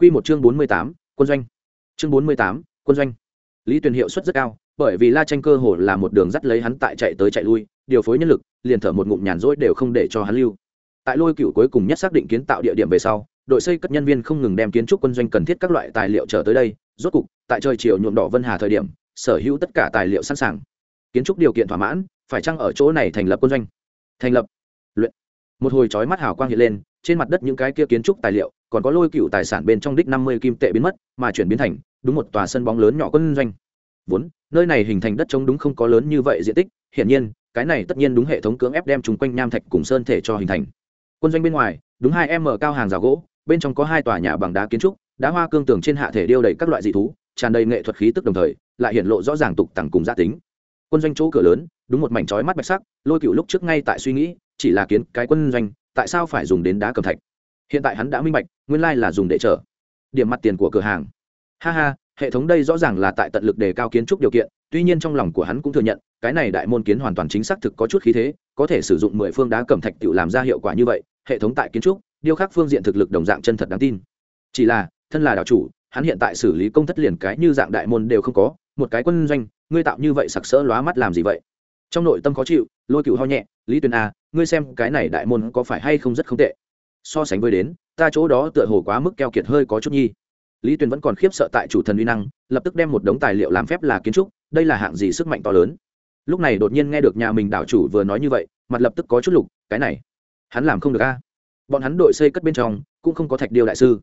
Quy một chương bốn mươi tám, quân doanh. Chương bốn mươi tám, quân doanh. Lý Tuyền hiệu suất rất cao, bởi vì La Tranh cơ hồ là một đường dắt lấy hắn tại chạy tới chạy lui, điều phối nhân lực, liền thở một ngụm nhàn rỗi đều không để cho hắn lưu. Tại lôi cựu cuối cùng nhất xác định kiến tạo địa điểm về sau, đội xây cất nhân viên không ngừng đem kiến trúc quân doanh cần thiết các loại tài liệu trở tới đây, rốt cục, tại trời chiều nhuộm đỏ Vân Hà thời điểm, sở hữu tất cả tài liệu sẵn sàng. Kiến trúc điều kiện thỏa mãn, phải chăng ở chỗ này thành lập quân doanh? Thành lập. Luyện. Một hồi chói mắt hào quang hiện lên, trên mặt đất những cái kia kiến trúc tài liệu, còn có lôi cựu tài sản bên trong đích năm mươi kim tệ biến mất, mà chuyển biến thành đúng một tòa sân bóng lớn nhỏ quân doanh. Vốn, nơi này hình thành đất trống đúng không có lớn như vậy diện tích, hiển nhiên, cái này tất nhiên đúng hệ thống cưỡng ép đem chúng quanh nham thạch cùng sơn thể cho hình thành. Quân doanh bên ngoài, đúng hai m cao hàng rào gỗ, bên trong có hai tòa nhà bằng đá kiến trúc, đá hoa cương tường trên hạ thể điêu đầy các loại dị thú, tràn đầy nghệ thuật khí tức đồng thời, lại hiện lộ rõ ràng tục tằng cùng gia tính. Quân doanh chỗ cửa lớn, đúng một mảnh trói mắt bạch sắc, lôi cựu lúc trước ngay tại suy nghĩ, chỉ là kiến cái quân doanh, tại sao phải dùng đến đá cẩm thạch? hiện tại hắn đã minh bạch, nguyên lai、like、là dùng để chở. Điểm mặt tiền của cửa hàng. Ha ha, hệ thống đây rõ ràng là tại tận lực đề cao kiến trúc điều kiện, tuy nhiên trong lòng của hắn cũng thừa nhận, cái này đại môn kiến hoàn toàn chính xác thực có chút khí thế, có thể sử dụng mười phương đá cẩm thạch tự làm ra hiệu quả như vậy, hệ thống tại kiến trúc điêu khắc phương diện thực lực đồng dạng chân thật đáng tin. Chỉ là, thân là đạo chủ, hắn hiện tại xử lý công thất liền cái như dạng đại môn đều không có, một cái quân doanh, ngươi tạo như vậy sặc sỡ lóa mắt làm gì vậy? Trong nội tâm khó chịu, lôi cựu ho nhẹ, lý tuyền a ngươi xem cái này đại môn có phải hay không rất không tệ? So sánh với đến, ta chỗ đó tựa hồ quá mức keo kiệt hơi có chút nhi. Lý tuyền vẫn còn khiếp sợ tại chủ thần uy năng, lập tức đem một đống tài liệu làm phép là kiến trúc, đây là hạng gì sức mạnh to lớn. Lúc này đột nhiên nghe được nhà mình đảo chủ vừa nói như vậy, mặt lập tức có chút lục, cái này, hắn làm không được a. Bọn hắn đội xây cất bên trong, cũng không có thạch điêu đại sư.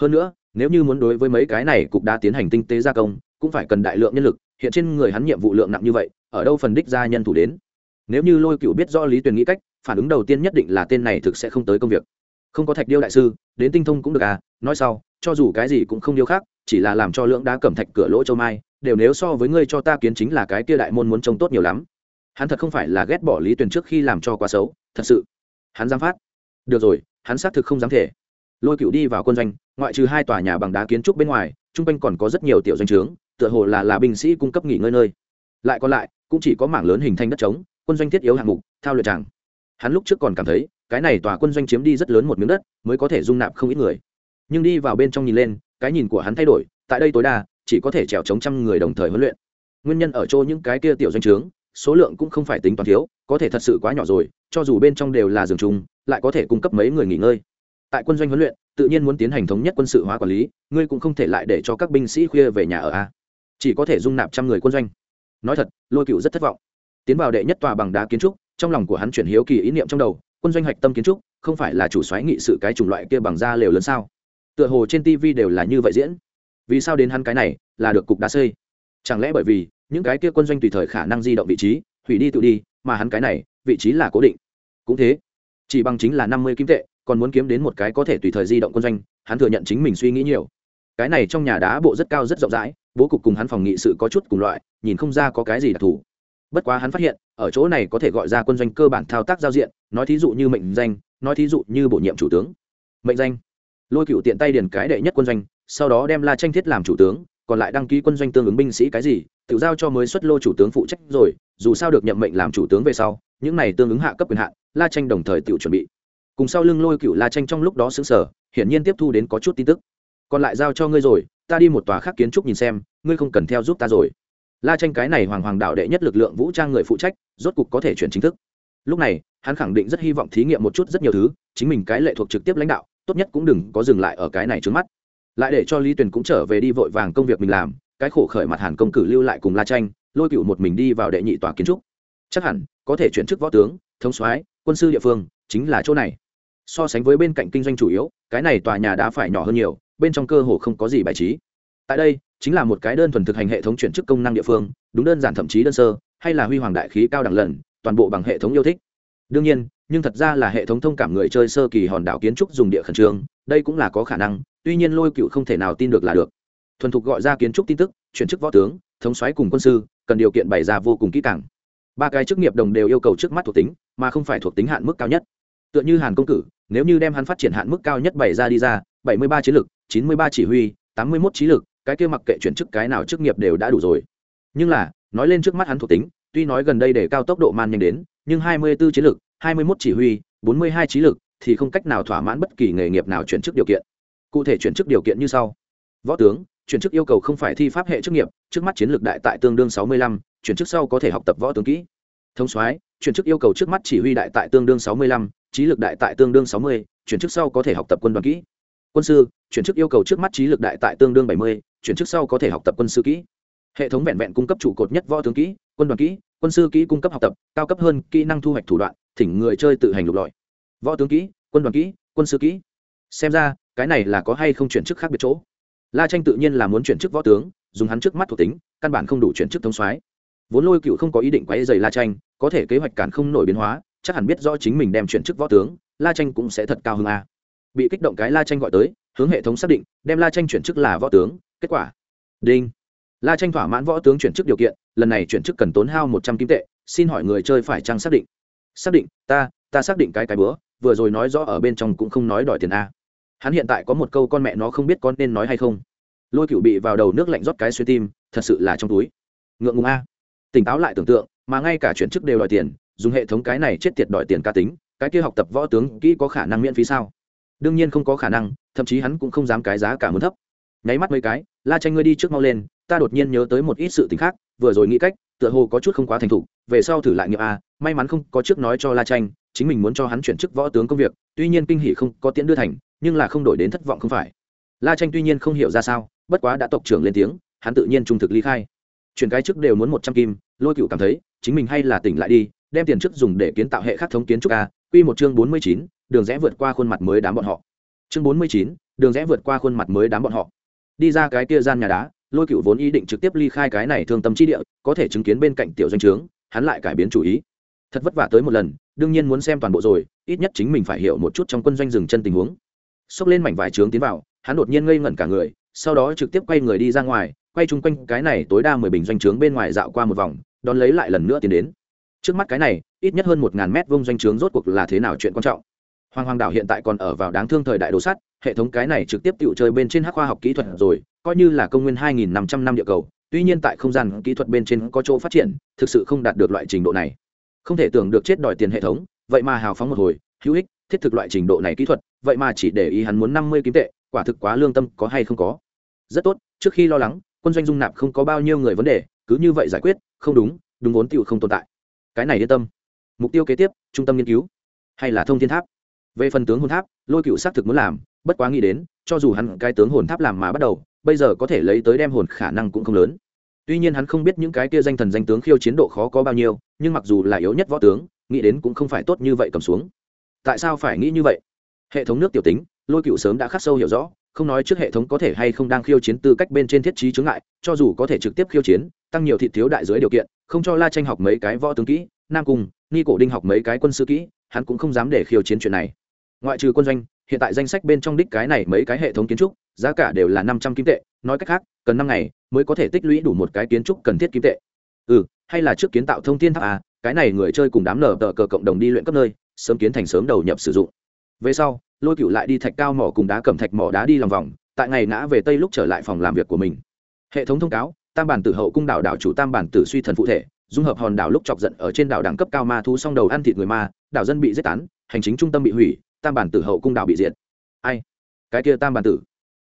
Hơn nữa, nếu như muốn đối với mấy cái này cục đã tiến hành tinh tế gia công, cũng phải cần đại lượng nhân lực, hiện trên người hắn nhiệm vụ lượng nặng như vậy ở đâu phần đích gia nhân thủ đến. Nếu như lôi cựu biết do lý tuyền nghĩ cách, phản ứng đầu tiên nhất định là tên này thực sẽ không tới công việc. Không có thạch điêu đại sư, đến tinh thông cũng được à nói sau, cho dù cái gì cũng không điêu khác chỉ là làm cho lưỡng đá cẩm thạch cửa lỗ châu mai, đều nếu so với ngươi cho ta kiến chính là cái kia đại môn muốn trông tốt nhiều lắm. Hắn thật không phải là ghét bỏ lý tuyền trước khi làm cho quá xấu, thật sự. Hắn dám phát. Được rồi, hắn xác thực không dám thể. Lôi cựu đi vào quân doanh, ngoại trừ hai tòa nhà bằng đá kiến trúc bên ngoài chung quanh còn có rất nhiều tiểu doanh trướng, tựa hồ là là binh sĩ cung cấp nghỉ ngơi nơi lại còn lại, cũng chỉ có mảng lớn hình thành đất trống, quân doanh thiết yếu hạng mục, thao luyện tràng hắn lúc trước còn cảm thấy, cái này tòa quân doanh chiếm đi rất lớn một miếng đất, mới có thể dung nạp không ít người. Nhưng đi vào bên trong nhìn lên, cái nhìn của hắn thay đổi, tại đây tối đa, chỉ có thể trèo chống trăm người đồng thời huấn luyện. Nguyên nhân ở chỗ những cái kia tiểu doanh trướng, số lượng cũng không phải tính toán thiếu, có thể thật sự quá nhỏ rồi, cho dù bên trong đều là giường chung, lại có thể cung cấp mấy người nghỉ ngơi. Tại quân doanh huấn luyện, tự nhiên muốn tiến hành thống nhất quân sự hóa quản lý, ngươi cũng không thể lại để cho các binh sĩ khuya về nhà ở a. Chỉ có thể dung nạp trăm người quân doanh nói thật, lôi cựu rất thất vọng. Tiến vào đệ nhất tòa bằng đá kiến trúc, trong lòng của hắn chuyển hiếu kỳ ý niệm trong đầu, quân doanh hạch tâm kiến trúc, không phải là chủ xoáy nghị sự cái chủng loại kia bằng da lều lớn sao? Tựa hồ trên tv đều là như vậy diễn. Vì sao đến hắn cái này, là được cục đá xây? Chẳng lẽ bởi vì, những cái kia quân doanh tùy thời khả năng di động vị trí, hủy đi tự đi, mà hắn cái này, vị trí là cố định. Cũng thế, chỉ bằng chính là năm mươi kim tệ, còn muốn kiếm đến một cái có thể tùy thời di động quân doanh, hắn thừa nhận chính mình suy nghĩ nhiều. Cái này trong nhà đá bộ rất cao rất rộng rãi bố cục cùng hắn phòng nghị sự có chút cùng loại, nhìn không ra có cái gì đặc thù. Bất quá hắn phát hiện, ở chỗ này có thể gọi ra quân doanh cơ bản thao tác giao diện, nói thí dụ như mệnh danh, nói thí dụ như bổ nhiệm chủ tướng. Mệnh danh. Lôi cựu tiện tay điền cái đệ nhất quân doanh, sau đó đem la tranh thiết làm chủ tướng, còn lại đăng ký quân doanh tương ứng binh sĩ cái gì, tự giao cho mới xuất lô chủ tướng phụ trách rồi, dù sao được nhậm mệnh làm chủ tướng về sau, những này tương ứng hạ cấp quyền hạn, la tranh đồng thời tự chuẩn bị. Cùng sau lưng lôi cựu la tranh trong lúc đó xứng sở hiển nhiên tiếp thu đến có chút tin tức. Còn lại giao cho ngươi rồi ta đi một tòa khác kiến trúc nhìn xem, ngươi không cần theo giúp ta rồi. La tranh cái này hoàng hoàng đạo đệ nhất lực lượng vũ trang người phụ trách, rốt cục có thể chuyển chính thức. Lúc này, hắn khẳng định rất hy vọng thí nghiệm một chút rất nhiều thứ, chính mình cái lệ thuộc trực tiếp lãnh đạo, tốt nhất cũng đừng có dừng lại ở cái này trước mắt. Lại để cho lý tuyền cũng trở về đi vội vàng công việc mình làm, cái khổ khởi mặt hàn công cử lưu lại cùng la tranh lôi cựu một mình đi vào đệ nhị tòa kiến trúc. Chắc hẳn, có thể chuyển chức võ tướng, thống soái, quân sư địa phương, chính là chỗ này. So sánh với bên cạnh kinh doanh chủ yếu, cái này tòa nhà đã phải nhỏ hơn nhiều bên trong cơ hồ không có gì bài trí. Tại đây, chính là một cái đơn thuần thực hành hệ thống chuyển chức công năng địa phương, đúng đơn giản thậm chí đơn sơ, hay là huy hoàng đại khí cao đẳng lần, toàn bộ bằng hệ thống yêu thích. Đương nhiên, nhưng thật ra là hệ thống thông cảm người chơi sơ kỳ hòn đảo kiến trúc dùng địa khẩn trương, đây cũng là có khả năng, tuy nhiên lôi cựu không thể nào tin được là được. Thuần thục gọi ra kiến trúc tin tức, chuyển chức võ tướng, thống xoáy cùng quân sư, cần điều kiện bày ra vô cùng kỹ càng. Ba cái chức nghiệp đồng đều yêu cầu trước mắt thuộc tính, mà không phải thuộc tính hạn mức cao nhất. Tựa như hàn công cử, nếu như đem hắn phát triển hạn mức cao nhất bày ra đi ra, bảy mươi ba chiến lược chín mươi ba chỉ huy tám mươi mốt trí lực cái kia mặc kệ chuyển chức cái nào chức nghiệp đều đã đủ rồi. Nhưng là nói lên trước mắt hắn thuộc tính tuy nói gần đây để cao tốc độ man nhanh đến nhưng hai mươi 24 chiến lực, hai mươi 21 chỉ huy, bốn mươi hai trí lực thì không cách nào thỏa mãn bất kỳ nghề nghiệp nào chuyển chức điều kiện. cụ thể chuyển chức điều kiện như sau. Võ tướng chuyển chức yêu cầu không phải thi pháp hệ chức nghiệp trước mắt chiến lược đại tại tương đương sáu mươi lăm chuyển chức sau có thể học tập võ tướng kỹ. Thông soái chuyển chức yêu cầu trước mắt chỉ huy đại tại tương đương sáu mươi lăm trí lực đại tại tương đương sáu mươi chuyển chức sau có thể học tập quân đoàn kỹ quân sư, chuyển chức yêu cầu trước mắt trí lực đại tại tương đương bảy mươi, chuyển chức sau có thể học tập quân sư kỹ. Hệ thống vẹn vẹn cung cấp trụ cột nhất võ tướng kỹ, quân đoàn kỹ, quân sư kỹ cung cấp học tập, cao cấp hơn kỹ năng thu hoạch thủ đoạn, thỉnh người chơi tự hành lục lọi. Võ tướng kỹ, quân đoàn kỹ, quân sư kỹ. Xem ra, cái này là có hay không chuyển chức khác biệt chỗ. La tranh tự nhiên là muốn chuyển chức võ tướng, dùng hắn trước mắt thuộc tính, căn bản không đủ chuyển chức thống soái. Vốn lôi cựu không có ý định quay dày la tranh có thể kế hoạch cản không nổi biến hóa, chắc hẳn biết rõ chính mình đem chuyển chức võ tướng, la tranh cũng sẽ thật cao hơn a bị kích động cái la tranh gọi tới, hướng hệ thống xác định, đem la tranh chuyển chức là võ tướng. Kết quả, đinh. La tranh thỏa mãn võ tướng chuyển chức điều kiện, lần này chuyển chức cần tốn hao một trăm kim tệ, xin hỏi người chơi phải chăng xác định? Xác định, ta ta xác định cái cái bữa, vừa rồi nói rõ ở bên trong cũng không nói đòi tiền a. Hắn hiện tại có một câu con mẹ nó không biết con nên nói hay không. Lôi cựu bị vào đầu nước lạnh rót cái xuyên tim, thật sự là trong túi. Ngượng ngùng a. Tỉnh táo lại tưởng tượng, mà ngay cả chuyển chức đều đòi tiền, dùng hệ thống cái này chết tiệt đòi tiền ca tính, cái kia học tập võ tướng kỹ có khả năng miễn phí sao? Đương nhiên không có khả năng, thậm chí hắn cũng không dám cái giá cả muốn thấp. Nháy mắt mấy cái, la tranh ngươi đi trước mau lên, ta đột nhiên nhớ tới một ít sự t ì n h khác, vừa rồi nghĩ cách, tựa hồ có chút không quá thành thục, về sau thử lại nghiệp a, may mắn không có trước nói cho la tranh, chính mình muốn cho hắn chuyển chức võ tướng công việc, tuy nhiên kinh hỷ không có tiễn đưa thành, nhưng là không đổi đến thất vọng không phải. La tranh tuy nhiên không hiểu ra sao, bất quá đã tộc trưởng lên tiếng, hắn tự nhiên trung thực ly khai. Chuyển cái trước đều muốn một trăm kim, lôi cựu cảm thấy, chính mình hay là tỉnh lại đi, đem tiền trước dùng để kiến tạo hệ khắc thống kiến trúc a q một chương bốn mươi chín đường rẽ vượt qua khuôn mặt mới đám bọn họ. Chương bốn mươi chín, đường rẽ vượt qua khuôn mặt mới đám bọn họ. Đi ra cái kia gian nhà đá, lôi cựu vốn ý định trực tiếp ly khai cái này thương tâm chi địa, có thể chứng kiến bên cạnh tiểu doanh trướng, hắn lại cải biến chủ ý. Thật vất vả tới một lần, đương nhiên muốn xem toàn bộ rồi, ít nhất chính mình phải hiểu một chút trong quân doanh dừng chân tình huống. Xốc lên mảnh vải trướng tiến vào, hắn đột nhiên ngây ngẩn cả người, sau đó trực tiếp quay người đi ra ngoài, quay chung quanh cái này tối đa mười bình doanh trướng bên ngoài dạo qua một vòng, đón lấy lại lần nữa tiến đến. Trước mắt cái này, ít nhất hơn một ngàn mét vông doanh trướng rốt cuộc là thế nào chuyện quan trọng? Hoàng hoàng đảo hiện tại còn ở vào đáng thương thời đại đồ sắt, hệ thống cái này trực tiếp tự chơi bên trên hắc khoa học kỹ thuật rồi, coi như là công nguyên 2.500 năm địa cầu, tuy nhiên tại không gian kỹ thuật bên trên có chỗ phát triển, thực sự không đạt được loại trình độ này. Không thể tưởng được chết đòi tiền hệ thống, vậy mà hào phóng một hồi, hữu ích, thiết thực loại trình độ này kỹ thuật, vậy mà chỉ để ý hắn muốn 50 kim tệ, quả thực quá lương tâm, có hay không có. Rất tốt, trước khi lo lắng, quân doanh dung nạp không có bao nhiêu người vấn đề, cứ như vậy giải quyết, không đúng đúng vốn tiêu không tồn tại. Cái này yên tâm. Mục tiêu kế tiếp, trung tâm nghiên cứu, hay là thông thiên tháp? Về phần tướng hồn tháp, lôi cựu xác thực muốn làm, bất quá nghĩ đến, cho dù hắn cái tướng hồn tháp làm mà bắt đầu, bây giờ có thể lấy tới đem hồn khả năng cũng không lớn. Tuy nhiên hắn không biết những cái kia danh thần danh tướng khiêu chiến độ khó có bao nhiêu, nhưng mặc dù là yếu nhất võ tướng, nghĩ đến cũng không phải tốt như vậy cầm xuống. Tại sao phải nghĩ như vậy? Hệ thống nước tiểu tính, lôi cựu sớm đã khắc sâu hiểu rõ, không nói trước hệ thống có thể hay không đang khiêu chiến tư cách bên trên thiết trí chướng ngại, cho dù có thể trực tiếp khiêu chiến, tăng nhiều thị thiếu đại dưới điều kiện, không cho la tranh học mấy cái võ tướng kỹ, nam cung nghi cổ đinh học mấy cái quân sư kỹ, hắn cũng không dám để khiêu chiến chuyện này ngoại trừ quân doanh, hiện tại danh sách bên trong đích cái này mấy cái hệ thống kiến trúc, giá cả đều là năm trăm kim tệ, nói cách khác, cần năm ngày mới có thể tích lũy đủ một cái kiến trúc cần thiết kim tệ. Ừ hay là trước kiến tạo thông tin tháp à cái này người chơi cùng đám nở tờ cờ cộng đồng đi luyện cấp nơi, sớm kiến thành sớm đầu nhập sử dụng. Về sau, lôi cựu lại đi thạch cao mỏ cùng đá cầm thạch mỏ đá đi lòng vòng, tại ngày ngã về tây lúc trở lại phòng làm việc của mình. Hệ thống thông cáo, tam bản tử hậu cung đảo đảo chủ tam bản tử suy thần phụ thể, dung hợp hòn đảo lúc chọc giận ở trên đảo đẳng cấp cao ma thu xong đầu ăn thịt người ma, đảo dân bị giết tán, hành chính trung tâm bị hủy tam bản tử hậu cung đảo bị diệt. Ai? Cái kia tam bản tử?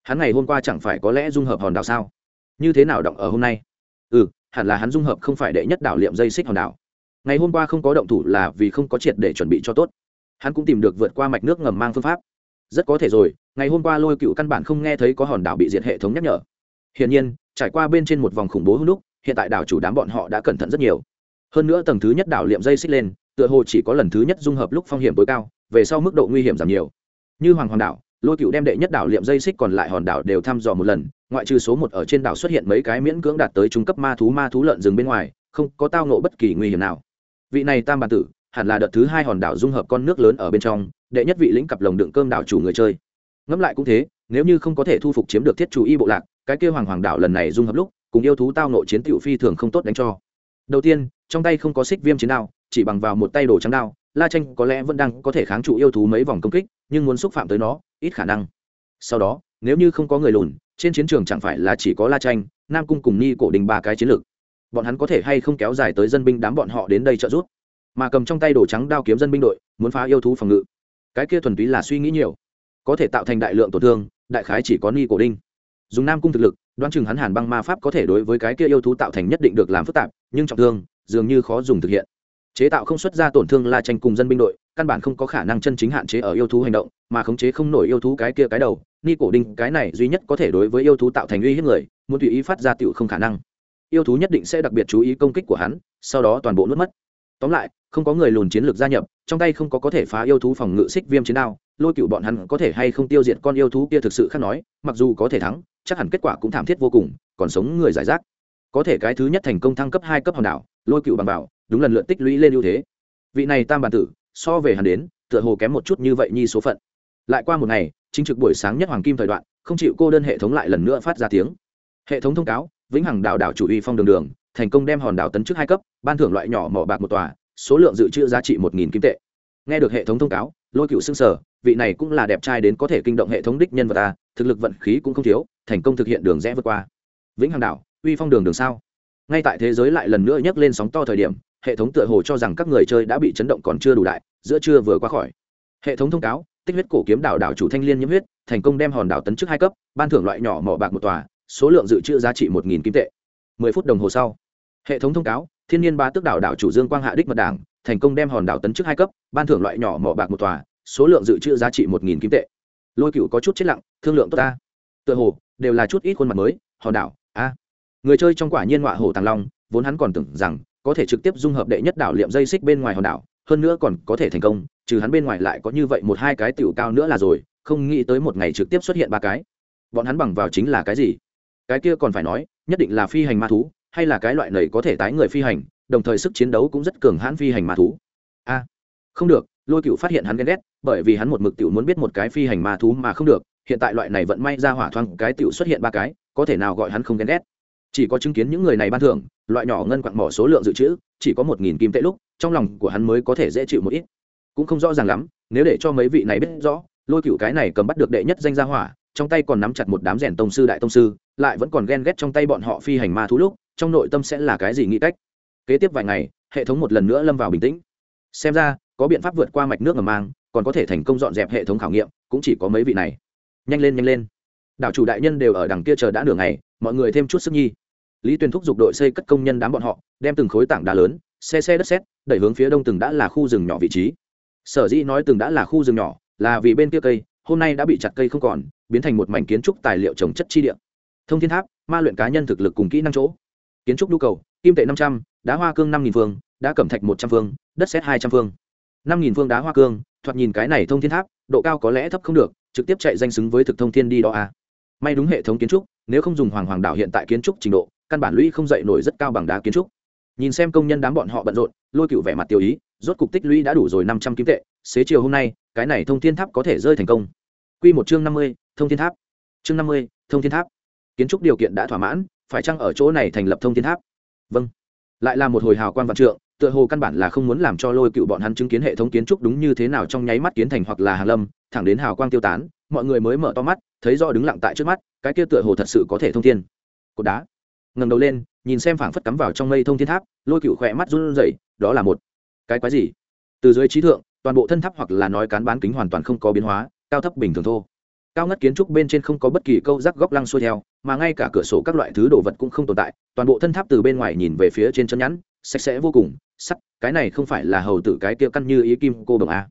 Hắn ngày hôm qua chẳng phải có lẽ dung hợp hòn đảo sao? Như thế nào động ở hôm nay? Ừ hẳn là hắn dung hợp không phải đệ nhất đảo liệm dây xích hòn đảo. Ngày hôm qua không có động thủ là vì không có triệt để chuẩn bị cho tốt. Hắn cũng tìm được vượt qua mạch nước ngầm mang phương pháp. Rất có thể rồi, ngày hôm qua lôi cựu căn bản không nghe thấy có hòn đảo bị diệt hệ thống nhắc nhở. Hiển nhiên, trải qua bên trên một vòng khủng bố hữu lúc hiện tại đảo chủ đám bọn họ đã cẩn thận rất nhiều. Hơn nữa tầng thứ nhất đảo liệm dây xích lên, tựa hồ chỉ có lần thứ nhất dung hợp lúc phong hiểm tối cao về sau mức độ nguy hiểm giảm nhiều. Như hoàng hoàng đảo, lôi cựu đem đệ nhất đảo liệm dây xích còn lại hòn đảo đều thăm dò một lần, ngoại trừ số một ở trên đảo xuất hiện mấy cái miễn cưỡng đạt tới trung cấp ma thú ma thú lợn rừng bên ngoài, không có tao nộ bất kỳ nguy hiểm nào. Vị này tam bản tử, hẳn là đợt thứ hai hòn đảo dung hợp con nước lớn ở bên trong, đệ nhất vị lĩnh cặp lồng đựng cơm đảo chủ người chơi. Ngẫm lại cũng thế, nếu như không có thể thu phục chiếm được thiết chủ y bộ lạc, cái kêu hoàng hoàng đảo lần này dung hợp lúc, cùng yêu thú tao nộ chiến tiểu phi thường không tốt đánh cho. Đầu tiên, trong tay không có xích viêm chiến đao, chỉ bằng vào một tay đồ trắng đao la tranh có lẽ vẫn đang có thể kháng trụ yêu thú mấy vòng công kích, nhưng muốn xúc phạm tới nó, ít khả năng. Sau đó, nếu như không có người lùn, trên chiến trường chẳng phải là chỉ có la tranh nam cung cùng ni cổ đình ba cái chiến lược. Bọn hắn có thể hay không kéo dài tới dân binh đám bọn họ đến đây trợ giúp? Mà cầm trong tay đồ trắng đao kiếm dân binh đội, muốn phá yêu thú phòng ngự. Cái kia thuần túy là suy nghĩ nhiều. Có thể tạo thành đại lượng tổn thương, đại khái chỉ có ni cổ đinh dùng nam cung thực lực, đoán chừng hắn hàn băng ma pháp có thể đối với cái kia yêu thú tạo thành nhất định được làm phức tạp, nhưng trọng thương, dường như khó dùng thực hiện chế tạo không xuất ra tổn thương la tranh cùng dân binh đội, căn bản không có khả năng chân chính hạn chế ở yêu thú hành động, mà khống chế không nổi yêu thú cái kia cái đầu. Ni cổ đinh, cái này duy nhất có thể đối với yêu thú tạo thành uy hiếp người, muốn tùy ý phát ra tựu không khả năng. Yêu thú nhất định sẽ đặc biệt chú ý công kích của hắn, sau đó toàn bộ nuốt mất. Tóm lại, không có người lùn chiến lược gia nhập, trong tay không có có thể phá yêu thú phòng ngự xích viêm chiến đao, lôi cựu bọn hắn có thể hay không tiêu diệt con yêu thú kia thực sự khác nói, mặc dù có thể thắng, chắc hẳn kết quả cũng thảm thiết vô cùng, còn sống người giải rác. Có thể cái thứ nhất thành công thăng cấp hai cấp hòn đảo, lôi cựu bằng bảo đúng lần lượt tích lũy lên ưu thế. Vị này tam bản tử, so về hắn đến, tựa hồ kém một chút như vậy nhi số phận. Lại qua một ngày, chính trực buổi sáng nhất hoàng kim thời đoạn, không chịu cô đơn hệ thống lại lần nữa phát ra tiếng. Hệ thống thông cáo, vĩnh hằng đảo đảo chủ uy phong đường đường, thành công đem hòn đảo tấn chức hai cấp, ban thưởng loại nhỏ mỏ bạc một tòa, số lượng dự trữ giá trị một nghìn kim tệ. Nghe được hệ thống thông cáo, lôi cựu xưng sở vị này cũng là đẹp trai đến có thể kinh động hệ thống đích nhân vật ta, thực lực vận khí cũng không thiếu, thành công thực hiện đường rẽ vượt qua. Vĩnh hằng đảo, uy phong đường đường sao? Ngay tại thế giới lại lần nữa nhấc lên sóng to thời điểm hệ thống tựa hồ cho rằng các người chơi đã bị chấn động còn chưa đủ đại, giữa trưa vừa qua khỏi. Hệ thống thông cáo, tích huyết cổ kiếm đảo đảo chủ thanh liên nhiễm huyết, thành công đem hòn đảo tấn chức hai cấp, ban thưởng loại nhỏ mỏ bạc một tòa, số lượng dự trữ giá trị một nghìn kim tệ. Mười phút đồng hồ sau, hệ thống thông cáo, thiên nhiên ba tước đảo đảo chủ dương quang hạ đích mật đảng, thành công đem hòn đảo tấn chức hai cấp, ban thưởng loại nhỏ mỏ bạc một tòa, số lượng dự trữ giá trị một nghìn kim tệ. Lôi cựu có chút chết lặng, thương lượng tốt ta. Tựa hồ, đều là chút ít khuôn mặt mới, hòn đảo, a. Người chơi trong quả nhiên họa hồ tàng long, vốn hắn còn tưởng rằng có thể trực tiếp dung hợp đệ nhất đảo liệm dây xích bên ngoài hòn đảo, hơn nữa còn có thể thành công, trừ hắn bên ngoài lại có như vậy một hai cái tiểu cao nữa là rồi, không nghĩ tới một ngày trực tiếp xuất hiện ba cái. Bọn hắn bằng vào chính là cái gì? Cái kia còn phải nói, nhất định là phi hành ma thú, hay là cái loại này có thể tái người phi hành, đồng thời sức chiến đấu cũng rất cường hãn phi hành ma thú. A, không được, lôi cựu phát hiện hắn ghen ghét, bởi vì hắn một mực tiểu muốn biết một cái phi hành ma thú mà không được, hiện tại loại này vẫn may ra hỏa thoang cái tiểu xuất hiện ba cái, có thể nào gọi hắn không ghen ghét? Chỉ có chứng kiến những người này ban thưởng, loại nhỏ ngân quặng mỏ số lượng dự trữ, chỉ có một nghìn kim tệ lúc, trong lòng của hắn mới có thể dễ chịu một ít. Cũng không rõ ràng lắm, nếu để cho mấy vị này biết rõ, lôi cựu cái này cầm bắt được đệ nhất danh gia hỏa, trong tay còn nắm chặt một đám rèn tông sư đại tông sư, lại vẫn còn ghen ghét trong tay bọn họ phi hành ma thú lúc, trong nội tâm sẽ là cái gì nghĩ cách. Kế tiếp vài ngày, hệ thống một lần nữa lâm vào bình tĩnh. Xem ra, có biện pháp vượt qua mạch nước ngầm mang, còn có thể thành công dọn dẹp hệ thống khảo nghiệm, cũng chỉ có mấy vị này. Nhanh lên nhanh lên. Đảo chủ đại nhân đều ở đằng kia chờ đã nửa ngày, mọi người thêm chút sức nhi lý tuyền thúc giục đội xây cất công nhân đám bọn họ, đem từng khối tảng đá lớn, xe xe đất xét đẩy hướng phía đông từng đã là khu rừng nhỏ vị trí. Sở dĩ nói từng đã là khu rừng nhỏ, là vì bên kia cây, hôm nay đã bị chặt cây không còn, biến thành một mảnh kiến trúc tài liệu trồng chất chi địa. Thông thiên tháp, ma luyện cá nhân thực lực cùng kỹ năng chỗ. Kiến trúc nhu cầu, kim tệ năm trăm, đá hoa cương năm nghìn phương, đá cẩm thạch một trăm phương, đất xét hai trăm phương. Năm nghìn phương đá hoa cương, thoạt nhìn cái này thông thiên tháp, độ cao có lẽ thấp không được, trực tiếp chạy danh xứng với thực thông thiên đi đó à. may đúng hệ thống kiến trúc, nếu không dùng hoàng hoàng đảo hiện tại kiến trúc trình độ căn bản lũy không dậy nổi rất cao bằng đá kiến trúc. Nhìn xem công nhân đám bọn họ bận rộn, lôi cựu vẻ mặt tiêu ý, rốt cục tích lũy đã đủ rồi năm trăm kim tệ, xế chiều hôm nay, cái này thông thiên tháp có thể rơi thành công. Q một chương năm mươi, thông thiên tháp. Chương năm mươi, thông thiên tháp. Kiến trúc điều kiện đã thỏa mãn, phải chăng ở chỗ này thành lập thông thiên tháp? Vâng. Lại là một hồi hào quan vạn trượng, tựa hồ căn bản là không muốn làm cho lôi cựu bọn hắn chứng kiến hệ thống kiến trúc đúng như thế nào trong nháy mắt kiến thành hoặc là hàn lâm, thẳng đến hào quang tiêu tán, mọi người mới mở to mắt, thấy do đứng lặng tại trước mắt, cái kia tựa hồ thật sự có thể thông thiên. Cột đá ngầm đầu lên, nhìn xem phảng phất cắm vào trong mây thông thiên tháp, lôi cựu khỏe mắt run rẩy, đó là một cái quái gì? Từ dưới trí thượng, toàn bộ thân tháp hoặc là nói cán bán kính hoàn toàn không có biến hóa, cao thấp bình thường thô. Cao ngất kiến trúc bên trên không có bất kỳ câu rắc góc lăng xuôi theo, mà ngay cả cửa sổ các loại thứ đồ vật cũng không tồn tại, toàn bộ thân tháp từ bên ngoài nhìn về phía trên chân nhẵn, sạch sẽ vô cùng, sắt, cái này không phải là hầu tử cái kia căn như ý kim cô đồng a.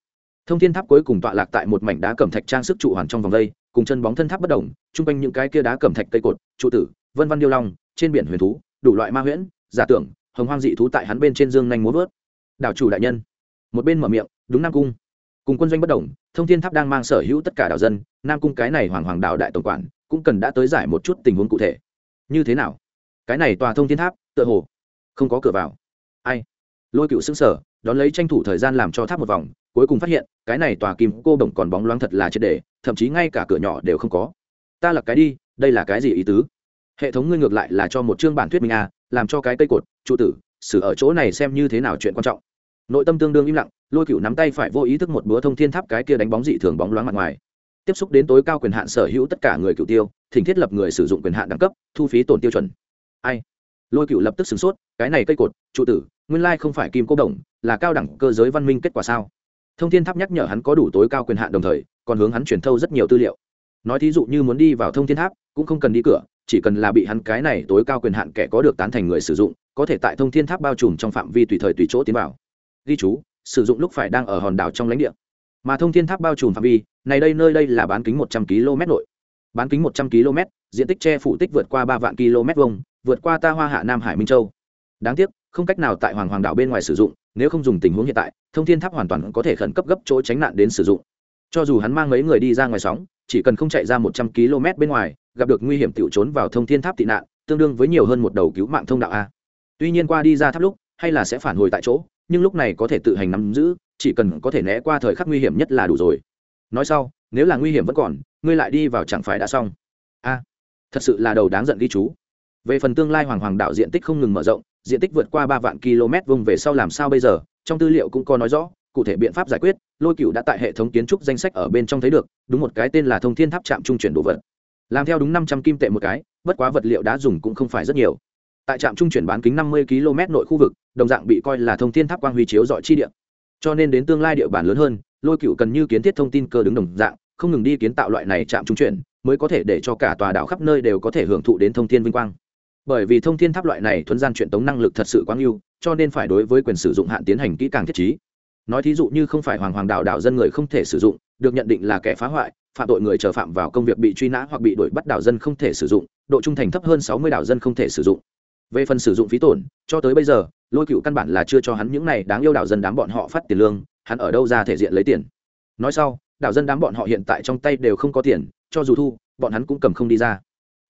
Thông thiên tháp cuối cùng tọa lạc tại một mảnh đá cẩm thạch trang sức trụ hoàn trong vòng đây, cùng chân bóng thân tháp bất đồng chung quanh những cái kia đá cẩm thạch cây cột, trụ tử, vân văn điêu long trên biển huyền thú, đủ loại ma huyễn, giả tưởng, hồng hoang dị thú tại hắn bên trên dương nhanh muốn vớt. Đảo chủ đại nhân. Một bên mở miệng, đúng nam cung. Cùng quân doanh bất đồng, thông thiên tháp đang mang sở hữu tất cả đảo dân, nam cung cái này hoàng hoàng đảo đại tổng quản, cũng cần đã tới giải một chút tình huống cụ thể. Như thế nào? Cái này tòa thông thiên tháp, tựa hồ không có cửa vào. Ai? Lôi cựu xứng sở đón lấy tranh thủ thời gian làm cho tháp một vòng, cuối cùng phát hiện, cái này tòa kim cô bổng còn bóng loáng thật là triệt đề thậm chí ngay cả cửa nhỏ đều không có. Ta là cái đi, đây là cái gì ý tứ? Hệ thống ngươi ngược lại là cho một chương bản thuyết minh a làm cho cái cây cột trụ tử, xử ở chỗ này xem như thế nào chuyện quan trọng. Nội tâm tương đương im lặng, lôi cựu nắm tay phải vô ý thức một búa thông thiên tháp cái kia đánh bóng dị thường bóng loáng mặt ngoài. Tiếp xúc đến tối cao quyền hạn sở hữu tất cả người cựu tiêu, thỉnh thiết lập người sử dụng quyền hạn đẳng cấp, thu phí tổn tiêu chuẩn. Ai? Lôi cựu lập tức sửng sốt, cái này cây cột trụ tử, nguyên lai không phải kim cô đồng, là cao đẳng cơ giới văn minh kết quả sao? Thông thiên tháp nhắc nhở hắn có đủ tối cao quyền hạn đồng thời, còn hướng hắn truyền thâu rất nhiều tư liệu. Nói thí dụ như muốn đi vào thông thiên tháp, cũng không cần đi cửa chỉ cần là bị hắn cái này tối cao quyền hạn kẻ có được tán thành người sử dụng, có thể tại thông thiên tháp bao trùm trong phạm vi tùy thời tùy chỗ tiến vào. Ghi chú, sử dụng lúc phải đang ở hòn đảo trong lãnh địa. Mà thông thiên tháp bao trùm phạm vi, này đây nơi đây là bán kính một trăm km nội. Bán kính một trăm km, diện tích che phủ tích vượt qua ba vạn km vuông, vượt qua ta hoa hạ nam hải minh châu. Đáng tiếc, không cách nào tại hoàng hoàng đảo bên ngoài sử dụng, nếu không dùng tình huống hiện tại, thông thiên tháp hoàn toàn có thể khẩn cấp gấp chỗ tránh nạn đến sử dụng. Cho dù hắn mang mấy người đi ra ngoài sóng, chỉ cần không chạy ra một trăm km bên ngoài gặp được nguy hiểm tự trốn vào thông thiên tháp tị nạn, tương đương với nhiều hơn một đầu cứu mạng thông đạo a. Tuy nhiên qua đi ra tháp lúc, hay là sẽ phản hồi tại chỗ, nhưng lúc này có thể tự hành nắm giữ, chỉ cần có thể né qua thời khắc nguy hiểm nhất là đủ rồi. Nói sau, nếu là nguy hiểm vẫn còn, ngươi lại đi vào chẳng phải đã xong? A, thật sự là đầu đáng giận ghi chú. Về phần tương lai hoàng hoàng đạo diện tích không ngừng mở rộng, diện tích vượt qua ba vạn km vùng về sau làm sao bây giờ, trong tư liệu cũng có nói rõ, cụ thể biện pháp giải quyết, lôi cựu đã tại hệ thống kiến trúc danh sách ở bên trong thấy được, đúng một cái tên là thông thiên tháp trạm trung chuyển đồ vật làm theo đúng năm trăm kim tệ một cái, bất quá vật liệu đã dùng cũng không phải rất nhiều. Tại trạm trung chuyển bán kính năm mươi km nội khu vực, đồng dạng bị coi là thông thiên tháp quang huy chiếu dọi chi địa. Cho nên đến tương lai địa bàn lớn hơn, lôi cựu cần như kiến thiết thông tin cơ đứng đồng dạng, không ngừng đi kiến tạo loại này trạm trung chuyển, mới có thể để cho cả tòa đảo khắp nơi đều có thể hưởng thụ đến thông thiên vinh quang. Bởi vì thông thiên tháp loại này thuấn gian truyền tống năng lực thật sự quang yêu cho nên phải đối với quyền sử dụng hạn tiến hành kỹ càng thiết trí. Nói thí dụ như không phải hoàng hoàng đảo đảo dân người không thể sử dụng, được nhận định là kẻ phá hoại phạm tội người chờ phạm vào công việc bị truy nã hoặc bị đuổi bắt đảo dân không thể sử dụng, độ trung thành thấp hơn sáu mươi đảo dân không thể sử dụng. Về phần sử dụng phí tổn, cho tới bây giờ, lôi cựu căn bản là chưa cho hắn những này đáng yêu đảo dân đám bọn họ phát tiền lương, hắn ở đâu ra thể diện lấy tiền. Nói sau, đảo dân đám bọn họ hiện tại trong tay đều không có tiền, cho dù thu, bọn hắn cũng cầm không đi ra.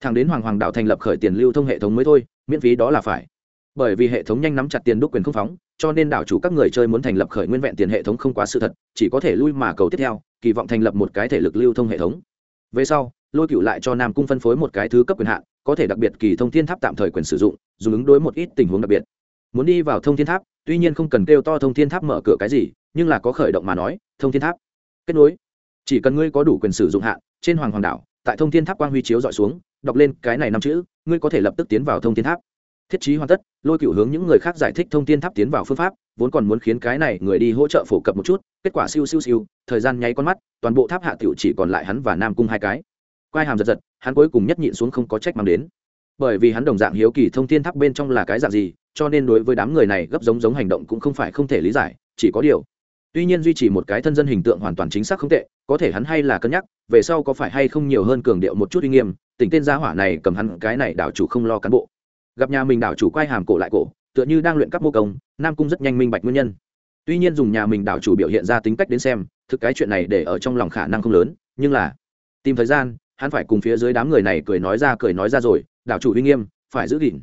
Thằng đến hoàng hoàng đảo thành lập khởi tiền lưu thông hệ thống mới thôi, miễn phí đó là phải. Bởi vì hệ thống nhanh nắm chặt tiền đúc quyền không phóng, cho nên đảo chủ các người chơi muốn thành lập khởi nguyên vẹn tiền hệ thống không quá sự thật, chỉ có thể lui mà cầu tiếp theo kỳ vọng thành lập một cái thể lực lưu thông hệ thống. Về sau, lôi cựu lại cho nam cung phân phối một cái thứ cấp quyền hạn, có thể đặc biệt kỳ thông thiên tháp tạm thời quyền sử dụng dùng ứng đối một ít tình huống đặc biệt. Muốn đi vào thông thiên tháp, tuy nhiên không cần kêu to thông thiên tháp mở cửa cái gì, nhưng là có khởi động mà nói, thông thiên tháp. Kết nối. Chỉ cần ngươi có đủ quyền sử dụng hạn, trên hoàng hoàng đảo, tại thông thiên tháp quang huy chiếu dọi xuống, đọc lên cái này năm chữ, ngươi có thể lập tức tiến vào thông thiên tháp. Thiết trí hoàn tất, lôi cựu hướng những người khác giải thích thông thiên tháp tiến vào phương pháp, vốn còn muốn khiến cái này người đi hỗ trợ phổ cập một chút kết quả siêu siêu siêu, thời gian nháy con mắt, toàn bộ tháp hạ tiểu chỉ còn lại hắn và nam cung hai cái. Quai hàm giật giật, hắn cuối cùng nhất nhịn xuống không có trách mang đến. Bởi vì hắn đồng dạng hiếu kỳ thông tin tháp bên trong là cái dạng gì, cho nên đối với đám người này gấp giống giống hành động cũng không phải không thể lý giải, chỉ có điều. Tuy nhiên duy trì một cái thân dân hình tượng hoàn toàn chính xác không tệ, có thể hắn hay là cân nhắc, về sau có phải hay không nhiều hơn cường điệu một chút uy nghiêm, tỉnh tên gia hỏa này cầm hắn cái này đảo chủ không lo cán bộ. Gặp nhà mình đảo chủ quay hàm cổ lại cổ, tựa như đang luyện các mô công, nam cung rất nhanh minh bạch nguyên nhân tuy nhiên dùng nhà mình đảo chủ biểu hiện ra tính cách đến xem, thực cái chuyện này để ở trong lòng khả năng không lớn, nhưng là, tìm thời gian, hắn phải cùng phía dưới đám người này cười nói ra cười nói ra rồi, đảo chủ uy nghiêm, phải giữ gìn.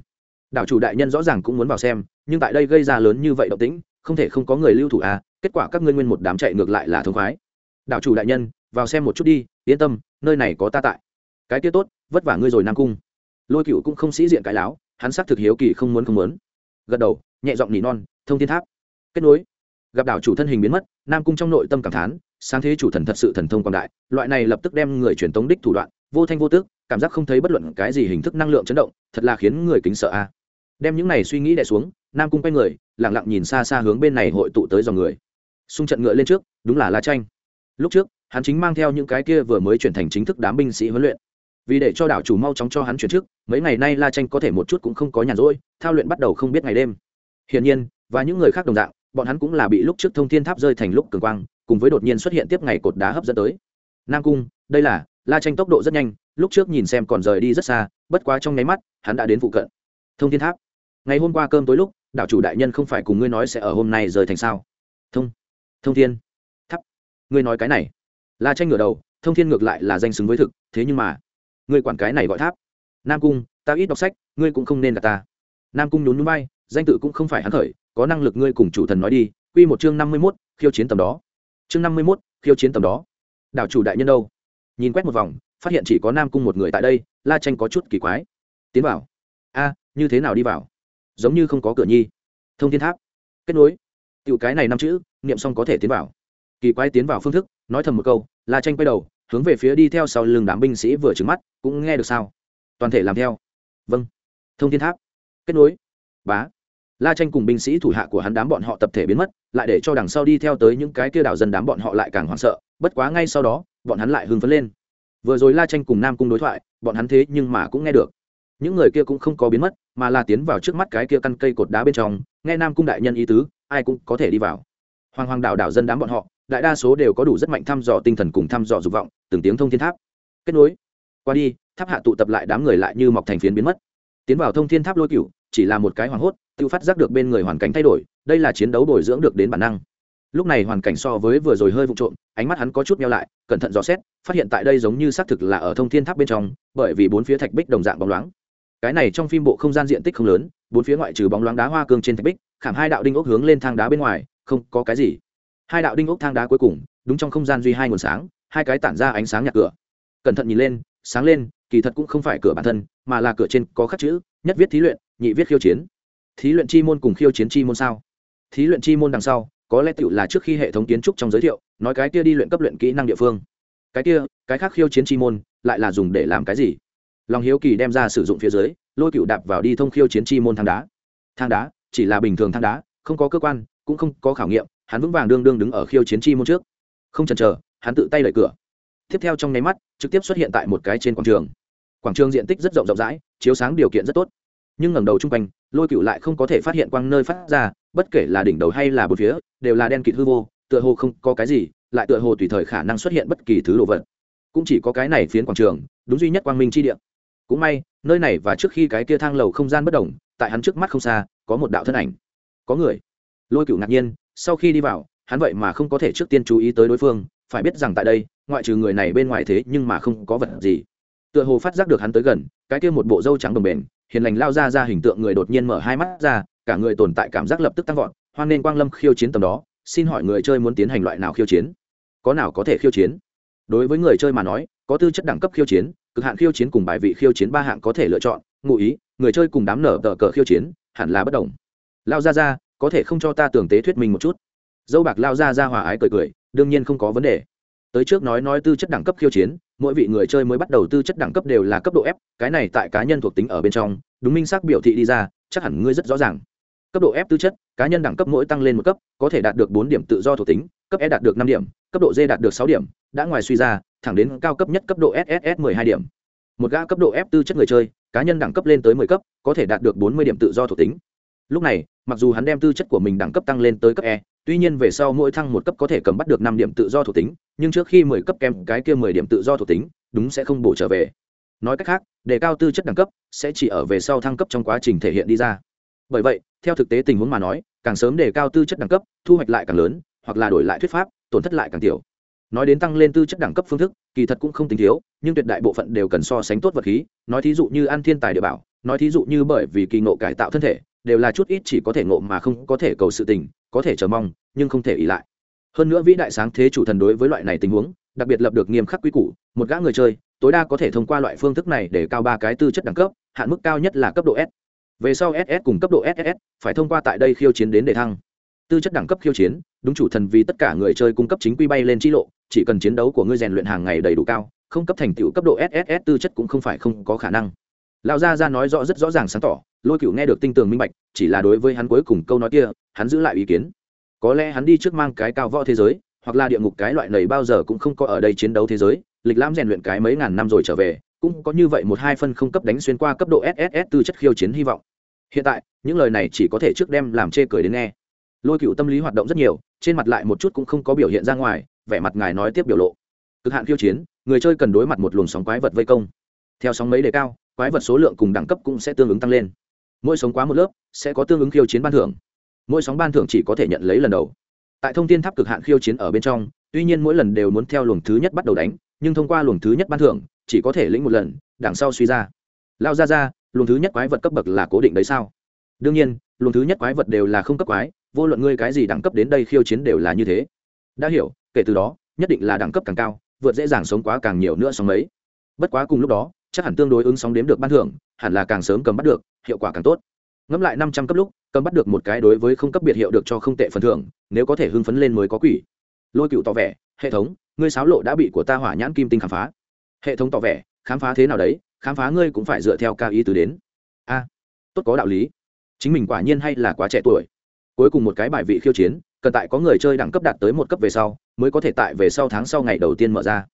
Đảo chủ đại nhân rõ ràng cũng muốn vào xem, nhưng tại đây gây ra lớn như vậy động tĩnh, không thể không có người lưu thủ à kết quả các ngươi nguyên một đám chạy ngược lại là thông khoái. Đảo chủ đại nhân, vào xem một chút đi, yên tâm, nơi này có ta tại. Cái kia tốt, vất vả ngươi rồi nam cung. Lôi cựu cũng không sĩ diện cái láo, hắn xác thực hiếu kỳ không muốn không muốn. Gật đầu, nhẹ giọng nỉ non, thông thiên tháp. Kết nối gặp đảo chủ thân hình biến mất, nam cung trong nội tâm cảm thán, sáng thế chủ thần thật sự thần thông quảng đại, loại này lập tức đem người truyền tống đích thủ đoạn, vô thanh vô tước cảm giác không thấy bất luận cái gì hình thức năng lượng chấn động, thật là khiến người kính sợ a. Đem những này suy nghĩ đè xuống, nam cung quay người lẳng lặng nhìn xa xa hướng bên này hội tụ tới dòng người. Xung trận ngựa lên trước, đúng là la tranh lúc trước, hắn chính mang theo những cái kia vừa mới chuyển thành chính thức đám binh sĩ huấn luyện. Vì để cho đảo chủ mau chóng cho hắn chuyển trước mấy ngày nay la tranh có thể một chút cũng không có nhàn rỗi, thao luyện bắt đầu không biết ngày đêm. Hiển nhiên, và những người khác đồng dạng bọn hắn cũng là bị lúc trước thông thiên tháp rơi thành lúc cường quang, cùng với đột nhiên xuất hiện tiếp ngày cột đá hấp dẫn tới. Nam cung, đây là, la tranh tốc độ rất nhanh, lúc trước nhìn xem còn rời đi rất xa, bất quá trong nháy mắt, hắn đã đến phụ cận. Thông thiên tháp. Ngày hôm qua cơm tối lúc, đảo chủ đại nhân không phải cùng ngươi nói sẽ ở hôm nay rời thành sao? Thông. Thông thiên. Tháp. Ngươi nói cái này. La tranh ngửa đầu, thông thiên ngược lại là danh xứng với thực, thế nhưng mà, ngươi quản cái này gọi tháp. Nam cung, ta ít đọc sách, ngươi cũng không nên gặp ta. Nam cung nhún núi bay danh tự cũng không phải hắn khởi có năng lực ngươi cùng chủ thần nói đi, quy một chương năm mươi mốt, khiêu chiến tầm đó. Chương năm mươi mốt, khiêu chiến tầm đó. Đảo chủ đại nhân đâu? Nhìn quét một vòng, phát hiện chỉ có nam cung một người tại đây, la tranh có chút kỳ quái. Tiến vào. A, như thế nào đi vào? Giống như không có cửa nhi. Thông thiên tháp. Kết nối. Tiểu cái này năm chữ, niệm xong có thể tiến vào. Kỳ quái tiến vào phương thức, nói thầm một câu, la tranh quay đầu, hướng về phía đi theo sau lưng đám binh sĩ vừa trứng mắt, cũng nghe được sao? Toàn thể làm theo. Vâng. Thông thiên tháp. Kết nối. Bá la tranh cùng binh sĩ thủ hạ của hắn đám bọn họ tập thể biến mất, lại để cho đằng sau đi theo tới những cái kia đảo dân đám bọn họ lại càng hoảng sợ, bất quá ngay sau đó, bọn hắn lại hưng phấn lên. Vừa rồi la tranh cùng nam cung đối thoại, bọn hắn thế nhưng mà cũng nghe được. Những người kia cũng không có biến mất, mà là tiến vào trước mắt cái kia căn cây cột đá bên trong, nghe nam cung đại nhân ý tứ, ai cũng có thể đi vào. Hoàng hoàng đảo đảo dân đám bọn họ, đại đa số đều có đủ rất mạnh thăm dò tinh thần cùng thăm dò dục vọng, từng tiếng thông thiên tháp. Kết nối. Qua đi, tháp hạ tụ tập lại đám người lại như mọc thành phiến biến mất. Tiến vào thông thiên tháp lôi cựu chỉ là một cái hoảng hốt tự phát giác được bên người hoàn cảnh thay đổi, đây là chiến đấu bồi dưỡng được đến bản năng. Lúc này hoàn cảnh so với vừa rồi hơi vụ trộm, ánh mắt hắn có chút meo lại, cẩn thận dò xét, phát hiện tại đây giống như xác thực là ở thông thiên tháp bên trong, bởi vì bốn phía thạch bích đồng dạng bóng loáng. Cái này trong phim bộ không gian diện tích không lớn, bốn phía ngoại trừ bóng loáng đá hoa cương trên thạch bích, khảm hai đạo đinh ốc hướng lên thang đá bên ngoài, không có cái gì. Hai đạo đinh ốc thang đá cuối cùng, đúng trong không gian duy hai nguồn sáng, hai cái tản ra ánh sáng nhạt cửa. Cẩn thận nhìn lên, sáng lên, kỳ thật cũng không phải cửa bản thân, mà là cửa trên có khắc chữ, nhất viết thí luyện, nhị viết khiêu chiến thí luyện chi môn cùng khiêu chiến chi môn sao? Thí luyện chi môn đằng sau, có lẽ tựu là trước khi hệ thống kiến trúc trong giới thiệu, nói cái kia đi luyện cấp luyện kỹ năng địa phương. Cái kia, cái khác khiêu chiến chi môn, lại là dùng để làm cái gì? Lòng hiếu kỳ đem ra sử dụng phía dưới, lôi cựu đạp vào đi thông khiêu chiến chi môn thang đá. Thang đá, chỉ là bình thường thang đá, không có cơ quan, cũng không có khảo nghiệm, hắn vững vàng đương đương đứng ở khiêu chiến chi môn trước. Không chần chờ, hắn tự tay đẩy cửa. Tiếp theo trong nháy mắt, trực tiếp xuất hiện tại một cái trên quảng trường. Quảng trường diện tích rất rộng rộng rãi, chiếu sáng điều kiện rất tốt. Nhưng ngẩng đầu chung quanh lôi cựu lại không có thể phát hiện quang nơi phát ra, bất kể là đỉnh đầu hay là bốn phía, đều là đen kịt hư vô, tựa hồ không có cái gì, lại tựa hồ tùy thời khả năng xuất hiện bất kỳ thứ đồ vật. Cũng chỉ có cái này phiến quảng trường, đúng duy nhất quang minh chi địa. Cũng may, nơi này và trước khi cái kia thang lầu không gian bất đồng tại hắn trước mắt không xa, có một đạo thân ảnh. Có người. Lôi cựu ngạc nhiên, sau khi đi vào, hắn vậy mà không có thể trước tiên chú ý tới đối phương, phải biết rằng tại đây, ngoại trừ người này bên ngoài thế nhưng mà không có vật gì. Tựa hồ phát giác được hắn tới gần, cái kia một bộ râu trắng đồng bền hiền lành lao ra ra hình tượng người đột nhiên mở hai mắt ra, cả người tồn tại cảm giác lập tức tăng vọt, hoan nên quang lâm khiêu chiến tầm đó, xin hỏi người chơi muốn tiến hành loại nào khiêu chiến? Có nào có thể khiêu chiến? Đối với người chơi mà nói, có tư chất đẳng cấp khiêu chiến, cực hạn khiêu chiến cùng bài vị khiêu chiến ba hạng có thể lựa chọn, ngụ ý, người chơi cùng đám nở tờ cờ khiêu chiến, hẳn là bất đồng. Lao ra ra, có thể không cho ta tưởng tế thuyết minh một chút? Dâu bạc lao ra ra hòa ái cười cười, đương nhiên không có vấn đề. Tới trước nói nói tư chất đẳng cấp khiêu chiến mỗi vị người chơi mới bắt đầu tư chất đẳng cấp đều là cấp độ f, cái này tại cá nhân thuộc tính ở bên trong, đúng minh xác biểu thị đi ra, chắc hẳn ngươi rất rõ ràng. Cấp độ f tư chất, cá nhân đẳng cấp mỗi tăng lên một cấp, có thể đạt được bốn điểm tự do thuộc tính, cấp e đạt được năm điểm, cấp độ d đạt được sáu điểm, đã ngoài suy ra, thẳng đến cao cấp nhất cấp độ sss mười hai điểm. Một gã cấp độ f tư chất người chơi, cá nhân đẳng cấp lên tới mười cấp, có thể đạt được bốn mươi điểm tự do thuộc tính. Lúc này, mặc dù hắn đem tư chất của mình đẳng cấp tăng lên tới cấp e tuy nhiên về sau mỗi thăng một cấp có thể cầm bắt được năm điểm tự do thuộc tính, nhưng trước khi mười cấp kèm cái kia mười điểm tự do thuộc tính, đúng sẽ không bổ trở về. Nói cách khác, đề cao tư chất đẳng cấp sẽ chỉ ở về sau thăng cấp trong quá trình thể hiện đi ra. Bởi vậy, theo thực tế tình huống mà nói, càng sớm đề cao tư chất đẳng cấp, thu hoạch lại càng lớn, hoặc là đổi lại thuyết pháp, tổn thất lại càng tiểu. Nói đến tăng lên tư chất đẳng cấp phương thức, kỳ thật cũng không tính thiếu, nhưng tuyệt đại bộ phận đều cần so sánh tốt vật khí, nói thí dụ như ăn thiên tài địa bảo, nói thí dụ như bởi vì kỳ ngộ cải tạo thân thể, đều là chút ít chỉ có thể ngộ mà không có thể cầu sự tình có thể chờ mong, nhưng không thể ỉ lại. Hơn nữa vĩ đại sáng thế chủ thần đối với loại này tình huống, đặc biệt lập được nghiêm khắc quy củ, một gã người chơi, tối đa có thể thông qua loại phương thức này để cao ba cái tư chất đẳng cấp, hạn mức cao nhất là cấp độ s. Về sau ss cùng cấp độ ss phải thông qua tại đây khiêu chiến đến để thăng. Tư chất đẳng cấp khiêu chiến, đúng chủ thần vì tất cả người chơi cung cấp chính quy bay lên trí lộ, chỉ cần chiến đấu của ngươi rèn luyện hàng ngày đầy đủ cao, không cấp thành tựu cấp độ sss tư chất cũng không phải không có khả năng. Lão gia ra nói rõ rất rõ ràng sáng tỏ lôi cựu nghe được tinh tường minh bạch, chỉ là đối với hắn cuối cùng câu nói kia, hắn giữ lại ý kiến. Có lẽ hắn đi trước mang cái cao võ thế giới, hoặc là địa ngục cái loại này bao giờ cũng không có ở đây chiến đấu thế giới, lịch lãm rèn luyện cái mấy ngàn năm rồi trở về, cũng có như vậy một hai phân không cấp đánh xuyên qua cấp độ sss tư chất khiêu chiến hy vọng. Hiện tại, những lời này chỉ có thể trước đem làm chê cười đến nghe. Lôi cựu tâm lý hoạt động rất nhiều, trên mặt lại một chút cũng không có biểu hiện ra ngoài, vẻ mặt ngài nói tiếp biểu lộ. Cực hạn khiêu chiến, người chơi cần đối mặt một luồng sóng quái vật vây công. Theo sóng mấy đề cao, quái vật số lượng cùng đẳng cấp cũng sẽ tương ứng tăng lên mỗi sống quá một lớp, sẽ có tương ứng khiêu chiến ban thưởng. Mỗi sóng ban thưởng chỉ có thể nhận lấy lần đầu. Tại thông tin tháp cực hạn khiêu chiến ở bên trong, tuy nhiên mỗi lần đều muốn theo luồng thứ nhất bắt đầu đánh, nhưng thông qua luồng thứ nhất ban thưởng, chỉ có thể lĩnh một lần, đằng sau suy ra. Lao ra ra, luồng thứ nhất quái vật cấp bậc là cố định đấy sao? Đương nhiên, luồng thứ nhất quái vật đều là không cấp quái, vô luận ngươi cái gì đẳng cấp đến đây khiêu chiến đều là như thế. Đã hiểu, kể từ đó, nhất định là đẳng cấp càng cao, vượt dễ dàng sống quá càng nhiều nữa sống mấy. Bất quá cùng lúc đó chắc hẳn tương đối ứng sóng đếm được ban thưởng, hẳn là càng sớm cầm bắt được, hiệu quả càng tốt. Ngẫm lại năm trăm cấp lúc, cầm bắt được một cái đối với không cấp biệt hiệu được cho không tệ phần thưởng, nếu có thể hưng phấn lên mới có quỷ. Lôi cựu tỏ vẻ, hệ thống, ngươi sáo lộ đã bị của ta hỏa nhãn kim tinh khám phá. Hệ thống tỏ vẻ, khám phá thế nào đấy, khám phá ngươi cũng phải dựa theo ca ý từ đến. A, tốt có đạo lý. Chính mình quả nhiên hay là quá trẻ tuổi. Cuối cùng một cái bài vị khiêu chiến, cần tại có người chơi đẳng cấp đạt tới một cấp về sau, mới có thể tại về sau tháng sau ngày đầu tiên mở ra.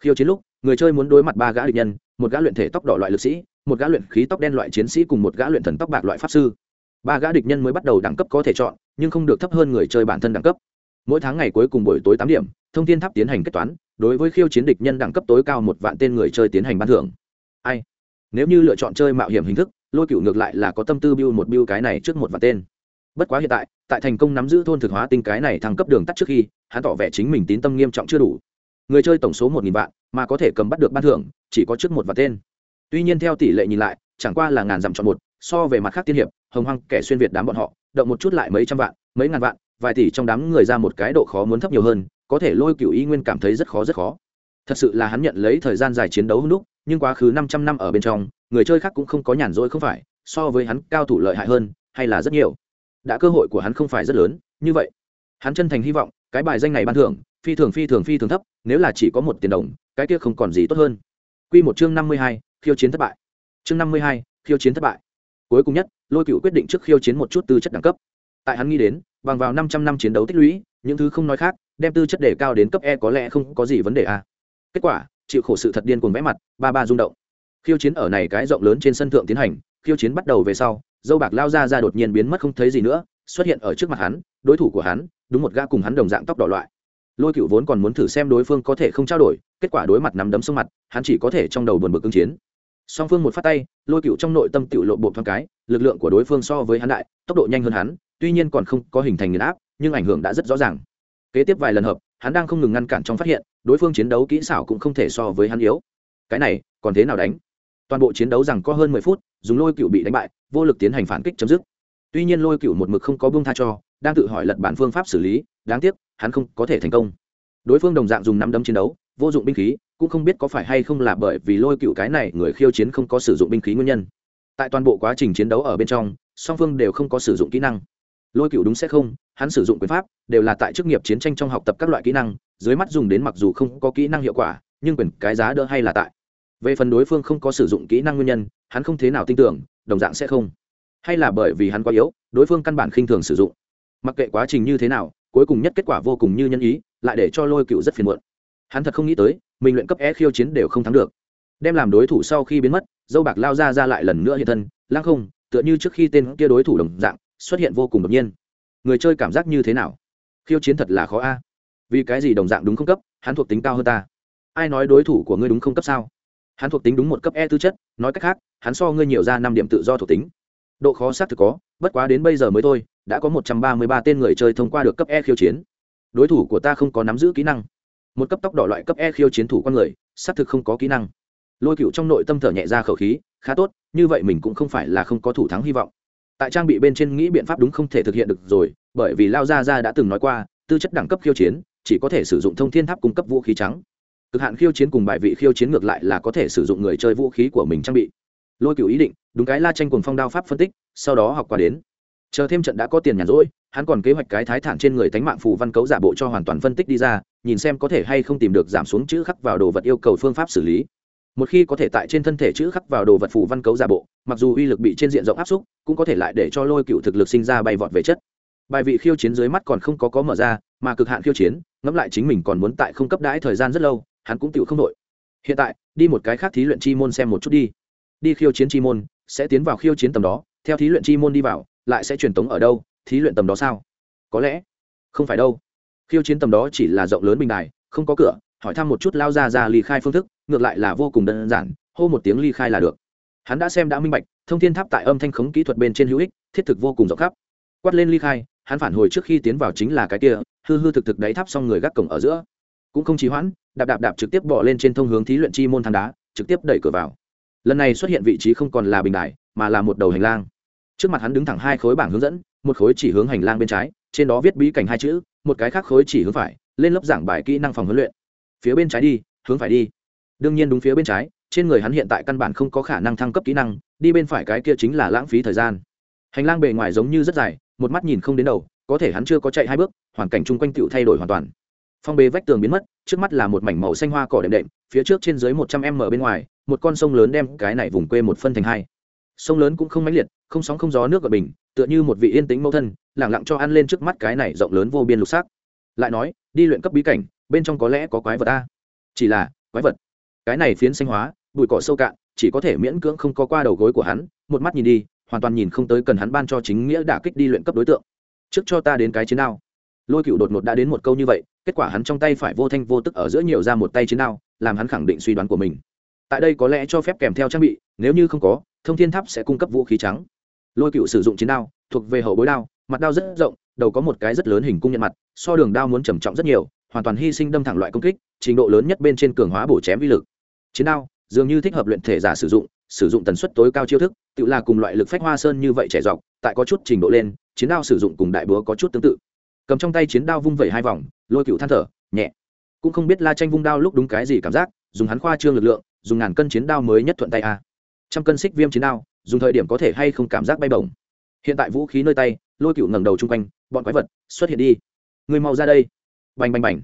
Khiêu chiến lúc, người chơi muốn đối mặt ba gã địch nhân một gã luyện thể tóc đỏ loại lực sĩ, một gã luyện khí tóc đen loại chiến sĩ cùng một gã luyện thần tóc bạc loại pháp sư. Ba gã địch nhân mới bắt đầu đẳng cấp có thể chọn, nhưng không được thấp hơn người chơi bản thân đẳng cấp. Mỗi tháng ngày cuối cùng buổi tối tám điểm, thông tin tháp tiến hành kết toán, đối với khiêu chiến địch nhân đẳng cấp tối cao một vạn tên người chơi tiến hành ban thưởng. Ai? Nếu như lựa chọn chơi mạo hiểm hình thức, lôi cựu ngược lại là có tâm tư biêu một biêu cái này trước một vạn tên. Bất quá hiện tại tại thành công nắm giữ thôn thực hóa tinh cái này thăng cấp đường tắt trước khi, hắn tỏ vẻ chính mình tín tâm nghiêm trọng chưa đủ người chơi tổng số một nghìn vạn mà có thể cầm bắt được ban thưởng chỉ có trước một vạn tên. Tuy nhiên theo tỷ lệ nhìn lại chẳng qua là ngàn dặm chọn một so về mặt khác tiên hiệp hồng hoang kẻ xuyên việt đám bọn họ động một chút lại mấy trăm vạn mấy ngàn vạn vài tỷ trong đám người ra một cái độ khó muốn thấp nhiều hơn có thể lôi cựu y nguyên cảm thấy rất khó rất khó. Thật sự là hắn nhận lấy thời gian dài chiến đấu hơn lúc, nhưng quá khứ năm trăm năm ở bên trong người chơi khác cũng không có nhàn rỗi không phải so với hắn cao thủ lợi hại hơn hay là rất nhiều. Đã cơ hội của hắn không phải rất lớn như vậy. Hắn chân thành hy vọng cái bài danh này ban thưởng phi thường phi thường phi thường thấp, nếu là chỉ có một tiền đồng, cái kia không còn gì tốt hơn. Quy một chương năm mươi hai, khiêu chiến thất bại. Chương năm mươi hai, khiêu chiến thất bại. Cuối cùng nhất, lôi cựu quyết định trước khiêu chiến một chút tư chất đẳng cấp. Tại hắn nghĩ đến, bằng vào năm trăm năm chiến đấu tích lũy, những thứ không nói khác, đem tư chất đề cao đến cấp e có lẽ không có gì vấn đề a à. kết quả, chịu khổ sự thật điên cuồng vẽ mặt, ba ba rung động. Khiêu chiến ở này cái rộng lớn trên sân thượng tiến hành, khiêu chiến bắt đầu về sau, dâu bạc lao ra ra đột nhiên biến mất không thấy gì nữa, xuất hiện ở trước mặt hắn, đối thủ của hắn, đúng một gã cùng hắn đồng dạng tóc đỏ loại lôi cựu vốn còn muốn thử xem đối phương có thể không trao đổi, kết quả đối mặt nắm đấm sông mặt, hắn chỉ có thể trong đầu buồn bực ứng chiến. Song phương một phát tay, lôi cựu trong nội tâm tự lộ bộ thoáng cái, lực lượng của đối phương so với hắn đại, tốc độ nhanh hơn hắn, tuy nhiên còn không có hình thành nghiền áp, nhưng ảnh hưởng đã rất rõ ràng. Kế tiếp vài lần hợp, hắn đang không ngừng ngăn cản trong phát hiện, đối phương chiến đấu kỹ xảo cũng không thể so với hắn yếu. Cái này, còn thế nào đánh? Toàn bộ chiến đấu rằng có hơn mười phút, dùng lôi cựu bị đánh bại, vô lực tiến hành phản kích chấm dứt. Tuy nhiên lôi cựu một mực không có buông tha cho, đang tự hỏi lật bản phương pháp xử lý đáng tiếc, hắn không có thể thành công. Đối phương đồng dạng dùng năm đấm chiến đấu, vô dụng binh khí, cũng không biết có phải hay không là bởi vì lôi cựu cái này người khiêu chiến không có sử dụng binh khí nguyên nhân. Tại toàn bộ quá trình chiến đấu ở bên trong, song phương đều không có sử dụng kỹ năng. Lôi cựu đúng sẽ không, hắn sử dụng quyền pháp, đều là tại chức nghiệp chiến tranh trong học tập các loại kỹ năng, dưới mắt dùng đến mặc dù không có kỹ năng hiệu quả, nhưng quyền cái giá đỡ hay là tại. Về phần đối phương không có sử dụng kỹ năng nguyên nhân, hắn không thế nào tin tưởng, đồng dạng sẽ không. Hay là bởi vì hắn quá yếu, đối phương căn bản khinh thường sử dụng. Mặc kệ quá trình như thế nào cuối cùng nhất kết quả vô cùng như nhân ý, lại để cho lôi cựu rất phiền muộn. Hắn thật không nghĩ tới, mình luyện cấp e khiêu chiến đều không thắng được. Đem làm đối thủ sau khi biến mất, dâu bạc lao ra ra lại lần nữa hiện thân, lang không, tựa như trước khi tên kia đối thủ đồng dạng, xuất hiện vô cùng đột nhiên. Người chơi cảm giác như thế nào? Khiêu chiến thật là khó a. Vì cái gì đồng dạng đúng không cấp, hắn thuộc tính cao hơn ta? Ai nói đối thủ của ngươi đúng không cấp sao? Hắn thuộc tính đúng một cấp e tư chất, nói cách khác, hắn so ngươi nhiều ra năm điểm tự do thuộc tính. Độ khó xác thực có, bất quá đến bây giờ mới thôi đã có một trăm ba mươi ba tên người chơi thông qua được cấp e khiêu chiến. Đối thủ của ta không có nắm giữ kỹ năng. Một cấp tốc đỏ loại cấp e khiêu chiến thủ con người, xác thực không có kỹ năng. Lôi cựu trong nội tâm thở nhẹ ra khẩu khí, khá tốt, như vậy mình cũng không phải là không có thủ thắng hy vọng. Tại trang bị bên trên nghĩ biện pháp đúng không thể thực hiện được rồi, bởi vì lao gia gia đã từng nói qua, tư chất đẳng cấp khiêu chiến, chỉ có thể sử dụng thông thiên tháp cung cấp vũ khí trắng. Cực hạn khiêu chiến cùng bài vị khiêu chiến ngược lại là có thể sử dụng người chơi vũ khí của mình trang bị. Lôi cựu ý định, đúng cái la tranh cùng phong đao pháp phân tích, sau đó học qua đến chờ thêm trận đã có tiền nhàn rỗi, hắn còn kế hoạch cái thái thản trên người tánh mạng phù văn cấu giả bộ cho hoàn toàn phân tích đi ra, nhìn xem có thể hay không tìm được giảm xuống chữ khắc vào đồ vật yêu cầu phương pháp xử lý. Một khi có thể tại trên thân thể chữ khắc vào đồ vật phù văn cấu giả bộ, mặc dù uy lực bị trên diện rộng áp xúc, cũng có thể lại để cho lôi cựu thực lực sinh ra bay vọt về chất. Bài vị khiêu chiến dưới mắt còn không có có mở ra, mà cực hạn khiêu chiến, ngẫm lại chính mình còn muốn tại không cấp đãi thời gian rất lâu, hắn cũng tự không đội hiện tại, đi một cái khác thí luyện chi môn xem một chút đi. Đi khiêu chiến chi môn, sẽ tiến vào khiêu chiến tầm đó, theo thí luyện chi môn đi vào lại sẽ truyền tống ở đâu, thí luyện tầm đó sao? Có lẽ không phải đâu. Khiêu chiến tầm đó chỉ là rộng lớn bình đài, không có cửa, hỏi thăm một chút lao ra ra ly khai phương thức, ngược lại là vô cùng đơn giản, hô một tiếng ly khai là được. Hắn đã xem đã minh bạch, thông thiên tháp tại âm thanh khống kỹ thuật bên trên hữu ích, thiết thực vô cùng rộng khắp. Quát lên ly khai, hắn phản hồi trước khi tiến vào chính là cái kia, hư hư thực thực đáy tháp xong người gác cổng ở giữa. Cũng không trì hoãn, đạp đạp đạp trực tiếp bỏ lên trên thông hướng thí luyện chi môn thang đá, trực tiếp đẩy cửa vào. Lần này xuất hiện vị trí không còn là bình đài, mà là một đầu hành lang trước mặt hắn đứng thẳng hai khối bảng hướng dẫn, một khối chỉ hướng hành lang bên trái, trên đó viết bí cảnh hai chữ, một cái khác khối chỉ hướng phải, lên lớp giảng bài kỹ năng phòng huấn luyện. Phía bên trái đi, hướng phải đi. Đương nhiên đúng phía bên trái, trên người hắn hiện tại căn bản không có khả năng thăng cấp kỹ năng, đi bên phải cái kia chính là lãng phí thời gian. Hành lang bề ngoài giống như rất dài, một mắt nhìn không đến đầu, có thể hắn chưa có chạy hai bước, hoàn cảnh chung quanh tựu thay đổi hoàn toàn. Phong bê vách tường biến mất, trước mắt là một mảnh màu xanh hoa cỏ đệm đệm, phía trước trên dưới một trăm m bên ngoài, một con sông lớn đem cái này vùng quê một phân thành hai. Sông lớn cũng không mãnh liệt không sóng không gió nước gợn bình, tựa như một vị yên tĩnh mẫu thân, lẳng lặng cho ăn lên trước mắt cái này rộng lớn vô biên lục xác lại nói, đi luyện cấp bí cảnh, bên trong có lẽ có quái vật a. Chỉ là, quái vật. Cái này phiến xanh hóa, bụi cỏ sâu cạn, chỉ có thể miễn cưỡng không có qua đầu gối của hắn, một mắt nhìn đi, hoàn toàn nhìn không tới cần hắn ban cho chính nghĩa đả kích đi luyện cấp đối tượng. Trước cho ta đến cái chiến đao. Lôi cựu đột ngột đã đến một câu như vậy, kết quả hắn trong tay phải vô thanh vô tức ở giữa nhiều ra một tay chiến đao, làm hắn khẳng định suy đoán của mình. Tại đây có lẽ cho phép kèm theo trang bị, nếu như không có, thông thiên tháp sẽ cung cấp vũ khí trắng lôi cựu sử dụng chiến đao, thuộc về hậu bối đao, mặt đao rất rộng, đầu có một cái rất lớn hình cung nhận mặt, so đường đao muốn trầm trọng rất nhiều, hoàn toàn hy sinh đâm thẳng loại công kích, trình độ lớn nhất bên trên cường hóa bổ chém vi lực. Chiến đao, dường như thích hợp luyện thể giả sử dụng sử dụng tần suất tối cao chiêu thức, tự là cùng loại lực phách hoa sơn như vậy trẻ dọc, tại có chút trình độ lên, chiến đao sử dụng cùng đại búa có chút tương tự. Cầm trong tay chiến đao vung vẩy hai vòng, lôi cựu than thở, nhẹ. Cũng không biết la tranh vung đao lúc đúng cái gì cảm giác, dùng hắn khoa trương lực lượng, dùng ngàn cân chiến đao mới nhất thuận tay a trăm cân xích viêm chiến đao, dùng thời điểm có thể hay không cảm giác bay bổng. Hiện tại vũ khí nơi tay, lôi cựu ngẩng đầu chung quanh, bọn quái vật xuất hiện đi. Người mau ra đây. Bành bành bành.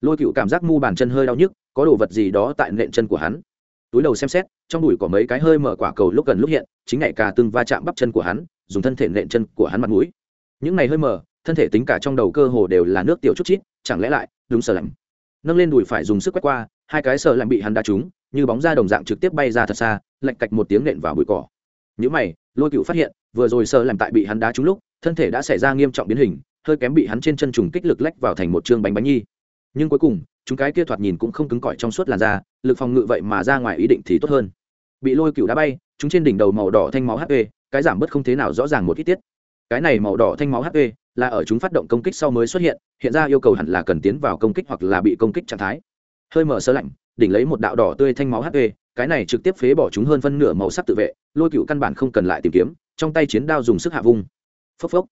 Lôi cựu cảm giác mu bàn chân hơi đau nhức, có đồ vật gì đó tại nện chân của hắn. Túi đầu xem xét, trong đùi có mấy cái hơi mở quả cầu lúc gần lúc hiện, chính ngày cà từng va chạm bắp chân của hắn, dùng thân thể nện chân của hắn mặt mũi. Những này hơi mở, thân thể tính cả trong đầu cơ hồ đều là nước tiểu chút chít, chẳng lẽ lại, đúng sờ lạnh. Nâng lên đùi phải dùng sức quét qua, hai cái sờ lạnh bị hắn đá trúng, như bóng ra đồng dạng trực tiếp bay ra thật xa lạch cạch một tiếng nện vào bụi cỏ. Những mày, lôi cựu phát hiện, vừa rồi sơ làm tại bị hắn đá trúng lúc, thân thể đã xảy ra nghiêm trọng biến hình, hơi kém bị hắn trên chân trùng kích lực lách vào thành một chương bánh bánh nhi. Nhưng cuối cùng, chúng cái kia thoạt nhìn cũng không cứng cỏi trong suốt làn da, lực phòng ngự vậy mà ra ngoài ý định thì tốt hơn. Bị lôi cựu đá bay, chúng trên đỉnh đầu màu đỏ thanh máu hp cái giảm bớt không thế nào rõ ràng một ít tiết. Cái này màu đỏ thanh máu hp là ở chúng phát động công kích sau mới xuất hiện hiện ra yêu cầu hẳn là cần tiến vào công kích hoặc là bị công kích trạng thái. Hơi mở sơ lạnh, đỉnh lấy một đạo đỏ tươi thanh máu hp cái này trực tiếp phế bỏ chúng hơn phân nửa màu sắc tự vệ, lôi cựu căn bản không cần lại tìm kiếm, trong tay chiến đao dùng sức hạ vung. Phốc phốc.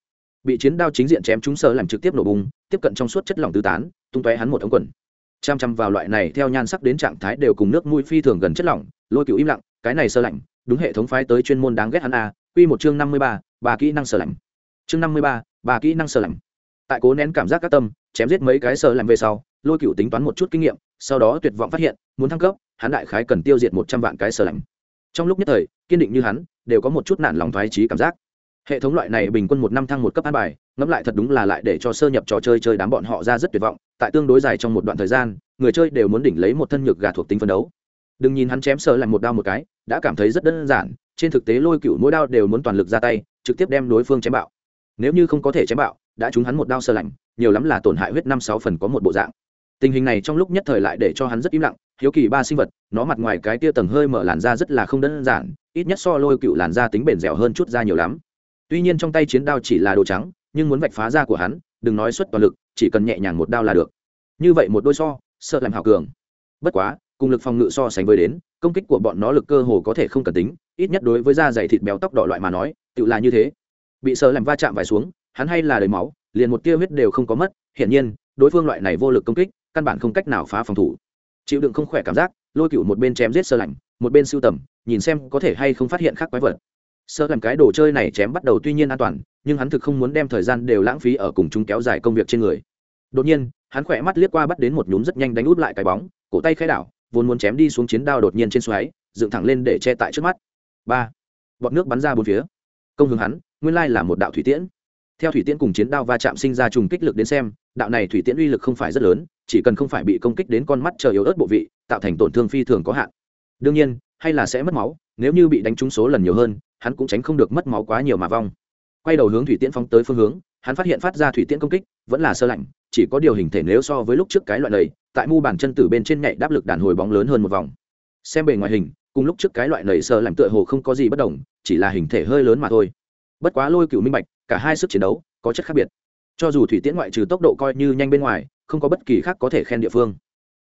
Bị chiến đao chính diện chém chúng sơ làm trực tiếp nổ bùng, tiếp cận trong suốt chất lỏng tứ tán, tung tóe hắn một ống quần. Chăm chăm vào loại này theo nhan sắc đến trạng thái đều cùng nước mũi phi thường gần chất lỏng, lôi cựu im lặng, cái này sơ lạnh, đúng hệ thống phái tới chuyên môn đáng ghét hắn a, quy một chương năm mươi ba ba kỹ năng sơ lạnh. Chương năm mươi ba ba kỹ năng sơ lạnh. Tại cố nén cảm giác các tâm, chém giết mấy cái sơ lạnh về sau, lôi cựu tính toán một chút kinh nghiệm, sau đó tuyệt vọng phát hiện, muốn thăng cấp hắn đại khái cần tiêu diệt một trăm vạn cái sơ lạnh. Trong lúc nhất thời, kiên định như hắn, đều có một chút nản lòng thoái trí cảm giác. Hệ thống loại này bình quân một năm thăng một cấp an bài, ngẫm lại thật đúng là lại để cho sơ nhập trò chơi chơi đám bọn họ ra rất tuyệt vọng, tại tương đối dài trong một đoạn thời gian, người chơi đều muốn đỉnh lấy một thân nhược gà thuộc tính phân đấu. Đừng nhìn hắn chém sơ lạnh một đao một cái, đã cảm thấy rất đơn giản, trên thực tế lôi cựu mỗi đao đều muốn toàn lực ra tay, trực tiếp đem đối phương chém bạo. Nếu như không có thể chém bạo, đã trúng hắn một đao sơ lạnh, nhiều lắm là tổn hại huyết năm sáu phần có một bộ dạng tình hình này trong lúc nhất thời lại để cho hắn rất im lặng, hiếu kỳ ba sinh vật, nó mặt ngoài cái tia tầng hơi mở làn da rất là không đơn giản, ít nhất so lôi cựu làn da tính bền dẻo hơn chút ra nhiều lắm. Tuy nhiên trong tay chiến đao chỉ là đồ trắng, nhưng muốn vạch phá da của hắn, đừng nói xuất toàn lực, chỉ cần nhẹ nhàng một đao là được. Như vậy một đôi so, sợ làm hào cường. Bất quá, cùng lực phòng ngự so sánh với đến, công kích của bọn nó lực cơ hồ có thể không cần tính, ít nhất đối với da dày thịt béo tóc đỏ loại mà nói tự là như thế. Bị sợ làm va chạm vải xuống, hắn hay là đầy máu, liền một tia huyết đều không có mất, hiển nhiên, đối phương loại này vô lực công kích căn bản không cách nào phá phòng thủ. Chịu đựng không khỏe cảm giác, lôi cựu một bên chém giết sơ lạnh, một bên sưu tầm, nhìn xem có thể hay không phát hiện khác quái vật. Sơ làm cái đồ chơi này chém bắt đầu tuy nhiên an toàn, nhưng hắn thực không muốn đem thời gian đều lãng phí ở cùng chúng kéo dài công việc trên người. Đột nhiên, hắn khỏe mắt liếc qua bắt đến một nhúm rất nhanh đánh út lại cái bóng, cổ tay khai đảo, vốn muốn chém đi xuống chiến đao đột nhiên trên xoáy, dựng thẳng lên để che tại trước mắt. Ba. Bọt nước bắn ra bốn phía. Công hướng hắn, nguyên lai là một đạo thủy tiễn theo thủy tiễn cùng chiến đao va chạm sinh ra trùng kích lực đến xem, đạo này thủy tiễn uy lực không phải rất lớn, chỉ cần không phải bị công kích đến con mắt chờ yếu ớt bộ vị, tạo thành tổn thương phi thường có hạn. Đương nhiên, hay là sẽ mất máu, nếu như bị đánh trúng số lần nhiều hơn, hắn cũng tránh không được mất máu quá nhiều mà vong. Quay đầu hướng thủy tiễn phóng tới phương hướng, hắn phát hiện phát ra thủy tiễn công kích, vẫn là sơ lạnh, chỉ có điều hình thể nếu so với lúc trước cái loại này, tại mu bàn chân tử bên trên nhạy đáp lực đàn hồi bóng lớn hơn một vòng. Xem bề ngoài hình, cùng lúc trước cái loại này sơ lạnh tựa hồ không có gì bất đồng, chỉ là hình thể hơi lớn mà thôi. Bất quá lôi cựu minh bạch cả hai sức chiến đấu có chất khác biệt. Cho dù thủy tiễn ngoại trừ tốc độ coi như nhanh bên ngoài, không có bất kỳ khác có thể khen địa phương.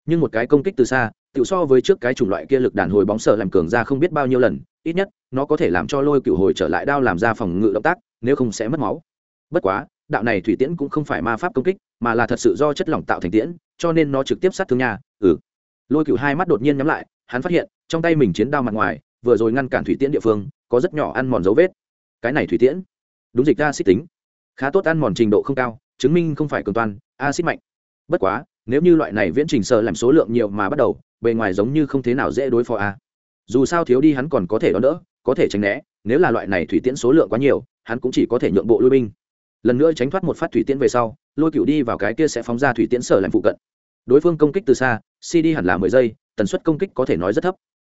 Nhưng một cái công kích từ xa tự so với trước cái chủng loại kia lực đàn hồi bóng sợ làm cường ra không biết bao nhiêu lần, ít nhất, nó có thể làm cho lôi cựu hồi trở lại đao làm ra phòng ngự động tác, nếu không sẽ mất máu. Bất quá, đạo này thủy tiễn cũng không phải ma pháp công kích, mà là thật sự do chất lỏng tạo thành tiễn, cho nên nó trực tiếp sát thương nhà ừ. Lôi cựu hai mắt đột nhiên nhắm lại, hắn phát hiện, trong tay mình chiến đao mặt ngoài, vừa rồi ngăn cản thủy tiễn địa phương, có rất nhỏ ăn mòn dấu vết. Cái này thủy tiễn đúng dịch acid tính. Khá tốt ăn mòn trình độ không cao, chứng minh không phải cường toàn, acid mạnh. Bất quá, nếu như loại này viễn trình sợ làm số lượng nhiều mà bắt đầu, bề ngoài giống như không thế nào dễ đối phó a. Dù sao thiếu đi hắn còn có thể đón đỡ, có thể tránh né, nếu là loại này thủy tiễn số lượng quá nhiều, hắn cũng chỉ có thể nhượng bộ lui binh. Lần nữa tránh thoát một phát thủy tiễn về sau, lôi cựu đi vào cái kia sẽ phóng ra thủy tiễn sở làm phụ cận. Đối phương công kích từ xa, cd hẳn là mười giây, tần suất công kích có thể nói rất thấp.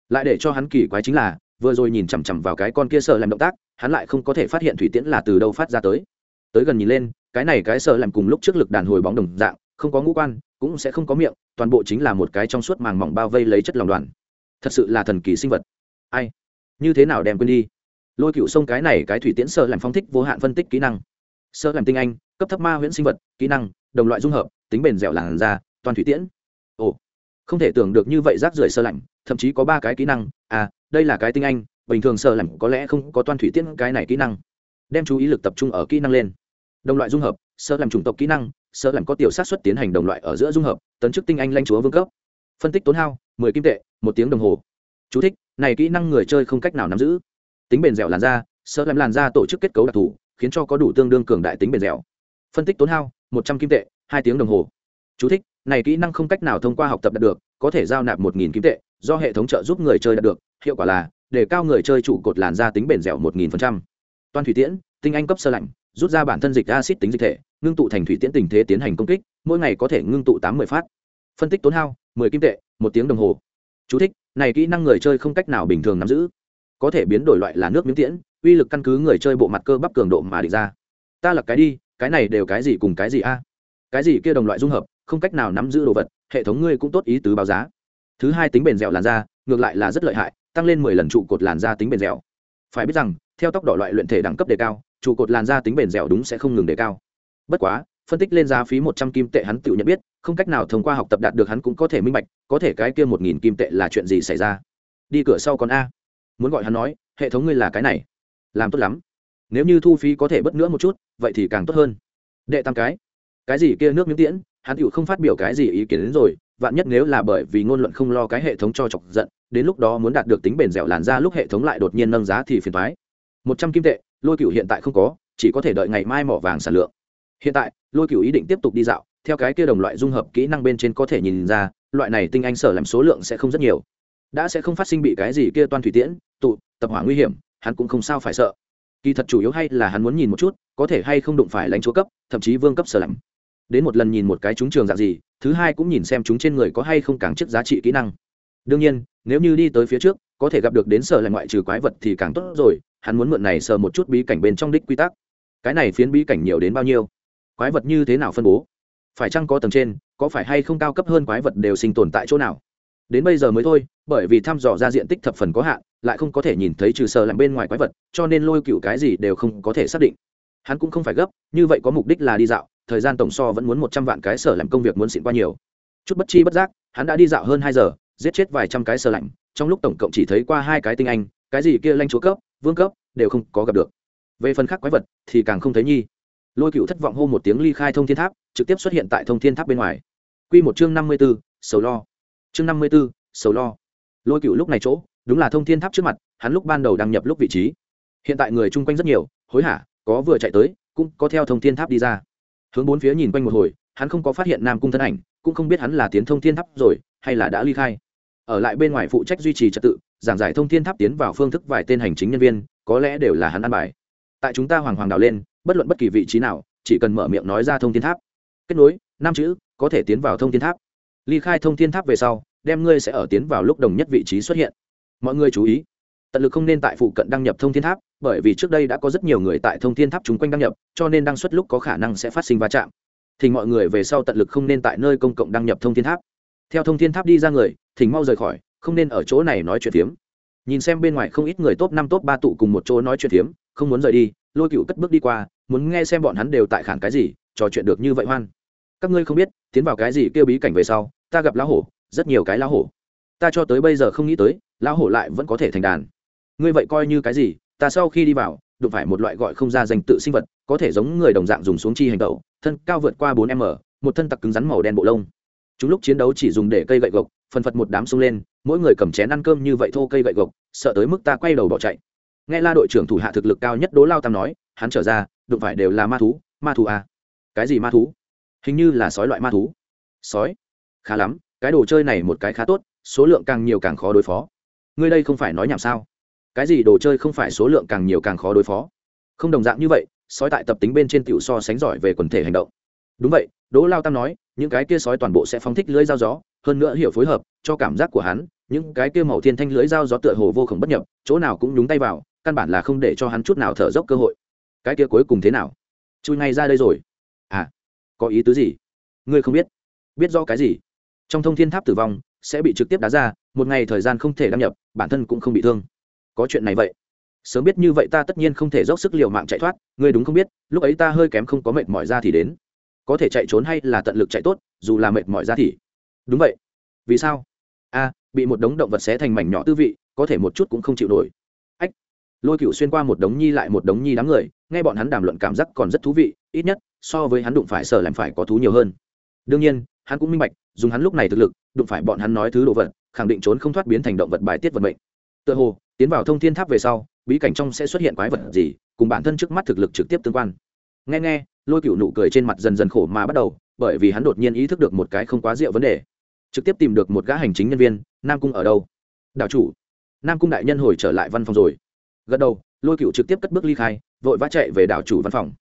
Lại để cho hắn kỳ quái chính là, vừa rồi nhìn chằm chằm vào cái con kia sợ làm động tác hắn lại không có thể phát hiện thủy tiễn là từ đâu phát ra tới. Tới gần nhìn lên, cái này cái sợ làm cùng lúc trước lực đàn hồi bóng đồng dạng, không có ngũ quan, cũng sẽ không có miệng, toàn bộ chính là một cái trong suốt màng mỏng bao vây lấy chất lòng đoàn. Thật sự là thần kỳ sinh vật. Ai? Như thế nào đem quên đi? Lôi cựu sông cái này cái thủy tiễn sợ làm phong thích vô hạn phân tích kỹ năng. Sợ làm tinh anh, cấp thấp ma huyễn sinh vật, kỹ năng, đồng loại dung hợp, tính bền dẻo làn da, toàn thủy tiễn. Ồ, không thể tưởng được như vậy rác rưởi sơ lạnh, thậm chí có ba cái kỹ năng. À đây là cái tinh anh bình thường sơ lạnh có lẽ không có toàn thủy tiễn cái này kỹ năng. Đem chú ý lực tập trung ở kỹ năng lên. Đồng loại dung hợp sơ làm chủng tộc kỹ năng sơ làm có tiểu sát xuất tiến hành đồng loại ở giữa dung hợp tấn chức tinh anh lanh chúa vương cấp. Phân tích tốn hao mười kim tệ một tiếng đồng hồ. Chú thích, này kỹ năng người chơi không cách nào nắm giữ. Tính bền dẻo làn da sơ làm làn da tổ chức kết cấu đặc thù khiến cho có đủ tương đương cường đại tính bền dẻo. Phân tích tốn hao một trăm kim tệ hai tiếng đồng hồ. Chú thích, này kỹ năng không cách nào thông qua học tập đạt được có thể giao nạp một nghìn kim tệ do hệ thống trợ giúp người chơi đạt được hiệu quả là để cao người chơi trụ cột làn da tính bền dẻo một nghìn phần trăm. Toàn thủy tiễn tinh anh cấp sơ lạnh rút ra bản thân dịch acid tính dịch thể ngưng tụ thành thủy tiễn tình thế tiến hành công kích mỗi ngày có thể ngưng tụ tám mươi phát. Phân tích tốn hao mười kim tệ một tiếng đồng hồ. Chú thích, này kỹ năng người chơi không cách nào bình thường nắm giữ. Có thể biến đổi loại là nước miếng tiễn uy lực căn cứ người chơi bộ mặt cơ bắp cường độ mà địch ra. Ta là cái đi cái này đều cái gì cùng cái gì a? Cái gì kia đồng loại dung hợp không cách nào nắm giữ đồ vật hệ thống ngươi cũng tốt ý tứ báo giá. Thứ hai tính bền dẻo làn da ngược lại là rất lợi hại tăng lên mười lần trụ cột làn da tính bền dẻo. Phải biết rằng, theo tốc độ loại luyện thể đẳng cấp đề cao, trụ cột làn da tính bền dẻo đúng sẽ không ngừng đề cao. Bất quá, phân tích lên giá phí một trăm kim tệ hắn tự nhận biết, không cách nào thông qua học tập đạt được hắn cũng có thể minh bạch, có thể cái kia một nghìn kim tệ là chuyện gì xảy ra. Đi cửa sau còn a. Muốn gọi hắn nói, hệ thống ngươi là cái này. Làm tốt lắm. Nếu như thu phí có thể bớt nữa một chút, vậy thì càng tốt hơn. Đệ tam cái. Cái gì kia nước miếng tiễn? Hắn tựu không phát biểu cái gì ý kiến đến rồi, vạn nhất nếu là bởi vì ngôn luận không lo cái hệ thống cho chọc giận đến lúc đó muốn đạt được tính bền dẻo làn da lúc hệ thống lại đột nhiên nâng giá thì phiền thoái một trăm kim tệ, lôi cựu hiện tại không có, chỉ có thể đợi ngày mai mỏ vàng sản lượng. Hiện tại, lôi cựu ý định tiếp tục đi dạo, theo cái kia đồng loại dung hợp kỹ năng bên trên có thể nhìn ra, loại này tinh anh sở làm số lượng sẽ không rất nhiều. Đã sẽ không phát sinh bị cái gì kia toan thủy tiễn, tụ, tập hỏa nguy hiểm, hắn cũng không sao phải sợ. Kỳ thật chủ yếu hay là hắn muốn nhìn một chút, có thể hay không đụng phải lãnh chúa cấp, thậm chí vương cấp sở lạnh đến một lần nhìn một cái chúng trường dạng gì, thứ hai cũng nhìn xem chúng trên người có hay không càng chức giá trị kỹ năng đương nhiên, nếu như đi tới phía trước, có thể gặp được đến sở lạnh ngoại trừ quái vật thì càng tốt rồi, hắn muốn mượn này sờ một chút bí cảnh bên trong đích quy tắc. Cái này phiến bí cảnh nhiều đến bao nhiêu? Quái vật như thế nào phân bố? Phải chăng có tầng trên, có phải hay không cao cấp hơn quái vật đều sinh tồn tại chỗ nào? Đến bây giờ mới thôi, bởi vì thăm dò ra diện tích thập phần có hạn, lại không có thể nhìn thấy trừ sờ làm bên ngoài quái vật, cho nên lôi cựu cái gì đều không có thể xác định. Hắn cũng không phải gấp, như vậy có mục đích là đi dạo, thời gian tổng so vẫn muốn một trăm vạn cái sở làm công việc muốn xịn qua nhiều. Chút bất chi bất giác, hắn đã đi dạo hơn hai giờ giết chết vài trăm cái sơ lạnh, trong lúc tổng cộng chỉ thấy qua hai cái tinh anh, cái gì kia lanh chúa cấp, vương cấp, đều không có gặp được. Về phần khác quái vật thì càng không thấy nhi. Lôi cựu thất vọng hô một tiếng ly khai thông thiên tháp, trực tiếp xuất hiện tại thông thiên tháp bên ngoài. Q một chương năm mươi b ố sầu lo. Chương năm mươi b ố sầu lo. Lôi cựu lúc này chỗ, đúng là thông thiên tháp trước mặt, hắn lúc ban đầu đăng nhập lúc vị trí. Hiện tại người chung quanh rất nhiều, hối hả, có vừa chạy tới, cũng có theo thông thiên tháp đi ra. Hướng bốn phía nhìn quanh một hồi, hắn không có phát hiện nam cung thân ảnh, cũng không biết hắn là tiến thông thiên tháp rồi, hay là đã ly khai ở lại bên ngoài phụ trách duy trì trật tự, giảng giải thông thiên tháp tiến vào phương thức vài tên hành chính nhân viên, có lẽ đều là hắn ăn bài. Tại chúng ta hoàng hoàng đào lên, bất luận bất kỳ vị trí nào, chỉ cần mở miệng nói ra thông thiên tháp. Kết nối, năm chữ, có thể tiến vào thông thiên tháp. Ly khai thông thiên tháp về sau, đem ngươi sẽ ở tiến vào lúc đồng nhất vị trí xuất hiện. Mọi người chú ý, tận lực không nên tại phụ cận đăng nhập thông thiên tháp, bởi vì trước đây đã có rất nhiều người tại thông thiên tháp chung quanh đăng nhập, cho nên đăng xuất lúc có khả năng sẽ phát sinh va chạm. Thì mọi người về sau tận lực không nên tại nơi công cộng đăng nhập thông thiên tháp. Theo thông thiên tháp đi ra người thỉnh mau rời khỏi, không nên ở chỗ này nói chuyện phiếm. Nhìn xem bên ngoài không ít người top năm, top ba tụ cùng một chỗ nói chuyện phiếm, không muốn rời đi, lôi cựu cất bước đi qua, muốn nghe xem bọn hắn đều tại khản cái gì, trò chuyện được như vậy hoan. Các ngươi không biết, tiến vào cái gì kêu bí cảnh về sau, ta gặp lão hổ, rất nhiều cái lão hổ. Ta cho tới bây giờ không nghĩ tới, lão hổ lại vẫn có thể thành đàn. Ngươi vậy coi như cái gì, ta sau khi đi vào, đụng phải một loại gọi không ra danh tự sinh vật, có thể giống người đồng dạng dùng xuống chi hành tẩu, thân cao vượt qua bốn m, một thân tặc cứng rắn màu đen bộ lông. Chúng lúc chiến đấu chỉ dùng để cây gậy gộc phần phật một đám sung lên, mỗi người cầm chén ăn cơm như vậy thô cây gậy gộc, sợ tới mức ta quay đầu bỏ chạy. Nghe la đội trưởng thủ hạ thực lực cao nhất đố lao tam nói, hắn trở ra, đụng phải đều là ma thú ma thú à? cái gì ma thú? Hình như là sói loại ma thú. Sói? Khá lắm, cái đồ chơi này một cái khá tốt, số lượng càng nhiều càng khó đối phó. Ngươi đây không phải nói nhảm sao? Cái gì đồ chơi không phải số lượng càng nhiều càng khó đối phó? Không đồng dạng như vậy, sói tại tập tính bên trên tiểu so sánh giỏi về quần thể hành động. Đúng vậy, đỗ lao tam nói, những cái kia sói toàn bộ sẽ phóng thích lưỡi dao gió hơn nữa hiểu phối hợp, cho cảm giác của hắn, những cái kia màu thiên thanh lưới dao gió tựa hồ vô khổng bất nhập, chỗ nào cũng nhúng tay vào, căn bản là không để cho hắn chút nào thở dốc cơ hội. Cái kia cuối cùng thế nào? Chui ngay ra đây rồi. À có ý tứ gì? Ngươi không biết. Biết do cái gì? Trong thông thiên tháp tử vong, sẽ bị trực tiếp đá ra, một ngày thời gian không thể đăng nhập, bản thân cũng không bị thương. Có chuyện này vậy. Sớm biết như vậy ta tất nhiên không thể dốc sức l i ề u mạng chạy thoát, ngươi đúng không biết, lúc ấy ta hơi kém không có mệt mỏi ra thì đến. Có thể chạy trốn hay là tận lực chạy tốt, dù là mệt mỏi ra thì đúng vậy. Vì sao? A bị một đống động vật xé thành mảnh nhỏ tư vị, có thể một chút cũng không chịu nổi. Ách. Lôi cựu xuyên qua một đống nhi lại một đống nhi đám người, nghe bọn hắn đàm luận cảm giác còn rất thú vị, ít nhất, so với hắn đụng phải sở làm phải có thú nhiều hơn. Đương nhiên, hắn cũng minh bạch, dùng hắn lúc này thực lực, đụng phải bọn hắn nói thứ đồ vật, khẳng định trốn không thoát biến thành động vật bài tiết vận mệnh. Tựa hồ, tiến vào thông thiên tháp về sau, bí cảnh trong sẽ xuất hiện quái vật gì, cùng bản thân trước mắt thực lực trực tiếp tương quan. Nghe nghe, lôi cựu nụ cười trên mặt dần dần khổ mà bắt đầu, bởi vì hắn đột nhiên ý thức được một cái không quá rượu vấn đề trực tiếp tìm được một gã hành chính nhân viên, nam cung ở đâu? Đạo chủ. Nam cung đại nhân hồi trở lại văn phòng rồi. Gật đầu, lôi cựu trực tiếp cất bước ly khai, vội vã chạy về đảo chủ văn phòng.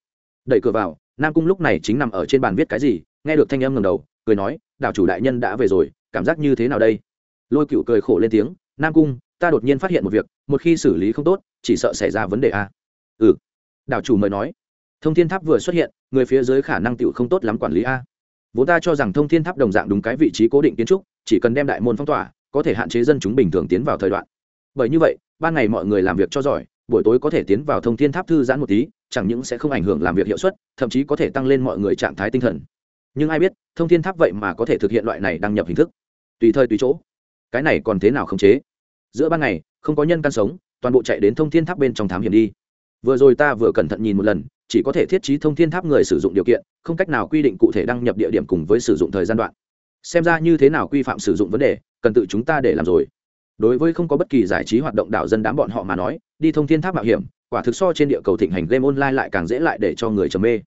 Đẩy cửa vào, nam cung lúc này chính nằm ở trên bàn viết cái gì, nghe được thanh âm ngầm đầu, cười nói, đảo chủ đại nhân đã về rồi, cảm giác như thế nào đây? Lôi cựu cười khổ lên tiếng, nam cung, ta đột nhiên phát hiện một việc, một khi xử lý không tốt, chỉ sợ xảy ra vấn đề a. Ừ. Đảo chủ mời nói. Thông thiên tháp vừa xuất hiện, người phía dưới khả năng tựu không tốt lắm quản lý a vốn ta cho rằng thông thiên tháp đồng dạng đúng cái vị trí cố định kiến trúc, chỉ cần đem đại môn phong tỏa, có thể hạn chế dân chúng bình thường tiến vào thời đoạn. Bởi như vậy, ban ngày mọi người làm việc cho giỏi, buổi tối có thể tiến vào thông thiên tháp thư giãn một tí, chẳng những sẽ không ảnh hưởng làm việc hiệu suất, thậm chí có thể tăng lên mọi người trạng thái tinh thần. Nhưng ai biết, thông thiên tháp vậy mà có thể thực hiện loại này đăng nhập hình thức. Tùy thời tùy chỗ. Cái này còn thế nào khống chế? Giữa ban ngày, không có nhân căn sống, toàn bộ chạy đến thông thiên tháp bên trong thám hiểm đi. Vừa rồi ta vừa cẩn thận nhìn một lần chỉ có thể thiết trí thông thiên tháp người sử dụng điều kiện, không cách nào quy định cụ thể đăng nhập địa điểm cùng với sử dụng thời gian đoạn. Xem ra như thế nào quy phạm sử dụng vấn đề, cần tự chúng ta để làm rồi. Đối với không có bất kỳ giải trí hoạt động đảo dân đám bọn họ mà nói, đi thông thiên tháp mạo hiểm, quả thực so trên địa cầu thịnh hành game online lại càng dễ lại để cho người trầm mê.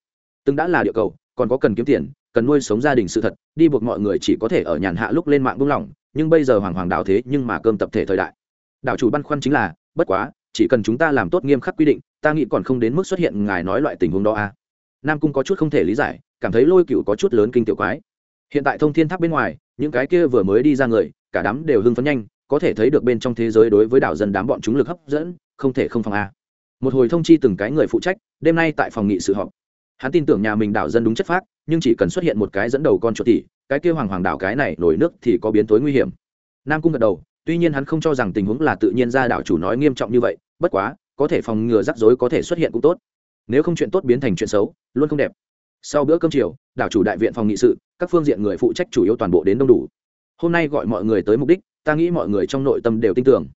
Từng đã là địa cầu, còn có cần kiếm tiền, cần nuôi sống gia đình sự thật, đi buộc mọi người chỉ có thể ở nhàn hạ lúc lên mạng buông lỏng, nhưng bây giờ hoàng hoàng đảo thế nhưng mà cơm tập thể thời đại. Đảo chủ băn khoăn chính là, bất quá chỉ cần chúng ta làm tốt nghiêm khắc quy định, ta nghĩ còn không đến mức xuất hiện ngài nói loại tình huống đó a à. nam cung có chút không thể lý giải, cảm thấy lôi cựu có chút lớn kinh tiểu quái. Hiện tại thông thiên tháp bên ngoài, những cái kia vừa mới đi ra người, cả đám đều hưng phấn nhanh, có thể thấy được bên trong thế giới đối với đảo dân đám bọn chúng lực hấp dẫn, không thể không phòng a một hồi thông chi từng cái người phụ trách, đêm nay tại phòng nghị sự họp. Hắn tin tưởng nhà mình đảo dân đúng chất phác, nhưng chỉ cần xuất hiện một cái dẫn đầu con chuột tỷ cái kia hoàng hoàng đảo cái này nổi nước thì có biến tối nguy hiểm. Nam cung gật đầu, tuy nhiên hắn không cho rằng tình huống là tự nhiên ra đảo chủ nói nghiêm trọng như vậy bất quá, có thể phòng ngừa rắc rối có thể xuất hiện cũng tốt. Nếu không chuyện tốt biến thành chuyện xấu, luôn không đẹp. Sau bữa cơm chiều, đảo chủ đại viện phòng nghị sự, các phương diện người phụ trách chủ yếu toàn bộ đến đông đủ. Hôm nay gọi mọi người tới mục đích, ta nghĩ mọi người trong nội tâm đều tin tưởng.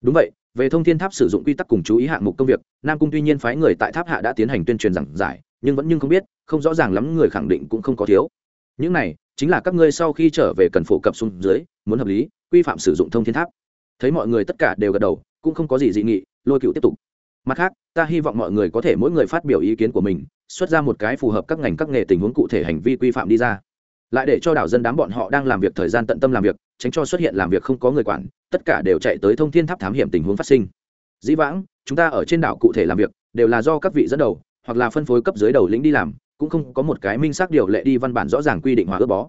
Đúng vậy, về thông thiên tháp sử dụng quy tắc cùng chú ý hạng mục công việc, nam cung tuy nhiên phái người tại tháp hạ đã tiến hành tuyên truyền giảng giải, nhưng vẫn nhưng không biết, không rõ ràng lắm người khẳng định cũng không có thiếu. Những này, chính là các ngươi sau khi trở về cần phổ cập xuống dưới, muốn hợp lý, quy phạm sử dụng thông thiên tháp. Thấy mọi người tất cả đều gật đầu, cũng không có gì dị nghị lôi cựu tiếp tục. Mặt khác, ta hy vọng mọi người có thể mỗi người phát biểu ý kiến của mình, xuất ra một cái phù hợp các ngành các nghề tình huống cụ thể hành vi quy phạm đi ra. Lại để cho đảo dân đám bọn họ đang làm việc thời gian tận tâm làm việc, tránh cho xuất hiện làm việc không có người quản, tất cả đều chạy tới thông thiên tháp thám hiểm tình huống phát sinh. Dĩ vãng, chúng ta ở trên đảo cụ thể làm việc, đều là do các vị dẫn đầu, hoặc là phân phối cấp dưới đầu lĩnh đi làm, cũng không có một cái minh xác điều lệ đi văn bản rõ ràng quy định hòa ước bó.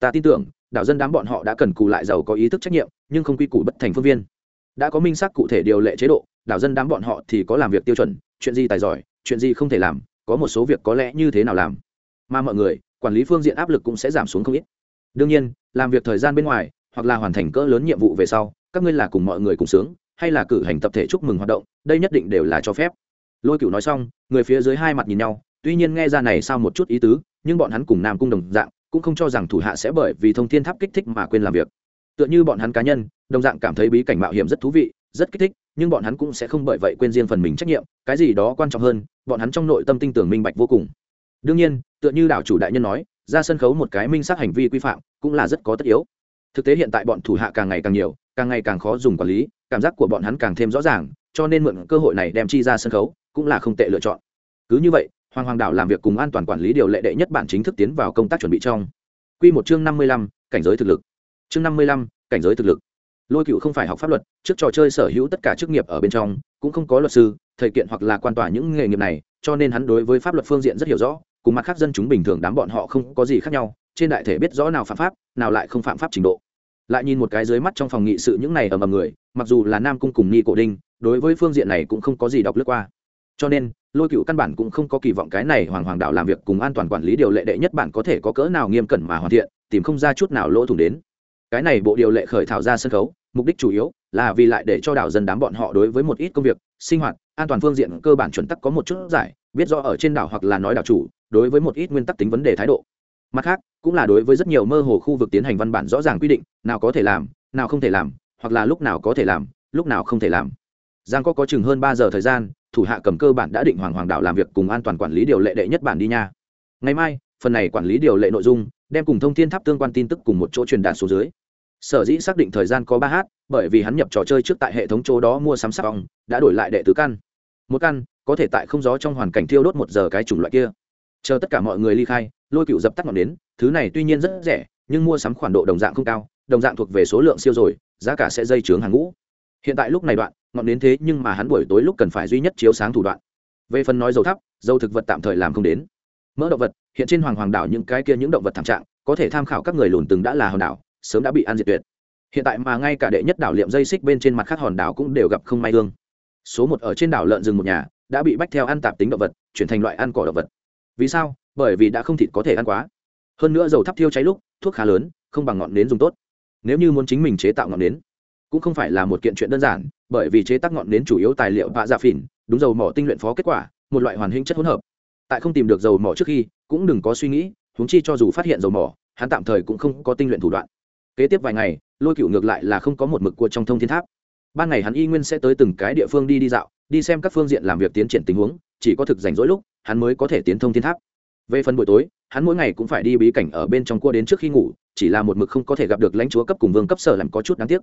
Ta tin tưởng, đảo dân đám bọn họ đã cần cù lại giàu có ý thức trách nhiệm, nhưng không quy củ bất thành phương viên. Đã có minh xác cụ thể điều lệ chế độ đảo dân đám bọn họ thì có làm việc tiêu chuẩn, chuyện gì tài giỏi, chuyện gì không thể làm, có một số việc có lẽ như thế nào làm. Mà mọi người, quản lý phương diện áp lực cũng sẽ giảm xuống không ít. Đương nhiên, làm việc thời gian bên ngoài, hoặc là hoàn thành cỡ lớn nhiệm vụ về sau, các ngươi là cùng mọi người cùng sướng, hay là cử hành tập thể chúc mừng hoạt động, đây nhất định đều là cho phép. Lôi cửu nói xong, người phía dưới hai mặt nhìn nhau, tuy nhiên nghe ra này sao một chút ý tứ, nhưng bọn hắn cùng nam cung đồng dạng, cũng không cho rằng thủ hạ sẽ bởi vì thông thiên tháp kích thích mà quên làm việc. Tựa như bọn hắn cá nhân, đồng dạng cảm thấy bí cảnh mạo hiểm rất thú vị, rất kích thích nhưng bọn hắn cũng sẽ không bởi vậy quên riêng phần mình trách nhiệm, cái gì đó quan trọng hơn, bọn hắn trong nội tâm tinh tưởng minh bạch vô cùng. Đương nhiên, tựa như đảo chủ đại nhân nói, ra sân khấu một cái minh xác hành vi quy phạm cũng là rất có tất yếu. Thực tế hiện tại bọn thủ hạ càng ngày càng nhiều, càng ngày càng khó dùng quản lý, cảm giác của bọn hắn càng thêm rõ ràng, cho nên mượn cơ hội này đem chi ra sân khấu cũng là không tệ lựa chọn. Cứ như vậy, hoàng hoàng đảo làm việc cùng an toàn quản lý điều lệ đệ nhất bản chính thức tiến vào công tác chuẩn bị trong. Q một chương năm mươi lăm, cảnh giới thực lực. Chương năm mươi lăm, cảnh giới thực lực lôi cựu không phải học pháp luật, trước trò chơi sở hữu tất cả chức nghiệp ở bên trong, cũng không có luật sư, thầy kiện hoặc là quan tỏa những nghề nghiệp này, cho nên hắn đối với pháp luật phương diện rất hiểu rõ, cùng mặt khác dân chúng bình thường đám bọn họ không có gì khác nhau, trên đại thể biết rõ nào phạm pháp, nào lại không phạm pháp trình độ. Lại nhìn một cái dưới mắt trong phòng nghị sự những này ầm ầm người, mặc dù là nam cung cùng nhi cổ đinh, đối với phương diện này cũng không có gì đọc lướt qua. Cho nên, lôi cựu căn bản cũng không có kỳ vọng cái này hoàng hoàng đạo làm việc cùng an toàn quản lý điều lệ đệ nhất bản có thể có cỡ nào nghiêm cẩn mà hoàn thiện, tìm không ra chút nào lỗ thủng đến cái này bộ điều lệ khởi thảo ra sân khấu, mục đích chủ yếu là vì lại để cho đảo dân đám bọn họ đối với một ít công việc, sinh hoạt, an toàn phương diện cơ bản chuẩn tắc có một chút giải, biết rõ ở trên đảo hoặc là nói đảo chủ, đối với một ít nguyên tắc tính vấn đề thái độ. Mặt khác, cũng là đối với rất nhiều mơ hồ khu vực tiến hành văn bản rõ ràng quy định, nào có thể làm, nào không thể làm, hoặc là lúc nào có thể làm, lúc nào không thể làm. Giang có có chừng hơn ba giờ thời gian, thủ hạ cầm cơ bản đã định hoàng hoàng đảo làm việc cùng an toàn quản lý điều lệ đệ nhất bản đi nha. Ngày mai, phần này quản lý điều lệ nội dung đem cùng thông thiên tháp tương quan tin tức cùng một chỗ truyền đạt xuống dưới. Sở dĩ xác định thời gian có ba h bởi vì hắn nhập trò chơi trước tại hệ thống chỗ đó mua sắm sắc ong đã đổi lại đệ tứ căn. Một căn, có thể tại không gió trong hoàn cảnh thiêu đốt một giờ cái chủng loại kia. Chờ tất cả mọi người ly khai, lôi cựu dập tắt ngọn nến, thứ này tuy nhiên rất rẻ, nhưng mua sắm khoản độ đồng dạng không cao, đồng dạng thuộc về số lượng siêu rồi, giá cả sẽ dây trướng hàng ngũ. Hiện tại lúc này đoạn, ngọn nến thế nhưng mà hắn buổi tối lúc cần phải duy nhất chiếu sáng thủ đoạn. Về phần nói dầu thấp dầu thực vật tạm thời làm không đến mỡ động vật, hiện trên hoàng hoàng đảo những cái kia những động vật thảm trạng, có thể tham khảo các người lùn từng đã là hòn đảo, sớm đã bị ăn diệt tuyệt. Hiện tại mà ngay cả đệ nhất đảo liệm dây xích bên trên mặt khác hòn đảo cũng đều gặp không may thương số một ở trên đảo lợn rừng một nhà, đã bị bách theo ăn tạp tính động vật, chuyển thành loại ăn cỏ động vật. Vì sao? Bởi vì đã không thịt có thể ăn quá. Hơn nữa dầu thắp thiêu cháy lúc, thuốc khá lớn, không bằng ngọn nến dùng tốt. Nếu như muốn chính mình chế tạo ngọn nến, cũng không phải là một kiện chuyện đơn giản, bởi vì chế tác ngọn nến chủ yếu tài liệu bạ gia dạ phỉn đúng dầu mỏ tinh luyện phó kết quả, một loại hoàn hình chất hỗn hợp tại không tìm được dầu mỏ trước khi, cũng đừng có suy nghĩ, huống chi cho dù phát hiện dầu mỏ, hắn tạm thời cũng không có tinh luyện thủ đoạn. Kế tiếp vài ngày, lôi cựu ngược lại là không có một mực cua trong thông thiên tháp. Ban ngày hắn y nguyên sẽ tới từng cái địa phương đi đi dạo, đi xem các phương diện làm việc tiến triển tình huống, chỉ có thực rảnh rỗi lúc, hắn mới có thể tiến thông thiên tháp. Về phần buổi tối, hắn mỗi ngày cũng phải đi bí cảnh ở bên trong cua đến trước khi ngủ, chỉ là một mực không có thể gặp được lãnh chúa cấp cùng vương cấp sở làm có chút đáng tiếc.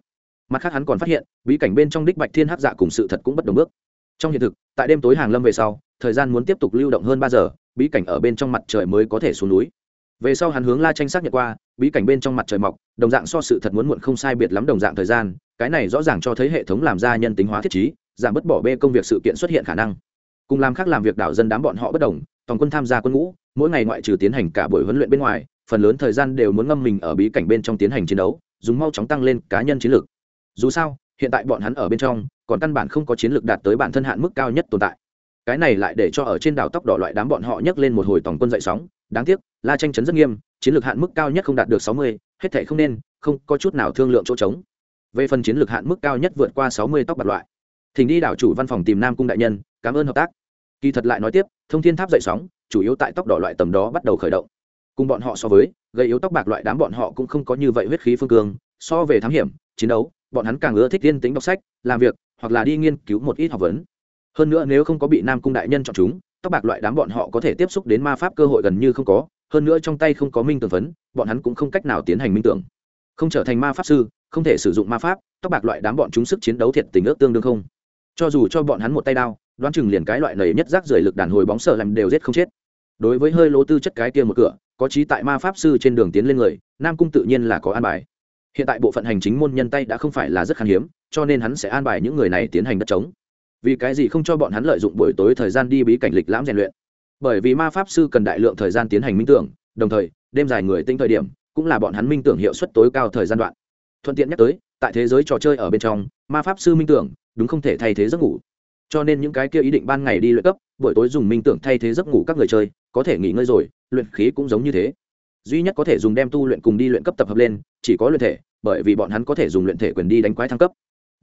Mặt khác hắn còn phát hiện, bí cảnh bên trong đích bạch thiên hắc dạ cùng sự thật cũng bất đồng bước. Trong hiện thực, tại đêm tối hàng lâm về sau thời gian muốn tiếp tục lưu động hơn ba giờ, bí cảnh ở bên trong mặt trời mới có thể xuống núi. Về sau hắn hướng la tranh xác nhận qua, bí cảnh bên trong mặt trời mọc, đồng dạng so sự thật muốn muộn không sai biệt lắm đồng dạng thời gian, cái này rõ ràng cho thấy hệ thống làm ra nhân tính hóa thiết chí giảm bớt bỏ bê công việc sự kiện xuất hiện khả năng. Cùng làm khác làm việc đảo dân đám bọn họ bất đồng, toàn quân tham gia quân ngũ, mỗi ngày ngoại trừ tiến hành cả buổi huấn luyện bên ngoài, phần lớn thời gian đều muốn ngâm mình ở bí cảnh bên trong tiến hành chiến đấu, dùng mau chóng tăng lên cá nhân chiến lược. Dù sao, hiện tại bọn hắn ở bên trong, còn căn bản không có chiến lược đạt tới bản thân hạn mức cao nhất tồn tại cái này lại để cho ở trên đảo tóc đỏ loại đám bọn họ nhấc lên một hồi tổng quân dậy sóng. Đáng tiếc, la tranh chấn rất nghiêm, chiến lược hạn mức cao nhất không đạt được sáu mươi, hết thể không nên, không có chút nào thương lượng chỗ trống. Về phần chiến lược hạn mức cao nhất vượt qua sáu mươi tóc bạc loại thỉnh đi đảo chủ văn phòng tìm nam cung đại nhân, cảm ơn hợp tác. Kỳ thật lại nói tiếp, thông thiên tháp dậy sóng, chủ yếu tại tóc đỏ loại tầm đó bắt đầu khởi động. Cùng bọn họ so với, gây yếu tóc bạc loại đám bọn họ cũng không có như vậy huyết khí phương cương, so về thám hiểm, chiến đấu, bọn hắn càng ưa thích yên tính đọc sách, làm việc, hoặc là đi nghiên cứu một ít học vấn hơn nữa nếu không có bị nam cung đại nhân chọn chúng, tóc bạc loại đám bọn họ có thể tiếp xúc đến ma pháp cơ hội gần như không có, hơn nữa trong tay không có minh tưởng phấn, bọn hắn cũng không cách nào tiến hành minh tưởng. Không trở thành ma pháp sư, không thể sử dụng ma pháp, tóc bạc loại đám bọn chúng sức chiến đấu thiệt tình ước tương đương không. Cho dù cho bọn hắn một tay đao, đoán chừng liền cái loại nầy nhất rác rưởi lực đàn hồi bóng sợ làm đều giết không chết. Đối với hơi lỗ tư chất cái kia một cửa, có trí tại ma pháp sư trên đường tiến lên người, nam cung tự nhiên là có an bài. Hiện tại bộ phận hành chính môn nhân tay đã không phải là rất khan hiếm, cho nên hắn sẽ an bài những người này tiến hành đất trống vì cái gì không cho bọn hắn lợi dụng buổi tối thời gian đi bí cảnh lịch lãm rèn luyện? Bởi vì ma pháp sư cần đại lượng thời gian tiến hành minh tưởng, đồng thời, đêm dài người tinh thời điểm cũng là bọn hắn minh tưởng hiệu suất tối cao thời gian đoạn. Thuận tiện nhắc tới, tại thế giới trò chơi ở bên trong, ma pháp sư minh tưởng đúng không thể thay thế giấc ngủ. Cho nên những cái kia ý định ban ngày đi luyện cấp, buổi tối dùng minh tưởng thay thế giấc ngủ các người chơi, có thể nghỉ ngơi rồi, luyện khí cũng giống như thế. Duy nhất có thể dùng đem tu luyện cùng đi luyện cấp tập hợp lên, chỉ có luyện thể, bởi vì bọn hắn có thể dùng luyện thể quyền đi đánh quái thăng cấp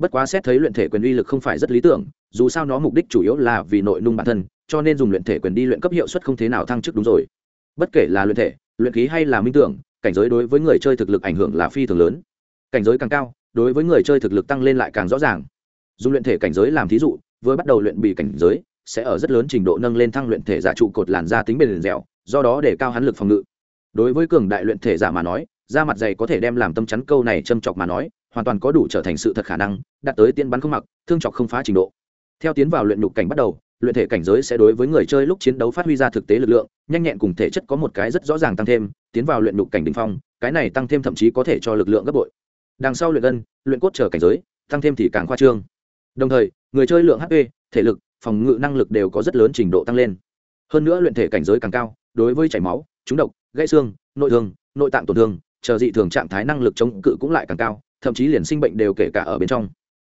bất quá xét thấy luyện thể quyền uy lực không phải rất lý tưởng, dù sao nó mục đích chủ yếu là vì nội nung bản thân, cho nên dùng luyện thể quyền đi luyện cấp hiệu suất không thế nào thăng chức đúng rồi. Bất kể là luyện thể, luyện khí hay là minh tưởng, cảnh giới đối với người chơi thực lực ảnh hưởng là phi thường lớn. Cảnh giới càng cao, đối với người chơi thực lực tăng lên lại càng rõ ràng. Dùng luyện thể cảnh giới làm thí dụ với bắt đầu luyện bị cảnh giới, sẽ ở rất lớn trình độ nâng lên thăng luyện thể giả trụ cột làn da tính bền dẻo, do đó để cao hắn lực phòng ngự. Đối với cường đại luyện thể giả mà nói, da mặt dày có thể đem làm tâm chắn câu này châm chọc mà nói hoàn toàn có đủ trở thành sự thật khả năng, đạt tới tiên bắn không mặc, thương chọc không phá trình độ. Theo tiến vào luyện nhục cảnh bắt đầu, luyện thể cảnh giới sẽ đối với người chơi lúc chiến đấu phát huy ra thực tế lực lượng, nhanh nhẹn cùng thể chất có một cái rất rõ ràng tăng thêm, tiến vào luyện nhục cảnh đỉnh phong, cái này tăng thêm thậm chí có thể cho lực lượng gấp bội. Đằng sau luyện gân, luyện cốt trở cảnh giới, tăng thêm thì càng khoa trương. Đồng thời, người chơi lượng hp thể lực, phòng ngự năng lực đều có rất lớn trình độ tăng lên. Hơn nữa luyện thể cảnh giới càng cao, đối với chảy máu, trúng độc, gãy xương, nội thương, nội tạng tổn thương, chờ dị thường trạng thái năng lực chống cự cũng lại càng cao thậm chí liền sinh bệnh đều kể cả ở bên trong.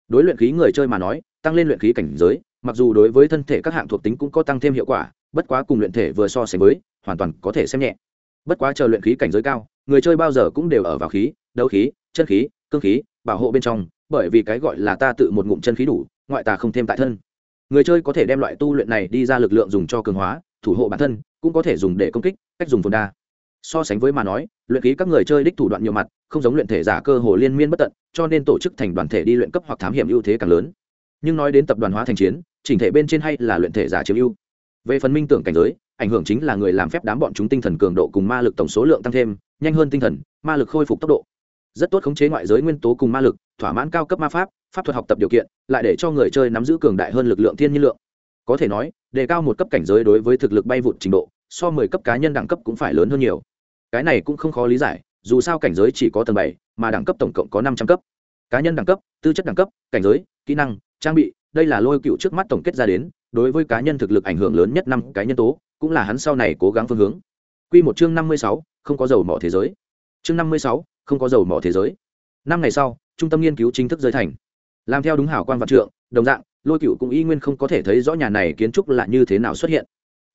Đối luyện khí người chơi mà nói, tăng lên luyện khí cảnh giới, mặc dù đối với thân thể các hạng thuộc tính cũng có tăng thêm hiệu quả, bất quá cùng luyện thể vừa so sánh với, hoàn toàn có thể xem nhẹ. Bất quá chờ luyện khí cảnh giới cao, người chơi bao giờ cũng đều ở vào khí, đấu khí, chân khí, cương khí, bảo hộ bên trong, bởi vì cái gọi là ta tự một ngụm chân khí đủ, ngoại tà không thêm tại thân. Người chơi có thể đem loại tu luyện này đi ra lực lượng dùng cho cường hóa, thủ hộ bản thân, cũng có thể dùng để công kích, cách dùng phồn đa so sánh với mà nói, luyện khí các người chơi đích thủ đoạn nhiều mặt, không giống luyện thể giả cơ hồ liên miên bất tận, cho nên tổ chức thành đoàn thể đi luyện cấp hoặc thám hiểm ưu thế càng lớn. Nhưng nói đến tập đoàn hóa thành chiến, chỉnh thể bên trên hay là luyện thể giả chiếm ưu. Về phần minh tưởng cảnh giới, ảnh hưởng chính là người làm phép đám bọn chúng tinh thần cường độ cùng ma lực tổng số lượng tăng thêm, nhanh hơn tinh thần, ma lực khôi phục tốc độ. Rất tốt khống chế ngoại giới nguyên tố cùng ma lực, thỏa mãn cao cấp ma pháp pháp thuật học tập điều kiện, lại để cho người chơi nắm giữ cường đại hơn lực lượng thiên nhiên lượng. Có thể nói, đề cao một cấp cảnh giới đối với thực lực bay vụt trình độ so mười cấp cá nhân đẳng cấp cũng phải lớn hơn nhiều. Cái này cũng không khó lý giải, dù sao cảnh giới chỉ có tầng bảy, mà đẳng cấp tổng cộng có năm trăm cấp. Cá nhân đẳng cấp, tư chất đẳng cấp, cảnh giới, kỹ năng, trang bị, đây là lôi cựu trước mắt tổng kết ra đến, đối với cá nhân thực lực ảnh hưởng lớn nhất năm cái nhân tố, cũng là hắn sau này cố gắng phương hướng. Q một chương năm mươi sáu, không có dầu mỏ thế giới. Chương năm mươi sáu, không có dầu mỏ thế giới. Năm ngày sau, trung tâm nghiên cứu chính thức giới thành. Làm theo đúng hảo quan vạn trượng, đồng dạng, lôi cựu cũng y nguyên không có thể thấy rõ nhà này kiến trúc là như thế nào xuất hiện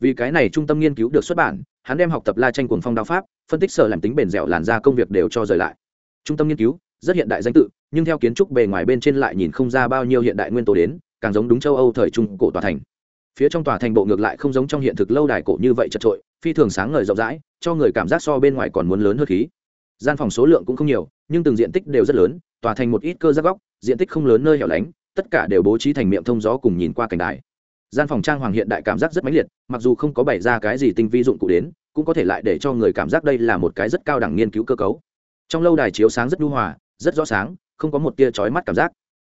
vì cái này trung tâm nghiên cứu được xuất bản, hắn đem học tập la tranh cuồng phong đao pháp, phân tích sở làm tính bền dẻo làn ra công việc đều cho rời lại. Trung tâm nghiên cứu, rất hiện đại danh tự, nhưng theo kiến trúc bề ngoài bên trên lại nhìn không ra bao nhiêu hiện đại nguyên tố đến, càng giống đúng châu âu thời trung cổ tòa thành. Phía trong tòa thành bộ ngược lại không giống trong hiện thực lâu đài cổ như vậy chật trội phi thường sáng ngời rộng rãi, cho người cảm giác so bên ngoài còn muốn lớn hơn khí. Gian phòng số lượng cũng không nhiều, nhưng từng diện tích đều rất lớn, tòa thành một ít cơ giác góc, diện tích không lớn nơi hẻo lánh, tất cả đều bố trí thành miệng thông gió cùng nhìn qua cảnh đài gian phòng trang hoàng hiện đại cảm giác rất mãnh liệt, mặc dù không có bày ra cái gì tinh vi dụng cụ đến, cũng có thể lại để cho người cảm giác đây là một cái rất cao đẳng nghiên cứu cơ cấu. Trong lâu đài chiếu sáng rất nhu hòa, rất rõ sáng, không có một tia chói mắt cảm giác.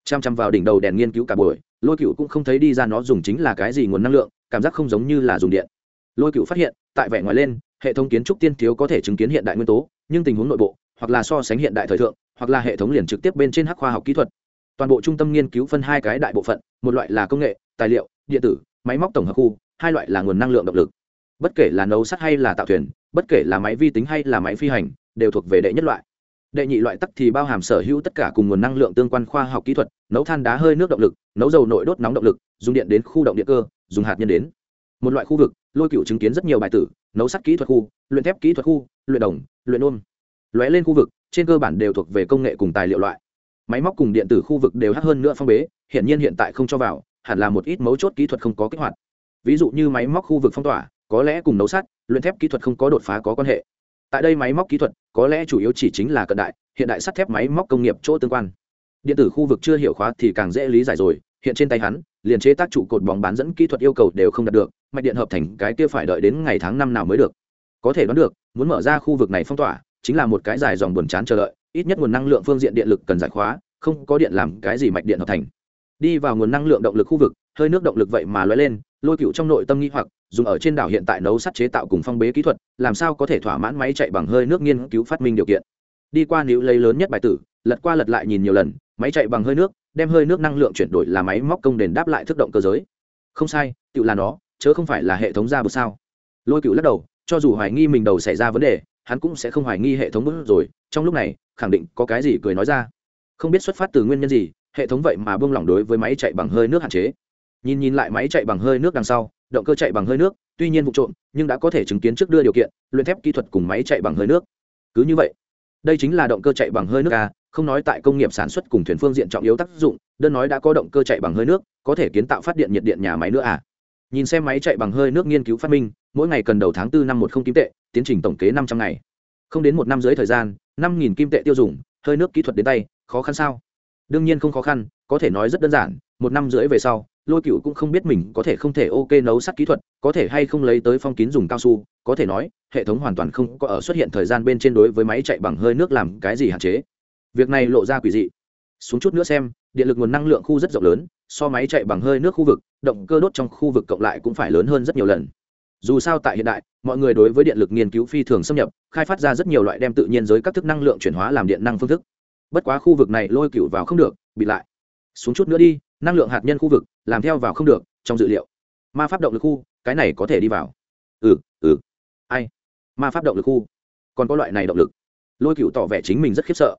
Chăm chăm vào đỉnh đầu đèn nghiên cứu cả buổi, lôi cựu cũng không thấy đi ra nó dùng chính là cái gì nguồn năng lượng, cảm giác không giống như là dùng điện. Lôi cựu phát hiện, tại vẻ ngoài lên, hệ thống kiến trúc tiên thiếu có thể chứng kiến hiện đại nguyên tố, nhưng tình huống nội bộ, hoặc là so sánh hiện đại thời thượng, hoặc là hệ thống liền trực tiếp bên trên hắc khoa học kỹ thuật. Toàn bộ trung tâm nghiên cứu phân hai cái đại bộ phận, một loại là công nghệ, tài liệu điện tử, máy móc tổng hợp khu, hai loại là nguồn năng lượng động lực. Bất kể là nấu sắt hay là tạo thuyền, bất kể là máy vi tính hay là máy phi hành, đều thuộc về đệ nhất loại. Đệ nhị loại tắc thì bao hàm sở hữu tất cả cùng nguồn năng lượng tương quan khoa học kỹ thuật, nấu than đá hơi nước động lực, nấu dầu nội đốt nóng động lực, dùng điện đến khu động điện cơ, dùng hạt nhân đến. Một loại khu vực, lôi cựu chứng kiến rất nhiều bài tử, nấu sắt kỹ thuật khu, luyện thép kỹ thuật khu, luyện đồng, luyện ôm. Lóe lên khu vực, trên cơ bản đều thuộc về công nghệ cùng tài liệu loại. Máy móc cùng điện tử khu vực đều hắc hơn nữa phong bế hiện nhiên hiện tại không cho vào hẳn là một ít mấu chốt kỹ thuật không có kích hoạt. Ví dụ như máy móc khu vực phong tỏa, có lẽ cùng nấu sắt, luyện thép kỹ thuật không có đột phá có quan hệ. Tại đây máy móc kỹ thuật, có lẽ chủ yếu chỉ chính là cận đại, hiện đại sắt thép máy móc công nghiệp chỗ tương quan. Điện tử khu vực chưa hiểu khóa thì càng dễ lý giải rồi, hiện trên tay hắn, liền chế tác trụ cột bóng bán dẫn kỹ thuật yêu cầu đều không đạt được, mạch điện hợp thành cái kia phải đợi đến ngày tháng năm nào mới được. Có thể đoán được, muốn mở ra khu vực này phong tỏa, chính là một cái dài dòng buồn chán chờ đợi, ít nhất nguồn năng lượng phương diện điện lực cần giải khóa, không có điện làm cái gì mạch điện hợp thành đi vào nguồn năng lượng động lực khu vực, hơi nước động lực vậy mà lóe lên, lôi cựu trong nội tâm nghi hoặc, dùng ở trên đảo hiện tại nấu sắt chế tạo cùng phong bế kỹ thuật, làm sao có thể thỏa mãn máy chạy bằng hơi nước nghiên cứu phát minh điều kiện. Đi qua níu lấy lớn nhất bài tử, lật qua lật lại nhìn nhiều lần, máy chạy bằng hơi nước, đem hơi nước năng lượng chuyển đổi là máy móc công đền đáp lại thức động cơ giới. Không sai tự là nó, chớ không phải là hệ thống ra bực sao. Lôi cựu lắc đầu, cho dù hoài nghi mình đầu xảy ra vấn đề, hắn cũng sẽ không hoài nghi hệ thống bước rồi, trong lúc này, khẳng định có cái gì cười nói ra. Không biết xuất phát từ nguyên nhân gì hệ thống vậy mà buông lỏng đối với máy chạy bằng hơi nước hạn chế. Nhìn nhìn lại máy chạy bằng hơi nước đằng sau, động cơ chạy bằng hơi nước, tuy nhiên vụ trộm, nhưng đã có thể chứng kiến trước đưa điều kiện, luyện thép kỹ thuật cùng máy chạy bằng hơi nước. Cứ như vậy, đây chính là động cơ chạy bằng hơi nước a không nói tại công nghiệp sản xuất cùng thuyền phương diện trọng yếu tác dụng, đơn nói đã có động cơ chạy bằng hơi nước, có thể kiến tạo phát điện nhiệt điện nhà máy nữa à. Nhìn xem máy chạy bằng hơi nước nghiên cứu phát minh, mỗi ngày cần đầu tháng tư năm một không kim tệ, tiến trình tổng kế năm trăm ngày. Không đến một năm dưới thời gian, năm nghìn kim tệ tiêu dùng, hơi nước kỹ thuật đến tay, khó khăn sao? Đương nhiên không khó khăn, có thể nói rất đơn giản, một năm rưỡi về sau, lôi cựu cũng không biết mình có thể không thể ok nấu sắt kỹ thuật, có thể hay không lấy tới phong kín dùng cao su, có thể nói, hệ thống hoàn toàn không có ở xuất hiện thời gian bên trên đối với máy chạy bằng hơi nước làm cái gì hạn chế. Việc này lộ ra quỷ dị. Xuống chút nữa xem, điện lực nguồn năng lượng khu rất rộng lớn, so máy chạy bằng hơi nước khu vực, động cơ đốt trong khu vực cộng lại cũng phải lớn hơn rất nhiều lần. Dù sao tại hiện đại, mọi người đối với điện lực nghiên cứu phi thường xâm nhập, khai phát ra rất nhiều loại đem tự nhiên giới các thức năng lượng chuyển hóa làm điện năng phương thức bất quá khu vực này lôi cựu vào không được bị lại. Xuống chút nữa đi, năng lượng hạt nhân khu vực, làm theo vào không được, trong dự liệu. Ma pháp động lực khu, cái này có thể đi vào. Ừ ừ. Ai? Ma pháp động lực khu. Còn có loại này động lực. Lôi cựu tỏ vẻ chính mình rất khiếp sợ.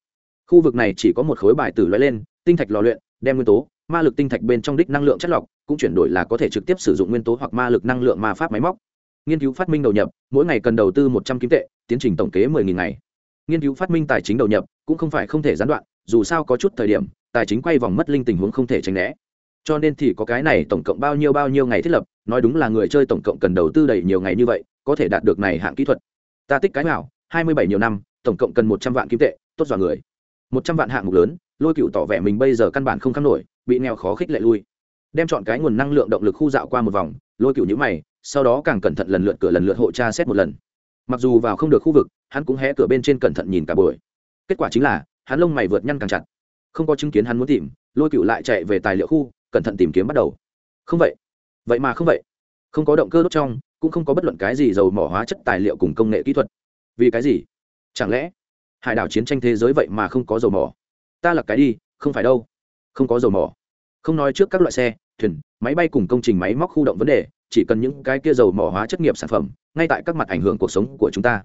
Khu vực này chỉ có một khối bài tử loại lên, tinh thạch lò luyện, đem nguyên tố, ma lực tinh thạch bên trong đích năng lượng chất lọc, cũng chuyển đổi là có thể trực tiếp sử dụng nguyên tố hoặc ma lực năng lượng ma pháp máy móc. Nghiên cứu phát minh đầu nhập, mỗi ngày cần đầu tư một trăm kim tệ, tiến trình tổng kế mười nghìn ngày. Nghiên cứu phát minh tài chính đầu nhập cũng không phải không thể gián đoạn, dù sao có chút thời điểm, tài chính quay vòng mất linh tình huống không thể tránh né. Cho nên thì có cái này tổng cộng bao nhiêu bao nhiêu ngày thiết lập, nói đúng là người chơi tổng cộng cần đầu tư đầy nhiều ngày như vậy, có thể đạt được này hạng kỹ thuật. Ta tích cái nào, hai mươi bảy nhiều năm, tổng cộng cần một trăm vạn kim tệ, tốt dọa người. một trăm vạn hạng mục lớn, lôi cựu tỏ vẻ mình bây giờ căn bản không kham nổi, bị nghèo khó khích lệ lui. Đem chọn cái nguồn năng lượng động lực khu dạo qua một vòng, lôi cựu nhữ mày, sau đó càng cẩn thận lần lượt cửa lần lượt hộ tra xét một lần. Mặc dù vào không được khu vực, hắn cũng hé cửa bên trên cẩn thận nhìn cả buổi kết quả chính là, hắn lông mày vượt nhăn càng chặt. Không có chứng kiến hắn muốn tìm, lôi cựu lại chạy về tài liệu khu, cẩn thận tìm kiếm bắt đầu. Không vậy. Vậy mà không vậy. Không có động cơ đốt trong, cũng không có bất luận cái gì dầu mỏ hóa chất tài liệu cùng công nghệ kỹ thuật. Vì cái gì? Chẳng lẽ, hải đảo chiến tranh thế giới vậy mà không có dầu mỏ? Ta là cái đi, không phải đâu. Không có dầu mỏ. Không nói trước các loại xe, thuyền, máy bay cùng công trình máy móc khu động vấn đề, chỉ cần những cái kia dầu mỏ hóa chất nghiệp sản phẩm, ngay tại các mặt ảnh hưởng cuộc sống của chúng ta.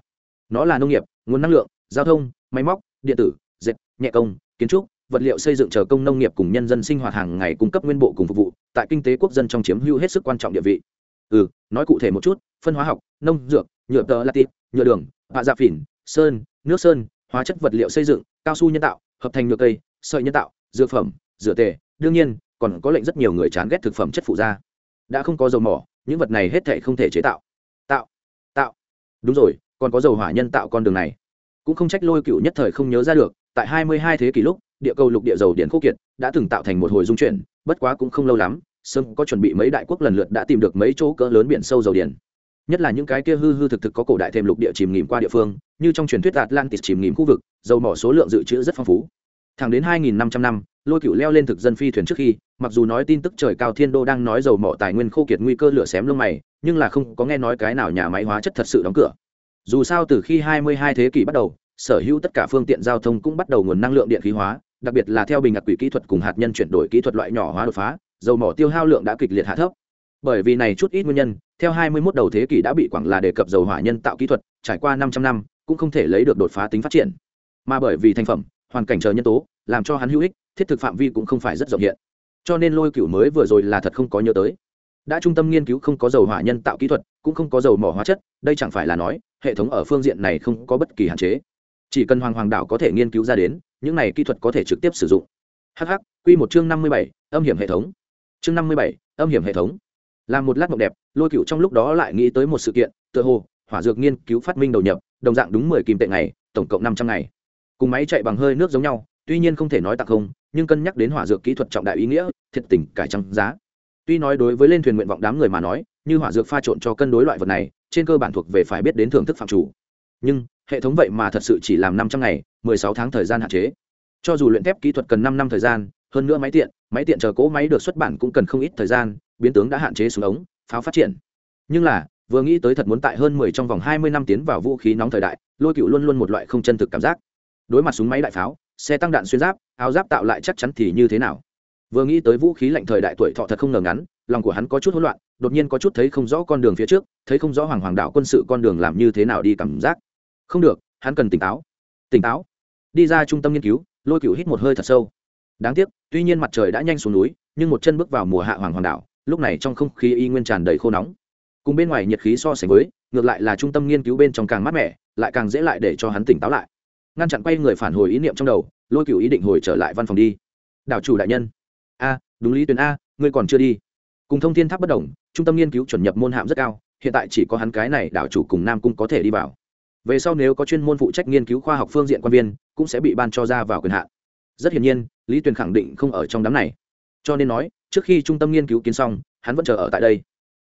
Nó là nông nghiệp, nguồn năng lượng, giao thông, máy móc điện tử, dệt, nhẹ công, kiến trúc, vật liệu xây dựng chờ công nông nghiệp cùng nhân dân sinh hoạt hàng ngày cung cấp nguyên bộ cùng phục vụ, tại kinh tế quốc dân trong chiếm hữu hết sức quan trọng địa vị. Ừ nói cụ thể một chút, phân hóa học, nông dược, nhựa tờ latit, nhựa đường, hạ dạ phỉn, sơn, nước sơn, hóa chất vật liệu xây dựng, cao su nhân tạo, hợp thành nhựa cây, sợi nhân tạo, dược phẩm dựa tề. Đương nhiên, còn có lệnh rất nhiều người chán ghét thực phẩm chất phụ da. Đã không có dầu mỏ, những vật này hết thể không thể chế tạo. Tạo tạo. Đúng rồi, còn có dầu hỏa nhân tạo con đường này cũng không trách lôi cựu nhất thời không nhớ ra được, tại hai mươi hai thế kỷ lúc, địa cầu lục địa dầu điện khô kiệt đã từng tạo thành một hồi dung chuyển, bất quá cũng không lâu lắm, sớm có chuẩn bị mấy đại quốc lần lượt đã tìm được mấy chỗ cỡ lớn biển sâu dầu điện. Nhất là những cái kia hư hư thực thực có cổ đại thêm lục địa chìm nghỉm qua địa phương, như trong truyền thuyết atlantis chìm nghỉm khu vực, dầu mỏ số lượng dự trữ rất phong phú. Thẳng đến 2.500 năm, lôi cựu leo lên thực dân phi thuyền trước khi, mặc dù nói tin tức trời cao thiên đô đang nói dầu mỏ tài nguyên khô kiệt nguy cơ lửa xém lông mày, nhưng là không có nghe nói cái nào nhà máy hóa chất thật sự đóng cửa dù sao từ khi 22 thế kỷ bắt đầu, sở hữu tất cả phương tiện giao thông cũng bắt đầu nguồn năng lượng điện khí hóa, đặc biệt là theo bình ngạc quỷ kỹ thuật cùng hạt nhân chuyển đổi kỹ thuật loại nhỏ hóa đột phá, dầu mỏ tiêu hao lượng đã kịch liệt hạ thấp. Bởi vì này chút ít nguyên nhân, theo 21 đầu thế kỷ đã bị quảng là đề cập dầu hỏa nhân tạo kỹ thuật, trải qua 500 năm, cũng không thể lấy được đột phá tính phát triển. Mà bởi vì thành phẩm, hoàn cảnh chờ nhân tố, làm cho hắn hữu ích, thiết thực phạm vi cũng không phải rất rộng hiện. Cho nên lôi cửu mới vừa rồi là thật không có nhớ tới. Đã trung tâm nghiên cứu không có dầu hỏa nhân tạo kỹ thuật, cũng không có dầu mỏ hóa chất, đây chẳng phải là nói hệ thống ở phương diện này không có bất kỳ hạn chế. Chỉ cần hoàng hoàng Đạo có thể nghiên cứu ra đến, những này kỹ thuật có thể trực tiếp sử dụng. Hh q một chương năm mươi bảy, âm hiểm hệ thống. Chương năm mươi bảy, âm hiểm hệ thống. Làm một lát mộng đẹp, lôi cựu trong lúc đó lại nghĩ tới một sự kiện, tựa hồ, hỏa dược nghiên cứu phát minh đầu nhập, đồng dạng đúng mười kim tệ ngày, tổng cộng năm trăm ngày. Cùng máy chạy bằng hơi nước giống nhau, tuy nhiên không thể nói tặng không, nhưng cân nhắc đến hỏa dược kỹ thuật trọng đại ý nghĩa, thiệt tình cải trăng giá tuy nói đối với lên thuyền nguyện vọng đám người mà nói, như hỏa dược pha trộn cho cân đối loại vật này, trên cơ bản thuộc về phải biết đến thưởng thức phạm chủ. Nhưng, hệ thống vậy mà thật sự chỉ làm năm trăm ngày, mười sáu tháng thời gian hạn chế. Cho dù luyện thép kỹ thuật cần năm năm thời gian, hơn nữa máy tiện máy tiện chờ cỗ máy được xuất bản cũng cần không ít thời gian, biến tướng đã hạn chế xuống ống, pháo phát triển. Nhưng là, vừa nghĩ tới thật muốn tại hơn mười trong vòng hai mươi năm tiến vào vũ khí nóng thời đại, lôi cựu luôn luôn một loại không chân thực cảm giác. Đối mặt súng máy đại pháo, xe tăng đạn xuyên giáp, áo giáp tạo lại chắc chắn thì như thế nào? Vừa nghĩ tới vũ khí lạnh thời đại tuổi thọ thật không ngờ ngắn, lòng của hắn có chút hỗn loạn, đột nhiên có chút thấy không rõ con đường phía trước, thấy không rõ hoàng hoàng đạo quân sự con đường làm như thế nào đi cảm giác. Không được, hắn cần tỉnh táo. Tỉnh táo? Đi ra trung tâm nghiên cứu, lôi cựu hít một hơi thật sâu. Đáng tiếc, tuy nhiên mặt trời đã nhanh xuống núi, nhưng một chân bước vào mùa hạ hoàng hoàng đảo lúc này trong không khí y nguyên tràn đầy khô nóng. Cùng bên ngoài nhiệt khí so sánh với, ngược lại là trung tâm nghiên cứu bên trong càng mát mẻ, lại càng dễ lại để cho hắn tỉnh táo lại. Ngăn chặn quay người phản hồi ý niệm trong đầu, lôi cựu ý định hồi trở lại văn phòng đi. Đảo chủ đại nhân đúng lý tuyến a, ngươi còn chưa đi. Cùng thông thiên tháp bất đồng, trung tâm nghiên cứu chuẩn nhập môn hạm rất cao, hiện tại chỉ có hắn cái này đảo chủ cùng nam cung có thể đi vào. Về sau nếu có chuyên môn phụ trách nghiên cứu khoa học phương diện quan viên, cũng sẽ bị ban cho ra vào quyền hạn. Rất hiển nhiên, lý tuyền khẳng định không ở trong đám này. Cho nên nói, trước khi trung tâm nghiên cứu kiến xong, hắn vẫn chờ ở tại đây.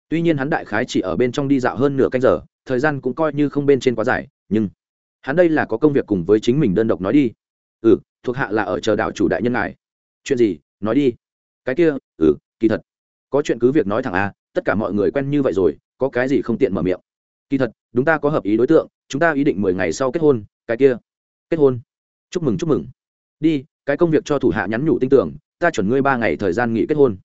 Tuy nhiên hắn đại khái chỉ ở bên trong đi dạo hơn nửa canh giờ, thời gian cũng coi như không bên trên quá dài, nhưng hắn đây là có công việc cùng với chính mình đơn độc nói đi. Ừ thuộc hạ là ở chờ đảo chủ đại nhân ngài. Chuyện gì? Nói đi cái kia ừ kỳ thật. Có chuyện cứ việc nói thẳng à tất cả mọi người quen như vậy rồi có cái gì không tiện mở miệng. Kỳ thật đúng ta có hợp ý đối tượng chúng ta ý định mười ngày sau kết hôn cái kia. Kết hôn. Chúc mừng chúc mừng. Đi cái công việc cho thủ hạ nhắn nhủ tin tưởng ta chuẩn ngươi ba ngày thời gian nghỉ kết hôn.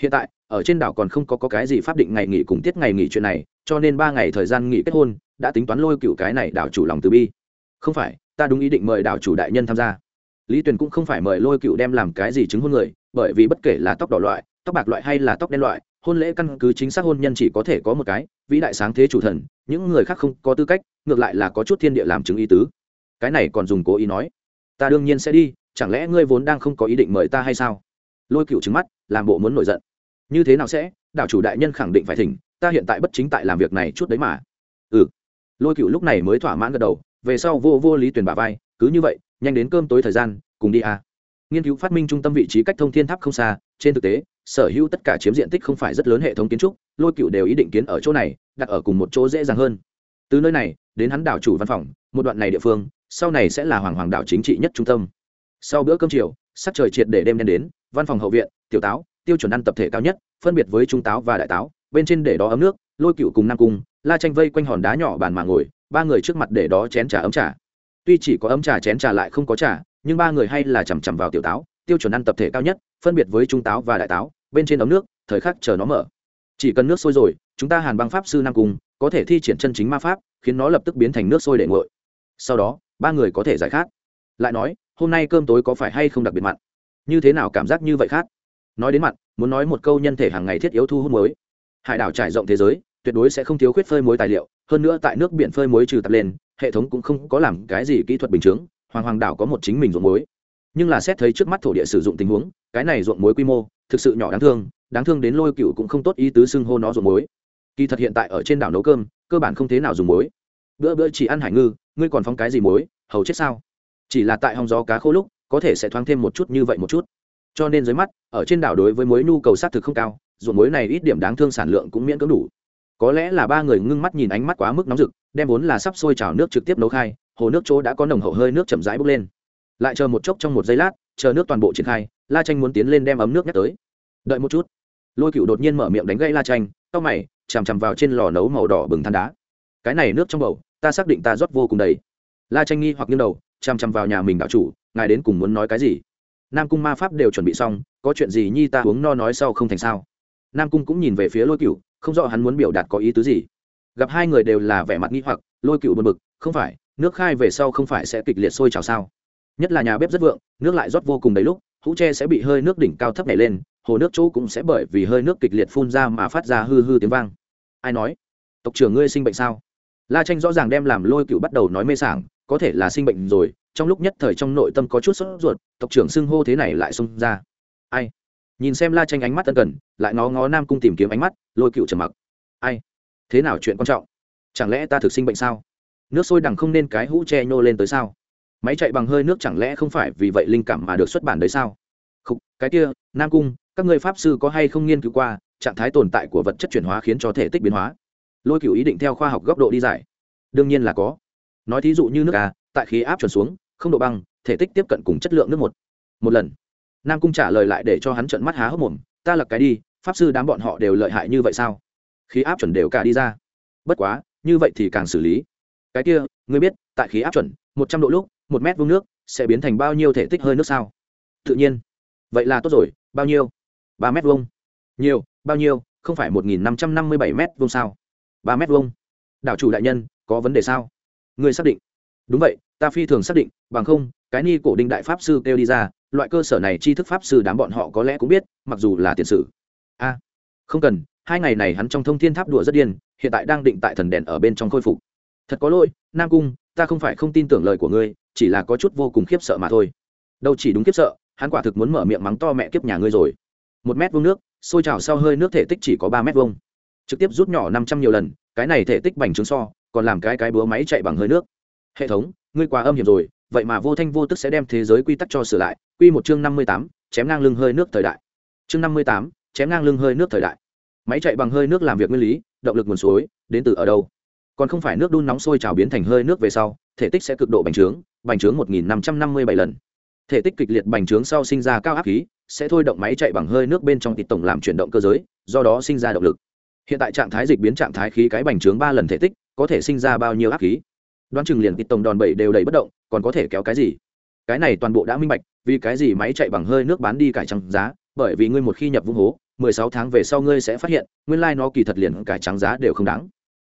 Hiện tại ở trên đảo còn không có, có cái gì pháp định ngày nghỉ cùng tiết ngày nghỉ chuyện này cho nên ba ngày thời gian nghỉ kết hôn đã tính toán lôi cựu cái này đảo chủ lòng từ bi. Không phải ta đúng ý định mời đảo chủ đại nhân tham gia. Lý tuyền cũng không phải mời lôi cựu đem làm cái gì chứng hôn người bởi vì bất kể là tóc đỏ loại, tóc bạc loại hay là tóc đen loại, hôn lễ căn cứ chính xác hôn nhân chỉ có thể có một cái, vĩ đại sáng thế chủ thần, những người khác không có tư cách, ngược lại là có chút thiên địa làm chứng ý tứ. Cái này còn dùng cố ý nói. Ta đương nhiên sẽ đi, chẳng lẽ ngươi vốn đang không có ý định mời ta hay sao? Lôi cựu trứng mắt, làm bộ muốn nổi giận. Như thế nào sẽ? Đảo chủ đại nhân khẳng định phải thỉnh, ta hiện tại bất chính tại làm việc này chút đấy mà. Ừ. Lôi cựu lúc này mới thỏa mãn gật đầu, về sau vô vô lý tuyển bà vai, cứ như vậy, nhanh đến cơm tối thời gian, cùng đi à nghiên cứu phát minh trung tâm vị trí cách thông thiên tháp không xa, trên thực tế, sở hữu tất cả chiếm diện tích không phải rất lớn hệ thống kiến trúc, lôi cựu đều ý định kiến ở chỗ này, đặt ở cùng một chỗ dễ dàng hơn. Từ nơi này, đến hắn đảo chủ văn phòng, một đoạn này địa phương, sau này sẽ là hoàng hoàng đảo chính trị nhất trung tâm. Sau bữa cơm chiều, sắc trời triệt để đêm đen đến, văn phòng hậu viện, tiểu táo, tiêu chuẩn ăn tập thể cao nhất, phân biệt với trung táo và đại táo, bên trên để đó ấm nước, lôi cựu cùng nam cung, la tranh vây quanh hòn đá nhỏ bàn mà ngồi, ba người trước mặt để đó chén trà ấm trà. Tuy chỉ có ấm trà chén trà lại không có trà nhưng ba người hay là chằm chằm vào tiểu táo, tiêu chuẩn ăn tập thể cao nhất, phân biệt với trung táo và đại táo, bên trên ấm nước, thời khắc chờ nó mở. Chỉ cần nước sôi rồi, chúng ta hàn băng pháp sư nam cung có thể thi triển chân chính ma pháp, khiến nó lập tức biến thành nước sôi để nguội. Sau đó, ba người có thể giải khát. Lại nói, hôm nay cơm tối có phải hay không đặc biệt mặn? Như thế nào cảm giác như vậy khác nói đến mặn, muốn nói một câu nhân thể hàng ngày thiết yếu thu hút muối. Hải đảo trải rộng thế giới, tuyệt đối sẽ không thiếu khuyết phơi muối tài liệu, hơn nữa tại nước biển phơi muối trừ tập lên, hệ thống cũng không có làm cái gì kỹ thuật bình chứng hoàng hoàng đảo có một chính mình ruộng muối. Nhưng là xét thấy trước mắt thổ địa sử dụng tình huống, cái này ruộng muối quy mô thực sự nhỏ đáng thương đáng thương đến lôi cựu cũng không tốt ý tứ xưng hô nó ruộng muối. Kỳ thật hiện tại ở trên đảo nấu cơm, cơ bản không thế nào dùng muối. Bữa bữa chỉ ăn hải ngư, ngươi còn phóng cái gì muối, hầu chết sao? Chỉ là tại hòng gió cá khô lúc, có thể sẽ thoáng thêm một chút như vậy một chút. Cho nên dưới mắt, ở trên đảo đối với muối nhu cầu sát thực không cao, ruộng muối này ít điểm đáng thương sản lượng cũng miễn cưỡng đủ có lẽ là ba người ngưng mắt nhìn ánh mắt quá mức nóng rực, đem vốn là sắp sôi trào nước trực tiếp nấu khai, hồ nước chỗ đã có nồng hậu hơi nước chậm rãi bốc lên. Lại chờ một chốc trong một giây lát, chờ nước toàn bộ triển khai, la tranh muốn tiến lên đem ấm nước nhắc tới. Đợi một chút. Lôi cựu đột nhiên mở miệng đánh gãy la tranh tóc mày chằm chằm vào trên lò nấu màu đỏ bừng than đá. Cái này nước trong bầu, ta xác định ta rót vô cùng đầy. La tranh nghi hoặc nghiêng đầu, chằm chằm vào nhà mình đạo chủ, ngài đến cùng muốn nói cái gì? Nam cung ma pháp đều chuẩn bị xong, có chuyện gì nhi ta uống no nói sau không thành sao? Nam cung cũng nhìn về phía lôi cựu không rõ hắn muốn biểu đạt có ý tứ gì. Gặp hai người đều là vẻ mặt nghi hoặc, lôi cựu bật bực, không phải, nước khai về sau không phải sẽ kịch liệt sôi trào sao? Nhất là nhà bếp rất vượng, nước lại rót vô cùng đầy lúc, hũ tre sẽ bị hơi nước đỉnh cao thấp nhảy lên, hồ nước chỗ cũng sẽ bởi vì hơi nước kịch liệt phun ra mà phát ra hư hư tiếng vang. Ai nói? Tộc trưởng ngươi sinh bệnh sao? La tranh rõ ràng đem làm lôi cựu bắt đầu nói mê sảng, có thể là sinh bệnh rồi, trong lúc nhất thời trong nội tâm có chút sốt ruột, tộc trưởng xưng hô thế này lại xông ra. Ai? Nhìn xem la tranh ánh mắt tân cần, lại ngó ngó nam cung tìm kiếm ánh mắt lôi cựu trầm mặc. Ai? Thế nào chuyện quan trọng? Chẳng lẽ ta thực sinh bệnh sao? Nước sôi đằng không nên cái hũ che nhô lên tới sao? Máy chạy bằng hơi nước chẳng lẽ không phải vì vậy linh cảm mà được xuất bản đấy sao? Không cái kia, nam cung, các người pháp sư có hay không nghiên cứu qua trạng thái tồn tại của vật chất chuyển hóa khiến cho thể tích biến hóa? Lôi cựu ý định theo khoa học góc độ đi giải. Đương nhiên là có. Nói thí dụ như nước a, tại khí áp chuẩn xuống, không độ băng, thể tích tiếp cận cùng chất lượng nước một. Một lần. Nam cung trả lời lại để cho hắn trận mắt há hốc mồm, ta lật cái đi pháp sư đám bọn họ đều lợi hại như vậy sao? Khí áp chuẩn đều cả đi ra. Bất quá, như vậy thì càng xử lý. Cái kia, ngươi biết, tại khí áp chuẩn, một trăm độ lúc, một mét vuông nước sẽ biến thành bao nhiêu thể tích hơi nước sao? Tự nhiên. Vậy là tốt rồi, bao nhiêu? Ba mét vuông. Nhiều, bao nhiêu? Không phải một nghìn năm trăm năm mươi bảy mét vuông sao? Ba mét vuông. Đảo chủ đại nhân, có vấn đề sao? Người xác định. Đúng vậy, ta phi thường xác định, bằng không, cái ni cổ đinh đại pháp sư kêu đi ra, loại cơ sở này tri thức pháp sư đám bọn họ có lẽ cũng biết, mặc dù là tiền sử a không cần, hai ngày này hắn trong thông thiên tháp đùa rất điên, hiện tại đang định tại thần đèn ở bên trong khôi phục. Thật có lỗi, nam cung, ta không phải không tin tưởng lời của ngươi, chỉ là có chút vô cùng khiếp sợ mà thôi. Đâu chỉ đúng khiếp sợ, hắn quả thực muốn mở miệng mắng to mẹ kiếp nhà ngươi rồi. Một mét vuông nước sôi trào sau hơi nước thể tích chỉ có ba mét vuông. Trực tiếp rút nhỏ năm trăm nhiều lần, cái này thể tích bành trướng so, còn làm cái cái búa máy chạy bằng hơi nước. Hệ thống, ngươi quá âm hiểm rồi, vậy mà vô thanh vô tức sẽ đem thế giới quy tắc cho sửa lại. Quy một chương năm mươi tám, chém ngang lưng hơi nước thời đại. Chương năm mươi tám chém ngang lưng hơi nước thời đại. Máy chạy bằng hơi nước làm việc nguyên lý, động lực nguồn suối, đến từ ở đâu. Còn không phải nước đun nóng sôi trào biến thành hơi nước về sau, thể tích sẽ cực độ bành trướng bành trướng một nghìn năm trăm năm mươi bảy lần. Thể tích kịch liệt bành trướng sau sinh ra cao áp khí, sẽ thôi động máy chạy bằng hơi nước bên trong tịt tổng làm chuyển động cơ giới, do đó sinh ra động lực. Hiện tại trạng thái dịch biến trạng thái khí cái bành trướng ba lần thể tích, có thể sinh ra bao nhiêu áp khí? Đoán chừng liền tịt tổng đòn bẩy đều đầy bất động, còn có thể kéo cái gì? Cái này toàn bộ đã minh bạch, vì cái gì máy chạy bằng hơi nước bán đi cải trăng giá? Bởi vì ngươi một khi nhập vung hố mười sáu tháng về sau ngươi sẽ phát hiện, nguyên lai nó kỳ thật liền cải trắng giá đều không đáng.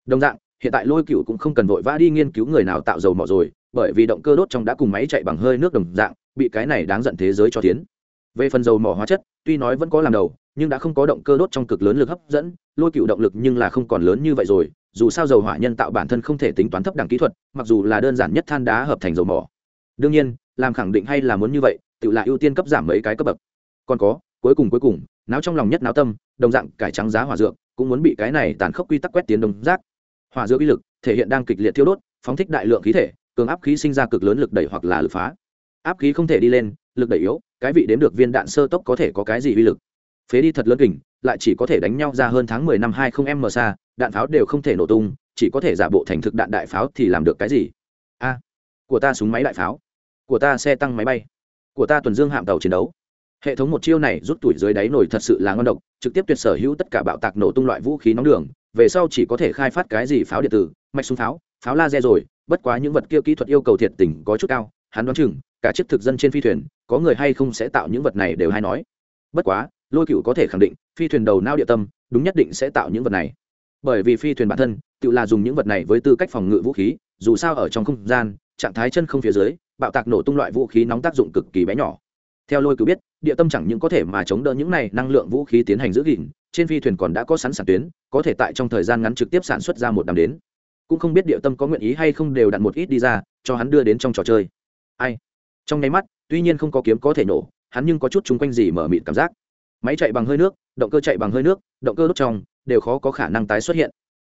Đồng dạng, hiện tại lôi cựu cũng không cần vội vã đi nghiên cứu người nào tạo dầu mỏ rồi, bởi vì động cơ đốt trong đã cùng máy chạy bằng hơi nước đồng dạng, bị cái này đáng giận thế giới cho tiến. Về phần dầu mỏ hóa chất, tuy nói vẫn có làm đầu, nhưng đã không có động cơ đốt trong cực lớn lực hấp dẫn, lôi cựu động lực nhưng là không còn lớn như vậy rồi, dù sao dầu hỏa nhân tạo bản thân không thể tính toán thấp đẳng kỹ thuật, mặc dù là đơn giản nhất than đá hợp thành dầu mỏ. Đương nhiên, làm khẳng định hay là muốn như vậy, tự là ưu tiên cấp giảm mấy cái cấp bậc. Còn có cuối cùng cuối cùng, náo trong lòng nhất náo tâm, đồng dạng cải trắng giá hỏa dược, cũng muốn bị cái này tàn khốc quy tắc quét tiến đồng rác. Hỏa dược uy lực, thể hiện đang kịch liệt thiêu đốt, phóng thích đại lượng khí thể, cường áp khí sinh ra cực lớn lực đẩy hoặc là lực phá. Áp khí không thể đi lên, lực đẩy yếu, cái vị đếm được viên đạn sơ tốc có thể có cái gì uy lực? Phế đi thật lớn kình, lại chỉ có thể đánh nhau ra hơn tháng mười năm hai không m xa, đạn pháo đều không thể nổ tung, chỉ có thể giả bộ thành thực đạn đại pháo thì làm được cái gì? A, của ta súng máy đại pháo. Của ta xe tăng máy bay. Của ta tuần dương hạm tàu chiến đấu hệ thống một chiêu này rút tuổi dưới đáy nổi thật sự là ngon độc, trực tiếp tuyệt sở hữu tất cả bạo tạc nổ tung loại vũ khí nóng đường, về sau chỉ có thể khai phát cái gì pháo điện tử, mạch súng pháo pháo laser rồi, bất quá những vật kia kỹ thuật yêu cầu thiệt tình có chút cao, hắn đoán chừng, cả chiếc thực dân trên phi thuyền, có người hay không sẽ tạo những vật này đều hay nói. Bất quá, lôi cựu có thể khẳng định, phi thuyền đầu nao địa tâm, đúng nhất định sẽ tạo những vật này. Bởi vì phi thuyền bản thân, tự là dùng những vật này với tư cách phòng ngự vũ khí, dù sao ở trong không gian, trạng thái chân không phía dưới, bạo tạc nổ tung loại vũ khí nóng tác dụng cực kỳ bé nhỏ theo lôi cứ biết, địa tâm chẳng những có thể mà chống đỡ những này năng lượng vũ khí tiến hành giữ gìn, trên phi thuyền còn đã có sẵn sản tuyến, có thể tại trong thời gian ngắn trực tiếp sản xuất ra một đám đến. Cũng không biết địa tâm có nguyện ý hay không đều đặt một ít đi ra, cho hắn đưa đến trong trò chơi. Ai? Trong nháy mắt, tuy nhiên không có kiếm có thể nổ, hắn nhưng có chút chung quanh gì mở mịt cảm giác. Máy chạy bằng hơi nước, động cơ chạy bằng hơi nước, động cơ đốt trong, đều khó có khả năng tái xuất hiện.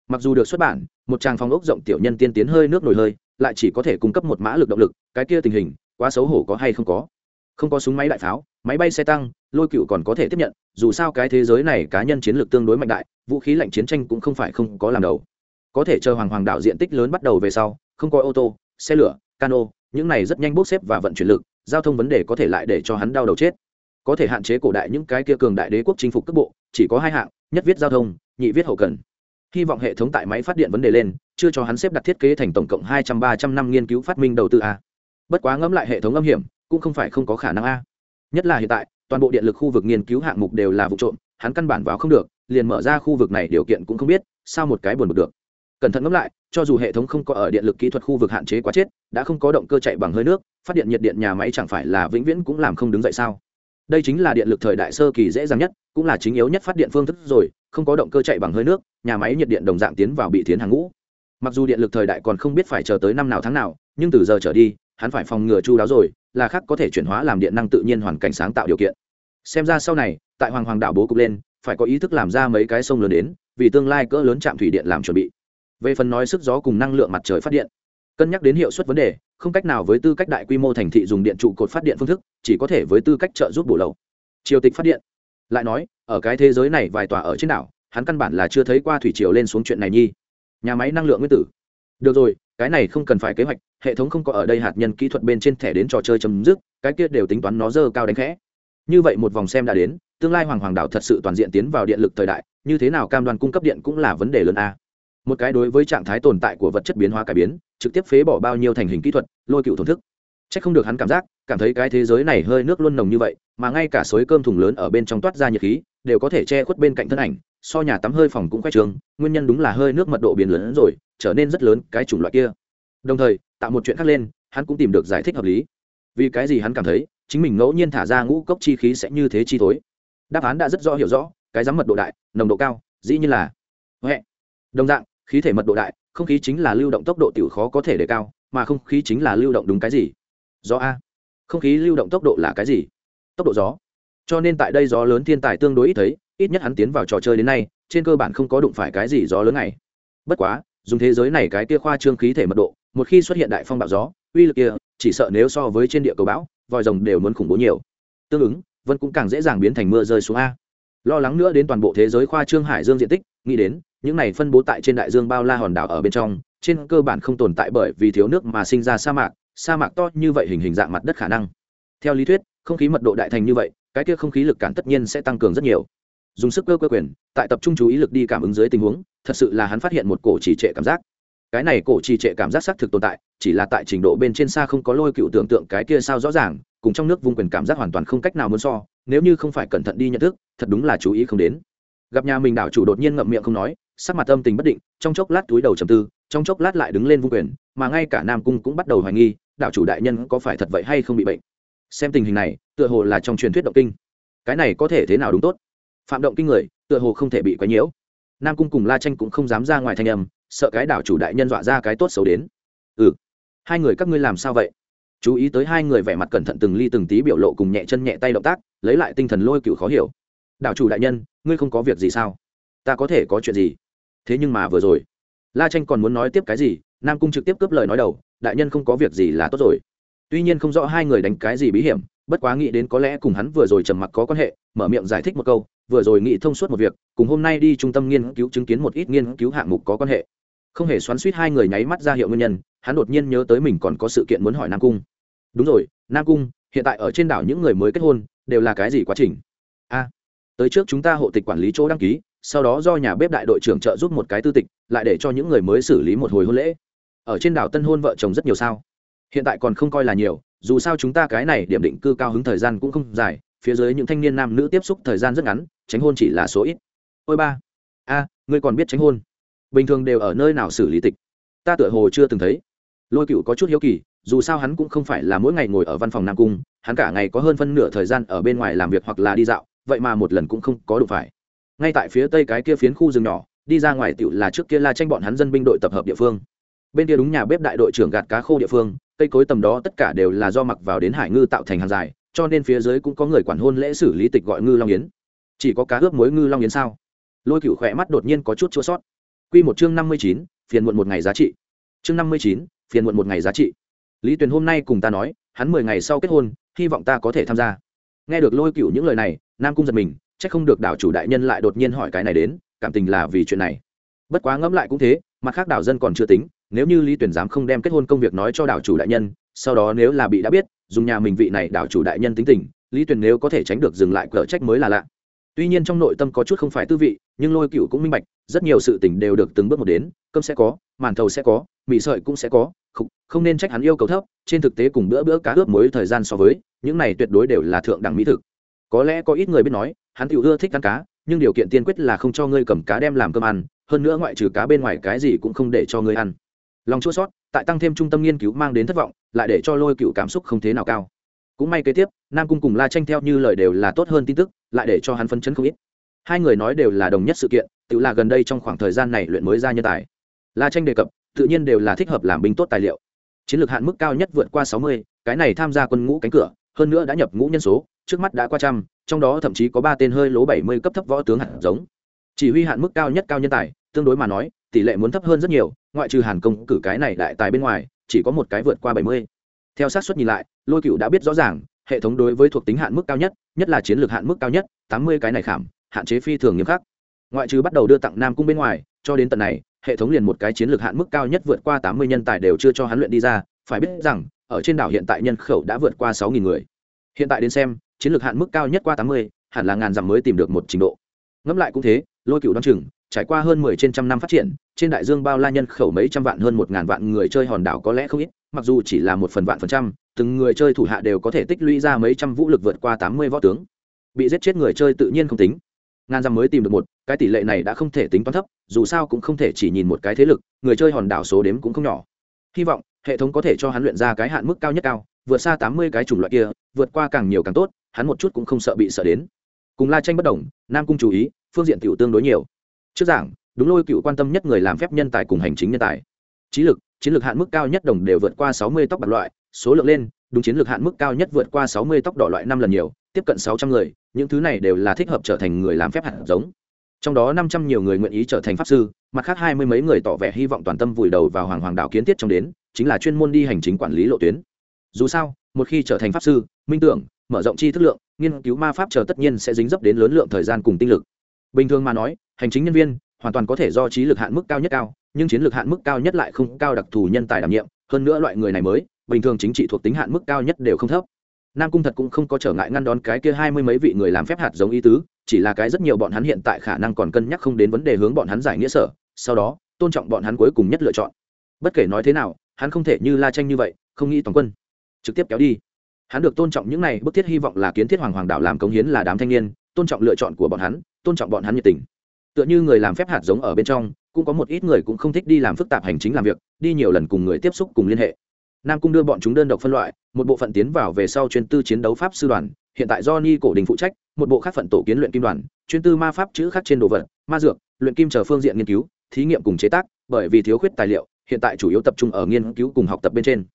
Mặc dù được xuất bản, một tràng phòng ốc rộng tiểu nhân tiên tiến hơi nước nổi hơi, lại chỉ có thể cung cấp một mã lực động lực, cái kia tình hình, quá xấu hổ có hay không có không có súng máy đại pháo, máy bay xe tăng, lôi cựu còn có thể tiếp nhận, dù sao cái thế giới này cá nhân chiến lược tương đối mạnh đại, vũ khí lạnh chiến tranh cũng không phải không có làm đầu. Có thể chờ hoàng hoàng đạo diện tích lớn bắt đầu về sau, không có ô tô, xe lửa, cano, những này rất nhanh bốc xếp và vận chuyển lực, giao thông vấn đề có thể lại để cho hắn đau đầu chết. Có thể hạn chế cổ đại những cái kia cường đại đế quốc chinh phục cấp bộ, chỉ có hai hạng, nhất viết giao thông, nhị viết hậu cần. Hy vọng hệ thống tại máy phát điện vấn đề lên, chưa cho hắn xếp đặt thiết kế thành tổng cộng hai trăm ba trăm năm nghiên cứu phát minh đầu tư a. Bất quá ngẫm lại hệ thống âm hiểm cũng không phải không có khả năng a. Nhất là hiện tại, toàn bộ điện lực khu vực nghiên cứu hạng mục đều là vụ trộm, hắn căn bản vào không được, liền mở ra khu vực này điều kiện cũng không biết, sao một cái buồn bực được. Cẩn thận ngẫm lại, cho dù hệ thống không có ở điện lực kỹ thuật khu vực hạn chế quá chết, đã không có động cơ chạy bằng hơi nước, phát điện nhiệt điện nhà máy chẳng phải là vĩnh viễn cũng làm không đứng dậy sao? Đây chính là điện lực thời đại sơ kỳ dễ dàng nhất, cũng là chính yếu nhất phát điện phương thức rồi, không có động cơ chạy bằng hơi nước, nhà máy nhiệt điện đồng dạng tiến vào bị thiến hàng ngũ. Mặc dù điện lực thời đại còn không biết phải chờ tới năm nào tháng nào, nhưng từ giờ trở đi, hắn phải phòng ngừa chu đáo rồi là khác có thể chuyển hóa làm điện năng tự nhiên hoàn cảnh sáng tạo điều kiện. Xem ra sau này, tại hoàng hoàng đảo bố cục lên, phải có ý thức làm ra mấy cái sông lớn đến, vì tương lai cỡ lớn trạm thủy điện làm chuẩn bị. Về phần nói sức gió cùng năng lượng mặt trời phát điện, cân nhắc đến hiệu suất vấn đề, không cách nào với tư cách đại quy mô thành thị dùng điện trụ cột phát điện phương thức, chỉ có thể với tư cách trợ giúp bổ lậu. Triều tịch phát điện. Lại nói, ở cái thế giới này vài tòa ở trên đảo, hắn căn bản là chưa thấy qua thủy triều lên xuống chuyện này nhi. Nhà máy năng lượng nguyên tử. Được rồi cái này không cần phải kế hoạch, hệ thống không có ở đây hạt nhân kỹ thuật bên trên thẻ đến trò chơi chấm dứt, cái kia đều tính toán nó dơ cao đánh khẽ. Như vậy một vòng xem đã đến, tương lai hoàng hoàng đảo thật sự toàn diện tiến vào điện lực thời đại, như thế nào cam đoan cung cấp điện cũng là vấn đề lớn a. Một cái đối với trạng thái tồn tại của vật chất biến hóa cải biến, trực tiếp phế bỏ bao nhiêu thành hình kỹ thuật, lôi cựu thổn thức. C h ắ c không được hắn cảm giác, cảm thấy cái thế giới này hơi nước luôn nồng như vậy, mà ngay cả xối cơm thùng lớn ở bên trong toát ra nhiệt khí, đều có thể che khuất bên cạnh thân ảnh, so nhà tắm hơi phòng cũng khoe trường, nguyên nhân đúng là hơi nước mật độ biến lớn rồi, trở nên rất lớn, cái chủng loại kia đồng thời, tạo một chuyện khác lên, hắn cũng tìm được giải thích hợp lý. Vì cái gì hắn cảm thấy, chính mình ngẫu nhiên thả ra ngũ cốc chi khí sẽ như thế chi thối? Đáp án đã rất rõ hiểu rõ, cái giám mật độ đại, nồng độ cao, dĩ như là huệ. Đồng dạng, khí thể mật độ đại, không khí chính là lưu động tốc độ tiểu khó có thể đề cao, mà không khí chính là lưu động đúng cái gì? Gió a. Không khí lưu động tốc độ là cái gì? Tốc độ gió. Cho nên tại đây gió lớn thiên tài tương đối ít thấy, ít nhất hắn tiến vào trò chơi đến nay, trên cơ bản không có đụng phải cái gì gió lớn này. Bất quá, dùng thế giới này cái kia khoa trương khí thể mật độ một khi xuất hiện đại phong bạo gió, uy lực kia, chỉ sợ nếu so với trên địa cầu bão, vòi rồng đều muốn khủng bố nhiều. Tương ứng, vân cũng càng dễ dàng biến thành mưa rơi xuống a. Lo lắng nữa đến toàn bộ thế giới khoa trương hải dương diện tích, nghĩ đến, những này phân bố tại trên đại dương bao la hòn đảo ở bên trong, trên cơ bản không tồn tại bởi vì thiếu nước mà sinh ra sa mạc sa mạc to như vậy hình hình dạng mặt đất khả năng. Theo lý thuyết, không khí mật độ đại thành như vậy, cái kia không khí lực cản tất nhiên sẽ tăng cường rất nhiều. Dùng sức cơ cơ quyền, tại tập trung chú ý lực đi cảm ứng dưới tình huống, thật sự là hắn phát hiện một cổ chỉ trệ cảm giác cái này cổ trì trệ cảm giác xác thực tồn tại, chỉ là tại trình độ bên trên xa không có lôi cựu tưởng tượng cái kia sao rõ ràng, cùng trong nước vung quyền cảm giác hoàn toàn không cách nào muốn so, nếu như không phải cẩn thận đi nhận thức, thật đúng là chú ý không đến. Gặp nhà mình đảo chủ đột nhiên ngậm miệng không nói, sắc mặt âm tình bất định, trong chốc lát túi đầu trầm tư, trong chốc lát lại đứng lên vung quyền, mà ngay cả nam cung cũng bắt đầu hoài nghi đạo chủ đại nhân có phải thật vậy hay không bị bệnh. Xem tình hình này, tựa hồ là trong truyền thuyết động kinh. Cái này có thể thế nào đúng tốt? Phạm động kinh người, tựa hồ không thể bị quấy nhiễu. Nam cung cùng la tranh cũng không dám ra ngoài thanh âm sợ cái đảo chủ đại nhân dọa ra cái tốt xấu đến. Ừ. Hai người các ngươi làm sao vậy? Chú ý tới hai người vẻ mặt cẩn thận từng ly từng tí biểu lộ cùng nhẹ chân nhẹ tay động tác, lấy lại tinh thần lôi cựu khó hiểu. Đảo chủ đại nhân, ngươi không có việc gì sao? Ta có thể có chuyện gì? Thế nhưng mà vừa rồi, la tranh còn muốn nói tiếp cái gì, nam cung trực tiếp cướp lời nói đầu, đại nhân không có việc gì là tốt rồi. Tuy nhiên không rõ hai người đánh cái gì bí hiểm, bất quá nghĩ đến có lẽ cùng hắn vừa rồi trầm mặc có quan hệ, mở miệng giải thích một câu, vừa rồi nghĩ thông suốt một việc, cùng hôm nay đi trung tâm nghiên cứu chứng kiến một ít nghiên cứu hạng mục có quan hệ không hề xoắn suýt hai người nháy mắt ra hiệu nguyên nhân, hắn đột nhiên nhớ tới mình còn có sự kiện muốn hỏi nam cung. Đúng rồi, nam cung, hiện tại ở trên đảo những người mới kết hôn, đều là cái gì quá trình? A, tới trước chúng ta hộ tịch quản lý chỗ đăng ký, sau đó do nhà bếp đại đội trưởng trợ giúp một cái tư tịch, lại để cho những người mới xử lý một hồi hôn lễ. Ở trên đảo tân hôn vợ chồng rất nhiều sao? Hiện tại còn không coi là nhiều, dù sao chúng ta cái này điểm định cư cao hứng thời gian cũng không dài, phía dưới những thanh niên nam nữ tiếp xúc thời gian rất ngắn, tránh hôn chỉ là số ít. Ôi ba, a, ngươi còn biết tránh hôn? Bình thường đều ở nơi nào xử lý tịch. Ta tựa hồ chưa từng thấy. Lôi cựu có chút hiếu kỳ, dù sao hắn cũng không phải là mỗi ngày ngồi ở văn phòng nam cung, hắn cả ngày có hơn phân nửa thời gian ở bên ngoài làm việc hoặc là đi dạo, vậy mà một lần cũng không có đủ phải. Ngay tại phía tây cái kia phiến khu rừng nhỏ, đi ra ngoài tựu là trước kia la tranh bọn hắn dân binh đội tập hợp địa phương. Bên kia đúng nhà bếp đại đội trưởng gạt cá khô địa phương, cây cối tầm đó tất cả đều là do mặc vào đến hải ngư tạo thành hàng dài, cho nên phía dưới cũng có người quản hôn lễ xử lý tịch gọi ngư long yến. Chỉ có cá ướp muối ngư long yến sao? Lôi cựu khỏe mắt đột nhiên có chút chua sót. Quy một chương năm mươi chín, phiền muộn một ngày giá trị. Chương năm mươi chín, phiền muộn một ngày giá trị. Lý tuyền hôm nay cùng ta nói, hắn mười ngày sau kết hôn, hy vọng ta có thể tham gia. Nghe được lôi cựu những lời này, nam cung giật mình, chắc không được đảo chủ đại nhân lại đột nhiên hỏi cái này đến, cảm tình là vì chuyện này. Bất quá ngẫm lại cũng thế, mặt khác đảo dân còn chưa tính, nếu như lý Tuyền dám không đem kết hôn công việc nói cho đảo chủ đại nhân, sau đó nếu là bị đã biết, dùng nhà mình vị này đảo chủ đại nhân tính tình, lý Tuyền nếu có thể tránh được dừng lại cỡ trách mới là lạ tuy nhiên trong nội tâm có chút không phải tư vị nhưng lôi cựu cũng minh bạch rất nhiều sự tình đều được từng bước một đến cơm sẽ có màn thầu sẽ có mì sợi cũng sẽ có không, không nên trách hắn yêu cầu thấp trên thực tế cùng bữa bữa cá ướp mới thời gian so với những này tuyệt đối đều là thượng đẳng mỹ thực. Có lẽ có ít người biết nói hắn tự ưa thích ăn cá nhưng điều kiện tiên quyết là không cho ngươi cầm cá đem làm cơm ăn hơn nữa ngoại trừ cá bên ngoài cái gì cũng không để cho ngươi ăn. Lòng chua sót tại tăng thêm trung tâm nghiên cứu mang đến thất vọng lại để cho lôi cựu cảm xúc không thế nào cao cũng may kế tiếp, nam cung cùng la tranh theo như lời đều là tốt hơn tin tức, lại để cho hắn phân chấn không ít. Hai người nói đều là đồng nhất sự kiện, tự là gần đây trong khoảng thời gian này luyện mới ra nhân tài. La tranh đề cập, tự nhiên đều là thích hợp làm binh tốt tài liệu. Chiến lược hạn mức cao nhất vượt qua sáu mươi, cái này tham gia quân ngũ cánh cửa, hơn nữa đã nhập ngũ nhân số, trước mắt đã qua trăm, trong đó thậm chí có ba tên hơi lố bảy mươi cấp thấp võ tướng hạt giống. Chỉ huy hạn mức cao nhất cao nhân tài, tương đối mà nói, tỷ lệ muốn thấp hơn rất nhiều, ngoại trừ hàn công cử cái này đại tài bên ngoài, chỉ có một cái vượt qua bảy mươi theo sát suất nhìn lại, lôi cựu đã biết rõ ràng, hệ thống đối với thuộc tính hạn mức cao nhất nhất là chiến lược hạn mức cao nhất, tám mươi cái này khảm, hạn chế phi thường nghiêm khắc. Ngoại trừ bắt đầu đưa tặng nam cung bên ngoài, cho đến tận này, hệ thống liền một cái chiến lược hạn mức cao nhất vượt qua tám mươi nhân tài đều chưa cho hắn luyện đi ra, phải biết rằng, ở trên đảo hiện tại nhân khẩu đã vượt qua sáu nghìn người. Hiện tại đến xem, chiến lược hạn mức cao nhất qua tám mươi, hẳn là ngàn dặm mới tìm được một trình độ. Ngẫm lại cũng thế, lôi cựu đ o chừng, trải qua hơn mười trên trăm năm phát triển, trên đại dương bao la nhân khẩu mấy trăm vạn hơn một ngàn vạn người chơi hòn đảo có lẽ không ít mặc dù chỉ là một phần vạn phần trăm, từng người chơi thủ hạ đều có thể tích lũy ra mấy trăm vũ lực vượt qua tám mươi võ tướng. Bị giết chết người chơi tự nhiên không tính. Ngàn dặm mới tìm được một, cái tỷ lệ này đã không thể tính toán thấp, dù sao cũng không thể chỉ nhìn một cái thế lực, người chơi hòn đảo số đếm cũng không nhỏ. Hy vọng, hệ thống có thể cho hắn luyện ra cái hạn mức cao nhất cao, vượt xa tám mươi cái chủng loại kia, vượt qua càng nhiều càng tốt, hắn một chút cũng không sợ bị sợ đến. Cùng la tranh bất đồng, nam cung chú ý, phương diện tiểu tương đối nhiều. Trước giảng, đúng lôi cựu quan tâm nhất người làm phép nhân tài cùng hành chính nhân tài. Trí lực chiến lược hạn mức cao nhất đồng đều vượt qua sáu mươi tóc bạc loại, số lượng lên, đúng chiến lược hạn mức cao nhất vượt qua sáu mươi tóc đỏ loại năm lần nhiều, tiếp cận sáu trăm người, những thứ này đều là thích hợp trở thành người làm phép hạt giống. Trong đó năm trăm nhiều người nguyện ý trở thành pháp sư, mặt khác hai mươi mấy người tỏ vẻ hy vọng toàn tâm vùi đầu vào hoàng hoàng đạo kiến thiết trong đến, chính là chuyên môn đi hành chính quản lý lộ tuyến. Dù sao, một khi trở thành pháp sư, minh tưởng, mở rộng chi thức lượng, nghiên cứu ma pháp chờ tất nhiên sẽ dính dấp đến lớn lượng thời gian cùng tinh lực. Bình thường mà nói, hành chính nhân viên hoàn toàn có thể do trí lực hạn mức cao nhất cao nhưng chiến lược hạn mức cao nhất lại không cao đặc thù nhân tài đảm nhiệm, hơn nữa loại người này mới, bình thường chính trị thuộc tính hạn mức cao nhất đều không thấp. Nam cung thật cũng không có trở ngại ngăn đón cái kia hai mươi mấy vị người làm phép hạt giống ý tứ, chỉ là cái rất nhiều bọn hắn hiện tại khả năng còn cân nhắc không đến vấn đề hướng bọn hắn giải nghĩa sở, sau đó, tôn trọng bọn hắn cuối cùng nhất lựa chọn. Bất kể nói thế nào, hắn không thể như la tranh như vậy, không nghĩ toàn quân. Trực tiếp kéo đi. Hắn được tôn trọng những này, bức thiết hy vọng là kiến thiết hoàng hoàng đạo làm cống hiến là đám thanh niên, tôn trọng lựa chọn của bọn hắn, tôn trọng bọn hắn nhiệt tình. Tựa như người làm phép hạt giống ở bên trong cũng có một ít người cũng không thích đi làm phức tạp hành chính làm việc, đi nhiều lần cùng người tiếp xúc cùng liên hệ. Nam cung đưa bọn chúng đơn độc phân loại, một bộ phận tiến vào về sau chuyên tư chiến đấu pháp sư đoàn, hiện tại do ni cổ đình phụ trách, một bộ khác phận tổ kiến luyện kim đoàn, chuyên tư ma pháp chữ khắc trên đồ vật, ma dược, luyện kim chờ phương diện nghiên cứu, thí nghiệm cùng chế tác, bởi vì thiếu khuyết tài liệu, hiện tại chủ yếu tập trung ở nghiên cứu cùng học tập bên trên.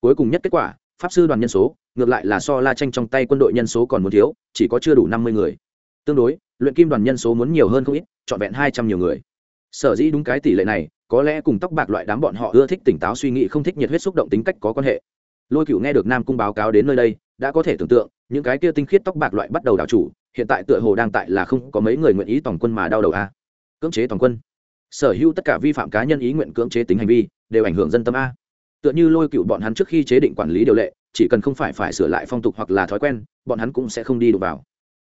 Cuối cùng nhất kết quả, pháp sư đoàn nhân số, ngược lại là so la tranh trong tay quân đội nhân số còn muốn thiếu, chỉ có chưa đủ năm mươi người. Tương đối, luyện kim đoàn nhân số muốn nhiều hơn không ít, trọn vẹn hai trăm nhiều người sở dĩ đúng cái tỷ lệ này, có lẽ cùng tóc bạc loại đám bọn họ ưa thích tỉnh táo suy nghĩ không thích nhiệt huyết xúc động tính cách có quan hệ. Lôi cựu nghe được nam cung báo cáo đến nơi đây, đã có thể tưởng tượng, những cái kia tinh khiết tóc bạc loại bắt đầu đảo chủ, hiện tại tựa hồ đang tại là không có mấy người nguyện ý tổng quân mà đau đầu a. Cưỡng chế tổng quân. Sở hữu tất cả vi phạm cá nhân ý nguyện cưỡng chế tính hành vi, đều ảnh hưởng dân tâm a. Tựa như lôi cựu bọn hắn trước khi chế định quản lý điều lệ, chỉ cần không phải phải sửa lại phong tục hoặc là thói quen, bọn hắn cũng sẽ không đi đụng vào.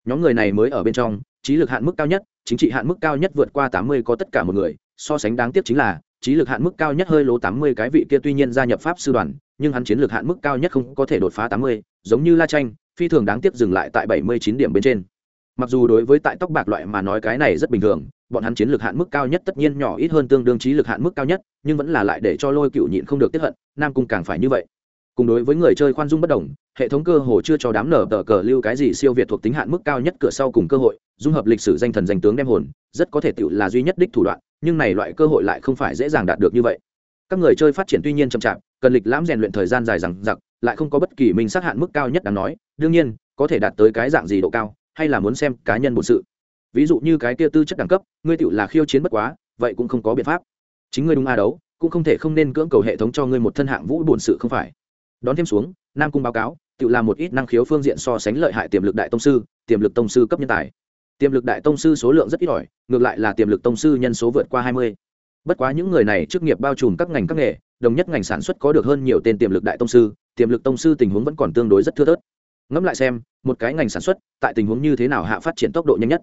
Nhóm người này mới ở bên trong, trí lực hạn mức cao nhất chính trị hạn mức cao nhất vượt qua tám mươi có tất cả một người, so sánh đáng tiếc chính là, trí lực hạn mức cao nhất hơi lố tám mươi cái vị kia tuy nhiên gia nhập pháp sư đoàn, nhưng hắn chiến lược hạn mức cao nhất không có thể đột phá tám mươi, giống như la tranh phi thường đáng tiếc dừng lại tại bảy mươi chín điểm bên trên. Mặc dù đối với tại tóc bạc loại mà nói cái này rất bình thường, bọn hắn chiến lược hạn mức cao nhất tất nhiên nhỏ ít hơn tương đương trí lực hạn mức cao nhất, nhưng vẫn là lại để cho lôi cựu nhịn không được tiếp hận, nam cung càng phải như vậy. Cùng đối với người chơi khoan dung bất đồng, hệ thống cơ hồ chưa cho đám nở tờ cờ lưu cái gì siêu việt thuộc tính hạn mức cao nhất cửa sau cùng cơ hội dung hợp lịch sử danh thần danh tướng đem hồn, rất có thể tự là duy nhất đích thủ đoạn, nhưng này loại cơ hội lại không phải dễ dàng đạt được như vậy. Các người chơi phát triển tuy nhiên chậm chạp, cần lịch lãm rèn luyện thời gian dài rằng giặc lại không có bất kỳ mình sát hạn mức cao nhất đáng nói, đương nhiên, có thể đạt tới cái dạng gì độ cao, hay là muốn xem cá nhân một sự. Ví dụ như cái kia tư chất đẳng cấp, ngươi tự là khiêu chiến bất quá, vậy cũng không có biện pháp. Chính ngươi đúng a đấu, cũng không thể không nên cưỡng cầu hệ thống cho ngươi một thân hạng vũ bổn sự không phải. Đón thêm xuống, nam cung báo cáo tự làm một ít năng khiếu phương diện so sánh lợi hại tiềm lực đại tông sư, tiềm lực tông sư cấp nhân tài tiềm lực đại tông sư số lượng rất ít ỏi, ngược lại là tiềm lực tông sư nhân số vượt qua hai mươi. Bất quá những người này chức nghiệp bao trùm các ngành các nghề, đồng nhất ngành sản xuất có được hơn nhiều tên tiềm lực đại tông sư, tiềm lực tông sư tình huống vẫn còn tương đối rất thưa thớt. Ngẫm lại xem, một cái ngành sản xuất, tại tình huống như thế nào hạ phát triển tốc độ nhanh nhất?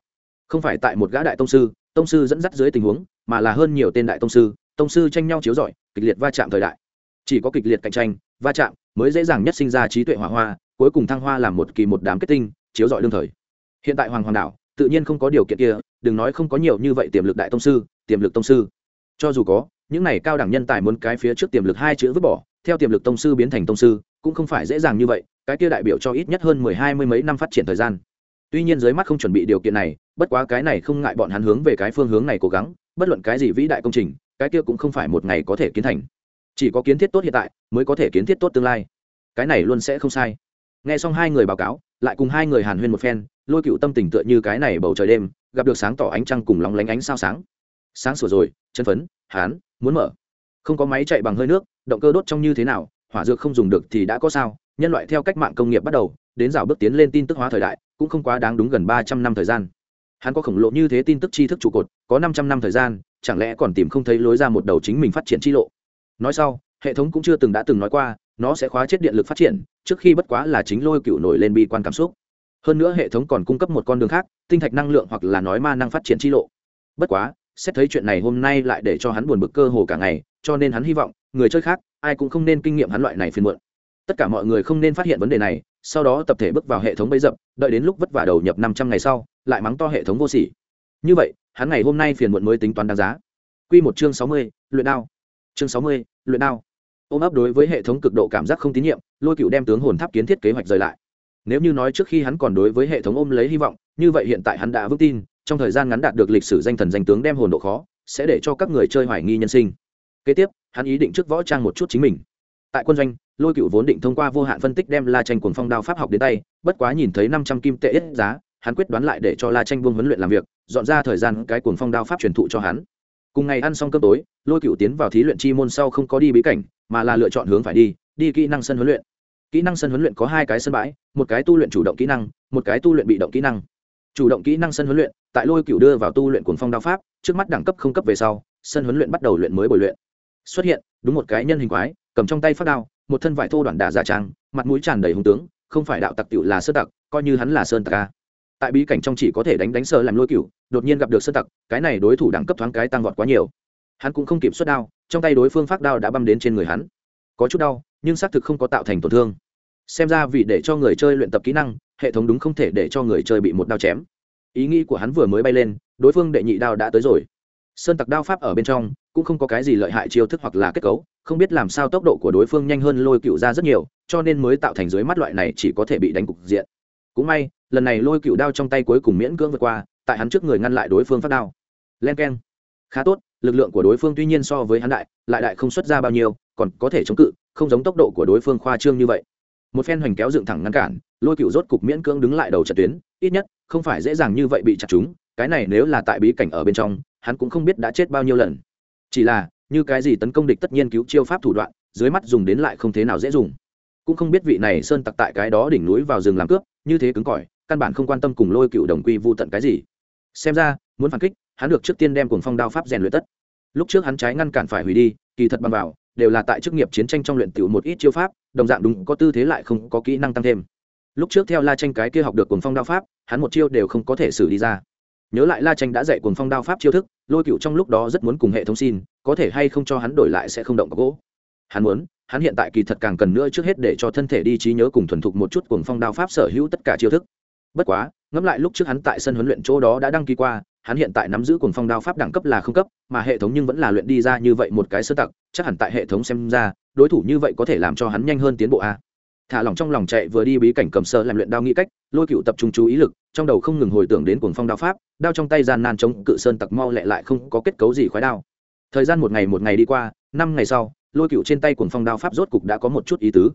Không phải tại một gã đại tông sư tông sư dẫn dắt dưới tình huống, mà là hơn nhiều tên đại tông sư tông sư tranh nhau chiếu rọi, kịch liệt va chạm thời đại. Chỉ có kịch liệt cạnh tranh, va chạm mới dễ dàng nhất sinh ra trí tuệ hỏa hoa, cuối cùng thăng hoa làm một kỳ một đám kết tinh, chiếu rọi đương thời. Hiện tại hoàng hoàng đảo tự nhiên không có điều kiện kia, đừng nói không có nhiều như vậy tiềm lực đại tông sư, tiềm lực tông sư. Cho dù có, những này cao đẳng nhân tài muốn cái phía trước tiềm lực hai chữ vứt bỏ, theo tiềm lực tông sư biến thành tông sư, cũng không phải dễ dàng như vậy, cái kia đại biểu cho ít nhất hơn mười hai mươi mấy năm phát triển thời gian. Tuy nhiên dưới mắt không chuẩn bị điều kiện này, bất quá cái này không ngại bọn hắn hướng về cái phương hướng này cố gắng, bất luận cái gì vĩ đại công trình, cái kia cũng không phải một ngày có thể kiến thành. Chỉ có kiến thiết tốt hiện tại, mới có thể kiến thiết tốt tương lai. Cái này luôn sẽ không sai. Nghe xong hai người báo cáo, lại cùng hai người hàn huyên một phen lôi cựu tâm tình tựa như cái này bầu trời đêm, gặp được sáng tỏ ánh trăng cùng lóng lánh ánh sao sáng. Sáng sủa rồi, chân phấn, hán, muốn mở. Không có máy chạy bằng hơi nước, động cơ đốt trong như thế nào, hỏa dược không dùng được thì đã có sao. Nhân loại theo cách mạng công nghiệp bắt đầu, đến rào bước tiến lên tin tức hóa thời đại, cũng không quá đáng đúng gần ba trăm năm thời gian. Hắn có khổng lồ như thế tin tức tri thức trụ cột, có năm trăm năm thời gian, chẳng lẽ còn tìm không thấy lối ra một đầu chính mình phát triển chi lộ? Nói sau, hệ thống cũng chưa từng đã từng nói qua, nó sẽ khóa chết điện lực phát triển, trước khi bất quá là chính lôi cựu nổi lên bi quan cảm xúc hơn nữa hệ thống còn cung cấp một con đường khác, tinh thạch năng lượng hoặc là nói ma năng phát triển chi lộ. Bất quá, xét thấy chuyện này hôm nay lại để cho hắn buồn bực cơ hồ cả ngày, cho nên hắn hy vọng, người chơi khác, ai cũng không nên kinh nghiệm hắn loại này phiền muộn. Tất cả mọi người không nên phát hiện vấn đề này, sau đó tập thể bước vào hệ thống bấy dập, đợi đến lúc vất vả đầu nhập năm trăm ngày sau, lại mắng to hệ thống vô sỉ. Như vậy, hắn ngày hôm nay phiền muộn mới tính toán đáng giá. Q một chương sáu mươi, luyện đao. Chương sáu mươi, luyện đao. Ôm ấp đối với hệ thống cực độ cảm giác không tín nhiệm, lôi cựu đem tướng hồn tháp kiến thiết kế hoạch rời lại nếu như nói trước khi hắn còn đối với hệ thống ôm lấy hy vọng, như vậy hiện tại hắn đã vững tin, trong thời gian ngắn đạt được lịch sử danh thần danh tướng đem hồn độ khó, sẽ để cho các người chơi hoài nghi nhân sinh. Kế tiếp, hắn ý định trước võ trang một chút chính mình. Tại quân doanh, lôi cựu vốn định thông qua vô hạn phân tích đem la tranh cuồng phong đao pháp học đến tay, bất quá nhìn thấy năm trăm kim tệ ít giá, hắn quyết đoán lại để cho la tranh buông huấn luyện làm việc, dọn ra thời gian cái cuồng phong đao pháp truyền thụ cho hắn. Cùng ngày ăn xong cơm tối, lôi cựu tiến vào thí luyện chi môn sau không có đi bí cảnh, mà là lựa chọn hướng phải đi đi kỹ năng sân huấn luyện kỹ năng sân huấn luyện có hai cái sân bãi, một cái tu luyện chủ động kỹ năng, một cái tu luyện bị động kỹ năng. Chủ động kỹ năng sân huấn luyện, tại lôi cựu đưa vào tu luyện cuồng phong đao pháp, trước mắt đẳng cấp không cấp về sau, sân huấn luyện bắt đầu luyện mới bồi luyện. Xuất hiện, đúng một cái nhân hình quái, cầm trong tay phát đao, một thân vải thô đoạn đà giả trang, mặt mũi tràn đầy hung tướng, không phải đạo tặc tiểu là sơn tặc, coi như hắn là sơn tặc ca tại bí cảnh trong chỉ có thể đánh đánh sơ làm lôi cựu đột nhiên gặp được sơn tặc, cái này đối thủ đẳng cấp thoáng cái tăng vọt quá nhiều. Hắn cũng không kịp xuất đao, trong tay đối phương phát đao đã băm đến trên người hắn. Có chút đau nhưng xác thực không có tạo thành tổn thương. Xem ra vì để cho người chơi luyện tập kỹ năng, hệ thống đúng không thể để cho người chơi bị một đao chém. Ý nghĩ của hắn vừa mới bay lên, đối phương đệ nhị đao đã tới rồi. Sơn tặc đao pháp ở bên trong, cũng không có cái gì lợi hại chiêu thức hoặc là kết cấu, không biết làm sao tốc độ của đối phương nhanh hơn lôi cựu ra rất nhiều, cho nên mới tạo thành dưới mắt loại này chỉ có thể bị đánh cục diện. Cũng may, lần này lôi cựu đao trong tay cuối cùng miễn cưỡng vượt qua, tại hắn trước người ngăn lại đối phương phát đao. Len k e n khá tốt, lực lượng của đối phương tuy nhiên so với hắn đại, lại đại không xuất ra bao nhiêu còn có thể chống cự, không giống tốc độ của đối phương khoa trương như vậy. Một phen hoành kéo dựng thẳng ngăn cản, lôi cựu rốt cục miễn cưỡng đứng lại đầu trận tuyến, ít nhất, không phải dễ dàng như vậy bị chặt chúng, cái này nếu là tại bí cảnh ở bên trong, hắn cũng không biết đã chết bao nhiêu lần. Chỉ là, như cái gì tấn công địch tất nhiên cứu chiêu pháp thủ đoạn, dưới mắt dùng đến lại không thế nào dễ dùng. Cũng không biết vị này sơn tặc tại cái đó đỉnh núi vào rừng làm cướp, như thế cứng cỏi, căn bản không quan tâm cùng lôi cựu đồng quy vô tận cái gì. Xem ra, muốn phản kích, hắn được trước tiên đem cuồng phong đao pháp rèn luyện tất. Lúc trước hắn trái ngăn cản phải hủy đi, kỳ thật bằng vào đều là tại chức nghiệp chiến tranh trong luyện tiểu một ít chiêu pháp, đồng dạng đúng có tư thế lại không có kỹ năng tăng thêm. Lúc trước theo la tranh cái kia học được cuồng phong đao pháp, hắn một chiêu đều không có thể xử đi ra. Nhớ lại la tranh đã dạy cuồng phong đao pháp chiêu thức, lôi Cửu trong lúc đó rất muốn cùng hệ thống xin, có thể hay không cho hắn đổi lại sẽ không động vào gỗ. Hắn muốn, hắn hiện tại kỳ thật càng cần nữa trước hết để cho thân thể đi trí nhớ cùng thuần thục một chút cuồng phong đao pháp sở hữu tất cả chiêu thức. Bất quá, ngẫm lại lúc trước hắn tại sân huấn luyện chỗ đó đã đăng ký qua hắn hiện tại nắm giữ cuồng phong đao pháp đẳng cấp là không cấp, mà hệ thống nhưng vẫn là luyện đi ra như vậy một cái sơ tặc, chắc hẳn tại hệ thống xem ra, đối thủ như vậy có thể làm cho hắn nhanh hơn tiến bộ a. Thả lỏng trong lòng chạy vừa đi bí cảnh cầm sơ làm luyện đao nghĩ cách, lôi cựu tập trung chú ý lực, trong đầu không ngừng hồi tưởng đến cuồng phong đao pháp, đao trong tay gian nan chống cự sơn tặc mau lẹ lại không có kết cấu gì khoái đao. Thời gian một ngày một ngày đi qua, năm ngày sau, lôi cựu trên tay cuồng phong đao pháp rốt cục đã có một chút ý tứ.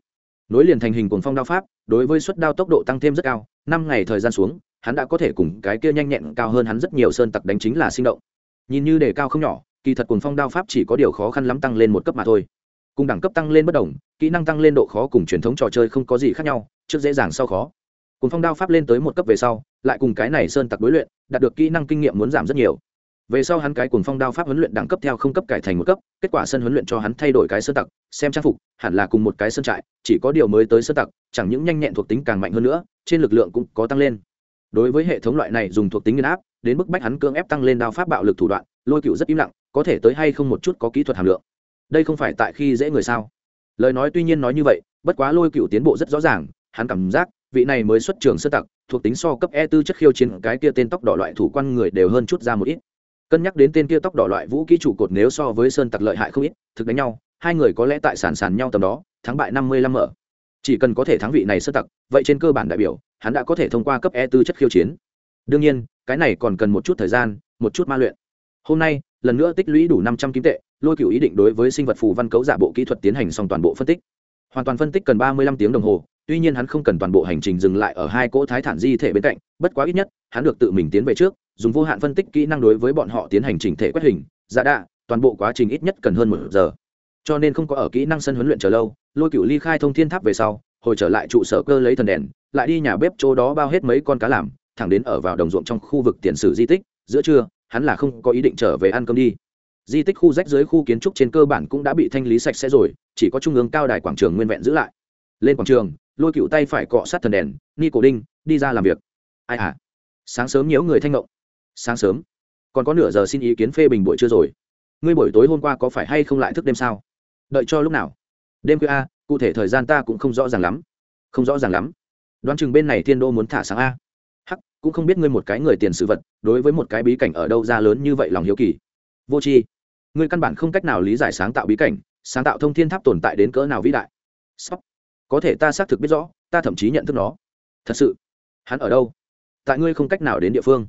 Nối liền thành hình cuồng phong đao pháp, đối với suất đao tốc độ tăng thêm rất cao, năm ngày thời gian xuống hắn đã có thể cùng cái kia nhanh nhẹn cao hơn hắn rất nhiều sơn tặc đánh chính là sinh động. Nhìn như đề cao không nhỏ, kỳ thật cùng phong đao pháp chỉ có điều khó khăn lắm tăng lên một cấp mà thôi. Cùng đẳng cấp tăng lên bất đồng, kỹ năng tăng lên độ khó cùng truyền thống trò chơi không có gì khác nhau, trước dễ dàng sau khó. Cùng phong đao pháp lên tới một cấp về sau, lại cùng cái này sơn tặc đối luyện, đạt được kỹ năng kinh nghiệm muốn giảm rất nhiều. Về sau hắn cái cùng phong đao pháp huấn luyện đẳng cấp theo không cấp cải thành một cấp, kết quả sân huấn luyện cho hắn thay đổi cái sơn tặc, xem trang phục, hẳn là cùng một cái sơn trại, chỉ có điều mới tới sơn tặc, chẳng những nhanh nhẹn thuộc tính càng mạnh hơn nữa, trên lực lượng cũng có tăng lên đối với hệ thống loại này dùng thuộc tính nghiên áp, đến bức bách hắn cưỡng ép tăng lên đao pháp bạo lực thủ đoạn, lôi cựu rất im lặng, có thể tới hay không một chút có kỹ thuật hàm lượng. Đây không phải tại khi dễ người sao? Lời nói tuy nhiên nói như vậy, bất quá lôi cựu tiến bộ rất rõ ràng, hắn cảm giác, vị này mới xuất trường sơ tặc, thuộc tính so cấp e tư chất khiêu chiến cái kia tên tóc đỏ loại thủ quan người đều hơn chút ra một ít. Cân nhắc đến tên kia tóc đỏ loại vũ kỹ chủ cột nếu so với sơn tặc lợi hại không ít, thực đánh nhau, hai người có lẽ tại sàn sàn nhau tầm đó, thắng bại năm mươi lăm mở. Chỉ cần có thể thắng vị này sơ tặc, vậy trên cơ bản đại biểu hắn đã có thể thông qua cấp e tư chất khiêu chiến. Đương nhiên, cái này còn cần một chút thời gian, một chút ma luyện. Hôm nay, lần nữa tích lũy đủ năm trăm kim tệ, lôi cựu ý định đối với sinh vật phù văn cấu giả bộ kỹ thuật tiến hành xong toàn bộ phân tích. Hoàn toàn phân tích cần ba mươi lăm tiếng đồng hồ, tuy nhiên hắn không cần toàn bộ hành trình dừng lại ở hai cỗ thái thản di thể bên cạnh, bất quá ít nhất, hắn được tự mình tiến về trước, dùng vô hạn phân tích kỹ năng đối với bọn họ tiến hành trình thể quét hình giả đạ, toàn bộ quá trình ít nhất cần hơn một giờ. Cho nên không có ở kỹ năng sân huấn luyện chờ lâu, lôi cựu ly khai thông thiên tháp về sau, hồi trở lại trụ sở cơ lấy thần đèn lại đi nhà bếp chỗ đó bao hết mấy con cá làm, thẳng đến ở vào đồng ruộng trong khu vực tiền sử di tích, giữa trưa, hắn là không có ý định trở về ăn cơm đi. Di tích khu rách dưới khu kiến trúc trên cơ bản cũng đã bị thanh lý sạch sẽ rồi, chỉ có trung ương cao đài quảng trường nguyên vẹn giữ lại. Lên quảng trường, lôi cựu tay phải cọ sát thần đèn, ni cổ đinh, đi ra làm việc. Ai à? Sáng sớm nhiễu người thanh ngộng. Sáng sớm. Còn có nửa giờ xin ý kiến phê bình buổi trưa rồi. Ngươi buổi tối hôm qua có phải hay không lại thức đêm sao? Đợi cho lúc nào? Đêm khuya a cụ thể thời gian ta cũng không rõ ràng lắm. Không rõ ràng lắm đoán chừng bên này thiên đô muốn thả sáng a. Hắc, cũng không biết ngươi một cái người tiền sự vật, đối với một cái bí cảnh ở đâu ra lớn như vậy lòng hiếu kỳ. Vô tri, ngươi căn bản không cách nào lý giải sáng tạo bí cảnh, sáng tạo thông thiên tháp tồn tại đến cỡ nào vĩ đại. Sóc. có thể ta xác thực biết rõ, ta thậm chí nhận thức nó. Thật sự, hắn ở đâu? Tại ngươi không cách nào đến địa phương.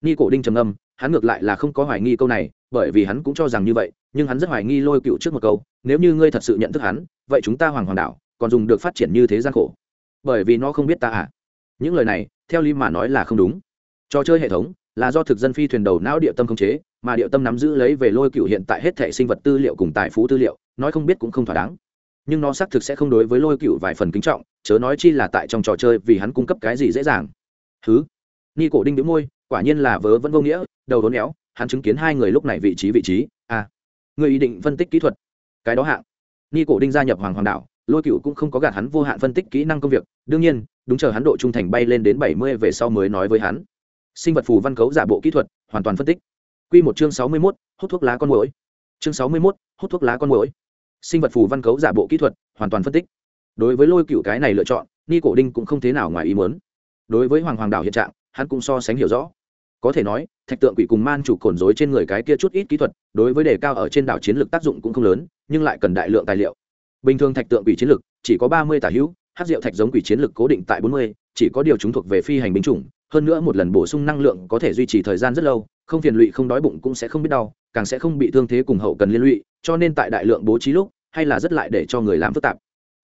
Ni cổ đinh trầm âm hắn ngược lại là không có hoài nghi câu này, bởi vì hắn cũng cho rằng như vậy, nhưng hắn rất hoài nghi lôi cựu trước một câu, nếu như ngươi thật sự nhận thức hắn, vậy chúng ta hoàng hoàng đảo còn dùng được phát triển như thế gian khổ bởi vì nó không biết ta à. Những lời này, theo lý mà nói là không đúng. Trò chơi hệ thống là do thực dân phi thuyền đầu não địa tâm khống chế, mà địa tâm nắm giữ lấy về lôi cựu hiện tại hết thể sinh vật tư liệu cùng tài phú tư liệu, nói không biết cũng không thỏa đáng. Nhưng nó xác thực sẽ không đối với lôi cựu vài phần kính trọng, chớ nói chi là tại trong trò chơi vì hắn cung cấp cái gì dễ dàng. Thứ ni cổ đinh đĩu môi, quả nhiên là vớ vẫn vô nghĩa, đầu đốn éo, hắn chứng kiến hai người lúc này vị trí vị trí. À người ý định phân tích kỹ thuật. Cái đó hạng. Ni cổ đinh gia nhập hoàng hoàng đảo lôi cựu cũng không có gạt hắn vô hạn phân tích kỹ năng công việc, đương nhiên, đúng chờ hắn độ trung thành bay lên đến bảy mươi về sau mới nói với hắn. Sinh vật phù văn cấu giả bộ kỹ thuật, hoàn toàn phân tích. Q một chương sáu mươi mốt, hút thuốc lá con mũi chương sáu mươi mốt, hút thuốc lá con mũi sinh vật phù văn cấu giả bộ kỹ thuật, hoàn toàn phân tích. Đối với lôi cựu cái này lựa chọn, ni cổ đinh cũng không thế nào ngoài ý muốn. Đối với hoàng hoàng đảo hiện trạng, hắn cũng so sánh hiểu rõ. Có thể nói, thạch tượng quỷ cùng man chủ cồn dối trên người cái kia chút ít kỹ thuật, đối với đề cao ở trên đảo chiến lược tác dụng cũng không lớn, nhưng lại cần đại lượng tài liệu bình thường thạch tượng quỷ chiến lược chỉ có ba mươi tả hữu, hát rượu thạch giống quỷ chiến lược cố định tại bốn mươi, chỉ có điều chúng thuộc về phi hành binh chủng. Hơn nữa một lần bổ sung năng lượng có thể duy trì thời gian rất lâu, không phiền lụy không đói bụng cũng sẽ không biết đau, càng sẽ không bị thương thế cùng hậu cần liên lụy, cho nên tại đại lượng bố trí lúc, hay là rất lại để cho người làm phức tạp.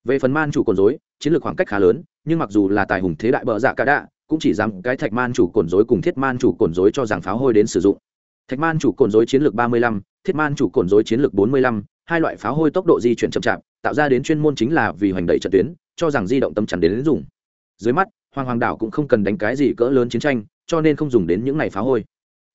Về phần man chủ cồn dối chiến lược khoảng cách khá lớn, nhưng mặc dù là tài hùng thế đại bờ dạ cả đạ, cũng chỉ dám cái thạch man chủ cồn dối cùng thiết man chủ cồn dối cho rằng pháo hôi đến sử dụng. Thạch man chủ cồn dối chiến lược ba mươi lăm, thiết man chủ cồn dối chiến lược bốn mươi lăm, hai loại pháo hôi tốc độ di chuyển chậm chạp tạo ra đến chuyên môn chính là vì hoành đẩy trận tuyến cho rằng di động tâm chắn đến, đến dùng. Dưới mắt hoàng hoàng đảo cũng không cần đánh cái gì cỡ lớn chiến tranh cho nên không dùng đến những này phá hôi.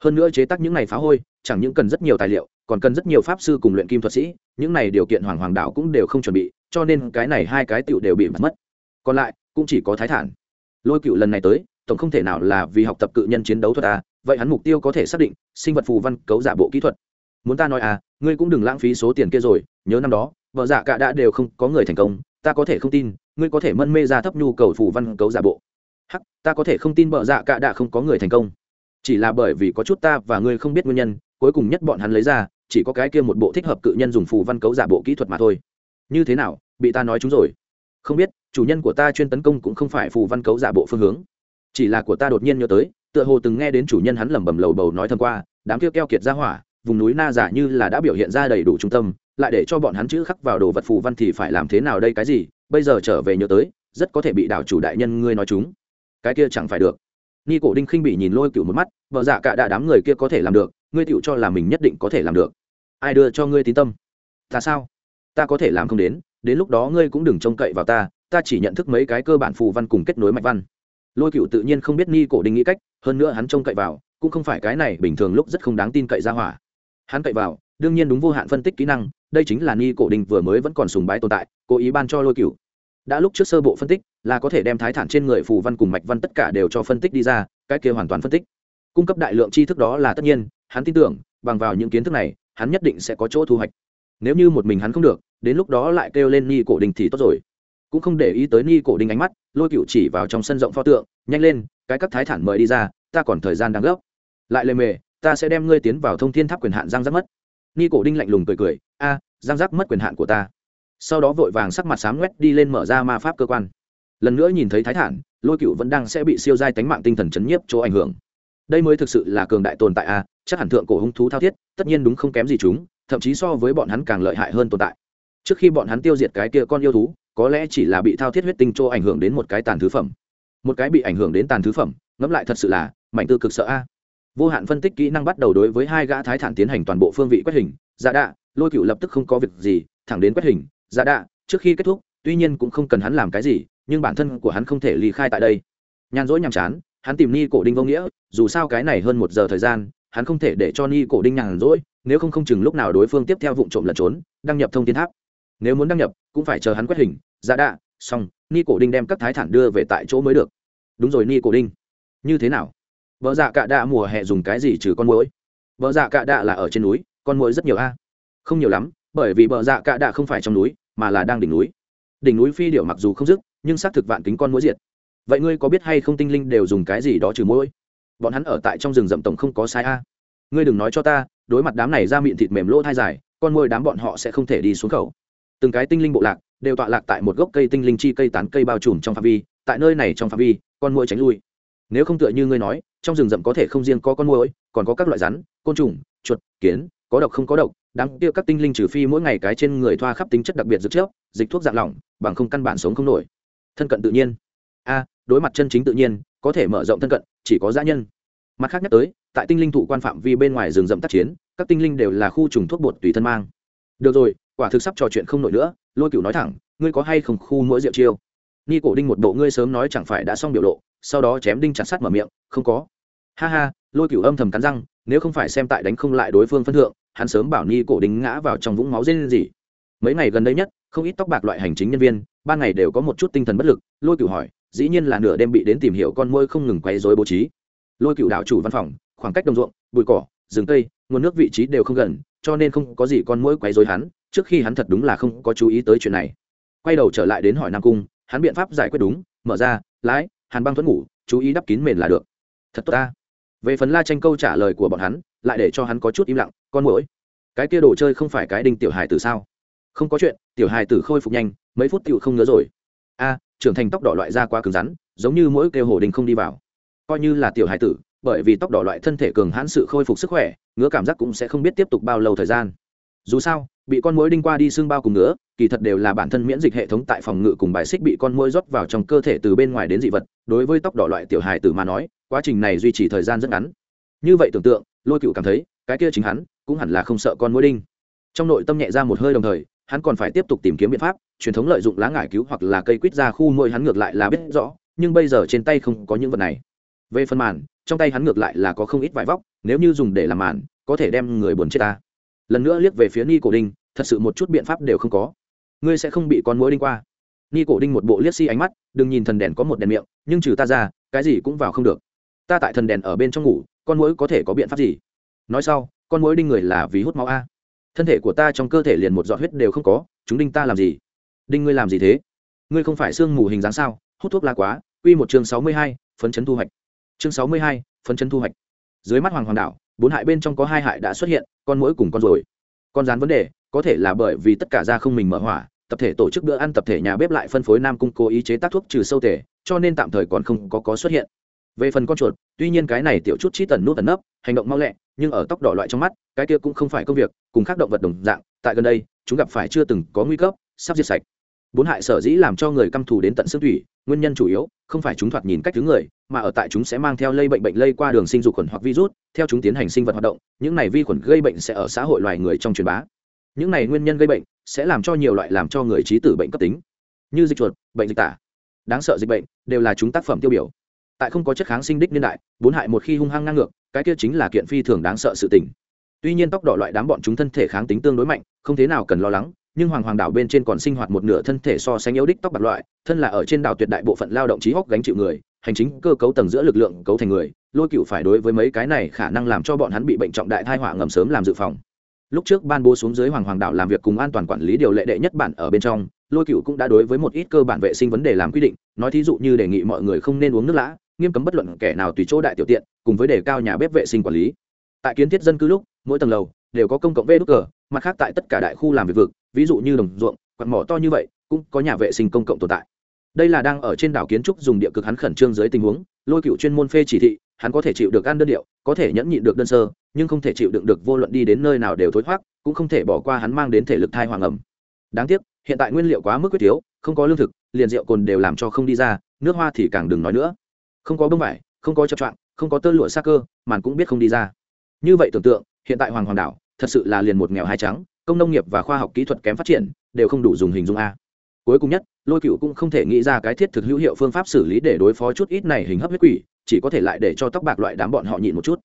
Hơn nữa chế tác những này phá hôi chẳng những cần rất nhiều tài liệu còn cần rất nhiều pháp sư cùng luyện kim thuật sĩ những này điều kiện hoàng hoàng đảo cũng đều không chuẩn bị cho nên cái này hai cái tựu đều bị mất. Còn lại cũng chỉ có thái thản. Lôi cựu lần này tới tổng không thể nào là vì học tập cự nhân chiến đấu thuật à vậy hắn mục tiêu có thể xác định sinh vật phù văn cấu giả bộ kỹ thuật. Muốn ta nói à ngươi cũng đừng lãng phí số tiền kia rồi nhớ năm đó vợ dạ cả đã đều không có người thành công, ta có thể không tin, ngươi có thể mân mê ra thấp nhu cầu phù văn cấu giả bộ. Hắc, ta có thể không tin vợ dạ cả đã không có người thành công. Chỉ là bởi vì có chút ta và ngươi không biết nguyên nhân, cuối cùng nhất bọn hắn lấy ra, chỉ có cái kia một bộ thích hợp cự nhân dùng phù văn cấu giả bộ kỹ thuật mà thôi. Như thế nào, bị ta nói chúng rồi? Không biết, chủ nhân của ta chuyên tấn công cũng không phải phù văn cấu giả bộ phương hướng. Chỉ là của ta đột nhiên nhớ tới, tựa hồ từng nghe đến chủ nhân hắn lẩm bẩm lầu bầu nói thầm qua, đám kia keo kiệt ra hỏa, vùng núi na giả như là đã biểu hiện ra đầy đủ trung tâm lại để cho bọn hắn chữ khắc vào đồ vật phù văn thì phải làm thế nào đây, cái gì? Bây giờ trở về nhớ tới, rất có thể bị đảo chủ đại nhân ngươi nói chúng. Cái kia chẳng phải được. Ni cổ đinh khinh bị nhìn lôi cựu một mắt, vợ dạ cả đà đám người kia có thể làm được, ngươi tựu cho là mình nhất định có thể làm được. Ai đưa cho ngươi tín tâm? Ta sao? Ta có thể làm không đến đến lúc đó ngươi cũng đừng trông cậy vào ta ta chỉ nhận thức mấy cái cơ bản phù văn cùng kết nối mạch văn. Lôi cựu tự nhiên không biết ni cổ đinh nghĩ cách, hơn nữa hắn trông cậy vào, cũng không phải cái này bình thường lúc rất không đáng tin cậy ra hỏa. Hắn cậy vào, đương nhiên đúng vô hạn phân tích kỹ năng đây chính là ni cổ đình vừa mới vẫn còn sùng bái tồn tại, cố ý ban cho lôi cựu đã lúc trước sơ bộ phân tích, là có thể đem thái thản trên người phù văn cùng mạch văn tất cả đều cho phân tích đi ra, cái kia hoàn toàn phân tích. Cung cấp đại lượng tri thức đó là tất nhiên, hắn tin tưởng, bằng vào những kiến thức này, hắn nhất định sẽ có chỗ thu hoạch. Nếu như một mình hắn không được, đến lúc đó lại kêu lên ni cổ đình thì tốt rồi. Cũng không để ý tới ni cổ đình ánh mắt, lôi cựu chỉ vào trong sân rộng pho tượng, nhanh lên, cái các thái thản mời đi ra, ta còn thời gian đang gấp. Lại lề mề, ta sẽ đem ngươi tiến vào thông thiên tháp quyền hạn giang giác mất ni cổ đinh lạnh lùng cười cười, a, giang giác mất quyền hạn của ta. Sau đó vội vàng sắc mặt sám ngoét đi lên mở ra ma pháp cơ quan. Lần nữa nhìn thấy thái thản, lôi cựu vẫn đang sẽ bị siêu giai tánh mạng tinh thần chấn nhiếp chỗ ảnh hưởng. Đây mới thực sự là cường đại tồn tại a, chắc hẳn thượng cổ hung thú thao thiết, tất nhiên đúng không kém gì chúng, thậm chí so với bọn hắn càng lợi hại hơn tồn tại. Trước khi bọn hắn tiêu diệt cái kia con yêu thú, có lẽ chỉ là bị thao thiết huyết tinh chỗ ảnh hưởng đến một cái tàn thứ phẩm. Một cái bị ảnh hưởng đến tàn thứ phẩm, ngẫm lại thật sự là, mảnh tư cực sợ a vô hạn phân tích kỹ năng bắt đầu đối với hai gã thái thản tiến hành toàn bộ phương vị quét hình. Giả đạ, lôi cựu lập tức không có việc gì, thẳng đến quét hình. Giả đạ, trước khi kết thúc, tuy nhiên cũng không cần hắn làm cái gì, nhưng bản thân của hắn không thể ly khai tại đây. Nhàn rỗi nhàm chán, hắn tìm ni cổ đinh vô nghĩa, dù sao cái này hơn một giờ thời gian, hắn không thể để cho ni cổ đinh nhàn rỗi, nếu không không chừng lúc nào đối phương tiếp theo vụ trộm lẩn trốn, đăng nhập thông tin tháp. Nếu muốn đăng nhập, cũng phải chờ hắn quét hình. Giả đạ, xong, ni cổ đinh đem các thái thản đưa về tại chỗ mới được. Đúng rồi, ni cổ đinh. Như thế nào? Vợ dạ cạ đạ mùa hè dùng cái gì trừ con mũi vợ dạ cạ đạ là ở trên núi, con mũi rất nhiều a. Không nhiều lắm, bởi vì vợ dạ cạ đạ không phải trong núi, mà là đang đỉnh núi. Đỉnh núi phi điệu mặc dù không dứt, nhưng xác thực vạn kính con mũi diệt. Vậy ngươi có biết hay không tinh linh đều dùng cái gì đó trừ mũi bọn hắn ở tại trong rừng rậm tổng không có sai a. Ngươi đừng nói cho ta, đối mặt đám này ra miệng thịt mềm lỗ thai dài, con môi đám bọn họ sẽ không thể đi xuống khẩu. Từng cái tinh linh bộ lạc đều tọa lạc tại một gốc cây tinh linh chi cây tán cây bao trùm trong phạm vi, tại nơi này trong phạm vi, con mũi tránh lui. Nếu không tựa như ngươi nói trong rừng rậm có thể không riêng có con muỗi, còn có các loại rắn côn trùng chuột kiến có độc không có độc đáng kia các tinh linh trừ phi mỗi ngày cái trên người thoa khắp tính chất đặc biệt dược chất dịch thuốc dạng lỏng bằng không căn bản sống không nổi. Thân cận tự nhiên. A đối mặt chân chính tự nhiên có thể mở rộng thân cận chỉ có dã nhân. Mặt khác nhắc tới tại tinh linh thụ quan phạm vi bên ngoài rừng rậm tác chiến các tinh linh đều là khu trùng thuốc bột tùy thân mang. Được rồi quả thực sắp trò chuyện không nổi nữa lôi cửu nói thẳng ngươi có hay không khu mỗi rượu chiêu? Ni cổ đinh một bộ ngươi sớm nói chẳng phải đã xong biểu lộ sau đó chém đinh chặt sắt mở miệng không có ha ha, lôi cửu âm thầm cắn răng, nếu không phải xem tại đánh không lại đối phương phân thượng, hắn sớm bảo ni cổ đính ngã vào trong vũng máu dên gì. Mấy ngày gần đây nhất, không ít tóc bạc loại hành chính nhân viên, ban ngày đều có một chút tinh thần bất lực, lôi cửu hỏi, dĩ nhiên là nửa đêm bị đến tìm hiểu con môi không ngừng quấy rối bố trí. Lôi cửu đạo chủ văn phòng, khoảng cách đồng ruộng, bụi cỏ, rừng cây, nguồn nước vị trí đều không gần, cho nên không có gì con mũi quấy rối hắn, trước khi hắn thật đúng là không có chú ý tới chuyện này. Quay đầu trở lại đến hỏi nam cung, hắn biện pháp giải quyết đúng, mở ra, lái, hàn băng thuẫn ngủ, chú ý đắp kín mền là được. Thật tốt ta về phần la tranh câu trả lời của bọn hắn, lại để cho hắn có chút im lặng, con mũi cái kia đồ chơi không phải cái đinh tiểu hài tử sao? Không có chuyện, tiểu hài tử khôi phục nhanh, mấy phút tựu không ngứa rồi. A, trưởng thành tóc đỏ loại da quá cứng rắn, giống như mỗi kêu hồ đình không đi vào. Coi như là tiểu hài tử, bởi vì tóc đỏ loại thân thể cường hãn sự khôi phục sức khỏe, ngứa cảm giác cũng sẽ không biết tiếp tục bao lâu thời gian. Dù sao bị con mối đinh qua đi xương bao cùng nữa kỳ thật đều là bản thân miễn dịch hệ thống tại phòng ngự cùng bài xích bị con mối rót vào trong cơ thể từ bên ngoài đến dị vật, đối với tóc đỏ loại tiểu hài tử mà nói, quá trình này duy trì thời gian rất ngắn. Như vậy tưởng tượng, lôi cựu cảm thấy, cái kia chính hắn, cũng hẳn là không sợ con mối đinh. Trong nội tâm nhẹ ra một hơi đồng thời, hắn còn phải tiếp tục tìm kiếm biện pháp, truyền thống lợi dụng lá ngải cứu hoặc là cây quýt ra khu môi hắn ngược lại là biết rõ, nhưng bây giờ trên tay không có những vật này. Về phần màn, trong tay hắn ngược lại là có không ít vải vóc, nếu như dùng để làm màn, có thể đem người buồn chết ta lần nữa liếc về phía ni cổ đinh, thật sự một chút biện pháp đều không có. Ngươi sẽ không bị con mũi đinh qua. Ni cổ đinh một bộ liếc xi ánh mắt, đừng nhìn thần đèn có một đèn miệng, nhưng trừ ta ra, cái gì cũng vào không được. Ta tại thần đèn ở bên trong ngủ, con mũi có thể có biện pháp gì? Nói sau, con mũi đinh người là vì hút máu a. Thân thể của ta trong cơ thể liền một giọt huyết đều không có, chúng đinh ta làm gì? Đinh ngươi làm gì thế? Ngươi không phải sương mù hình dáng sao? Hút thuốc lá quá, quy một chương sáu mươi hai, phấn chấn thu hoạch. Chương sáu mươi hai, phấn chấn thu hoạch. Dưới mắt hoàng hoàng đảo bốn hại bên trong có hai hại đã xuất hiện, con mũi cùng con rồi con rán vấn đề, có thể là bởi vì tất cả ra không mình mở hỏa, tập thể tổ chức bữa ăn tập thể nhà bếp lại phân phối nam cung cố ý chế tác thuốc trừ sâu tể cho nên tạm thời còn không có có xuất hiện. Về phần con chuột, tuy nhiên cái này tiểu chút chi tần nút tần nấp, hành động mau lẹ, nhưng ở tóc đỏ loại trong mắt, cái kia cũng không phải công việc, cùng các động vật đồng dạng, tại gần đây, chúng gặp phải chưa từng có nguy cấp, sắp diệt sạch. Bốn hại sở dĩ làm cho người căm thù đến tận xương thủy nguyên nhân chủ yếu, không phải chúng thoạt nhìn cách thứ người, mà ở tại chúng sẽ mang theo lây bệnh bệnh lây qua đường sinh dục khuẩn hoặc virus, theo chúng tiến hành sinh vật hoạt động, những này vi khuẩn gây bệnh sẽ ở xã hội loài người trong truyền bá. Những này nguyên nhân gây bệnh sẽ làm cho nhiều loại làm cho người trí tử bệnh cấp tính. Như dịch chuột, bệnh dịch tả. Đáng sợ dịch bệnh đều là chúng tác phẩm tiêu biểu. Tại không có chất kháng sinh đích niên đại, bốn hại một khi hung hăng ngang ngược, cái kia chính là kiện phi thường đáng sợ sự tình. Tuy nhiên tóc đỏ loại đám bọn chúng thân thể kháng tính tương đối mạnh, không thế nào cần lo lắng nhưng hoàng hoàng đảo bên trên còn sinh hoạt một nửa thân thể so sánh yếu đích tóc bạc loại, thân là ở trên đảo tuyệt đại bộ phận lao động trí hóc gánh chịu người, hành chính cơ cấu tầng giữa lực lượng cấu thành người, lôi cựu phải đối với mấy cái này khả năng làm cho bọn hắn bị bệnh trọng đại thai họa ngầm sớm làm dự phòng. Lúc trước ban bố xuống dưới hoàng hoàng đảo làm việc cùng an toàn quản lý điều lệ đệ nhất bản ở bên trong, lôi cựu cũng đã đối với một ít cơ bản vệ sinh vấn đề làm quy định, nói thí dụ như đề nghị mọi người không nên uống nước lã, nghiêm cấm bất luận kẻ nào tùy chỗ đại tiểu tiện, cùng với đề cao nhà bếp vệ sinh quản lý. Tại kiến thiết dân cư lúc, mỗi tầng lầu đều có công cộng vê đúc cờ, mặt khác tại tất cả đại khu làm việc vực, ví dụ như đồng ruộng, quạt mỏ to như vậy, cũng có nhà vệ sinh công cộng tồn tại. Đây là đang ở trên đảo kiến trúc dùng địa cực hắn khẩn trương dưới tình huống, lôi cựu chuyên môn phê chỉ thị, hắn có thể chịu được ăn đơn điệu, có thể nhẫn nhịn được đơn sơ, nhưng không thể chịu đựng được vô luận đi đến nơi nào đều thối thoát cũng không thể bỏ qua hắn mang đến thể lực thai hoàng ẩm. Đáng tiếc, hiện tại nguyên liệu quá mức quyết thiếu không có lương thực, liền rượu cồn đều làm cho không đi ra, nước hoa thì càng đừng nói nữa. Không có bông vải, không có chập choạng, không có tơ lụa xa cơ, màn cũng biết không đi ra. Như vậy tưởng tượng, hiện tại hoàng hoàng đảo thật sự là liền một nghèo hai trắng, công nông nghiệp và khoa học kỹ thuật kém phát triển, đều không đủ dùng hình dung a. Cuối cùng nhất, lôi cựu cũng không thể nghĩ ra cái thiết thực hữu hiệu phương pháp xử lý để đối phó chút ít này hình hấp huyết quỷ, chỉ có thể lại để cho tóc bạc loại đám bọn họ nhịn một chút.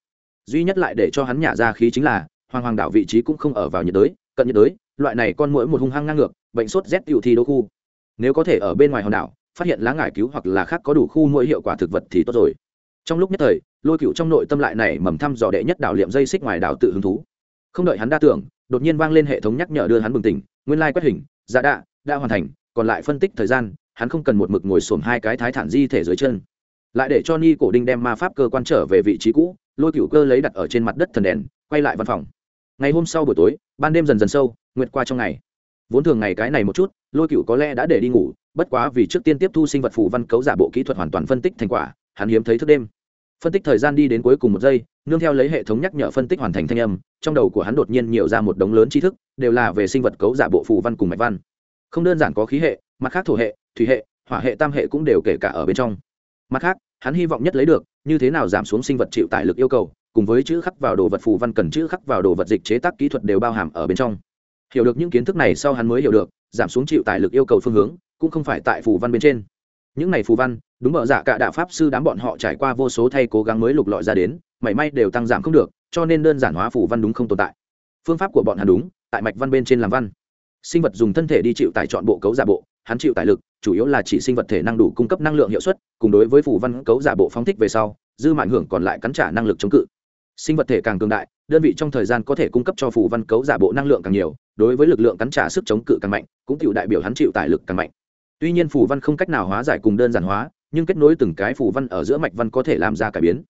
Duy nhất lại để cho hắn nhả ra khí chính là, hoàng hoàng đảo vị trí cũng không ở vào nhiệt đới, cận nhiệt đới, loại này con mũi một hung hăng ngang ngược, bệnh sốt rét tiểu thi đô khu. Nếu có thể ở bên ngoài hòn đảo, phát hiện lá ngải cứu hoặc là khác có đủ khu mũi hiệu quả thực vật thì tốt rồi. Trong lúc nhất thời, lôi cựu trong nội tâm lại này mầm thăm dò đệ nhất đảo liệm dây xích ngoài đảo tự hứng thú không đợi hắn đa tưởng, đột nhiên vang lên hệ thống nhắc nhở đưa hắn bừng tỉnh, nguyên lai quét hình giả đạ, đã hoàn thành, còn lại phân tích thời gian, hắn không cần một mực ngồi xổm hai cái thái thản di thể dưới chân. Lại để cho ni cổ đinh đem ma pháp cơ quan trở về vị trí cũ, lôi cựu cơ lấy đặt ở trên mặt đất thần đèn, quay lại văn phòng. Ngày hôm sau buổi tối, ban đêm dần dần sâu, nguyệt qua trong ngày. Vốn thường ngày cái này một chút, lôi cựu có lẽ đã để đi ngủ, bất quá vì trước tiên tiếp thu sinh vật phù văn cấu giả bộ kỹ thuật hoàn toàn phân tích thành quả, hắn hiếm thấy thức đêm. Phân tích thời gian đi đến cuối cùng một giây nương theo lấy hệ thống nhắc nhở phân tích hoàn thành thanh âm, trong đầu của hắn đột nhiên nhiều ra một đống lớn tri thức, đều là về sinh vật cấu giả bộ phù văn cùng mạch văn. Không đơn giản có khí hệ, mặt khác thổ hệ, thủy hệ, hỏa hệ, tam hệ cũng đều kể cả ở bên trong. Mặt khác, hắn hy vọng nhất lấy được, như thế nào giảm xuống sinh vật chịu tải lực yêu cầu, cùng với chữ khắc vào đồ vật phù văn cần chữ khắc vào đồ vật dịch chế tác kỹ thuật đều bao hàm ở bên trong. Hiểu được những kiến thức này sau hắn mới hiểu được, giảm xuống chịu tải lực yêu cầu phương hướng, cũng không phải tại phù văn bên trên. Những này phù văn, đúng mở giả dạ cả đạo pháp sư đám bọn họ trải qua vô số thay cố gắng mới lục lọi ra đến mảy may đều tăng giảm không được, cho nên đơn giản hóa phủ văn đúng không tồn tại. Phương pháp của bọn hắn đúng, tại mạch văn bên trên làm văn. Sinh vật dùng thân thể đi chịu tải chọn bộ cấu giả bộ, hắn chịu tải lực, chủ yếu là chỉ sinh vật thể năng đủ cung cấp năng lượng hiệu suất, cùng đối với phủ văn cấu giả bộ phóng thích về sau, dư mạnh hưởng còn lại cắn trả năng lực chống cự. Sinh vật thể càng cường đại, đơn vị trong thời gian có thể cung cấp cho phủ văn cấu giả bộ năng lượng càng nhiều, đối với lực lượng cắn trả sức chống cự càng mạnh, cũng chịu đại biểu hắn chịu tải lực càng mạnh. Tuy nhiên phủ văn không cách nào hóa giải cùng đơn giản hóa, nhưng kết nối từng cái phủ văn ở giữa mạch văn có thể làm ra cải biến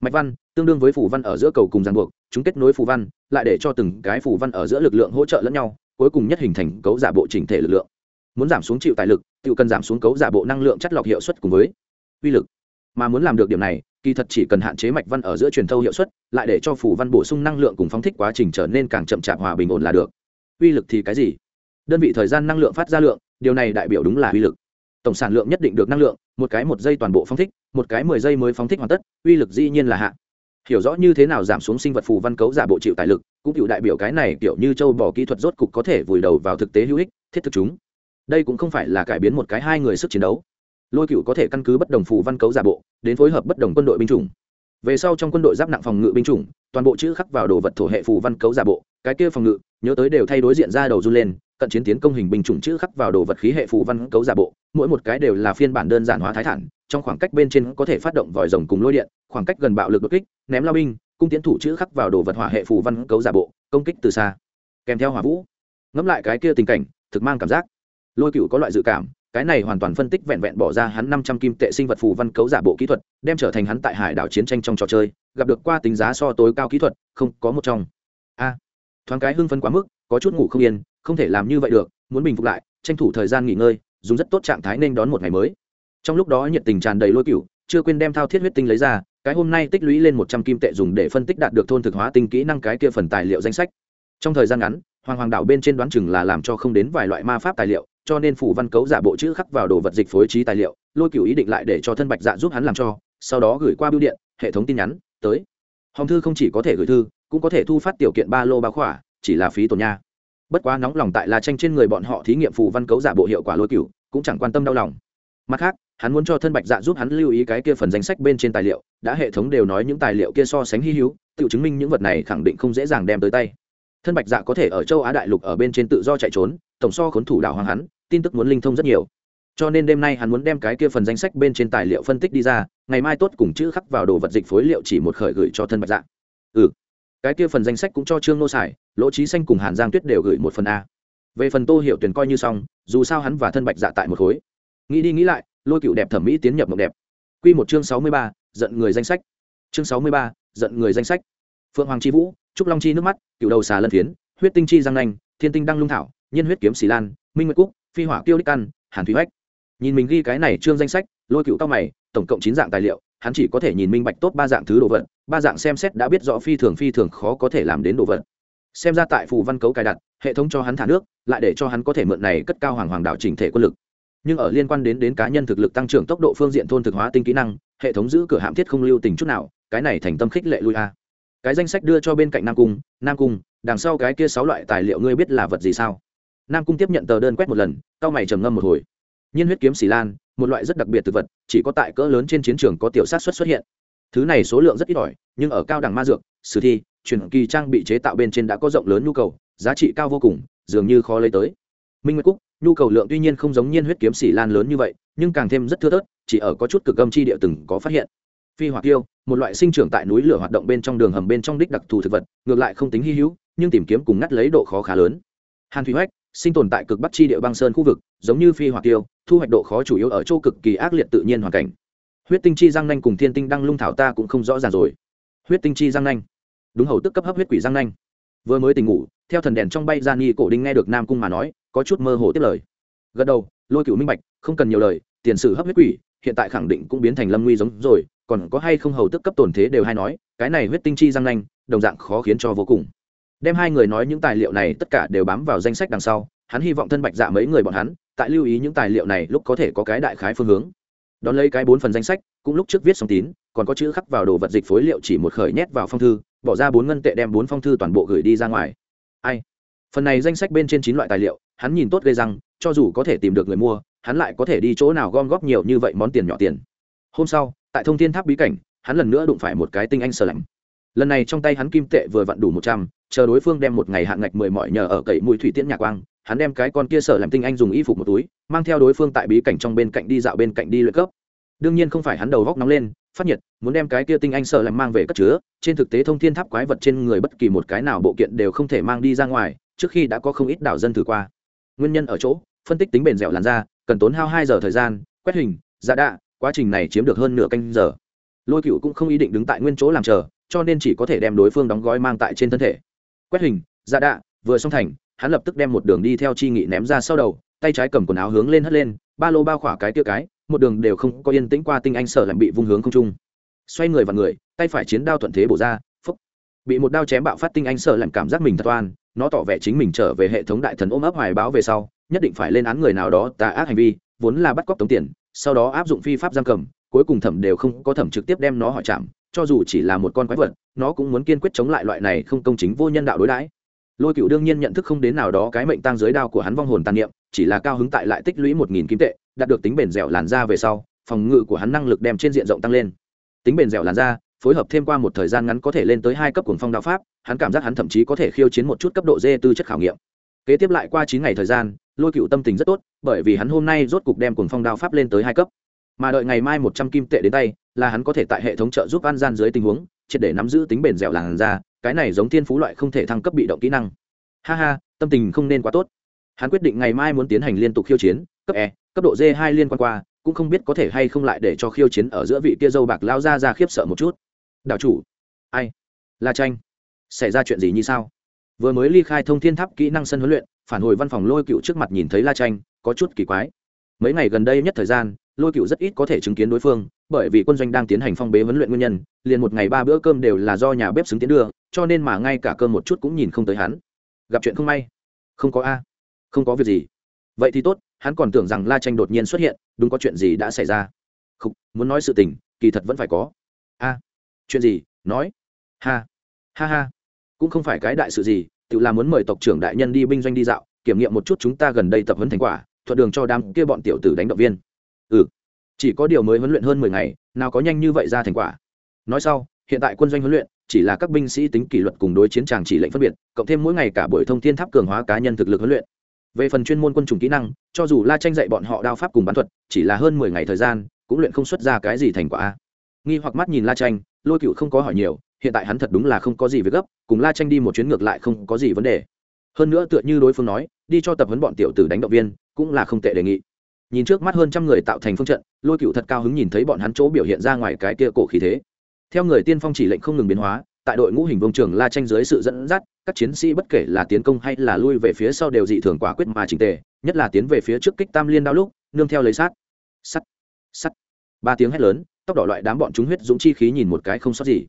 mạch văn, tương đương với phủ văn ở giữa cầu cùng ràng buộc, chúng kết nối phủ văn, lại để cho từng cái phủ văn ở giữa lực lượng hỗ trợ lẫn nhau, cuối cùng nhất hình thành cấu giả bộ chỉnh thể lực lượng. Muốn giảm xuống chịu tài lực tự cần giảm xuống cấu giả bộ năng lượng chất lọc hiệu suất cùng với uy lực. Mà muốn làm được điểm này, kỳ thật chỉ cần hạn chế mạch văn ở giữa truyền thâu hiệu suất, lại để cho phủ văn bổ sung năng lượng cùng phóng thích quá trình trở nên càng chậm chạp hòa bình ổn là được. Uy lực thì cái gì? Đơn vị thời gian năng lượng phát ra lượng, điều này đại biểu đúng là uy lực tổng sản lượng nhất định được năng lượng, một cái một giây toàn bộ phóng thích, một cái mười giây mới phóng thích hoàn tất, uy lực dĩ nhiên là hạ. Hiểu rõ như thế nào giảm xuống sinh vật phù văn cấu, giả bộ chịu tài lực, cũng chịu đại biểu cái này kiểu như châu bò kỹ thuật rốt cục có thể vùi đầu vào thực tế hữu ích, thiết thực chúng. Đây cũng không phải là cải biến một cái hai người sức chiến đấu. Lôi cựu có thể căn cứ bất đồng phù văn cấu, giả bộ, đến phối hợp bất đồng quân đội binh chủng. Về sau trong quân đội giáp nặng phòng ngự binh chủng, toàn bộ chữ khắc vào đồ vật thổ hệ phù văn cấu, giả bộ, cái kia phòng ngự, nhớ tới đều thay đối diện ra đầu run lên cận chiến tiến công hình binh chủng chữ khắc vào đồ vật khí hệ phù văn cấu giả bộ, mỗi một cái đều là phiên bản đơn giản hóa thái thản, trong khoảng cách bên trên có thể phát động vòi rồng cùng lôi điện, khoảng cách gần bạo lực đột kích, ném lao binh, cung tiến thủ chữ khắc vào đồ vật hỏa hệ phù văn cấu giả bộ, công kích từ xa. Kèm theo hỏa vũ. Ngẫm lại cái kia tình cảnh, thực mang cảm giác. Lôi cựu có loại dự cảm, cái này hoàn toàn phân tích vẹn vẹn bỏ ra hắn năm trăm kim tệ sinh vật phù văn cấu giả bộ kỹ thuật, đem trở thành hắn tại hải đảo chiến tranh trong trò chơi, gặp được qua tính giá so tối cao kỹ thuật, không có một trong. A, thoáng cái hưng phấn quá mức có chút ngủ không yên, không thể làm như vậy được, muốn bình phục lại, tranh thủ thời gian nghỉ ngơi, dùng rất tốt trạng thái nên đón một ngày mới. Trong lúc đó nhiệt tình tràn đầy lôi cựu chưa quên đem thao thiết huyết tinh lấy ra, cái hôm nay tích lũy lên một trăm kim tệ dùng để phân tích đạt được thôn thực hóa tinh kỹ năng cái kia phần tài liệu danh sách. Trong thời gian ngắn, hoàng hoàng đảo bên trên đoán chừng là làm cho không đến vài loại ma pháp tài liệu, cho nên phủ văn cấu giả bộ chữ khắc vào đồ vật dịch phối trí tài liệu, lôi cựu ý định lại để cho thân bạch dạ giúp hắn làm cho, sau đó gửi qua bưu điện, hệ thống tin nhắn, tới. Hòm thư không chỉ có thể gửi thư, cũng có thể thu phát tiểu kiện ba lô ba khỏa chỉ là phí tổn nha. Bất quá nóng lòng tại là tranh trên người bọn họ thí nghiệm phù văn cấu giả bộ hiệu quả lôi cửu, cũng chẳng quan tâm đau lòng. Mặt khác, hắn muốn cho thân bạch dạ giúp hắn lưu ý cái kia phần danh sách bên trên tài liệu, đã hệ thống đều nói những tài liệu kia so sánh hy hữu, tự chứng minh những vật này khẳng định không dễ dàng đem tới tay. Thân bạch dạ có thể ở châu á đại lục ở bên trên tự do chạy trốn, tổng so khốn thủ đảo hoàng hắn tin tức muốn linh thông rất nhiều. Cho nên đêm nay hắn muốn đem cái kia phần danh sách bên trên tài liệu phân tích đi ra, ngày mai tốt cùng chữ khắc vào đồ vật dịch phối liệu chỉ một khởi gửi cho thân bạch dạ. Ừ cái kia phần danh sách cũng cho trương nô sải, lỗ trí xanh cùng hàn giang tuyết đều gửi một phần a. Về phần tô hiệu tuyển coi như xong, dù sao hắn và thân bạch dạ tại một khối. Nghĩ đi nghĩ lại, lôi cựu đẹp thẩm mỹ tiến nhập mộng đẹp. Q một chương sáu mươi ba, giận người danh sách. Chương sáu mươi ba, giận người danh sách. Phượng hoàng c vũ, trúc long chi nước mắt, cựu đầu xà lân phiến, huyết tinh chi giang nanh, thiên tinh đăng lung thảo, nhiên huyết kiếm xì lan, minh nguyệt cúc, phi hỏa tiêu đích căn, hàn thủy hách. Nhìn mình ghi cái này trương danh sách, lôi cựu cao mày, tổng cộng chín dạng tài liệu, hắn chỉ có thể nhìn minh bạch tốt ba dạng thứ đồ vật ba dạng xem xét đã biết rõ phi thường phi thường khó có thể làm đến đồ vật. Xem ra tại phù văn cấu cài đặt, hệ thống cho hắn thả nước, lại để cho hắn có thể mượn này cất cao hoàng hoàng đạo chỉnh thể quân lực. Nhưng ở liên quan đến đến cá nhân thực lực tăng trưởng tốc độ phương diện thôn thực hóa tinh kỹ năng, hệ thống giữ cửa hạm thiết không lưu tình chút nào, cái này thành tâm khích lệ lui a. Cái danh sách đưa cho bên cạnh nam cung nam cung, đằng sau cái kia sáu loại tài liệu ngươi biết là vật gì sao? Nam cung tiếp nhận tờ đơn quét một lần cao mày trầm ngâm một hồi. Nhiên huyết kiếm xì lan, một loại rất đặc biệt thực vật, chỉ có tại cỡ lớn trên chiến trường có tiểu sát xuất xuất hiện thứ này số lượng rất ít ỏi, nhưng ở cao đẳng ma dược, sử thi, truyền kỳ trang bị chế tạo bên trên đã có rộng lớn nhu cầu, giá trị cao vô cùng, dường như khó lấy tới. Minh nguyệt cúc, nhu cầu lượng tuy nhiên không giống nhiên huyết kiếm xỉ lan lớn như vậy, nhưng càng thêm rất thưa thớt, chỉ ở có chút cực âm chi địa từng có phát hiện. Phi hỏa tiêu một loại sinh trưởng tại núi lửa hoạt động bên trong đường hầm bên trong đích đặc thù thực vật, ngược lại không tính hy hữu, nhưng tìm kiếm cùng ngắt lấy độ khó khá lớn. Hàn thủy hoách, sinh tồn tại cực bắc chi địa băng sơn khu vực, giống như phi hỏa tiêu thu hoạch độ khó chủ yếu ở chỗ cực kỳ ác liệt tự nhiên hoàn cảnh huyết tinh chi răng nanh cùng thiên tinh đăng lung thảo ta cũng không rõ ràng rồi. Huyết tinh chi răng nanh. Đúng hầu tức cấp hấp huyết quỷ răng nanh. Vừa mới tỉnh ngủ, theo thần đèn trong bay ra nghi cổ đinh nghe được nam cung mà nói, có chút mơ hồ tiếp lời. Gật đầu, lôi cựu minh bạch, không cần nhiều lời, tiền sử hấp huyết quỷ, hiện tại khẳng định cũng biến thành lâm nguy giống rồi, còn có hay không hầu tức cấp tổn thế đều hay nói, cái này huyết tinh chi răng nanh, đồng dạng khó khiến cho vô cùng. Đem hai người nói những tài liệu này tất cả đều bám vào danh sách đằng sau, hắn hy vọng thân bạch dạ mấy người bọn hắn, tại lưu ý những tài liệu này lúc có thể có cái đại khái phương hướng đón lấy cái bốn phần danh sách, cũng lúc trước viết xong tín, còn có chữ khắc vào đồ vật dịch phối liệu chỉ một khởi nhét vào phong thư, bỏ ra bốn ngân tệ đem bốn phong thư toàn bộ gửi đi ra ngoài. Ai? Phần này danh sách bên trên chín loại tài liệu, hắn nhìn tốt gây răng, cho dù có thể tìm được người mua, hắn lại có thể đi chỗ nào gom góp nhiều như vậy món tiền nhỏ tiền. Hôm sau, tại thông thiên tháp bí cảnh, hắn lần nữa đụng phải một cái tinh anh sờ lạnh lần này trong tay hắn kim tệ vừa vặn đủ một trăm, chờ đối phương đem một ngày hạn ngạch mười mọi nhờ ở cậy mũi thủy tiễn nhạc quang hắn đem cái con kia sở làm tinh anh dùng y phục một túi, mang theo đối phương tại bí cảnh trong bên cạnh đi dạo bên cạnh đi luyện cấp. Đương nhiên không phải hắn đầu góc nóng lên, phát nhiệt, muốn đem cái kia tinh anh sở làm mang về cất chứa, trên thực tế thông thiên tháp quái vật trên người bất kỳ một cái nào bộ kiện đều không thể mang đi ra ngoài, trước khi đã có không ít đảo dân thử qua. Nguyên nhân ở chỗ, phân tích tính bền dẻo làn da, cần tốn hao hai giờ thời gian, quét hình giả đạ, quá trình này chiếm được hơn nửa canh giờ. Lôi cựu cũng không ý định đứng tại nguyên chỗ làm chờ, cho nên chỉ có thể đem đối phương đóng gói mang tại trên thân thể. Quét hình giả đạ, vừa xong thành hắn lập tức đem một đường đi theo chi nghị ném ra sau đầu, tay trái cầm quần áo hướng lên hất lên, ba lô bao khỏa cái tia cái, một đường đều không có yên tĩnh qua tinh anh sợ làm bị vung hướng không trung. Xoay người và người, tay phải chiến đao thuận thế bổ ra, phúc. Bị một đao chém bạo phát tinh anh sợ làm cảm giác mình thật oan, nó tỏ vẻ chính mình trở về hệ thống đại thần ôm ấp hoài báo về sau, nhất định phải lên án người nào đó tà ác hành vi, vốn là bắt cóc tống tiền, sau đó áp dụng phi pháp giam cầm, cuối cùng thẩm đều không có thẩm trực tiếp đem nó hỏi chạm cho dù chỉ là một con quái vật, nó cũng muốn kiên quyết chống lại loại này không công chính vô nhân đạo đối đãi lôi cựu đương nhiên nhận thức không đến nào đó cái mệnh tăng dưới đao của hắn vong hồn tàn niệm, chỉ là cao hứng tại lại tích lũy một nghìn kim tệ, đạt được tính bền dẻo làn da về sau, phòng ngự của hắn năng lực đem trên diện rộng tăng lên. Tính bền dẻo làn da, phối hợp thêm qua một thời gian ngắn có thể lên tới hai cấp cuồng phong đạo pháp, hắn cảm giác hắn thậm chí có thể khiêu chiến một chút cấp độ dê tư chất khảo nghiệm. Kế tiếp lại qua chín ngày thời gian, lôi cựu tâm tình rất tốt, bởi vì hắn hôm nay rốt cục đem cuồng phong đao pháp lên tới hai cấp. Mà đợi ngày mai một trăm kim tệ đến tay, là hắn có thể tại hệ thống trợ giúp an gian dưới tình huống, triệt để nắm giữ tính bền dẻo làn da cái này giống thiên phú loại không thể thăng cấp bị động kỹ năng. Ha ha, tâm tình không nên quá tốt. Hắn quyết định ngày mai muốn tiến hành liên tục khiêu chiến, cấp e cấp độ d hai liên quan qua, cũng không biết có thể hay không lại để cho khiêu chiến ở giữa vị kia dâu bạc lao ra ra khiếp sợ một chút. Đạo chủ, ai? La tranh xảy ra chuyện gì như sao? Vừa mới ly khai thông thiên tháp kỹ năng sân huấn luyện, phản hồi văn phòng lôi cựu trước mặt nhìn thấy la tranh có chút kỳ quái mấy ngày gần đây nhất thời gian, lôi cựu rất ít có thể chứng kiến đối phương, bởi vì quân doanh đang tiến hành phong bế huấn luyện nguyên nhân, liền một ngày ba bữa cơm đều là do nhà bếp xứng tiến đưa, cho nên mà ngay cả cơm một chút cũng nhìn không tới hắn. Gặp chuyện không may. Không có a. Không có việc gì. Vậy thì tốt, hắn còn tưởng rằng la tranh đột nhiên xuất hiện, đúng có chuyện gì đã xảy ra. Không muốn nói sự tình, kỳ thật vẫn phải có. A. Chuyện gì? Nói. Ha. Ha ha. Cũng không phải cái đại sự gì, tự là muốn mời tộc trưởng đại nhân đi binh doanh đi dạo, kiểm nghiệm một chút chúng ta gần đây tập huấn thành quả thuận đường cho đám kia bọn tiểu tử đánh động viên. Ừ chỉ có điều mới huấn luyện hơn mười ngày, nào có nhanh như vậy ra thành quả. Nói sau, hiện tại quân doanh huấn luyện, chỉ là các binh sĩ tính kỷ luật cùng đối chiến tràng chỉ lệnh phân biệt, cộng thêm mỗi ngày cả buổi thông thiên tháp cường hóa cá nhân thực lực huấn luyện. Về phần chuyên môn quân chủng kỹ năng, cho dù la tranh dạy bọn họ đao pháp cùng bán thuật, chỉ là hơn mười ngày thời gian, cũng luyện không xuất ra cái gì thành quả. Nghi hoặc mắt nhìn la tranh lôi cựu không có hỏi nhiều, hiện tại hắn thật đúng là không có gì việc gấp, cùng la tranh đi một chuyến ngược lại không có gì vấn đề. Hơn nữa tựa như đối phương nói, đi cho tập huấn bọn tiểu tử đánh động viên cũng là không tệ đề nghị. Nhìn trước mắt hơn trăm người tạo thành phương trận, lôi cựu thật cao hứng nhìn thấy bọn hắn chỗ biểu hiện ra ngoài cái kia cổ khí thế. Theo người tiên phong chỉ lệnh không ngừng biến hóa, tại đội ngũ hình vông trường la tranh dưới sự dẫn dắt, các chiến sĩ bất kể là tiến công hay là lui về phía sau đều dị thường quả quyết mà trình tề, nhất là tiến về phía trước kích tam liên đao lúc, nương theo lấy sát. Sắt sắt. Ba tiếng hét lớn, tốc độ loại đám bọn chúng huyết dũng chi khí nhìn một cái không sót gì.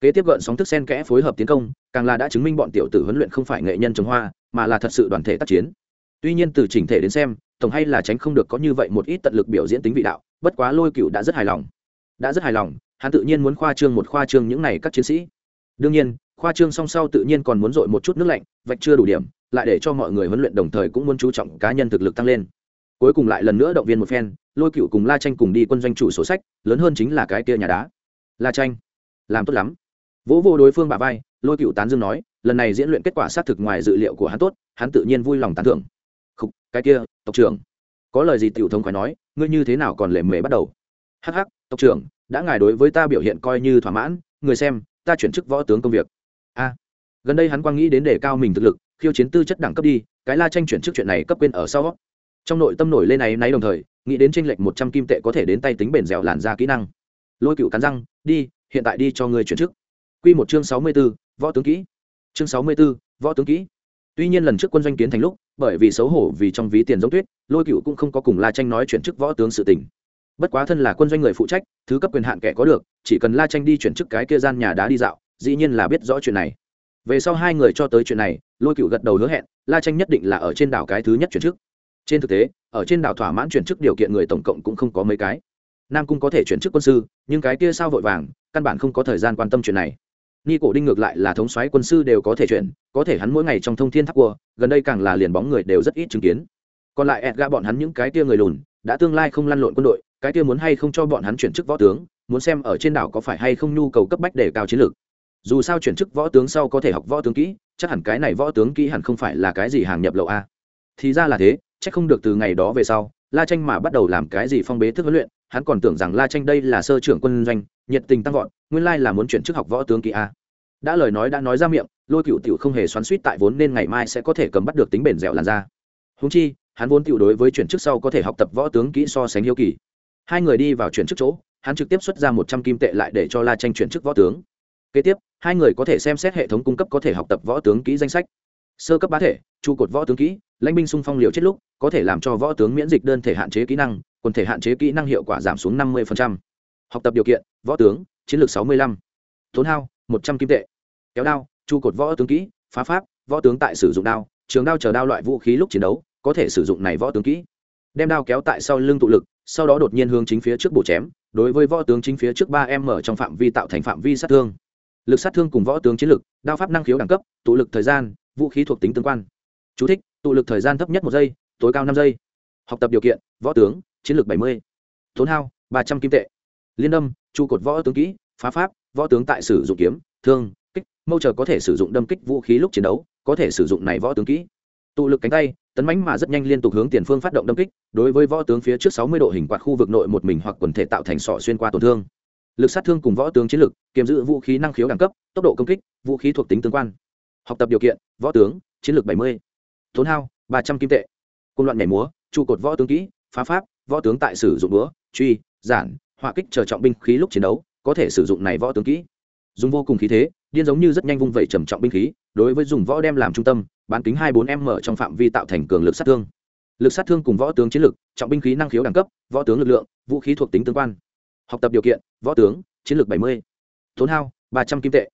Kế tiếp gợn sóng thức sen kẽ phối hợp tiến công, càng là đã chứng minh bọn tiểu tử huấn luyện không phải nghệ nhân trồng hoa, mà là thật sự đoàn thể tác chiến tuy nhiên từ chỉnh thể đến xem, tổng hay là tránh không được có như vậy một ít tận lực biểu diễn tính vị đạo, bất quá lôi cựu đã rất hài lòng. Đã rất hài lòng, hắn tự nhiên muốn khoa trương một khoa trương những này các chiến sĩ. Đương nhiên, khoa trương song sau tự nhiên còn muốn dội một chút nước lạnh, vạch chưa đủ điểm, lại để cho mọi người huấn luyện đồng thời cũng muốn chú trọng cá nhân thực lực tăng lên. Cuối cùng lại lần nữa động viên một phen, lôi cựu cùng la tranh cùng đi quân doanh chủ sổ sách, lớn hơn chính là cái kia nhà đá. La tranh làm tốt lắm. Vỗ vô đối phương bà vai, lôi cựu tán dương nói, lần này diễn luyện kết quả xác thực ngoài dự liệu của hắn tốt, hắn tự nhiên vui lòng tán thưởng cái kia tộc trưởng. Có lời gì tiểu thống phải nói ngươi như thế nào còn lề mề bắt đầu? Hắc hắc tộc trưởng đã ngài đối với ta biểu hiện coi như thỏa mãn người xem ta chuyển chức võ tướng công việc. A. Gần đây hắn quang nghĩ đến để cao mình thực lực khiêu chiến tư chất đẳng cấp đi cái la tranh chuyển chức chuyện này cấp quên ở sau. Trong nội tâm nổi lên này nay đồng thời nghĩ đến tranh lệch một trăm kim tệ có thể đến tay tính bền dẻo làn ra kỹ năng. Lôi cựu cắn răng đi hiện tại đi cho ngươi chuyển chức. Quy một chương sáu mươi 64, võ tướng kỹ. Chương sáu mươi 64, võ tướng kỹ. Tuy nhiên lần trước quân doanh kiến thành lúc, bởi vì xấu hổ vì trong ví tiền giống tuyết, Lôi Cửu cũng không có cùng La Tranh nói chuyển chức võ tướng sự tình. Bất quá thân là quân doanh người phụ trách, thứ cấp quyền hạn kẻ có được, chỉ cần La Tranh đi chuyển chức cái kia gian nhà đá đi dạo, dĩ nhiên là biết rõ chuyện này. Về sau hai người cho tới chuyện này, Lôi Cửu gật đầu hứa hẹn, La Tranh nhất định là ở trên đảo cái thứ nhất chuyển chức. Trên thực tế, ở trên đảo thỏa mãn chuyển chức điều kiện người tổng cộng cũng không có mấy cái. Nam cung có thể chuyển chức quân sư, nhưng cái kia sao vội vàng, căn bản không có thời gian quan tâm chuyện này ni cổ đinh ngược lại là thống soái quân sư đều có thể chuyển, có thể hắn mỗi ngày trong thông thiên tháp cua, gần đây càng là liền bóng người đều rất ít chứng kiến. Còn lại ẹt ga bọn hắn những cái tia người lùn, đã tương lai không lăn lộn quân đội, cái tia muốn hay không cho bọn hắn chuyển chức võ tướng, muốn xem ở trên đảo có phải hay không nhu cầu cấp bách để cao chiến lược. Dù sao chuyển chức võ tướng sau có thể học võ tướng kỹ, chắc hẳn cái này võ tướng kỹ hẳn không phải là cái gì hàng nhập lậu a. Thì ra là thế, chắc không được từ ngày đó về sau, la tranh mà bắt đầu làm cái gì phong bế thức huấn luyện, hắn còn tưởng rằng la tranh đây là sơ trưởng quân doanh nhiệt tình tăng vọt, nguyên lai là muốn chuyển chức học võ tướng kỹ a. Đã lời nói đã nói ra miệng, lôi cựu tiểu không hề xoắn suýt tại vốn nên ngày mai sẽ có thể cầm bắt được tính bền dẻo làn ra húng chi, hắn vốn tiểu đối với chuyển chức sau có thể học tập võ tướng kỹ so sánh hiếu kỳ. Hai người đi vào chuyển chức chỗ, hắn trực tiếp xuất ra một trăm kim tệ lại để cho la tranh chuyển chức võ tướng. Kế tiếp, hai người có thể xem xét hệ thống cung cấp có thể học tập võ tướng kỹ danh sách. Sơ cấp bá thể, trụ cột võ tướng kỹ, lãnh binh xung phong liều chết lúc, có thể làm cho võ tướng miễn dịch đơn thể hạn chế kỹ năng, quần thể hạn chế kỹ năng hiệu quả giảm xuống năm mươi học tập điều kiện võ tướng chiến lược sáu mươi lăm. Tốn hao một trăm kim tệ. Kéo đao trụ cột võ tướng kỹ phá pháp võ tướng tại sử dụng đao trường đao chờ đao loại vũ khí lúc chiến đấu có thể sử dụng này võ tướng kỹ. Đem đao kéo tại sau lưng tụ lực sau đó đột nhiên hướng chính phía trước bổ chém đối với võ tướng chính phía trước ba em mở trong phạm vi tạo thành phạm vi sát thương. Lực sát thương cùng võ tướng chiến lực đao pháp năng khiếu đẳng cấp tụ lực thời gian vũ khí thuộc tính tương quan. Chú thích, tụ lực thời gian thấp nhất một giây tối cao năm giây. Học tập điều kiện võ tướng chiến lược bảy mươi. Tốn hao ba trăm kim tệ liên đâm, trụ cột võ tướng kỹ, phá pháp, võ tướng tại sử dụng kiếm, thương, kích, mâu chờ có thể sử dụng đâm kích vũ khí lúc chiến đấu, có thể sử dụng này võ tướng kỹ. Tụ lực cánh tay, tấn mãnh mà rất nhanh liên tục hướng tiền phương phát động đâm kích, đối với võ tướng phía trước sáu mươi độ hình quạt khu vực nội một mình hoặc quần thể tạo thành sọ xuyên qua tổn thương. Lực sát thương cùng võ tướng chiến lực, kiềm giữ vũ khí năng khiếu đẳng cấp, tốc độ công kích, vũ khí thuộc tính tương quan. Học tập điều kiện, võ tướng, chiến lược bảy mươi. Thốn hao, ba trăm kim tệ. Côn loạn nhảy múa, trụ cột võ tướng kỹ, phá pháp, võ tướng tại sử dụng búa, truy, giản hỏa kích chờ trọng binh khí lúc chiến đấu, có thể sử dụng này võ tướng kỹ. Dùng vô cùng khí thế, điên giống như rất nhanh vung vẩy trầm trọng binh khí, đối với dùng võ đem làm trung tâm, bán kính hai bốn m trong phạm vi tạo thành cường lực sát thương. Lực sát thương cùng võ tướng chiến lực, trọng binh khí năng khiếu đẳng cấp, võ tướng lực lượng, vũ khí thuộc tính tương quan. Học tập điều kiện, võ tướng, chiến lược bảy mươi, tốn hao, ba trăm kim tệ.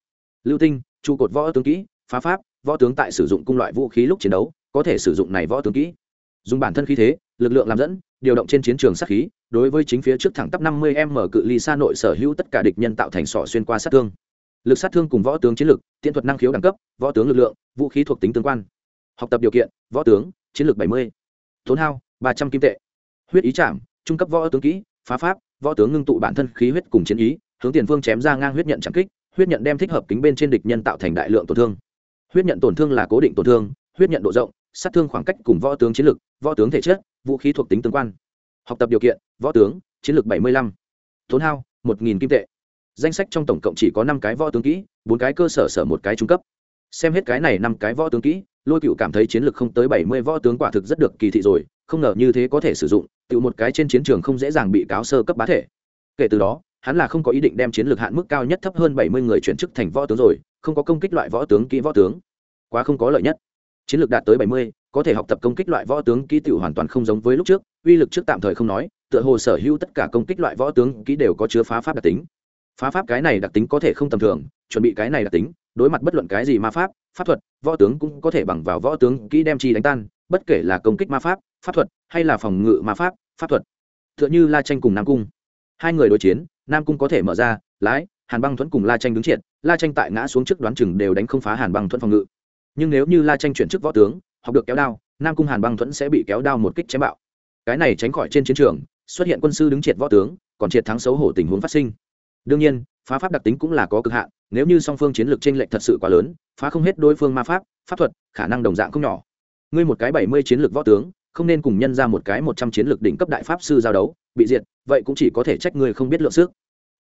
Lưu tinh, trụ cột võ tướng kỹ, phá pháp, võ tướng tại sử dụng cung loại vũ khí lúc chiến đấu, có thể sử dụng này võ tướng kỹ dùng bản thân khí thế, lực lượng làm dẫn, điều động trên chiến trường sát khí, đối với chính phía trước thẳng tắp năm mươi m cự ly xa nội sở hữu tất cả địch nhân tạo thành sọ xuyên qua sát thương. Lực sát thương cùng võ tướng chiến lực tiện thuật năng khiếu đẳng cấp, võ tướng lực lượng, vũ khí thuộc tính tương quan. Học tập điều kiện, võ tướng, chiến lược bảy mươi. Tốn hao, ba trăm kim tệ. Huyết ý chạm, trung cấp võ tướng kỹ, phá pháp, võ tướng ngưng tụ bản thân khí huyết cùng chiến ý, hướng tiền phương chém ra ngang huyết nhận chạm kích, huyết nhận đem thích hợp kính bên trên địch nhân tạo thành đại lượng tổn thương. Huyết nhận tổn thương là cố định tổn thương, huyết nhận độ rộng sát thương khoảng cách cùng võ tướng chiến lược, võ tướng thể chất, vũ khí thuộc tính tương quan. Học tập điều kiện, võ tướng, chiến lược bảy mươi lăm. Tốn hao, một nghìn kim tệ. Danh sách trong tổng cộng chỉ có năm cái võ tướng kỹ, bốn cái cơ sở sở một cái trung cấp. Xem hết cái này năm cái võ tướng kỹ, lôi cựu cảm thấy chiến lược không tới bảy mươi võ tướng quả thực rất được kỳ thị rồi, không ngờ như thế có thể sử dụng, tự một cái trên chiến trường không dễ dàng bị cáo sơ cấp bá thể. Kể từ đó, hắn là không có ý định đem chiến lược hạn mức cao nhất thấp hơn bảy mươi người chuyển chức thành võ tướng rồi, không có công kích loại võ tướng kỹ võ tướng. Quá không có lợi nhất chiến lược đạt tới bảy mươi, có thể học tập công kích loại võ tướng ký tiểu hoàn toàn không giống với lúc trước, uy lực trước tạm thời không nói, tựa hồ sở hữu tất cả công kích loại võ tướng ký đều có chứa phá pháp đặc tính. Phá pháp cái này đặc tính có thể không tầm thường, chuẩn bị cái này đặc tính, đối mặt bất luận cái gì ma pháp pháp thuật, võ tướng cũng có thể bằng vào võ tướng kỹ đem chi đánh tan, bất kể là công kích ma pháp pháp thuật, hay là phòng ngự ma pháp pháp thuật. T h ư ợ n h ư la tranh cùng nam cung. Hai người đối chiến, nam cung có thể mở ra, lái, hàn băng thuẫn cùng la tranh đứng triệt, la tranh tại ngã xuống trước đoán chừng đều đánh không phá hàn băng thuẫn phòng ngự nhưng nếu như la tranh chuyển chức võ tướng, học được kéo đao, nam cung hàn băng thuẫn sẽ bị kéo đao một kích chém bạo. Cái này tránh khỏi trên chiến trường, xuất hiện quân sư đứng triệt võ tướng, còn triệt thắng xấu hổ tình huống phát sinh. Đương nhiên, phá pháp đặc tính cũng là có cực hạn, nếu như song phương chiến lược tranh lệch thật sự quá lớn, phá không hết đối phương ma pháp pháp thuật, khả năng đồng dạng không nhỏ. Ngươi một cái bảy mươi chiến lược võ tướng, không nên cùng nhân ra một cái một trăm chiến lược đỉnh cấp đại pháp sư giao đấu, bị diệt, vậy cũng chỉ có thể trách ngươi không biết lượng sức.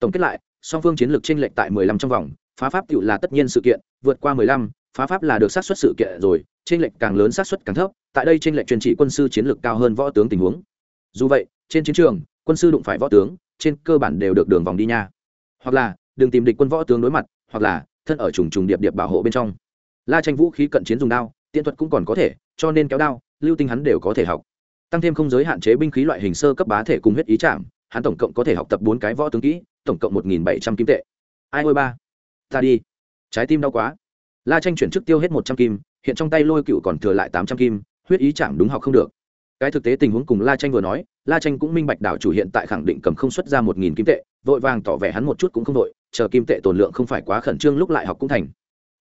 Tổng kết lại, song phương chiến lược tranh lệch tại mười lăm trong vòng, phá pháp cựu là tất nhiên sự kiện, vượt qua mười lăm phá pháp là được sát xuất sự kiện rồi trên lệnh càng lớn sát xuất càng thấp, tại đây trên lệnh truyền trị quân sư chiến lược cao hơn võ tướng tình huống. Dù vậy, trên chiến trường, quân sư đụng phải võ tướng, trên cơ bản đều được đường vòng đi nha. Hoặc là, đừng tìm địch quân võ tướng đối mặt, hoặc là, thân ở trùng trùng điệp điệp bảo hộ bên trong. La tranh vũ khí cận chiến dùng đao tiện thuật cũng còn có thể, cho nên kéo đao, lưu tinh hắn đều có thể học. Tăng thêm không giới hạn chế binh khí loại hình sơ cấp bá thể cùng huyết ý chạm hắn tổng cộng có thể học tập bốn cái võ tướng kỹ, tổng cộng một nghìn bảy trăm kim tệ. Ai ôi ba, ta đi. Trái tim đau quá la tranh chuyển chức tiêu hết một trăm kim, hiện trong tay lôi cựu còn thừa lại tám trăm kim, huyết ý chạm đúng học không được. Cái thực tế tình huống cùng la tranh vừa nói, la tranh cũng minh bạch đảo chủ hiện tại khẳng định cầm không xuất ra một nghìn kim tệ, vội vàng tỏ vẻ hắn một chút cũng không đội chờ kim tệ tồn lượng không phải quá khẩn trương lúc lại học cũng thành.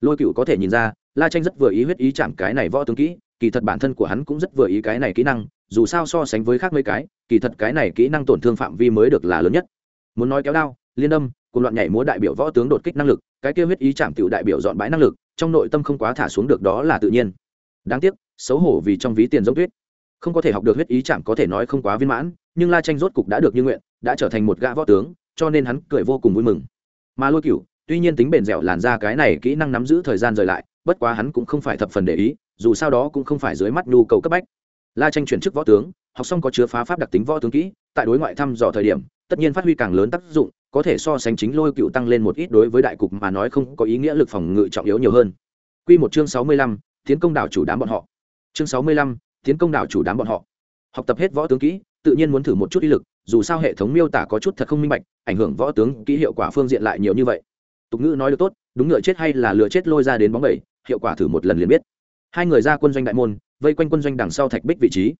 Lôi cựu có thể nhìn ra, la tranh rất vừa ý huyết ý chạm cái này võ tướng kỹ, kỳ thật bản thân của hắn cũng rất vừa ý cái này kỹ năng, dù sao so sánh với khác mấy cái, kỳ thật cái này kỹ năng tổn thương phạm vi mới được là lớn nhất. Muốn nói kéo đao, liên âm, cùng loạn nhảy múa đại biểu võ tướng đột kích năng lực, cái kia huyết ý chạm tiểu đại biểu dọn bãi năng lực trong nội tâm không quá thả xuống được đó là tự nhiên. Đáng tiếc, xấu hổ vì trong ví tiền giống tuyết. Không có thể học được huyết ý chạm có thể nói không quá viên mãn, nhưng la tranh rốt cục đã được như nguyện, đã trở thành một gã võ tướng, cho nên hắn cười vô cùng vui mừng. Mà lôi cửu, tuy nhiên tính bền dẻo làn ra cái này kỹ năng nắm giữ thời gian rời lại, bất quá hắn cũng không phải thập phần để ý, dù sao đó cũng không phải dưới mắt nhu cầu cấp bách. La tranh chuyển chức võ tướng, học xong có chứa phá pháp đặc tính võ tướng kỹ, tại đối ngoại thăm dò thời điểm, tất nhiên phát huy càng lớn tác dụng có thể so sánh chính lôi cựu tăng lên một ít đối với đại cục mà nói không có ý nghĩa lực phòng ngự trọng yếu nhiều hơn. Quy một chương sáu mươi lăm, tiến công đảo chủ đám bọn họ. Chương sáu mươi lăm, tiến công đảo chủ đám bọn họ. Học tập hết võ tướng kỹ tự nhiên muốn thử một chút ý lực dù sao hệ thống miêu tả có chút thật không minh bạch ảnh hưởng võ tướng kỹ hiệu quả phương diện lại nhiều như vậy. Tục ngữ nói được tốt đúng ngựa chết hay là lừa chết lôi ra đến bóng bẩy hiệu quả thử một lần liền biết. Hai người ra quân doanh đại môn vây quanh quân doanh đằng sau thạch bích vị trí.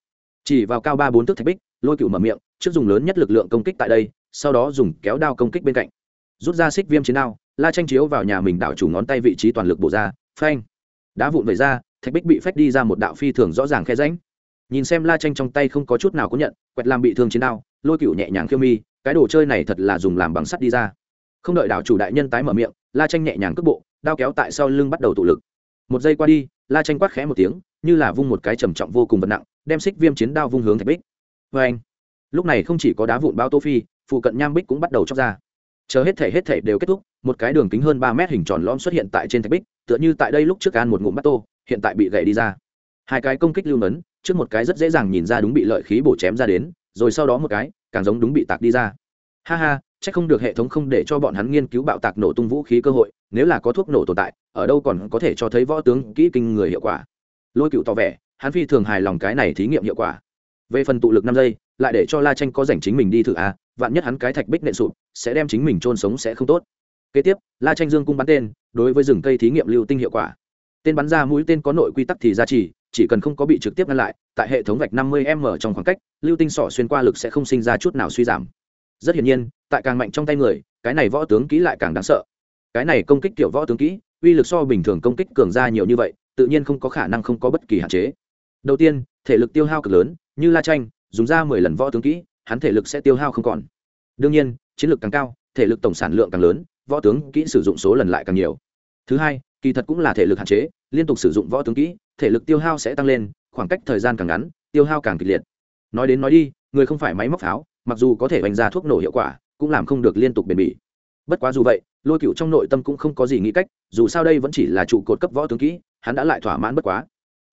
Chỉ vào cao ba bốn thước thạch bích lôi cựu mở miệng, trước dùng lớn nhất lực lượng công kích tại đây, sau đó dùng kéo đao công kích bên cạnh. Rút ra xích viêm chiến đao, la tranh chiếu vào nhà mình đảo chủ ngón tay vị trí toàn lực bổ ra, phanh. Đá vụn vẩy ra, thạch bích bị phách đi ra một đạo phi thường rõ ràng khe ránh nhìn xem la tranh trong tay không có chút nào có nhận, quẹt làm bị thương chiến đao, lôi cựu nhẹ nhàng khiêu mi, cái đồ chơi này thật là dùng làm bằng sắt đi ra. Không đợi đảo chủ đại nhân tái mở miệng, la tranh nhẹ nhàng cước bộ, đao kéo tại sau lưng bắt đầu tụ lực. Một giây qua đi, la tranh quát khẽ một tiếng, như là vung một cái trầm trọng vô cùng vật nặng, đem xích viêm chiến đao vung hướng thạch bích vê anh. Lúc này không chỉ có đá vụn bao tô phi, phụ cận nham bích cũng bắt đầu chóc ra. Chờ hết thể hết thể đều kết thúc, một cái đường kính hơn ba mét hình tròn lõm xuất hiện tại trên thạch bích, tựa như tại đây lúc trước ăn một ngụm bát tô hiện tại bị gãy đi ra. Hai cái công kích lưu nấn trước một cái rất dễ dàng nhìn ra đúng bị lợi khí bổ chém ra đến, rồi sau đó một cái, càng giống đúng bị tạc đi ra. Ha ha, chắc không được hệ thống không để cho bọn hắn nghiên cứu bạo tạc nổ tung vũ khí cơ hội, nếu là có thuốc nổ tồn tại, ở đâu còn có thể cho thấy võ tướng kỹ kinh người hiệu quả. Lôi cựu tỏ vẻ, hắn phi thường hài lòng cái này thí nghiệm hiệu quả về phần tụ lực năm giây, lại để cho la tranh có dành chính mình đi thử à vạn nhất hắn cái thạch bích nện sụp, sẽ đem chính mình trôn sống sẽ không tốt. Kế tiếp, la tranh dương cung bắn tên, đối với rừng cây thí nghiệm lưu tinh hiệu quả. Tên bắn ra mũi tên có nội quy tắc thì ra chỉ chỉ cần không có bị trực tiếp ngăn lại, tại hệ thống vạch 50 m trong khoảng cách, lưu tinh sỏ xuyên qua lực sẽ không sinh ra chút nào suy giảm. Rất hiển nhiên, tại càng mạnh trong tay người, cái này võ tướng kỹ lại càng đáng sợ. Cái này công kích kiểu võ tướng kỹ, uy lực so bình thường công kích cường ra nhiều như vậy, tự nhiên không có khả năng không có bất kỳ hạn chế. Đầu tiên, thể lực tiêu hao cực lớn như la tranh dùng ra mười lần võ tướng kỹ, hắn thể lực sẽ tiêu hao không còn. Đương nhiên, chiến lược càng cao, thể lực tổng sản lượng càng lớn, võ tướng kỹ sử dụng số lần lại càng nhiều. Thứ hai, kỳ thật cũng là thể lực hạn chế, liên tục sử dụng võ tướng kỹ, thể lực tiêu hao sẽ tăng lên, khoảng cách thời gian càng ngắn, tiêu hao càng kịch liệt. Nói đến nói đi, người không phải máy móc pháo, mặc dù có thể đánh ra thuốc nổ hiệu quả, cũng làm không được liên tục bền bỉ. Bất quá dù vậy, lôi cựu trong nội tâm cũng không có gì nghĩ cách, dù sao đây vẫn chỉ là trụ cột cấp võ tướng kỹ, hắn đã lại thỏa mãn bất quá.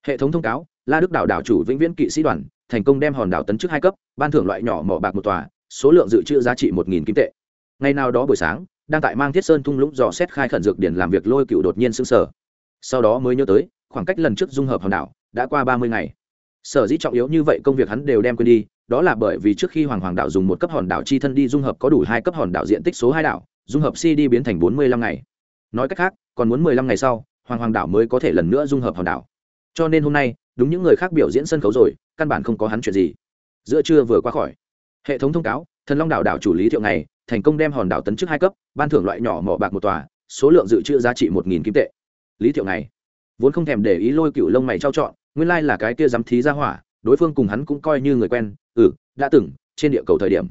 Hệ thống thông cáo, la đức đảo đảo chủ vĩnh viễn kỵ sĩ đoàn thành công đem hòn đảo tấn trước hai cấp, ban thưởng loại nhỏ mỏ bạc một tòa, số lượng dự trữ giá trị một nghìn kim tệ. Ngày nào đó buổi sáng, đang tại mang thiết sơn thung lũng dò xét khai khẩn dược điển làm việc lôi cựu đột nhiên sưng sở sau đó mới nhớ tới, khoảng cách lần trước dung hợp hòn đảo đã qua ba mươi ngày. Sở dĩ trọng yếu như vậy công việc hắn đều đem quên đi, đó là bởi vì trước khi hoàng hoàng đảo dùng một cấp hòn đảo chi thân đi dung hợp có đủ hai cấp hòn đảo diện tích số hai đảo, dung hợp si đi biến thành bốn mươi lăm ngày. Nói cách khác, còn muốn mười lăm ngày sau, hoàng hoàng đảo mới có thể lần nữa dung hợp hòn đảo. Cho nên hôm nay đúng những người khác biểu diễn sân khấu rồi, căn bản không có hắn chuyện gì. Giữa trưa vừa qua khỏi, hệ thống thông cáo, thần long đảo đảo chủ lý thiệu này, thành công đem hòn đảo tấn chức hai cấp, ban thưởng loại nhỏ mỏ bạc một tòa, số lượng dự trữ giá trị một nghìn kim tệ. Lý thiệu này, vốn không thèm để ý lôi cựu lông mày trao chọn nguyên lai là cái kia dám thí ra hỏa, đối phương cùng hắn cũng coi như người quen ừ đã từng, trên địa cầu thời điểm.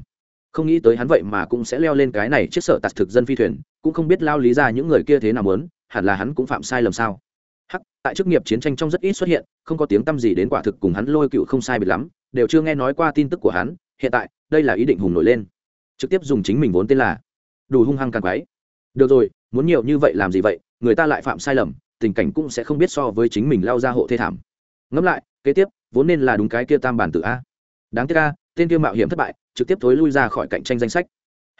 Không nghĩ tới hắn vậy mà cũng sẽ leo lên cái này chiếc sở tạt thực dân phi thuyền, cũng không biết lao lý ra những người kia thế nào muốn, hẳn là hắn cũng phạm sai lầm sao hắc, tại chức nghiệp chiến tranh trong rất ít xuất hiện, không có tiếng tăm gì đến quả thực cùng hắn lôi cựu không sai biệt lắm, đều chưa nghe nói qua tin tức của hắn, hiện tại, đây là ý định hùng nổi lên. Trực tiếp dùng chính mình vốn tên là đủ hung hăng càng quái. Được rồi, muốn nhiều như vậy làm gì vậy, người ta lại phạm sai lầm, tình cảnh cũng sẽ không biết so với chính mình lao ra hộ thê thảm. Ngẫm lại, kế tiếp, vốn nên là đúng cái kia tam bản tự a. Đáng tiếc a, tên kia mạo hiểm thất bại, trực tiếp thối lui ra khỏi cạnh tranh danh sách.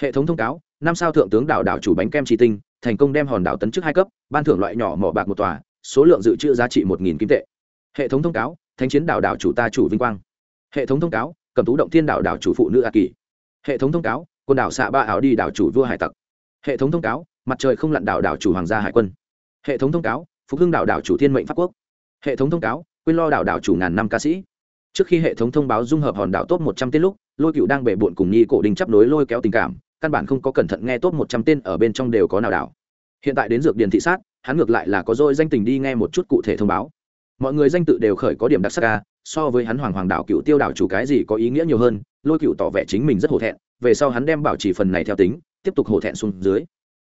Hệ thống thông cáo, năm sao thượng tướng đảo đảo chủ bánh kem tri tinh, thành công đem hòn đảo tấn chức hai cấp, ban thưởng loại nhỏ mỏ bạc một tòa số lượng dự trữ giá trị một nghìn kim tệ. Hệ thống thông cáo, thánh chiến đảo đảo chủ ta chủ vinh quang. Hệ thống thông cáo, cầm tú động thiên đảo đảo chủ phụ nữ a kỳ. Hệ thống thông cáo quần đảo xạ ba ảo đi đảo chủ vua hải tặc. Hệ thống thông cáo, mặt trời không lặn đảo đảo chủ hoàng gia hải quân. Hệ thống thông cáo, phục hưng đảo đảo chủ thiên mệnh pháp quốc. Hệ thống thông cáo quyên lo đảo đảo chủ ngàn năm ca sĩ. Trước khi hệ thống thông báo dung hợp hòn đảo top một trăm tên lúc, lôi cựu đang bể bộn cùng nhi cổ đình chấp nối lôi kéo tình cảm, căn bản không có cẩn thận nghe top một trăm tên ở bên trong đều có nào đảo. Hiện tại đến dược điền thị sát hắn ngược lại là có dôi danh tình đi nghe một chút cụ thể thông báo. Mọi người danh tự đều khởi có điểm đặc sắc ca so với hắn hoàng hoàng đảo cựu tiêu đảo chủ cái gì có ý nghĩa nhiều hơn, lôi cựu tỏ vẻ chính mình rất hổ thẹn, về sau hắn đem bảo trì phần này theo tính, tiếp tục hổ thẹn xuống dưới.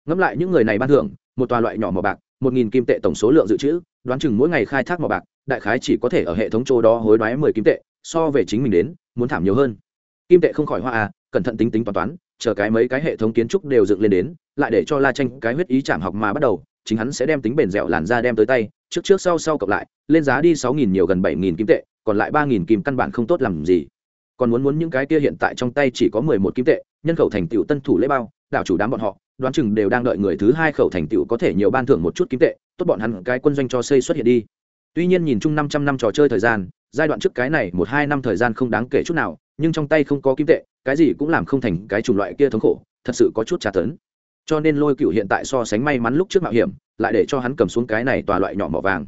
Ngẫm lại những người này ban thưởng, một tòa loại nhỏ màu bạc, một nghìn kim tệ tổng số lượng dự trữ, đoán chừng mỗi ngày khai thác màu bạc, đại khái chỉ có thể ở hệ thống chỗ đó hối đoái mười kim tệ, so về chính mình đến, muốn thảm nhiều hơn. Kim tệ không khỏi hoa à cẩn thận tính tính toán toán, chờ cái mấy cái hệ thống kiến trúc đều dựng lên đến, lại để cho la tranh cái huyết ý chạm học mà bắt đầu chính hắn sẽ đem tính bền dẻo làn ra đem tới tay, trước trước sau sau cộng lại, lên giá đi sáu nghìn nhiều gần bảy nghìn kim tệ, còn lại ba nghìn kim căn bản không tốt làm gì. Còn muốn muốn những cái kia hiện tại trong tay chỉ có mười một kim tệ, nhân khẩu thành tựu tân thủ lễ bao, đảo chủ đám bọn họ, đoán chừng đều đang đợi người thứ hai khẩu thành tựu có thể nhiều ban thưởng một chút kim tệ, tốt bọn hắn cái quân doanh cho xây xuất hiện đi. Tuy nhiên nhìn chung năm trăm năm trò chơi thời gian, giai đoạn trước cái này một hai năm thời gian không đáng kể chút nào, nhưng trong tay không có kim tệ, cái gì cũng làm không thành cái chủng loại kia thống khổ, thật sự có chút tra tấn cho nên lôi cựu hiện tại so sánh may mắn lúc trước mạo hiểm, lại để cho hắn cầm xuống cái này tòa loại nhỏ mỏ vàng.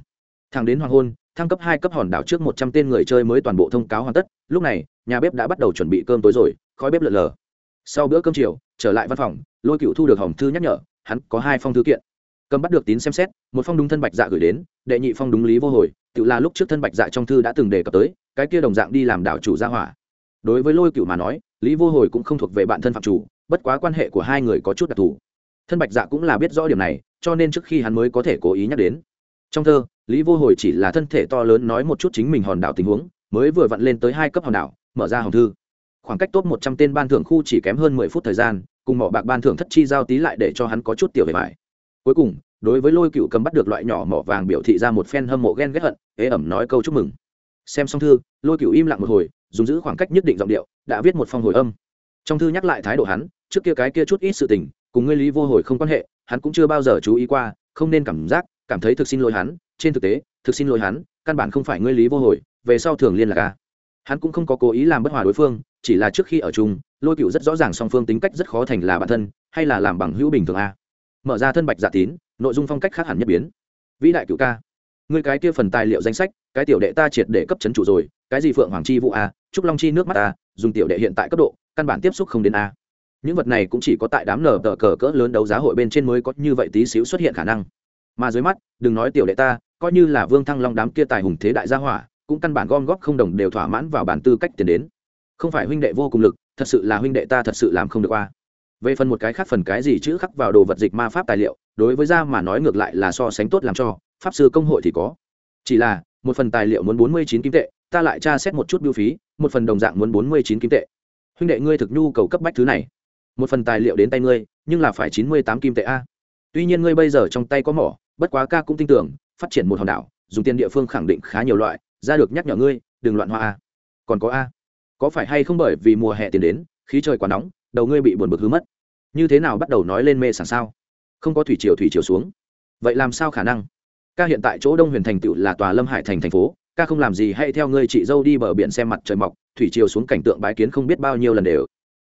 Thằng đến hoàng hôn, thăng cấp hai cấp hòn đảo trước một trăm tên người chơi mới toàn bộ thông cáo hoàn tất, lúc này, nhà bếp đã bắt đầu chuẩn bị cơm tối rồi, khói bếp lợn lờ sau bữa cơm chiều, trở lại văn phòng, lôi cựu thu được hỏng thư nhắc nhở, hắn có hai phong thư kiện. Cầm bắt được tín xem xét, một phong đúng thân bạch dạ gửi đến, đệ nhị phong đúng lý vô hồi, tự là lúc trước thân bạch dạ trong thư đã từng đề cập tới, cái kia đồng dạng đi làm đảo chủ gia hỏa. Đối với lôi cựu mà nói, lý vô hồi cũng không thuộc về bạn thân phạm chủ, bất quá quan hệ của hai người có chút đặc thù thân bạch dạ cũng là biết rõ điểm này, cho nên trước khi hắn mới có thể cố ý nhắc đến. Trong thơ, lý vô hồi chỉ là thân thể to lớn nói một chút chính mình hòn đảo tình huống, mới vừa vặn lên tới hai cấp hòn đảo, mở ra hồng thư. Khoảng cách top một trăm tên ban thưởng khu chỉ kém hơn mười phút thời gian, cùng mỏ bạc ban thưởng thất chi giao tí lại để cho hắn có chút tiểu về vải. cuối cùng, đối với lôi cựu cầm bắt được loại nhỏ mỏ vàng biểu thị ra một phen hâm mộ ghen ghét hận, ế ẩm nói câu chúc mừng. Xem xong thư, lôi cựu im lặng một hồi, dùng giữ khoảng cách nhất định giọng điệu, đã viết một phong hồi âm. Trong thư nhắc lại thái độ hắn, trước kia cái kia chút ít sự tình cùng ngươi lý vô hồi không quan hệ, hắn cũng chưa bao giờ chú ý qua, không nên cảm giác, cảm thấy thực xin lỗi hắn, trên thực tế, thực xin lỗi hắn, căn bản không phải ngươi lý vô hồi, về sau thường liên lạc a hắn cũng không có cố ý làm bất hòa đối phương, chỉ là trước khi ở chung, lôi cựu rất rõ ràng song phương tính cách rất khó thành là bản thân, hay là làm bằng hữu bình thường a mở ra thân bạch giả tín, nội dung phong cách khác hẳn nhất biến. Vĩ đại cựu ca. Người cái kia phần tài liệu danh sách, cái tiểu đệ ta triệt để cấp chấn chủ rồi, cái gì phượng hoàng chi vụ a à, trúc long chi nước mắt a dùng tiểu đệ hiện tại cấp độ, căn bản tiếp xúc không đến a những vật này cũng chỉ có tại đám nở tờ cờ cỡ lớn đấu giá hội bên trên mới có như vậy tí xíu xuất hiện khả năng. Mà dưới mắt, đừng nói tiểu đệ ta, coi như là vương thăng long đám kia tài hùng thế đại gia hỏa, cũng căn bản gom góp không đồng đều thỏa mãn vào bản tư cách tiền đến. Không phải huynh đệ vô cùng lực, thật sự là huynh đệ ta thật sự làm không được qua. Về phần một cái khác phần cái gì chữ khắc vào đồ vật dịch ma pháp tài liệu, đối với gia mà nói ngược lại là so sánh tốt làm cho, pháp sư công hội thì có. Chỉ là, một phần tài liệu muốn bốn mươi chín kim tệ, ta lại tra xét một chút biêu phí, một phần đồng dạng muốn bốn mươi chín kim tệ. Huynh đệ ngươi thực nhu cầu cấp bách thứ này một phần tài liệu đến tay ngươi, nhưng là phải chín mươi tám kim tệ a. Tuy nhiên ngươi bây giờ trong tay có mỏ, bất quá ca cũng tin tưởng, phát triển một hòn đảo, dùng tiền địa phương khẳng định khá nhiều loại, ra được nhắc nhở ngươi, đừng loạn hoa a. Còn có a, có phải hay không bởi vì mùa hè tiền đến, khí trời quá nóng, đầu ngươi bị buồn bực hứa mất? Như thế nào bắt đầu nói lên mê sảng sao? Không có thủy triều thủy triều xuống. Vậy làm sao khả năng? Ca hiện tại chỗ đông huyền thành tựu là tòa lâm hải thành thành phố, ca không làm gì hay theo ngươi chị dâu đi bờ biển xem mặt trời mọc, thủy triều xuống cảnh tượng bái kiến không biết bao nhiêu lần đều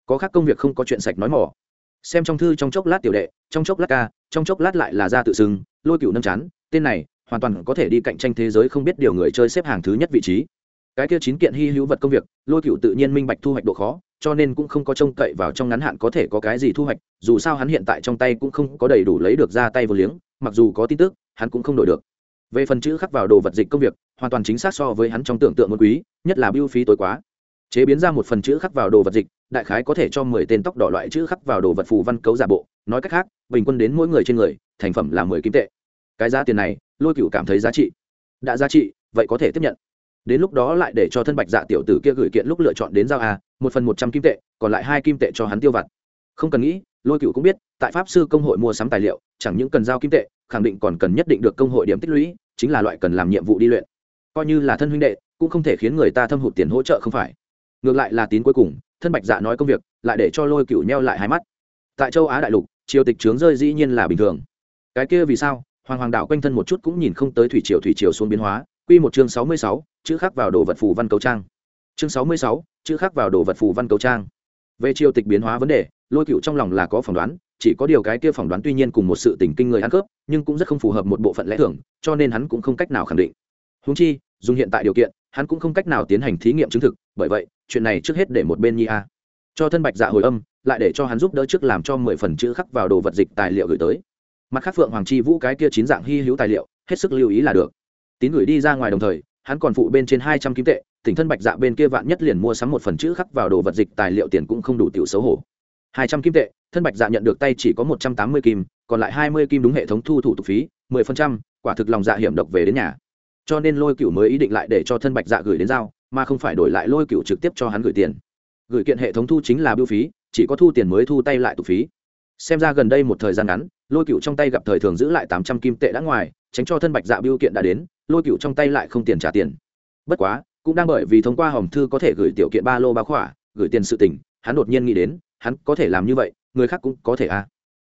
có khác công việc không có chuyện sạch nói mỏ. Xem trong thư trong chốc lát tiểu đệ, trong chốc lát ca, trong chốc lát lại là ra tự xưng, lôi cựu nâm chán, tên này hoàn toàn có thể đi cạnh tranh thế giới không biết điều người chơi xếp hàng thứ nhất vị trí. Cái kia chín kiện hy hữu vật công việc, lôi cựu tự nhiên minh bạch thu hoạch độ khó, cho nên cũng không có trông cậy vào trong ngắn hạn có thể có cái gì thu hoạch, dù sao hắn hiện tại trong tay cũng không có đầy đủ lấy được ra tay vô liếng, mặc dù có tin tức, hắn cũng không đổi được. Về phần chữ khắc vào đồ vật dịch công việc, hoàn toàn chính xác so với hắn trong tưởng tượng một quý, nhất là biêu phí tối quá. Chế biến ra một phần chữ khắc vào đồ vật dịch đại khái có thể cho mười tên tóc đỏ loại chữ khắc vào đồ vật phù văn cấu giả bộ. Nói cách khác, bình quân đến mỗi người trên người, thành phẩm là mười kim tệ. Cái giá tiền này, lôi cựu cảm thấy giá trị. Đã giá trị, vậy có thể tiếp nhận. Đến lúc đó lại để cho thân bạch dạ tiểu tử kia gửi kiện lúc lựa chọn đến giao a, một phần một trăm kim tệ, còn lại hai kim tệ cho hắn tiêu vặt. Không cần nghĩ, lôi cựu cũng biết, tại pháp sư công hội mua sắm tài liệu, chẳng những cần giao kim tệ, khẳng định còn cần nhất định được công hội điểm tích lũy, chính là loại cần làm nhiệm vụ đi luyện. Coi như là thân huynh đệ, cũng không thể khiến người ta thâm hụt tiền hỗ trợ không phải. Ngược lại là tín cuối cùng thân bạch dạ nói công việc, lại để cho lôi cựu neo lại hai mắt. Tại châu á đại lục, triều tịch trướng rơi dĩ nhiên là bình thường. Cái kia vì sao? Hoàng hoàng đạo quanh thân một chút cũng nhìn không tới thủy triều thủy triều xuống biến hóa. Quy một chương sáu mươi sáu, chữ khắc vào đồ vật phù văn cầu trang. Chương sáu mươi sáu, chữ khắc vào đồ vật phù văn cầu trang. Về triều tịch biến hóa vấn đề, lôi cựu trong lòng là có phỏng đoán, chỉ có điều cái kia phỏng đoán tuy nhiên cùng một sự tình kinh người ăn cướp, nhưng cũng rất không phù hợp một bộ phận lẽ thường, cho nên hắn cũng không cách nào khẳng định. Húng chi, dùng hiện tại điều kiện, hắn cũng không cách nào tiến hành thí nghiệm chứng thực, bởi vậy chuyện này trước hết để một bên nhi a. Cho thân bạch dạ hồi âm, lại để cho hắn giúp đỡ trước làm cho mười phần chữ khắc vào đồ vật dịch tài liệu gửi tới. Mặt khác phượng hoàng chi vũ cái kia chín dạng hy hữu tài liệu, hết sức lưu ý là được. Tín gửi đi ra ngoài đồng thời, hắn còn phụ bên trên hai trăm kim tệ, tỉnh thân bạch dạ bên kia vạn nhất liền mua sắm một phần chữ khắc vào đồ vật dịch tài liệu tiền cũng không đủ tiểu xấu hổ. Hai trăm kim tệ, thân bạch dạ nhận được tay chỉ có một trăm tám mươi kim, còn lại hai mươi kim đúng hệ thống thu thủ tục phí, mười phần trăm, quả thực lòng dạ hiểm độc về đến nhà. Cho nên lôi cựu mới ý định lại để cho thân bạch dạ gửi đến giao mà không phải đổi lại lôi cựu trực tiếp cho hắn gửi tiền. Gửi kiện hệ thống thu chính là biêu phí chỉ có thu tiền mới thu tay lại tục phí. Xem ra gần đây một thời gian ngắn lôi cựu trong tay gặp thời thường giữ lại tám trăm kim tệ đã ngoài tránh cho thân bạch dạ biêu kiện đã đến lôi cựu trong tay lại không tiền trả tiền. Bất quá cũng đang bởi vì thông qua hòm thư có thể gửi tiểu kiện ba lô ba khỏa gửi tiền sự tình, hắn đột nhiên nghĩ đến hắn có thể làm như vậy người khác cũng có thể à.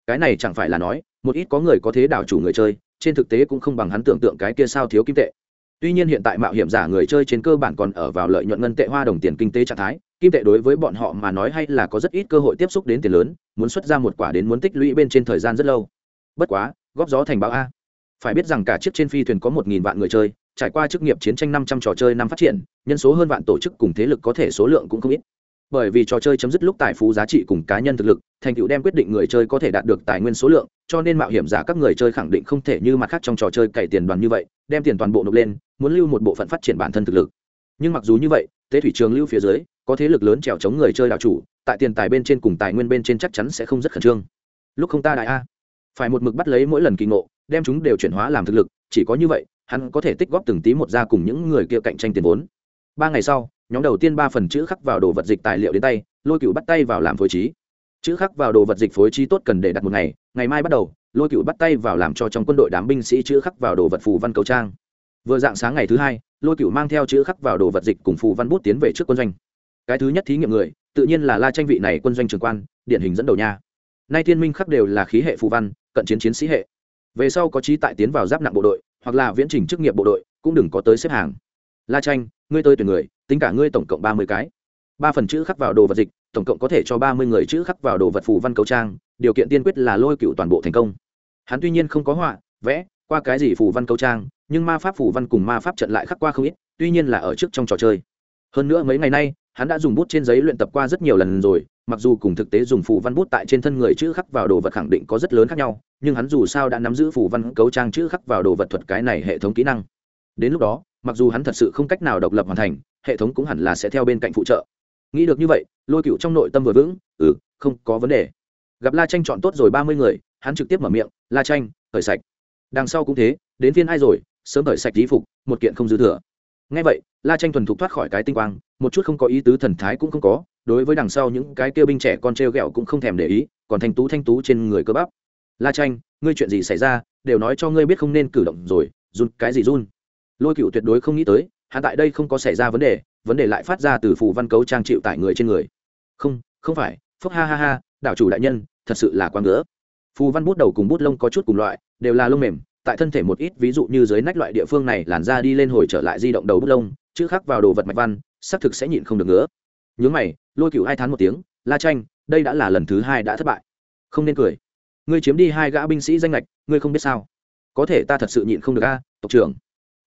Cái này chẳng phải là nói một ít có người có thế đảo chủ người chơi trên thực tế cũng không bằng hắn tưởng tượng cái kia sao thiếu kim tệ tuy nhiên hiện tại mạo hiểm giả người chơi trên cơ bản còn ở vào lợi nhuận ngân tệ hoa đồng tiền kinh tế trạng thái, kim tệ đối với bọn họ mà nói hay là có rất ít cơ hội tiếp xúc đến tiền lớn, muốn xuất ra một quả đến muốn tích lũy bên trên thời gian rất lâu. Bất quá, góp gió thành báo a. Phải biết rằng cả chiếc trên phi thuyền có một nghìn vạn người chơi, trải qua chức nghiệp chiến tranh năm trăm trò chơi năm phát triển, nhân số hơn vạn tổ chức cùng thế lực có thể số lượng cũng không ít bởi vì trò chơi chấm dứt lúc tài phú giá trị cùng cá nhân thực lực, thành tựu đem quyết định người chơi có thể đạt được tài nguyên số lượng, cho nên mạo hiểm giả các người chơi khẳng định không thể như mặt khác trong trò chơi cày tiền đoàn như vậy, đem tiền toàn bộ nộp lên, muốn lưu một bộ phận phát triển bản thân thực lực. Nhưng mặc dù như vậy, tế thủy trường lưu phía dưới, có thế lực lớn trèo chống người chơi đạo chủ, tại tiền tài bên trên cùng tài nguyên bên trên chắc chắn sẽ không rất khẩn trương. Lúc không ta đại a. Phải một mực bắt lấy mỗi lần kỳ ngộ, đem chúng đều chuyển hóa làm thực lực, chỉ có như vậy, hắn có thể tích góp từng tí một ra cùng những người kia cạnh tranh tiền vốn. Ba ngày sau nhóm đầu tiên ba phần chữ khắc vào đồ vật dịch tài liệu đến tay, lôi cựu bắt tay vào làm phối trí. Chữ khắc vào đồ vật dịch phối trí tốt cần để đặt một ngày ngày mai bắt đầu, lôi cựu bắt tay vào làm cho trong quân đội đám binh sĩ chữ khắc vào đồ vật phù văn cầu trang. Vừa dạng sáng ngày thứ hai, lôi cựu mang theo chữ khắc vào đồ vật dịch cùng phù văn bút tiến về trước quân doanh. Cái thứ nhất thí nghiệm người, tự nhiên là la tranh vị này quân doanh trường quan, điển hình dẫn đầu nha. Nay thiên minh khắc đều là khí hệ phù văn, cận chiến chiến sĩ hệ. Về sau có trí tại tiến vào giáp nặng bộ đội, hoặc là viễn trình chức nghiệp bộ đội, cũng đừng có tới xếp hàng. La tranh, ngươi tới tuyển người tính cả ngươi tổng cộng ba mươi cái. Ba phần chữ khắc vào đồ vật dịch, tổng cộng có thể cho ba mươi người chữ khắc vào đồ vật phù văn cầu trang, điều kiện tiên quyết là lôi cựu toàn bộ thành công. Hắn tuy nhiên không có họa, vẽ, qua cái gì phù văn cầu trang, nhưng ma pháp phù văn cùng ma pháp trận lại khắc qua không ít, tuy nhiên là ở trước trong trò chơi. Hơn nữa mấy ngày nay, hắn đã dùng bút trên giấy luyện tập qua rất nhiều lần rồi, mặc dù cùng thực tế dùng phù văn bút tại trên thân người chữ khắc vào đồ vật khẳng định có rất lớn khác nhau, nhưng hắn dù sao đã nắm giữ phù văn cấu trang chữ khắc vào đồ vật thuật cái này hệ thống kỹ năng. Đến lúc đó mặc dù hắn thật sự không cách nào độc lập hoàn thành, hệ thống cũng hẳn là sẽ theo bên cạnh phụ trợ. Nghĩ được như vậy, lôi cựu trong nội tâm vừa vững ừ không có vấn đề. Gặp la tranh chọn tốt rồi ba mươi người, hắn trực tiếp mở miệng, la tranh khởi sạch. Đằng sau cũng thế, đến phiên ai rồi, sớm khởi sạch lý phục, một kiện không dư thừa. Ngay vậy, la tranh thuần thục thoát khỏi cái tinh quang, một chút không có ý tứ thần thái cũng không có, đối với đằng sau những cái kêu binh trẻ con t r e o g ẹ o cũng không thèm để ý, còn thanh tú thanh tú trên người cơ bắp. La tranh ngươi chuyện gì xảy ra, đều nói cho ngươi biết không nên cử động rồi, run, cái gì run? Lôi cựu tuyệt đối không nghĩ tới, hắn tại đây không có xảy ra vấn đề vấn đề lại phát ra từ phù văn cấu trang chịu tại người trên người. Không không phải, phúc ha ha ha, đảo chủ đại nhân, thật sự là quá ngỡ phù văn bút đầu cùng bút lông có chút cùng loại, đều là lông mềm, tại thân thể một ít, ví dụ như dưới nách loại địa phương này làn ra đi lên hồi trở lại di động đầu bút lông, chữ khắc vào đồ vật mạch văn, xác thực sẽ nhịn không được nữa nhớ mày, lôi cựu hai tháng một tiếng, la tranh đây đã là lần thứ hai đã thất bại. Không nên cười. Ngươi chiếm đi hai gã binh sĩ danh lệch ngươi không biết sao? Có thể ta thật sự nhịn không được a, tộc trưởng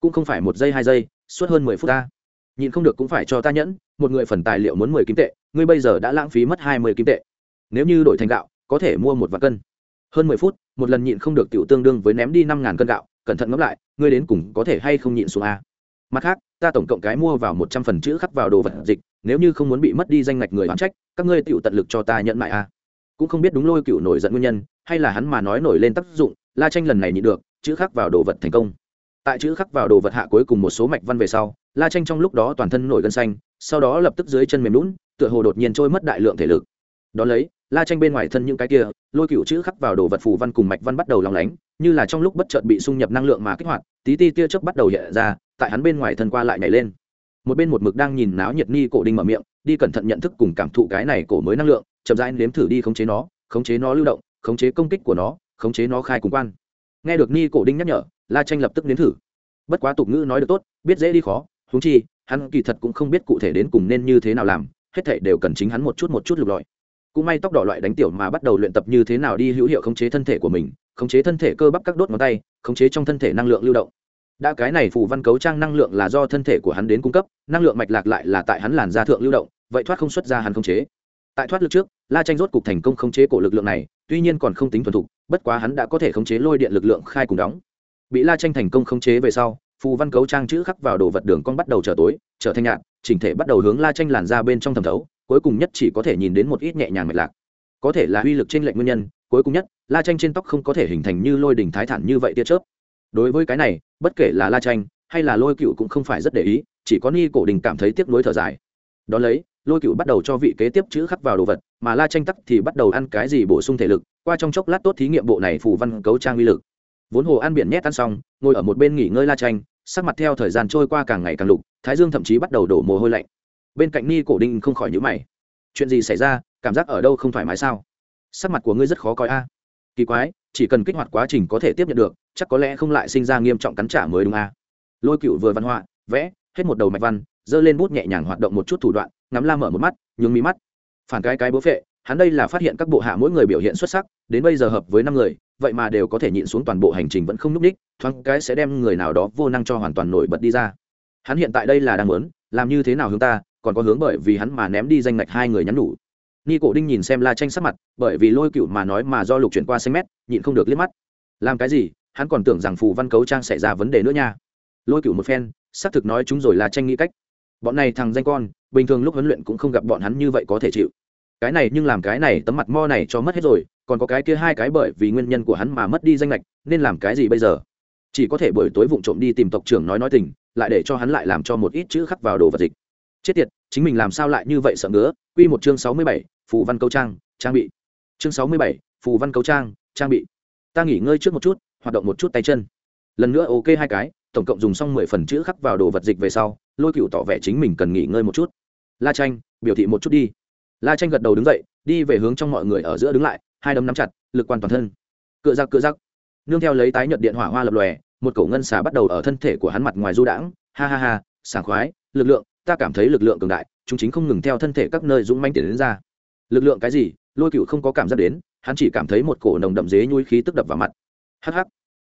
cũng không phải một giây hai giây, suốt hơn mười phút ta. Nhìn không được cũng phải cho ta nhẫn, một người phần tài liệu muốn mười kim tệ, ngươi bây giờ đã lãng phí mất hai mươi kim tệ. Nếu như đổi thành gạo, có thể mua một vạn cân. Hơn mười phút, một lần nhịn không được tiểu tương đương với ném đi năm ngàn cân gạo, cẩn thận ngẫm lại, ngươi đến cùng có thể hay không nhịn xuống a? Mặt khác, ta tổng cộng cái mua vào một trăm phần chữ khắc vào đồ vật dịch, nếu như không muốn bị mất đi danh ngạch người bán trách, các ngươi tiểu tận lực cho ta nhận lại a. Cũng không biết đúng lôi cựu nổi giận nguyên nhân, hay là hắn mà nói nổi lên tác dụng, la tranh lần này nhịn được, chữ khắc vào đồ vật thành công tại chữ khắc vào đồ vật hạ cuối cùng một số mạch văn về sau, la tranh trong lúc đó toàn thân nổi gân xanh, sau đó lập tức dưới chân mềm lún, tựa hồ đột nhiên trôi mất đại lượng thể lực. Đón lấy, la tranh bên ngoài thân những cái kia, lôi cựu chữ khắc vào đồ vật phù văn cùng mạch văn bắt đầu lòng lánh, như là trong lúc bất chợt bị xung nhập năng lượng mà kích hoạt, tí ti tia chớp bắt đầu hiện ra, tại hắn bên ngoài thân qua lại nhảy lên. Một bên một mực đang nhìn náo nhiệt ni cổ đinh mở miệng, đi cẩn thận nhận thức cùng cảm thụ cái này cổ mới năng lượng, chậm rãi nếm thử đi khống chế nó, khống chế nó lưu động, khống chế công kích của nó, khống chế nó khai cùng quan. Nghe được ni cổ đinh nhắc nhở la tranh lập tức nếm thử. Bất quá tục ngữ nói được tốt, biết dễ đi khó húng chi, hắn kỳ thật cũng không biết cụ thể đến cùng nên như thế nào làm, hết thảy đều cần chính hắn một chút một chút lục lọi. Cũng may tóc đỏ loại đánh tiểu mà bắt đầu luyện tập như thế nào đi hữu hiệu khống chế thân thể của mình, khống chế thân thể cơ bắp các đốt ngón tay, khống chế trong thân thể năng lượng lưu động. Đã cái này phù văn cấu trang năng lượng là do thân thể của hắn đến cung cấp, năng lượng mạch lạc lại là tại hắn làn da thượng lưu động, vậy thoát không xuất ra hắn khống chế. Tại thoát lực trước, la tranh rốt cục thành công khống chế cổ lực lượng này, tuy nhiên còn không tính thuần thục, bất quá hắn đã có thể khống chế lôi điện lực lượng khai cùng đóng bị la tranh thành công khống chế về sau, phù văn cấu trang chữ khắc vào đồ vật đường con bắt đầu trở tối, trở thanh nhạt, chỉnh thể bắt đầu hướng la tranh làn ra bên trong thẩm thấu, cuối cùng nhất chỉ có thể nhìn đến một ít nhẹ nhàng mạch lạc. Có thể là uy lực trên lệnh nguyên nhân, cuối cùng nhất, la tranh trên tóc không có thể hình thành như lôi đỉnh thái thản như vậy tia chớp. Đối với cái này, bất kể là la tranh hay là lôi cựu cũng không phải rất để ý, chỉ có ni cổ đình cảm thấy tiếc nuối thở dài. Đ ó lấy, lôi cựu bắt đầu cho vị kế tiếp chữ khắc vào đồ vật, mà la tranh tắc thì bắt đầu ăn cái gì bổ sung thể lực, qua trong chốc lát tốt thí nghiệm bộ này phù văn cấu trang uy lực vốn hồ ăn biển nhét ăn xong, ngồi ở một bên nghỉ ngơi la tranh sắc mặt theo thời gian trôi qua càng ngày càng lục, thái dương thậm chí bắt đầu đổ mồ hôi lạnh. Bên cạnh ni cổ đinh không khỏi nhữ mày. Chuyện gì xảy ra? Cảm giác ở đâu không thoải mái sao? Sắc mặt của ngươi rất khó coi a. Kỳ quái, chỉ cần kích hoạt quá trình có thể tiếp nhận được, chắc có lẽ không lại sinh ra nghiêm trọng cắn trả mới đúng a. Lôi cựu vừa văn họa, vẽ, hết một đầu mạch văn, giơ lên bút nhẹ nhàng hoạt động một chút thủ đoạn, ngắm la mở một mắt nhường mí mắt. Phản cái cái bố phệ hắn đây là phát hiện các bộ hạ mỗi người biểu hiện xuất sắc, đến bây giờ hợp với năm người, vậy mà đều có thể nhịn xuống toàn bộ hành trình vẫn không núp ních thoáng cái sẽ đem người nào đó vô năng cho hoàn toàn nổi bật đi ra. Hắn hiện tại đây là đang muốn, làm như thế nào hướng ta, còn có hướng bởi vì hắn mà ném đi danh ngạch hai người nhắn đủ ni cổ đinh nhìn xem la tranh sắc mặt, bởi vì lôi cựu mà nói mà do lục chuyển qua xanh mét, nhịn không được liếc mắt. Làm cái gì? Hắn còn tưởng rằng phù văn cấu trang xảy ra vấn đề nữa nha. Lôi cựu một phen, xác thực nói chúng rồi là tranh nghĩ cách. Bọn này thằng danh con, bình thường lúc huấn luyện cũng không gặp bọn hắn như vậy có thể chịu cái này nhưng làm cái này tấm mặt mo này cho mất hết rồi, còn có cái kia hai cái bởi vì nguyên nhân của hắn mà mất đi danh lệch, nên làm cái gì bây giờ? Chỉ có thể buổi tối vụng trộm đi tìm tộc trưởng nói nói tình, lại để cho hắn lại làm cho một ít chữ khắc vào đồ vật dịch. Chết tiệt, chính mình làm sao lại như vậy sợ ngứa? Quy một chương sáu mươi bảy, phù văn câu trang trang bị. Chương sáu mươi bảy, phù văn câu trang trang bị. Ta nghỉ ngơi trước một chút, hoạt động một chút tay chân. Lần nữa ok hai cái, tổng cộng dùng xong mười phần chữ khắc vào đồ vật dịch về sau, lôi cựu tỏ vẻ chính mình cần nghỉ ngơi một chút. La tranh biểu thị một chút đi la tranh gật đầu đứng dậy, đi về hướng trong mọi người ở giữa đứng lại, hai đấm nắm chặt, lực quan toàn thân. Cựa giặc cựa giặc. Nương theo lấy tái nhợt điện hỏa hoa lập lòe, một cổ ngân xà bắt đầu ở thân thể của hắn mặt ngoài du đãng. Ha ha ha, sảng khoái, lực lượng, ta cảm thấy lực lượng cường đại, chúng chính không ngừng theo thân thể các nơi dũng manh tiền đến ra. Lực lượng cái gì? Lôi cựu không có cảm giác đến, hắn chỉ cảm thấy một cổ nồng đậm dế nhui khí tức đập vào mặt. Hh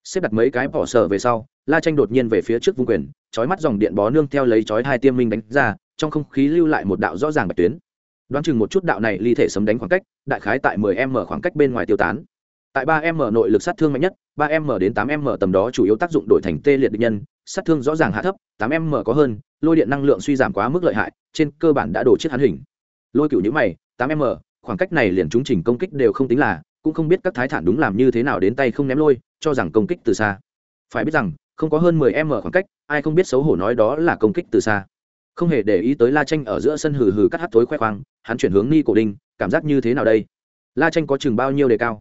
xếp đặt mấy cái bỏ sở về sau, la tranh đột nhiên về phía trước vung quyền, chói mắt dòng điện bó nương theo lấy chói hai tiêm minh đánh ra, trong không khí lưu lại một đạo rõ ràng bạch tuyến đoán chừng một chút đạo này ly thể sấm đánh khoảng cách, đại khái tại 10 m khoảng cách bên ngoài tiêu tán. Tại 3 m nội lực sát thương mạnh nhất 3 m đến 8 m tầm đó chủ yếu tác dụng đổi thành tê liệt địch nhân, sát thương rõ ràng hạ thấp 8 m có hơn, lôi điện năng lượng suy giảm quá mức lợi hại, trên cơ bản đã đổ chết hắn hình. Lôi cựu nhữ mày 8 m khoảng cách này liền chúng trình công kích đều không tính là, cũng không biết các thái thản đúng làm như thế nào đến tay không ném lôi, cho rằng công kích từ xa. Phải biết rằng, không có hơn 10 m khoảng cách, ai không biết xấu hổ nói đó là công kích từ xa không hề để ý tới la tranh ở giữa sân hừ hừ cắt hát thối khoe khoang, hắn chuyển hướng ni cổ đinh, cảm giác như thế nào đây? La tranh có chừng bao nhiêu đề cao?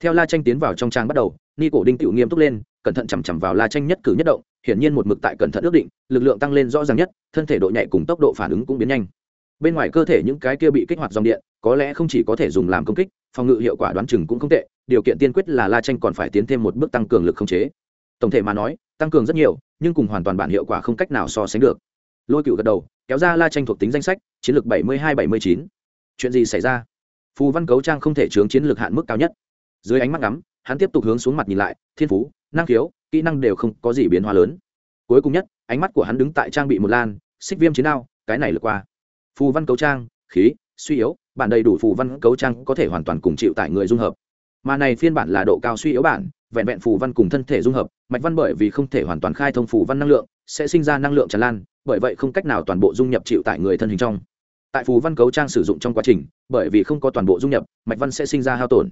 Theo la tranh tiến vào trong trang bắt đầu, ni cổ đinh tự nghiêm túc lên, cẩn thận chằm chằm vào la tranh nhất cử nhất động, hiển nhiên một mực tại cẩn thận ước định, lực lượng tăng lên rõ ràng nhất, thân thể độ nhạy cùng tốc độ phản ứng cũng biến nhanh. Bên ngoài cơ thể những cái kia bị kích hoạt dòng điện, có lẽ không chỉ có thể dùng làm công kích, phòng ngự hiệu quả đoán chừng cũng không tệ, điều kiện tiên quyết là la tranh còn phải tiến thêm một bước tăng cường lực không chế. Tổng thể mà nói, tăng cường rất nhiều, nhưng cùng hoàn toàn bản hiệu quả không cách nào so sánh được lôi cựu gật đầu, kéo ra la tranh thuộc tính danh sách, chiến lược bảy mươi hai bảy mươi chín. Chuyện gì xảy ra? Phù văn cấu trang không thể chướng chiến lược hạn mức cao nhất. Dưới ánh mắt ngắm, hắn tiếp tục hướng xuống mặt nhìn lại, thiên phú, năng khiếu, kỹ năng đều không có gì biến hóa lớn. Cuối cùng nhất, ánh mắt của hắn đứng tại trang bị một lan, xích viêm chiến đao, cái này lượt qua. Phù văn cấu trang, khí, suy yếu, bản đầy đủ phù văn cấu trang có thể hoàn toàn cùng chịu tại người dung hợp. Mà này phiên bản là độ cao suy yếu bản, vẹn vẹn phù văn cùng thân thể dung hợp, mạch văn bởi vì không thể hoàn toàn khai thông phù văn năng lượng, sẽ sinh ra năng lượng tràn lan bởi vậy không cách nào toàn bộ dung nhập chịu tại người thân hình trong. Tại phù văn cấu trang sử dụng trong quá trình, bởi vì không có toàn bộ dung nhập, mạch văn sẽ sinh ra hao tổn.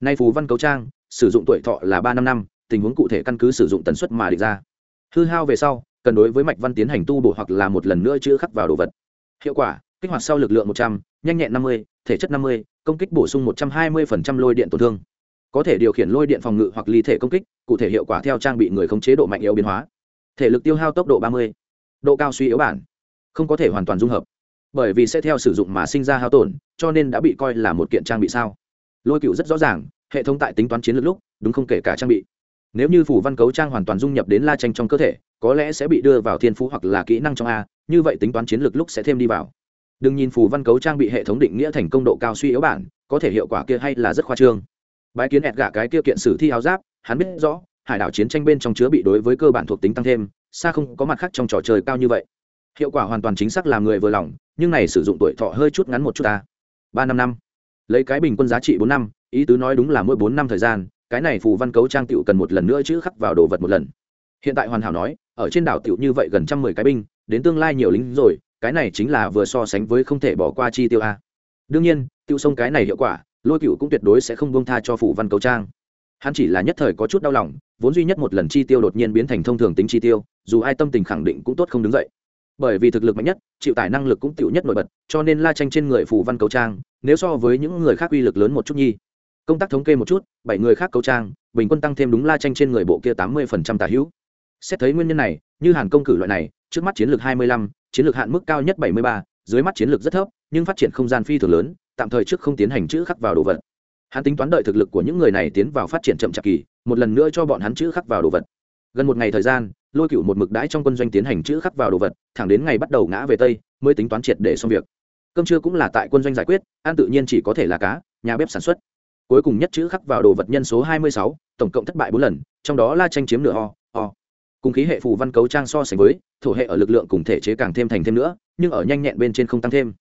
Nay phù văn cấu trang, sử dụng tuổi thọ là ba năm năm, tình huống cụ thể căn cứ sử dụng tần suất mà định ra. Hư hao về sau, cần đối với mạch văn tiến hành tu bổ hoặc là một lần nữa chữa khắc vào đồ vật. Hiệu quả, kích hoạt sau lực lượng một trăm n nhẹn năm mươi, thể chất năm mươi, công kích bổ sung một trăm hai mươi lôi điện tổn thương. Có thể điều khiển lôi điện phòng ngự hoặc ly thể công kích, cụ thể hiệu quả theo trang bị người không chế độ mạnh yếu biến hóa. Thể lực tiêu hao tốc độ ba mươi độ cao suy yếu bản, không có thể hoàn toàn dung hợp, bởi vì sẽ theo sử dụng mà sinh ra hao tổn, cho nên đã bị coi là một kiện trang bị sao? Lôi cựu rất rõ ràng, hệ thống tại tính toán chiến lược lúc, đúng không kể cả trang bị. Nếu như phủ văn cấu trang hoàn toàn dung nhập đến la tranh trong cơ thể, có lẽ sẽ bị đưa vào thiên phú hoặc là kỹ năng trong a, như vậy tính toán chiến lược lúc sẽ thêm đi vào. Đừng nhìn phù văn cấu trang bị hệ thống định nghĩa thành công độ cao suy yếu bản, có thể hiệu quả kia hay là rất khoa trương. Bái kiến ẹt gạ cái kia kiện sử thi áo giáp, hắn biết rõ, hải đảo chiến tranh bên trong chứa bị đối với cơ bản thuộc tính tăng thêm xa không có mặt khác trong trò chơi cao như vậy. Hiệu quả hoàn toàn chính xác làm người vừa lòng, nhưng này sử dụng tuổi thọ hơi chút ngắn một chút ta. Ba năm năm. Lấy cái bình quân giá trị bốn năm, ý tứ nói đúng là mỗi bốn năm thời gian, cái này phù văn cấu trang tựu cần một lần nữa chữ khắc vào đồ vật một lần. Hiện tại hoàn hảo nói, ở trên đảo tựu như vậy gần trăm mười cái binh, đến tương lai nhiều lính rồi, cái này chính là vừa so sánh với không thể bỏ qua chi tiêu a. Đương nhiên tiêu sông cái này hiệu quả, lôi cựu cũng tuyệt đối sẽ không buông tha cho phủ văn cấu trang hắn chỉ là nhất thời có chút đau lòng, vốn duy nhất một lần chi tiêu đột nhiên biến thành thông thường tính chi tiêu, dù ai tâm tình khẳng định cũng tốt không đứng dậy. Bởi vì thực lực mạnh nhất, chịu tải năng lực cũng tiểu nhất nổi bật, cho nên la tranh trên người phù văn cấu trang, nếu so với những người khác uy lực lớn một chút nhi. Công tác thống kê một chút, bảy người khác cấu trang, bình quân tăng thêm đúng la tranh trên người bộ kia tám mươi phần trăm tả hữu. Xét thấy nguyên nhân này, như hàn công cử loại này, trước mắt chiến lược hai mươi lăm, chiến lược hạn mức cao nhất bảy mươi ba, dưới mắt chiến lược rất thấp, nhưng phát triển không gian phi thường lớn, tạm thời trước không tiến hành chữ khắc vào đồ vật hắn tính toán đợi thực lực của những người này tiến vào phát triển chậm chạp kỳ, một lần nữa cho bọn hắn chữ khắc vào đồ vật. Gần một ngày thời gian, lôi cựu một mực đãi trong quân doanh tiến hành chữ khắc vào đồ vật, thẳng đến ngày bắt đầu ngã về tây, mới tính toán triệt để xong việc. Cơm trưa cũng là tại quân doanh giải quyết, ăn tự nhiên chỉ có thể là cá, nhà bếp sản xuất. Cuối cùng nhất chữ khắc vào đồ vật nhân số hai mươi sáu, tổng cộng thất bại bốn lần, trong đó la tranh chiếm nửa ho ho cùng khí hệ phù văn cấu trang so sánh với, thổ hệ ở lực lượng cùng thể chế càng thêm thành thêm nữa, nhưng ở nhanh nhẹn bên trên không tăng thêm.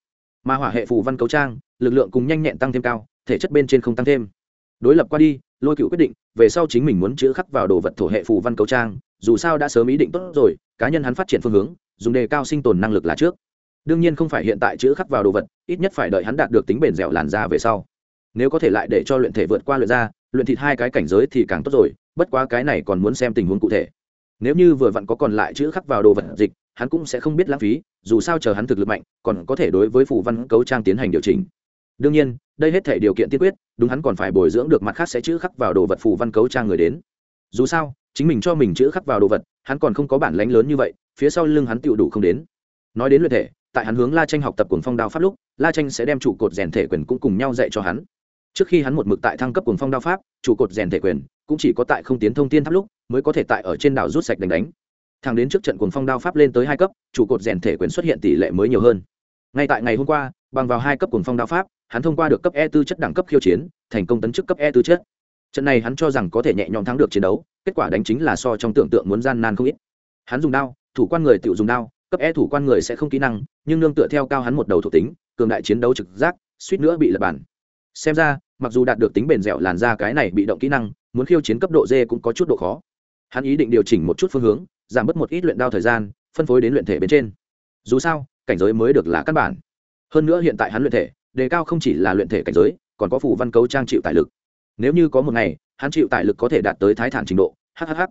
Mà hỏa hệ phù văn cấu trang, lực lượng cùng nhanh nhẹn tăng thêm cao thể chất bên trên không tăng thêm. Đối lập qua đi, lôi cựu quyết định, về sau chính mình muốn chữ khắc vào đồ vật thổ hệ phù văn cấu trang, dù sao đã sớm ý định tốt rồi, cá nhân hắn phát triển phương hướng, dùng đề cao sinh tồn năng lực là trước. Đương nhiên không phải hiện tại chữ khắc vào đồ vật, ít nhất phải đợi hắn đạt được tính bền dẻo làn da về sau. Nếu có thể lại để cho luyện thể vượt qua luyện da, luyện thịt hai cái cảnh giới thì càng tốt rồi, bất quá cái này còn muốn xem tình huống cụ thể. Nếu như vừa vặn có còn lại chữ khắc vào đồ vật dịch, hắn cũng sẽ không biết lãng phí, dù sao chờ hắn thực lực mạnh, còn có thể đối với phù văn cấu trang tiến hành điều chỉnh đương nhiên, đây hết thể điều kiện tiên quyết, đúng hắn còn phải bồi dưỡng được mặt khác sẽ chữ khắc vào đồ vật phù văn cấu trang người đến. Dù sao, chính mình cho mình chữ khắc vào đồ vật, hắn còn không có bản lánh lớn như vậy, phía sau lưng hắn tựu đủ không đến. Nói đến luyện thể, tại hắn hướng la tranh học tập cuồng phong đao pháp lúc, la tranh sẽ đem trụ cột rèn thể quyền cũng cùng nhau dạy cho hắn. Trước khi hắn một mực tại thăng cấp cuồng phong đao pháp, trụ cột rèn thể quyền cũng chỉ có tại không tiến thông tiên tháp lúc, mới có thể tại ở trên đảo rút sạch đánh đánh. Thẳng đến trước trận cuồng phong đao pháp lên tới hai cấp, trụ cột rèn thể quyền xuất hiện tỷ lệ mới nhiều hơn ngay tại ngày hôm qua, bằng vào hai cấp cuồng phong đao pháp, hắn thông qua được cấp e tư chất đẳng cấp khiêu chiến, thành công tấn chức cấp e tư chất. Trận này hắn cho rằng có thể nhẹ nhõm thắng được chiến đấu, kết quả đánh chính là so trong tưởng tượng muốn gian nan không ít. Hắn dùng đao, thủ quan người tự dùng đao, cấp e thủ quan người sẽ không kỹ năng, nhưng nương tựa theo cao hắn một đầu thuộc tính, cường đại chiến đấu trực giác, suýt nữa bị lật bản xem ra, mặc dù đạt được tính bền dẻo làn ra cái này bị động kỹ năng, muốn khiêu chiến cấp độ d cũng có chút độ khó. Hắn ý định điều chỉnh một chút phương hướng, giảm bớt một ít luyện đao thời gian, phân phối đến luyện thể bên trên. Dù sao cảnh giới mới được là căn bản. Hơn nữa hiện tại hắn luyện thể, đề cao không chỉ là luyện thể cảnh giới, còn có phủ văn cấu trang chịu tài lực. Nếu như có một ngày, hắn chịu tài lực có thể đạt tới thái thản trình độ hhh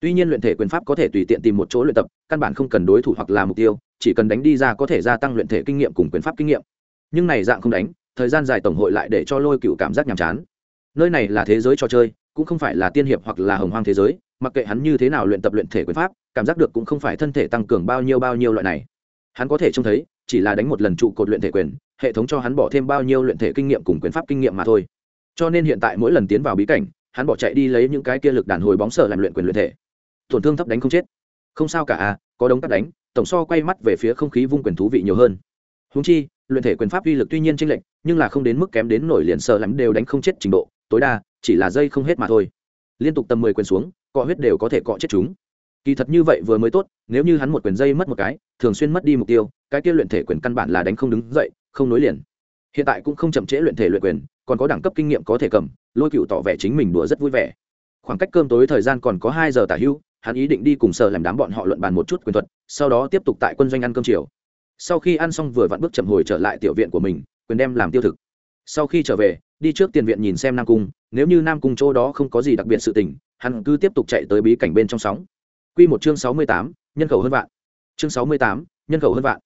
tuy nhiên luyện thể quyền pháp có thể tùy tiện tìm một chỗ luyện tập, căn bản không cần đối thủ hoặc là mục tiêu, chỉ cần đánh đi ra có thể gia tăng luyện thể kinh nghiệm cùng quyền pháp kinh nghiệm. Nhưng này dạng không đánh, thời gian dài tổng hội lại để cho lôi cựu cảm giác nhàm chán. Nơi này là thế giới trò chơi, cũng không phải là tiên hiệp hoặc là hồng hoang thế giới, mặc kệ hắn như thế nào luyện tập luyện thể quyền pháp, cảm giác được cũng không phải thân thể tăng cường bao nhiêu bao nhiêu loại này hắn có thể trông thấy, chỉ là đánh một lần trụ cột luyện thể quyền, hệ thống cho hắn bỏ thêm bao nhiêu luyện thể kinh nghiệm cùng quyền pháp kinh nghiệm mà thôi. Cho nên hiện tại mỗi lần tiến vào bí cảnh, hắn bỏ chạy đi lấy những cái kia lực đàn hồi bóng sở làm luyện quyền luyện thể. Tổn thương thấp đánh không chết. Không sao cả à có đống cắt đánh, tổng so quay mắt về phía không khí vung quyền thú vị nhiều hơn. Húng chi, luyện thể quyền pháp uy lực tuy nhiên tranh lệch, nhưng là không đến mức kém đến nổi liền sợ lắm đều đánh không chết trình độ, tối đa chỉ là dây không hết mà thôi. Liên tục tầm mười quyền xuống, cọ huyết đều có thể cọ chết chúng kỳ thật như vậy vừa mới tốt, nếu như hắn một quyền dây mất một cái, thường xuyên mất đi mục tiêu, cái kia luyện thể quyền căn bản là đánh không đứng dậy, không nối liền. Hiện tại cũng không chậm trễ luyện thể luyện quyền, còn có đẳng cấp kinh nghiệm có thể cầm, lôi cựu tỏ vẻ chính mình đùa rất vui vẻ. Khoảng cách cơm tối thời gian còn có hai giờ tả hưu, hắn ý định đi cùng sở làm đám bọn họ luận bàn một chút quyền thuật, sau đó tiếp tục tại quân doanh ăn cơm chiều. Sau khi ăn xong vừa vặn bước chậm hồi trở lại tiểu viện của mình, quyền đem làm tiêu thực. Sau khi trở về, đi trước tiền viện nhìn xem nam cung, nếu như nam cung chỗ đó không có gì đặc biệt sự tình, hắn cứ tiếp tục chạy tới bí cảnh bên trong sóng. Quy một chương sáu mươi tám, nhân khẩu hơn vạn. Chương sáu mươi tám, nhân khẩu hơn vạn.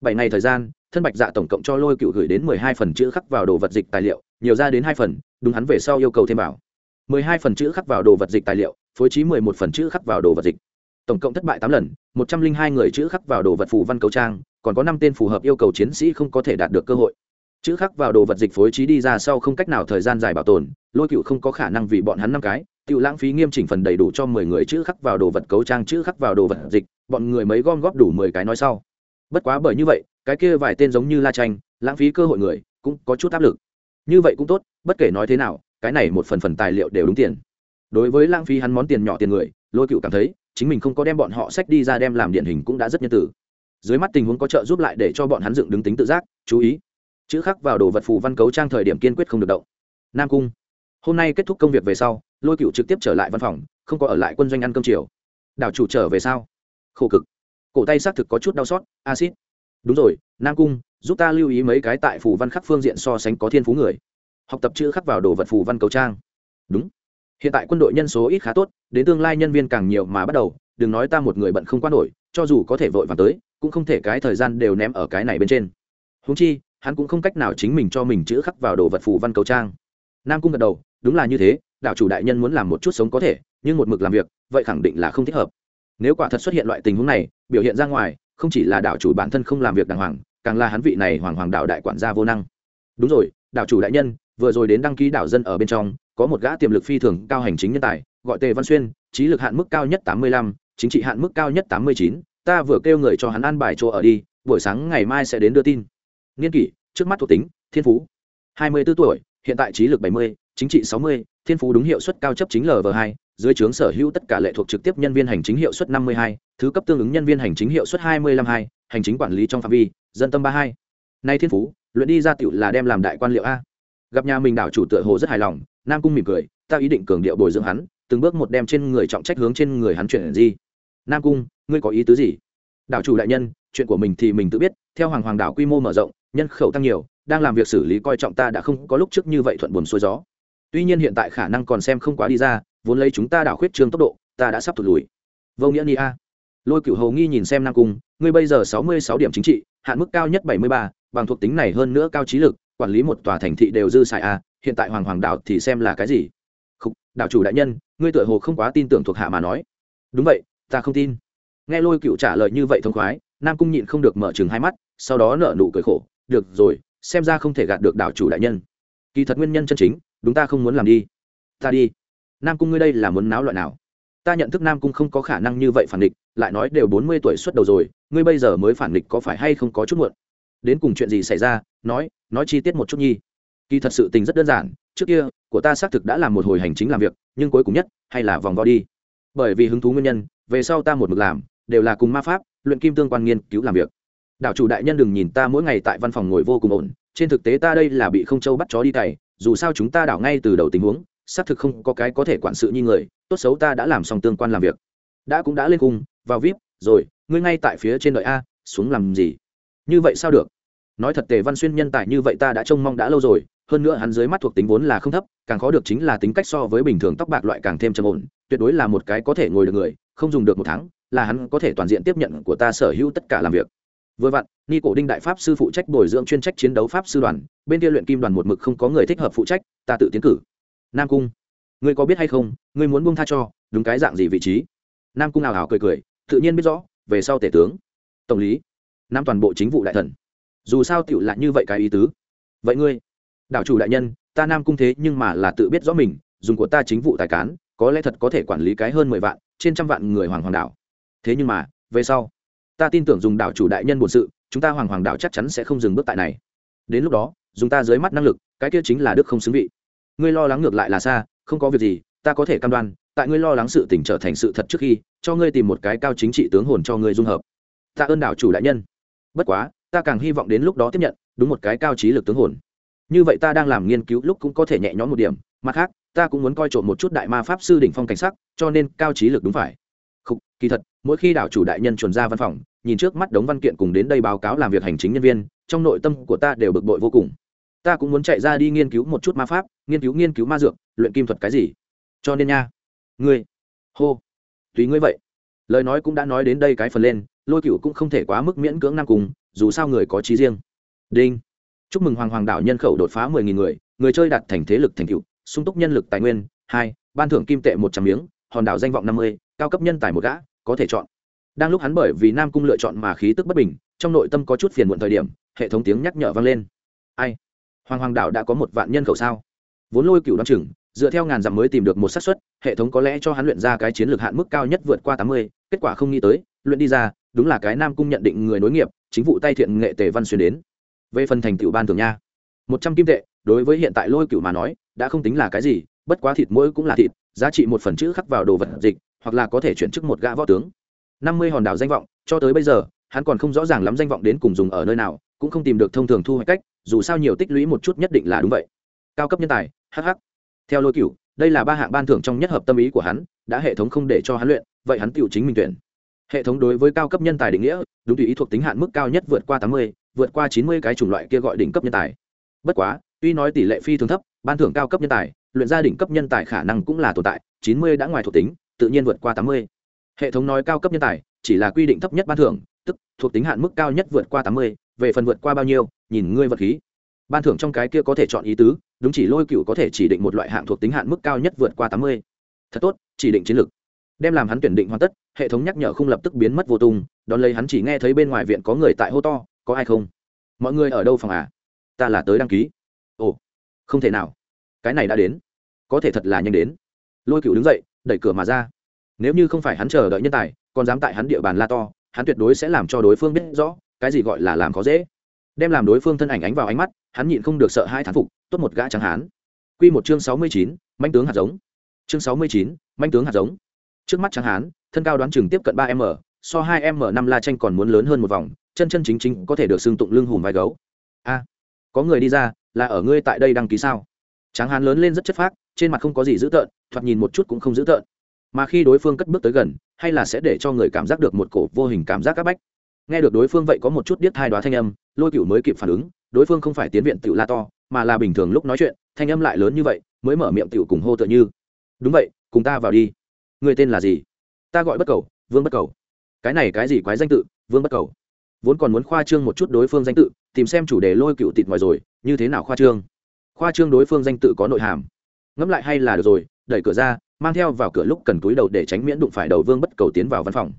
Bảy ngày thời gian, thân bạch dạ tổng cộng cho lôi cựu gửi đến mười hai phần chữ khắc vào đồ vật dịch tài liệu, nhiều ra đến hai phần, đúng hắn về sau yêu cầu thêm bảo mười hai phần chữ khắc vào đồ vật dịch tài liệu, phối trí mười một phần chữ khắc vào đồ vật dịch. Tổng cộng thất bại tám lần, một trăm linh hai người chữ khắc vào đồ vật phù văn cấu trang, còn có năm tên phù hợp yêu cầu chiến sĩ không có thể đạt được cơ hội. Chữ khắc vào đồ vật dịch phối trí đi ra sau không cách nào thời gian dài bảo tồn, lôi cựu không có khả năng vì bọn hắn năm cái tiêu lãng phí nghiêm chỉnh phần đầy đủ cho mười người chữ khắc vào đồ vật cấu trang, chữ khắc vào đồ vật dịch, bọn người mấy gom góp đủ mười cái nói sau. Bất quá bởi như vậy, cái kia vài tên giống như la tranh lãng phí cơ hội người, cũng có chút áp lực. Như vậy cũng tốt, bất kể nói thế nào, cái này một phần phần tài liệu đều đúng tiền. Đối với lãng phí hắn món tiền nhỏ tiền người, lôi cựu cảm thấy, chính mình không có đem bọn họ sách đi ra đem làm điển hình cũng đã rất nhân tử dưới mắt tình huống có trợ giúp lại để cho bọn hắn dựng đứng tính tự giác, chú ý. Chữ khắc vào đồ vật phù văn cấu trang thời điểm kiên quyết không được động. Nam cung hôm nay kết thúc công việc về sau, lôi cựu trực tiếp trở lại văn phòng, không có ở lại quân doanh ăn cơm chiều. Đảo chủ trở về sau khổ cực. Cổ tay xác thực có chút đau xót acid đúng rồi, nam cung, giúp ta lưu ý mấy cái tại phù văn khắc phương diện so sánh có thiên phú người. Học tập chữ khắc vào đồ vật phù văn cầu trang. Đúng. Hiện tại quân đội nhân số ít khá tốt, đến tương lai nhân viên càng nhiều mà bắt đầu, đừng nói ta một người bận không qua nổi, cho dù có thể vội vàng tới, cũng không thể cái thời gian đều ném ở cái này bên trên. Húng chi, hắn cũng không cách nào chính mình cho mình chữ khắc vào đồ vật phù văn cầu trang. Nam cung gật đầu đúng là như thế đạo chủ đại nhân muốn làm một chút sống có thể, nhưng một mực làm việc, vậy khẳng định là không thích hợp. Nếu quả thật xuất hiện loại tình huống này, biểu hiện ra ngoài, không chỉ là đạo chủ bản thân không làm việc đàng hoàng, càng là hắn vị này hoàng hoàng đạo đại quản gia vô năng. Đúng rồi đạo chủ đại nhân, vừa rồi đến đăng ký đảo dân ở bên trong, có một gã tiềm lực phi thường cao hành chính nhân tài, gọi tề văn xuyên, trí lực hạn mức cao nhất tám mươi lăm, chính trị hạn mức cao nhất tám mươi chín, ta vừa kêu người cho hắn ăn bài chỗ ở đi, buổi sáng ngày mai sẽ đến đưa tin. Niên kỷ, trước mắt thuộc tính, thiên phú, hai mươi 24 tuổi, hiện tại trí lực bảy mươi chính trị sáu mươi, thiên phú đúng hiệu suất cao chấp chính lv hai, dưới trướng sở hữu tất cả lệ thuộc trực tiếp nhân viên hành chính hiệu suất năm mươi hai, thứ cấp tương ứng nhân viên hành chính hiệu suất hai mươi năm hai, hành chính quản lý trong phạm vi, dân tâm ba hai. Nay thiên phú, luyện đi ra tiểu là đem làm đại quan liệu a. Gặp nhà mình đảo chủ tựa hồ rất hài lòng, nam cung mỉm cười, ta ý định cường điệu bồi dưỡng hắn, từng bước một đem trên người trọng trách hướng trên người hắn chuyển gì nam cung, ngươi có ý tứ gì? Đảo chủ đại nhân, chuyện của mình thì mình tự biết, theo hoàng hoàng đảo quy mô mở rộng, nhân khẩu tăng nhiều, đang làm việc xử lý coi trọng ta đã không có lúc trước như vậy thuận buồm xuôi gió tuy nhiên hiện tại khả năng còn xem không quá đi ra vốn lấy chúng ta đảo khuyết trương tốc độ ta đã sắp thụt lùi. Vô nghĩa ni a lôi cửu hầu nghi nhìn xem nam cung ngươi bây giờ sáu mươi sáu điểm chính trị hạn mức cao nhất bảy mươi ba bằng thuộc tính này hơn nữa cao trí lực quản lý một tòa thành thị đều dư xài a hiện tại hoàng hoàng đảo thì xem là cái gì? Khúc, đảo chủ đại nhân ngươi tựa hồ không quá tin tưởng thuộc hạ mà nói. Đúng vậy ta không tin. Nghe lôi cựu trả lời như vậy thông khoái nam cung nhịn không được mở chừng hai mắt sau đó nở nụ cười khổ. Được rồi xem ra không thể gạt được đảo chủ đại nhân. Kỳ thật nguyên nhân chân chính đúng ta không muốn làm đi. Ta đi. Nam cung ngươi đây là muốn náo loại nào? Ta nhận thức nam cung không có khả năng như vậy phản địch lại nói đều bốn mươi tuổi xuất đầu rồi, ngươi bây giờ mới phản địch có phải hay không có chút muộn? Đến cùng chuyện gì xảy ra? Nói nói chi tiết một chút nhi. Kỳ thật sự tình rất đơn giản, trước kia, của ta xác thực đã làm một hồi hành chính làm việc, nhưng cuối cùng nhất, hay là vòng vo đi. Bởi vì hứng thú nguyên nhân, về sau ta một mực làm, đều là cùng ma pháp, luyện kim tương quan nghiên cứu làm việc. Đảo chủ đại nhân đừng nhìn ta mỗi ngày tại văn phòng ngồi vô cùng ổn, trên thực tế ta đây là bị không châu bắt chó đi cày dù sao chúng ta đảo ngay từ đầu tình huống, xác thực không có cái có thể quản sự như người, tốt xấu ta đã làm xong tương quan làm việc. Đã cũng đã lên cung, vào vip, rồi, ngươi ngay tại phía trên đợi a, xuống làm gì? Như vậy sao được? Nói thật tề văn xuyên nhân tài như vậy ta đã trông mong đã lâu rồi, hơn nữa hắn dưới mắt thuộc tính vốn là không thấp, càng khó được chính là tính cách so với bình thường tóc bạc loại càng thêm trầm ổn, tuyệt đối là một cái có thể ngồi được người, không dùng được một tháng, là hắn có thể toàn diện tiếp nhận của ta sở hữu tất cả làm việc vừa vặn, ni cổ đinh đại pháp sư phụ trách bồi dưỡng chuyên trách chiến đấu pháp sư đoàn, bên kia luyện kim đoàn một mực không có người thích hợp phụ trách, ta tự tiến cử. Nam cung, ngươi có biết hay không, ngươi muốn buông tha cho, đúng cái dạng gì vị trí? Nam cung ảo ảo cười cười, tự nhiên biết rõ, về sau tể tướng, tổng lý nam toàn bộ chính vụ đại thần. Dù sao tiểu lại như vậy cái ý tứ. Vậy ngươi, đảo chủ đại nhân, ta nam cung thế nhưng mà là tự biết rõ mình, dùng của ta chính vụ tài cán, có lẽ thật có thể quản lý cái hơn mười vạn, trên trăm vạn người hoàng hoàng đảo. Thế nhưng mà, về sau ta tin tưởng dùng đảo chủ đại nhân bổn sự, chúng ta hoàng hoàng đảo chắc chắn sẽ không dừng bước tại này. Đến lúc đó, dùng ta dưới mắt năng lực, cái kia chính là đức không xứng vị. Ngươi lo lắng ngược lại là xa, không có việc gì, ta có thể cam đoan, tại ngươi lo lắng sự tình trở thành sự thật trước khi, cho ngươi tìm một cái cao chính trị tướng hồn cho ngươi dung hợp. Ta ơn đảo chủ đại nhân. Bất quá, ta càng hy vọng đến lúc đó tiếp nhận, đúng một cái cao trí lực tướng hồn. Như vậy ta đang làm nghiên cứu lúc cũng có thể nhẹ nhõm một điểm, mặt khác, ta cũng muốn coi trộm một chút đại ma pháp sư đỉnh phong cảnh sắc, cho nên cao trí lực đúng phải. Không kỳ thật mỗi khi đảo chủ đại nhân chuẩn ra văn phòng, nhìn trước mắt đống văn kiện cùng đến đây báo cáo làm việc hành chính nhân viên, trong nội tâm của ta đều bực bội vô cùng. Ta cũng muốn chạy ra đi nghiên cứu một chút ma pháp, nghiên cứu nghiên cứu ma dược, luyện kim thuật cái gì. Cho nên nha. Ngươi. Hô. Tùy ngươi vậy. Lời nói cũng đã nói đến đây cái phần lên, lôi cựu cũng không thể quá mức miễn cưỡng năm cùng, dù sao người có trí riêng. Đinh. Chúc mừng hoàng hoàng đảo nhân khẩu đột phá mười nghìn người người chơi đạt thành thế lực thành cựu sung túc nhân lực tài nguyên, hai, ban thưởng kim tệ một trăm miếng, hòn đảo danh vọng năm mươi, cao cấp nhân tài một gã có thể chọn. Đang lúc hắn bởi vì nam cung lựa chọn mà khí tức bất bình, trong nội tâm có chút phiền muộn thời điểm, hệ thống tiếng nhắc nhở vang lên. Ai? Hoàng hoàng đảo đã có một vạn nhân khẩu sao? Vốn lôi cựu đ o chừng, dựa theo ngàn dặm mới tìm được một xác suất, hệ thống có lẽ cho hắn luyện ra cái chiến lược hạn mức cao nhất vượt qua tám mươi, kết quả không nghĩ tới, luyện đi ra, đúng là cái nam cung nhận định người nối nghiệp, chính vụ tay thiện nghệ tề văn xuyên đến. Về phần thành tựu ban thường nha. Một trăm kim tệ, đối với hiện tại lôi cựu mà nói, đã không tính là cái gì, bất quá thịt mỗi cũng là thịt, giá trị một phần chữ khắc vào đồ vật dịch hoặc là có thể chuyển chức một gã võ tướng. Năm mươi hòn đảo danh vọng, cho tới bây giờ, hắn còn không rõ ràng lắm danh vọng đến cùng dùng ở nơi nào, cũng không tìm được thông thường thu hoạch cách, dù sao nhiều tích lũy một chút nhất định là đúng vậy. Cao cấp nhân tài hh theo lôi cửu, đây là ba hạng ban thưởng trong nhất hợp tâm ý của hắn, đã hệ thống không để cho hắn luyện, vậy hắn tự chính mình tuyển. Hệ thống đối với cao cấp nhân tài định nghĩa, đúng tùy ý thuộc tính hạn mức cao nhất vượt qua tám mươi, vượt qua chín mươi cái chủng loại kia gọi đỉnh cấp nhân tài. Bất quá, tuy nói tỷ lệ phi thường thấp, ban thưởng cao cấp nhân tài, luyện ra đỉnh cấp nhân tài khả năng cũng là tồn tại, chín mươi đã ngoài thuộc tính tự nhiên vượt qua tám mươi. Hệ thống nói cao cấp nhân tài, chỉ là quy định thấp nhất ban thưởng, tức thuộc tính hạn mức cao nhất vượt qua tám mươi, về phần vượt qua bao nhiêu, nhìn ngươi vật khí. Ban thưởng trong cái kia có thể chọn ý tứ, đúng chỉ lôi cựu có thể chỉ định một loại hạng thuộc tính hạn mức cao nhất vượt qua tám mươi. Thật tốt, chỉ định chiến lược. Đem làm hắn tuyển định hoàn tất, hệ thống nhắc nhở không lập tức biến mất vô tung, đón lấy hắn chỉ nghe thấy bên ngoài viện có người tại hô to, có ai không? Mọi người ở đâu phòng à? Ta là tới đăng ký. Ồ, không thể nào. Cái này đã đến. Có thể thật là nhanh đến. Lôi cựu đứng dậy đẩy cửa mà ra. Nếu như không phải hắn chờ đợi nhân tài, còn dám tại hắn địa bàn la to, hắn tuyệt đối sẽ làm cho đối phương biết rõ, cái gì gọi là làm khó dễ. Đem làm đối phương thân ảnh ánh vào ánh mắt, hắn nhịn không được sợ hai thán phục, tốt một gã trắng hán. Q một chương sáu mươi chín, manh tướng hạt giống. Chương sáu mươi chín, manh tướng hạt giống. Trước mắt trắng hán, thân cao đoán chừng tiếp cận ba m, so hai m năm la tranh còn muốn lớn hơn một vòng, chân chân chính chính có thể được xưng tụng lưng hùm vai gấu. A, có người đi ra, là ở ngươi tại đây đăng ký sao? Tráng hán lớn lên rất chất phác trên mặt không có gì dữ tợn, thoạt nhìn một chút cũng không dữ tợn. Mà khi đối phương cất bước tới gần, hay là sẽ để cho người cảm giác được một cổ vô hình cảm giác c áp bách. Nghe được đối phương vậy có một chút điếc thai đoá thanh âm, lôi cựu mới kịp phản ứng, đối phương không phải tiến viện tự la to, mà là bình thường lúc nói chuyện, thanh âm lại lớn như vậy, mới mở miệng tiểu cùng hô tựa như, đúng vậy, cùng ta vào đi. Người tên là gì? Ta gọi bất cầu, vương bất cầu. Cái này cái gì quái danh tự, vương bất cầu? Vốn còn muốn khoa trương một chút đối phương danh tự, tìm xem chủ đề lôi cựu tịt ngoài rồi, như thế nào khoa trương? Khoa trương đối phương danh tự có nội hàm ngẫm lại hay là được rồi, đẩy cửa ra, mang theo vào cửa lúc cần túi đầu để tránh miễn đụng phải đầu vương bất cầu tiến vào văn phòng.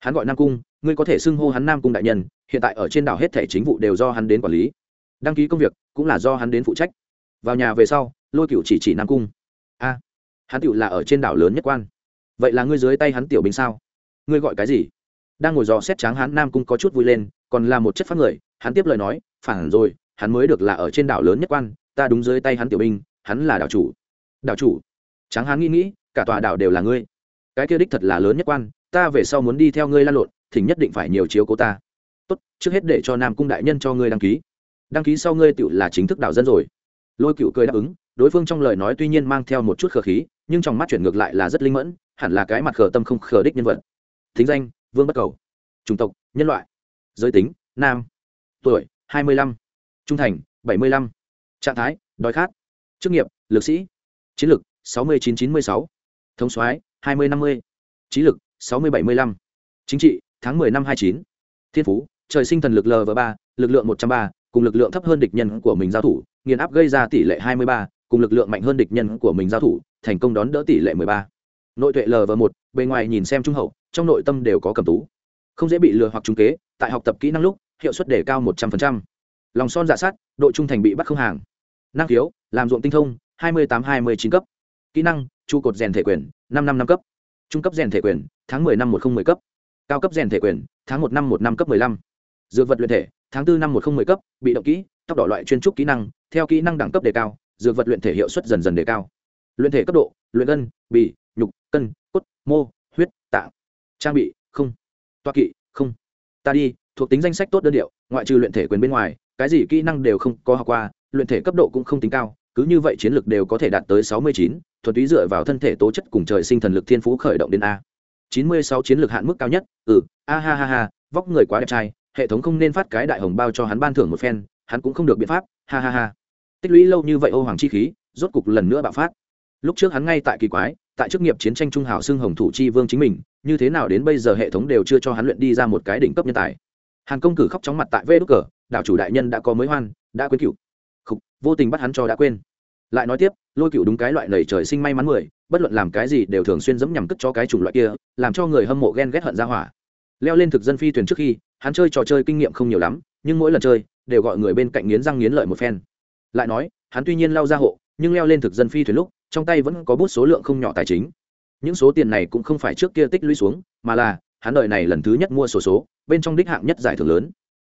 Hắn gọi nam cung, ngươi có thể xưng hô hắn nam cung đại nhân, hiện tại ở trên đảo hết thẻ chính vụ đều do hắn đến quản lý. Đăng ký công việc cũng là do hắn đến phụ trách. Vào nhà về sau, lôi cựu chỉ chỉ nam cung. A, hắn tựu là ở trên đảo lớn nhất quan. Vậy là ngươi dưới tay hắn tiểu binh sao? Ngươi gọi cái gì? Đang ngồi dò xét tráng hắn, nam cung có chút vui lên, còn là một chất phát người, hắn tiếp lời nói, phản rồi, hắn mới được là ở trên đảo lớn nhất quan, ta đúng dưới tay hắn tiểu binh, hắn là đảo chủ đảo chủ, tráng hán nghĩ nghĩ, cả tòa đảo đều là ngươi. Cái kia đích thật là lớn nhất quan, ta về sau muốn đi theo ngươi lan lộn, thỉnh nhất định phải nhiều chiếu cố ta. Tốt, trước hết để cho nam cung đại nhân cho ngươi đăng ký. Đăng ký sau ngươi tự là chính thức đảo dân rồi. Lôi cựu cười đáp ứng, đối phương trong lời nói tuy nhiên mang theo một chút khờ khí, nhưng trong mắt chuyển ngược lại là rất linh mẫn, hẳn là cái mặt khờ tâm không khờ đích nhân vật. Thính danh, vương bất cầu. Chủng tộc, nhân loại. Giới tính, nam. Tuổi, hai mươi lăm. Trung thành, bảy mươi lăm. Trạng thái, đói khát. Chức nghiệp, lực sĩ chiến lược 69-96, thống soái 20-50, trí lực 60-75, chính trị tháng 10 năm 29, thiên phú trời sinh thần lực l và 3 lực lượng 103, cùng lực lượng thấp hơn địch nhân của mình giao thủ nghiền áp gây ra tỷ lệ 23, cùng lực lượng mạnh hơn địch nhân của mình giao thủ thành công đón đỡ tỷ lệ 13. nội tuệ l và 1 bề ngoài nhìn xem trung hậu trong nội tâm đều có cầm tú. Không dễ bị lừa hoặc trúng kế tại học tập kỹ năng lúc hiệu suất đề cao 100%. lòng son giả sát độ trung thành bị bắt không hàng. Năng khiếu làm ruộng tinh thông hai mươi tám hai mươi chín cấp. Kỹ năng, trụ cột rèn thể quyền, năm năm năm cấp. Trung cấp rèn thể quyền, tháng mười năm một không mười cấp. Cao cấp rèn thể quyền, tháng một năm một năm cấp mười lăm. Dược vật luyện thể, tháng bốn năm một không mười cấp, bị động kỹ tốc độ loại chuyên trúc kỹ năng, theo kỹ năng đẳng cấp đề cao, dược vật luyện thể hiệu suất dần dần đề cao. Luyện thể cấp độ, luyện gân, bì, nhục, cân, cốt, mô, huyết tạng trang bị, không. Toa kỵ, không. Ta đi, thuộc tính danh sách tốt đơn điệu, ngoại trừ luyện thể quyền bên ngoài, cái gì kỹ năng đều không có học qua, luyện thể cấp độ cũng không tính cao cứ như vậy chiến lực đều có thể đạt tới sáu mươi chín thuần túy dựa vào thân thể tố chất cùng trời sinh thần lực thiên phú khởi động đến a. Chín mươi sáu chiến lực hạn mức cao nhất ừ a ha ha ha vóc người quá đẹp trai hệ thống không nên phát cái đại hồng bao cho hắn ban thưởng một phen hắn cũng không được biện pháp ha ha ha. Tích lũy lâu như vậy ô hoàng chi khí rốt cục lần nữa bạo phát. Lúc trước hắn ngay tại kỳ quái tại chức nghiệp chiến tranh trung hào xưng hồng thủ chi vương chính mình như thế nào đến bây giờ hệ thống đều chưa cho hắn luyện đi ra một cái đỉnh cấp nhân tài. Hàn công cử khóc chóng mặt tại vê đúc cờ đảo chủ đại nhân đã có mới hoan đã quên cửu. Khục, vô tình bắt hắn cho đã quên lại nói tiếp lôi cựu đúng cái loại lầy trời sinh may mắn mười bất luận làm cái gì đều thường xuyên dẫm nhằm cất cho cái chủng loại kia làm cho người hâm mộ ghen ghét hận ra hỏa. Leo lên thực dân phi thuyền trước khi hắn chơi trò chơi kinh nghiệm không nhiều lắm nhưng mỗi lần chơi đều gọi người bên cạnh nghiến răng nghiến lợi một phen. Lại nói hắn tuy nhiên lao ra hộ nhưng leo lên thực dân phi thuyền lúc trong tay vẫn có bút số lượng không nhỏ tài chính. Những số tiền này cũng không phải trước kia tích lũy xuống mà là hắn đợi này lần thứ nhất mua sổ số, số bên trong đích hạng nhất giải thưởng lớn.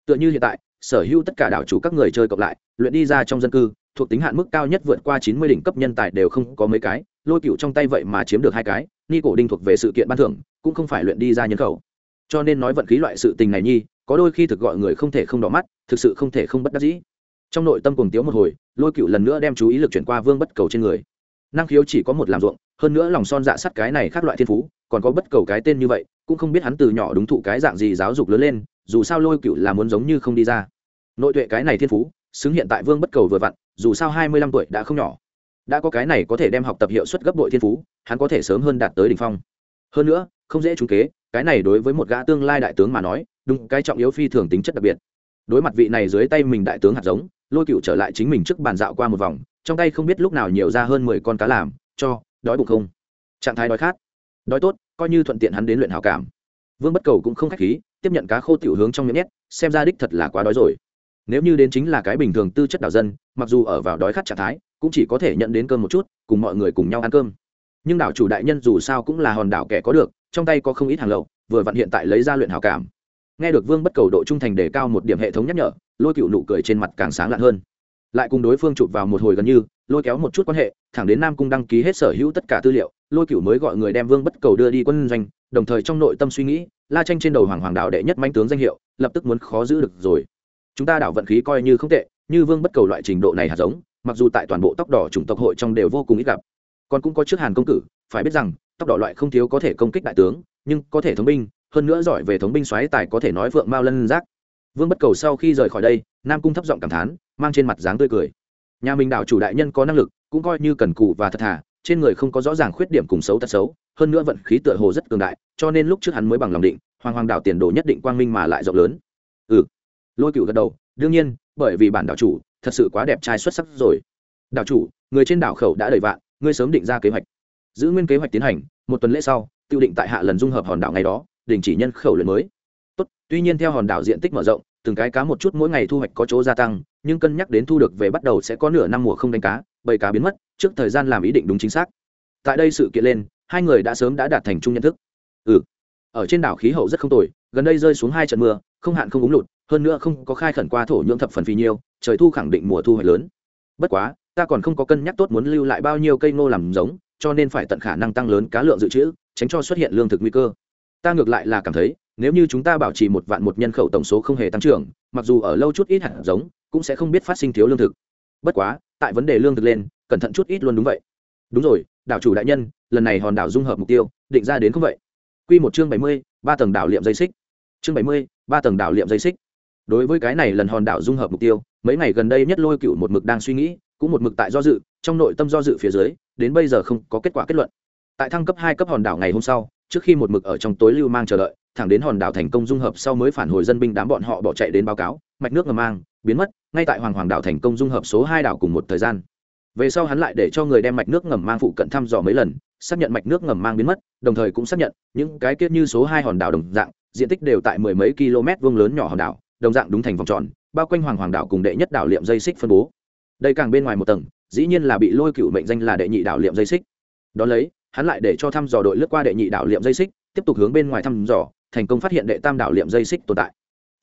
Tựa như hiện tại sở hữu tất cả đảo chủ các người chơi cộng lại luyện đi ra trong dân cư thuộc tính hạn mức cao nhất vượt qua chín mươi đỉnh cấp nhân tài đều không có mấy cái, lôi cựu trong tay vậy mà chiếm được hai cái, ni cổ đinh thuộc về sự kiện ban thưởng, cũng không phải luyện đi ra nhân khẩu. Cho nên nói vận khí loại sự tình này nhi, có đôi khi thực gọi người không thể không đỏ mắt, thực sự không thể không bất đắc dĩ. Trong nội tâm cuồng tiếu một hồi, lôi cựu lần nữa đem chú ý lực chuyển qua vương bất cầu trên người. Năng khiếu chỉ có một làm ruộng, hơn nữa lòng son dạ sắt cái này khác loại thiên phú, còn có bất cầu cái tên như vậy, cũng không biết hắn từ nhỏ đúng thụ cái dạng gì giáo dục lớn lên, dù sao lôi cựu là muốn giống như không đi ra. Nội tuệ cái này thiên phú, xứng hiện tại vương bất cầu vừa vặn dù sao hai mươi lăm tuổi đã không nhỏ. Đã có cái này có thể đem học tập hiệu suất gấp bội thiên phú, hắn có thể sớm hơn đạt tới đ ỉ n h phong. Hơn nữa, không dễ trúng kế, cái này đối với một gã tương lai đại tướng mà nói, đúng, cái trọng yếu phi thường tính chất đặc biệt. Đối mặt vị này dưới tay mình đại tướng hạt giống, lôi cựu trở lại chính mình trước bàn dạo qua một vòng, trong tay không biết lúc nào nhiều ra hơn mười con cá làm, cho, đói bụng không? Trạng thái đói khát. Đói tốt, coi như thuận tiện hắn đến luyện hảo cảm. Vương bất cầu cũng không k h á c h khí, tiếp nhận cá khô tiểu hướng trong miệng nhét, xem ra đích thật là quá đói rồi nếu như đến chính là cái bình thường tư chất đảo dân, mặc dù ở vào đói khát trạng thái, cũng chỉ có thể nhận đến cơm một chút, cùng mọi người cùng nhau ăn cơm. Nhưng đảo chủ đại nhân dù sao cũng là hòn đảo kẻ có được, trong tay có không ít hàng lậu, vừa vặn hiện tại lấy ra luyện hảo cảm. Nghe được vương bất cầu độ trung thành đề cao một điểm hệ thống nhắc nhở, lôi cựu nụ cười trên mặt càng sáng lạn hơn. Lại cùng đối phương chụp vào một hồi gần như, lôi kéo một chút quan hệ, thẳng đến nam cung đăng ký hết sở hữu tất cả tư liệu, lôi cựu mới gọi người đem vương bất cầu đưa đi quân doanh, đồng thời trong nội tâm suy nghĩ, la tranh trên đầu hoàng hoàng đạo đệ nhất manh tướng danh hiệu, lập tức muốn khó giữ được rồi chúng ta đảo vận khí coi như không tệ, như vương bất cầu loại trình độ này hạt giống, mặc dù tại toàn bộ tóc đỏ chủng tộc hội trong đều vô cùng ít gặp. Còn cũng có trước hàn công cử, phải biết rằng, tóc đỏ loại không thiếu có thể công kích đại tướng, nhưng có thể thống binh, hơn nữa giỏi về thống binh xoáy tài có thể nói vượng mao lân giác. Vương bất cầu sau khi rời khỏi đây, nam cung thấp giọng cảm thán, mang trên mặt dáng tươi cười. Nhà mình đảo chủ đại nhân có năng lực, cũng coi như cần cù và thật thà, trên người không có rõ ràng khuyết điểm cùng xấu tật xấu, hơn nữa vận khí tựa hồ rất cường đại, cho nên lúc trước hắn mới bằng lòng định, hoàng hoàng đảo tiền đồ nhất định quang minh mà lại rộng lớn lôi cựu gật đầu, đương nhiên, bởi vì bản đảo chủ thật sự quá đẹp trai xuất sắc rồi. Đảo chủ, người trên đảo khẩu đã đầy vạn, ngươi sớm định ra kế hoạch. Giữ nguyên kế hoạch tiến hành, một tuần lễ sau, tiêu định tại hạ lần dung hợp hòn đảo ngày đó, đình chỉ nhân khẩu lần mới. Tốt, tuy nhiên theo hòn đảo diện tích mở rộng, từng cái cá một chút mỗi ngày thu hoạch có chỗ gia tăng, nhưng cân nhắc đến thu được về bắt đầu sẽ có nửa năm mùa không đánh cá, bầy cá biến mất, trước thời gian làm ý định đúng chính xác. Tại đây sự kiện lên, hai người đã sớm đã đạt thành chung nhận thức. Ừ ở trên đảo khí hậu rất không tồi, gần đây rơi xuống hai trận mưa không hạn không úng lụt, hơn nữa không có khai khẩn qua thổ nhưỡng thập phần phì nhiêu, trời thu khẳng định mùa thu hoạch lớn. Bất quá, ta còn không có cân nhắc tốt muốn lưu lại bao nhiêu cây ngô làm giống, cho nên phải tận khả năng tăng lớn cá lượng dự trữ, tránh cho xuất hiện lương thực nguy cơ. Ta ngược lại là cảm thấy, nếu như chúng ta bảo trì một vạn một nhân khẩu tổng số không hề tăng trưởng, mặc dù ở lâu chút ít hạt giống, cũng sẽ không biết phát sinh thiếu lương thực. Bất quá, tại vấn đề lương thực lên, cẩn thận chút ít luôn đúng vậy. Đúng rồi, đảo chủ đại nhân, lần này hòn đảo dung hợp mục tiêu, định ra đến không vậy? Q một chương bảy mươi, ba tầng đảo liệm dây xích. Chương bảy mươi ba tầng đảo liệm dây xích. Đối với cái này lần hòn đảo dung hợp mục tiêu, mấy ngày gần đây nhất lôi cựu một mực đang suy nghĩ, cũng một mực tại do dự, trong nội tâm do dự phía dưới, đến bây giờ không có kết quả kết luận. Tại thăng cấp hai cấp hòn đảo ngày hôm sau, trước khi một mực ở trong tối lưu mang chờ đợi, thẳng đến hòn đảo thành công dung hợp sau mới phản hồi dân binh đám bọn họ bỏ chạy đến báo cáo, mạch nước ngầm mang, biến mất, ngay tại hoàng hoàng đảo thành công dung hợp số hai đảo cùng một thời gian. Về sau hắn lại để cho người đem mạch nước ngầm mang phụ cận thăm dò mấy lần, xác nhận mạch nước ngầm mang biến mất, đồng thời cũng xác nhận, những cái kết như số hai hòn đảo đồng dạng diện tích đều tại mười mấy km vuông lớn nhỏ hòn đảo, đồng dạng đúng thành vòng tròn, bao quanh hoàng hoàng đảo cùng đệ nhất đảo liệm dây xích phân bố. Đây càng bên ngoài một tầng, dĩ nhiên là bị lôi cựu mệnh danh là đệ nhị đảo liệm dây xích. Đón lấy, hắn lại để cho thăm dò đội lướt qua đệ nhị đảo liệm dây xích, tiếp tục hướng bên ngoài thăm dò, thành công phát hiện đệ tam đảo liệm dây xích tồn tại.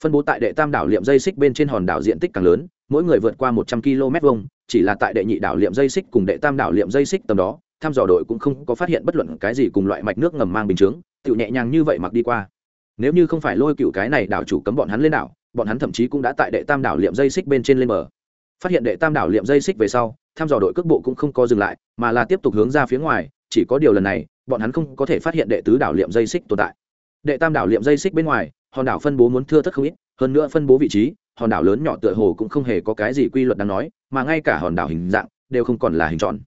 Phân bố tại đệ tam đảo liệm dây xích bên trên hòn đảo diện tích càng lớn, mỗi người vượt qua một trăm km vuông, chỉ là tại đệ nhị đảo liệm dây xích cùng đệ tam đảo liệm dây xích tầm đó, thăm dò đội cũng không có phát hiện bất luận cái gì cùng loại mạch nước ngầm mang bình chướng tự nhẹ nhàng như vậy mặc đi qua nếu như không phải lôi cựu cái này đảo chủ cấm bọn hắn lên đảo, bọn hắn thậm chí cũng đã tại đệ tam đảo liệm dây xích bên trên lên bờ. Phát hiện đệ tam đảo liệm dây xích về sau thăm dò đội cước bộ cũng không có dừng lại, mà là tiếp tục hướng ra phía ngoài, chỉ có điều lần này, bọn hắn không có thể phát hiện đệ tứ đảo liệm dây xích tồn tại. Đệ tam đảo liệm dây xích bên ngoài, hòn đảo phân bố muốn thưa thất không ít, hơn nữa phân bố vị trí, hòn đảo lớn nhỏ tựa hồ cũng không hề có cái gì quy luật đáng nói, mà ngay cả hòn đảo hình dạng đều không còn là hình tròn.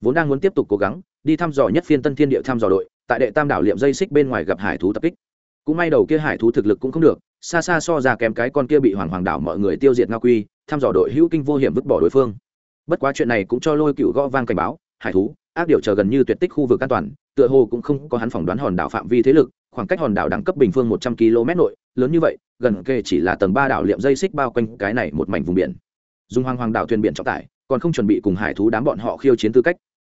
Vốn đang muốn tiếp tục cố gắng, đi thăm dò nhất phiên tân thiên địa thăm dò đội, tại đệ tam đảo liệm dây xích bên ngoài gặp hải thú tập kích cũng may đầu kia hải thú thực lực cũng không được, xa xa so ra kém cái con kia bị hoàng hoàng đảo mọi người tiêu diệt nga quy, thăm dò đội hữu kinh vô hiểm vứt bỏ đối phương. Bất quá chuyện này cũng cho lôi cựu gõ vang cảnh báo, hải thú, ác điều chờ gần như tuyệt tích khu vực an toàn, tựa hồ cũng không có hắn phỏng đoán hòn đảo phạm vi thế lực, khoảng cách hòn đảo đẳng cấp bình phương một trăm km nội, lớn như vậy, gần kề chỉ là tầng ba đảo liệm dây xích bao quanh cái này một mảnh vùng biển. Dùng hoàng hoàng đảo thuyền biển trọng tải, còn không chuẩn bị cùng hải thú đám bọn họ khiêu chiến tư cách.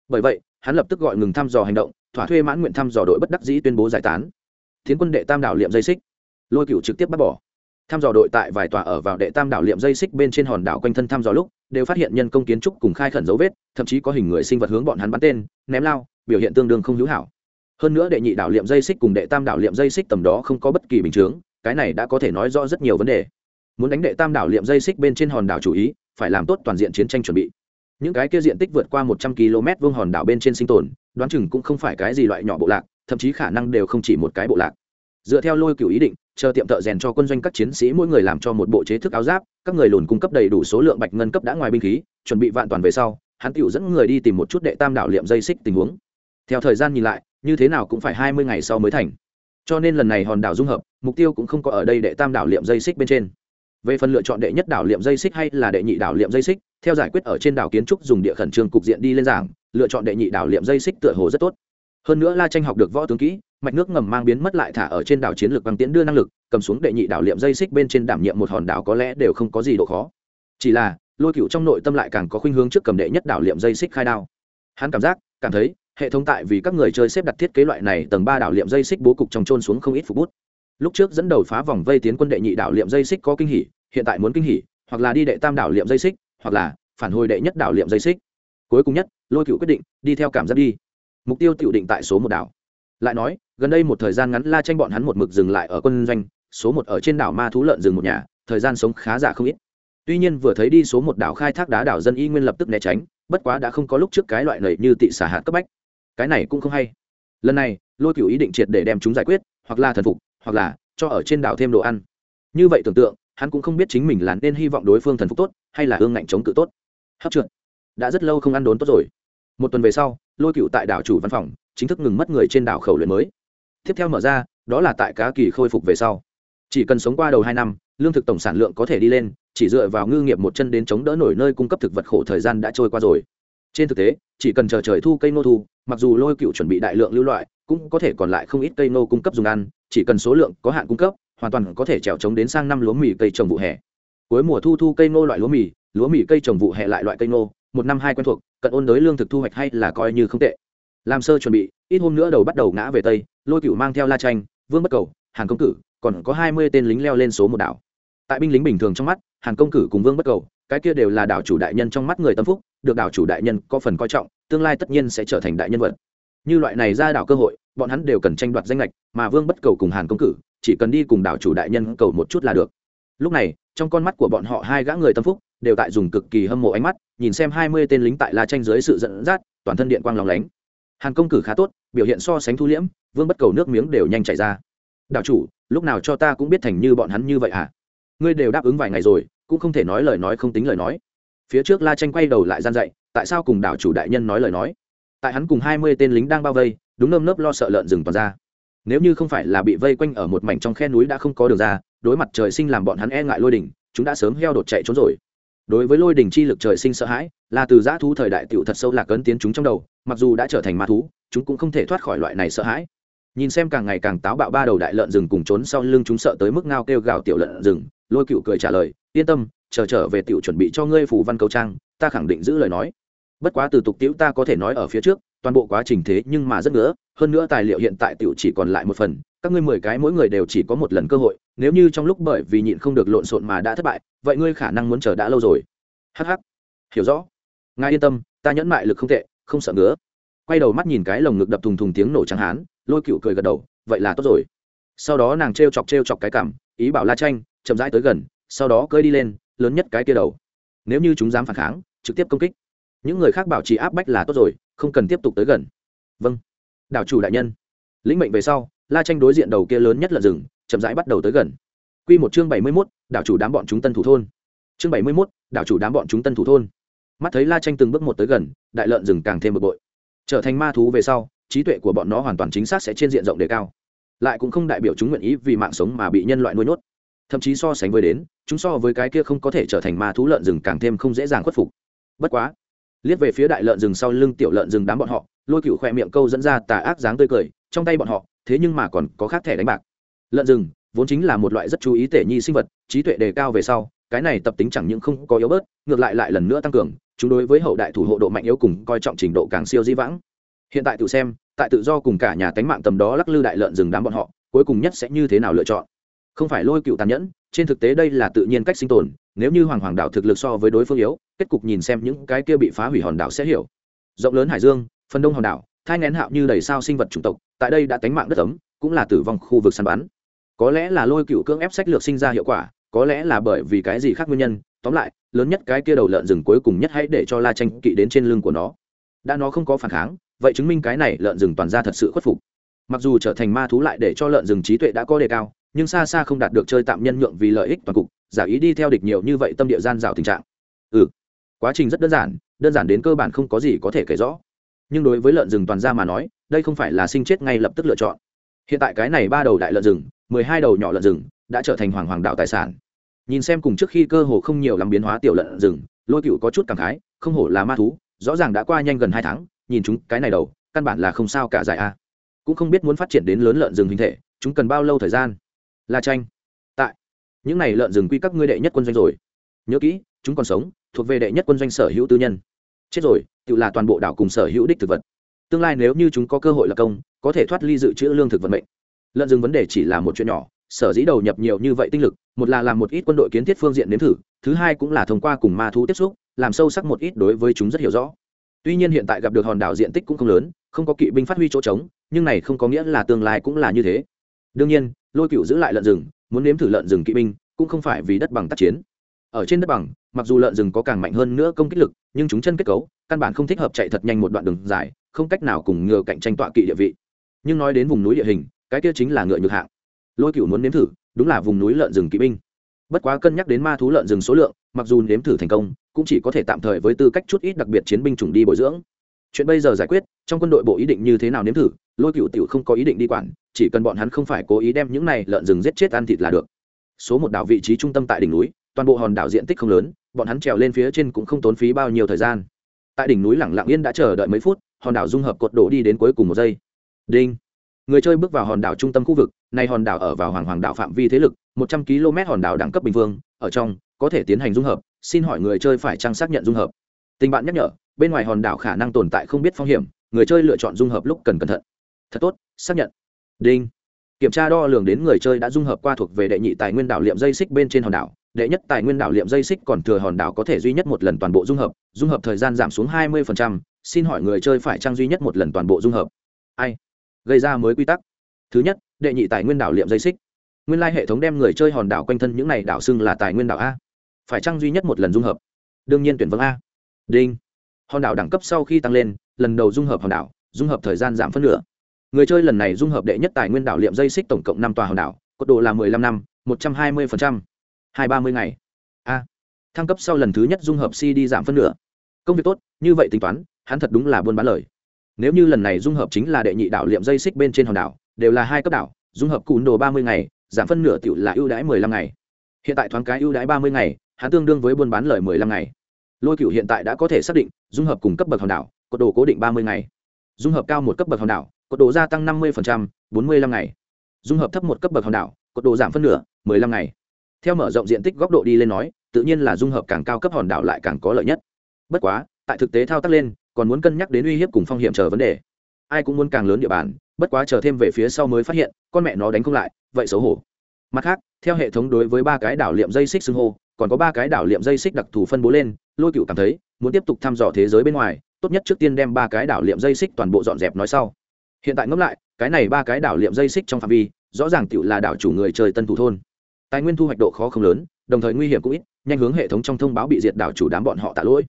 Bởi vậy, hắn lập tức gọi ngừng thăm dò hành động, thỏa thuê mãn nguyện thăm dò đội bất đắc dĩ tuyên bố giải tán tiến quân đệ tam đảo liệm dây xích. Lôi cựu trực tiếp bắt bỏ. Thăm dò đội tại vài tòa ở vào đệ tam đảo liệm dây xích bên trên hòn đảo quanh thân thăm dò lúc, đều phát hiện nhân công kiến trúc cùng khai khẩn dấu vết, thậm chí có hình người sinh vật hướng bọn hắn bắn tên, ném lao, biểu hiện tương đương không hữu hảo. Hơn nữa đệ nhị đảo liệm dây xích cùng đệ tam đảo liệm dây xích tầm đó không có bất kỳ bình chướng, cái này đã có thể nói rõ rất nhiều vấn đề. Muốn đánh đệ tam đảo liệm dây xích bên trên hòn đảo chủ ý, phải làm tốt toàn diện chiến tranh chuẩn bị. Những cái kia diện tích vượt qua một trăm km vuông hòn đảo bên trên sinh tồn, đoán chừng cũng không phải cái gì loại nhỏ bộ lạc, thậm chí khả năng đều không chỉ một cái bộ lạc dựa theo lôi cửu ý định, chờ tiệm thợ rèn cho quân doanh các chiến sĩ mỗi người làm cho một bộ chế thức áo giáp, các người lùn cung cấp đầy đủ số lượng bạch ngân cấp đã ngoài binh khí, chuẩn bị vạn toàn về sau, hắn tựu dẫn người đi tìm một chút đệ tam đảo liệm dây xích tình huống. Theo thời gian nhìn lại, như thế nào cũng phải hai mươi ngày sau mới thành. Cho nên lần này hòn đảo dung hợp, mục tiêu cũng không có ở đây đệ tam đảo liệm dây xích bên trên. Về phần lựa chọn đệ nhất đảo liệm dây xích hay là đệ nhị đảo liệm dây xích, theo giải quyết ở trên đảo kiến trúc dùng địa khẩn trương cục diện đi lên giảng, lựa chọn đệ nhị đảo liệm dây xích tựa hồ rất tốt. Hơn nữa la tranh học được võ tướng kỹ mạch nước ngầm mang biến mất lại thả ở trên đảo chiến lược băng tiễn đưa năng lực, cầm xuống đệ nhị đảo liệm dây xích bên trên đảm nhiệm một hòn đảo có lẽ đều không có gì độ khó. Chỉ là, lôi cựu trong nội tâm lại càng có khuynh hướng trước cầm đệ nhất đảo liệm dây xích khai đao. Hắn cảm giác, cảm thấy, hệ thống tại vì các người chơi xếp đặt thiết kế loại này tầng ba đảo liệm dây xích bố cục trong trôn xuống không ít phục bút. Lúc trước dẫn đầu phá vòng vây tiến quân đệ nhị đảo liệm dây xích có kinh hỉ, hiện tại muốn kinh hỉ, hoặc là đi đệ tam đảo liệm dây xích, hoặc là phản hồi đệ nhất đảo liệm dây xích. Cuối cùng nhất, lôi cựu quyết định, đi theo cảm giác đi. Mục tiêu tự định tại số một đảo lại nói, gần đây một thời gian ngắn la tranh bọn hắn một mực dừng lại ở quân doanh, số một ở trên đảo ma thú lợn rừng một nhà, thời gian sống khá giả không ít. Tuy nhiên vừa thấy đi số một đảo khai thác đá đảo dân y nguyên lập tức né tránh, bất quá đã không có lúc trước cái loại nầy như tị xả hạt cấp bách. Cái này cũng không hay. Lần này, lôi cửu ý định triệt để đem chúng giải quyết, hoặc là thần phục, hoặc là cho ở trên đảo thêm đồ ăn. Như vậy tưởng tượng, hắn cũng không biết chính mình là nên hy vọng đối phương thần phục tốt, hay là hương ngạnh chống cự tốt. Hấp trượt. Đã rất lâu không ăn đốn tốt rồi. Một tuần về sau, lôi cựu tại đảo chủ văn phòng chính thức ngừng mất người trên đảo khẩu luyện mới. Tiếp theo mở ra, đó là tại cá kỳ khôi phục về sau. Chỉ cần sống qua đầu hai năm, lương thực tổng sản lượng có thể đi lên, chỉ dựa vào ngư nghiệp một chân đến chống đỡ nổi nơi cung cấp thực vật khổ thời gian đã trôi qua rồi. Trên thực tế, chỉ cần chờ trời thu cây nô thu, mặc dù lôi cựu chuẩn bị đại lượng lưu loại, cũng có thể còn lại không ít cây nô cung cấp dùng ăn, chỉ cần số lượng có hạn cung cấp, hoàn toàn có thể trèo trống đến sang năm lúa mì cây trồng vụ hè. Cuối mùa thu thu cây nô loại lúa mì lúa mì cây trồng vụ hè lại loại cây nô một năm hai quen thuộc, cận ôn đới lương thực thu hoạch hay là coi như không tệ làm sơ chuẩn bị, ít hôm nữa đầu bắt đầu ngã về tây, lôi cựu mang theo la tranh vương bất cầu, hàn công cử, còn có hai mươi tên lính leo lên số một đảo. Tại binh lính bình thường trong mắt, hàn công cử cùng vương bất cầu, cái kia đều là đảo chủ đại nhân trong mắt người tâm phúc, được đảo chủ đại nhân có phần coi trọng, tương lai tất nhiên sẽ trở thành đại nhân vật. Như loại này ra đảo cơ hội, bọn hắn đều cần tranh đoạt danh lệch, mà vương bất cầu cùng hàn công cử, chỉ cần đi cùng đảo chủ đại nhân cầu một chút là được. Lúc này, trong con mắt của bọn họ hai gã người tâm phúc, đều tại dùng cực kỳ hâm mộ ánh mắt, nhìn xem hai mươi tên lính tại la tranh dưới sự dẫn dắt, toàn thân điện quang lòng lánh hàn công cử khá tốt, biểu hiện so sánh thu liễm, vương bất cầu nước miếng đều nhanh chảy ra. Đạo chủ, lúc nào cho ta cũng biết thành như bọn hắn như vậy à? Ngươi đều đáp ứng vài ngày rồi, cũng không thể nói lời nói không tính lời nói. Phía trước la tranh quay đầu lại gian dậy tại sao cùng đảo chủ đại nhân nói lời nói? Tại hắn cùng hai mươi tên lính đang bao vây, đúng nơm nớp lo sợ lợn rừng toàn ra. Nếu như không phải là bị vây quanh ở một mảnh trong khe núi đã không có đường ra, đối mặt trời sinh làm bọn hắn e ngại lôi đỉnh, chúng đã sớm heo đột chạy trốn rồi đối với lôi đỉnh chi lực trời sinh sợ hãi, là từ giã thú thời đại tiểu thật sâu lạc ấn tiến chúng trong đầu, mặc dù đã trở thành ma thú, chúng cũng không thể thoát khỏi loại này sợ hãi. Nhìn xem càng ngày càng táo bạo ba đầu đại lợn rừng cùng trốn sau lưng chúng sợ tới mức ngao kêu gào tiểu lợn rừng, lôi cựu cười trả lời, yên tâm, chờ trở về tiểu chuẩn bị cho ngươi phủ văn cầu trang, ta khẳng định giữ lời nói. Bất quá từ tục tiễu ta có thể nói ở phía trước, toàn bộ quá trình thế nhưng mà rất nữa hơn nữa tài liệu hiện tại tiểu chỉ còn lại một phần, các ngươi mười cái mỗi người đều chỉ có một lần cơ hội, nếu như trong lúc bởi vì nhịn không được lộn xộn mà đã thất bại vậy ngươi khả năng muốn chờ đã lâu rồi. Hh hiểu rõ. Ngài yên tâm, ta nhẫn mại lực không tệ, không sợ ngứa. Quay đầu mắt nhìn cái lồng ngực đập thùng thùng tiếng nổ trắng hán, lôi cựu cười gật đầu, vậy là tốt rồi. Sau đó nàng t r e o chọc t r e o chọc cái cảm, ý bảo la tranh chậm rãi tới gần, sau đó cơi đi lên, lớn nhất cái kia đầu. Nếu như chúng dám phản kháng, trực tiếp công kích. Những người khác bảo trì áp bách là tốt rồi, không cần tiếp tục tới gần. Vâng. Đảo chủ đại nhân. Lĩnh mệnh về sau, la tranh đối diện đầu kia lớn nhất là rừng chậm rãi bắt đầu tới gần. Q một chương bảy mươi mốt đảo chủ đám bọn chúng tân thủ thôn. Chương bảy mươi mốt, đảo chủ đám bọn chúng tân thủ thôn. Mắt thấy la tranh từng bước một tới gần, đại lợn rừng càng thêm bực bội. Trở thành ma thú về sau, trí tuệ của bọn nó hoàn toàn chính xác sẽ trên diện rộng đề cao. Lại cũng không đại biểu chúng nguyện ý vì mạng sống mà bị nhân loại nuôi nhốt. Thậm chí so sánh với đến, chúng so với cái kia không có thể trở thành ma thú lợn rừng càng thêm không dễ dàng khuất phục. Bất quá, liếc về phía đại lợn rừng sau lưng tiểu lợn rừng đám bọn họ, lôi cựu khoe miệng câu dẫn ra tà ác dáng tươi cười, trong tay bọn họ, thế nhưng mà còn có khác thẻ đánh bạc. Lợn rừng vốn chính là một loại rất chú ý tể nhi sinh vật, trí tuệ đề cao về sau, cái này tập tính chẳng những không có yếu bớt, ngược lại lại lần nữa tăng cường, chúng đối với hậu đại thủ hộ độ mạnh yếu cùng coi trọng trình độ càng siêu di vãng. Hiện tại tự xem, tại tự do cùng cả nhà tánh mạng tầm đó lắc lư đại lợn rừng đám bọn họ, cuối cùng nhất sẽ như thế nào lựa chọn? Không phải lôi cựu tàn nhẫn, trên thực tế đây là tự nhiên cách sinh tồn, nếu như hoàng hoàng đảo thực lực so với đối phương yếu, kết cục nhìn xem những cái kia bị phá hủy hòn đảo sẽ hiểu. Rộng lớn hải dương, phần đông hòn đảo, thai ngén hạo như đầy sao sinh vật chủng tộc, tại đây đã tánh mạng đất ấm, cũng là tử vong khu vực săn bắn có lẽ là lôi cựu cưỡng ép sách lược sinh ra hiệu quả, có lẽ là bởi vì cái gì khác nguyên nhân, tóm lại, lớn nhất cái kia đầu lợn rừng cuối cùng nhất hãy để cho la tranh kỵ đến trên lưng của nó. Đã nó không có phản kháng, vậy chứng minh cái này lợn rừng toàn ra thật sự khuất phục. Mặc dù trở thành ma thú lại để cho lợn rừng trí tuệ đã có đề cao, nhưng xa xa không đạt được chơi tạm nhân nhượng vì lợi ích toàn cục, giả ý đi theo địch nhiều như vậy tâm địa gian rào tình trạng. Ừ quá trình rất đơn giản đơn giản đến cơ bản không có gì có thể kể rõ. Nhưng đối với lợn rừng toàn ra mà nói, đây không phải là sinh chết ngay lập tức lựa chọn. Hiện tại cái này ba đầu đại lợn rừng mười hai đầu nhỏ lợn rừng đã trở thành hoàng hoàng đạo tài sản. Nhìn xem cùng trước khi cơ hồ không nhiều lắm biến hóa tiểu lợn rừng, lôi cựu có chút cảm khái, không hổ là ma thú, rõ ràng đã qua nhanh gần hai tháng, nhìn chúng cái này đầu, căn bản là không sao cả dài a. Cũng không biết muốn phát triển đến lớn lợn rừng hình thể, chúng cần bao lâu thời gian? La tranh tại. Những này lợn rừng quy các ngươi đệ nhất quân doanh rồi. Nhớ kỹ, chúng còn sống, thuộc về đệ nhất quân doanh sở hữu tư nhân. Chết rồi, tự là toàn bộ đảo cùng sở hữu đích thực vật. Tương lai nếu như chúng có cơ hội là công, có thể thoát ly dự trữ lương thực vận mệnh lợn rừng vấn đề chỉ là một chuyện nhỏ, sở dĩ đầu nhập nhiều như vậy tinh lực, một là làm một ít quân đội kiến thiết phương diện nếm thử, thứ hai cũng là thông qua cùng ma thú tiếp xúc, làm sâu sắc một ít đối với chúng rất hiểu rõ. Tuy nhiên hiện tại gặp được hòn đảo diện tích cũng không lớn, không có kỵ binh phát huy chỗ trống, nhưng này không có nghĩa là tương lai cũng là như thế. Đương nhiên, lôi cựu giữ lại lợn rừng, muốn nếm thử lợn rừng kỵ binh, cũng không phải vì đất bằng tác chiến. Ở trên đất bằng, mặc dù lợn rừng có càng mạnh hơn nữa công kích lực, nhưng chúng chân kết cấu, căn bản không thích hợp chạy thật nhanh một đoạn đường dài, không cách nào cùng ngựa cạnh tranh tọa kỵ địa vị. Nhưng nói đến vùng núi địa hình cái kia chính là ngựa nhược hạng. Lôi cựu muốn nếm thử, đúng là vùng núi lợn rừng kỵ binh. Bất quá cân nhắc đến ma thú lợn rừng số lượng, mặc dù nếm thử thành công, cũng chỉ có thể tạm thời với tư cách chút ít đặc biệt chiến binh chủng đi bồi dưỡng. Chuyện bây giờ giải quyết, trong quân đội bộ ý định như thế nào nếm thử, lôi cựu tiểu không có ý định đi quản, chỉ cần bọn hắn không phải cố ý đem những này lợn rừng giết chết ăn thịt là được. Số một đảo vị trí trung tâm tại đỉnh núi, toàn bộ hòn đảo diện tích không lớn, bọn hắn trèo lên phía trên cũng không tốn phí bao nhiêu thời gian. Tại đỉnh núi lẳng lặng yên đã chờ đợi mấy phút, hòn đảo dung hợp cột đổ đi đến cuối cùng một giây. Đinh! Người chơi bước vào hòn đảo trung tâm khu vực, nay hòn đảo ở vào hoàng hoàng đảo phạm vi thế lực, một trăm km hòn đảo đẳng cấp bình phương, ở trong, có thể tiến hành dung hợp, xin hỏi người chơi phải trang xác nhận dung hợp? Tình bạn nhắc nhở, bên ngoài hòn đảo khả năng tồn tại không biết phong hiểm, người chơi lựa chọn dung hợp lúc cần cẩn thận. Thật tốt, xác nhận. Đinh. Kiểm tra đo lường đến người chơi đã dung hợp qua thuộc về đệ nhị tài nguyên đảo liệm dây xích bên trên hòn đảo, đệ nhất tài nguyên đảo liệm dây xích còn thừa hòn đảo có thể duy nhất một lần toàn bộ dung hợp dung hợp thời gian giảm xuống hai mươi xin hỏi người chơi phải trang duy nhất một lần toàn bộ dung hợp? Ai? Gây ra mới quy tắc. Thứ nhất, đệ nhị tài nguyên đảo liệm dây xích. Nguyên lai hệ thống đem người chơi hòn đảo quanh thân những này đảo xưng là tài nguyên đảo a. Phải trang duy nhất một lần dung hợp? Đương nhiên tuyển vâng a. Đinh. Hòn đảo đẳng cấp sau khi tăng lên, lần đầu dung hợp hòn đảo, dung hợp thời gian giảm phân nửa. Người chơi lần này dung hợp đệ nhất tài nguyên đảo liệm dây xích tổng cộng năm tòa hòn đảo cốt độ là mười lăm năm, một trăm hai mươi phần trăm. Hai ba mươi ngày. A. Thăng cấp sau lần thứ nhất dung hợp cd giảm phân nửa. Công việc tốt, như vậy tính toán, hắn thật đúng là buôn bán lời nếu như lần này dung hợp chính là đệ nhị đảo liệm dây xích bên trên hòn đảo, đều là hai cấp đảo, dung hợp cùn đồ ba mươi ngày, giảm phân nửa tiểu là ưu đãi mười lăm ngày. Hiện tại thoáng cái ưu đãi ba mươi ngày, hắn tương đương với buôn bán lời mười lăm ngày. Lôi cựu hiện tại đã có thể xác định, dung hợp cùng cấp bậc hòn đảo, cột đồ cố định ba mươi ngày. Dung hợp cao một cấp bậc hòn đảo, cột đồ gia tăng năm mươi bốn mươi lăm ngày. Dung hợp thấp một cấp bậc hòn đảo, cột đồ giảm phân nửa, mười lăm ngày. Theo mở rộng diện tích góc độ đi lên nói, tự nhiên là dung hợp càng cao cấp hòn đảo lại càng có lợi nhất. Bất quá, tại thực tế thao tác lên còn muốn cân nhắc đến uy hiếp cùng phong hiểm chờ vấn đề. Ai cũng muốn càng lớn địa bàn, bất quá chờ thêm về phía sau mới phát hiện, con mẹ nó đánh không lại, vậy xấu hổ. Mặt khác, theo hệ thống đối với ba cái đảo liệm dây xích xưng hô, còn có ba cái đảo liệm dây xích đặc thù phân bố lên, lôi cựu cảm thấy, muốn tiếp tục thăm dò thế giới bên ngoài, tốt nhất trước tiên đem ba cái đảo liệm dây xích toàn bộ dọn dẹp nói sau. Hiện tại ngẫm lại, cái này ba cái đảo liệm dây xích trong phạm vi, rõ ràng tựu là đảo chủ người chơi tân thủ thôn. Tài nguyên thu hoạch độ khó không lớn, đồng thời nguy hiểm cũng ít, nhanh hướng hệ thống trong thông báo bị diệt đảo chủ đám bọn họ tạ lỗi.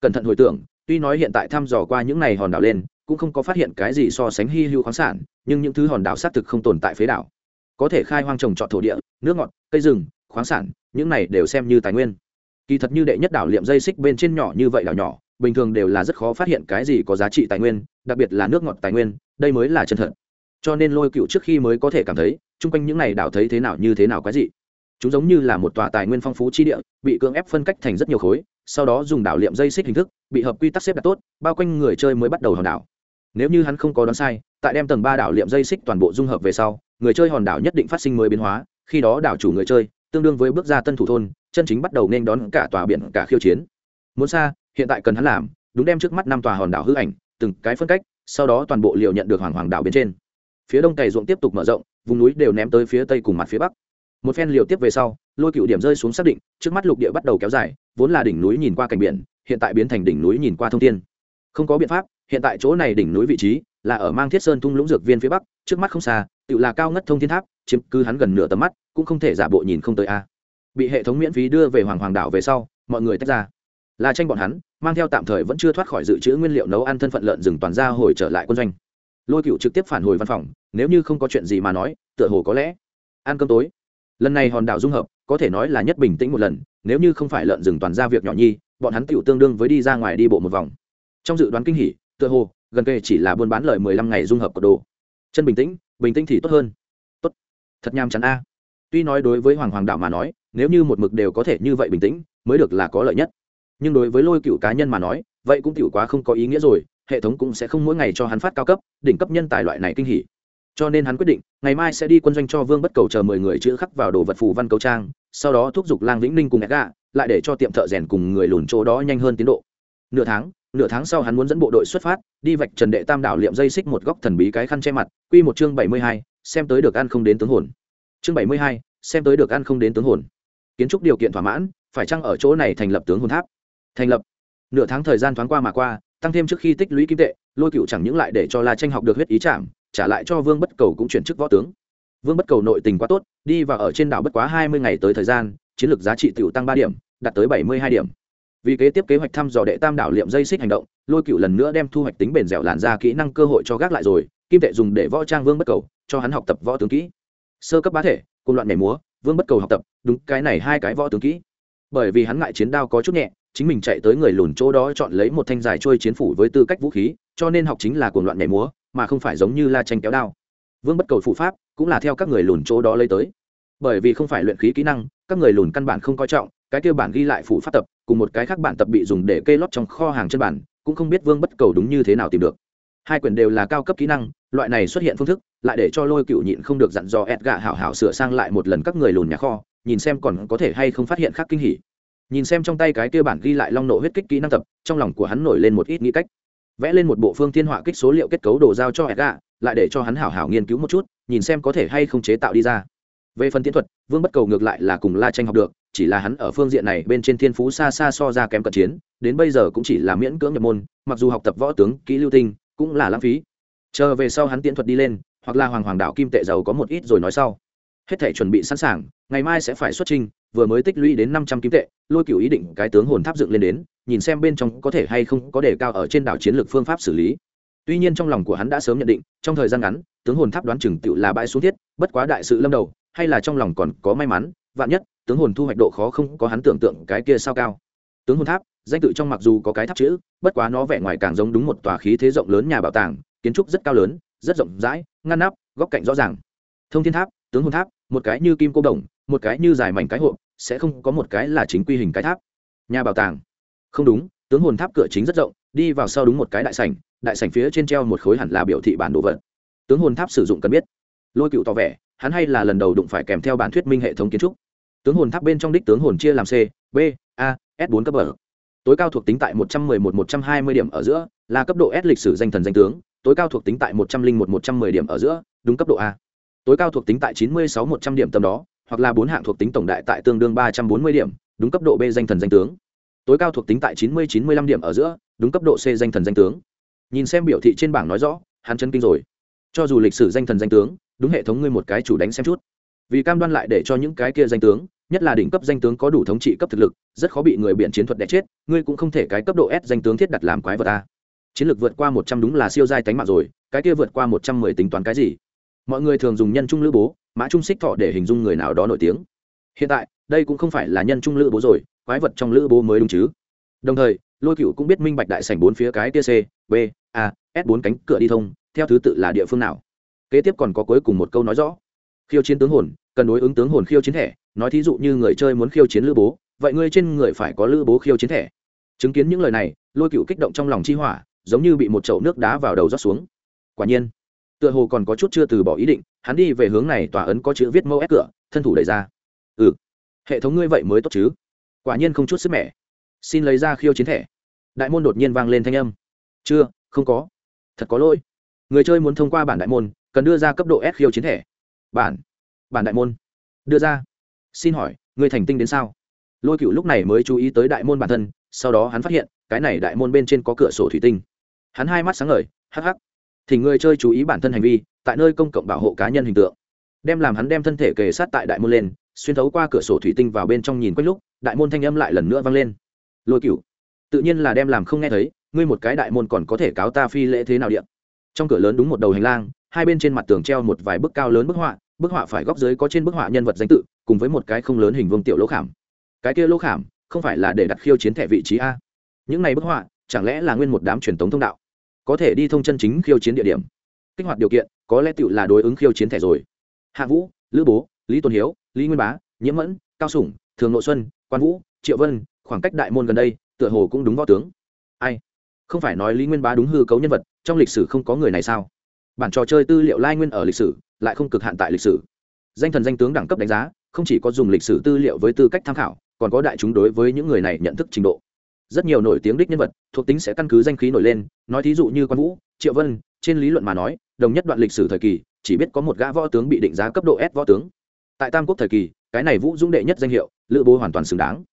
Cẩn thận hồi tưởng tuy nói hiện tại thăm dò qua những này hòn đảo lên, cũng không có phát hiện cái gì so sánh hy hữu khoáng sản, nhưng những thứ hòn đảo xác thực không tồn tại phế đảo. Có thể khai hoang trồng trọt thổ địa, nước ngọt, cây rừng, khoáng sản, những này đều xem như tài nguyên. Kỳ thật như đệ nhất đảo liệm dây xích bên trên nhỏ như vậy đảo nhỏ, bình thường đều là rất khó phát hiện cái gì có giá trị tài nguyên, đặc biệt là nước ngọt tài nguyên, đây mới là chân thật. Cho nên lôi cựu trước khi mới có thể cảm thấy, chung quanh những này đảo thấy thế nào như thế nào quái dị. Chúng giống như là một tòa tài nguyên phong phú chi địa, bị cưỡng ép phân cách thành rất nhiều khối sau đó dùng đảo liệm dây xích hình thức, bị hợp quy tắc xếp đặt tốt, bao quanh người chơi mới bắt đầu hòn đảo. Nếu như hắn không có đoán sai, tại đem tầng ba đảo liệm dây xích toàn bộ dung hợp về sau, người chơi hòn đảo nhất định phát sinh mới biến hóa, khi đó đảo chủ người chơi, tương đương với bước ra tân thủ thôn, chân chính bắt đầu nên đón cả tòa biển, cả khiêu chiến. Muốn xa, hiện tại cần hắn làm, đúng đem trước mắt năm tòa hòn đảo hư ảnh, từng cái phân cách, sau đó toàn bộ liệu nhận được hoàng hoàng đảo bên trên. Phía đông cày ruộng tiếp tục mở rộng, vùng núi đều ném tới phía tây cùng mặt phía bắc. Một phen liều tiếp về sau, lôi cựu điểm rơi xuống xác định, trước mắt lục địa bắt đầu kéo dài vốn là đỉnh núi nhìn qua cảnh biển, hiện tại biến thành đỉnh núi nhìn qua thông thiên. Không có biện pháp, hiện tại chỗ này đỉnh núi vị trí là ở mang thiết sơn thung lũng dược viên phía bắc, trước mắt không xa, tự là cao ngất thông thiên tháp, chiếm cứ hắn gần nửa tầm mắt, cũng không thể giả bộ nhìn không tới a. Bị hệ thống miễn phí đưa về hoàng hoàng đảo về sau, mọi người tách ra. Là tranh bọn hắn, mang theo tạm thời vẫn chưa thoát khỏi dự trữ nguyên liệu nấu ăn thân phận lợn rừng toàn ra hồi trở lại quân doanh. Lôi cựu trực tiếp phản hồi văn phòng, nếu như không có chuyện gì mà nói, tựa hồ có lẽ ăn cơm tối lần này hòn đảo dung hợp, có thể nói là nhất bình tĩnh một lần, nếu như không phải lợn rừng toàn ra việc nhỏ nhi, bọn hắn tựu tương đương với đi ra ngoài đi bộ một vòng. Trong dự đoán kinh hỉ, tựa hồ, gần kề chỉ là buôn bán lời mười lăm ngày dung hợp của đồ. Chân bình tĩnh bình tĩnh thì tốt hơn. Tốt. Thật nham chắn a. Tuy nói đối với hoàng hoàng đạo mà nói, nếu như một mực đều có thể như vậy bình tĩnh, mới được là có lợi nhất. Nhưng đối với lôi cựu cá nhân mà nói, vậy cũng tiểu quá không có ý nghĩa rồi, hệ thống cũng sẽ không mỗi ngày cho hắn phát cao cấp, đỉnh cấp nhân tài loại này kinh hỉ cho nên hắn quyết định, ngày mai sẽ đi quân doanh cho vương bất cầu chờ mười người chữ khắc vào đồ vật phù văn cầu trang, sau đó thúc giục lang vĩnh ninh cùng gạ lại để cho tiệm thợ rèn cùng người lùn chỗ đó nhanh hơn tiến độ. Nửa tháng nửa tháng sau hắn muốn dẫn bộ đội xuất phát, đi vạch trần đệ tam đảo liệm dây xích một góc thần bí cái khăn che mặt, quy một chương bảy mươi hai, xem tới được ăn không đến tướng hồn. Chương bảy mươi hai, xem tới được ăn không đến tướng hồn. Kiến trúc điều kiện thỏa mãn, phải chăng ở chỗ này thành lập tướng hồn tháp? Thành lập. Nửa tháng thời gian thoáng qua mà qua, tăng thêm trước khi tích lũy kim tệ, lôi cựu chẳng những lại để cho la tranh học được huyết ý chạm trả lại cho vương bất cầu cũng chuyển chức võ tướng. Vương bất cầu nội tình quá tốt, đi và ở trên đảo bất quá hai mươi ngày tới thời gian, chiến lược giá trị t tăng ba điểm, đạt tới bảy mươi hai điểm. Vì kế tiếp kế hoạch thăm dò đệ tam đảo liệm dây xích hành động, lôi cựu lần nữa đem thu hoạch tính bền dẻo làn ra kỹ năng cơ hội cho gác lại rồi, kim tệ dùng để võ trang vương bất cầu, cho hắn học tập võ tướng kỹ. Sơ cấp bá thể côn loạn nhảy múa, vương bất cầu học tập, đúng, cái này hai cái võ tướng kỹ. Bởi vì hắn ngại chiến đao có chút nhẹ, chính mình chạy tới người lùn chỗ đó chọn lấy một thanh dài trôi chiến phủ với tư cách vũ khí, cho nên học chính là cuồng loạn nhảy múa mà không phải giống như la tranh kéo đao. Vương bất cầu phụ pháp cũng là theo các người lùn chỗ đó lấy tới. Bởi vì không phải luyện khí kỹ năng, các người lùn căn bản không coi trọng, cái kia bản ghi lại phủ pháp tập, cùng một cái khác bản tập bị dùng để kê lót trong kho hàng chân bản, cũng không biết vương bất cầu đúng như thế nào tìm được. Hai quyển đều là cao cấp kỹ năng, loại này xuất hiện phương thức, lại để cho lôi cựu nhịn không được dặn dò ẹt gạ hảo hảo sửa sang lại một lần các người lùn nhà kho, nhìn xem còn có thể hay không phát hiện khác kinh hỉ. Nhìn xem trong tay cái kia bản ghi lại long nộ huyết kích kỹ năng tập, trong lòng của hắn nổi lên một ít nghĩ cách vẽ lên một bộ phương thiên họa kích số liệu kết cấu đồ giao cho edga lại để cho hắn hảo hảo nghiên cứu một chút, nhìn xem có thể hay không chế tạo đi ra. Về phần tiến thuật, vương bất cầu ngược lại là cùng la tranh học được, chỉ là hắn ở phương diện này bên trên thiên phú xa xa so ra kém cận chiến, đến bây giờ cũng chỉ là miễn cưỡng nhập môn, mặc dù học tập võ tướng, kỹ lưu tinh, cũng là lãng phí. Chờ về sau hắn tiến thuật đi lên, hoặc là hoàng hoàng đạo kim tệ giàu có một ít rồi nói sau. Hết thể chuẩn bị sẵn sàng, ngày mai sẽ phải xuất trình vừa mới tích lũy đến năm trăm kim tệ, lôi cựu ý định cái tướng hồn tháp dựng lên đến, nhìn xem bên trong có thể hay không có đề cao ở trên đảo chiến lược phương pháp xử lý. Tuy nhiên trong lòng của hắn đã sớm nhận định, trong thời gian ngắn, tướng hồn tháp đoán chừng tựu là bãi xuống thiết, bất quá đại sự lâm đầu, hay là trong lòng còn có may mắn, vạn nhất, tướng hồn thu hoạch độ khó không có hắn tưởng tượng cái kia sao cao. Tướng hồn tháp, danh tự trong mặc dù có cái tháp chữ, bất quá nó vẻ ngoài càng giống đúng một tòa khí thế rộng lớn nhà bảo tàng, kiến trúc rất cao lớn, rất rộng rãi, ngăn nắp, góc cạnh rõ ràng. Thông thiên tháp, tướng hồn tháp, một cái như kim cô đồng, một cái như dài mảnh cái hộp sẽ không có một cái là chính quy hình cái tháp. Nhà bảo tàng. Không đúng, tướng hồn tháp cửa chính rất rộng, đi vào sau đúng một cái đại sảnh đại sảnh phía trên treo một khối hẳn là biểu thị bản đồ vật. Tướng hồn tháp sử dụng cần biết. Lôi cựu tỏ vẻ, hắn hay là lần đầu đụng phải kèm theo bản thuyết minh hệ thống kiến trúc. Tướng hồn tháp bên trong đích tướng hồn chia làm c, b, a, s bốn cấp bậc. Tối cao thuộc tính tại một trăm mười một một trăm hai mươi điểm ở giữa, là cấp độ s lịch sử danh thần danh tướng, tối cao thuộc tính tại một trăm linh một một trăm mười điểm ở giữa, đúng cấp độ a. Tối cao thuộc tính tại chín mươi sáu, một trăm điểm tầm đó hoặc là bốn hạng thuộc tính tổng đại tại tương đương ba trăm bốn mươi điểm, đúng cấp độ b danh thần danh tướng. Tối cao thuộc tính tại chín mươi chín mươi lăm điểm ở giữa, đúng cấp độ c danh thần danh tướng. Nhìn xem biểu thị trên bảng nói rõ, hắn chân kinh rồi. Cho dù lịch sử danh thần danh tướng, đúng hệ thống ngươi một cái chủ đánh xem chút. Vì cam đoan lại để cho những cái kia danh tướng, nhất là đỉnh cấp danh tướng có đủ thống trị cấp thực lực, rất khó bị người biện chiến thuật đẻ chết, ngươi cũng không thể cái cấp độ s danh tướng thiết đặt làm quái vật a chiến lược vượt qua một trăm đúng là siêu giai tánh mạng rồi, cái kia vượt qua một trăm mười tính toán cái gì? Mọi người thường dùng nhân trung lữ bố mã trung xích thọ để hình dung người nào đó nổi tiếng. Hiện tại, đây cũng không phải là nhân trung lữ bố rồi, quái vật trong lữ bố mới đúng chứ. Đồng thời, lôi cựu cũng biết minh bạch đại sảnh bốn phía cái tia c, b, a, s bốn cánh cửa đi thông, theo thứ tự là địa phương nào. Kế tiếp còn có cuối cùng một câu nói rõ. Khiêu chiến tướng hồn, cần đối ứng tướng hồn khiêu chiến thẻ, nói thí dụ như người chơi muốn khiêu chiến lữ bố, vậy ngươi trên người phải có lữ bố khiêu chiến thẻ. Chứng kiến những lời này, lôi cựu kích động trong lòng chi hỏa, giống như bị một chậu nước đá vào đầu rót xuống. Quả nhiên tựa hồ còn có chút chưa từ bỏ ý định, hắn đi về hướng này tòa ấn có chữ viết mẫu ép cửa, thân thủ đẩy ra. Ừ hệ thống ngươi vậy mới tốt chứ? Quả nhiên không chút sức mẻ. Xin lấy ra khiêu chiến thẻ. Đại môn đột nhiên vang lên thanh âm. Chưa, không có. Thật có lỗi. Người chơi muốn thông qua bản đại môn, cần đưa ra cấp độ s khiêu chiến thẻ. Bản bản đại môn. Đưa ra. Xin hỏi, người thành tinh đến sao? Lôi cựu lúc này mới chú ý tới đại môn bản thân, sau đó hắn phát hiện, cái này đại môn bên trên có cửa sổ thủy tinh. Hắn hai mắt sáng ngời, hắc hắc thì người chơi chú ý bản thân hành vi, tại nơi công cộng bảo hộ cá nhân hình tượng. Đem làm hắn đem thân thể kề sát tại đại môn lên, xuyên thấu qua cửa sổ thủy tinh vào bên trong nhìn quanh lúc, đại môn thanh âm lại lần nữa vang lên. Lôi cựu tự nhiên là đem làm không nghe thấy, ngươi một cái đại môn còn có thể cáo ta phi lễ thế nào điện trong cửa lớn đúng một đầu hành lang, hai bên trên mặt tường treo một vài bức cao lớn bức họa bức họa phải góc dưới có trên bức họa nhân vật danh tự, cùng với một cái không lớn hình vương tiểu lỗ khảm. Cái kia lỗ khảm, không phải là để đặt khiêu chiến thẻ vị trí a? Những này bức họa, chẳng lẽ là nguyên một đám truyền thống thông đạo? Có thể đi thông chân chính khiêu chiến địa điểm. Kích hoạt điều kiện, có lẽ tựu là đối ứng khiêu chiến thẻ rồi. Hạ vũ, lữ bố, lý tôn hiếu, lý nguyên bá, nhiễm mẫn, cao sủng, thường nội xuân, quan vũ, triệu vân, khoảng cách đại môn gần đây, tựa hồ cũng đúng võ tướng. Ai? Không phải nói lý nguyên bá đúng hư cấu nhân vật, trong lịch sử không có người này sao? Bản trò chơi tư liệu lai nguyên ở lịch sử, lại không cực hạn tại lịch sử. Danh thần danh tướng đẳng cấp đánh giá, không chỉ có dùng lịch sử tư liệu với tư cách tham khảo, còn có đại chúng đối với những người này nhận thức trình độ rất nhiều nổi tiếng đích nhân vật thuộc tính sẽ căn cứ danh khí nổi lên, nói thí dụ như quan vũ, triệu vân, trên lý luận mà nói, đồng nhất đoạn lịch sử thời kỳ, chỉ biết có một gã võ tướng bị định giá cấp độ s võ tướng. Tại tam quốc thời kỳ, cái này vũ dũng đệ nhất danh hiệu, lữ bố hoàn toàn xứng đáng.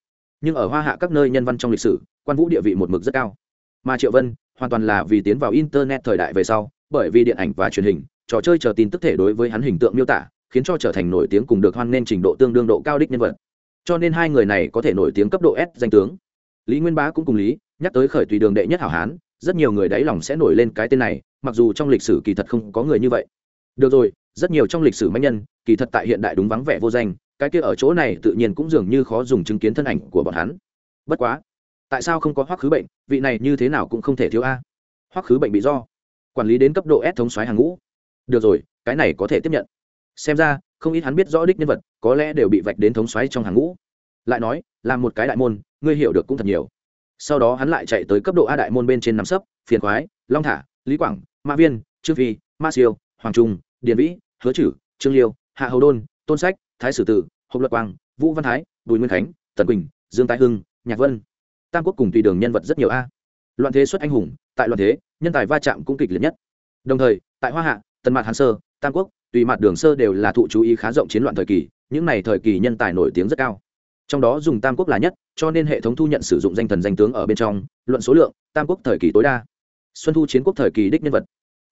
Nhưng ở hoa hạ các nơi nhân văn trong lịch sử, quan vũ địa vị một mực rất cao. Mà triệu vân, hoàn toàn là vì tiến vào internet thời đại về sau, bởi vì điện ảnh và truyền hình, trò chơi chờ tin tức thể đối với hắn hình tượng miêu tả, khiến cho trở thành nổi tiếng cùng được hoan nên trình độ tương đương độ cao đích nhân vật. Cho nên hai người này có thể nổi tiếng cấp độ s danh tướng lý nguyên bá cũng cùng lý, nhắc tới khởi tùy đường đệ nhất hảo hán, rất nhiều người đáy lòng sẽ nổi lên cái tên này, mặc dù trong lịch sử kỳ thật không có người như vậy. Được rồi, rất nhiều trong lịch sử mạnh nhân, kỳ thật tại hiện đại đúng vắng vẻ vô danh, cái kia ở chỗ này tự nhiên cũng dường như khó dùng chứng kiến thân ảnh của bọn hắn. Bất quá, tại sao không có hoắc khứ bệnh, vị này như thế nào cũng không thể thiếu a. Hoắc khứ bệnh bị do, quản lý đến cấp độ s thống xoáy hàng ngũ. Được rồi, cái này có thể tiếp nhận. Xem ra, không ít hắn biết rõ đích nhân vật, có lẽ đều bị vạch đến thống xoáy trong hàng ngũ lại nói làm một cái đại môn, ngươi hiểu được cũng thật nhiều. Sau đó hắn lại chạy tới cấp độ a đại môn bên trên nằm sấp, phiền khoái, long thả, lý quảng, ma viên, trương phi, ma siêu, hoàng trung, điền vĩ, hứa chử trương liêu, hạ hầu đôn, tôn sách, thái sử tử, hộp luật quang, vũ văn thái, bùi nguyên khánh, tần quỳnh, dương tái hưng, nhạc vân. Tam quốc cùng tùy đường nhân vật rất nhiều a. Loạn thế xuất anh hùng, tại loạn thế, nhân tài va chạm cũng kịch liệt nhất. Đồng thời, tại hoa hạ, tần mạt hàn sơ, tam quốc, tùy mặt đường sơ đều là thụ chú ý khá rộng chiến loạn thời kỳ, những này thời kỳ nhân tài nổi tiếng rất cao trong đó dùng tam quốc là nhất, cho nên hệ thống thu nhận sử dụng danh thần danh tướng ở bên trong, luận số lượng, tam quốc thời kỳ tối đa. Xuân thu chiến quốc thời kỳ đích nhân vật,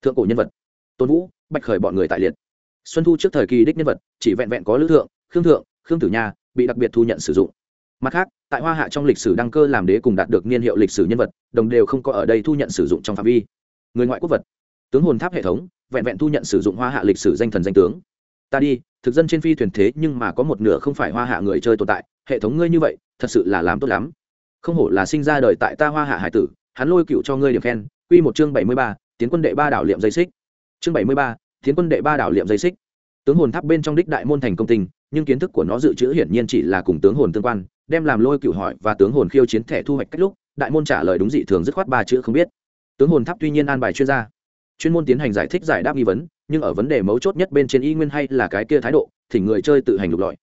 thượng cổ nhân vật. Tôn vũ, bạch khởi bọn người tại liệt. Xuân thu trước thời kỳ đích nhân vật, chỉ vẹn vẹn có lữ thượng, khương thượng, khương tử nha, bị đặc biệt thu nhận sử dụng. Mặt khác, tại hoa hạ trong lịch sử đăng cơ làm đế cùng đạt được niên hiệu lịch sử nhân vật, đồng đều không có ở đây thu nhận sử dụng trong phạm vi. Người ngoại quốc vật, tướng hồn tháp hệ thống, vẹn vẹn thu nhận sử dụng hoa hạ lịch sử danh thần danh tướng ta đi, thực dân trên phi thuyền thế nhưng mà có một nửa không phải hoa hạ người chơi tồn tại, hệ thống ngươi như vậy, thật sự là làm tốt lắm. Không hổ là sinh ra đời tại ta hoa hạ hải tử, hắn lôi cựu cho ngươi điểm khen q một chương bảy mươi ba, tiến quân đệ ba đảo liệm dây xích. Chương bảy mươi ba, tiến quân đệ ba đảo liệm dây xích. Tướng hồn tháp bên trong đích đại môn thành công tình, nhưng kiến thức của nó dự trữ hiển nhiên chỉ là cùng tướng hồn tương quan, đem làm lôi cựu hỏi và tướng hồn khiêu chiến thẻ thu hoạch cách lúc, đại môn trả lời đúng dị thường dứt khoát ba chữ không biết. Tướng hồn tháp tuy nhiên an bài chuyên gia, chuyên môn tiến hành giải thích giải đáp nghi vấn nhưng ở vấn đề mấu chốt nhất bên trên y nguyên hay là cái kia thái độ, thì người chơi tự hành lục lọi.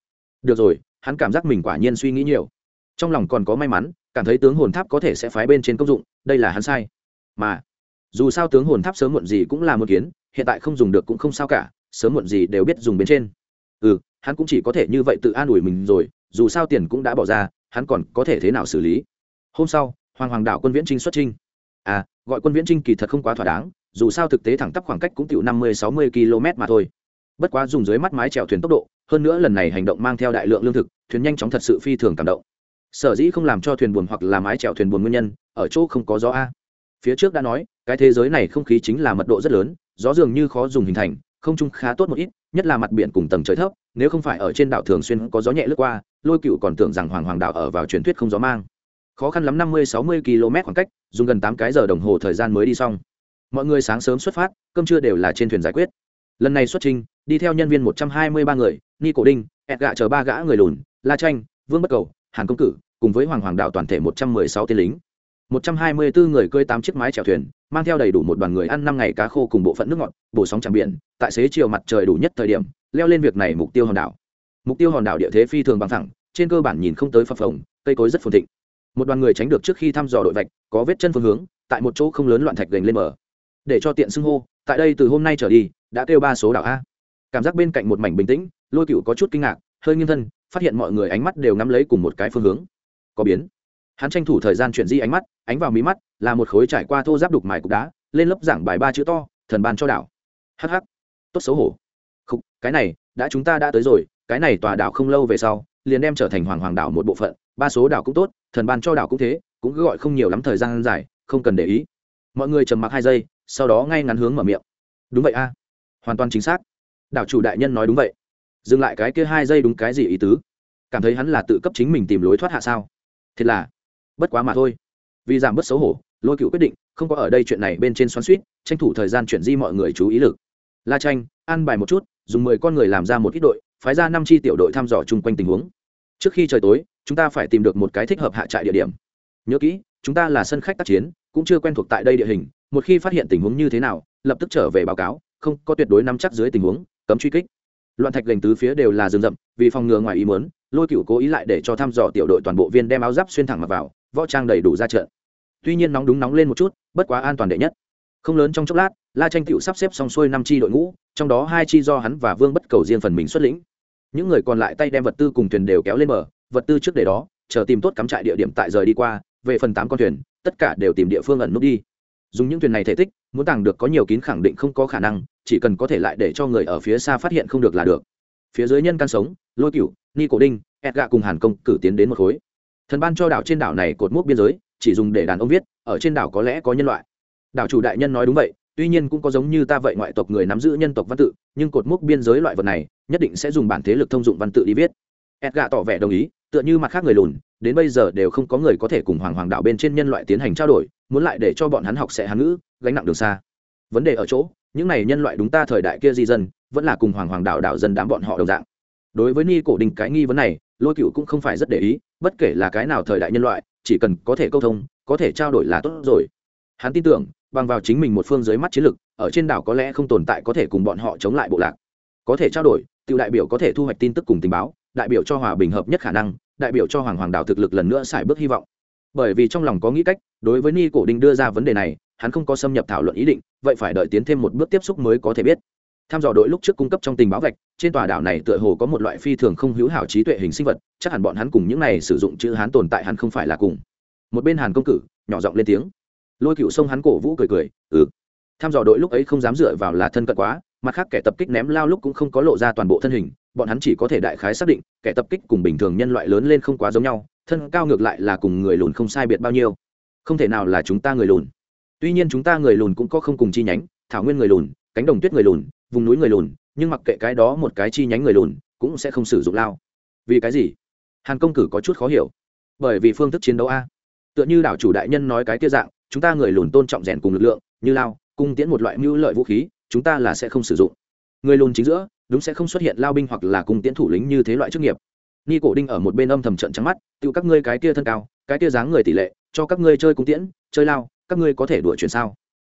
Được rồi, hắn cảm giác mình quả nhiên suy nghĩ nhiều. Trong lòng còn có may mắn, cảm thấy tướng hồn tháp có thể sẽ phái bên trên công dụng, đây là hắn sai. Mà, dù sao tướng hồn tháp sớm muộn gì cũng là một kiến, hiện tại không dùng được cũng không sao cả, sớm muộn gì đều biết dùng bên trên. Ừ hắn cũng chỉ có thể như vậy tự an ủi mình rồi, dù sao tiền cũng đã bỏ ra, hắn còn có thể thế nào xử lý? Hôm sau, hoàng hoàng đạo quân viễn trinh xuất trinh à gọi quân viễn trinh kỳ thật không quá thỏa đáng dù sao thực tế thẳng tắp khoảng cách cũng tiểu năm mươi, sáu mươi km mà thôi. Bất quá dùng dưới mắt mái chèo thuyền tốc độ, hơn nữa lần này hành động mang theo đại lượng lương thực, thuyền nhanh chóng thật sự phi thường cảm động. Sở dĩ không làm cho thuyền buồn hoặc là mái chèo thuyền buồn nguyên nhân, ở chỗ không có gió a. Phía trước đã nói, cái thế giới này không khí chính là mật độ rất lớn, gió dường như khó dùng hình thành, không trung khá tốt một ít, nhất là mặt biển cùng tầng trời thấp, nếu không phải ở trên đảo thường xuyên có gió nhẹ lướt qua, lôi cựu còn tưởng rằng hoàng hoàng đảo ở vào truyền thuyết không gió mang. Khó khăn lắm năm mươi, sáu mươi km khoảng cách, dùng gần tám cái giờ đồng hồ thời gian mới đi xong mọi người sáng sớm xuất phát, cơm trưa đều là trên thuyền giải quyết. Lần này xuất trình, đi theo nhân viên một trăm hai mươi ba người, ni cổ đinh ẹt gạ chờ ba gã người lùn, la tranh vương bất cầu, hàn công cử, cùng với hoàng hoàng đạo toàn thể một trăm mười sáu tên lính. một trăm hai mươi bốn người cơi tám chiếc mái chèo thuyền, mang theo đầy đủ một đoàn người ăn năm ngày cá khô cùng bộ phận nước ngọt, bổ sóng tràng biển, tại xế chiều mặt trời đủ nhất thời điểm, leo lên việc này mục tiêu hòn đảo. Mục tiêu hòn đảo địa thế phi thường bằng thẳng trên cơ bản nhìn không tới phập phồng, cây cối rất phồn thịnh. Một đoàn người tránh được trước khi thăm dò đội vạch, có vết chân phương hướng, tại một chỗ không lớn loạn thạch gành lên mở để cho tiện xưng hô, tại đây từ hôm nay trở đi, đã kêu ba số đảo a. Cảm giác bên cạnh một mảnh bình tĩnh, lôi cựu có chút kinh ngạc, hơi nghiêng thân, phát hiện mọi người ánh mắt đều ngắm lấy cùng một cái phương hướng. Có biến. Hắn tranh thủ thời gian chuyển di ánh mắt, ánh vào mí mắt, là một khối trải qua thô giáp đục mài cục đá, lên lớp giảng bài ba chữ to, thần ban cho đảo. Hh tốt xấu hổ. Không cái này, đã chúng ta đã tới rồi, cái này tòa đảo không lâu về sau, liền đem trở thành hoàng hoàng đảo một bộ phận, ba số đảo cũng tốt, thần ban cho đảo cũng thế, cũng cứ gọi không nhiều lắm thời gian dài, không cần để ý. Mọi người trầm mặc hai giây sau đó ngay ngắn hướng mở miệng. Đúng vậy a. Hoàn toàn chính xác. Đảo chủ đại nhân nói đúng vậy. Dừng lại cái kia hai giây đúng cái gì ý tứ? Cảm thấy hắn là tự cấp chính mình tìm lối thoát hạ sao? Thật là, bất quá mà thôi. Vì giảm bớt xấu hổ, lôi cựu quyết định không có ở đây chuyện này bên trên xoắn suýt tranh thủ thời gian chuyển di mọi người chú ý lực. La tranh an bài một chút, dùng mười con người làm ra một ít đội, phái ra năm chi tiểu đội thăm dò chung quanh tình huống. Trước khi trời tối, chúng ta phải tìm được một cái thích hợp hạ trại địa điểm. Nhớ kỹ, chúng ta là sân khách tác chiến, cũng chưa quen thuộc tại đây địa hình một khi phát hiện tình huống như thế nào, lập tức trở về báo cáo, không có tuyệt đối nắm chắc dưới tình huống, cấm truy kích. Loạn thạch gành tứ phía đều là rừng rậm, vì phòng ngừa ngoài ý muốn, lôi cựu cố ý lại để cho thăm dò tiểu đội toàn bộ viên đem áo giáp xuyên thẳng mặc vào, võ trang đầy đủ ra trận. Tuy nhiên nóng đúng nóng lên một chút, bất quá an toàn đệ nhất. Không lớn trong chốc lát, la tranh cựu sắp xếp xong xuôi năm chi đội ngũ, trong đó hai chi do hắn và vương bất cầu riêng phần mình xuất lĩnh. Những người còn lại tay đem vật tư cùng thuyền đều kéo lên bờ, vật tư trước để đó, chờ tìm tốt cắm trại địa điểm tại rời đi qua, về phần tám con thuyền, tất cả đều tìm địa phương ẩn nút đi dùng những thuyền này thể tích, muốn tàng được có nhiều kín khẳng định không có khả năng, chỉ cần có thể lại để cho người ở phía xa phát hiện không được là được. Phía dưới nhân căn sống, lôi cựu ni cổ đinh gạ cùng hàn công cử tiến đến một khối. Thần ban cho đảo trên đảo này cột mốc biên giới, chỉ dùng để đàn ông viết, ở trên đảo có lẽ có nhân loại. Đảo chủ đại nhân nói đúng vậy, tuy nhiên cũng có giống như ta vậy ngoại tộc người nắm giữ nhân tộc văn tự, nhưng cột mốc biên giới loại vật này, nhất định sẽ dùng bản thế lực thông dụng văn tự đi viết. Ẹt gạ tỏ vẻ đồng ý, tựa như mặt khác người lùn, đến bây giờ đều không có người có thể cùng hoàng hoàng đạo bên trên nhân loại tiến hành trao đổi muốn lại để cho bọn hắn học sẽ hán ngữ, gánh nặng đường xa. Vấn đề ở chỗ, những này nhân loại đúng ta thời đại kia di dân, vẫn là cùng hoàng hoàng đạo đạo dân đám bọn họ đồng dạng. Đối với ni cổ đình cái nghi vấn này, lôi cựu cũng không phải rất để ý, bất kể là cái nào thời đại nhân loại, chỉ cần có thể câu thông, có thể trao đổi là tốt rồi. Hắn tin tưởng, bằng vào chính mình một phương dưới mắt chiến lược ở trên đảo có lẽ không tồn tại có thể cùng bọn họ chống lại bộ lạc. Có thể trao đổi tự đại biểu có thể thu hoạch tin tức cùng tình báo, đại biểu cho hòa bình hợp nhất khả năng, đại biểu cho hoàng hoàng đảo thực lực lần nữa xài bước hy vọng bởi vì trong lòng có nghĩ cách, đối với ni cổ đinh đưa ra vấn đề này, hắn không có xâm nhập thảo luận ý định, vậy phải đợi tiến thêm một bước tiếp xúc mới có thể biết. Tham dò đội lúc trước cung cấp trong tình báo vạch, trên tòa đảo này tựa hồ có một loại phi thường không hữu hảo trí tuệ hình sinh vật, chắc hẳn bọn hắn cùng những này sử dụng chữ hán tồn tại hắn không phải là cùng. Một bên hàn công cử, nhỏ giọng lên tiếng. Lôi cựu sông hắn cổ vũ cười cười ừ. Tham dò đội lúc ấy không dám dựa vào là thân cận quá, mặt khác kẻ tập kích ném lao lúc cũng không có lộ ra toàn bộ thân hình, bọn hắn chỉ có thể đại khái xác định, kẻ tập kích cùng bình thường nhân loại lớn lên không quá giống nhau thân cao ngược lại là cùng người lùn không sai biệt bao nhiêu. Không thể nào là chúng ta người lùn. Tuy nhiên chúng ta người lùn cũng có không cùng chi nhánh, thảo nguyên người lùn, cánh đồng tuyết người lùn, vùng núi người lùn, nhưng mặc kệ cái đó một cái chi nhánh người lùn, cũng sẽ không sử dụng lao. Vì cái gì? Hàn công cử có chút khó hiểu. Bởi vì phương thức chiến đấu a. Tựa như đảo chủ đại nhân nói cái kia dạng, chúng ta người lùn tôn trọng rèn cùng lực lượng, như lao, cung tiễn một loại mưu lợi vũ khí, chúng ta là sẽ không sử dụng. Người lùn chính giữa, đúng sẽ không xuất hiện lao binh hoặc là cung tiễn thủ lính như thế loại chức nghiệp ni cổ đinh ở một bên âm thầm trận trắng mắt tự các ngươi cái kia thân cao, cái kia dáng người tỷ lệ, cho các ngươi chơi cung tiễn, chơi lao, các ngươi có thể đuổi chuyển sao?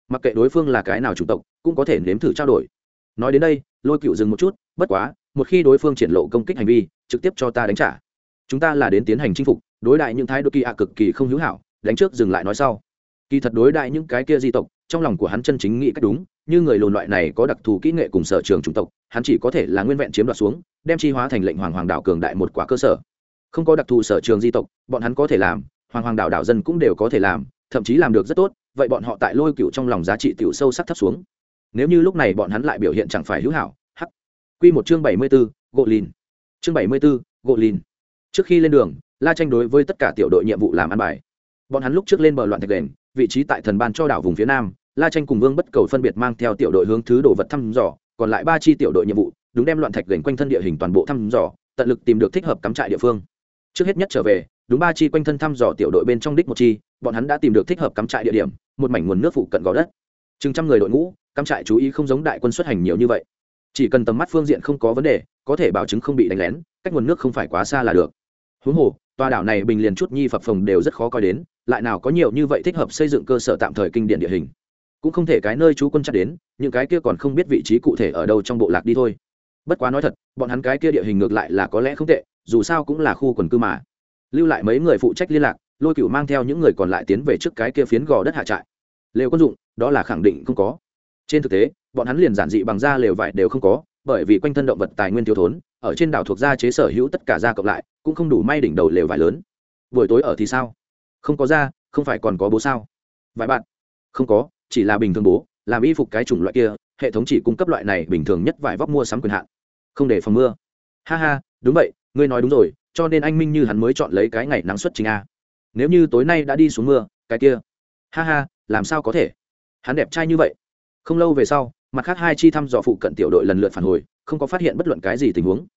Mặc kệ đối phương là cái nào chủng tộc, cũng có thể nếm thử trao đổi. Nói đến đây, lôi cựu dừng một chút, bất quá, một khi đối phương triển lộ công kích hành vi, trực tiếp cho ta đánh trả. Chúng ta là đến tiến hành chinh phục, đối đại những thái độ kỳ ạ cực kỳ không hữu hảo, đánh trước dừng lại nói sau. Kỳ thật đối đại những cái kia di tộc, trong lòng của hắn chân chính nghĩ cách đúng, như người lồn loại này có đặc thù kỹ nghệ cùng sở trường chủng tộc, hắn chỉ có thể là nguyên vẹn chiếm đoạt xuống đem chi hóa thành lệnh hoàng hoàng đảo cường đại một quả cơ sở. Không có đặc thù sở trường di tộc, bọn hắn có thể làm, hoàng hoàng đảo đảo dân cũng đều có thể làm, thậm chí làm được rất tốt, vậy bọn họ tại lôi cựu trong lòng giá trị tiểu sâu sắc thấp xuống. Nếu như lúc này bọn hắn lại biểu hiện chẳng phải hữu hảo, hắc. Q một chương bảy mươi b ố gộ lìn. Chương bảy mươi b ố gộ lìn. Trước khi lên đường, la tranh đối với tất cả tiểu đội nhiệm vụ làm ăn bài. Bọn hắn lúc trước lên bờ loạn thạch đền, vị trí tại thần ban cho đảo vùng phía nam, la tranh cùng vương bất cầu phân biệt mang theo tiểu đội hướng thứ đồ vật thăm dò, còn lại ba chi tiểu đội nhiệm vụ đúng đem loạn thạch gành quanh thân địa hình toàn bộ thăm dò, tận lực tìm được thích hợp cắm trại địa phương. Trước hết nhất trở về, đúng ba chi quanh thân thăm dò tiểu đội bên trong đích một chi, bọn hắn đã tìm được thích hợp cắm trại địa điểm, một mảnh nguồn nước phụ cận gò đất. Chừng trăm người đội ngũ, cắm trại chú ý không giống đại quân xuất hành nhiều như vậy. Chỉ cần tầm mắt phương diện không có vấn đề, có thể bảo chứng không bị đánh lén, cách nguồn nước không phải quá xa là được. Huống hồ, tòa đảo này bình liền chút nhi phập phồng đều rất khó coi đến, lại nào có nhiều như vậy thích hợp xây dựng cơ sở tạm thời kinh điển địa hình. Cũng không thể cái nơi chú quân chắc đến, những cái kia còn không biết vị trí cụ thể ở đâu trong bộ lạc đi thôi bất quá nói thật, bọn hắn cái kia địa hình ngược lại là có lẽ không tệ, dù sao cũng là khu quần cư mà. Lưu lại mấy người phụ trách liên lạc, lôi cựu mang theo những người còn lại tiến về trước cái kia phiến gò đất hạ trại. Lều quân dụng, đó là khẳng định không có. Trên thực tế, bọn hắn liền giản dị bằng da lều vải đều không có, bởi vì quanh thân động vật tài nguyên thiếu thốn, ở trên đảo thuộc gia chế sở hữu tất cả da cộng lại, cũng không đủ may đỉnh đầu lều vải lớn. Buổi tối ở thì sao? Không có da, không phải còn có bố sao? Vài bạn. Không có, chỉ là bình thường bố, làm y phục cái chủng loại kia, hệ thống chỉ cung cấp loại này bình thường nhất vải vóc mua sắm quyền hạn không để phòng mưa. Ha ha, đúng vậy, ngươi nói đúng rồi, cho nên anh minh như hắn mới chọn lấy cái ngày nắng xuất chính a. Nếu như tối nay đã đi xuống mưa, cái kia. Ha ha, làm sao có thể? Hắn đẹp trai như vậy. Không lâu về sau, mặt khác hai chi thăm dò phụ cận tiểu đội lần lượt phản hồi, không có phát hiện bất luận cái gì tình huống.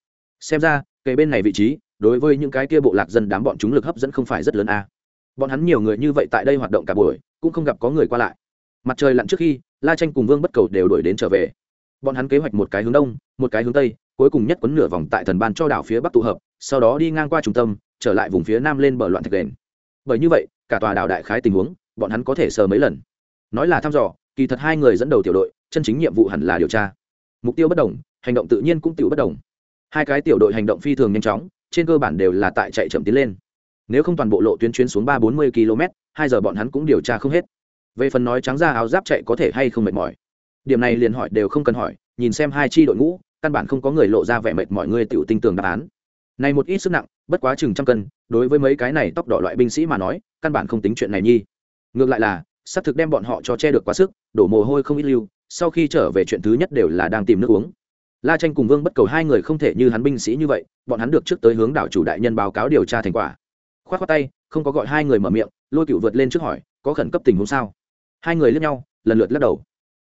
Xem ra, kề bên này vị trí, đối với những cái kia bộ lạc dân đám bọn chúng lực hấp dẫn không phải rất lớn a. Bọn hắn nhiều người như vậy tại đây hoạt động cả buổi, cũng không gặp có người qua lại. Mặt trời lặn trước khi, la tranh cùng vương bất cầu đều đuổi đến trở về. Bọn hắn kế hoạch một cái hướng đông, một cái hướng tây cuối cùng nhất quấn nửa vòng tại thần ban cho đảo phía bắc tụ hợp, sau đó đi ngang qua trung tâm, trở lại vùng phía nam lên bờ loạn thạch đền. Bởi như vậy, cả tòa đảo đại khái tình huống, bọn hắn có thể sờ mấy lần. Nói là thăm dò, kỳ thật hai người dẫn đầu tiểu đội, chân chính nhiệm vụ hẳn là điều tra. Mục tiêu bất đồng, hành động tự nhiên cũng tiểu bất đồng. Hai cái tiểu đội hành động phi thường nhanh chóng, trên cơ bản đều là tại chạy chậm tiến lên. Nếu không toàn bộ lộ tuyến chuyến xuống ba bốn mươi km, hai giờ bọn hắn cũng điều tra không hết. Về phần nói trắng ra áo giáp chạy có thể hay không mệt mỏi. Điểm này liền hỏi đều không cần hỏi, nhìn xem hai chi đội ngũ căn bản không có người lộ ra vẻ mệt mọi người tự tinh tường đáp án. Này một ít sức nặng, bất quá chừng trăm cân, đối với mấy cái này tóc đỏ loại binh sĩ mà nói, căn bản không tính chuyện này nhi. Ngược lại là, sắp thực đem bọn họ cho che được quá sức, đổ mồ hôi không ít lưu, sau khi trở về chuyện thứ nhất đều là đang tìm nước uống. La tranh cùng vương bất cầu hai người không thể như hắn binh sĩ như vậy, bọn hắn được trước tới hướng đảo chủ đại nhân báo cáo điều tra thành quả. Khoát khoát tay, không có gọi hai người mở miệng, lôi cựu vượt lên trước hỏi, có khẩn cấp tình huống sao? Hai người lướt nhau, lần lượt lắc đầu.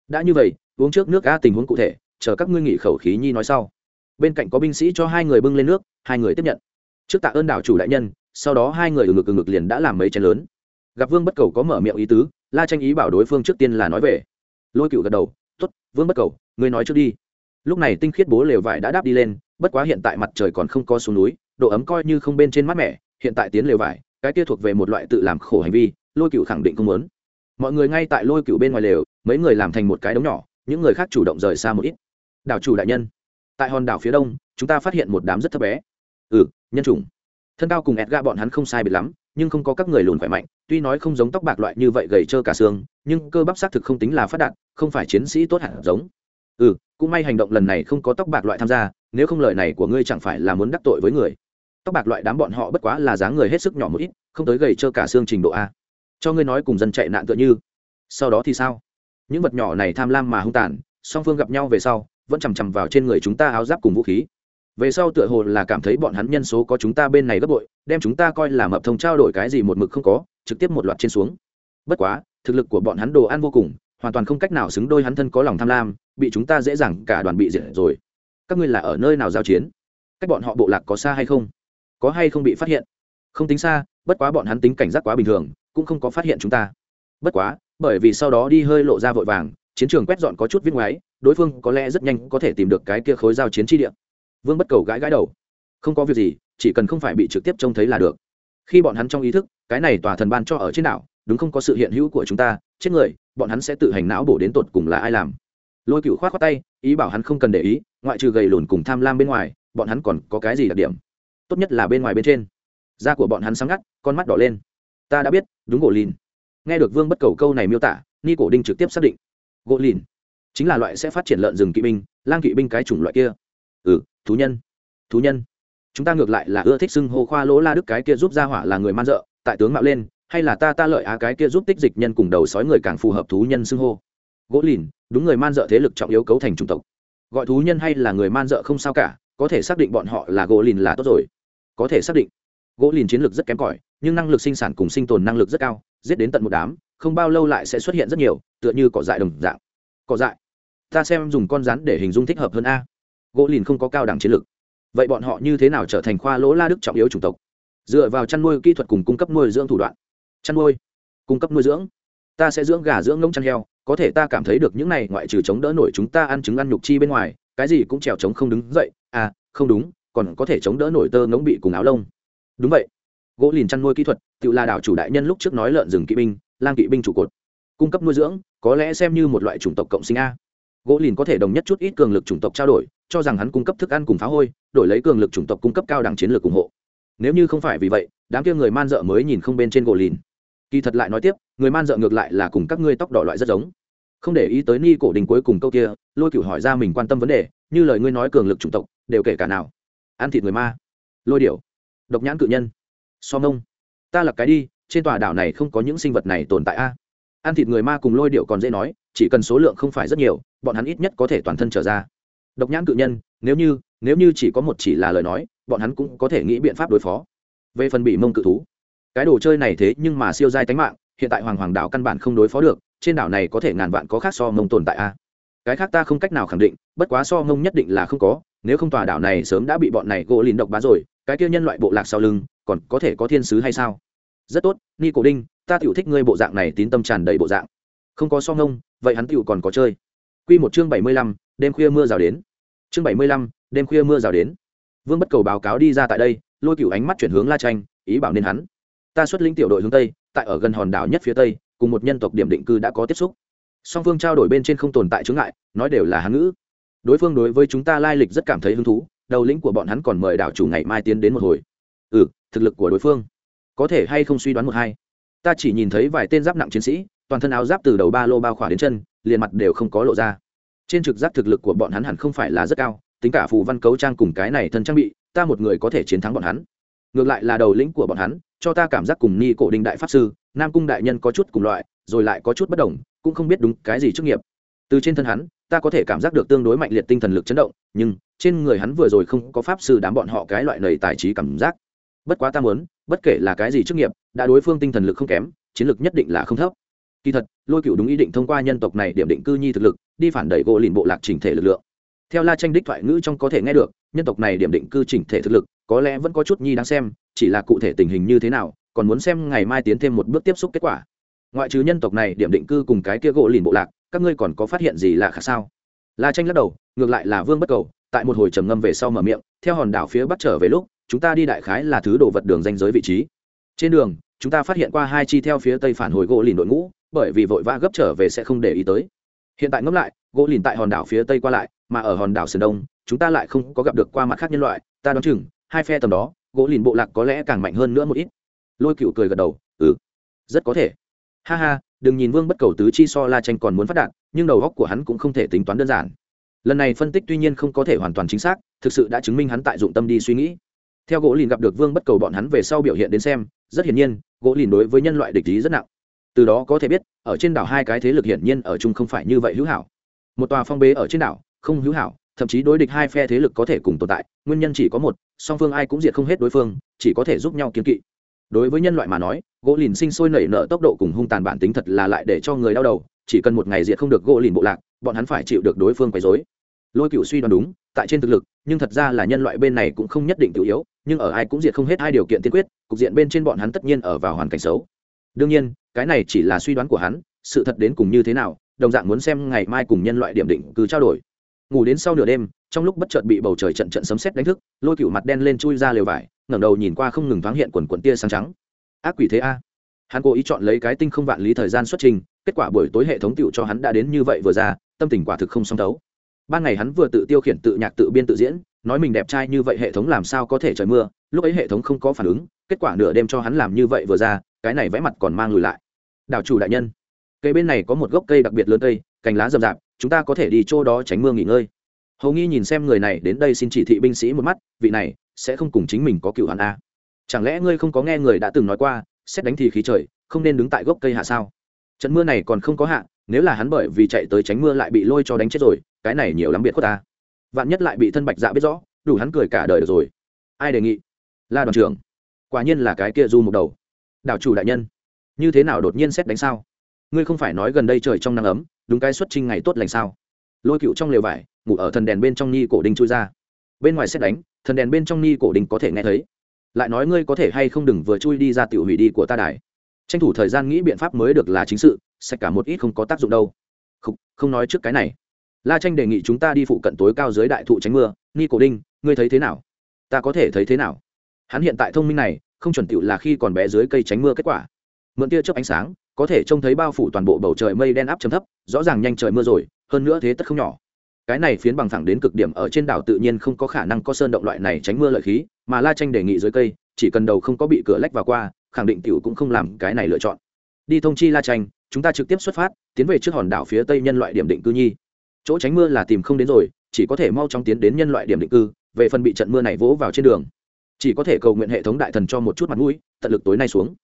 Đã như vậy, uống trước nước a tình huống cụ thể chờ các ngươi nghỉ khẩu khí nhi nói sau. Bên cạnh có binh sĩ cho hai người bưng lên nước, hai người tiếp nhận. Trước tạ ơn đảo chủ đại nhân, sau đó hai người ở ngực ở ngực liền đã làm mấy chén lớn. Gặp vương bất cầu có mở miệng ý tứ, la tranh ý bảo đối phương trước tiên là nói về. Lôi cựu gật đầu t ố t vương bất cầu, ngươi nói trước đi. Lúc này tinh khiết bố lều vải đã đáp đi lên, bất quá hiện tại mặt trời còn không có xuống núi, độ ấm coi như không bên trên mát mẻ, hiện tại tiến lều vải, cái kia thuộc về một loại tự làm khổ hành vi, lôi cựu khẳng định không muốn. Mọi người ngay tại lôi cựu bên ngoài lều, mấy người làm thành một cái đống nhỏ, những người khác chủ động rời xa một ít đảo chủ đại nhân. Tại hòn đảo phía đông, chúng ta phát hiện một đám rất thấp bé. Ừ nhân chủng. Thân cao cùng ẹt ga bọn hắn không sai biệt lắm, nhưng không có các người lùn khỏe mạnh. Tuy nói không giống tóc bạc loại như vậy gầy trơ cả xương, nhưng cơ bắp xác thực không tính là phát đạt, không phải chiến sĩ tốt hẳn giống. Ừ cũng may hành động lần này không có tóc bạc loại tham gia, nếu không lời này của ngươi chẳng phải là muốn đắc tội với người. Tóc bạc loại đám bọn họ bất quá là dáng người hết sức nhỏ một ít, không tới gầy trơ cả xương trình độ a. Cho ngươi nói cùng dân chạy nạn tựa như. Sau đó thì sao? Những vật nhỏ này tham lam mà hung tàn, song phương gặp nhau về sau vẫn chằm chằm vào trên người chúng ta áo giáp cùng vũ khí. Về sau tựa hồ là cảm thấy bọn hắn nhân số có chúng ta bên này gấp bội, đem chúng ta coi là mập thông trao đổi cái gì một mực không có, trực tiếp một loạt trên xuống. Bất quá, thực lực của bọn hắn đồ ăn vô cùng, hoàn toàn không cách nào xứng đôi hắn thân có lòng tham lam, bị chúng ta dễ dàng cả đoàn bị diệt rồi. Các ngươi là ở nơi nào giao chiến? Cách bọn họ bộ lạc có xa hay không? Có hay không bị phát hiện? Không tính xa, bất quá bọn hắn tính cảnh giác quá bình thường, cũng không có phát hiện chúng ta. Bất quá, bởi vì sau đó đi hơi lộ ra vội vàng chiến trường quét dọn có chút viết ngoái đối phương có lẽ rất nhanh có thể tìm được cái kia khối giao chiến tri địa. Vương bất cầu gãi gãi đầu. Không có việc gì, chỉ cần không phải bị trực tiếp trông thấy là được. Khi bọn hắn trong ý thức, cái này tòa thần ban cho ở trên đảo, đúng không có sự hiện hữu của chúng ta, chết người, bọn hắn sẽ tự hành não bổ đến tột cùng là ai làm. Lôi cựu khoát khoát tay, ý bảo hắn không cần để ý, ngoại trừ gầy lùn cùng tham lam bên ngoài, bọn hắn còn có cái gì đặc điểm? Tốt nhất là bên ngoài bên trên. Da của bọn hắn sáng ngắt, con mắt đỏ lên. Ta đã biết, đúng gỗ lìn. Nghe được vương bất cầu câu này miêu tả, ni cổ đinh trực tiếp xác định gỗ lìn. Chính là loại sẽ phát triển lợn rừng kỵ binh, lang kỵ binh cái chủng loại kia. Ừ thú nhân. Thú nhân. Chúng ta ngược lại là ưa thích xưng hô khoa lỗ la đức cái kia giúp ra hỏa là người man dợ, tại tướng mạo lên, hay là ta ta lợi á cái kia giúp tích dịch nhân cùng đầu sói người càng phù hợp thú nhân xưng hô. Gỗ lìn, đúng người man dợ thế lực trọng yếu cấu thành chủng tộc. Gọi thú nhân hay là người man dợ không sao cả, có thể xác định bọn họ là gỗ lìn là tốt rồi. Có thể xác định. Gỗ lìn chiến lược rất kém cỏi, nhưng năng lực sinh sản cùng sinh tồn năng lực rất cao, giết đến tận một đám không bao lâu lại sẽ xuất hiện rất nhiều, tựa như cỏ dại đồng dạng. Cỏ dại? Ta xem dùng con rắn để hình dung thích hợp hơn a. Gỗ lìn không có cao đẳng chiến lược. Vậy bọn họ như thế nào trở thành khoa lỗ la đức trọng yếu chủng tộc? Dựa vào chăn nuôi kỹ thuật cùng cung cấp nuôi dưỡng thủ đoạn. Chăn nuôi? Cung cấp nuôi dưỡng? Ta sẽ dưỡng gà, dưỡng ngỗng chăn heo. Có thể ta cảm thấy được những này ngoại trừ chống đỡ nổi chúng ta ăn trứng, ăn nhục chi bên ngoài, cái gì cũng trèo trống không đứng dậy. À không đúng, còn có thể chống đỡ nổi tơ ngỗng bị cùng áo lông. Đúng vậy. Gỗ lìn chăn nuôi kỹ thuật, tự là đảo chủ đại nhân lúc trước nói lợn rừng kỵ binh lang kỵ binh trụ cột. Cung cấp nuôi dưỡng, có lẽ xem như một loại chủng tộc cộng sinh a. Gỗ lìn có thể đồng nhất chút ít cường lực chủng tộc trao đổi, cho rằng hắn cung cấp thức ăn cùng phá hôi, đổi lấy cường lực chủng tộc cung cấp cao đẳng chiến lược ủng hộ. Nếu như không phải vì vậy, đám kia người man dợ mới nhìn không bên trên gỗ lìn. Kỳ thật lại nói tiếp, người man dợ ngược lại là cùng các ngươi tóc đỏ loại rất giống. Không để ý tới ni cổ đình cuối cùng câu kia, lôi cửu hỏi ra mình quan tâm vấn đề, như lời ngươi nói cường lực chủng tộc, đều kể cả nào. Ăn thịt người ma. Lôi điểu. Độc nhãn cự nhân. So mông ta là cái đi trên tòa đảo này không có những sinh vật này tồn tại a. Ăn thịt người ma cùng lôi điệu còn dễ nói, chỉ cần số lượng không phải rất nhiều, bọn hắn ít nhất có thể toàn thân trở ra. Độc nhãn cự nhân, nếu như nếu như chỉ có một chỉ là lời nói, bọn hắn cũng có thể nghĩ biện pháp đối phó. Về phần bị mông cự thú, cái đồ chơi này thế nhưng mà siêu dai tánh mạng, hiện tại hoàng hoàng đảo căn bản không đối phó được, trên đảo này có thể ngàn vạn có khác so mông tồn tại a. Cái khác ta không cách nào khẳng định, bất quá so mông nhất định là không có, nếu không tòa đảo này sớm đã bị bọn này gỗ lìn độc bá rồi, cái kia nhân loại bộ lạc sau lưng, còn có thể có thiên sứ hay sao? Rất tốt ni cổ đinh ta tiểu thích ngươi bộ dạng này tín tâm tràn đầy bộ dạng. Không có so ngông vậy hắn tiểu còn có chơi. Quy một chương bảy mươi lăm, đêm khuya mưa rào đến. Chương bảy mươi lăm, đêm khuya mưa rào đến. Vương bất cầu báo cáo đi ra tại đây lôi cửu ánh mắt chuyển hướng la tranh ý bảo nên hắn. Ta xuất linh tiểu đội hướng tây tại ở gần hòn đảo nhất phía tây cùng một nhân tộc điểm định cư đã có tiếp xúc. Song phương trao đổi bên trên không tồn tại chướng ngại nói đều là hán ngữ. Đối phương đối với chúng ta lai lịch rất cảm thấy hứng thú đầu lĩnh của bọn hắn còn mời đảo chủ ngày mai tiến đến một hồi. Ừ thực lực của đối phương có thể hay không suy đoán một hai. Ta chỉ nhìn thấy vài tên giáp nặng chiến sĩ, toàn thân áo giáp từ đầu ba lô bao khỏa đến chân, liền mặt đều không có lộ ra. Trên trực giác thực lực của bọn hắn hẳn không phải là rất cao, tính cả phù văn cấu trang cùng cái này thân trang bị, ta một người có thể chiến thắng bọn hắn. Ngược lại là đầu lĩnh của bọn hắn, cho ta cảm giác cùng ni cổ đình đại pháp sư, nam cung đại nhân có chút cùng loại, rồi lại có chút bất đồng, cũng không biết đúng cái gì chức nghiệp. Từ trên thân hắn, ta có thể cảm giác được tương đối mạnh liệt tinh thần lực chấn động, nhưng trên người hắn vừa rồi không có pháp sư đám bọn họ cái loại nầy tài trí cảm giác bất quá ta muốn, bất kể là cái gì chức nghiệp, đã đối phương tinh thần lực không kém, chiến lược nhất định là không thấp. Kỳ thật, lôi cựu đúng ý định thông qua nhân tộc này điểm định cư nhi thực lực, đi phản đẩy gỗ lìn bộ lạc chỉnh thể lực lượng. Theo la tranh đích thoại ngữ trong có thể nghe được, nhân tộc này điểm định cư chỉnh thể thực lực, có lẽ vẫn có chút nhi đáng xem, chỉ là cụ thể tình hình như thế nào, còn muốn xem ngày mai tiến thêm một bước tiếp xúc kết quả. Ngoại trừ nhân tộc này điểm định cư cùng cái kia gỗ lìn bộ lạc, các ngươi còn có phát hiện gì lạ khả sao? La tranh lắc đầu, ngược lại là vương bất cầu, tại một hồi trầm ngâm về sau mở miệng, theo hòn đảo phía bắc trở về lúc chúng ta đi đại khái là thứ đồ vật đường danh giới vị trí. Trên đường, chúng ta phát hiện qua hai chi theo phía tây phản hồi gỗ lìn đội ngũ, bởi vì vội vã gấp trở về sẽ không để ý tới. Hiện tại ngẫm lại, gỗ lìn tại hòn đảo phía tây qua lại, mà ở hòn đảo sườn đông, chúng ta lại không có gặp được qua mặt khác nhân loại, ta đoán chừng, hai phe tầm đó, gỗ lìn bộ lạc có lẽ càng mạnh hơn nữa một ít. Lôi cựu cười gật đầu ừ rất có thể. Ha ha, đừng nhìn vương bất cầu tứ chi so la tranh còn muốn phát đạt, nhưng đầu góc của hắn cũng không thể tính toán đơn giản. Lần này phân tích tuy nhiên không có thể hoàn toàn chính xác, thực sự đã chứng minh hắn tại dụng tâm đi suy nghĩ theo gỗ lìn gặp được vương bất cầu bọn hắn về sau biểu hiện đến xem, rất hiển nhiên, gỗ lìn đối với nhân loại địch ý rất nặng. Từ đó có thể biết, ở trên đảo hai cái thế lực hiển nhiên ở chung không phải như vậy hữu hảo. Một tòa phong bế ở trên đảo, không hữu hảo, thậm chí đối địch hai phe thế lực có thể cùng tồn tại, nguyên nhân chỉ có một, song phương ai cũng diệt không hết đối phương, chỉ có thể giúp nhau kiếm kỵ. Đối với nhân loại mà nói, gỗ lìn sinh sôi nảy nở tốc độ cùng hung tàn bản tính thật là lại để cho người đau đầu, chỉ cần một ngày diệt không được gỗ lìn bộ lạc, bọn hắn phải chịu được đối phương quấy dối lôi cựu suy đoán đúng, tại trên thực lực, nhưng thật ra là nhân loại bên này cũng không nhất định tự yếu nhưng ở ai cũng diệt không hết hai điều kiện tiên quyết, cục diện bên trên bọn hắn tất nhiên ở vào hoàn cảnh xấu. Đương nhiên, cái này chỉ là suy đoán của hắn, sự thật đến cùng như thế nào, đồng dạng muốn xem ngày mai cùng nhân loại điểm định cứ trao đổi. Ngủ đến sau nửa đêm, trong lúc bất chợt bị bầu trời trận trận sấm sét đánh thức, lôi cựu mặt đen lên chui ra lều vải, ngẩng đầu nhìn qua không ngừng thoáng hiện quần quần tia sáng trắng. Ác quỷ thế a. Hắn cố ý chọn lấy cái tinh không vạn lý thời gian xuất trình, kết quả buổi tối hệ thống tựu cho hắn đã đến như vậy vừa ra, tâm tình quả thực không song tấu ban ngày hắn vừa tự tiêu khiển tự nhạc tự biên tự diễn nói mình đẹp trai như vậy hệ thống làm sao có thể trời mưa, lúc ấy hệ thống không có phản ứng, kết quả nửa đêm cho hắn làm như vậy vừa ra, cái này vẽ mặt còn mang lùi lại. Đảo chủ đại nhân, cây bên này có một gốc cây đặc biệt lớn cây cành lá rậm rạp, chúng ta có thể đi chỗ đó tránh mưa nghỉ ngơi. Hầu nghi nhìn xem người này đến đây xin chỉ thị binh sĩ một mắt, vị này sẽ không cùng chính mình có cựu hắn a. Chẳng lẽ ngươi không có nghe người đã từng nói qua, xét đánh thì khí trời, không nên đứng tại gốc cây hạ sao? Trận mưa này còn không có hạ, nếu là hắn bởi vì chạy tới tránh mưa lại bị lôi cho đánh chết rồi, cái này nhiều lắm biệt của ta vạn nhất lại bị thân bạch dạ biết rõ đủ hắn cười cả đời được rồi. Ai đề nghị? La đoàn trưởng. Quả nhiên là cái kia du một đầu. Đảo chủ đại nhân như thế nào đột nhiên xét đánh sao? Ngươi không phải nói gần đây trời trong nắng ấm đúng cái xuất trình ngày tốt lành sao? Lôi cựu trong lều vải ngủ ở thần đèn bên trong ni cổ đình chui ra. Bên ngoài xét đánh thần đèn bên trong ni cổ đình có thể nghe thấy. Lại nói ngươi có thể hay không đừng vừa chui đi ra tiểu hủy đi của ta đài. Tranh thủ thời gian nghĩ biện pháp mới được là chính sự sạch cả một ít không có tác dụng đâu. Không, không nói trước cái này la tranh đề nghị chúng ta đi phụ cận tối cao dưới đại thụ tránh mưa. Ni cổ đinh, ngươi thấy thế nào? Ta có thể thấy thế nào? Hắn hiện tại thông minh này, không chuẩn tựu là khi còn bé dưới cây tránh mưa kết quả. Mượn tia chớp ánh sáng, có thể trông thấy bao phủ toàn bộ bầu trời mây đen áp chấm thấp, rõ ràng nhanh trời mưa rồi, hơn nữa thế tất không nhỏ. Cái này phiến bằng thẳng đến cực điểm ở trên đảo tự nhiên không có khả năng có sơn động loại này tránh mưa lợi khí, mà la tranh đề nghị dưới cây, chỉ cần đầu không có bị cửa lách vào qua, khẳng định tiểu cũng không làm cái này lựa chọn. Đi thông chi la tranh chúng ta trực tiếp xuất phát, tiến về trước hòn đảo phía tây nhân loại điểm định cư nhi chỗ tránh mưa là tìm không đến rồi, chỉ có thể mau chóng tiến đến nhân loại điểm định cư, về phần bị trận mưa này vỗ vào trên đường. Chỉ có thể cầu nguyện hệ thống đại thần cho một chút mặt mũi, tận lực tối nay xuống.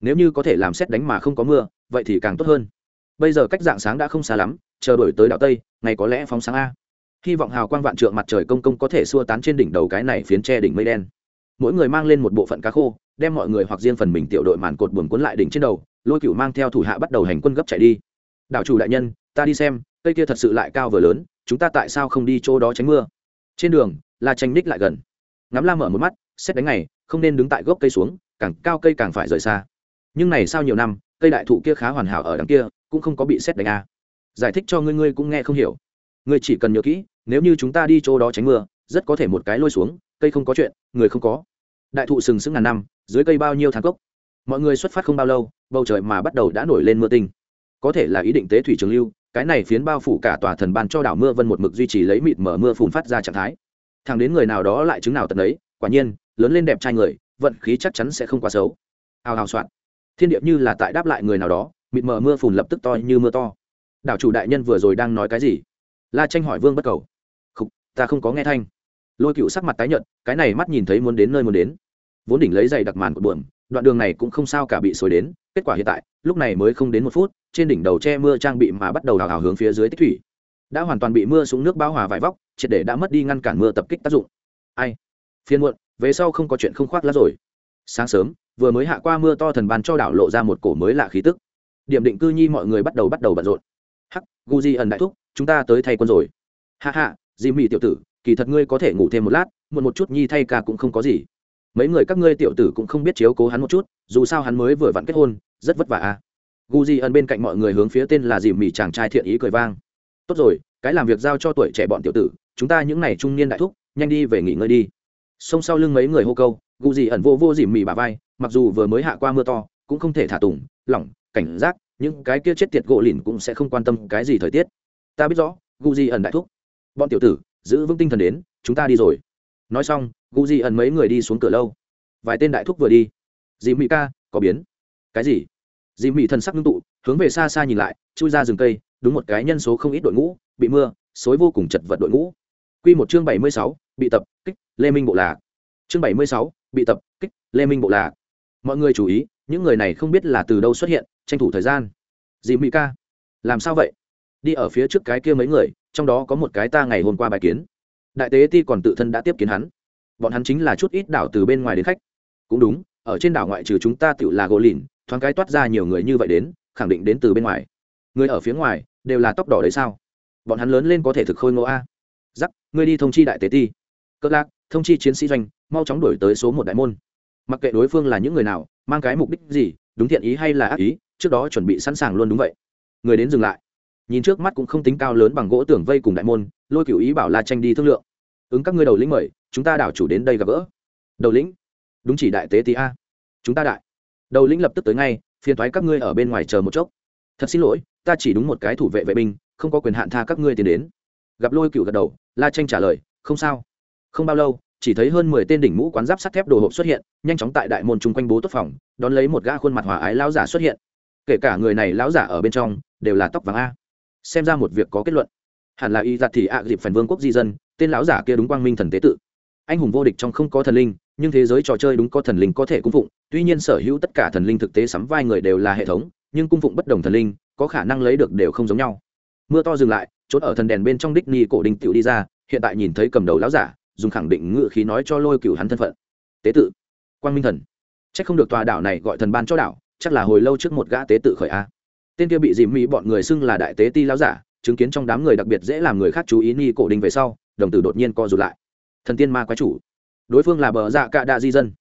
Nếu như có thể làm xét đánh mà không có mưa, vậy thì càng tốt hơn. Bây giờ cách dạng sáng đã không xa lắm, chờ đổi tới đảo tây, ngày có lẽ phóng sáng a. Hy vọng hào quang vạn trượng mặt trời công công có thể xua tán trên đỉnh đầu cái này phiến tre đỉnh mây đen. Mỗi người mang lên một bộ phận cá khô, đem mọi người hoặc riêng phần mình tiểu đội màn cột buồn cuốn lại đỉnh trên đầu, lôi cựu mang theo thủ hạ bắt đầu hành quân gấp chạy đi. Đảo chủ đại nhân, ta đi xem cây kia thật sự lại cao vừa lớn, chúng ta tại sao không đi chỗ đó tránh mưa? Trên đường, la tranh ních lại gần. Ngắm la mở một mắt, xét đánh này không nên đứng tại gốc cây xuống, càng cao cây càng phải rời xa. Nhưng này sau nhiều năm, cây đại thụ kia khá hoàn hảo ở đằng kia, cũng không có bị xét đánh a. À. giải thích cho ngươi ngươi cũng nghe không hiểu. Ngươi chỉ cần nhớ kỹ, nếu như chúng ta đi chỗ đó tránh mưa, rất có thể một cái lôi xuống, cây không có chuyện, người không có. Đại thụ sừng sững ngàn năm, dưới cây bao nhiêu tháng cốc? Mọi người xuất phát không bao lâu, bầu trời mà bắt đầu đã nổi lên mưa tinh có thể là ý định tế thủy trường lưu, cái này phiến bao phủ cả tòa thần ban cho đảo mưa vân một mực duy trì lấy mịt mở mưa phùn phát ra trạng thái. Thằng đến người nào đó lại chứng nào tận ấy, quả nhiên, lớn lên đẹp trai người, vận khí chắc chắn sẽ không quá xấu. Hào hào soạn. Thiên điệp như là tại đáp lại người nào đó, mịt mở mưa phùn lập tức to như mưa to. Đảo chủ đại nhân vừa rồi đang nói cái gì? La tranh hỏi vương bất cầu. Không ta không có nghe thanh. Lôi cựu sắc mặt tái nhợt, cái này mắt nhìn thấy muốn đến nơi muốn đến. Vốn đỉnh lấy giày đặc màn của buồm đoạn đường này cũng không sao cả bị xối đến, kết quả hiện tại, lúc này mới không đến một phút, trên đỉnh đầu che mưa trang bị mà bắt đầu hào hào hướng phía dưới tích thủy. Đã hoàn toàn bị mưa xuống nước bao hòa vải vóc, triệt để đã mất đi ngăn cản mưa tập kích tác dụng. Ai? Phiên muộn, về sau không có chuyện không khoác lá rồi. Sáng sớm, vừa mới hạ qua mưa to thần bàn cho đảo lộ ra một cổ mới lạ khí tức. Điểm định cư nhi mọi người bắt đầu bắt đầu bận rộn. Hắc, gu di ẩn đại thúc, chúng ta tới thay quân rồi. Hạ hạ di mỹ tiểu tử, kỳ thật ngươi có thể ngủ thêm một lát một một chút nhi thay ca cũng không có gì mấy người các ngươi tiểu tử cũng không biết chiếu cố hắn một chút, dù sao hắn mới vừa vặn kết hôn, rất vất vả à. Gu di ẩn bên cạnh mọi người hướng phía tên là dì mì chàng trai thiện ý cười vang. Tốt rồi, cái làm việc giao cho tuổi trẻ bọn tiểu tử, chúng ta những n à y trung niên đại thúc, nhanh đi về nghỉ ngơi đi. Xông sau lưng mấy người hô câu, gu di ẩn vô vô dì mì bà vai, mặc dù vừa mới hạ qua mưa to, cũng không thể thả tùng, lỏng, cảnh giác, những cái kia chết tiệt gỗ lìn cũng sẽ không quan tâm cái gì thời tiết. Ta biết rõ, gu di ẩn đại thúc. Bọn tiểu tử, giữ vững tinh thần đến, chúng ta đi rồi. Nói xong gu di ẩn mấy người đi xuống cửa lâu. Vài tên đại thúc vừa đi. Dì mỹ ca có biến. Cái gì? Dì mỹ thần sắc ngưng tụ hướng về xa xa nhìn lại chui ra rừng cây đúng một cái nhân số không ít đội ngũ bị mưa xối vô cùng chật vật đội ngũ. Quy một chương bảy mươi sáu, bị tập kích lê minh bộ lạc. Chương bảy mươi sáu, bị tập kích lê minh bộ lạc. Mọi người chú ý những người này không biết là từ đâu xuất hiện tranh thủ thời gian. Dì mỹ ca làm sao vậy? Đi ở phía trước cái kia mấy người trong đó có một cái ta ngày hôm qua bài kiến. Đại tế ti còn tự thân đã tiếp kiến hắn bọn hắn chính là chút ít đảo từ bên ngoài đến khách. Cũng đúng, ở trên đảo ngoại trừ chúng ta tự là gỗ lìn, thoáng cái toát ra nhiều người như vậy đến, khẳng định đến từ bên ngoài. Người ở phía ngoài, đều là tóc đỏ đấy sao? Bọn hắn lớn lên có thể thực khôi ngô a. Giắc ngươi đi thông chi đại tế ti. Cỡ lạc, thông chi chiến sĩ doanh, mau chóng đổi tới số một đại môn. Mặc kệ đối phương là những người nào, mang cái mục đích gì, đúng thiện ý hay là ác ý, trước đó chuẩn bị sẵn sàng luôn đúng vậy. Người đến dừng lại. Nhìn trước mắt cũng không tính cao lớn bằng gỗ tưởng vây cùng đại môn, lôi cửu ý bảo la tranh đi thương lượng ứng các ngươi đầu lĩnh mời, chúng ta đảo chủ đến đây gặp gỡ. Đầu lĩnh? Đúng chỉ đại tế tí a. Chúng ta đại. Đầu lĩnh lập tức tới ngay, phiền thoái các ngươi ở bên ngoài chờ một chốc. Thật xin lỗi, ta chỉ đúng một cái thủ vệ vệ binh, không có quyền hạn tha các ngươi tiến đến. Gặp lôi cựu gật đầu, la tranh trả lời, không sao. Không bao lâu, chỉ thấy hơn mười tên đỉnh mũ quán giáp sắt thép đồ hộp xuất hiện, nhanh chóng tại đại môn chung quanh bố tốt phòng, đón lấy một gã khuôn mặt hòa ái lão giả xuất hiện. Kể cả người này lão giả ở bên trong, đều là tóc vàng a. Xem ra một việc có kết luận. Hẳn là y giặt thì ạ dịp phần vương quốc di dân tên lão giả kia đúng quang minh thần tế tự. Anh hùng vô địch trong không có thần linh, nhưng thế giới trò chơi đúng có thần linh có thể cung phụng, tuy nhiên sở hữu tất cả thần linh thực tế sắm vai người đều là hệ thống, nhưng cung phụng bất đồng thần linh, có khả năng lấy được đều không giống nhau. Mưa to dừng lại, chốt ở thần đèn bên trong đích ni cổ đinh tiểu đi ra, hiện tại nhìn thấy cầm đầu lão giả, dùng khẳng định ngự khí nói cho lôi cửu hắn thân phận. Tế tự. Quang minh thần. Chắc không được tòa đảo này gọi thần ban cho đảo, chắc là hồi lâu trước một gã tế tự khởi a. Tên kia bị dìm mỹ bọn người xưng là đại tế ti lão giả, chứng kiến trong đám người đặc biệt dễ làm người khác chú ý ni cổ đình về sau đồng tử đột nhiên co rụt lại. Thần tiên ma quái chủ. Đối phương là bờ dạ cạ đạ di dân.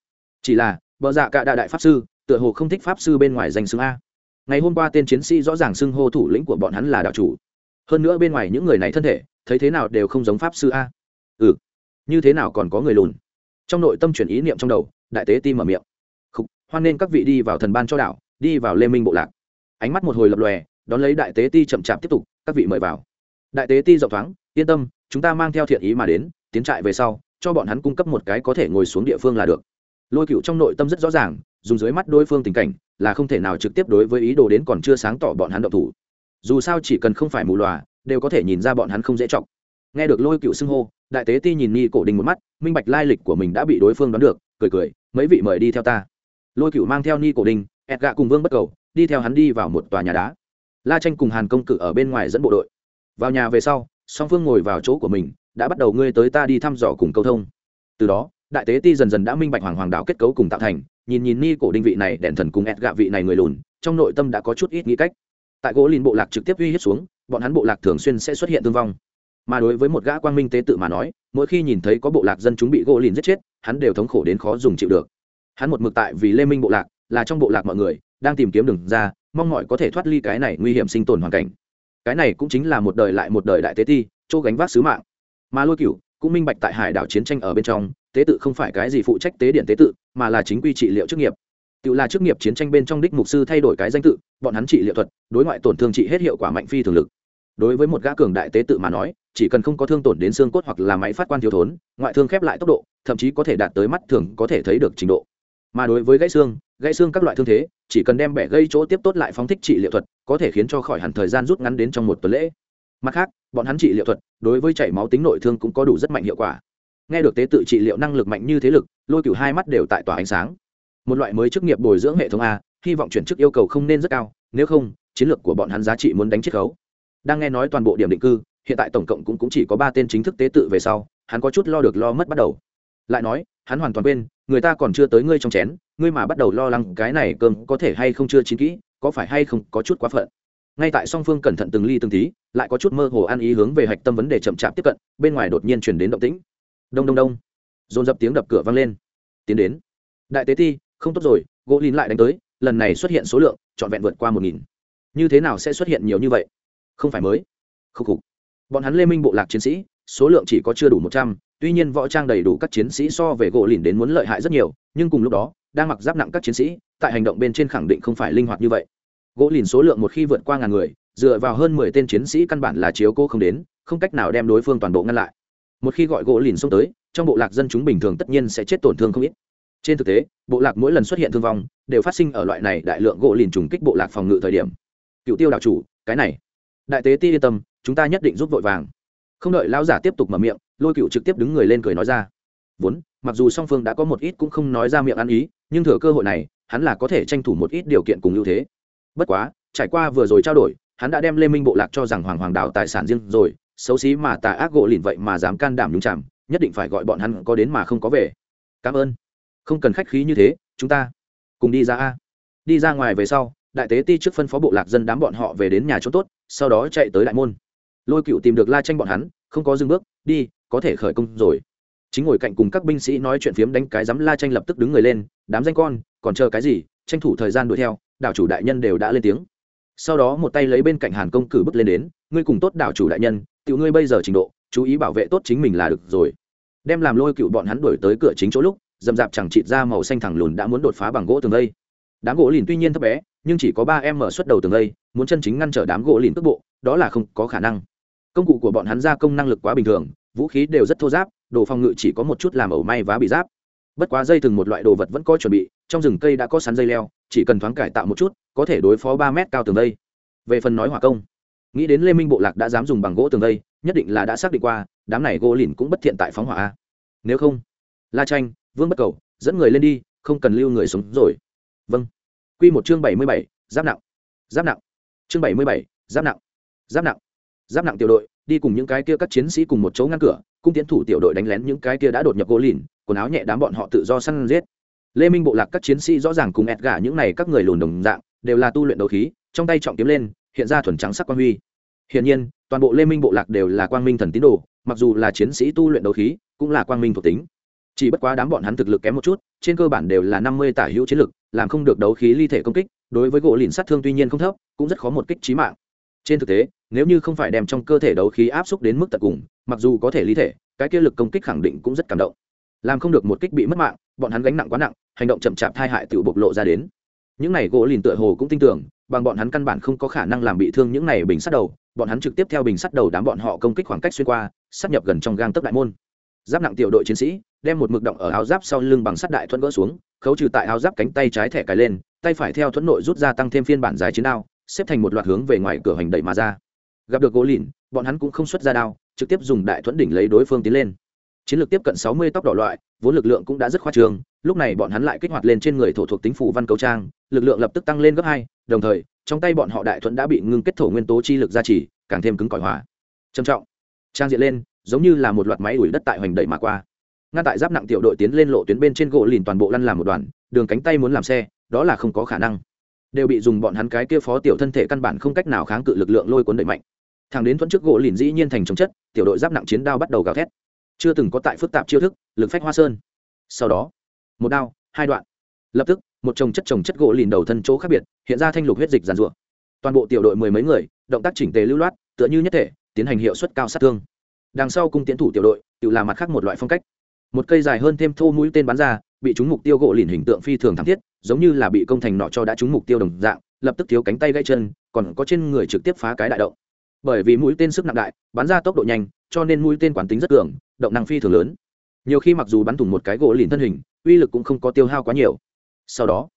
Chỉ là bờ dạ cạ đạ đại pháp sư tựa hồ không thích pháp sư bên ngoài danh xưng a. Ngày hôm qua tên chiến sĩ rõ ràng xưng hô thủ lĩnh của bọn hắn là đạo chủ. Hơn nữa bên ngoài những người này thân thể thấy thế nào đều không giống pháp sư a. Ừ. Như thế nào còn có người lùn? Trong nội tâm chuyển ý niệm trong đầu đại tế tim mở miệng. Khúc, hoan nên các vị đi vào thần ban cho đảo đi vào lê minh bộ lạc. Ánh mắt một hồi lập lòe đón lấy đại tế ti chậm chạp tiếp tục các vị mời vào. Đại tế ti rộng thoáng yên tâm chúng ta mang theo thiện ý mà đến, tiến trại về sau, cho bọn hắn cung cấp một cái có thể ngồi xuống địa phương là được. Lôi cựu trong nội tâm rất rõ ràng, dùng dưới mắt đối phương tình cảnh, là không thể nào trực tiếp đối với ý đồ đến còn chưa sáng tỏ bọn hắn động thủ. Dù sao chỉ cần không phải mù lòa đều có thể nhìn ra bọn hắn không dễ chọc. Nghe được lôi cựu xưng hô, đại tế ti nhìn ni cổ đình một mắt, minh bạch lai lịch của mình đã bị đối phương đoán được, cười cười, mấy vị mời đi theo ta. Lôi cựu mang theo ni cổ đình ẹt gạ cùng vương bất cầu, đi theo hắn đi vào một tòa nhà đá. La tranh cùng hàn công cự ở bên ngoài dẫn bộ đội. Vào nhà về sau song phương ngồi vào chỗ của mình, đã bắt đầu ngươi tới ta đi thăm dò cùng câu thông. Từ đó, đại tế ti dần dần đã minh bạch hoàng hoàng đạo kết cấu cùng tạo thành, nhìn nhìn ni cổ đinh vị này, đèn thần cùng ẹt gạ vị này người lùn, trong nội tâm đã có chút ít nghĩ cách. Tại gỗ lìn bộ lạc trực tiếp uy hiếp xuống, bọn hắn bộ lạc thường xuyên sẽ xuất hiện thương vong. Mà đối với một gã quang minh tế tự mà nói, mỗi khi nhìn thấy có bộ lạc dân chúng bị gỗ lìn giết chết, hắn đều thống khổ đến khó dùng chịu được. Hắn một mực tại vì lê minh bộ lạc, là trong bộ lạc mọi người, đang tìm kiếm đường ra, mong mọi có thể thoát ly cái này nguy hiểm sinh tồn hoàn cảnh cái này cũng chính là một đời lại một đời đại tế ti, chỗ gánh vác sứ mạng. Mà lôi cửu cũng minh bạch tại hải đảo chiến tranh ở bên trong, tế tự không phải cái gì phụ trách tế điện tế tự, mà là chính quy trị liệu chức nghiệp. Tự là chức nghiệp chiến tranh bên trong đích mục sư thay đổi cái danh tự, bọn hắn trị liệu thuật, đối ngoại tổn thương trị hết hiệu quả mạnh phi thường lực. Đối với một gã cường đại tế tự mà nói, chỉ cần không có thương tổn đến xương cốt hoặc là máy phát quan thiếu thốn, ngoại thương khép lại tốc độ, thậm chí có thể đạt tới mắt thường có thể thấy được trình độ. Mà đối với gãy xương gãy xương các loại thương thế chỉ cần đem bẻ gây chỗ tiếp tốt lại phóng thích trị liệu thuật có thể khiến cho khỏi hẳn thời gian rút ngắn đến trong một tuần lễ. Mặt khác bọn hắn trị liệu thuật đối với chảy máu tính nội thương cũng có đủ rất mạnh hiệu quả. Nghe được tế tự trị liệu năng lực mạnh như thế lực lôi cửu hai mắt đều tại tỏa ánh sáng. Một loại mới chức nghiệp bồi dưỡng hệ thống a hy vọng chuyển chức yêu cầu không nên rất cao nếu không chiến lược của bọn hắn giá trị muốn đánh chiết khấu. Đang nghe nói toàn bộ điểm định cư hiện tại tổng cộng cũng, cũng chỉ có ba tên chính thức tế tự về sau hắn có chút lo được lo mất bắt đầu. Lại nói hắn hoàn toàn quên, người ta còn chưa tới ngươi trong chén, ngươi mà bắt đầu lo lắng cái này cơm có thể hay không chưa chín kỹ, có phải hay không có chút quá phận. Ngay tại song phương cẩn thận từng ly từng tí, lại có chút mơ hồ ăn ý hướng về hạch tâm vấn đề chậm chạp tiếp cận, bên ngoài đột nhiên chuyển đến động tĩnh. Đông đông đông. Dồn dập tiếng đập cửa vang lên. Tiến đến. Đại tế ti, không tốt rồi, gỗ lìn lại đánh tới, lần này xuất hiện số lượng, trọn vẹn vượt qua một nghìn. Như thế nào sẽ xuất hiện nhiều như vậy? Không phải mới. Khúc khục. Bọn hắn lê minh bộ lạc chiến sĩ, số lượng chỉ có chưa đủ một trăm tuy nhiên võ trang đầy đủ các chiến sĩ so về gỗ lìn đến muốn lợi hại rất nhiều, nhưng cùng lúc đó, đang mặc giáp nặng các chiến sĩ, tại hành động bên trên khẳng định không phải linh hoạt như vậy. Gỗ lìn số lượng một khi vượt qua ngàn người, dựa vào hơn mười tên chiến sĩ căn bản là chiếu cô không đến, không cách nào đem đối phương toàn bộ ngăn lại. Một khi gọi gỗ lìn xông tới, trong bộ lạc dân chúng bình thường tất nhiên sẽ chết tổn thương không ít. Trên thực tế, bộ lạc mỗi lần xuất hiện thương vong, đều phát sinh ở loại này đại lượng gỗ lìn trùng kích bộ lạc phòng ngự thời điểm. Cựu tiêu đạo chủ, cái này. Đại tế ti yên tâm, chúng ta nhất định giúp vội vàng. Không đợi lão giả tiếp tục mở miệng lôi cựu trực tiếp đứng người lên cười nói ra. Vốn, mặc dù song phương đã có một ít cũng không nói ra miệng ăn ý, nhưng thừa cơ hội này, hắn là có thể tranh thủ một ít điều kiện cùng ưu thế. Bất quá, trải qua vừa rồi trao đổi, hắn đã đem lê minh bộ lạc cho rằng hoàng hoàng đạo tài sản riêng rồi, xấu xí mà tà ác gỗ lìn vậy mà dám can đảm nhúng chạm nhất định phải gọi bọn hắn có đến mà không có về. Cảm ơn. Không cần khách khí như thế, chúng ta cùng đi ra a. Đi ra ngoài về sau, đại tế ti trước phân phó bộ lạc dân đám bọn họ về đến nhà chỗ tốt, sau đó chạy tới đại môn. Lôi cựu tìm được la tranh bọn hắn, không có dừng bước, đi có thể khởi công rồi. Chính ngồi cạnh cùng các binh sĩ nói chuyện phiếm đánh cái dám la tranh lập tức đứng người lên, đám danh con, còn chờ cái gì? Tranh thủ thời gian đuổi theo, đảo chủ đại nhân đều đã lên tiếng. Sau đó một tay lấy bên cạnh hàn công cử bước lên đến, ngươi cùng tốt đảo chủ đại nhân, tiểu ngươi bây giờ trình độ, chú ý bảo vệ tốt chính mình là được rồi. Đem làm lôi cựu bọn hắn đuổi tới cửa chính chỗ lúc, dầm dạp chẳng chịt ra màu xanh thẳng lùn đã muốn đột phá bằng gỗ tường lây đám gỗ lìn tuy nhiên thấp bé, nhưng chỉ có ba em mở xuất đầu tường lây muốn chân chính ngăn trở đám gỗ lìn cước bộ, đó là không có khả năng. Công cụ của bọn hắn gia công năng lực quá bình thường vũ khí đều rất thô giáp, đồ phòng ngự chỉ có một chút làm ẩu may vá bị giáp. Bất quá dây thừng một loại đồ vật vẫn có chuẩn bị, trong rừng cây đã có sắn dây leo, chỉ cần thoáng cải tạo một chút, có thể đối phó ba mét cao tường dây về phần nói hỏa công, nghĩ đến lê minh bộ lạc đã dám dùng bằng gỗ tường dây nhất định là đã xác định qua, đám này gỗ lìn cũng bất thiện tại phóng hỏa a. Nếu không, la tranh vương bất cầu, dẫn người lên đi, không cần lưu người sống rồi. Vâng. Q một chương bảy mươi bảy, giáp nặng. Giáp nặng. Chương bảy mươi bảy, giáp nặng. Giáp nặng. Giáp nặng tiểu đội đi cùng những cái kia các chiến sĩ cùng một chỗ ngăn cửa, cung tiến thủ tiểu đội đánh lén những cái kia đã đột nhập gỗ lìn, quần áo nhẹ đám bọn họ tự do săn giết. Lê minh bộ lạc các chiến sĩ rõ ràng cùng ẹt gà những này các người lùn đồng dạng, đều là tu luyện đấu khí, trong tay trọng kiếm lên, hiện ra thuần trắng sắc quang huy. Hiển nhiên, toàn bộ lê minh bộ lạc đều là quang minh thần tín đồ, mặc dù là chiến sĩ tu luyện đấu khí, cũng là quang minh thuộc tính. Chỉ bất quá đám bọn hắn thực lực kém một chút, trên cơ bản đều là năm mươi tả hữu chiến lực, làm không được đấu khí ly thể công kích, đối với gỗ lìn sát thương tuy nhiên không thấp, cũng rất khó một kích trí mạng. Trên thực tế nếu như không phải đem trong cơ thể đấu khí áp xúc đến mức tận cùng, mặc dù có thể lý thể, cái kia lực công kích khẳng định cũng rất cảm động. Làm không được một kích bị mất mạng, bọn hắn gánh nặng quá nặng, hành động chậm chạp thai hại tự bộc lộ ra đến. Những này gỗ lìn tựa hồ cũng tin tưởng, bằng bọn hắn căn bản không có khả năng làm bị thương những này bình sắt đầu, bọn hắn trực tiếp theo bình sắt đầu đám bọn họ công kích khoảng cách xuyên qua sắp nhập gần trong gang tấc đại môn. Giáp nặng tiểu đội chiến sĩ, đem một mực động ở áo giáp sau lưng bằng sắt đại thuẫn gỡ xuống, khấu trừ tại áo giáp cánh tay trái thẻ cài lên, tay phải theo thuẫn nội rút ra tăng thêm phiên bản dài chiến đao, xếp thành một loạt hướng về ngoài cửa hành đẩy mà ra gặp được gỗ lìn, bọn hắn cũng không xuất ra đao, trực tiếp dùng đại thuẫn đỉnh lấy đối phương tiến lên. Chiến lược tiếp cận sáu mươi tóc đỏ loại, vốn lực lượng cũng đã rất khoa trường lúc này bọn hắn lại kích hoạt lên trên người thổ thuộc tính phủ văn cầu trang, lực lượng lập tức tăng lên gấp hai, đồng thời, trong tay bọn họ đại thuẫn đã bị ngưng kết thổ nguyên tố chi lực gia trì, càng thêm cứng cỏi hòa. Trầm trọng. Trang diện lên, giống như là một loạt máy đuổi đất tại hoành đẩy mà qua. Ngăn tại giáp nặng tiểu đội tiến lên lộ tuyến bên trên gỗ lìn toàn bộ lăn làm một đoàn, đường cánh tay muốn làm xe, đó là không có khả năng. Đều bị dùng bọn hắn cái kia phó tiểu thân thể căn bản không cách nào kháng cự lực lượng lôi cuốn đẩy mạnh thằng đến thuẫn trước gỗ lìn dĩ nhiên thành chống chất, tiểu đội giáp nặng chiến đao bắt đầu gào thét. Chưa từng có tại phức tạp chiêu thức, lực phách hoa sơn. Sau đó, một đao, hai đoạn. Lập tức, một chồng chất chồng chất gỗ lìn đầu thân chỗ khác biệt, hiện ra thanh lục huyết dịch giàn rủa toàn bộ tiểu đội mười mấy người, động tác chỉnh tề lưu loát, tựa như nhất thể, tiến hành hiệu suất cao sát thương. Đằng sau cung tiến thủ tiểu đội, tự làm mặt khác một loại phong cách. Một cây dài hơn thêm thô mũi tên bắn ra, bị trúng mục tiêu gỗ lìn hình tượng phi thường thảm thiết, giống như là bị công thành nọ cho đã trúng mục tiêu đồng dạng, lập tức thiếu cánh tay gãy chân, còn có trên người trực tiếp phá cái đại động bởi vì mũi tên sức nặng đại, bắn ra tốc độ nhanh, cho nên mũi tên quán tính rất cường, động năng phi thường lớn. Nhiều khi mặc dù bắn thủng một cái gỗ lìn thân hình, uy lực cũng không có tiêu hao quá nhiều. Sau đó,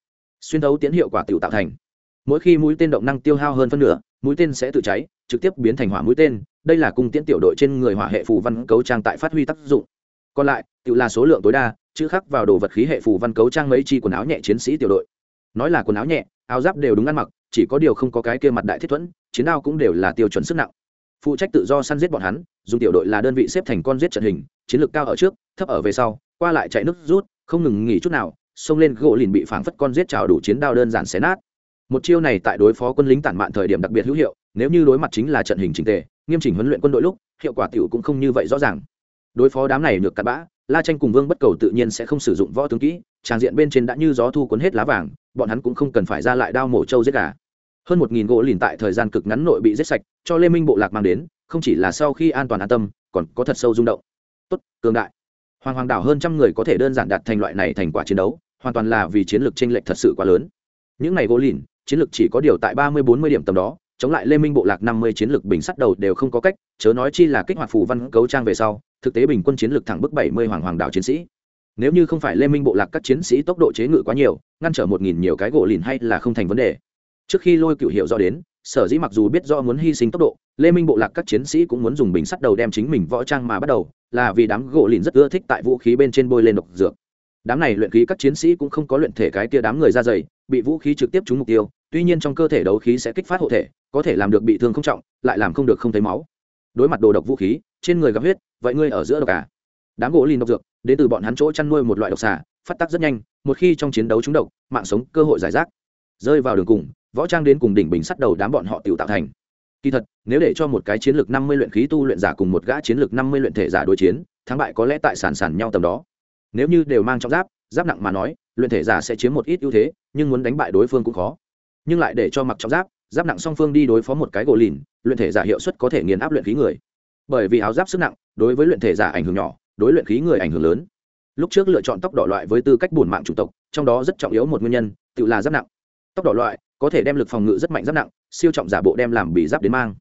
xuyên thấu tiến hiệu quả tự tạo thành. Mỗi khi mũi tên động năng tiêu hao hơn phân nửa, mũi tên sẽ tự cháy, trực tiếp biến thành hỏa mũi tên. Đây là cung tiễn tiểu đội trên người hỏa hệ phù văn cấu trang tại phát huy tác dụng. Còn lại tự là số lượng tối đa, chữ khắc vào đồ vật khí hệ phù văn cấu trang mấy chi quần áo nhẹ chiến sĩ tiểu đội. Nói là quần áo nhẹ, áo giáp đều đúng ăn mặc, chỉ có điều không có cái kia mặt đại thiết thuẫn chiến đao cũng đều là tiêu chuẩn sức nặng. Phụ trách tự do săn giết bọn hắn, dùng tiểu đội là đơn vị xếp thành con giết trận hình, chiến lược cao ở trước, thấp ở về sau, qua lại chạy nước rút, không ngừng nghỉ chút nào, xông lên gỗ lìn bị phảng phất con giết trào đủ chiến đao đơn giản xé nát. Một chiêu này tại đối phó quân lính tản mạn thời điểm đặc biệt hữu hiệu, nếu như đối mặt chính là trận hình trình tề, nghiêm chỉnh huấn luyện quân đội lúc, hiệu quả tiểu cũng không như vậy rõ ràng. Đối phó đám này được cặn bã, la tranh cùng vương bất cầu tự nhiên sẽ không sử dụng võ tướng kỹ tràng diện bên trên đã như gió thu cuốn hết lá vàng, bọn hắn cũng không cần phải ra lại đao mổ trâu giết gà hơn một nghìn gỗ lìn tại thời gian cực ngắn nội bị giết sạch, cho lê minh bộ lạc mang đến, không chỉ là sau khi an toàn an tâm, còn có thật sâu rung động. Tốt, cường đại. Hoàng hoàng đảo hơn trăm người có thể đơn giản đạt thành loại này thành quả chiến đấu, hoàn toàn là vì chiến lược tranh lệch thật sự quá lớn. Những ngày gỗ lìn, chiến lược chỉ có điều tại ba mươi bốn mươi điểm tầm đó, chống lại lê minh bộ lạc năm mươi chiến lược bình sắt đầu đều không có cách, chớ nói chi là kích hoạt phù văn cấu trang về sau, thực tế bình quân chiến lược thẳng bức bảy mươi hoàng hoàng đảo chiến sĩ. Nếu như không phải lê minh bộ lạc các chiến sĩ tốc độ chế ngự quá nhiều, ngăn trở một nghìn nhiều cái gỗ lìn hay là không thành vấn đề trước khi lôi cựu hiệu rõ đến, sở dĩ mặc dù biết do muốn hy sinh tốc độ, lê minh bộ lạc các chiến sĩ cũng muốn dùng bình sắt đầu đem chính mình võ trang mà bắt đầu, là vì đám gỗ lìn rất ưa thích tại vũ khí bên trên bôi lên độc dược. Đám này luyện khí các chiến sĩ cũng không có luyện thể cái kia đám người ra dày, bị vũ khí trực tiếp trúng mục tiêu, tuy nhiên trong cơ thể đấu khí sẽ kích phát hộ thể, có thể làm được bị thương không trọng, lại làm không được không thấy máu. Đối mặt đồ độc vũ khí, trên người gặp huyết, vậy ngươi ở giữa độc cả. đám gỗ lìn độc dược, đến từ bọn hắn chỗ chăn nuôi một loại độc xà, phát tác rất nhanh, một khi trong chiến đấu trúng độc, mạng sống cơ hội giải rác. Rơi vào đường cùng võ trang đến cùng đỉnh bình sắt đầu đám bọn họ tự tạo thành. Kỳ thật, nếu để cho một cái chiến lược năm mươi luyện khí tu luyện giả cùng một gã chiến lược năm mươi luyện thể giả đối chiến, thắng bại có lẽ tại sàn sàn nhau tầm đó. Nếu như đều mang trong giáp giáp nặng mà nói, luyện thể giả sẽ chiếm một ít ưu thế, nhưng muốn đánh bại đối phương cũng khó. Nhưng lại để cho mặc trong giáp giáp nặng song phương đi đối phó một cái gỗ lìn, luyện thể giả hiệu suất có thể nghiền áp luyện khí người. Bởi vì áo giáp sức nặng, đối với luyện thể giả ảnh hưởng nhỏ, đối luyện khí người ảnh hưởng lớn. Lúc trước lựa chọn tóc đỏ loại với tư cách bùn mạng chủng tộc, trong đó rất trọng yếu một nguyên nhân, tự là giáp nặng. Tóc đỏ loại có thể đem lực phòng ngự rất mạnh giáp nặng, siêu trọng giả bộ đem làm bị giáp đến mang.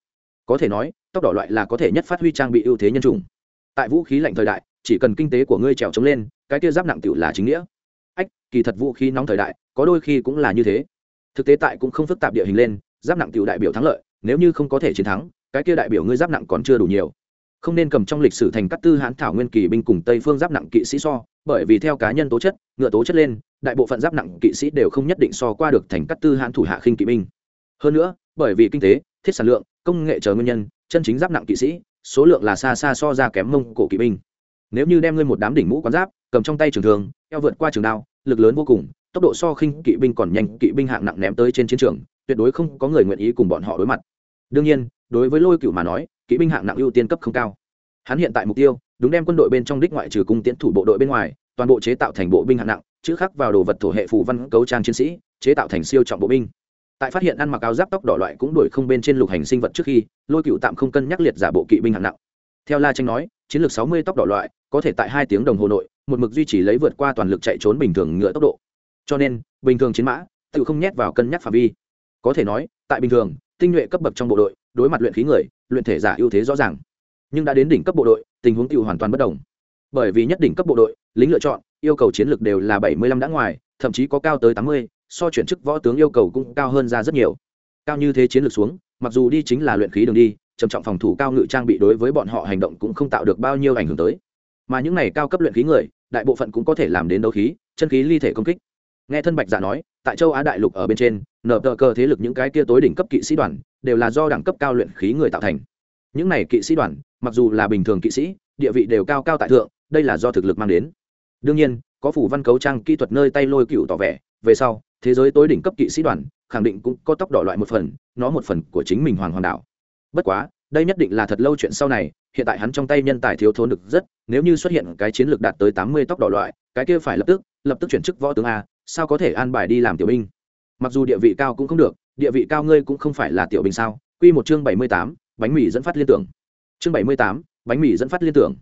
Có thể nói, tóc đỏ loại là có thể nhất phát huy trang bị ưu thế nhân chủng. Tại vũ khí lạnh thời đại, chỉ cần kinh tế của ngươi trèo trống lên, cái kia giáp nặng tựu là chính nghĩa. Ách, kỳ thật vũ khí nóng thời đại, có đôi khi cũng là như thế. Thực tế tại cũng không phức tạp địa hình lên, giáp nặng tựu đại biểu thắng lợi, nếu như không có thể chiến thắng, cái kia đại biểu ngươi giáp nặng còn chưa đủ nhiều không nên cầm trong lịch sử thành các tư hãn thảo nguyên kỳ binh cùng tây phương giáp nặng kỵ sĩ so, bởi vì theo cá nhân tố chất, ngựa tố chất lên, đại bộ phận giáp nặng kỵ sĩ đều không nhất định so qua được thành các tư hãn thủ hạ khinh kỵ binh. Hơn nữa, bởi vì kinh tế, thiết sản lượng, công nghệ chờ nguyên nhân, chân chính giáp nặng kỵ sĩ, số lượng là xa xa so ra kém mông cổ kỵ binh. Nếu như đem ngươi một đám đỉnh mũ quán giáp, cầm trong tay trường thường eo vượt qua trường đao, lực lớn vô cùng, tốc độ so khinh kỵ binh còn nhanh, kỵ binh hạng nặng ném tới trên chiến trường, tuyệt đối không có người nguyện ý cùng bọn họ đối mặt đương nhiên, đối với lôi cựu mà nói, kỵ binh hạng nặng ưu tiên cấp không cao. Hắn hiện tại mục tiêu, đúng đem quân đội bên trong đích ngoại trừ cung tiến thủ bộ đội bên ngoài, toàn bộ chế tạo thành bộ binh hạng nặng, chữ khắc vào đồ vật thổ hệ phù văn cấu trang chiến sĩ, chế tạo thành siêu trọng bộ binh. Tại phát hiện ăn mặc áo giáp tóc đỏ loại cũng đổi không bên trên lục hành sinh vật trước khi, lôi cựu tạm không cân nhắc liệt giả bộ kỵ binh hạng nặng. Theo la tranh nói, chiến lược sáu mươi tóc đỏ loại, có thể tại hai tiếng đồng hồ nội, một mực duy trì lấy vượt qua toàn lực chạy trốn bình thường ngựa tốc độ. Cho nên, bình thường chiến mã, tự không nhét vào cân nhắc phạm vi. Có thể nói, tại bình thường tinh nhuệ cấp bậc trong bộ đội, đối mặt luyện khí người, luyện thể giả ưu thế rõ ràng. Nhưng đã đến đỉnh cấp bộ đội, tình huống tự hoàn toàn bất đồng. Bởi vì nhất đỉnh cấp bộ đội, lính lựa chọn, yêu cầu chiến lược đều là bảy mươi lăm đã ngoài, thậm chí có cao tới tám mươi, so chuyển chức võ tướng yêu cầu cũng cao hơn ra rất nhiều. Cao như thế chiến lược xuống, mặc dù đi chính là luyện khí đường đi, trầm trọng phòng thủ cao ngự trang bị đối với bọn họ hành động cũng không tạo được bao nhiêu ảnh hưởng tới. Mà những này cao cấp luyện khí người, đại bộ phận cũng có thể làm đến đấu khí, chân khí ly thể công kích nghe thân bạch giả nói, tại châu á đại lục ở bên trên nở tờ cơ thế lực những cái kia tối đỉnh cấp kỵ sĩ đoàn đều là do đẳng cấp cao luyện khí người tạo thành. Những này kỵ sĩ đoàn, mặc dù là bình thường kỵ sĩ, địa vị đều cao cao tại thượng, đây là do thực lực mang đến. Đương nhiên, có phủ văn cấu trang kỹ thuật nơi tay lôi cựu tỏ vẻ, về sau, thế giới tối đỉnh cấp kỵ sĩ đoàn khẳng định cũng có tóc đỏ loại một phần, nó một phần của chính mình hoàng hoàng đảo bất quá, đây nhất định là thật lâu chuyện sau này, hiện tại hắn trong tay nhân tài thiếu thốn được rất, nếu như xuất hiện cái chiến lược đạt tới tám mươi tóc đỏ loại, cái kia phải lập tức lập tức chuyển chức võ tướng a sao có thể an bài đi làm tiểu binh? Mặc dù địa vị cao cũng không được, địa vị cao ngươi cũng không phải là tiểu binh sao? Q một chương bảy mươi tám, bánh mì dẫn phát liên tưởng. Chương bảy mươi tám, bánh mì dẫn phát liên tưởng.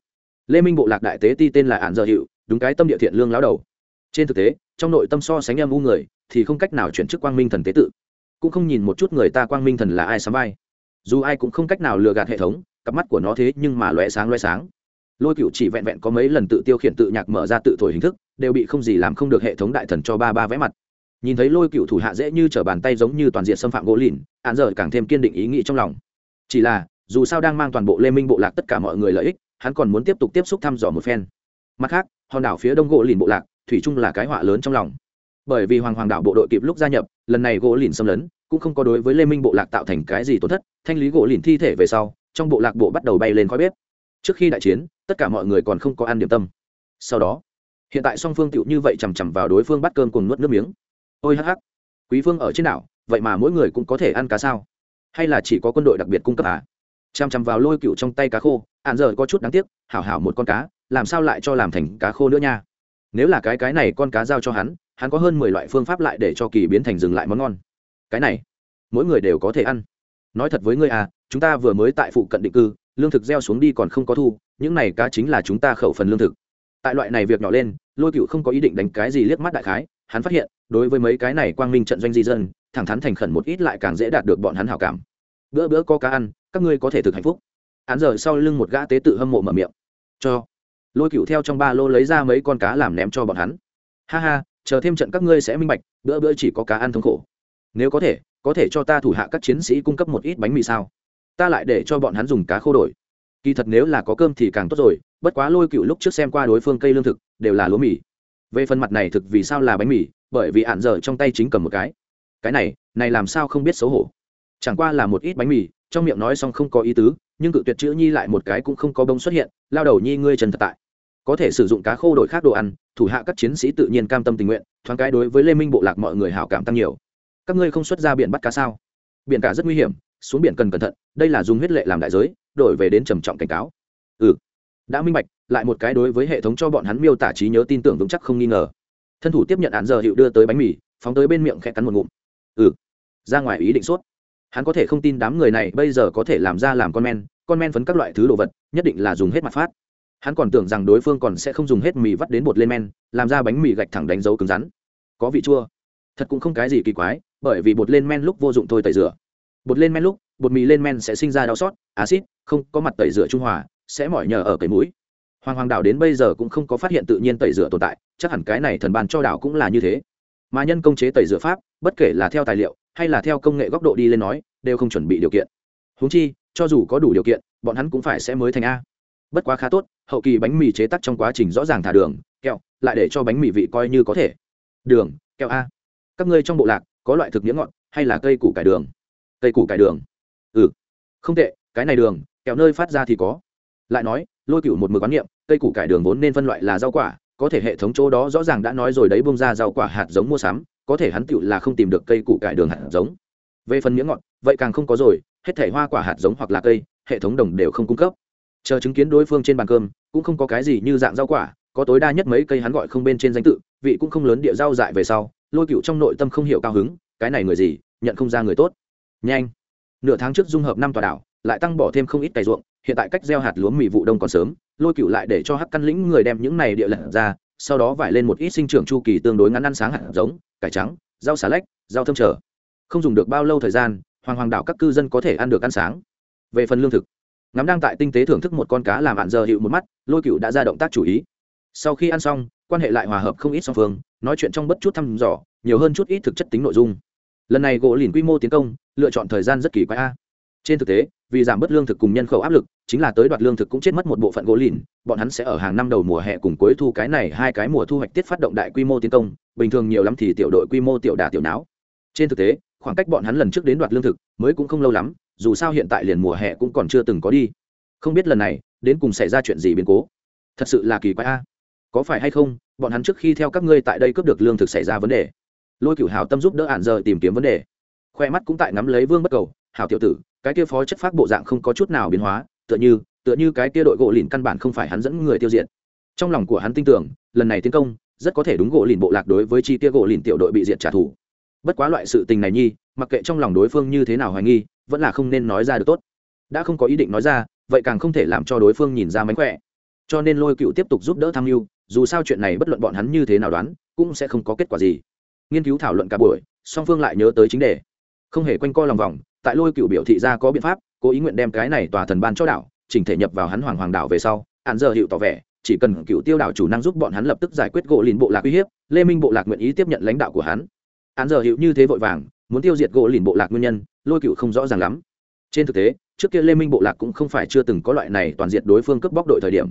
Lê minh bộ lạc đại tế ti tên là ạn dợ hiệu đúng cái tâm địa thiện lương lão đầu. Trên thực tế, trong nội tâm so sánh em u người, thì không cách nào chuyển chức quang minh thần tế tự. Cũng không nhìn một chút người ta quang minh thần là ai sắm vai. Dù ai cũng không cách nào lừa gạt hệ thống, cặp mắt của nó thế nhưng mà loé sáng loé sáng lôi cựu chỉ vẹn vẹn có mấy lần tự tiêu khiển tự nhạc mở ra tự thổi hình thức, đều bị không gì làm không được hệ thống đại thần cho ba ba vẽ mặt. Nhìn thấy lôi cựu thủ hạ dễ như t r ở bàn tay giống như toàn diện xâm phạm gỗ lìn, án giờ càng thêm kiên định ý nghĩ trong lòng. Chỉ là, dù sao đang mang toàn bộ lê minh bộ lạc tất cả mọi người lợi ích, hắn còn muốn tiếp tục tiếp xúc thăm dò một phen. Mặt khác, hòn đảo phía đông gỗ lìn bộ lạc, thủy chung là cái họa lớn trong lòng. Bởi vì hoàng hoàng đảo bộ đội kịp lúc gia nhập, lần này gỗ lìn xâm lấn, cũng không có đối với lê minh bộ lạc tạo thành cái gì tổn thất, thanh lý gỗ lìn thi thể về sau, trong bộ lạc bộ bắt đầu bay lên khói bếp. Trước khi đại chiến tất cả mọi người còn không có ăn điểm tâm. Sau đó, hiện tại song phương tựu như vậy chằm chằm vào đối phương bắt cơm cùng nuốt nước miếng. Ôi hắc hắc, quý phương ở trên đảo, vậy mà mỗi người cũng có thể ăn cá sao? Hay là chỉ có quân đội đặc biệt cung cấp à? Chằm chằm vào lôi cựu trong tay cá khô ạn giờ có chút đáng tiếc, hảo hảo một con cá, làm sao lại cho làm thành cá khô nữa nha? Nếu là cái cái này con cá giao cho hắn hắn có hơn mười loại phương pháp lại để cho kỳ biến thành dừng lại món ngon. Cái này, mỗi người đều có thể ăn. Nói thật với ngươi à chúng ta vừa mới tại phụ cận định cư, lương thực gieo xuống đi còn không có thu những này cá chính là chúng ta khẩu phần lương thực. Tại loại này việc nhỏ lên, lôi cựu không có ý định đánh cái gì liếc mắt đại khái, hắn phát hiện, đối với mấy cái này quang minh trận doanh di dân, thẳng thắn thành khẩn một ít lại càng dễ đạt được bọn hắn hảo cảm. Bữa bữa có cá ăn, các ngươi có thể thực hạnh phúc. Hắn giờ sau lưng một gã tế tự hâm mộ mở miệng. Cho. Lôi cựu theo trong ba lô lấy ra mấy con cá làm ném cho bọn hắn. Ha ha, chờ thêm trận các ngươi sẽ minh bạch, bữa bữa chỉ có cá ăn thống khổ. Nếu có thể có thể cho ta thủ hạ các chiến sĩ cung cấp một ít bánh mì sao? Ta lại để cho bọn hắn dùng cá khô đổi kỳ thật nếu là có cơm thì càng tốt rồi, bất quá lôi cựu lúc trước xem qua đối phương cây lương thực, đều là lúa mì. Về phần mặt này thực vì sao là bánh mì, bởi vì ạn dở trong tay chính cầm một cái. Cái này này làm sao không biết xấu hổ. Chẳng qua là một ít bánh mì, trong miệng nói xong không có ý tứ, nhưng cự tuyệt chữ nhi lại một cái cũng không có bông xuất hiện, lao đầu nhi ngươi trần thật tại. Có thể sử dụng cá khô đổi khác đồ ăn, thủ hạ các chiến sĩ tự nhiên cam tâm tình nguyện, thoáng cái đối với lê minh bộ lạc mọi người hảo cảm tăng nhiều. Các ngươi không xuất ra biển bắt cá sao? Biển cả rất nguy hiểm, xuống biển cần cẩn thận, đây là dùng huyết lệ làm đại giới đổi về đến trầm trọng cảnh cáo. Ừ. Đã minh bạch, lại một cái đối với hệ thống cho bọn hắn miêu tả trí nhớ tin tưởng vững chắc không nghi ngờ. Thân thủ tiếp nhận án giờ hiệu đưa tới bánh mì, phóng tới bên miệng khẽ cắn một ngụm. Ừ. Ra ngoài ý định suốt hắn có thể không tin đám người này bây giờ có thể làm ra làm con men con men phấn các loại thứ đồ vật, nhất định là dùng hết mặt phát. Hắn còn tưởng rằng đối phương còn sẽ không dùng hết mì vắt đến bột lên men, làm ra bánh mì gạch thẳng đánh dấu cứng rắn. Có vị chua. Thật cũng không cái gì kỳ quái, bởi vì bột lên men lúc vô dụng thôi tẩy rửa. Bột lên men lúc bột mì lên men sẽ sinh ra đau sót, acid không có mặt tẩy rửa trung hòa sẽ mỏi nhờ ở cái mũi. Hoàng hoàng đảo đến bây giờ cũng không có phát hiện tự nhiên tẩy rửa tồn tại chắc hẳn cái này thần ban cho đảo cũng là như thế. Mà nhân công chế tẩy rửa pháp bất kể là theo tài liệu hay là theo công nghệ góc độ đi lên nói đều không chuẩn bị điều kiện. Húng chi cho dù có đủ điều kiện bọn hắn cũng phải sẽ mới thành a. Bất quá khá tốt hậu kỳ bánh mì chế tắc trong quá trình rõ ràng thả đường kẹo lại để cho bánh mì vị coi như có thể. Đường kẹo a. Các ngươi trong bộ lạc có loại thực nghĩa ngọn hay là cây củ cải đường? Cây củ cải đường ừ. Không tệ, cái này đường, kẹo nơi phát ra thì có. Lại nói, lôi cựu một mực quán niệm, cây củ cải đường vốn nên phân loại là rau quả, có thể hệ thống chỗ đó rõ ràng đã nói rồi đấy bông ra rau quả hạt giống mua sắm, có thể hắn tựu là không tìm được cây củ cải đường hạt giống. Về phần miếng ngọt, vậy càng không có rồi, hết thể hoa quả hạt giống hoặc là cây, hệ thống đồng đều không cung cấp. Chờ chứng kiến đối phương trên bàn cơm, cũng không có cái gì như dạng rau quả, có tối đa nhất mấy cây hắn gọi không bên trên danh tự, vị cũng không lớn địa rau dại về sau, lôi cựu trong nội tâm không hiểu cao hứng, cái này người gì, nhận không ra người tốt. Nhanh nửa tháng trước dung hợp năm tòa đảo, lại tăng bỏ thêm không ít cày ruộng, hiện tại cách gieo hạt lúa mì vụ đông còn sớm, lôi cựu lại để cho hắc căn lĩnh người đem những này địa lận ra, sau đó vải lên một ít sinh trưởng chu kỳ tương đối ngắn ăn sáng hạt giống, cải trắng, rau xà lách, rau thơm trở. Không dùng được bao lâu thời gian, hoàng hoàng đảo các cư dân có thể ăn được ăn sáng. Về phần lương thực, ngắm đang tại tinh tế thưởng thức một con cá làm bạn giờ hiệu một mắt, lôi cựu đã ra động tác chủ ý. Sau khi ăn xong, quan hệ lại hòa hợp không ít song phương, nói chuyện trong bất chút thăm dò, nhiều hơn chút ít thực chất tính nội dung lần này gỗ lìn quy mô tiến công, lựa chọn thời gian rất kỳ quái a. Trên thực tế, vì giảm bớt lương thực cùng nhân khẩu áp lực, chính là tới đoạt lương thực cũng chết mất một bộ phận gỗ lìn, bọn hắn sẽ ở hàng năm đầu mùa hè cùng cuối thu cái này hai cái mùa thu hoạch tiết phát động đại quy mô tiến công, bình thường nhiều lắm thì tiểu đội quy mô tiểu đà tiểu não trên thực tế, khoảng cách bọn hắn lần trước đến đoạt lương thực mới cũng không lâu lắm, dù sao hiện tại liền mùa hè cũng còn chưa từng có đi. Không biết lần này, đến cùng xảy ra chuyện gì biến cố? Thật sự là kỳ quái a. Có phải hay không, bọn hắn trước khi theo các ngươi tại đây cướp được lương thực xảy ra vấn đề? Lôi cửu hào tâm giúp đỡ ạn giờ tìm kiếm vấn đề. Khoe mắt cũng tại ngắm lấy vương bất cầu hào tiểu tử, cái kia phó chất phác bộ dạng không có chút nào biến hóa, tựa như tựa như cái kia đội gỗ lìn căn bản không phải hắn dẫn người tiêu diệt. Trong lòng của hắn tin tưởng, lần này tiến công, rất có thể đúng gỗ lìn bộ lạc đối với chi kia gỗ lìn tiểu đội bị diệt trả thù. Bất quá loại sự tình này nhi, mặc kệ trong lòng đối phương như thế nào hoài nghi, vẫn là không nên nói ra được tốt. Đã không có ý định nói ra, vậy càng không thể làm cho đối phương nhìn ra mánh khỏe. Cho nên lôi cựu tiếp tục giúp đỡ tham mưu, dù sao chuyện này bất luận bọn hắn như thế nào đoán, cũng sẽ không có kết quả gì nghiên cứu thảo luận cả buổi, song phương lại nhớ tới chính đề. Không hề quanh co lòng vòng, tại lôi cựu biểu thị ra có biện pháp, cố ý nguyện đem cái này tòa thần ban cho đảo, chỉnh thể nhập vào hắn hoàng hoàng đảo về sau hạn giờ hiệu tỏ vẻ, chỉ cần cựu tiêu đảo chủ năng giúp bọn hắn lập tức giải quyết gỗ lìn bộ lạc uy hiếp, lê minh bộ lạc nguyện ý tiếp nhận lãnh đạo của hắn. Hạn giờ hiệu như thế vội vàng, muốn tiêu diệt gỗ lìn bộ lạc nguyên nhân, lôi cựu không rõ ràng lắm. Trên thực tế, trước kia lê minh bộ lạc cũng không phải chưa từng có loại này toàn diện đối phương cướp bóc đội thời điểm.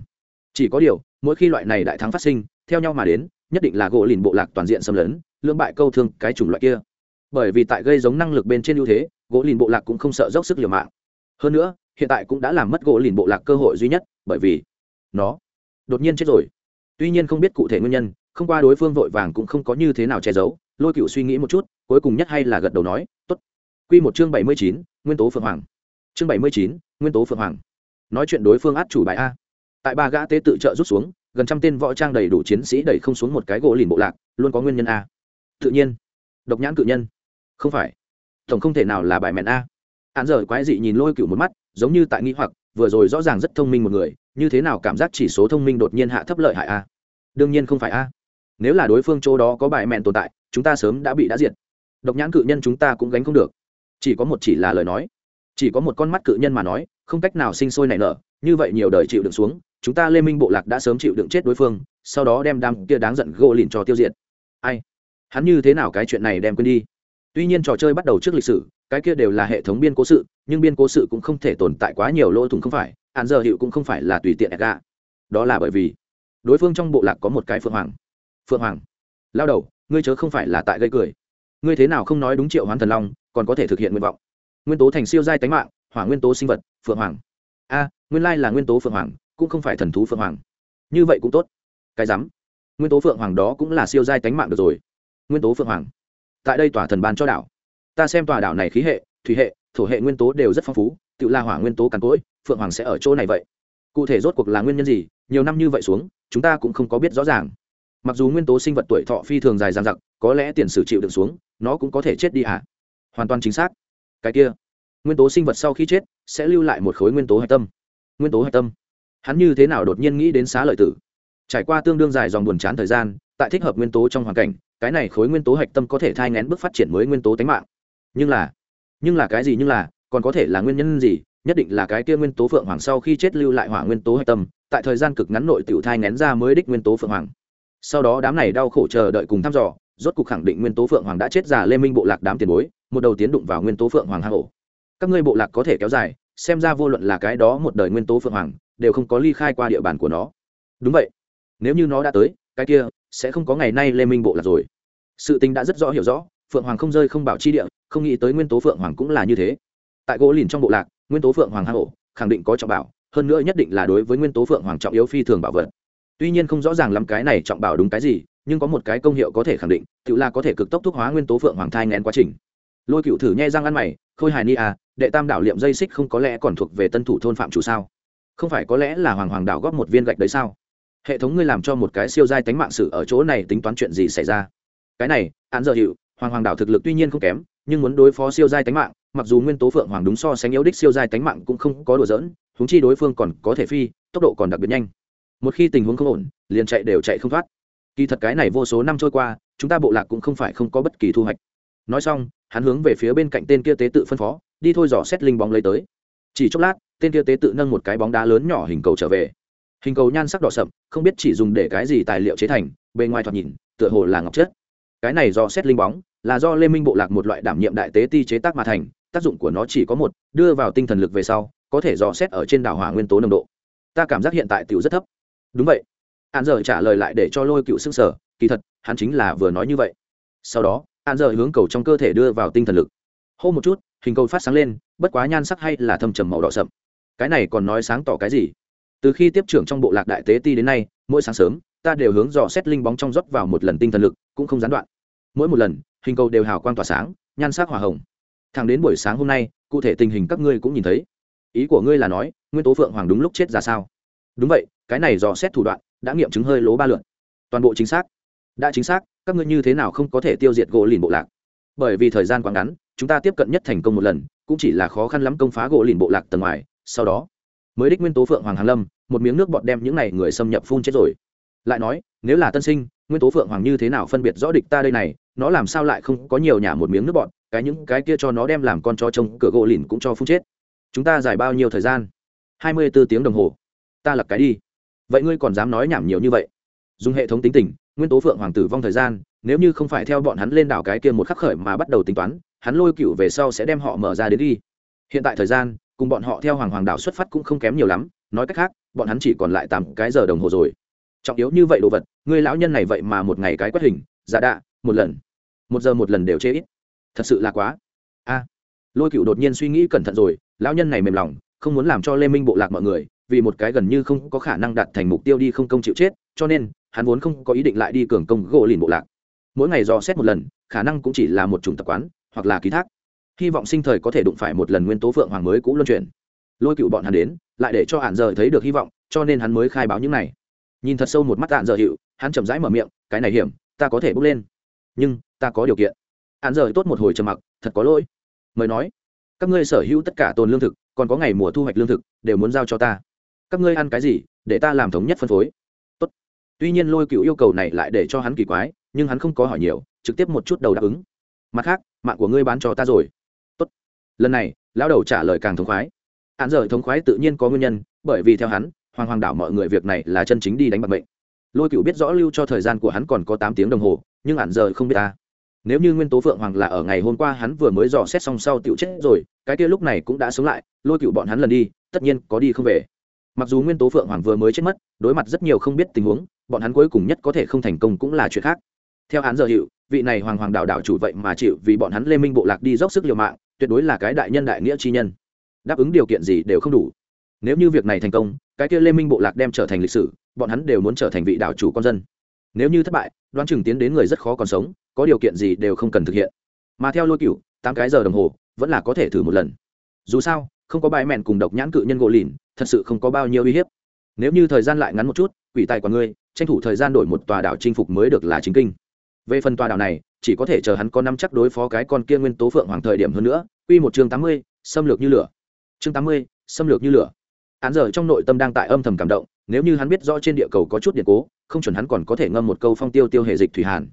Chỉ có điều, mỗi khi loại này đại thắng phát sinh, theo nhau mà đến, nhất định là gỗ lìn bộ lạc toàn diện xâm lấn lưỡng bại câu thương cái chủng loại kia. Bởi vì tại gây giống năng lực bên trên ưu thế, gỗ lìn bộ lạc cũng không sợ dốc sức liều mạng. Hơn nữa, hiện tại cũng đã làm mất gỗ lìn bộ lạc cơ hội duy nhất, bởi vì nó đột nhiên chết rồi. Tuy nhiên không biết cụ thể nguyên nhân, không qua đối phương vội vàng cũng không có như thế nào che giấu, lôi cựu suy nghĩ một chút, cuối cùng nhất hay là gật đầu nói t ố t q một chương bảy mươi chín, nguyên tố phượng hoàng. Chương bảy mươi chín, nguyên tố phượng hoàng. Nói chuyện đối phương át chủ bài a. Tại ba gã tế tự trợ rút xuống, gần trăm tên võ trang đầy đủ chiến sĩ đẩy không xuống một cái gỗ lìn bộ lạc, luôn có nguyên nhân a tự nhiên. Độc nhãn cự nhân. Không phải. Tổng không thể nào là bài mẹn a. Hạn dở quái dị nhìn lôi cựu một mắt, giống như tại nghĩ hoặc, vừa rồi rõ ràng rất thông minh một người, như thế nào cảm giác chỉ số thông minh đột nhiên hạ thấp lợi hại a? Đương nhiên không phải a. Nếu là đối phương chỗ đó có bài mẹn tồn tại, chúng ta sớm đã bị đã diệt. Độc nhãn cự nhân chúng ta cũng gánh không được. Chỉ có một chỉ là lời nói. Chỉ có một con mắt cự nhân mà nói, không cách nào sinh sôi nảy nở, như vậy nhiều đời chịu đựng xuống, chúng ta lê minh bộ lạc đã sớm chịu đựng chết đối phương, sau đó đem đám kia đáng giận gỗ lìn cho tiêu diệt. Ai? Hắn như thế nào cái chuyện này đem quên đi? Tuy nhiên trò chơi bắt đầu trước lịch sử, cái kia đều là hệ thống biên cố sự, nhưng biên cố sự cũng không thể tồn tại quá nhiều lỗ thủng không phải, hạn giờ hiệu cũng không phải là tùy tiện gạ đó là bởi vì đối phương trong bộ lạc có một cái phượng hoàng. Phượng hoàng, lao đầu, ngươi chớ không phải là tại gây cười. Ngươi thế nào không nói đúng triệu hoán thần long, còn có thể thực hiện nguyện vọng. Nguyên tố thành siêu giai tánh mạng, hỏa nguyên tố sinh vật, phượng hoàng. A, nguyên lai là nguyên tố phượng hoàng, cũng không phải thần thú phượng hoàng. Như vậy cũng tốt. Cái rắm. Nguyên tố phượng hoàng đó cũng là siêu giai tánh mạng được rồi nguyên tố phượng hoàng. Tại đây tòa thần ban cho đảo. Ta xem tòa đảo này khí hệ, thủy hệ, thổ hệ nguyên tố đều rất phong phú, tự la hỏa nguyên tố càn cỗi phượng hoàng sẽ ở chỗ này vậy. Cụ thể rốt cuộc là nguyên nhân gì, nhiều năm như vậy xuống, chúng ta cũng không có biết rõ ràng. Mặc dù nguyên tố sinh vật tuổi thọ phi thường dài dang dặc, có lẽ tiền sử chịu đựng xuống, nó cũng có thể chết đi à? hoàn toàn chính xác. Cái kia, nguyên tố sinh vật sau khi chết, sẽ lưu lại một khối nguyên tố hạch tâm. Nguyên tố hạch tâm. Hắn như thế nào đột nhiên nghĩ đến xá lợi tử? Trải qua tương đương dài dòng buồn chán thời gian, tại thích hợp nguyên tố trong hoàn cảnh cái này khối nguyên tố hạch tâm có thể thai ngén bước phát triển mới nguyên tố tánh mạng. Nhưng là nhưng là cái gì nhưng là, còn có thể là nguyên nhân gì? Nhất định là cái kia nguyên tố phượng hoàng sau khi chết lưu lại hỏa nguyên tố hạch tâm, tại thời gian cực ngắn nội tiểu thai ngén ra mới đích nguyên tố phượng hoàng. Sau đó đám này đau khổ chờ đợi cùng thăm dò, rốt cục khẳng định nguyên tố phượng hoàng đã chết già lê minh bộ lạc đám tiền bối, một đầu tiến đụng vào nguyên tố phượng hoàng hạ hổ các ngươi bộ lạc có thể kéo dài, xem ra vô luận là cái đó một đời nguyên tố phượng hoàng, đều không có ly khai qua địa bàn của nó. Đúng vậy. Nếu như nó đã tới, cái kia sẽ không có ngày nay lê minh bộ lạc rồi sự tình đã rất rõ hiểu rõ, phượng hoàng không rơi không bảo chi địa, không nghĩ tới nguyên tố phượng hoàng cũng là như thế. Tại gỗ lìn trong bộ lạc, nguyên tố phượng hoàng hạ hổ khẳng định có trọng bảo, hơn nữa nhất định là đối với nguyên tố phượng hoàng trọng yếu phi thường bảo vật. Tuy nhiên không rõ ràng lắm cái này trọng bảo đúng cái gì, nhưng có một cái công hiệu có thể khẳng định, tự là có thể cực tốc thuốc hóa nguyên tố phượng hoàng thai ngén quá trình. Lôi cựu thử nhai răng ăn mày, khôi hài ni à đệ tam đảo liệm dây xích không có lẽ còn thuộc về tân thủ thôn phạm chủ sao? Không phải có lẽ là hoàng hoàng đảo góp một viên gạch đấy sao? Hệ thống ngươi làm cho một cái siêu giai tánh mạng sử ở chỗ này tính toán chuyện gì xảy ra? Cái này, án giờ hiệu, hoàng hoàng đảo thực lực tuy nhiên không kém, nhưng muốn đối phó siêu giai tánh mạng, mặc dù nguyên tố phượng hoàng đúng so sánh yếu đích siêu giai tánh mạng cũng không có đùa dỡn húng chi đối phương còn có thể phi, tốc độ còn đặc biệt nhanh. Một khi tình huống không ổn, liền chạy đều chạy không thoát. Kỳ thật cái này vô số năm trôi qua, chúng ta bộ lạc cũng không phải không có bất kỳ thu hoạch. Nói xong, hắn hướng về phía bên cạnh tên kia tế tự phân phó, đi thôi dò xét linh bóng lấy tới. Chỉ chốc lát, tên kia tế tự nâng một cái bóng đá lớn nhỏ hình cầu trở về. Hình cầu nhan sắc đỏ sậm, không biết chỉ dùng để cái gì tài liệu chế thành, bề ngoài thoạt nhìn, tựa hồ là ngọc chất cái này do xét linh bóng, là do lê minh bộ lạc một loại đảm nhiệm đại tế ti chế tác mà thành, tác dụng của nó chỉ có một, đưa vào tinh thần lực về sau, có thể dò xét ở trên đảo hỏa nguyên tố nồng độ. Ta cảm giác hiện tại tiểu rất thấp. Đúng vậy. Hạn giờ trả lời lại để cho lôi cựu xương sở kỳ thật, hắn chính là vừa nói như vậy. Sau đó hạn giờ hướng cầu trong cơ thể đưa vào tinh thần lực. Hô một chút, hình cầu phát sáng lên, bất quá nhan sắc hay là thâm trầm màu đỏ sậm. Cái này còn nói sáng tỏ cái gì? Từ khi tiếp trưởng trong bộ lạc đại tế ti đến nay, mỗi sáng sớm, ta đều hướng dò xét linh bóng trong rót vào một lần tinh thần lực, cũng không gián đoạn mỗi một lần, hình cầu đều hào quang tỏa sáng, nhan sắc hỏa hồng. Thẳng đến buổi sáng hôm nay, cụ thể tình hình các ngươi cũng nhìn thấy. Ý của ngươi là nói, nguyên tố phượng hoàng đúng lúc chết ra sao? Đúng vậy, cái này dò xét thủ đoạn, đã nghiệm chứng hơi lố ba lượn toàn bộ chính xác. Đã chính xác, các ngươi như thế nào không có thể tiêu diệt gỗ lìn bộ lạc? Bởi vì thời gian quá ngắn, chúng ta tiếp cận nhất thành công một lần, cũng chỉ là khó khăn lắm công phá gỗ lìn bộ lạc tầng ngoài. Sau đó, mới đích nguyên tố phượng hoàng hàn lâm, một miếng nước bọt đem những này người xâm nhập phun chết rồi lại nói, nếu là tân sinh, nguyên tố phượng hoàng như thế nào phân biệt rõ địch ta đây này, nó làm sao lại không có nhiều nhà một miếng nước bọt cái những cái kia cho nó đem làm con cho trông, cửa gỗ lìn cũng cho phun chết. Chúng ta giải bao nhiêu thời gian? Hai mươi b ố tiếng đồng hồ. Ta lật cái đi. Vậy ngươi còn dám nói nhảm nhiều như vậy? Dùng hệ thống tính tình, nguyên tố phượng hoàng tử vong thời gian, nếu như không phải theo bọn hắn lên đảo cái kia một khắc khởi mà bắt đầu tính toán, hắn lôi cựu về sau sẽ đem họ mở ra đến đi. Hiện tại thời gian, cùng bọn họ theo hoàng hoàng đảo xuất phát cũng không kém nhiều lắm, nói cách khác, bọn hắn chỉ còn lại tám cái giờ đồng hồ rồi trọng yếu như vậy đồ vật người lão nhân này vậy mà một ngày cái quét hình, giả đạ, một lần. Một giờ một lần đều chê ít. Thật sự là quá. A. Lôi cựu đột nhiên suy nghĩ cẩn thận rồi, lão nhân này mềm lòng, không muốn làm cho lê minh bộ lạc mọi người, vì một cái gần như không có khả năng đạt thành mục tiêu đi không công chịu chết, cho nên, hắn vốn không có ý định lại đi cường công gỗ lìn bộ lạc. Mỗi ngày dò xét một lần, khả năng cũng chỉ là một chủng tập quán, hoặc là ký thác. Hy vọng sinh thời có thể đụng phải một lần nguyên tố phượng hoàng mới cũ luân chuyển. Lôi cựu bọn hắn đến, lại để cho hạn giờ thấy được hy vọng, cho nên hắn mới khai báo những này nhìn thật sâu một mắt tàn dở hiệu hắn chậm rãi mở miệng, cái này hiểm, ta có thể bước lên. Nhưng, ta có điều kiện. Hắn rời tốt một hồi trầm mặc, thật có lỗi. Mời nói, các ngươi sở hữu tất cả tồn lương thực, còn có ngày mùa thu hoạch lương thực, đều muốn giao cho ta. Các ngươi ăn cái gì, để ta làm thống nhất phân phối. Tốt. tuy nhiên lôi cựu yêu cầu này lại để cho hắn kỳ quái, nhưng hắn không có hỏi nhiều, trực tiếp một chút đầu đáp ứng. Mặt khác, mạng của ngươi bán cho ta rồi. Tốt. lần này, lão đầu trả lời càng thống khoái. Hắn giờ thống khoái tự nhiên có nguyên nhân, bởi vì theo hắn hoàng hoàng đảo mọi người việc này là chân chính đi đánh bạc mệnh. lôi cựu biết rõ lưu cho thời gian của hắn còn có tám tiếng đồng hồ, nhưng hẳn giờ không biết ta. Nếu như nguyên tố phượng hoàng là ở ngày hôm qua hắn vừa mới dò xét xong sau tiểu chết rồi, cái kia lúc này cũng đã sống lại, lôi cựu bọn hắn lần đi, tất nhiên có đi không về. Mặc dù nguyên tố phượng hoàng vừa mới chết mất, đối mặt rất nhiều không biết tình huống, bọn hắn cuối cùng nhất có thể không thành công cũng là chuyện khác. Theo hắn giờ hiệu, vị này hoàng hoàng đạo đạo chủ vậy mà chịu vì bọn hắn lê minh bộ lạc đi dốc sức liều mạng, tuyệt đối là cái đại nhân đại nghĩa chi nhân. Đáp ứng điều kiện gì đều không đủ. Nếu như việc này thành công cái kia lê minh bộ lạc đem trở thành lịch sử, bọn hắn đều muốn trở thành vị đảo chủ con dân. Nếu như thất bại, đoán chừng tiến đến người rất khó còn sống, có điều kiện gì đều không cần thực hiện. Mà theo lôi cửu, tám cái giờ đồng hồ, vẫn là có thể thử một lần. Dù sao, không có bài mẹn cùng độc nhãn cự nhân gỗ lìn, thật sự không có bao nhiêu uy hiếp. Nếu như thời gian lại ngắn một chút, quỷ tài của ngươi, tranh thủ thời gian đổi một tòa đảo chinh phục mới được là chính kinh. Về phần tòa đảo này, chỉ có thể chờ hắn có năm chắc đối phó cái con kia nguyên tố phượng hoàng thời điểm hơn nữa. Quy một chương tám mươi, xâm lược như lửa. Chương tám mươi, xâm lược như lửa hắn giờ trong nội tâm đang tại âm thầm cảm động, nếu như hắn biết rõ trên địa cầu có chút điện cố, không chuẩn hắn còn có thể ngâm một câu phong tiêu tiêu hệ dịch thủy hàn.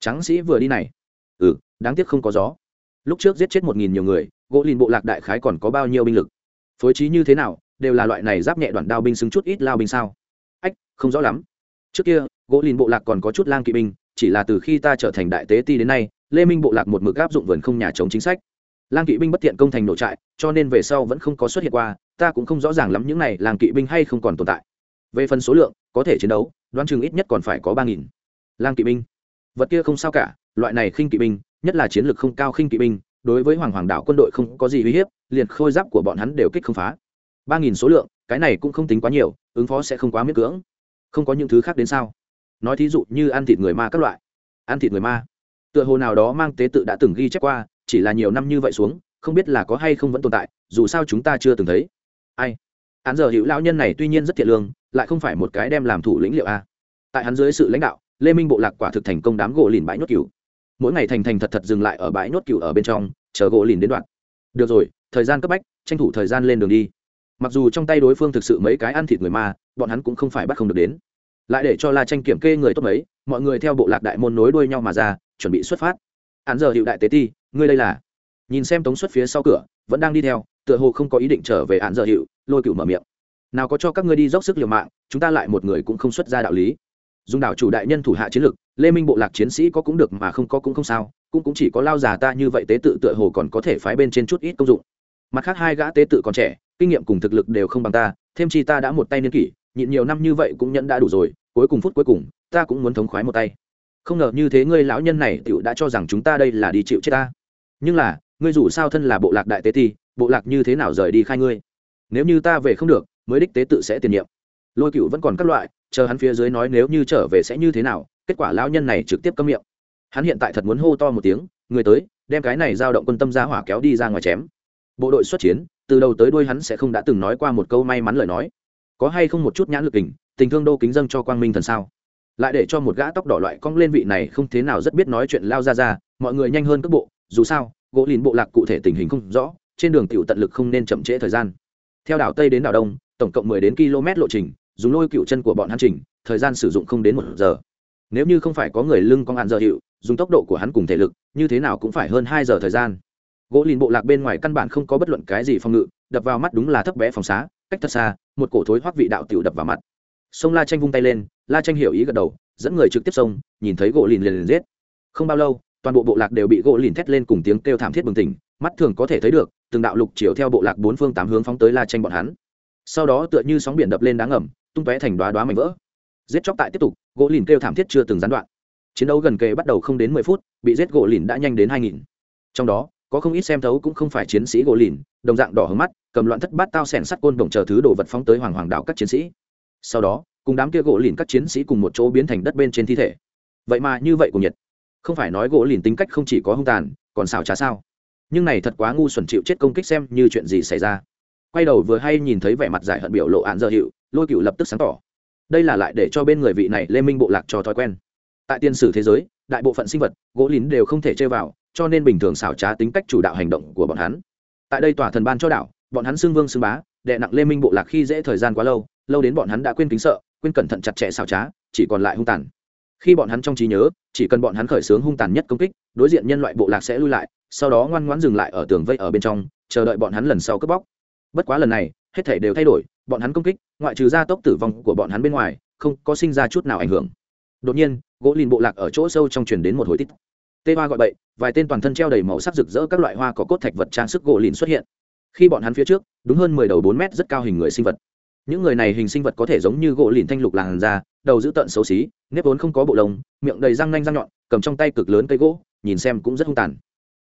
Tráng sĩ vừa đi này. Ừ đáng tiếc không có gió. Lúc trước giết chết một nghìn nhiều người, gỗ lìn bộ lạc đại khái còn có bao nhiêu binh lực? Phối trí như thế nào, đều là loại này giáp nhẹ đoạn đao binh xứng chút ít lao binh sao? Ách, không rõ lắm. Trước kia, gỗ lìn bộ lạc còn có chút lang kỵ binh, chỉ là từ khi ta trở thành đại tế ti đến nay, lê minh bộ lạc một mực áp dụng vườn không nhà chống chính sách lang kỵ binh bất tiện công thành nổ trại, cho nên về sau vẫn không có xuất hiện qua, ta cũng không rõ ràng lắm những này lang kỵ binh hay không còn tồn tại. Về phần số lượng, có thể chiến đấu, đoán chừng ít nhất còn phải có ba nghìn. Lang kỵ binh. Vật kia không sao cả, loại này khinh kỵ binh, nhất là chiến lược không cao khinh kỵ binh, đối với hoàng hoàng Đạo quân đội không có gì uy hiếp, liền khôi giáp của bọn hắn đều kích không phá. Ba nghìn số lượng, cái này cũng không tính quá nhiều, ứng phó sẽ không quá miễn cưỡng. Không có những thứ khác đến sao? Nói thí dụ như ăn thịt người ma các loại. Ăn thịt người ma. Tựa hồ nào đó mang tế tự đã từng ghi chép qua chỉ là nhiều năm như vậy xuống, không biết là có hay không vẫn tồn tại, dù sao chúng ta chưa từng thấy. Ai? Hắn giờ hữu lão nhân này tuy nhiên rất thiện lương, lại không phải một cái đem làm thủ lĩnh liệu a. Tại hắn dưới sự lãnh đạo, lê minh bộ lạc quả thực thành công đám gỗ lìn bãi nhốt cừu. Mỗi ngày thành thành thật thật dừng lại ở bãi nhốt cừu ở bên trong, chờ gỗ lìn đến đoạn. Được rồi, thời gian cấp bách, tranh thủ thời gian lên đường đi. Mặc dù trong tay đối phương thực sự mấy cái ăn thịt người ma, bọn hắn cũng không phải bắt không được đến. Lại để cho la tranh kiểm kê người tốt mấy, mọi người theo bộ lạc đại môn nối đuôi nhau mà ra, chuẩn bị xuất phát. Hắn giờ hiệu đại tế ti ngươi đây là? Nhìn xem tống xuất phía sau cửa, vẫn đang đi theo, tựa hồ không có ý định trở về án dở hiệu, lôi cựu mở miệng. Nào có cho các ngươi đi dốc sức liều mạng, chúng ta lại một người cũng không xuất ra đạo lý. Dùng đảo chủ đại nhân thủ hạ chiến lực, lê minh bộ lạc chiến sĩ có cũng được mà không có cũng không sao, cũng cũng chỉ có lao già ta như vậy tế tự tựa hồ còn có thể phái bên trên chút ít công dụng. Mặt khác hai gã tế tự còn trẻ, kinh nghiệm cùng thực lực đều không bằng ta, thêm chi ta đã một tay niên kỷ, nhịn nhiều năm như vậy cũng nhẫn đã đủ rồi, cuối cùng phút cuối cùng, ta cũng muốn thống khoái một tay. Không ngờ như thế ngươi lão nhân này tựu đã cho rằng chúng ta đây là đi chịu chết ta nhưng là, ngươi dù sao thân là bộ lạc đại tế ti, bộ lạc như thế nào rời đi khai ngươi? Nếu như ta về không được, mới đích tế tự sẽ tiền nhiệm. Lôi cựu vẫn còn các loại, chờ hắn phía dưới nói nếu như trở về sẽ như thế nào, kết quả lão nhân này trực tiếp câm miệng. Hắn hiện tại thật muốn hô to một tiếng, người tới, đem cái này giao động quân tâm ra hỏa kéo đi ra ngoài chém. Bộ đội xuất chiến, từ đầu tới đuôi hắn sẽ không đã từng nói qua một câu may mắn lời nói. Có hay không một chút nhãn lực tình tình thương đô kính dâng cho quang minh thần sao? Lại để cho một gã tóc đỏ loại cong lên vị này không thế nào rất biết nói chuyện lao ra ra, mọi người nhanh hơn cước bộ dù sao, gỗ lìn bộ lạc cụ thể tình hình không rõ, trên đường tiểu tận lực không nên chậm trễ thời gian. Theo đảo tây đến đảo đông, tổng cộng mười đến km lộ trình, dùng lôi cựu chân của bọn hắn trình thời gian sử dụng không đến một giờ. Nếu như không phải có người lưng con hạn giờ hiệu, dùng tốc độ của hắn cùng thể lực, như thế nào cũng phải hơn hai giờ thời gian. Gỗ lìn bộ lạc bên ngoài căn bản không có bất luận cái gì phòng ngự, đập vào mắt đúng là thấp bé phòng xá, cách thật xa, một cổ thối hoác vị đạo tiểu đập vào mặt. Sông la tranh vung tay lên, la tranh hiểu ý gật đầu, dẫn người trực tiếp sông, nhìn thấy gỗ lìn liền liền giết. Không bao lâu toàn bộ bộ lạc đều bị gỗ lìn thét lên cùng tiếng kêu thảm thiết bừng tỉnh, mắt thường có thể thấy được, từng đạo lục chiều theo bộ lạc bốn phương tám hướng phóng tới la tranh bọn hắn. Sau đó tựa như sóng biển đập lên đá ngầm, tung tóe thành đoá đoá mảnh vỡ. Giết chóc tại tiếp tục, gỗ lìn kêu thảm thiết chưa từng gián đoạn. Chiến đấu gần kề bắt đầu không đến mười phút, bị giết gỗ lìn đã nhanh đến hai nghìn. Trong đó, có không ít xem thấu cũng không phải chiến sĩ gỗ lìn, đồng dạng đỏ hướng mắt, cầm loạn thất bát tao sẻn sắt côn đồng chờ thứ đồ vật phóng tới hoàng hoàng đạo các chiến sĩ. Sau đó, cùng đám kia gỗ lìn các chiến sĩ cùng một chỗ biến thành đất bên trên thi thể. Vậy mà như vậy của nhiệt không phải nói gỗ lìn tính cách không chỉ có hung tàn, còn xào trá sao? Nhưng này thật quá ngu xuẩn chịu chết công kích xem như chuyện gì xảy ra. Quay đầu vừa hay nhìn thấy vẻ mặt giải hận biểu lộ ạn dơ hiệu lôi cựu lập tức sáng tỏ. Đây là lại để cho bên người vị này lê minh bộ lạc cho thói quen. Tại tiên sử thế giới, đại bộ phận sinh vật, gỗ lín đều không thể chơi vào, cho nên bình thường xảo trá tính cách chủ đạo hành động của bọn hắn. Tại đây tòa thần ban cho đảo bọn hắn xưng vương xưng bá đệ nặng lê minh bộ lạc khi dễ thời gian quá lâu lâu đến bọn hắn đã quên kính sợ, quên cẩn thận chặt chẽ xảo trá, chỉ còn lại hung tàn khi bọn hắn trong trí nhớ, chỉ cần bọn hắn khởi xướng hung tàn nhất công kích, đối diện nhân loại bộ lạc sẽ lui lại, sau đó ngoan ngoãn dừng lại ở tường vây ở bên trong, chờ đợi bọn hắn lần sau cướp bóc. Bất quá lần này, hết thể đều thay đổi, bọn hắn công kích, ngoại trừ gia tốc tử vong của bọn hắn bên ngoài, không có sinh ra chút nào ảnh hưởng. Đột nhiên, gỗ lìn bộ lạc ở chỗ sâu trong truyền đến một hồi tít. Tê hoa gọi bậy, vài tên toàn thân treo đầy màu sắc rực rỡ các loại hoa có cốt thạch vật trang sức gỗ lìn xuất hiện. Khi bọn hắn phía trước, đúng hơn mười đầu bốn mét rất cao hình người sinh vật những người này hình sinh vật có thể giống như gỗ lìn thanh lục làn da, đầu giữ tợn xấu xí, nếp vốn không có bộ lông, miệng đầy răng nanh răng nhọn, cầm trong tay cực lớn cây gỗ, nhìn xem cũng rất hung tàn.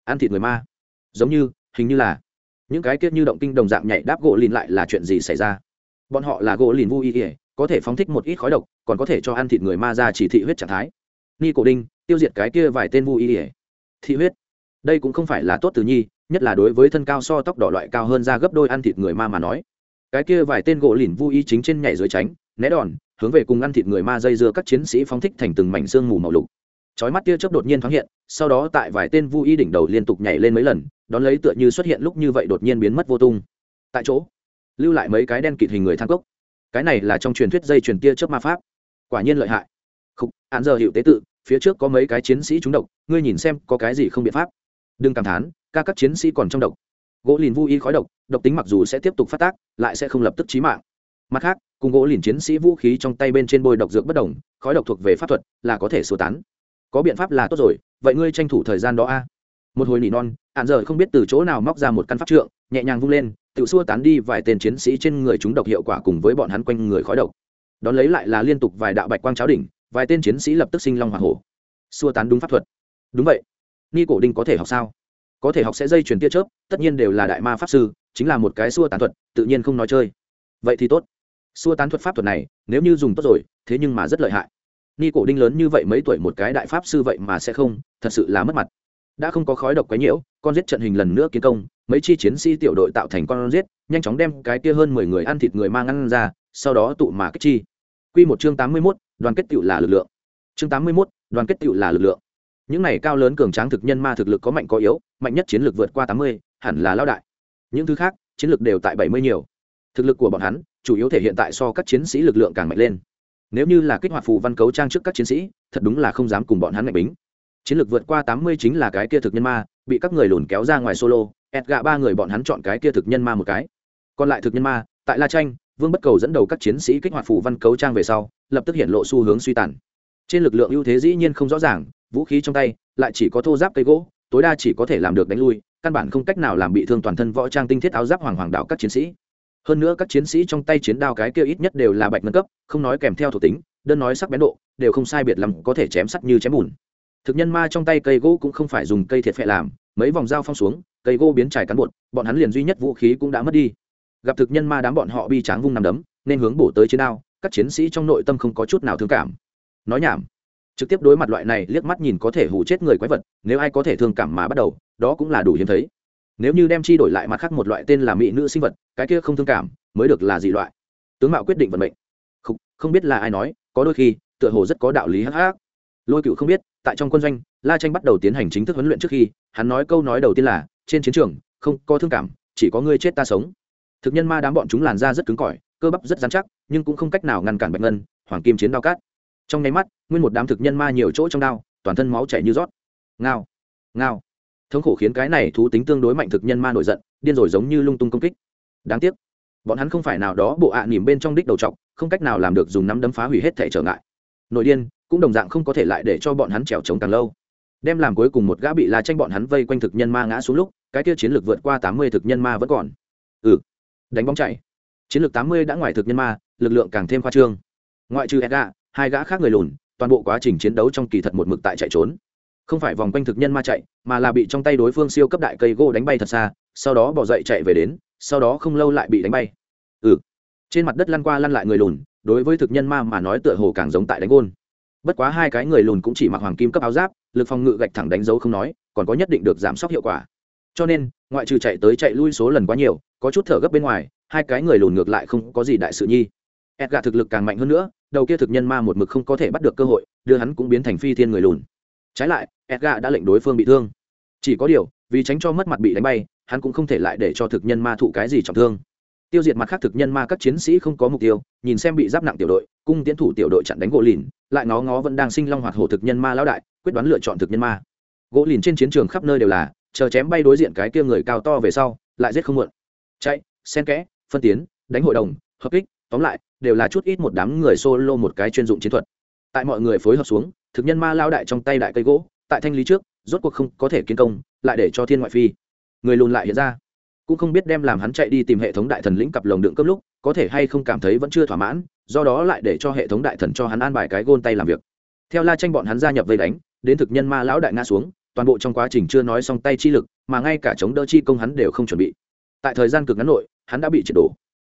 Ăn thịt người ma. Giống như, hình như là. Những cái kiết như động kinh đồng dạng nhảy đáp gỗ lìn lại là chuyện gì xảy ra? Bọn họ là gỗ lìn vui ỉa có thể phóng thích một ít khói độc, còn có thể cho ăn thịt người ma ra chỉ thị huyết trạng thái. Ni cổ đinh, tiêu diệt cái kia vài tên vui ỉa thị huyết. Đây cũng không phải là tốt từ nhi, nhất là đối với thân cao so tóc đỏ loại cao hơn ra gấp đôi ăn thịt người ma mà nói cái kia vài tên gỗ lìn vui y chính trên nhảy dưới tránh, né đòn, hướng về cùng ăn thịt người ma dây dưa các chiến sĩ phóng thích thành từng mảnh xương mù màu lục. Chói mắt tia chớp đột nhiên thoáng hiện, sau đó tại vài tên vui y đỉnh đầu liên tục nhảy lên mấy lần, đón lấy tựa như xuất hiện lúc như vậy đột nhiên biến mất vô tung. Tại chỗ, lưu lại mấy cái đen kịt hình người thang cốc. Cái này là trong truyền thuyết dây truyền tia chớp ma pháp. Quả nhiên lợi hại. Khúc án giờ hiệu tế tự, phía trước có mấy cái chiến sĩ trúng độc, ngươi nhìn xem có cái gì không biện pháp. Đừng cảm thán, ca các chiến sĩ còn trong độc gỗ lìn vô y khói độc độc tính mặc dù sẽ tiếp tục phát tác, lại sẽ không lập tức chí mạng. Mặt khác, cùng gỗ lìn chiến sĩ vũ khí trong tay bên trên bôi độc dược bất đồng, khói độc thuộc về pháp thuật, là có thể sơ tán. Có biện pháp là tốt rồi, vậy ngươi tranh thủ thời gian đó a. Một hồi nỉ non hạn giờ không biết từ chỗ nào móc ra một căn pháp trượng, nhẹ nhàng vung lên, tự xua tán đi vài tên chiến sĩ trên người chúng độc hiệu quả cùng với bọn hắn quanh người khói độc. Đón lấy lại là liên tục vài đạo bạch quang cháo đỉnh, vài tên chiến sĩ lập tức sinh long h o hổ. Xua tán đúng pháp thuật. Đúng vậy. Ni cổ đinh có thể học sao? Có thể học sẽ dây chuyển tia chớp, tất nhiên đều là đại ma pháp sư, chính là một cái xua tán thuật, tự nhiên không nói chơi. Vậy thì tốt. Xua tán thuật pháp thuật này, nếu như dùng tốt rồi, thế nhưng mà rất lợi hại. Ni cổ đinh lớn như vậy mấy tuổi một cái đại pháp sư vậy mà sẽ không, thật sự là mất mặt. Đã không có khói độc quấy nhiễu, con giết trận hình lần nữa kiến công, mấy chi chiến sĩ tiểu đội tạo thành con giết, nhanh chóng đem cái kia hơn mười người ăn thịt người mang ăn ra, sau đó tụ mà kích chi. Q một chương tám mươi mốt, đoàn kết tựu là lực lượng. Chương tám mươi mốt, đoàn kết tựu là lực lượng. Những này cao lớn cường tráng thực nhân ma thực lực có mạnh có yếu mạnh nhất chiến lược vượt qua tám mươi, hẳn là lao đại. Những thứ khác, chiến lược đều tại bảy mươi nhiều. Thực lực của bọn hắn, chủ yếu thể hiện tại so các chiến sĩ lực lượng càng mạnh lên. Nếu như là kích hoạt phù văn cấu trang trước các chiến sĩ, thật đúng là không dám cùng bọn hắn mạnh bính. Chiến lược vượt qua tám mươi chính là cái kia thực nhân ma, bị các người lùn kéo ra ngoài solo, ẹt gạ ba người bọn hắn chọn cái kia thực nhân ma một cái. Còn lại thực nhân ma, tại la tranh vương bất cầu dẫn đầu các chiến sĩ kích hoạt phù văn cấu trang về sau, lập tức hiện lộ xu hướng suy tàn. Trên lực lượng ưu thế dĩ nhiên không rõ ràng, vũ khí trong tay, lại chỉ có thô giáp cây gỗ tối đa chỉ có thể làm được đánh lui, căn bản không cách nào làm bị thương toàn thân võ trang tinh thiết áo giáp hoàng hoàng đạo các chiến sĩ. Hơn nữa các chiến sĩ trong tay chiến đao cái kia ít nhất đều là bạch nâng cấp, không nói kèm theo thuộc tính, đơn nói sắc bén độ, đều không sai biệt lắm có thể chém sắt như chém bùn. Thực nhân ma trong tay cây gỗ cũng không phải dùng cây thiệt phệ làm, mấy vòng dao phong xuống, cây gỗ biến trải cán bột, bọn hắn liền duy nhất vũ khí cũng đã mất đi. Gặp thực nhân ma đám bọn họ bi tráng vung nằm đấm, nên hướng bổ tới chiến đao, các chiến sĩ trong nội tâm không có chút nào thương cảm. Nói nhảm trực tiếp đối mặt loại này liếc mắt nhìn có thể hủ chết người quái vật nếu ai có thể thương cảm mà bắt đầu đó cũng là đủ hiếm thấy. Nếu như đem chi đổi lại mặt khác một loại tên là mỹ nữ sinh vật cái kia không thương cảm mới được là dị loại. Tướng mạo quyết định vận mệnh. Không, không biết là ai nói có đôi khi tựa hồ rất có đạo lý hắc hắc. Lôi cựu không biết tại trong quân doanh la tranh bắt đầu tiến hành chính thức huấn luyện trước khi hắn nói câu nói đầu tiên là trên chiến trường không có thương cảm chỉ có ngươi chết ta sống. Thực nhân ma đám bọn chúng làn da rất cứng cỏi cơ bắp rất dán chắc nhưng cũng không cách nào ngăn cản bạch ngân hoàng kim chiến đao cát trong nháy mắt, nguyên một đám thực nhân ma nhiều chỗ trong đao, toàn thân máu chảy như rót. Ngao ngao. Thống khổ khiến cái này thú tính tương đối mạnh thực nhân ma nổi giận, điên rồi giống như lung tung công kích. Đáng tiếc, bọn hắn không phải nào đó bộ ạ à nỉm bên trong đích đầu t không cách nào làm được dùng nắm đấm phá hủy hết thể trở ngại. Nội điên, cũng đồng dạng không có thể lại để cho bọn hắn trèo trống càng lâu. Đem làm cuối cùng một gã bị la tranh bọn hắn vây quanh thực nhân ma ngã xuống lúc, cái kia chiến lược vượt qua tám mươi thực nhân ma vẫn còn. Ừ đánh bóng chạy chiến lược tám mươi đã ngoài thực nhân ma, lực lượng càng thêm khoa trương. Ngoại trừ edga hai gã khác người lùn, toàn bộ quá trình chiến đấu trong kỳ thật một mực tại chạy trốn. Không phải vòng quanh thực nhân ma chạy, mà là bị trong tay đối phương siêu cấp đại cây gỗ đánh bay thật xa, sau đó bỏ dậy chạy về đến, sau đó không lâu lại bị đánh bay. Ừ. Trên mặt đất lăn qua lăn lại người lùn, đối với thực nhân ma mà nói tựa hồ càng giống tại đánh gôn. Bất quá hai cái người lùn cũng chỉ mặc hoàng kim cấp áo giáp, lực phòng ngự gạch thẳng đánh dấu không nói, còn có nhất định được giảm sốc hiệu quả. Cho nên, ngoại trừ chạy tới chạy lui số lần quá nhiều, có chút thở gấp bên ngoài, hai cái người lùn ngược lại không có gì đại sự nhi. Edga thực lực càng mạnh hơn nữa đầu kia thực nhân ma một mực không có thể bắt được cơ hội, đưa hắn cũng biến thành phi thiên người lùn. Trái lại edga đã lệnh đối phương bị thương. Chỉ có điều, vì tránh cho mất mặt bị đánh bay, hắn cũng không thể lại để cho thực nhân ma thụ cái gì trọng thương. Tiêu diệt mặt khác thực nhân ma các chiến sĩ không có mục tiêu, nhìn xem bị giáp nặng tiểu đội, cung tiến thủ tiểu đội chặn đánh gỗ lìn, lại ngó ngó vẫn đang sinh long hoạt hổ thực nhân ma lão đại, quyết đoán lựa chọn thực nhân ma. Gỗ lìn trên chiến trường khắp nơi đều là, chờ chém bay đối diện cái kia người cao to về sau, lại giết không muộn. Chạy, xen kẽ, phân tiến, đánh hội đồng, hợp kích, tóm lại đều là chút ít một đám người solo một cái chuyên dụng chiến thuật. Tại mọi người phối hợp xuống, thực nhân ma lao đại trong tay đại cây gỗ, tại thanh lý trước, rốt cuộc không có thể kiến công, lại để cho thiên ngoại phi. Người lùn lại hiện ra. Cũng không biết đem làm hắn chạy đi tìm hệ thống đại thần lĩnh cặp lồng đựng cấp lúc, có thể hay không cảm thấy vẫn chưa thỏa mãn, do đó lại để cho hệ thống đại thần cho hắn an bài cái gôn tay làm việc. Theo la tranh bọn hắn gia nhập vây đánh, đến thực nhân ma lão đại ngã xuống, toàn bộ trong quá trình chưa nói xong tay chi lực, mà ngay cả chống đỡ chi công hắn đều không chuẩn bị. Tại thời gian cực ngắn nội, hắn đã bị triệt đổ.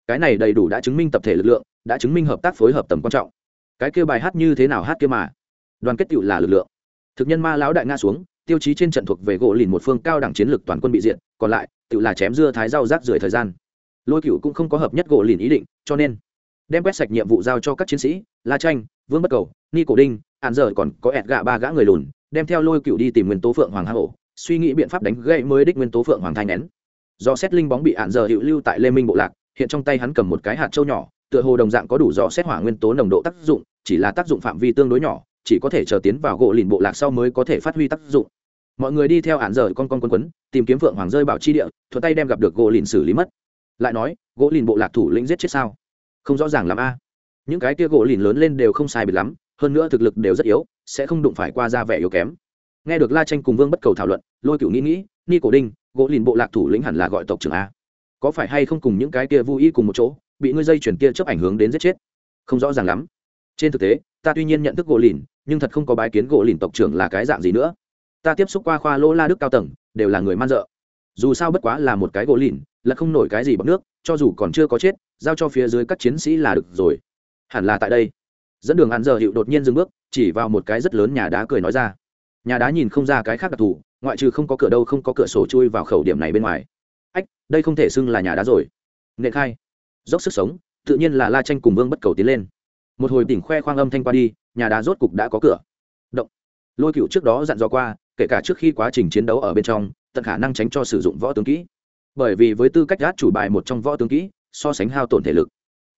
Cái này đầy đủ đã chứng minh tập thể lực lượng đã chứng minh hợp tác phối hợp tầm quan trọng. Cái kia bài hát như thế nào hát kia mà? Đoàn kết tựu là lực lượng. Thực nhân ma lão đại nga xuống, tiêu chí trên trận thuộc về gỗ lìn một phương cao đẳng chiến lược toàn quân bị diện còn lại tự là chém dưa thái rau rác rưởi thời gian. Lôi cựu cũng không có hợp nhất gỗ lìn ý định, cho nên, đem quét sạch nhiệm vụ giao cho các chiến sĩ, la tranh vương bất cầu, ni cổ đinh hạn giờ còn có ẹt gạ ba gã người lùn, đem theo lôi cựu đi tìm nguyên tố phượng hoàng hạ hổ, suy nghĩ biện pháp đánh gậy mới đích nguyên tố phượng hoàng thanh nén. Do xét linh bóng bị hạn giờ hiệu lưu tại lê minh bộ lạc, hiện trong tay hắn cầm một cái hạt trâu nhỏ tựa hồ đồng dạng có đủ rõ xét hỏa nguyên tố nồng độ tác dụng, chỉ là tác dụng phạm vi tương đối nhỏ, chỉ có thể chờ tiến vào gỗ lìn bộ lạc sau mới có thể phát huy tác dụng. Mọi người đi theo hạn giờ con con quấn quấn, tìm kiếm phượng hoàng rơi bảo chi địa, thuận tay đem gặp được gỗ lìn xử lý mất. Lại nói, gỗ lìn bộ lạc thủ lĩnh giết chết sao? Không rõ ràng làm a. Những cái kia gỗ lìn lớn lên đều không sai biệt lắm, hơn nữa thực lực đều rất yếu, sẽ không đụng phải qua ra vẻ yếu kém. Nghe được la tranh cùng vương bất cầu thảo luận, lôi cửu nghĩ nghĩ, ni cổ đinh, gỗ lìn bộ lạc thủ lĩnh hẳn là gọi tộc trưởng a. Có phải hay không cùng những cái kia vui y cùng một chỗ? Bị ngươi dây chuyển kia chấp ảnh hướng đến giết chết. Không rõ ràng lắm. Trên thực tế, ta tuy nhiên nhận thức gỗ lìn, nhưng thật không có bái kiến gỗ lìn tộc trưởng là cái dạng gì nữa. Ta tiếp xúc qua khoa lô la đức cao tầng, đều là người man dợ. Dù sao bất quá là một cái gỗ lìn, là không nổi cái gì bằng nước, cho dù còn chưa có chết, giao cho phía dưới các chiến sĩ là được rồi. Hẳn là tại đây. Dẫn đường hắn giờ hiệu đột nhiên dừng bước, chỉ vào một cái rất lớn nhà đá cười nói ra. Nhà đá nhìn không ra cái khác đặc thù, ngoại trừ không có cửa đâu không có cửa sổ chui vào khẩu điểm này bên ngoài. Ách, đây không thể xưng là nhà đá rồi. Nệ khai dốc sức sống, tự nhiên là la tranh cùng vương bất cầu tiến lên. Một hồi tỉnh khoe khoang âm thanh qua đi, nhà đá rốt cục đã có cửa. Động. Lôi cựu trước đó dặn dò qua, kể cả trước khi quá trình chiến đấu ở bên trong, tận khả năng tránh cho sử dụng võ tướng kỹ. Bởi vì với tư cách gác chủ bài một trong võ tướng kỹ, so sánh hao tổn thể lực.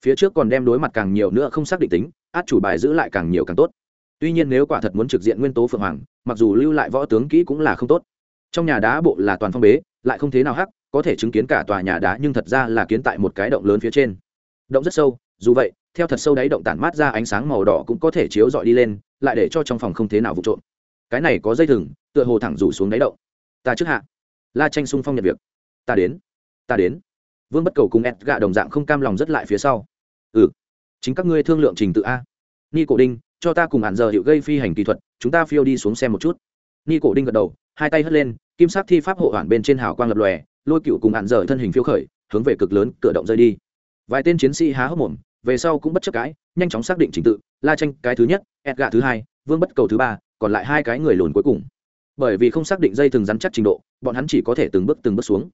Phía trước còn đem đối mặt càng nhiều nữa không xác định tính, át chủ bài giữ lại càng nhiều càng tốt. Tuy nhiên nếu quả thật muốn trực diện nguyên tố phượng hoàng, mặc dù lưu lại võ tướng kỹ cũng là không tốt. Trong nhà đá bộ là toàn phong bế, lại không thế nào hắc có thể chứng kiến cả tòa nhà đá nhưng thật ra là kiến tại một cái động lớn phía trên. Động rất sâu, dù vậy, theo thật sâu đáy động tản mát ra ánh sáng màu đỏ cũng có thể chiếu dọi đi lên, lại để cho trong phòng không thế nào vụ trộm. Cái này có dây thừng, tựa hồ thẳng rủ xuống đáy động. Ta trước hạ. La tranh sung phong nhận việc. Ta đến. Ta đến. Vương bất cầu cùng ed gạ đồng dạng không cam lòng rất lại phía sau. Ừ. Chính các ngươi thương lượng trình tự a. Ni cổ đinh, cho ta cùng hạn giờ hiệu gây phi hành kỹ thuật, chúng ta phiêu đi xuống xem một chút. Ni cổ đinh gật đầu, hai tay hất lên, kim sắc thi pháp hộ hoàn bên trên hào quang lập lòe lôi cựu cùng hạn dở thân hình phiêu khởi, hướng về cực lớn cửa động rơi đi. Vài tên chiến sĩ há hốc mồm, về sau cũng bất chấp cãi nhanh chóng xác định trình tự, la tranh cái thứ nhất ép gạ thứ hai, vương bất cầu thứ ba, còn lại hai cái người lùn cuối cùng. Bởi vì không xác định dây thừng rắn chắc trình độ, bọn hắn chỉ có thể từng bước từng bước xuống.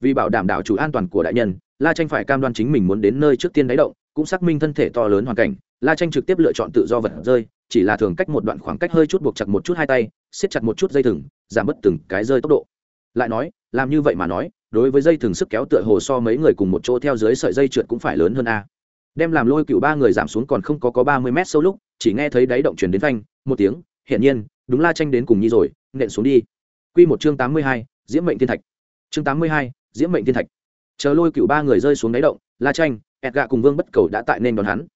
Vì bảo đảm đảo chủ an toàn của đại nhân, la tranh phải cam đoan chính mình muốn đến nơi trước tiên đáy động, cũng xác minh thân thể to lớn hoàn cảnh. La tranh trực tiếp lựa chọn tự do vật rơi, chỉ là thường cách một đoạn khoảng cách hơi chút buộc chặt một chút hai tay, siết chặt một chút dây thừng, giảm bớt từng cái rơi tốc độ lại nói, làm như vậy mà nói, đối với dây thừng sức kéo tựa hồ so mấy người cùng một chỗ theo dưới sợi dây trượt cũng phải lớn hơn a. Đem làm lôi cựu ba người giảm xuống còn không có có ba mươi mét sâu lúc, chỉ nghe thấy đáy động chuyển đến thanh một tiếng, hiển nhiên, đúng la tranh đến cùng nhi rồi, nện xuống đi. Q một chương tám mươi hai, diễm mệnh thiên thạch. Chương tám mươi hai, diễm mệnh thiên thạch. Chờ lôi cựu ba người rơi xuống đáy động, la tranh ẹt gạ cùng vương bất cầu đã tại nên đón hắn.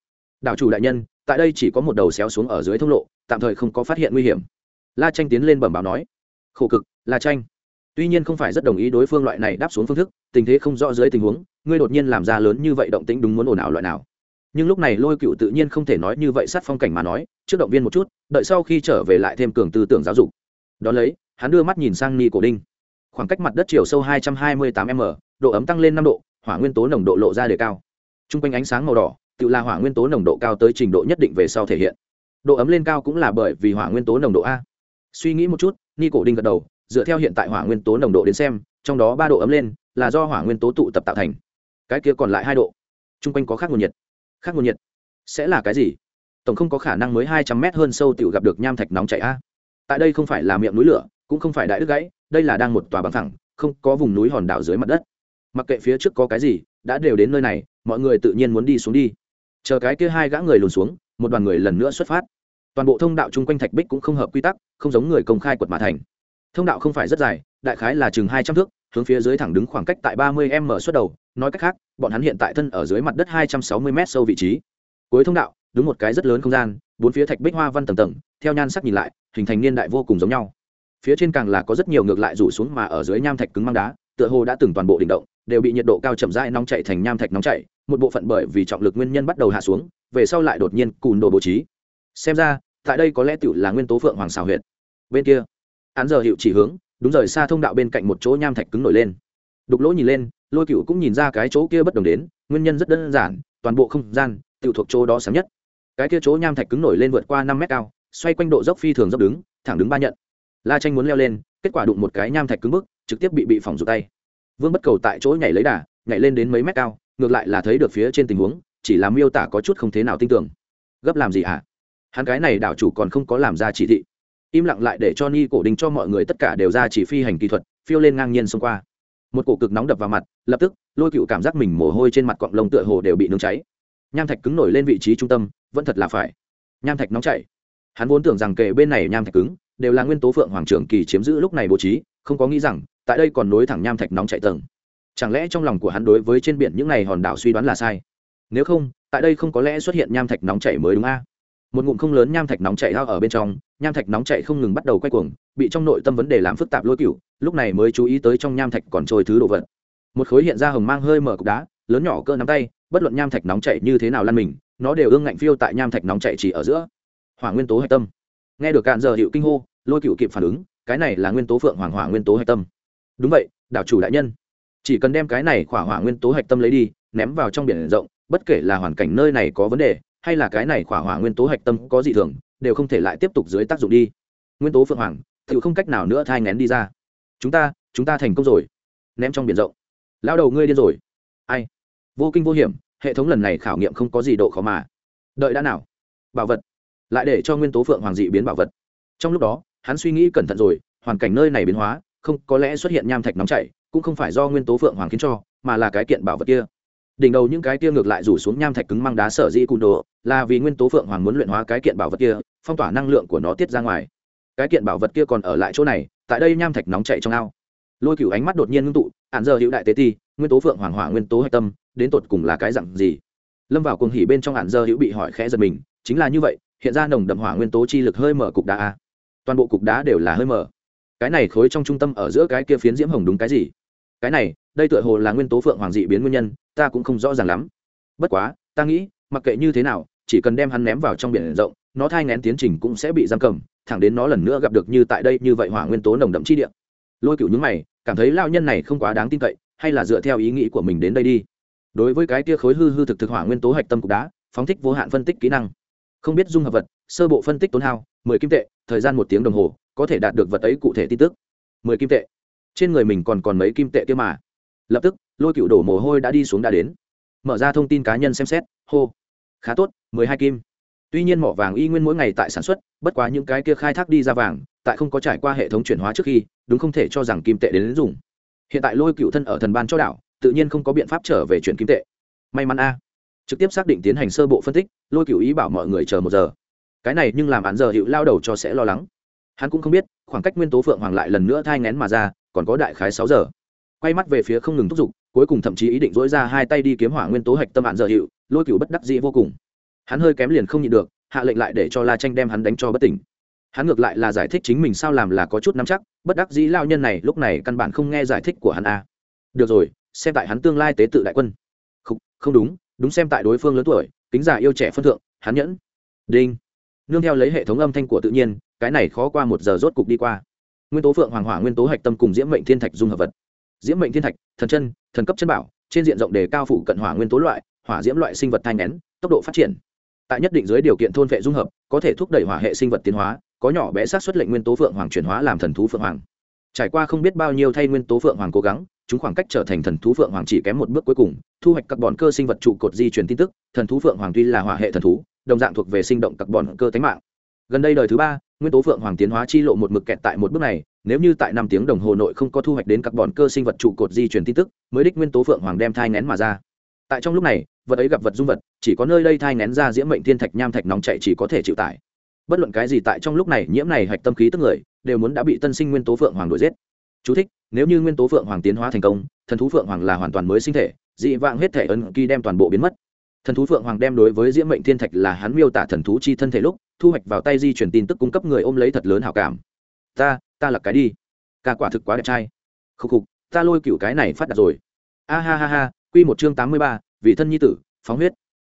Đảo chủ đại nhân, tại đây chỉ có một đầu xéo xuống ở dưới thông lộ, tạm thời không có phát hiện nguy hiểm. La tranh tiến lên bẩm báo nói, khổ cực, la tranh tuy nhiên không phải rất đồng ý đối phương loại này đáp xuống phương thức, tình thế không rõ dưới tình huống, ngươi đột nhiên làm ra lớn như vậy động tĩnh đúng muốn ồn ào loại nào. Nhưng lúc này lôi cựu tự nhiên không thể nói như vậy sát phong cảnh mà nói, trước động viên một chút, đợi sau khi trở về lại thêm cường tư tưởng giáo dục. Đón lấy, hắn đưa mắt nhìn sang ni cổ đinh. Khoảng cách mặt đất chiều sâu 228 m, độ ấm tăng lên năm độ, hỏa nguyên tố nồng độ lộ ra đề cao. T r u n g quanh ánh sáng màu đỏ, tự là hỏa nguyên tố nồng độ cao tới trình độ nhất định về sau thể hiện. Độ ấm lên cao cũng là bởi vì hỏa nguyên tố nồng độ a. Suy nghĩ một chút, ni cổ đinh gật đầu dựa theo hiện tại hỏa nguyên tố nồng độ đến xem, trong đó ba độ ấm lên là do hỏa nguyên tố tụ tập tạo thành. Cái kia còn lại hai độ. T r u n g quanh có khác nguồn nhiệt. Khác nguồn nhiệt sẽ là cái gì? Tổng không có khả năng mới hai trăm mét hơn sâu tự gặp được nham thạch nóng chảy a. Tại đây không phải là miệng núi lửa, cũng không phải đại đức gãy, đây là đang một tòa bằng thẳng không có vùng núi hòn đảo dưới mặt đất. Mặc kệ phía trước có cái gì, đã đều đến nơi này, mọi người tự nhiên muốn đi xuống đi. Chờ cái kia hai gã người lùn xuống, một đoàn người lần nữa xuất phát. Toàn bộ thông đạo chung quanh thạch bích cũng không hợp quy tắc, không giống người công khai quật mã thành thông đạo không phải rất dài, đại khái là chừng hai trăm thước, hướng phía dưới thẳng đứng khoảng cách tại ba mươi m xuất đầu, nói cách khác, bọn hắn hiện tại thân ở dưới mặt đất hai trăm sáu mươi m sâu vị trí. Cuối thông đạo đúng một cái rất lớn không gian, bốn phía thạch bích hoa văn tầng tầng, theo nhan sắc nhìn lại, hình thành niên đại vô cùng giống nhau. Phía trên càng là có rất nhiều ngược lại rủ xuống mà ở dưới nham thạch cứng mang đá, tựa hồ đã từng toàn bộ đỉnh động, đều bị nhiệt độ cao chậm rãi nóng chảy thành nham thạch nóng chảy, một bộ phận bởi vì trọng lực nguyên nhân bắt đầu hạ xuống, về sau lại đột nhiên cùn đồ bố trí. Xem ra, tại đây có lẽ tựu là nguyên tố phượng hoàng xào huyệt. Bên kia án giờ hiệu chỉ hướng, đúng rời xa thông đạo bên cạnh một chỗ nham thạch cứng nổi lên. Đục lỗ nhìn lên, lôi cựu cũng nhìn ra cái chỗ kia bất đồng đến, nguyên nhân rất đơn giản, toàn bộ không gian tự thuộc chỗ đó sáng nhất. Cái kia chỗ nham thạch cứng nổi lên vượt qua năm mét cao, xoay quanh độ dốc phi thường dốc đứng, thẳng đứng ba nhận. La tranh muốn leo lên, kết quả đụng một cái nham thạch cứng bức trực tiếp bị bị phỏng rụt tay. Vương bất cầu tại chỗ nhảy lấy đà, nhảy lên đến mấy mét cao, ngược lại là thấy được phía trên tình huống, chỉ là miêu tả có chút không thế nào tin tưởng. Gấp làm gì hả? À? hắn cái này đảo chủ còn không có làm ra chỉ thị im lặng lại để cho ni cổ đình cho mọi người tất cả đều ra chỉ phi hành kỹ thuật, phiêu lên ngang nhiên xông qua. Một cổ cực nóng đập vào mặt, lập tức, lôi cựu cảm giác mình mồ hôi trên mặt cọng lông tựa hồ đều bị nướng cháy. Nham thạch cứng nổi lên vị trí trung tâm, vẫn thật là phải. Nham thạch nóng chảy. Hắn vốn tưởng rằng kề bên này nham thạch cứng, đều là nguyên tố phượng hoàng trưởng kỳ chiếm giữ lúc này bố trí, không có nghĩ rằng, tại đây còn nối thẳng nham thạch nóng chạy tầng. Chẳng lẽ trong lòng của hắn đối với trên biển những này hòn đảo suy đoán là sai? Nếu không, tại đây không có lẽ xuất hiện nham thạch nóng chảy mới đúng a? Một ngụm không lớn nham thạch nóng chảy hao ở bên trong, nham thạch nóng chảy không ngừng bắt đầu quay cuồng, bị trong nội tâm vấn đề làm phức tạp lôi cựu lúc này mới chú ý tới trong nham thạch còn trôi thứ đồ vật. Một khối hiện ra hồng mang hơi mở cục đá, lớn nhỏ cơ nắm tay, bất luận nham thạch nóng chảy như thế nào lăn mình, nó đều ương ngạnh phiêu tại nham thạch nóng chảy chỉ ở giữa. Hỏa nguyên tố hạch tâm. Nghe được cạn giờ hiệu kinh hô, lôi cựu kịp phản ứng, cái này là nguyên tố phượng hoàng hỏa nguyên tố hạch tâm. Đúng vậy, đảo chủ đại nhân. Chỉ cần đem cái này khỏa hỏa nguyên tố hạch tâm lấy đi, ném vào trong biển rộng, bất kể là hoàn cảnh nơi này có vấn đề hay là cái này khỏa hỏa nguyên tố hạch tâm có dị thường, đều không thể lại tiếp tục dưới tác dụng đi. Nguyên tố phượng hoàng tự không cách nào nữa thai ngén đi ra. Chúng ta chúng ta thành công rồi. Ném trong biển rộng. Lao đầu ngươi điên rồi. Ai? Vô kinh vô hiểm, hệ thống lần này khảo nghiệm không có gì độ khó mà. Đợi đã nào? Bảo vật. Lại để cho nguyên tố phượng hoàng dị biến bảo vật. Trong lúc đó, hắn suy nghĩ cẩn thận rồi, hoàn cảnh nơi này biến hóa, không có lẽ xuất hiện nham thạch nóng chảy, cũng không phải do nguyên tố phượng hoàng khiến cho, mà là cái kiện bảo vật kia đỉnh đầu những cái kia ngược lại rủ xuống nham thạch cứng măng đá sở dĩ cùn đồ, là vì nguyên tố phượng hoàng muốn luyện hóa cái kiện bảo vật kia, phong tỏa năng lượng của nó tiết ra ngoài. Cái kiện bảo vật kia còn ở lại chỗ này, tại đây nham thạch nóng chảy trong ao. Lôi cửu ánh mắt đột nhiên ngưng tụ hạn giờ hữu đại tế ti, nguyên tố phượng hoàng hỏa nguyên tố hạch tâm, đến tột cùng là cái dặn gì? Lâm vào cuồng hỉ bên trong hạn giờ hữu bị hỏi khẽ giật mình, chính là như vậy, hiện ra nồng đậm hỏa nguyên tố chi lực hơi mở cục đá a. Toàn bộ cục đá đều là hơi mở. Cái này khối trong trung tâm ở giữa cái kia phiến diễm hồng đúng cái gì? Cái này đây tựa hồ là nguyên tố phượng hoàng dị biến nguyên nhân, ta cũng không rõ ràng lắm. Bất quá, ta nghĩ, mặc kệ như thế nào, chỉ cần đem hắn ném vào trong biển rộng, nó thai ngén tiến trình cũng sẽ bị giam cầm, thẳng đến nó lần nữa gặp được như tại đây như vậy hỏa nguyên tố nồng đậm chi địa. Lôi cựu những mày, cảm thấy lao nhân này không quá đáng tin cậy, hay là dựa theo ý nghĩ của mình đến đây đi. Đối với cái kia khối hư hư thực thực hỏa nguyên tố hạch tâm cục đá, phóng thích vô hạn phân tích kỹ năng. Không biết dung hợp vật, sơ bộ phân tích tốn hao, mười kim tệ, thời gian một tiếng đồng hồ, có thể đạt được vật ấy cụ thể tin tức. Mười kim tệ. Trên người mình còn còn mấy kim tệ kia mà lập tức lôi cựu đổ mồ hôi đã đi xuống đã đến. Mở ra thông tin cá nhân xem xét hô. Khá tốt mười hai kim. Tuy nhiên mỏ vàng y nguyên mỗi ngày tại sản xuất bất quá những cái kia khai thác đi ra vàng tại không có trải qua hệ thống chuyển hóa trước khi đúng không thể cho rằng kim tệ đến, đến dùng. Hiện tại lôi cựu thân ở thần ban cho đảo tự nhiên không có biện pháp trở về chuyển kim tệ. May mắn a. Trực tiếp xác định tiến hành sơ bộ phân tích lôi cựu ý bảo mọi người chờ một giờ. Cái này nhưng làm án giờ hiệu lao đầu cho sẽ lo lắng. Hắn cũng không biết khoảng cách nguyên tố phượng hoàng lại lần nữa thai ngén mà ra còn có đại khái sáu giờ quay mắt về phía không ngừng thúc giục cuối cùng thậm chí ý định dỗi ra hai tay đi kiếm hỏa nguyên tố hạch tâm hạn dở hiệu lôi cựu bất đắc dĩ vô cùng. Hắn hơi kém liền không nhịn được hạ lệnh lại để cho la tranh đem hắn đánh cho bất tỉnh. Hắn ngược lại là giải thích chính mình sao làm là có chút nắm chắc bất đắc dĩ lao nhân này lúc này căn bản không nghe giải thích của hắn a được rồi xem tại hắn tương lai tế tự đại quân. Không, không đúng đúng xem tại đối phương lớn tuổi kính già yêu trẻ phân thượng hắn nhẫn. Đinh. Nương theo lấy hệ thống âm thanh của tự nhiên cái này khó qua một giờ rốt cục đi qua. Nguyên tố phượng hoàng hỏa nguyên tố hạch tâm cùng diễm mệnh thiên thạch dung hợp vật diễm mệnh thiên thạch, thần chân, thần cấp chân bảo, trên diện rộng đề cao phụ cận hỏa nguyên tố loại, hỏa diễm loại sinh vật thai nén tốc độ phát triển. Tại nhất định dưới điều kiện thôn vệ dung hợp, có thể thúc đẩy hỏa hệ sinh vật tiến hóa, có nhỏ bé sát xuất lệnh nguyên tố phượng hoàng chuyển hóa làm thần thú phượng hoàng. Trải qua không biết bao nhiêu thay nguyên tố phượng hoàng cố gắng, chúng khoảng cách trở thành thần thú phượng hoàng chỉ kém một bước cuối cùng, thu hoạch các bọn cơ sinh vật trụ cột di truyền tin tức, thần thú phượng hoàng tuy là hỏa hệ thần thú, đồng dạng thuộc về sinh động các bọn cơ tánh mạng. Gần đây đời thứ ba, nguyên tố phượng hoàng tiến hóa chi lộ một mực kẹt tại một bước này nếu như tại năm tiếng đồng hồ nội không có thu hoạch đến các bọn cơ sinh vật trụ cột di truyền tin tức mới đích nguyên tố phượng hoàng đem thai ngén mà ra. Tại trong lúc này vật ấy gặp vật dung vật chỉ có nơi đây thai ngén ra diễm mệnh thiên thạch nham thạch nóng chạy chỉ có thể chịu tải. Bất luận cái gì tại trong lúc này nhiễm này hạch tâm khí tức người đều muốn đã bị tân sinh nguyên tố phượng hoàng đuổi giết. Chú thích, nếu như nguyên tố phượng hoàng tiến hóa thành công thần thú phượng hoàng là hoàn toàn mới sinh thể dị vạng hết thể ấn kỳ đem toàn bộ biến mất. Thần thú phượng hoàng đem đối với diễm mệnh thiên thạch là hắn miêu tả thần thú chi thân thể lúc thu hoạch vào tay di chuyển tin tức cung cấp người ôm lấy thật lớn hảo cảm. Ta ta là cái đi. Ca quả thực quá đẹp trai. Khúc khục, ta lôi cựu cái này phát đạt rồi. A ha ha ha q một chương tám mươi ba, vì thân nhi tử, phóng huyết.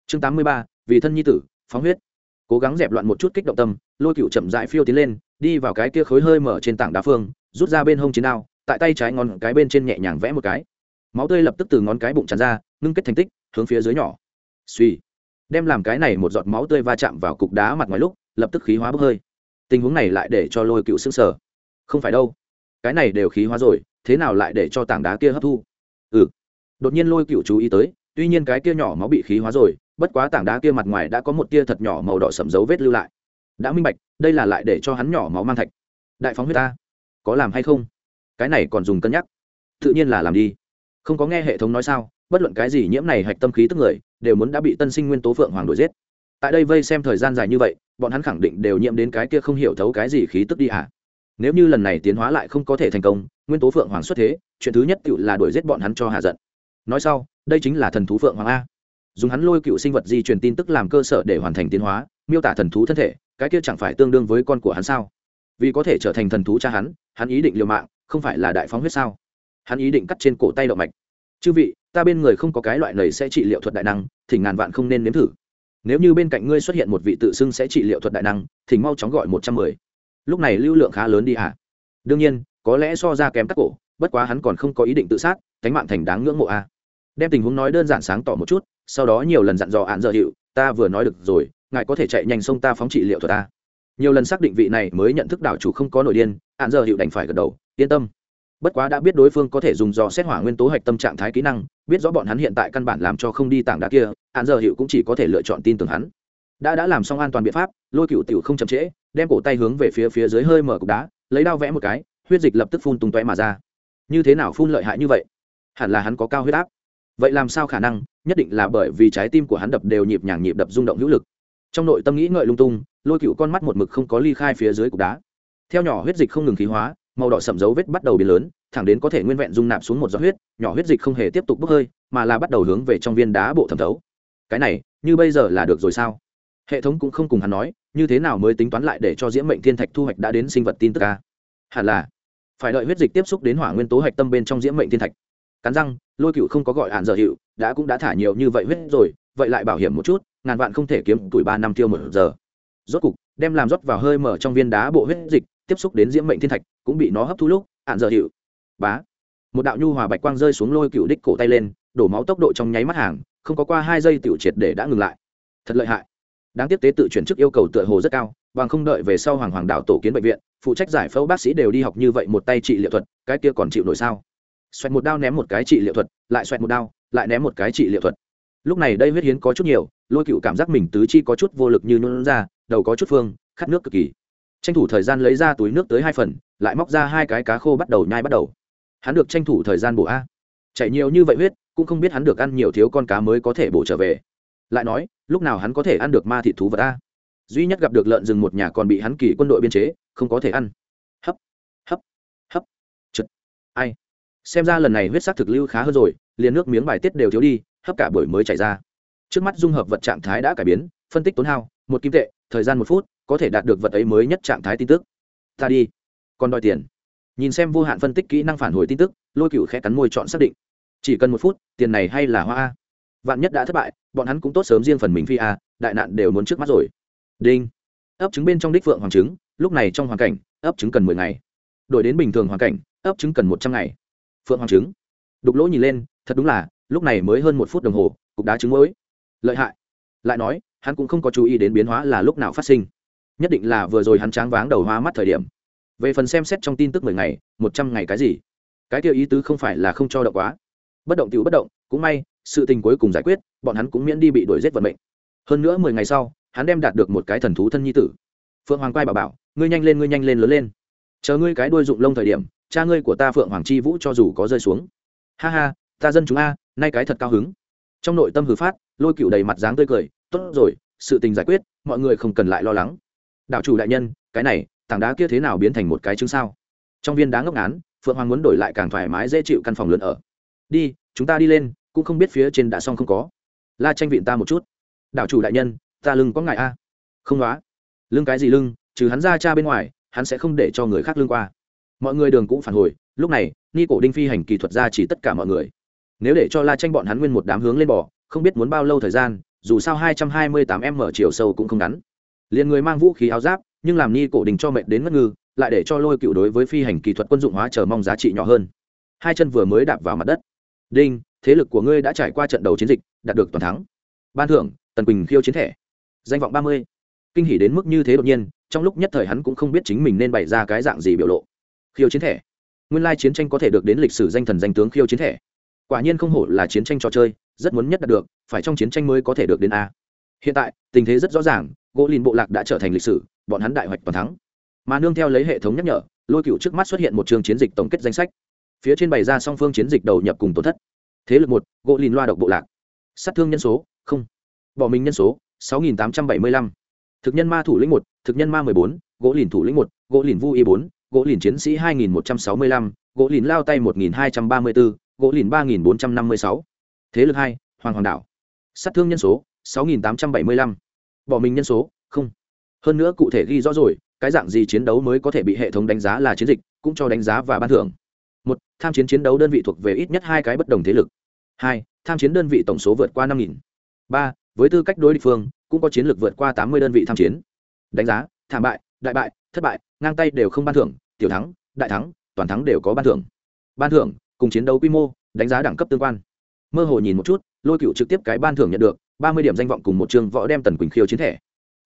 Chương tám mươi ba, vì thân nhi tử, phóng huyết. Cố gắng dẹp loạn một chút kích động tâm, lôi cựu chậm dại phiêu tiến lên, đi vào cái kia khối hơi mở trên tảng đá phương, rút ra bên hông chiến đao, tại tay trái ngón cái bên trên nhẹ nhàng vẽ một cái. Máu tươi lập tức từ ngón cái bụng tràn ra, ngưng kết thành tích, hướng phía dưới nhỏ. Suy đem làm cái này một giọt máu tươi va chạm vào cục đá mặt ngoài lúc, lập tức khí hóa bốc hơi. Tình huống này lại để cho lôi cựu xương sở không phải đâu. Cái này đều khí hóa rồi, thế nào lại để cho tảng đá kia hấp thu? Ừ. Đột nhiên lôi cựu chú ý tới, tuy nhiên cái kia nhỏ máu bị khí hóa rồi, bất quá tảng đá kia mặt ngoài đã có một tia thật nhỏ màu đỏ sầm dấu vết lưu lại. Đã minh bạch, đây là lại để cho hắn nhỏ máu mang thạch. Đại phóng huyết ta, có làm hay không? Cái này còn dùng cân nhắc. Tự nhiên là làm đi. Không có nghe hệ thống nói sao, bất luận cái gì nhiễm này hạch tâm khí tức người, đều muốn đã bị tân sinh nguyên tố phượng hoàng đuổi giết. Tại đây vây xem thời gian dài như vậy, bọn hắn khẳng định đều nhiễm đến cái kia không hiểu thấu cái gì khí tức đi à nếu như lần này tiến hóa lại không có thể thành công, nguyên tố phượng hoàng xuất thế, chuyện thứ nhất cựu là đuổi giết bọn hắn cho hạ giận. Nói sau, đây chính là thần thú phượng hoàng a. Dùng hắn lôi cựu sinh vật di truyền tin tức làm cơ sở để hoàn thành tiến hóa, miêu tả thần thú thân thể, cái kia chẳng phải tương đương với con của hắn sao? Vì có thể trở thành thần thú cha hắn hắn ý định liều mạng, không phải là đại phóng huyết sao? Hắn ý định cắt trên cổ tay động mạch. Chư vị, ta bên người không có cái loại này sẽ trị liệu thuật đại năng thì ngàn vạn không nên nếm thử. Nếu như bên cạnh ngươi xuất hiện một vị tự xưng sẽ trị liệu thuật đại năng thì mau chóng gọi một trăm mười lúc này lưu lượng khá lớn đi à? đương nhiên, có lẽ so ra kém tắc cổ, bất quá hắn còn không có ý định tự sát, cánh mạng thành đáng ngưỡng mộ a đem tình huống nói đơn giản sáng tỏ một chút, sau đó nhiều lần dặn dò hạn dợ hiệu, ta vừa nói được rồi, ngài có thể chạy nhanh xông ta phóng trị liệu thuật ta. Nhiều lần xác định vị này mới nhận thức đảo chủ không có nội điên hạn dợ hiệu đành phải gật đầu, yên tâm. Bất quá đã biết đối phương có thể dùng dò xét hỏa nguyên tố hạch tâm trạng thái kỹ năng, biết rõ bọn hắn hiện tại căn bản làm cho không đi tảng đá kia hạn dợ hiệu cũng chỉ có thể lựa chọn tin tưởng hắn. Đã đã làm xong an toàn biện pháp, lôi cựu tiểu không chậm trễ đem cổ tay hướng về phía phía dưới hơi mở cục đá, lấy đao vẽ một cái, huyết dịch lập tức phun tung tóe mà ra. Như thế nào phun lợi hại như vậy? Hẳn là hắn có cao huyết áp. Vậy làm sao khả năng? Nhất định là bởi vì trái tim của hắn đập đều nhịp nhàng nhịp đập rung động hữu lực. Trong nội tâm nghĩ ngợi lung tung, lôi cựu con mắt một mực không có ly khai phía dưới cục đá. Theo nhỏ huyết dịch không ngừng khí hóa, màu đỏ sậm dấu vết bắt đầu biến lớn, thẳng đến có thể nguyên vẹn dung nạp xuống một giọt huyết, nhỏ huyết dịch không hề tiếp tục bốc hơi, mà là bắt đầu hướng về trong viên đá bộ thẩm thấu. Cái này, như bây giờ là được rồi sao? Hệ thống cũng không cùng hắn nói, như thế nào mới tính toán lại để cho diễm mệnh thiên thạch thu hoạch đã đến sinh vật tin tức ca hẳn là phải đợi huyết dịch tiếp xúc đến hỏa nguyên tố hạch tâm bên trong diễm mệnh thiên thạch. Cắn răng, lôi cựu không có gọi hạn giờ hiệu, đã cũng đã thả nhiều như vậy huyết rồi, vậy lại bảo hiểm một chút, ngàn vạn không thể kiếm tuổi ba năm tiêu một giờ. Rốt cục, đem làm rót vào hơi mở trong viên đá bộ huyết dịch, tiếp xúc đến diễm mệnh thiên thạch, cũng bị nó hấp thu lúc, hạn giờ hiệu. Bá. Một đạo nhu hòa bạch quang rơi xuống lôi cựu đích cổ tay lên, đổ máu tốc độ trong nháy mắt hàng, không có qua hai giây tiểu triệt để đã ngừng lại. Thật lợi hại đáng tiếp tế tự chuyển chức yêu cầu tựa hồ rất cao, bằng không đợi về sau hoàng hoàng đạo tổ kiến bệnh viện, phụ trách giải phẫu bác sĩ đều đi học như vậy một tay trị liệu thuật, cái kia còn chịu nổi sao? Xoẹt một đao ném một cái trị liệu thuật, lại xoẹt một đao, lại ném một cái trị liệu thuật. Lúc này đây huyết hiến có chút nhiều, lôi cựu cảm giác mình tứ chi có chút vô lực như nôn ra, đầu có chút phương, khát nước cực kỳ. Tranh thủ thời gian lấy ra túi nước tới hai phần, lại móc ra hai cái cá khô bắt đầu nhai bắt đầu. Hắn được tranh thủ thời gian bổ a. Chạy nhiều như vậy huyết, cũng không biết hắn được ăn nhiều thiếu con cá mới có thể bổ trở về lại nói, lúc nào hắn có thể ăn được ma thị thú vật a? Duy nhất gặp được lợn rừng một nhà còn bị hắn kỳ quân đội biên chế, không có thể ăn. Hấp hấp hấp. Chật ai? Xem ra lần này huyết sắc thực lưu khá hơn rồi, liền nước miếng bài tiết đều thiếu đi, hấp cả buổi mới chảy ra. Trước mắt dung hợp vật trạng thái đã cải biến, phân tích tốn hao, một kim tệ, thời gian một phút, có thể đạt được vật ấy mới nhất trạng thái tin tức. Ta đi. Còn đòi tiền. Nhìn xem vô hạn phân tích kỹ năng phản hồi tin tức, lôi cựu khẽ cắn môi chọn xác định. Chỉ cần một phút, tiền này hay là hoa a? Vạn nhất đã thất bại, bọn hắn cũng tốt sớm riêng phần mình phi a, đại nạn đều muốn trước mắt rồi. Đinh. Ấp trứng bên trong đích phượng hoàng trứng, lúc này trong hoàn cảnh, ấp trứng cần mười ngày. Đổi đến bình thường hoàn cảnh, ấp trứng cần một trăm ngày. Phượng hoàng trứng. Đục lỗ nhìn lên, thật đúng là, lúc này mới hơn một phút đồng hồ, cục đá trứng mỗi lợi hại. Lại nói, hắn cũng không có chú ý đến biến hóa là lúc nào phát sinh. Nhất định là vừa rồi hắn tráng váng đầu hoa mắt thời điểm. Về phần xem xét trong tin tức mười ngày, một trăm ngày cái gì? Cái tiêu ý tứ không phải là không cho động quá. Bất động t bất động, cũng may sự tình cuối cùng giải quyết, bọn hắn cũng miễn đi bị đuổi giết vận mệnh. Hơn nữa mười ngày sau, hắn đem đạt được một cái thần thú thân nhi tử. Phượng hoàng quay bảo bảo, ngươi nhanh lên, ngươi nhanh lên lớn lên. Chờ ngươi cái đuôi rụng lông thời điểm, cha ngươi của ta phượng hoàng chi vũ cho dù có rơi xuống. Ha ha, ta dân chúng a, nay cái thật cao hứng. Trong nội tâm hử phát, lôi cựu đầy mặt dáng tươi cười, tốt rồi, sự tình giải quyết, mọi người không cần lại lo lắng. Đạo chủ đại nhân, cái này, tảng đá kia thế nào biến thành một cái chứng sao? Trong viên đá ngốc ngán, phượng hoàng muốn đổi lại càng thoải mái dễ chịu căn phòng lớn ở. Đi, chúng ta đi lên cũng không biết phía trên đã xong không có. La tranh vịn ta một chút. Đạo chủ đại nhân, ta lưng có ngại a. Không đó lưng cái gì lưng, trừ hắn ra cha bên ngoài, hắn sẽ không để cho người khác lưng qua. Mọi người đường cũng phản hồi, lúc này, ni cổ đinh phi hành kỳ thuật ra chỉ tất cả mọi người. Nếu để cho la tranh bọn hắn nguyên một đám hướng lên bỏ không biết muốn bao lâu thời gian, dù sao hai trăm hai mươi tám m chiều sâu cũng không ngắn. Liền người mang vũ khí áo giáp, nhưng làm ni cổ đình cho mệt đến ngất ngư, lại để cho lôi cựu đối với phi hành kỹ thuật quân dụng hóa chờ mong giá trị nhỏ hơn. Hai chân vừa mới đạp vào mặt đất. Đinh thế lực của ngươi đã trải qua trận đầu chiến dịch, đạt được toàn thắng. Ban thưởng, tần quỳnh khiêu chiến thẻ. Danh vọng ba mươi. Kinh hỉ đến mức như thế đột nhiên, trong lúc nhất thời hắn cũng không biết chính mình nên bày ra cái dạng gì biểu lộ. Khiêu chiến thẻ. Nguyên lai chiến tranh có thể được đến lịch sử danh thần danh tướng khiêu chiến thẻ. Quả nhiên không hổ là chiến tranh trò chơi, rất muốn nhất đạt được, phải trong chiến tranh mới có thể được đến a. Hiện tại, tình thế rất rõ ràng, gỗ lìn bộ lạc đã trở thành lịch sử, bọn hắn đại hoạch toàn thắng. Mà nương theo lấy hệ thống nhắc nhở, lôi cựu trước mắt xuất hiện một trường chiến dịch tổng kết danh sách. Phía trên bày ra song phương chiến dịch đầu nhập cùng tổn thất thế lực một, gỗ lìn loa độc bộ lạc. Sát thương nhân số, không. Bỏ mình nhân số, sáu nghìn tám trăm bảy mươi lăm. Thực nhân ma thủ lĩnh một, thực nhân ma mười bốn, gỗ lìn thủ lĩnh một, gỗ lìn vu y bốn, gỗ lìn chiến sĩ hai nghìn một trăm sáu mươi lăm, gỗ lìn lao tay một nghìn hai trăm ba mươi bốn gỗ lìn ba nghìn bốn trăm năm mươi sáu. Thế lực hai, hoàng hoàng đảo. Sát thương nhân số, sáu nghìn tám trăm bảy mươi lăm. Bỏ mình nhân số, không. Hơn nữa cụ thể ghi rõ rồi, cái dạng gì chiến đấu mới có thể bị hệ thống đánh giá là chiến dịch, cũng cho đánh giá và ban thưởng một, tham chiến chiến đấu đơn vị thuộc về ít nhất hai cái bất đồng thế lực. Hai, tham chiến đơn vị tổng số vượt qua năm nghìn. Ba, với tư cách đối địch phương, cũng có chiến lược vượt qua tám mươi đơn vị tham chiến. Đánh giá, thảm bại, đại bại, thất bại, ngang tay đều không ban thưởng, tiểu thắng, đại thắng, toàn thắng đều có ban thưởng. Ban thưởng, cùng chiến đấu quy mô, đánh giá đẳng cấp tương quan. Mơ hồ nhìn một chút, lôi cựu trực tiếp cái ban thưởng nhận được, ba mươi điểm danh vọng cùng một trường võ đem tần quỳnh khiêu chiến thẻ.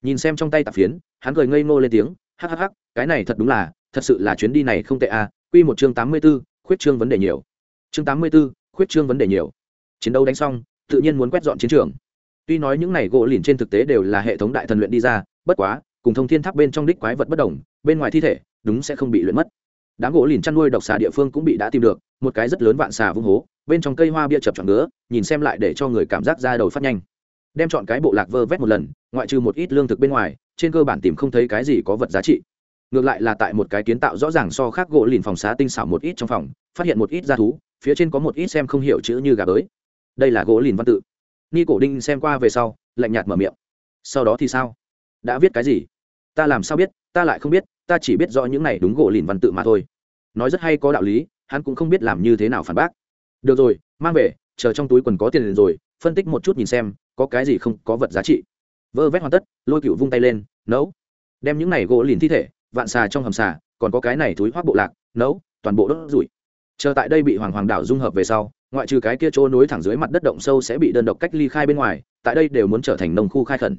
Nhìn xem trong tay tạp phiến, hắn cười ngây ngô lên tiếng hhh cái này thật đúng là, thật sự là chuyến đi này không tệ à quy một chương tám mươi 84, khuyết trương vấn đề nhiều. Chương tám mươi 84, khuyết trương vấn đề nhiều. Chiến đấu đánh xong tự nhiên muốn quét dọn chiến trường. Tuy nói những này gỗ lìn trên thực tế đều là hệ thống đại thần luyện đi ra bất quá cùng thông thiên tháp bên trong đích quái vật bất đồng bên ngoài thi thể đúng sẽ không bị luyện mất. Đám gỗ lìn chăn nuôi độc xà địa phương cũng bị đã tìm được một cái rất lớn vạn xà vung hố bên trong cây hoa bia chập chọn ngứa, nhìn xem lại để cho người cảm giác ra đầu phát nhanh. Đem chọn cái bộ lạc vơ vét một lần ngoại trừ một ít lương thực bên ngoài trên cơ bản tìm không thấy cái gì có vật giá trị ngược lại là tại một cái kiến tạo rõ ràng so khác gỗ lìn phòng xá tinh xảo một ít trong phòng, phát hiện một ít da thú, phía trên có một ít xem không hiểu chữ như gà bới. Đây là gỗ lìn văn tự. Ni cổ đinh xem qua về sau, lạnh nhạt mở miệng. Sau đó thì sao? Đã viết cái gì? Ta làm sao biết? Ta lại không biết, ta chỉ biết rõ những này đúng gỗ lìn văn tự mà thôi. Nói rất hay có đạo lý, hắn cũng không biết làm như thế nào phản bác. Được rồi, mang về, chờ trong túi quần có tiền rồi, phân tích một chút nhìn xem, có cái gì không, có vật giá trị. Vơ vét hoàn tất, lôi cựu vung tay lên, nấu. Đem những này gỗ lìn thi thể vạn xà trong hầm xà, còn có cái này túi hoác bộ lạc, nấu, toàn bộ đốt rủi. Chờ tại đây bị hoàng hoàng đảo dung hợp về sau, ngoại trừ cái kia chỗ nối thẳng dưới mặt đất động sâu sẽ bị đơn độc cách ly khai bên ngoài, tại đây đều muốn trở thành nông khu khai khẩn.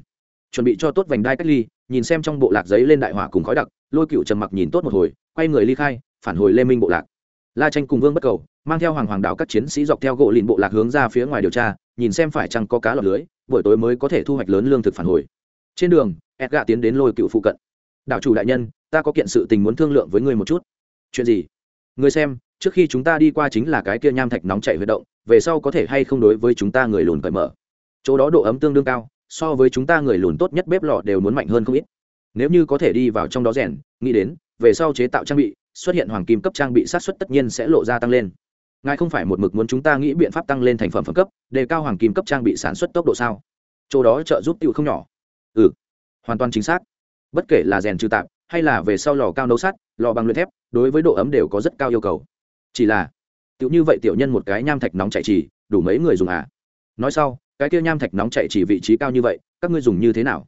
Chuẩn bị cho tốt vành đai cách ly, nhìn xem trong bộ lạc giấy lên đại hỏa cùng khói đặc, lôi cựu trầm mặc nhìn tốt một hồi, quay người ly khai, phản hồi lê minh bộ lạc. La tranh cùng vương bất cầu, mang theo hoàng hoàng đảo các chiến sĩ dọc theo gỗ lìn bộ lạc hướng ra phía ngoài điều tra, nhìn xem phải chăng có cá lọt lưới, buổi tối mới có thể thu hoạch lớn lương thực phản hồi. Trên đường ed gạ tiến đến lôi cựu phụ cận. Đảo chủ đại nhân ta có kiện sự tình muốn thương lượng với ngươi một chút. Chuyện gì? Ngươi xem, trước khi chúng ta đi qua chính là cái kia nham thạch nóng chảy huy động, về sau có thể hay không đối với chúng ta người lùn cởi mở? Chỗ đó độ ấm tương đương cao, so với chúng ta người lùn tốt nhất bếp lò đều muốn mạnh hơn không ít. Nếu như có thể đi vào trong đó rèn, nghĩ đến, về sau chế tạo trang bị, xuất hiện hoàng kim cấp trang bị sát xuất tất nhiên sẽ lộ ra tăng lên. Ngài không phải một mực muốn chúng ta nghĩ biện pháp tăng lên thành phẩm phẩm cấp, đề cao hoàng kim cấp trang bị sản xuất tốc độ sao? Chỗ đó trợ giúp tiêu không nhỏ. Ừ hoàn toàn chính xác. Bất kể là rèn trừ tạp hay là về sau lò cao nấu sắt, lò bằng luyện thép, đối với độ ấm đều có rất cao yêu cầu. Chỉ là, tiểu như vậy tiểu nhân một cái nham thạch nóng chạy chỉ, đủ mấy người dùng à? Nói sau, cái kia nham thạch nóng chạy chỉ vị trí cao như vậy, các ngươi dùng như thế nào?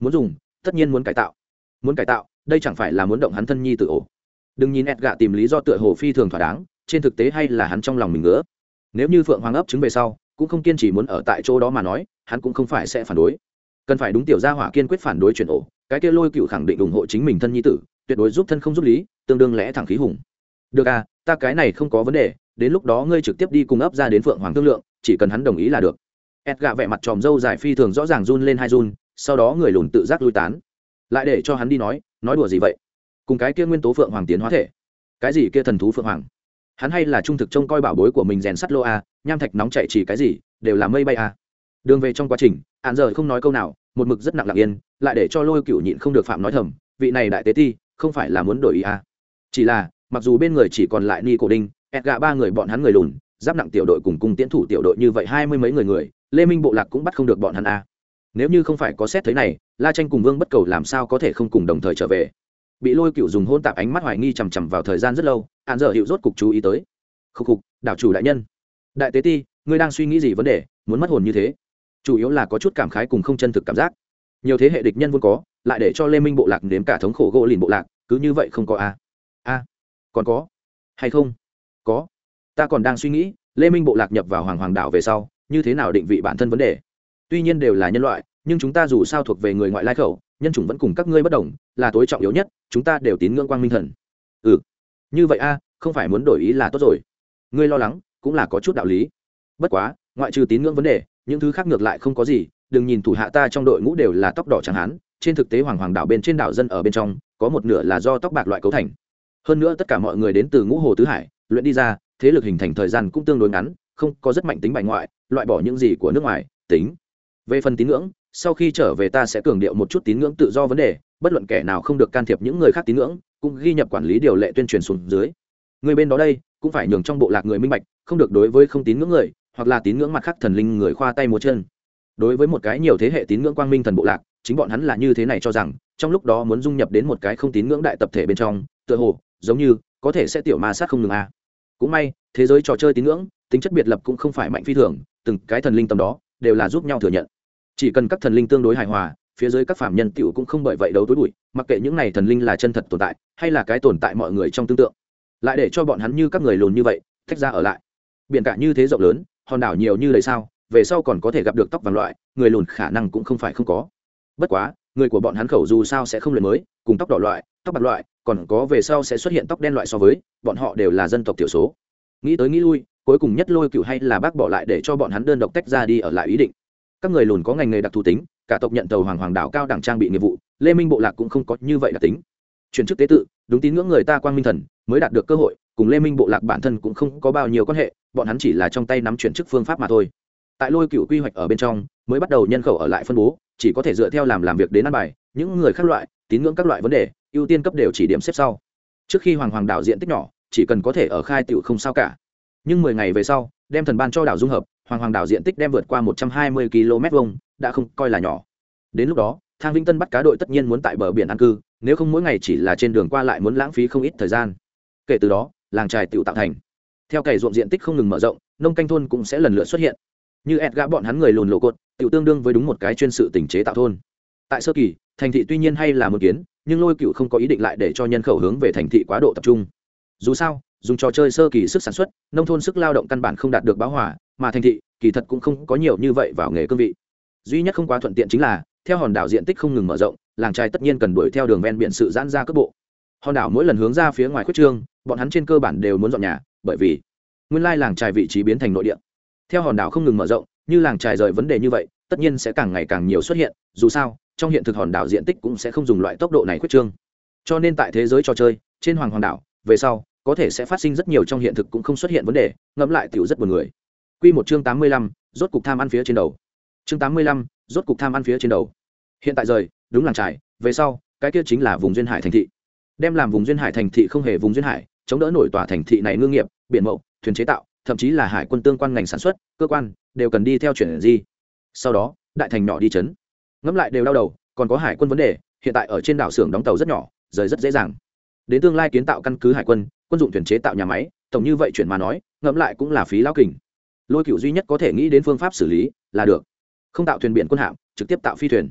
Muốn dùng, tất nhiên muốn cải tạo. Muốn cải tạo, đây chẳng phải là muốn động hắn thân nhi tự ổ. Đừng nhìn ẹt gạ tìm lý do tựa hồ phi thường thỏa đáng, trên thực tế hay là hắn trong lòng mình ngứa. Nếu như phượng hoàng ấp trứng về sau, cũng không kiên trì muốn ở tại chỗ đó mà nói, hắn cũng không phải sẽ phản đối cần phải đúng tiểu gia hỏa kiên quyết phản đối chuyển ổ, cái kia lôi cựu khẳng định ủng hộ chính mình thân nhi tử, tuyệt đối giúp thân không giúp lý, tương đương lẽ thẳng khí hùng. Được à ta cái này không có vấn đề, đến lúc đó ngươi trực tiếp đi cùng ấp ra đến phượng hoàng thương lượng, chỉ cần hắn đồng ý là được. Ed gạ vẻ mặt tròm râu dài phi thường rõ ràng run lên hai run, sau đó người lùn tự giác lui tán. Lại để cho hắn đi nói nói đùa gì vậy? Cùng cái kia nguyên tố phượng hoàng tiến hóa thể. Cái gì kia thần thú phượng hoàng? Hắn hay là trung thực trông coi bảo bối của mình rèn sắt lô a, nham thạch nóng chạy chỉ cái gì, đều là mây bay a đường về trong quá trình hạn giờ không nói câu nào một mực rất nặng lặng yên lại để cho lôi cựu nhịn không được phạm nói thầm vị này đại tế thi, không phải là muốn đổi ý à? chỉ là mặc dù bên người chỉ còn lại ni cổ đinh ẹt gạ ba người bọn hắn người lùn giáp nặng tiểu đội cùng cùng tiến thủ tiểu đội như vậy hai mươi mấy người người lê minh bộ lạc cũng bắt không được bọn hắn a nếu như không phải có xét thấy này la tranh cùng vương bất cầu làm sao có thể không cùng đồng thời trở về? Bị lôi cựu dùng hôn tạp ánh mắt hoài nghi chằm chằm vào thời gian rất lâu hạn dở hiệu rốt cục chú ý tới. Khúc khục đảo chủ đại nhân. Đại tế ti ngươi đang suy nghĩ gì vấn đề? Muốn mất hồn như thế chủ yếu là có chút cảm khái cùng không chân thực cảm giác. Nhiều thế hệ địch nhân vốn có, lại để cho lê minh bộ lạc đến cả thống khổ gỗ lìn bộ lạc, cứ như vậy không có a a còn có? Hay không? Có. Ta còn đang suy nghĩ, lê minh bộ lạc nhập vào hoàng hoàng đảo về sau, như thế nào định vị bản thân vấn đề? Tuy nhiên đều là nhân loại, nhưng chúng ta dù sao thuộc về người ngoại lai khẩu, nhân chủng vẫn cùng các ngươi bất đồng, là tối trọng yếu nhất, chúng ta đều tín ngưỡng quang minh thần. Ừ. Như vậy a không phải muốn đổi ý là tốt rồi. Ngươi lo lắng, cũng là có chút đạo lý. Bất quá, ngoại trừ tín ngưỡng vấn đề những thứ khác ngược lại không có gì, đừng nhìn thủ hạ ta trong đội ngũ đều là tóc đỏ chẳng hán, trên thực tế hoàng hoàng đảo bên trên đảo dân ở bên trong, có một nửa là do tóc bạc loại cấu thành. Hơn nữa tất cả mọi người đến từ ngũ hồ tứ hải, luyện đi ra, thế lực hình thành thời gian cũng tương đối ngắn, không có rất mạnh tính bài ngoại, loại bỏ những gì của nước ngoài, tính. Về phần tín ngưỡng, sau khi trở về ta sẽ cường điệu một chút tín ngưỡng tự do vấn đề, bất luận kẻ nào không được can thiệp những người khác tín ngưỡng, cũng ghi nhập quản lý điều lệ tuyên truyền xuống dưới. Người bên đó đây, cũng phải nhường trong bộ lạc người minh bạch, không được đối với không tín ngưỡng người hoặc là tín ngưỡng mặt khác thần linh người khoa tay múa chân. Đối với một cái nhiều thế hệ tín ngưỡng quang minh thần bộ lạc, chính bọn hắn là như thế này cho rằng, trong lúc đó muốn dung nhập đến một cái không tín ngưỡng đại tập thể bên trong, tựa hồ, giống như, có thể sẽ tiểu ma sát không ngừng a. Cũng may, thế giới trò chơi tín ngưỡng, tính chất biệt lập cũng không phải mạnh phi thường, từng cái thần linh tầm đó, đều là giúp nhau thừa nhận. Chỉ cần các thần linh tương đối hài hòa, phía dưới các phạm nhân tiểu cũng không bởi vậy đấu tối bụi, mặc kệ những này thần linh là chân thật tồn tại, hay là cái tồn tại mọi người trong tương tượng. Lại để cho bọn hắn như các người lùn như vậy, tách ra ở lại. Biển cả như thế rộng lớn hòn đảo nhiều như đầy sao, về sau còn có thể gặp được tóc vàng loại, người lùn khả năng cũng không phải không có. Bất quá, người của bọn hắn khẩu dù sao sẽ không luyện mới, cùng tóc đỏ loại, tóc bạc loại, còn có về sau sẽ xuất hiện tóc đen loại so với, bọn họ đều là dân tộc thiểu số. Nghĩ tới nghĩ lui, cuối cùng nhất lôi cựu hay là bác bỏ lại để cho bọn hắn đơn độc tách ra đi ở lại ý định. Các người lùn có ngành nghề đặc thù tính, cả tộc nhận tàu hoàng hoàng đảo cao đẳng trang bị nghiệp vụ, lê minh bộ lạc cũng không có như vậy đặc tính. Chuyển chức tế tự, đúng tín ngưỡng người ta quang minh thần, mới đạt được cơ hội cùng lê minh bộ lạc bản thân cũng không có bao nhiêu quan hệ, bọn hắn chỉ là trong tay nắm chuyển chức phương pháp mà thôi. Tại lôi cựu quy hoạch ở bên trong, mới bắt đầu nhân khẩu ở lại phân bố, chỉ có thể dựa theo làm làm việc đến ăn bài, những người khác loại, tín ngưỡng các loại vấn đề, ưu tiên cấp đều chỉ điểm xếp sau. Trước khi hoàng hoàng đảo diện tích nhỏ, chỉ cần có thể ở khai tựu không sao cả. Nhưng mười ngày về sau, đem thần ban cho đảo dung hợp, hoàng hoàng đảo diện tích đem vượt qua một trăm hai mươi km vuông, đã không coi là nhỏ. Đến lúc đó, thang vĩnh tân bắt cá đội tất nhiên muốn tại bờ biển an cư, nếu không mỗi ngày chỉ là trên đường qua lại muốn lãng phí không ít thời gian. Kể từ đó làng trài Tiểu tạo thành. Theo cày ruộng diện tích không ngừng mở rộng, nông canh thôn cũng sẽ lần lượt xuất hiện. Như ẹt gã bọn hắn người lùn lộ cột tự tương đương với đúng một cái chuyên sự tình chế tạo thôn. Tại sơ kỳ, thành thị tuy nhiên hay là một kiến, nhưng lôi cựu không có ý định lại để cho nhân khẩu hướng về thành thị quá độ tập trung. Dù sao, dùng trò chơi sơ kỳ sức sản xuất, nông thôn sức lao động căn bản không đạt được báo hỏa mà thành thị, kỳ thật cũng không có nhiều như vậy vào nghề cương vị. Duy nhất không quá thuận tiện chính là, theo hòn đảo diện tích không ngừng mở rộng, làng trai tất nhiên cần đuổi theo đường ven biển sự giãn ra cấp bộ. Hòn đảo mỗi lần hướng ra phía ngoài khuất trương bọn hắn trên cơ bản đều muốn dọn nhà bởi vì nguyên lai làng trài vị trí biến thành nội địa. Theo hòn đảo không ngừng mở rộng như làng trài rời vấn đề như vậy tất nhiên sẽ càng ngày càng nhiều xuất hiện dù sao trong hiện thực hòn đảo diện tích cũng sẽ không dùng loại tốc độ này khuyết trương. Cho nên tại thế giới trò chơi trên hoàng hòn đảo về sau có thể sẽ phát sinh rất nhiều trong hiện thực cũng không xuất hiện vấn đề ngẫm lại tiểu rất buồn người. Quy một chương tám mươi lăm, rốt cục tham ăn phía trên đầu. Chương tám mươi lăm, rốt cục tham ăn phía trên đầu. Hiện tại rời đúng làng trải về sau cái kia chính là vùng duyên hải thành thị. Đem làm vùng duyên hải thành thị không hề vùng duyên hải chống đỡ nổi tòa thành thị này ngư nghiệp, biển mậu, thuyền chế tạo, thậm chí là hải quân tương quan ngành sản xuất, cơ quan, đều cần đi theo chuyển di sau đó, đại thành nhỏ đi chấn. Ngẫm lại đều đau đầu, còn có hải quân vấn đề, hiện tại ở trên đảo xưởng đóng tàu rất nhỏ, rời rất dễ dàng. Đến tương lai kiến tạo căn cứ hải quân quân dụng thuyền chế tạo nhà máy, tổng như vậy chuyển mà nói, ngẫm lại cũng là phí lao kình. Lôi cựu duy nhất có thể nghĩ đến phương pháp xử lý là được. Không tạo thuyền biển quân hạm, trực tiếp tạo phi thuyền.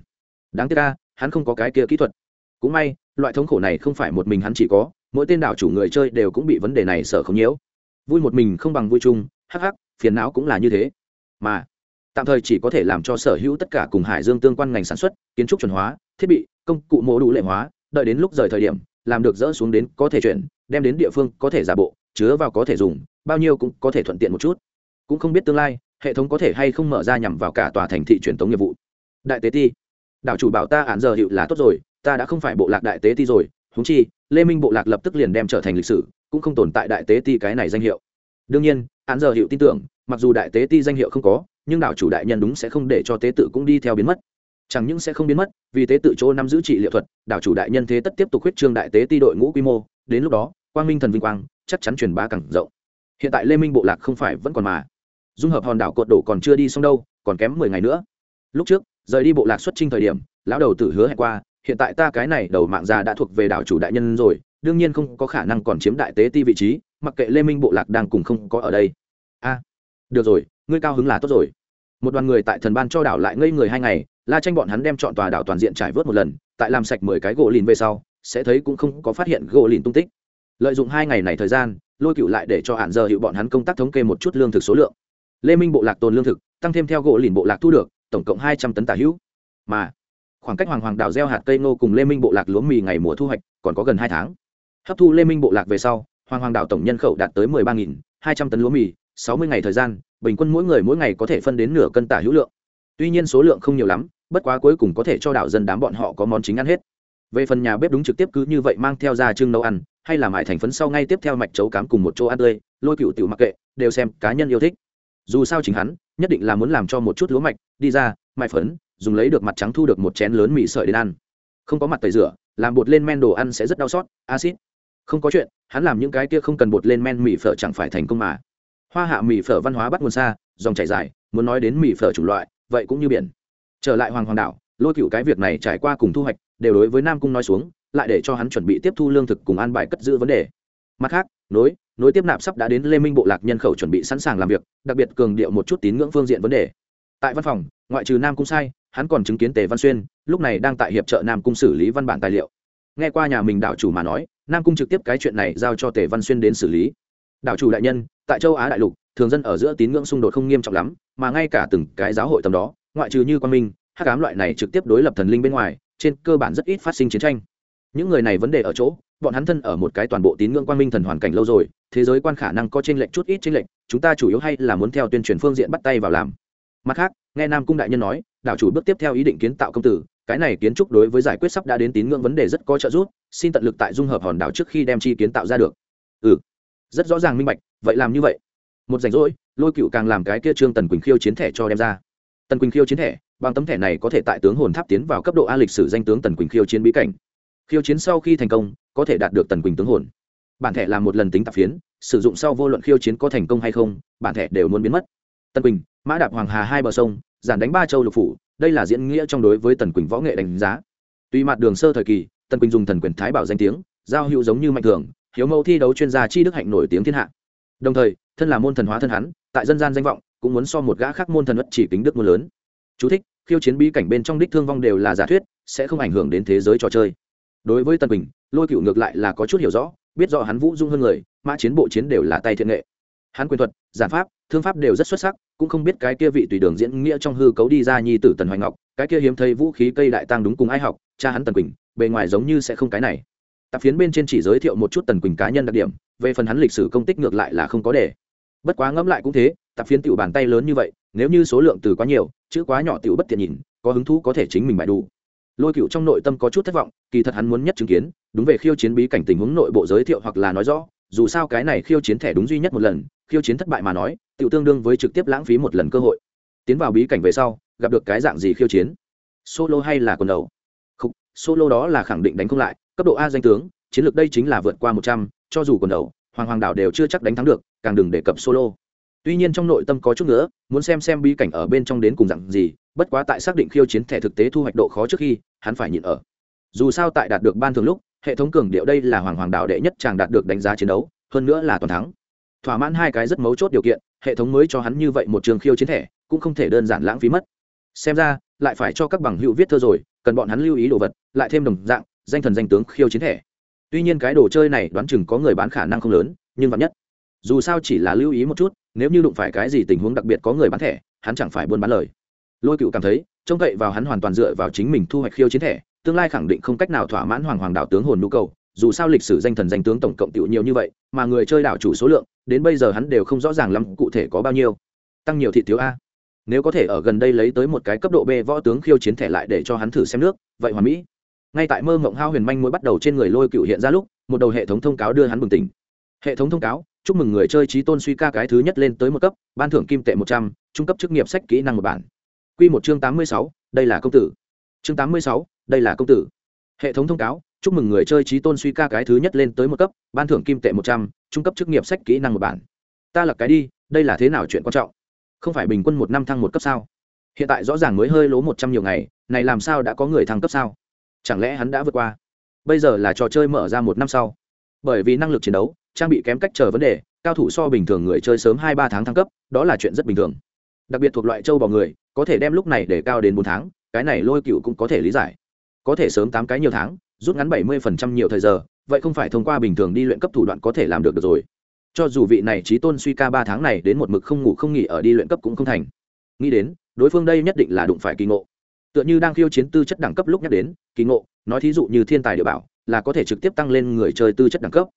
Đáng tiếc ra hắn không có cái kia kỹ thuật. Cũng may, loại thống khổ này không phải một mình hắn chỉ có mỗi tên đảo chủ người chơi đều cũng bị vấn đề này sợ không nhiễu. Vui một mình không bằng vui chung, hắc hắc, phiền não cũng là như thế. Mà, tạm thời chỉ có thể làm cho sở hữu tất cả cùng hải dương tương quan ngành sản xuất, kiến trúc chuẩn hóa, thiết bị, công cụ mô đủ lệ hóa, đợi đến lúc rời thời điểm, làm được dỡ xuống đến có thể chuyển, đem đến địa phương có thể giả bộ, chứa vào có thể dùng, bao nhiêu cũng có thể thuận tiện một chút. Cũng không biết tương lai, hệ thống có thể hay không mở ra nhằm vào cả tòa thành thị truyền thống nghiệp vụ. Đại tế ti, đảo chủ bảo ta án giờ hiệu là tốt rồi, ta đã không phải bộ lạc đại tế ti rồi húng chi, lê minh bộ lạc lập tức liền đem trở thành lịch sử, cũng không tồn tại đại tế ti cái này danh hiệu. Đương nhiên án giờ hiệu tin tưởng, mặc dù đại tế ti danh hiệu không có, nhưng đảo chủ đại nhân đúng sẽ không để cho tế tự cũng đi theo biến mất. Chẳng những sẽ không biến mất, vì tế tự chỗ nắm giữ trị liệu thuật, đảo chủ đại nhân thế tất tiếp tục huyết trương đại tế ti đội ngũ quy mô. Đến lúc đó, quang minh thần vinh quang, chắc chắn truyền bá càng rộng. Hiện tại lê minh bộ lạc không phải vẫn còn mà. Dung hợp hòn đảo cột đổ còn chưa đi xong đâu, còn kém mười ngày nữa. Lúc trước, rời đi bộ lạc xuất trinh thời điểm, lão đầu tử hứa hẹn qua hiện tại ta cái này đầu mạng già đã thuộc về đảo chủ đại nhân rồi, đương nhiên không có khả năng còn chiếm đại tế ti vị trí, mặc kệ lê minh bộ lạc đang cùng không có ở đây. A, được rồi, ngươi cao hứng là tốt rồi. Một đoàn người tại thần ban cho đảo lại ngây người hai ngày, la tranh bọn hắn đem chọn tòa đảo toàn diện trải vớt một lần, tại làm sạch mười cái gỗ lìn về sau, sẽ thấy cũng không có phát hiện gỗ lìn tung tích. Lợi dụng hai ngày này thời gian, lôi cựu lại để cho hạn giờ hiệu bọn hắn công tác thống kê một chút lương thực số lượng. Lê minh bộ lạc tồn lương thực, tăng thêm theo gỗ lìn bộ lạc thu được, tổng cộng hai trăm tấn tả hữu. Mà khoảng cách hoàng hoàng đảo gieo hạt cây ngô cùng lê minh bộ lạc lúa mì ngày mùa thu hoạch còn có gần hai tháng. Hấp thu lê minh bộ lạc về sau, hoàng hoàng đảo tổng nhân khẩu đạt tới mười ba nghìn hai trăm tấn lúa mì, sáu mươi ngày thời gian, bình quân mỗi người mỗi ngày có thể phân đến nửa cân tả hữu lượng. Tuy nhiên số lượng không nhiều lắm, bất quá cuối cùng có thể cho đảo dân đám bọn họ có món chính ăn hết. Về phần nhà bếp đúng trực tiếp cứ như vậy mang theo ra trưng nấu ăn, hay là mại thành phấn sau ngay tiếp theo mạch chấu cám cùng một chỗ ăn tươi, lôi cựu tiểu mặc kệ, đều xem cá nhân yêu thích. Dù sao chính hắn, nhất định là muốn làm cho một chút lúa mạch, đi ra mại phấn dùng lấy được mặt trắng thu được một chén lớn mì sợi đến ăn. Không có mặt tẩy rửa, làm bột lên men đồ ăn sẽ rất đau xót, acid. Không có chuyện, hắn làm những cái kia không cần bột lên men mì phở chẳng phải thành công mà. Hoa hạ mì phở văn hóa bắt nguồn xa, dòng chảy dài, muốn nói đến mì phở chủng loại, vậy cũng như biển. Trở lại hoàng hoàng đảo, lôi cựu cái việc này trải qua cùng thu hoạch, đều đối với nam cung nói xuống, lại để cho hắn chuẩn bị tiếp thu lương thực cùng an bài cất giữ vấn đề. Mặt khác, nối nối tiếp nạp sắp đã đến lê minh bộ lạc nhân khẩu chuẩn bị sẵn sàng làm việc, đặc biệt cường điệu một chút tín ngưỡng phương diện vấn đề. Tại văn phòng, ngoại trừ nam cung sai hắn còn chứng kiến tề văn xuyên, lúc này đang tại hiệp trợ nam cung xử lý văn bản tài liệu. Nghe qua nhà mình đảo chủ mà nói, nam cung trực tiếp cái chuyện này giao cho tề văn xuyên đến xử lý. Đảo chủ đại nhân, tại châu á đại lục, thường dân ở giữa tín ngưỡng xung đột không nghiêm trọng lắm, mà ngay cả từng cái giáo hội tầm đó, ngoại trừ như quan minh, hắc ám loại này trực tiếp đối lập thần linh bên ngoài, trên cơ bản rất ít phát sinh chiến tranh. Những người này vấn đề ở chỗ, bọn hắn thân ở một cái toàn bộ tín ngưỡng quan minh thần hoàn cảnh lâu rồi, thế giới quan khả năng có trên lệnh chút ít trên lệnh chúng ta chủ yếu hay là muốn theo tuyên truyền phương diện bắt tay vào làm. Mặt khác, nghe nam cung đại nhân nói đảo chủ bước tiếp theo ý định kiến tạo công tử, cái này kiến trúc đối với giải quyết sắp đã đến tín ngưỡng vấn đề rất có trợ giúp, xin tận lực tại dung hợp hòn đảo trước khi đem chi kiến tạo ra được. Ừ rất rõ ràng minh bạch, vậy làm như vậy. Một rảnh rỗi, lôi cựu càng làm cái kia trương tần quỳnh khiêu chiến thẻ cho đem ra. Tần quỳnh khiêu chiến thẻ, bằng tấm thẻ này có thể tại tướng hồn tháp tiến vào cấp độ a lịch sử danh tướng tần quỳnh khiêu chiến bí cảnh. Khiêu chiến sau khi thành công, có thể đạt được tần quỳnh tướng hồn. Bản thẻ là một lần tính tạp phiến, sử dụng sau vô luận khiêu chiến có thành công hay không, bản thẻ đều muốn biến mất tần quỳnh mã đạp hoàng hà hai bờ sông giản đánh ba châu lục phủ đây là diễn nghĩa trong đối với tần quỳnh võ nghệ đánh giá. Tuy mặt đường sơ thời kỳ tần quỳnh dùng thần quyền thái bảo danh tiếng giao hữu giống như mạnh thường hiếu mẫu thi đấu chuyên gia chi đức hạnh nổi tiếng thiên hạ. Đồng thời thân là môn thần hóa thân hắn tại dân gian danh vọng cũng muốn so một gã khác môn thần ất chỉ kính đức môn lớn. Chú thích, khiêu chiến bí cảnh bên trong đích thương vong đều là giả thuyết sẽ không ảnh hưởng đến thế giới trò chơi. Đối với Tần bình lôi cựu ngược lại là có chút hiểu rõ biết rõ hắn vũ dung hơn người mã chiến bộ chiến đều là tay thiện nghệ hắn quyền thuật, giản pháp, thương pháp đều rất xuất sắc, cũng không biết cái kia vị tùy đường diễn nghĩa trong hư cấu đi ra nhi tử tần hoành ngọc, cái kia hiếm thấy vũ khí cây đại tăng đúng cùng ai học, cha hắn tần quỳnh, bề ngoài giống như sẽ không cái này. Tạp phiến bên trên chỉ giới thiệu một chút tần quỳnh cá nhân đặc điểm, về phần hắn lịch sử công tích ngược lại là không có để. Bất quá ngẫm lại cũng thế, tạp phiến tiểu bàn tay lớn như vậy, nếu như số lượng từ quá nhiều, chữ quá nhỏ tiểu bất tiện nhìn, có hứng thú có thể chính mình bài đủ. Lôi cựu trong nội tâm có chút thất vọng, kỳ thật hắn muốn nhất chứng kiến, đúng về khiêu chiến bí cảnh tình huống nội bộ giới thiệu hoặc là nói rõ, dù sao cái này khiêu chiến thẻ đúng duy nhất một lần khiêu chiến thất bại mà nói tự tương đương với trực tiếp lãng phí một lần cơ hội. Tiến vào bí cảnh về sau, gặp được cái dạng gì khiêu chiến? Solo hay là quần đầu? Không, solo đó là khẳng định đánh không lại, cấp độ a danh tướng, chiến lược đây chính là vượt qua một trăm, cho dù quần đầu, hoàng hoàng đảo đều chưa chắc đánh thắng được, càng đừng đề cập solo. Tuy nhiên trong nội tâm có chút nữa muốn xem xem bí cảnh ở bên trong đến cùng dặn gì, bất quá tại xác định khiêu chiến thẻ thực tế thu hoạch độ khó trước khi, hắn phải nhịn ở. Dù sao tại đạt được ban thường lúc, hệ thống cường điệu đây là hoàng hoàng đạo đệ nhất chàng đạt được đánh giá chiến đấu, hơn nữa là toàn thắng thỏa mãn hai cái rất mấu chốt điều kiện, hệ thống mới cho hắn như vậy một trường khiêu chiến thẻ, cũng không thể đơn giản lãng phí mất. Xem ra, lại phải cho các bằng hữu viết thơ rồi, cần bọn hắn lưu ý đồ vật, lại thêm đồng dạng, danh thần danh tướng khiêu chiến thẻ. Tuy nhiên cái đồ chơi này đoán chừng có người bán khả năng không lớn, nhưng vắn nhất. Dù sao chỉ là lưu ý một chút, nếu như đụng phải cái gì tình huống đặc biệt có người bán thẻ, hắn chẳng phải buôn bán lời. Lôi cựu cảm thấy, trông cậy vào hắn hoàn toàn dựa vào chính mình thu hoạch khiêu chiến thẻ, tương lai khẳng định không cách nào thỏa mãn hoàng hoàng đạo tướng hồn nhu cầu dù sao lịch sử danh thần danh tướng tổng cộng tiểu nhiều như vậy, mà người chơi đảo chủ số lượng, đến bây giờ hắn đều không rõ ràng lắm cụ thể có bao nhiêu. Tăng nhiều thị thiếu a. Nếu có thể ở gần đây lấy tới một cái cấp độ b võ tướng khiêu chiến thẻ lại để cho hắn thử xem nước, vậy hoàn mỹ. Ngay tại mơ mộng hao huyền manh mới bắt đầu trên người lôi cựu hiện ra lúc, một đầu hệ thống thông cáo đưa hắn bừng tỉnh. Hệ thống thông cáo, chúc mừng người chơi trí tôn suy ca cái thứ nhất lên tới một cấp, ban thưởng kim tệ một trăm, trung cấp chức nghiệp sách kỹ năng một bản. Quy một chương tám mươi sáu, đây là công tử. Chương tám mươi sáu, đây là công tử. Hệ thống thông cáo chúc mừng người chơi trí tôn suy ca cái thứ nhất lên tới một cấp, ban thưởng kim tệ một trăm, trung cấp chức nghiệp sách kỹ năng một bản. Ta là cái đi, đây là thế nào chuyện quan trọng? Không phải bình quân một năm thăng một cấp sao? Hiện tại rõ ràng mới hơi lố một trăm nhiều ngày, này làm sao đã có người thăng cấp sao? Chẳng lẽ hắn đã vượt qua? Bây giờ là trò chơi mở ra một năm sau. Bởi vì năng lực chiến đấu, trang bị kém cách chờ vấn đề, cao thủ so bình thường người chơi sớm hai ba tháng thăng cấp, đó là chuyện rất bình thường. Đặc biệt thuộc loại châu bò người, có thể đem lúc này để cao đến bốn tháng, cái này lôi cựu cũng có thể lý giải. Có thể sớm tám cái nhiều tháng rút ngắn bảy mươi phần trăm nhiều thời giờ vậy không phải thông qua bình thường đi luyện cấp thủ đoạn có thể làm được, được rồi. Cho dù vị này trí tôn suy ca ba tháng này đến một mực không ngủ không nghỉ ở đi luyện cấp cũng không thành. Nghĩ đến đối phương đây nhất định là đụng phải kỳ ngộ. Tựa như đang khiêu chiến tư chất đẳng cấp lúc nhắc đến kỳ ngộ nói thí dụ như thiên tài địa bảo là có thể trực tiếp tăng lên người chơi tư chất đẳng cấp.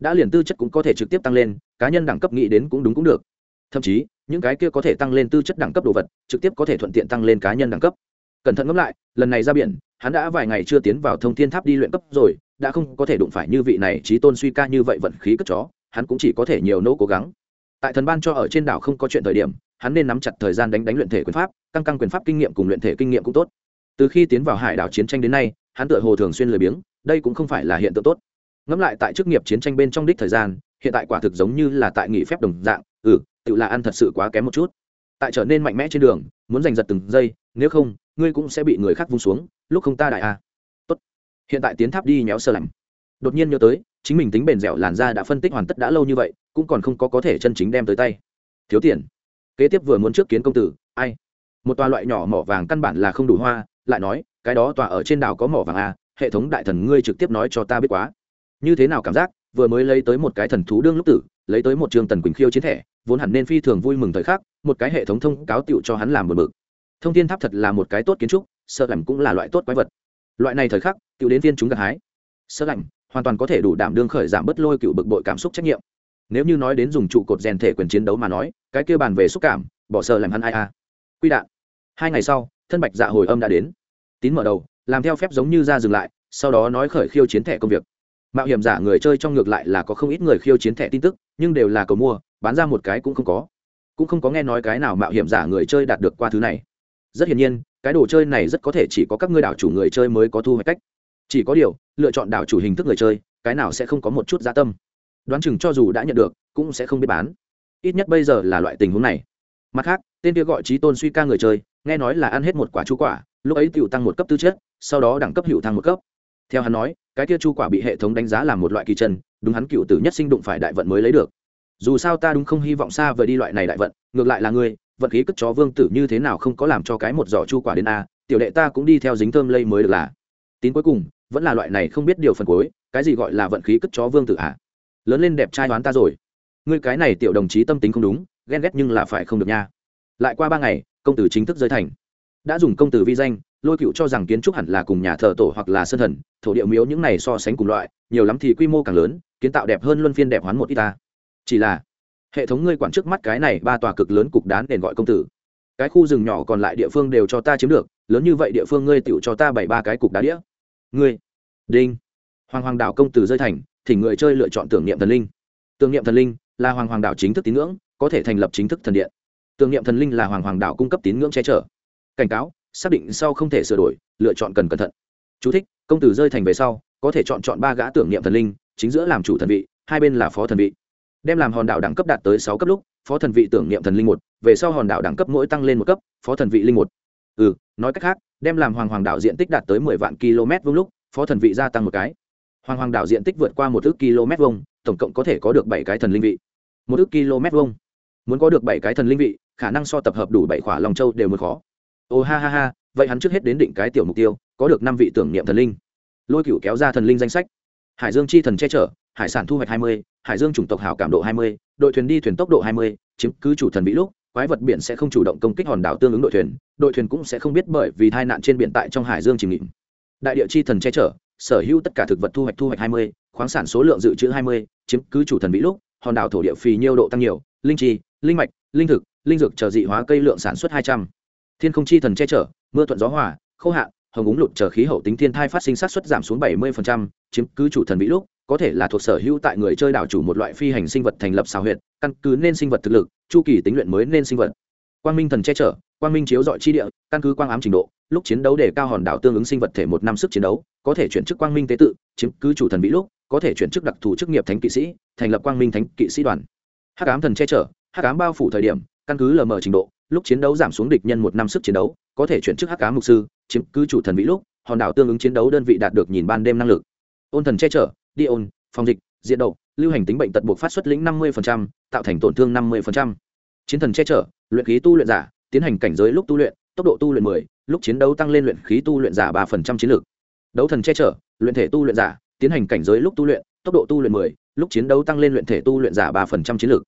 Đã liền tư chất cũng có thể trực tiếp tăng lên cá nhân đẳng cấp nghĩ đến cũng đúng cũng được. Thậm chí những cái kia có thể tăng lên tư chất đẳng cấp đồ vật trực tiếp có thể thuận tiện tăng lên cá nhân đẳng cấp cẩn thận ngẫm lại, lần này ra biển, hắn đã vài ngày chưa tiến vào thông thiên tháp đi luyện cấp rồi, đã không có thể đụng phải như vị này trí tôn suy ca như vậy vận khí cất chó, hắn cũng chỉ có thể nhiều nỗ cố gắng. Tại thần ban cho ở trên đảo không có chuyện thời điểm, hắn nên nắm chặt thời gian đánh đánh luyện thể quyền pháp, căng căng quyền pháp kinh nghiệm cùng luyện thể kinh nghiệm cũng tốt. Từ khi tiến vào hải đảo chiến tranh đến nay, hắn tựa hồ thường xuyên lười biếng, đây cũng không phải là hiện tượng tốt. Ngẫm lại tại chức nghiệp chiến tranh bên trong đích thời gian, hiện tại quả thực giống như là tại nghỉ phép đồng dạng ừ tự là ăn thật sự quá kém một chút. Tại trở nên mạnh mẽ trên đường, muốn giành giật từng giây, nếu không ngươi cũng sẽ bị người khác vung xuống, lúc không ta đại a tốt. Hiện tại tiến tháp đi nhéo sơ lạnh. Đột nhiên nhớ tới, chính mình tính bền dẻo làn da đã phân tích hoàn tất đã lâu như vậy, cũng còn không có có thể chân chính đem tới tay. Thiếu tiền. Kế tiếp vừa muốn trước kiến công tử, ai? Một tòa loại nhỏ mỏ vàng căn bản là không đủ hoa, lại nói, cái đó tòa ở trên đảo có mỏ vàng à hệ thống đại thần ngươi trực tiếp nói cho ta biết quá. Như thế nào cảm giác, vừa mới lấy tới một cái thần thú đương lúc tử, lấy tới một trường tần quỳnh khiêu chiến thẻ, vốn hẳn nên phi thường vui mừng thời khắc, một cái hệ thống thông cáo tựu cho hắn làm bờ mực thông thiên tháp thật là một cái tốt kiến trúc sợ lạnh cũng là loại tốt quái vật. Loại này thời khắc, cựu đến viên chúng gặt hái. Sợ lạnh hoàn toàn có thể đủ đảm đương khởi giảm bớt lôi cựu bực bội cảm xúc trách nhiệm. Nếu như nói đến dùng trụ cột rèn thể quyền chiến đấu mà nói, cái kia bàn về xúc cảm, bỏ sợ làm hắn ai a. Quy đạn. Hai ngày sau, thân bạch dạ hồi âm đã đến. Tín mở đầu, làm theo phép giống như ra dừng lại, sau đó nói khởi khiêu chiến thẻ công việc. Mạo hiểm giả người chơi trong ngược lại là có không ít người khiêu chiến thẻ tin tức, nhưng đều là cầu mua, bán ra một cái cũng không có. Cũng không có nghe nói cái nào mạo hiểm giả người chơi đạt được qua thứ này rất hiển nhiên, cái đồ chơi này rất có thể chỉ có các ngươi đảo chủ người chơi mới có thu hoạch cách. Chỉ có điều, lựa chọn đảo chủ hình thức người chơi, cái nào sẽ không có một chút gia tâm. Đoán chừng cho dù đã nhận được, cũng sẽ không biết bán. Ít nhất bây giờ là loại tình huống này. Mặt khác, tên kia gọi trí tôn suy ca người chơi, nghe nói là ăn hết một quả chú quả, lúc ấy tựu tăng một cấp tư chất, sau đó đẳng cấp hữu thăng một cấp. Theo hắn nói, cái kia chu quả bị hệ thống đánh giá là một loại kỳ chân, đúng hắn cựu tử nhất sinh đụng phải đại vận mới lấy được. Dù sao ta đúng không hy vọng xa vời đi loại này đại vận, ngược lại là ngươi vận khí cất chó vương tử như thế nào không có làm cho cái một giỏ chu quả đến a, tiểu đệ ta cũng đi theo dính thơm lây mới được là. Tín cuối cùng, vẫn là loại này không biết điều phần cuối, cái gì gọi là vận khí cất chó vương tử à? Lớn lên đẹp trai đoán ta rồi. Ngươi cái này tiểu đồng chí tâm tính không đúng, ghen ghét nhưng là phải không được nha. Lại qua ba ngày, công tử chính thức rơi thành. Đã dùng công tử vi danh, lôi cựu cho rằng kiến trúc hẳn là cùng nhà thờ tổ hoặc là sân thần, thổ địa miếu những này so sánh cùng loại, nhiều lắm thì quy mô càng lớn, kiến tạo đẹp hơn luân phiên đẹp hoán một ít ta. Chỉ là hệ thống ngươi quản trước mắt cái này ba tòa cực lớn cục đán đền gọi công tử. Cái khu rừng nhỏ còn lại địa phương đều cho ta chiếm được lớn như vậy địa phương ngươi tựu cho ta bảy ba cái cục đá đĩa. Ngươi đinh. Hoàng hoàng đạo công tử rơi thành thì người chơi lựa chọn tưởng niệm thần linh. Tưởng niệm thần linh là hoàng hoàng đạo chính thức tín ngưỡng có thể thành lập chính thức thần điện. Tưởng niệm thần linh là hoàng hoàng đạo cung cấp tín ngưỡng che chở. Cảnh cáo xác định sau không thể sửa đổi lựa chọn cần cẩn thận. Chú thích, công tử rơi thành về sau có thể chọn chọn ba gã tưởng niệm thần linh chính giữa làm chủ thần vị hai bên là phó thần vị đem làm hòn đảo đẳng cấp đạt tới sáu cấp lúc, phó thần vị tưởng niệm thần linh một, về sau hòn đảo đẳng cấp mỗi tăng lên một cấp, phó thần vị linh một. Ừ nói cách khác, đem làm hoàng hoàng đảo diện tích đạt tới mười vạn km vuông lúc, phó thần vị gia tăng một cái. Hoàng hoàng đảo diện tích vượt qua một ước km vuông, tổng cộng có thể có được bảy cái thần linh vị. Một ước km vuông. Muốn có được bảy cái thần linh vị, khả năng so tập hợp đủ bảy khỏa lòng châu đều một khó. Ô, ha ha ha, vậy hắn trước hết đến định cái tiểu mục tiêu, có được năm vị tưởng niệm thần linh. Lôi cựu kéo ra thần linh danh sách. Hải dương chi thần che chở hải sản thu hoạch hai mươi, hải dương chủng tộc hảo cảm độ hai mươi, đội thuyền đi thuyền tốc độ hai mươi, chiếm cứ chủ thần bị lúc, quái vật biển sẽ không chủ động công kích hòn đảo tương ứng đội thuyền đội thuyền cũng sẽ không biết bởi vì tai nạn trên biển tại trong hải dương chìm nghỉm. Đại địa chi thần che chở, sở hữu tất cả thực vật thu hoạch thu hoạch hai mươi, khoáng sản số lượng dự trữ hai mươi, chiếm cứ chủ thần bị lúc, hòn đảo thổ địa phì nhiêu độ tăng nhiều, linh chi, linh mạch, linh thực, linh dược chờ dị hóa cây lượng sản xuất hai trăm. Thiên không chi thần che chở, mưa thuận gió hòa, khô hạn, hồng úng lụt chờ khí hậu tính thiên thai phát sinh sát xuất giảm xuống bảy mươi chiếm cứ chủ thần bị lúc có thể là thuộc sở hữu tại người chơi đảo chủ một loại phi hành sinh vật thành lập xào huyệt, căn cứ nên sinh vật thực lực, chu kỳ tính luyện mới nên sinh vật. Quang minh thần che chở, quang minh chiếu dọi chi địa, căn cứ quang ám trình độ, lúc chiến đấu để cao hòn đảo tương ứng sinh vật thể một năm sức chiến đấu, có thể chuyển chức quang minh tế tự, chiếm cứ chủ thần bị lúc, có thể chuyển chức đặc thù chức nghiệp thánh kỵ sĩ, thành lập quang minh thánh kỵ sĩ đoàn. Hắc ám thần che chở, hắc ám bao phủ thời điểm, căn cứ lờ mờ trình độ, lúc chiến đấu giảm xuống địch nhân một năm sức chiến đấu, có thể chuyển chức hắc ám mục sư, chiếm cứ chủ thần bị lúc, hòn đảo tương ứng chiến đấu đơn vị đạt được nhìn ban đêm năng lực. Ôn thần che chở đi ôn phòng dịch diện đậu lưu hành tính bệnh tật buộc phát xuất lĩnh năm mươi tạo thành tổn thương năm mươi chiến thần che chở luyện khí tu luyện giả tiến hành cảnh giới lúc tu luyện tốc độ tu luyện 10, lúc chiến đấu tăng lên luyện khí tu luyện giả ba chiến lược. Đấu thần che chở luyện thể tu luyện giả tiến hành cảnh giới lúc tu luyện tốc độ tu luyện 10, lúc chiến đấu tăng lên luyện thể tu luyện giả ba chiến lược.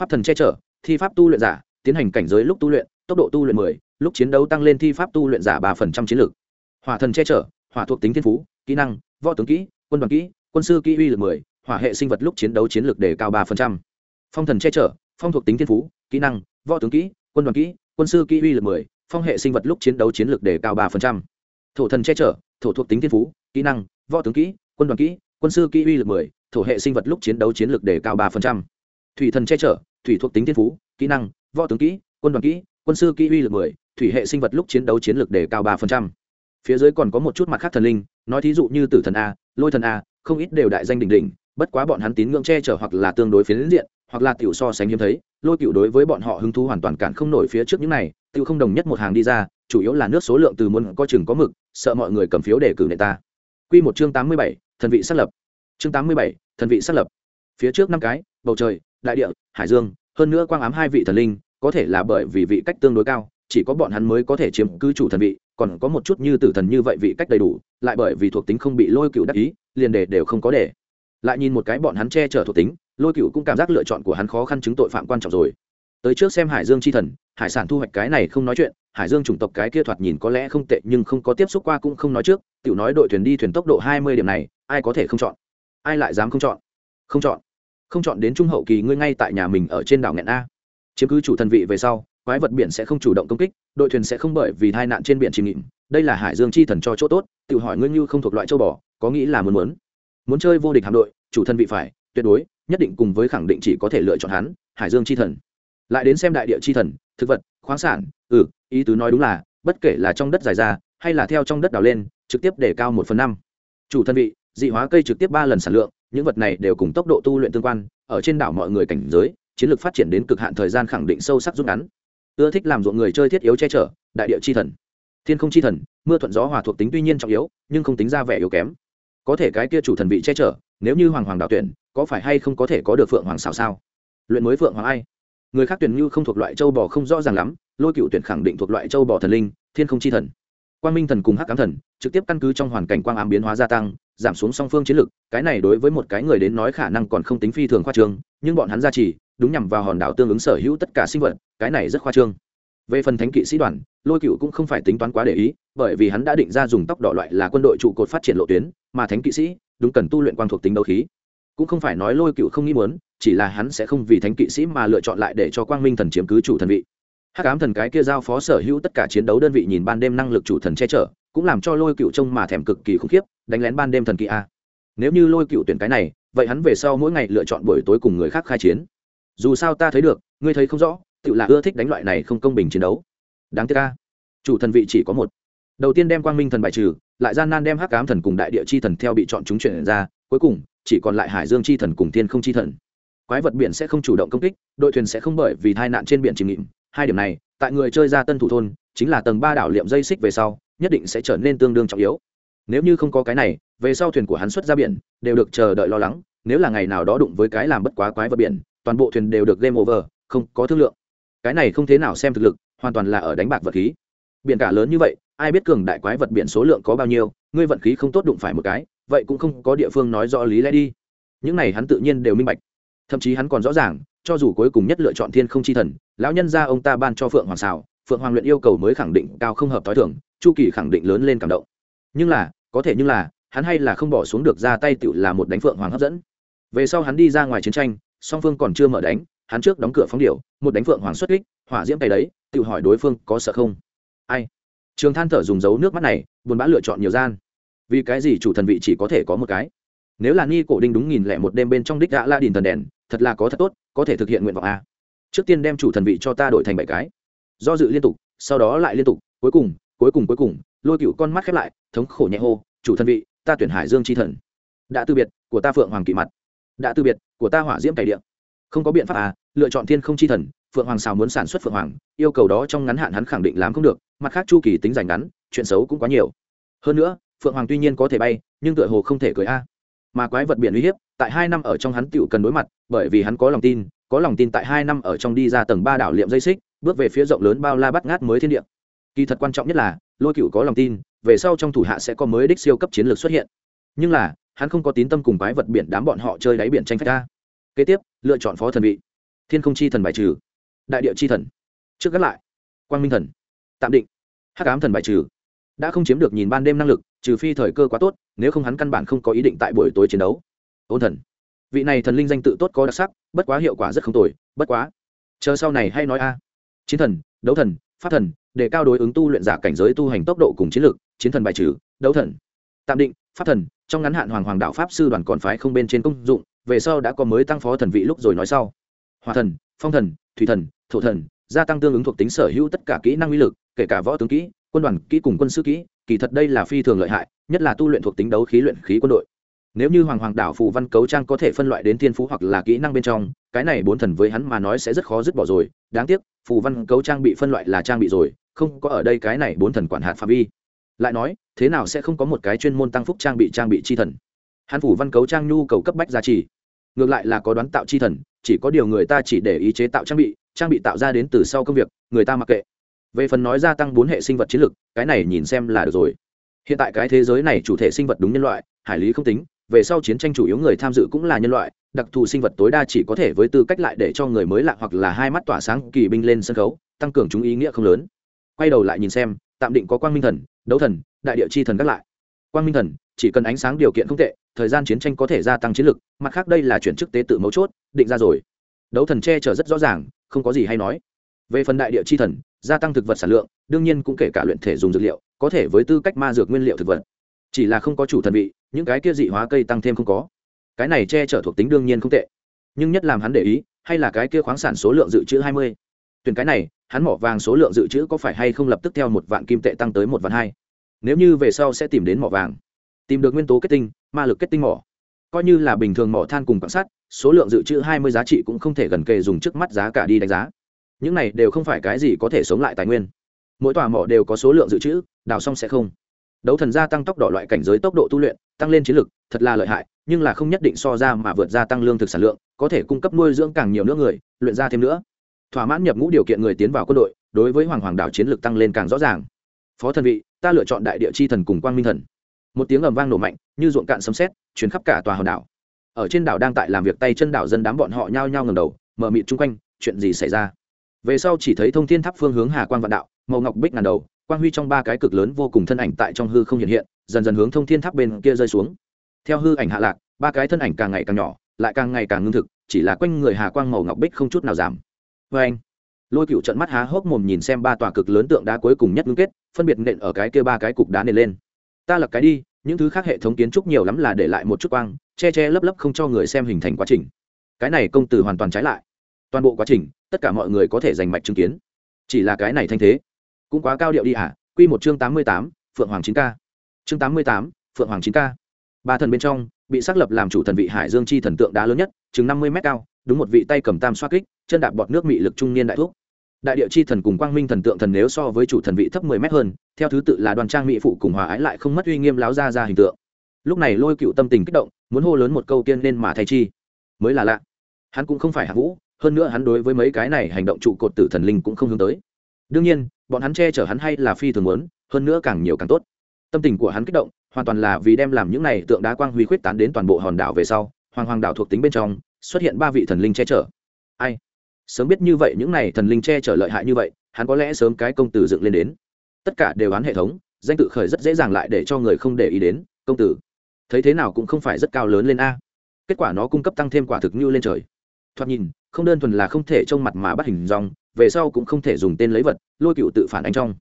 Pháp thần che chở thi pháp tu luyện giả tiến hành cảnh giới lúc tu luyện tốc độ tu luyện 10, lúc chiến đấu tăng lên thi pháp tu luyện giả ba chiến lược. Hỏa thần che chở hỏa thuộc tính thiên phú kỹ năng võ tướng kỹ quân đoàn kỹ quân sư kỹ uy lực 10, hỏa hệ sinh vật lúc chiến đấu chiến lược đề cao ba phong thần che chở phong thuộc tính thiên phú kỹ năng võ tướng kỹ quân đoàn kỹ quân sư kỹ uy lực 10, phong hệ sinh vật lúc chiến đấu chiến lược đề cao ba thổ thần che chở thổ thuộc tính thiên phú kỹ năng võ tướng kỹ quân đoàn kỹ quân sư kỹ uy lực 10, thổ hệ sinh vật lúc chiến đấu chiến lược đề cao ba thủy thần che chở thủy thuộc tính thiên phú kỹ năng võ tướng kỹ quân đoàn kỹ quân sư kỹ uy lực 10, thủy hệ sinh vật lúc chiến đấu chiến lược đề cao ba phía dưới còn có một chút mặt khác thần linh nói thí dụ như tử thần a lôi thần a không ít đều đại danh đỉnh đỉnh bất quá bọn hắn tín ngưỡng che chở hoặc là tương đối phiến diện hoặc là tiểu so sánh hiếm thấy lôi cựu đối với bọn họ hứng thú hoàn toàn cản không nổi phía trước những này tiểu không đồng nhất một hàng đi ra chủ yếu là nước số lượng từ muốn có chừng có mực sợ mọi người cầm phiếu để cử nệ ta Quy một chương tám mươi bảy, thần vị xác lập. Chương tám mươi bảy, thần vị xác lập. Phía trước năm cái, bầu trời, đại địa, hải dương, hơn nữa quang ám hai vị thần linh, có thể là bởi vì vị cách tương đối cao, chỉ có bọn hắn mới có thể chiếm cứ chủ thần vị, còn có một chút như tử thần như vậy vị cách đầy đủ, lại bởi vì thuộc tính không bị lôi cựu đắc ý, liền đề đều không có để. Lại nhìn một cái bọn hắn che chở thuộc tính, lôi cựu cũng cảm giác lựa chọn của hắn khó khăn chứng tội phạm quan trọng rồi. Tới trước xem hải dương c h i thần, hải sản thu hoạch cái này không nói chuyện, hải dương chủng tộc cái kia thoạt nhìn có lẽ không tệ nhưng không có tiếp xúc qua cũng không nói trước t i ể u nói đội thuyền đi thuyền tốc độ hai mươi điểm này, ai có thể không chọn? Ai lại dám không chọn? Không chọn. Không chọn đến trung hậu kỳ ngươi ngay tại nhà mình ở trên đảo nghẹn a. Chiếm cứ chủ thần vị về sau, quái vật biển sẽ không chủ động công kích, đội thuyền sẽ không bởi vì tai nạn trên biển chìm nghịm đây là hải dương chi thần cho chỗ tốt tự hỏi ngươi như không thuộc loại châu bò có nghĩ là muốn muốn. Muốn chơi vô địch hạm đội, chủ thân vị phải, tuyệt đối, nhất định cùng với khẳng định chỉ có thể lựa chọn hắn, hải dương c h i thần. Lại đến xem đại địa c h i thần, thực vật, khoáng sản ừ ý tứ nói đúng là, bất kể là trong đất dài ra, hay là theo trong đất đào lên, trực tiếp để cao một phần năm. Chủ thân vị, dị hóa cây trực tiếp ba lần sản lượng, những vật này đều cùng tốc độ tu luyện tương quan, ở trên đảo mọi người cảnh giới, chiến lược phát triển đến cực hạn thời gian khẳng định sâu sắc rút ngắn. Ưa thích làm ruộng người chơi thiết yếu che chở, đại địa c h i thần. Thiên không c h i thần, mưa thuận gió hòa thuộc tính tuy nhiên trọng yếu, nhưng không tính ra vẻ yếu kém có thể cái kia chủ thần vị che chở nếu như hoàng hoàng đạo tuyển có phải hay không có thể có được phượng hoàng xào sao? Luyện mới phượng hoàng ai? Người khác tuyển như không thuộc loại châu bò không rõ ràng lắm lôi cựu tuyển khẳng định thuộc loại châu bò thần linh thiên không chi thần. Quang minh thần cùng hắc cám thần trực tiếp căn cứ trong hoàn cảnh quang ám biến hóa gia tăng giảm xuống song phương chiến lược, cái này đối với một cái người đến nói khả năng còn không tính phi thường khoa trương nhưng bọn hắn gia trì đúng nhằm vào hòn đảo tương ứng sở hữu tất cả sinh vật cái này rất khoa trương về phần thánh kỵ sĩ đoàn, lôi cựu cũng không phải tính toán quá để ý, bởi vì hắn đã định ra dùng tóc đỏ loại là quân đội trụ cột phát triển lộ tuyến, mà thánh kỵ sĩ đúng cần tu luyện quang thuộc tính đấu khí. Cũng không phải nói lôi cựu không nghĩ muốn, chỉ là hắn sẽ không vì thánh kỵ sĩ mà lựa chọn lại để cho quang minh thần chiếm cứ chủ thần vị. Hát cám thần cái kia giao phó sở hữu tất cả chiến đấu đơn vị nhìn ban đêm năng lực chủ thần che chở, cũng làm cho lôi cựu trông mà thèm cực kỳ khủng khiếp, đánh lén ban đêm thần kỵ a. Nếu như lôi cựu tuyển cái này, vậy hắn về sau mỗi ngày lựa chọn buổi tối cùng người khác khai chiến. Dù sao ta thấy được, ngươi thấy không rõ tự là ưa thích đánh loại này không công bình chiến đấu. Đáng tiếc ca chủ thần vị chỉ có một. Đầu tiên đem quang minh thần bài trừ, lại gian nan đem hắc cám thần cùng đại địa chi thần theo bị chọn chúng chuyển ra, cuối cùng, chỉ còn lại hải dương chi thần cùng thiên không chi thần. Quái vật biển sẽ không chủ động công kích, đội thuyền sẽ không bởi vì tai nạn trên biển chìm nghịm hai điểm này, tại người chơi ra tân thủ thôn, chính là tầng ba đảo liệm dây xích về sau, nhất định sẽ trở nên tương đương trọng yếu. Nếu như không có cái này, về sau thuyền của hắn xuất ra biển, đều được chờ đợi lo lắng, nếu là ngày nào đó đụng với cái làm bất quá quái vật biển, toàn bộ thuyền đều được game over, không có thương lượng cái này không thế nào xem thực lực, hoàn toàn là ở đánh bạc vật khí. Biển cả lớn như vậy, ai biết cường đại quái vật biển số lượng có bao nhiêu, ngươi vận khí không tốt đụng phải một cái, vậy cũng không có địa phương nói rõ lý lẽ đi. Những này hắn tự nhiên đều minh bạch. Thậm chí hắn còn rõ ràng, cho dù cuối cùng nhất lựa chọn thiên không chi thần, lão nhân gia ông ta ban cho phượng hoàng xào, phượng hoàng luyện yêu cầu mới khẳng định cao không hợp t h i thưởng chu kỳ khẳng định lớn lên cảm động. Nhưng là, có thể nhưng là, hắn hay là không bỏ xuống được ra tay tựu là một đánh phượng hoàng hấp dẫn. Về sau hắn đi ra ngoài chiến tranh, song phương còn chưa mở đánh hắn trước đóng cửa phóng điệu một đánh phượng hoàng xuất kích, hỏa diễm tay đấy, tự hỏi đối phương có sợ không? Ai? Trường than thở dùng dấu nước mắt này, buồn bã lựa chọn nhiều gian. Vì cái gì chủ thần vị chỉ có thể có một cái? Nếu là ni cổ đinh đúng nghìn lẻ một đêm bên trong đích đã la đình thần đèn, thật là có thật tốt, có thể thực hiện nguyện vọng a. Trước tiên đem chủ thần vị cho ta đổi thành bảy cái. Do dự liên tục, sau đó lại liên tục, cuối cùng cuối cùng cuối cùng, lôi cựu con mắt khép lại, thống khổ nhẹ hô, chủ thần vị, ta tuyển hải dương c h i thần. Đã từ biệt, của ta phượng hoàng kỵ mặt. Đã từ biệt, của ta hỏa diễm cày điện không có biện pháp à lựa chọn thiên không chi thần, phượng hoàng xào muốn sản xuất phượng hoàng, yêu cầu đó trong ngắn hạn hắn khẳng định làm không được, mặt khác chu kỳ tính giành ngắn, chuyện xấu cũng quá nhiều. Hơn nữa, phượng hoàng tuy nhiên có thể bay, nhưng tựa hồ không thể cười a. Mà quái vật biển uy hiếp, tại hai năm ở trong hắn tựu cần đối mặt, bởi vì hắn có lòng tin, có lòng tin tại hai năm ở trong đi ra tầng ba đảo liệm dây xích, bước về phía rộng lớn bao la bắt ngát mới thiên địa. Kỳ thật quan trọng nhất là, lôi cựu có lòng tin, về sau trong thủ hạ sẽ có mới đích siêu cấp chiến lược xuất hiện. Nhưng là, hắn không có tín tâm cùng quái vật biển đám bọn họ chơi đáy biển tranh phách ta kế tiếp, lựa chọn phó thần vị. Thiên không chi thần bài trừ. Đại địa chi thần. Trước gác lại. Quang minh thần. Tạm định. Hắc ám thần bài trừ. Đã không chiếm được nhìn ban đêm năng lực, trừ phi thời cơ quá tốt, nếu không hắn căn bản không có ý định tại buổi tối chiến đấu. Ôn thần. Vị này thần linh danh tự tốt có đặc sắc, bất quá hiệu quả rất không tồi, bất quá. Chờ sau này hay nói a. Chiến thần, đấu thần, pháp thần, để cao đối ứng tu luyện giả cảnh giới tu hành tốc độ cùng chiến lược, chiến thần bài trừ, đấu thần. Tạm định, pháp thần, trong ngắn hạn hoàng hoàng đạo pháp sư đoàn còn phái không bên trên công dụng về sau đã có mới tăng phó thần vị lúc rồi nói sau. Hòa thần, phong thần, thủy thần, thổ thần, gia tăng tương ứng thuộc tính sở hữu tất cả kỹ năng uy lực, kể cả võ tướng kỹ, quân đoàn kỹ cùng quân sư kỹ, kỳ thật đây là phi thường lợi hại, nhất là tu luyện thuộc tính đấu khí luyện khí quân đội. Nếu như hoàng hoàng đảo phù văn cấu trang có thể phân loại đến thiên phú hoặc là kỹ năng bên trong, cái này bốn thần với hắn mà nói sẽ rất khó dứt bỏ rồi. Đáng tiếc, phù văn cấu trang bị phân loại là trang bị rồi, không có ở đây cái này bốn thần quản hạt phạm vi. Lại nói, thế nào sẽ không có một cái chuyên môn tăng phúc trang bị trang bị chi thần? Hắn phủ văn cấu trang nhu cầu cấp bách giá trị ngược lại là có đoán tạo chi thần, chỉ có điều người ta chỉ để ý chế tạo trang bị trang bị tạo ra đến từ sau công việc, người ta mặc kệ. Về phần nói gia tăng bốn hệ sinh vật chiến lược cái này nhìn xem là được rồi. Hiện tại cái thế giới này chủ thể sinh vật đúng nhân loại, hải lý không tính, về sau chiến tranh chủ yếu người tham dự cũng là nhân loại, đặc thù sinh vật tối đa chỉ có thể với tư cách lại để cho người mới lạ hoặc là hai mắt tỏa sáng kỳ binh lên sân khấu, tăng cường chúng ý nghĩa không lớn. Quay đầu lại nhìn xem, tạm định có quang minh thần, đấu thần, đại địa chi thần các lại. Quang minh thần chỉ cần ánh sáng điều kiện không tệ, thời gian chiến tranh có thể gia tăng chiến lực, mặt khác đây là chuyển chức tế tự mấu chốt, định ra rồi. Đấu thần che chở rất rõ ràng, không có gì hay nói. Về phần đại địa chi thần, gia tăng thực vật sản lượng, đương nhiên cũng kể cả luyện thể dùng dược liệu, có thể với tư cách ma dược nguyên liệu thực vật. Chỉ là không có chủ thần vị, những cái kia dị hóa cây tăng thêm không có. Cái này che chở thuộc tính đương nhiên không tệ. Nhưng nhất làm hắn để ý, hay là cái kia khoáng sản số lượng dự trữ hai mươi? Tuyển cái này, hắn mỏ vàng số lượng dự trữ có phải hay không lập tức theo một vạn kim tệ tăng tới một vạn hai? Nếu như về sau sẽ tìm đến mỏ vàng tìm được nguyên tố kết tinh, ma lực kết tinh mỏ. Coi như là bình thường mỏ than cùng quan sát số lượng dự trữ hai mươi giá trị cũng không thể gần kề dùng trước mắt giá cả đi đánh giá. Những này đều không phải cái gì có thể sống lại tài nguyên. Mỗi tòa mỏ đều có số lượng dự trữ, đào xong sẽ không. Đấu thần gia tăng tốc độ loại cảnh giới tốc độ tu luyện, tăng lên chiến lực, thật là lợi hại, nhưng là không nhất định so ra mà vượt gia tăng lương thực sản lượng, có thể cung cấp nuôi dưỡng càng nhiều nữa người, luyện ra thêm nữa. Thỏa mãn nhập ngũ điều kiện người tiến vào quân đội, đối với hoàng hoàng đảo chiến lược tăng lên càng rõ ràng. Phó thần vị, ta lựa chọn đại địa chi thần cùng quang minh thần một tiếng ầm vang nổ mạnh, như ruộng cạn sấm sét chuyển khắp cả tòa hòn đảo. Ở trên đảo đang tại làm việc tay chân đảo dân đám bọn họ nhao nhao ngầm đầu, mở mịt chung quanh, chuyện gì xảy ra? Về sau chỉ thấy thông thiên tháp phương hướng hà quang vạn đạo, màu ngọc bích ngàn đầu, quang huy trong ba cái cực lớn vô cùng thân ảnh tại trong hư không hiện hiện, dần dần hướng thông thiên tháp bên kia rơi xuống. Theo hư ảnh hạ lạc, ba cái thân ảnh càng ngày càng nhỏ, lại càng ngày càng ngưng thực, chỉ là quanh người hà quang màu ngọc bích không chút nào giảm. Vê anh, lôi cựu trận mắt há hốc mồm nhìn xem ba tòa cực lớn tượng đá cuối cùng nhất ngưng kết, phân biệt nện ở cái kia ba cái cục đá nền lên ta lập cái đi, những thứ khác hệ thống kiến trúc nhiều lắm là để lại một chút quang, che che lấp lấp không cho người xem hình thành quá trình. Cái này công tử hoàn toàn trái lại. Toàn bộ quá trình, tất cả mọi người có thể giành mạch chứng kiến. Chỉ là cái này thanh thế, cũng quá cao điệu đi à q một chương tám mươi tám, phượng hoàng chín k chương tám mươi tám, phượng hoàng chín k ba thần bên trong, bị xác lập làm chủ thần vị hải dương chi thần tượng đá lớn nhất, chừng năm mươi m cao, đúng một vị tay cầm tam xoa kích, chân đạp bọt nước mị lực trung niên đại thuốc đại địa chi thần cùng quang minh thần tượng thần nếu so với chủ thần vị thấp mười mét hơn, theo thứ tự là đoàn trang mỹ phụ cùng hòa ái lại không mất uy nghiêm láo ra ra hình tượng. Lúc này lôi cựu tâm tình kích động, muốn hô lớn một câu tiên nên mà thay chi. Mới là lạ. Hắn cũng không phải hạ vũ, hơn nữa hắn đối với mấy cái này hành động trụ cột tử thần linh cũng không hướng tới. Đương nhiên, bọn hắn che chở hắn hay là phi thường muốn, hơn nữa càng nhiều càng tốt. Tâm tình của hắn kích động, hoàn toàn là vì đem làm những này tượng đá quang huy khuyết tán đến toàn bộ hòn đảo về sau, hoàng hoàng đảo thuộc tính bên trong, xuất hiện ba vị thần linh che chở. Ai? Sớm biết như vậy những này thần linh che chở lợi hại như vậy, hắn có lẽ sớm cái công tử dựng lên đến. Tất cả đều án hệ thống, danh tự khởi rất dễ dàng lại để cho người không để ý đến, công tử. Thấy thế nào cũng không phải rất cao lớn lên a. Kết quả nó cung cấp tăng thêm quả thực như lên trời. Thoạt nhìn, không đơn thuần là không thể trông mặt mà bắt hình dòng về sau cũng không thể dùng tên lấy vật, lôi cựu tự phản ánh trong.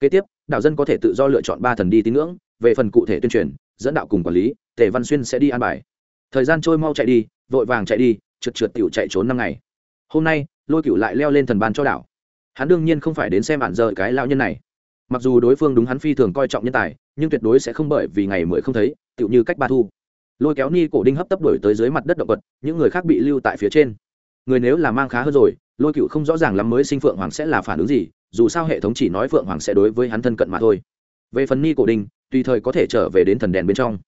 Kế tiếp, đạo dân có thể tự do lựa chọn ba thần đi tín ngưỡng, về phần cụ thể tuyên truyền, dẫn đạo cùng quản lý, tề văn xuyên sẽ đi an bài. Thời gian trôi mau chạy đi, vội vàng chạy đi, trượt trượt tiểu chạy trốn năm ngày hôm nay lôi cựu lại leo lên thần ban cho đảo hắn đương nhiên không phải đến xem bản rời cái lao nhân này mặc dù đối phương đúng hắn phi thường coi trọng nhân tài nhưng tuyệt đối sẽ không bởi vì ngày mới không thấy tựu như cách ba thu lôi kéo ni cổ đinh hấp tấp đổi tới dưới mặt đất động vật những người khác bị lưu tại phía trên người nếu là mang khá hơn rồi lôi cựu không rõ ràng lắm mới sinh phượng hoàng sẽ là phản ứng gì dù sao hệ thống chỉ nói phượng hoàng sẽ đối với hắn thân cận mà thôi về phần ni cổ đinh tùy thời có thể trở về đến thần đèn bên trong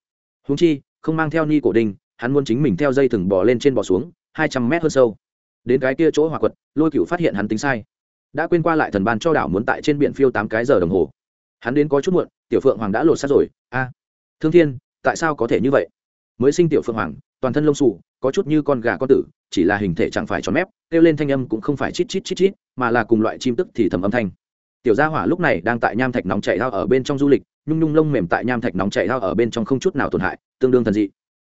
húng chi không mang theo ni cổ đinh hắn muốn chính mình theo dây thừng bò lên trên bò xuống hai trăm mét hơn sâu đến cái kia chỗ hỏa quật, lôi cựu phát hiện hắn tính sai. Đã quên qua lại thần ban cho đảo muốn tại trên biển phiêu tám cái giờ đồng hồ. Hắn đến có chút muộn, tiểu phượng hoàng đã lột sát rồi. A, thương thiên, tại sao có thể như vậy? Mới sinh tiểu phượng hoàng, toàn thân lông xù, có chút như con gà con tử, chỉ là hình thể chẳng phải tròn mép, kêu lên thanh âm cũng không phải chít chít chít chít, mà là cùng loại chim tức thì thầm âm thanh. Tiểu gia hỏa lúc này đang tại nham thạch nóng chảy thao ở bên trong du lịch, nhung nhung lông mềm tại nham thạch nóng chảy thao ở bên trong không chút nào tổn hại, tương đương thần dị.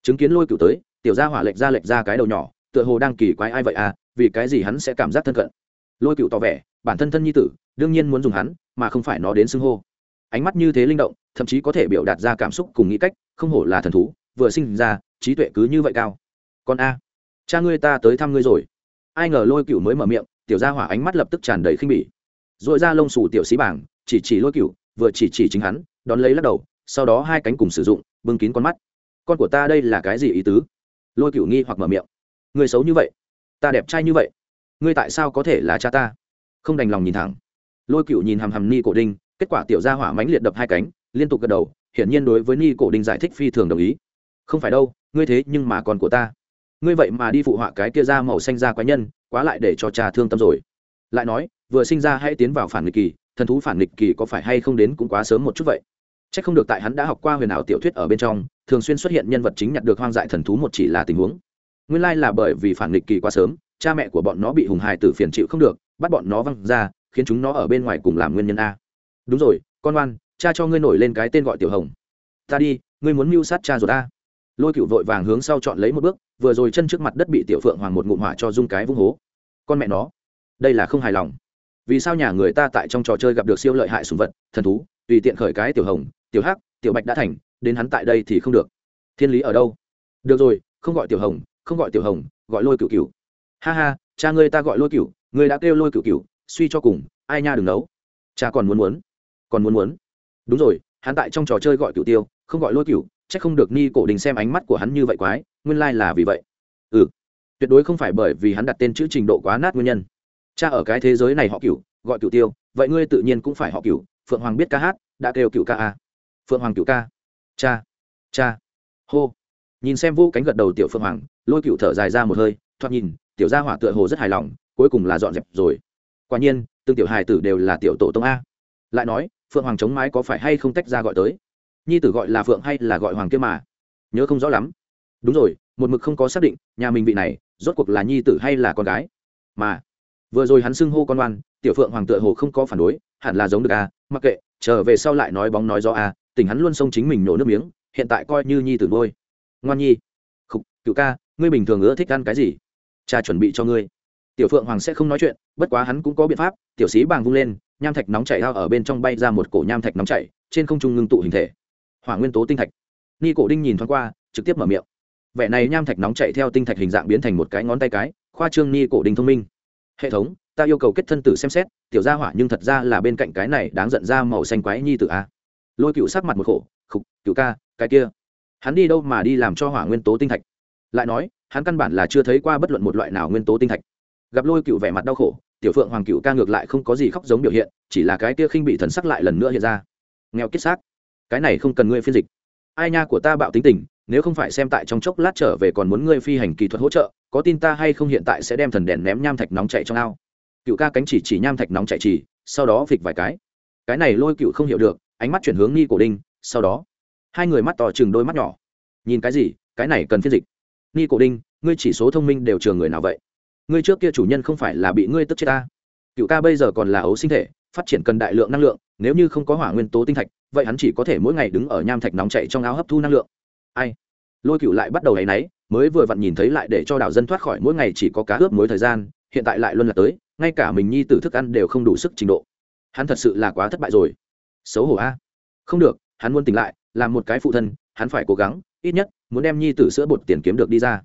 Chứng kiến lôi cửu tới, tiểu gia hỏa lệch ra lệch ra cái đầu nhỏ tựa hồ đang kỳ quái ai vậy à vì cái gì hắn sẽ cảm giác thân cận? Lôi cựu tỏ vẻ, bản thân thân nhi tử, đương nhiên muốn dùng hắn, mà không phải nó đến xưng hô. Ánh mắt như thế linh động, thậm chí có thể biểu đạt ra cảm xúc cùng nghĩ cách, không hổ là thần thú, vừa sinh ra, trí tuệ cứ như vậy cao. Con a, cha ngươi ta tới thăm ngươi rồi. Ai ngờ lôi cựu mới mở miệng, tiểu gia hỏa ánh mắt lập tức tràn đầy khinh bỉ. R ồ i ra lông xù tiểu xí bảng, chỉ chỉ lôi cựu, vừa chỉ chỉ chính hắn, đón lấy lắc đầu, sau đó hai cánh cùng sử dụng, bưng kín con mắt. Con của ta đây là cái gì ý tứ? Lôi cựu nghi hoặc mở miệng người xấu như vậy, ta đẹp trai như vậy, ngươi tại sao có thể là cha ta? Không đành lòng nhìn thẳng. Lôi cựu nhìn hàm hàm ni cổ đinh, kết quả tiểu gia hỏa mánh liệt đập hai cánh, liên tục gật đầu, hiển nhiên đối với ni cổ đinh giải thích phi thường đồng ý. Không phải đâu, ngươi thế nhưng mà còn của ta. Ngươi vậy mà đi phụ họa cái kia ra màu xanh ra quái nhân, quá lại để cho cha thương tâm rồi. Lại nói, vừa sinh ra hãy tiến vào phản nghịch kỳ, thần thú phản nghịch kỳ có phải hay không đến cũng quá sớm một chút vậy? C h ắ c không được tại hắn đã học qua huyền ảo tiểu thuyết ở bên trong, thường xuyên xuất hiện nhân vật chính nhặt được hoang dại thần thú một chỉ là tình huống nguyên lai là bởi vì phản nghịch kỳ quá sớm, cha mẹ của bọn nó bị hùng hài tử phiền chịu không được, bắt bọn nó văng ra, khiến chúng nó ở bên ngoài cùng làm nguyên nhân a. Đúng rồi, con oan, cha cho ngươi nổi lên cái tên gọi tiểu hồng. Ta đi, ngươi muốn mưu sát cha rồi ta lôi cựu vội vàng hướng sau chọn lấy một bước, vừa rồi chân trước mặt đất bị tiểu phượng hoàng một ngụm hỏa cho dung cái vung hố. Con mẹ nó, đây là không hài lòng. Vì sao nhà người ta tại trong trò chơi gặp được siêu lợi hại sùng vật, thần thú, tùy tiện khởi cái tiểu hồng, tiểu hắc, tiểu bạch đã thành, đến hắn tại đây thì không được. Thiên lý ở đâu? Được rồi, không gọi tiểu hồng không gọi tiểu hồng gọi lôi cựu cựu ha ha cha ngươi ta gọi lôi cựu ngươi đã kêu lôi cựu cựu suy cho cùng ai nha đừng nấu. Cha còn muốn muốn còn muốn muốn. Đúng rồi hắn tại trong trò chơi gọi cựu tiêu không gọi lôi cựu chắc không được ni cổ đình xem ánh mắt của hắn như vậy quái nguyên lai là vì vậy. Ừ tuyệt đối không phải bởi vì hắn đặt tên chữ trình độ quá nát nguyên nhân. Cha ở cái thế giới này họ cựu, gọi cựu tiêu vậy ngươi tự nhiên cũng phải họ cựu. phượng hoàng biết ca hát đã kêu cựu ca a. Phượng hoàng cựu ca. Cha cha. Hô. Nhìn xem vô cánh gật đầu tiểu phượng hoàng lôi cựu thở dài ra một hơi, thoạt nhìn, tiểu gia hỏa tựa hồ rất hài lòng, cuối cùng là dọn dẹp rồi. Quả nhiên, từng tiểu hài tử đều là tiểu tổ tông a. Lại nói, phượng hoàng chống mái có phải hay không tách ra gọi tới? Nhi tử gọi là phượng hay là gọi hoàng kia mà? Nhớ không rõ lắm. Đúng rồi, một mực không có xác định, nhà mình vị này, rốt cuộc là nhi tử hay là con gái? Mà, vừa rồi hắn xưng hô con oan, tiểu phượng hoàng tựa hồ không có phản đối, hẳn là giống được à mặc kệ, trở về sau lại nói bóng nói do a. tỉnh hắn luôn xông chính mình nổ nước miếng, hiện tại coi như nhi tử ngôi ngoan nhi. Khục, cựu ca ngươi bình thường ưa thích ăn cái gì? Cha chuẩn bị cho ngươi. Tiểu phượng hoàng sẽ không nói chuyện, bất quá hắn cũng có biện pháp, tiểu sĩ bàng vung lên, nham thạch nóng chảy ao ở bên trong bay ra một cổ nham thạch nóng chảy, trên không trung ngưng tụ hình thể. Hỏa nguyên tố tinh thạch. Ni cổ đinh nhìn thoáng qua, trực tiếp mở miệng. Vẻ này nham thạch nóng chạy theo tinh thạch hình dạng biến thành một cái ngón tay cái, khoa trương ni cổ đinh thông minh. Hệ thống, ta yêu cầu kết thân tử xem xét, tiểu gia hỏa nhưng thật ra là bên cạnh cái này đáng giận ra màu xanh quái nhi tử a. Lôi cựu sắc mặt một khổ, khục cựu ca, cái kia. Hắn đi đâu mà đi làm cho hỏa nguyên tố tinh thạch? Lại nói, hắn căn bản là chưa thấy qua bất luận một loại nào nguyên tố tinh thạch. Gặp lôi cựu vẻ mặt đau khổ, tiểu phượng hoàng cựu ca ngược lại không có gì khóc giống biểu hiện, chỉ là cái kia khinh bị thần sắc lại lần nữa hiện ra. Nghèo kết xác. Cái này không cần ngươi phiên dịch. Ai nha của ta bạo tính tình, nếu không phải xem tại trong chốc lát trở về còn muốn ngươi phi hành kỹ thuật hỗ trợ, có tin ta hay không hiện tại sẽ đem thần đèn ném nham thạch nóng chạy trong ao. Cựu ca cánh chỉ chỉ nham thạch nóng chạy chỉ, sau đó phịch vài cái. Cái này lôi cựu không hiểu được, ánh mắt chuyển hướng nghi cổ đinh, sau đó, hai người mắt to chừng đôi mắt nhỏ. Nhìn cái gì, cái này cần phiên dịch nghi cổ đinh, ngươi chỉ số thông minh đều trường người nào vậy? Ngươi trước kia chủ nhân không phải là bị ngươi tức chết ta? Cựu ca bây giờ còn là ấu sinh thể, phát triển cần đại lượng năng lượng, nếu như không có hỏa nguyên tố tinh thạch, vậy hắn chỉ có thể mỗi ngày đứng ở nham thạch nóng chạy trong áo hấp thu năng lượng. Ai? Lôi cựu lại bắt đầu hay náy, mới vừa vặn nhìn thấy lại để cho đảo dân thoát khỏi mỗi ngày chỉ có cá ướp mối thời gian, hiện tại lại luôn là tới, ngay cả mình nhi tử thức ăn đều không đủ sức trình độ. Hắn thật sự là quá thất bại rồi. Xấu hổ a. Không được, hắn muốn tỉnh lại, làm một cái phụ thân, hắn phải cố gắng ít nhất, muốn đem nhi tử sữa bột tiền kiếm được đi ra.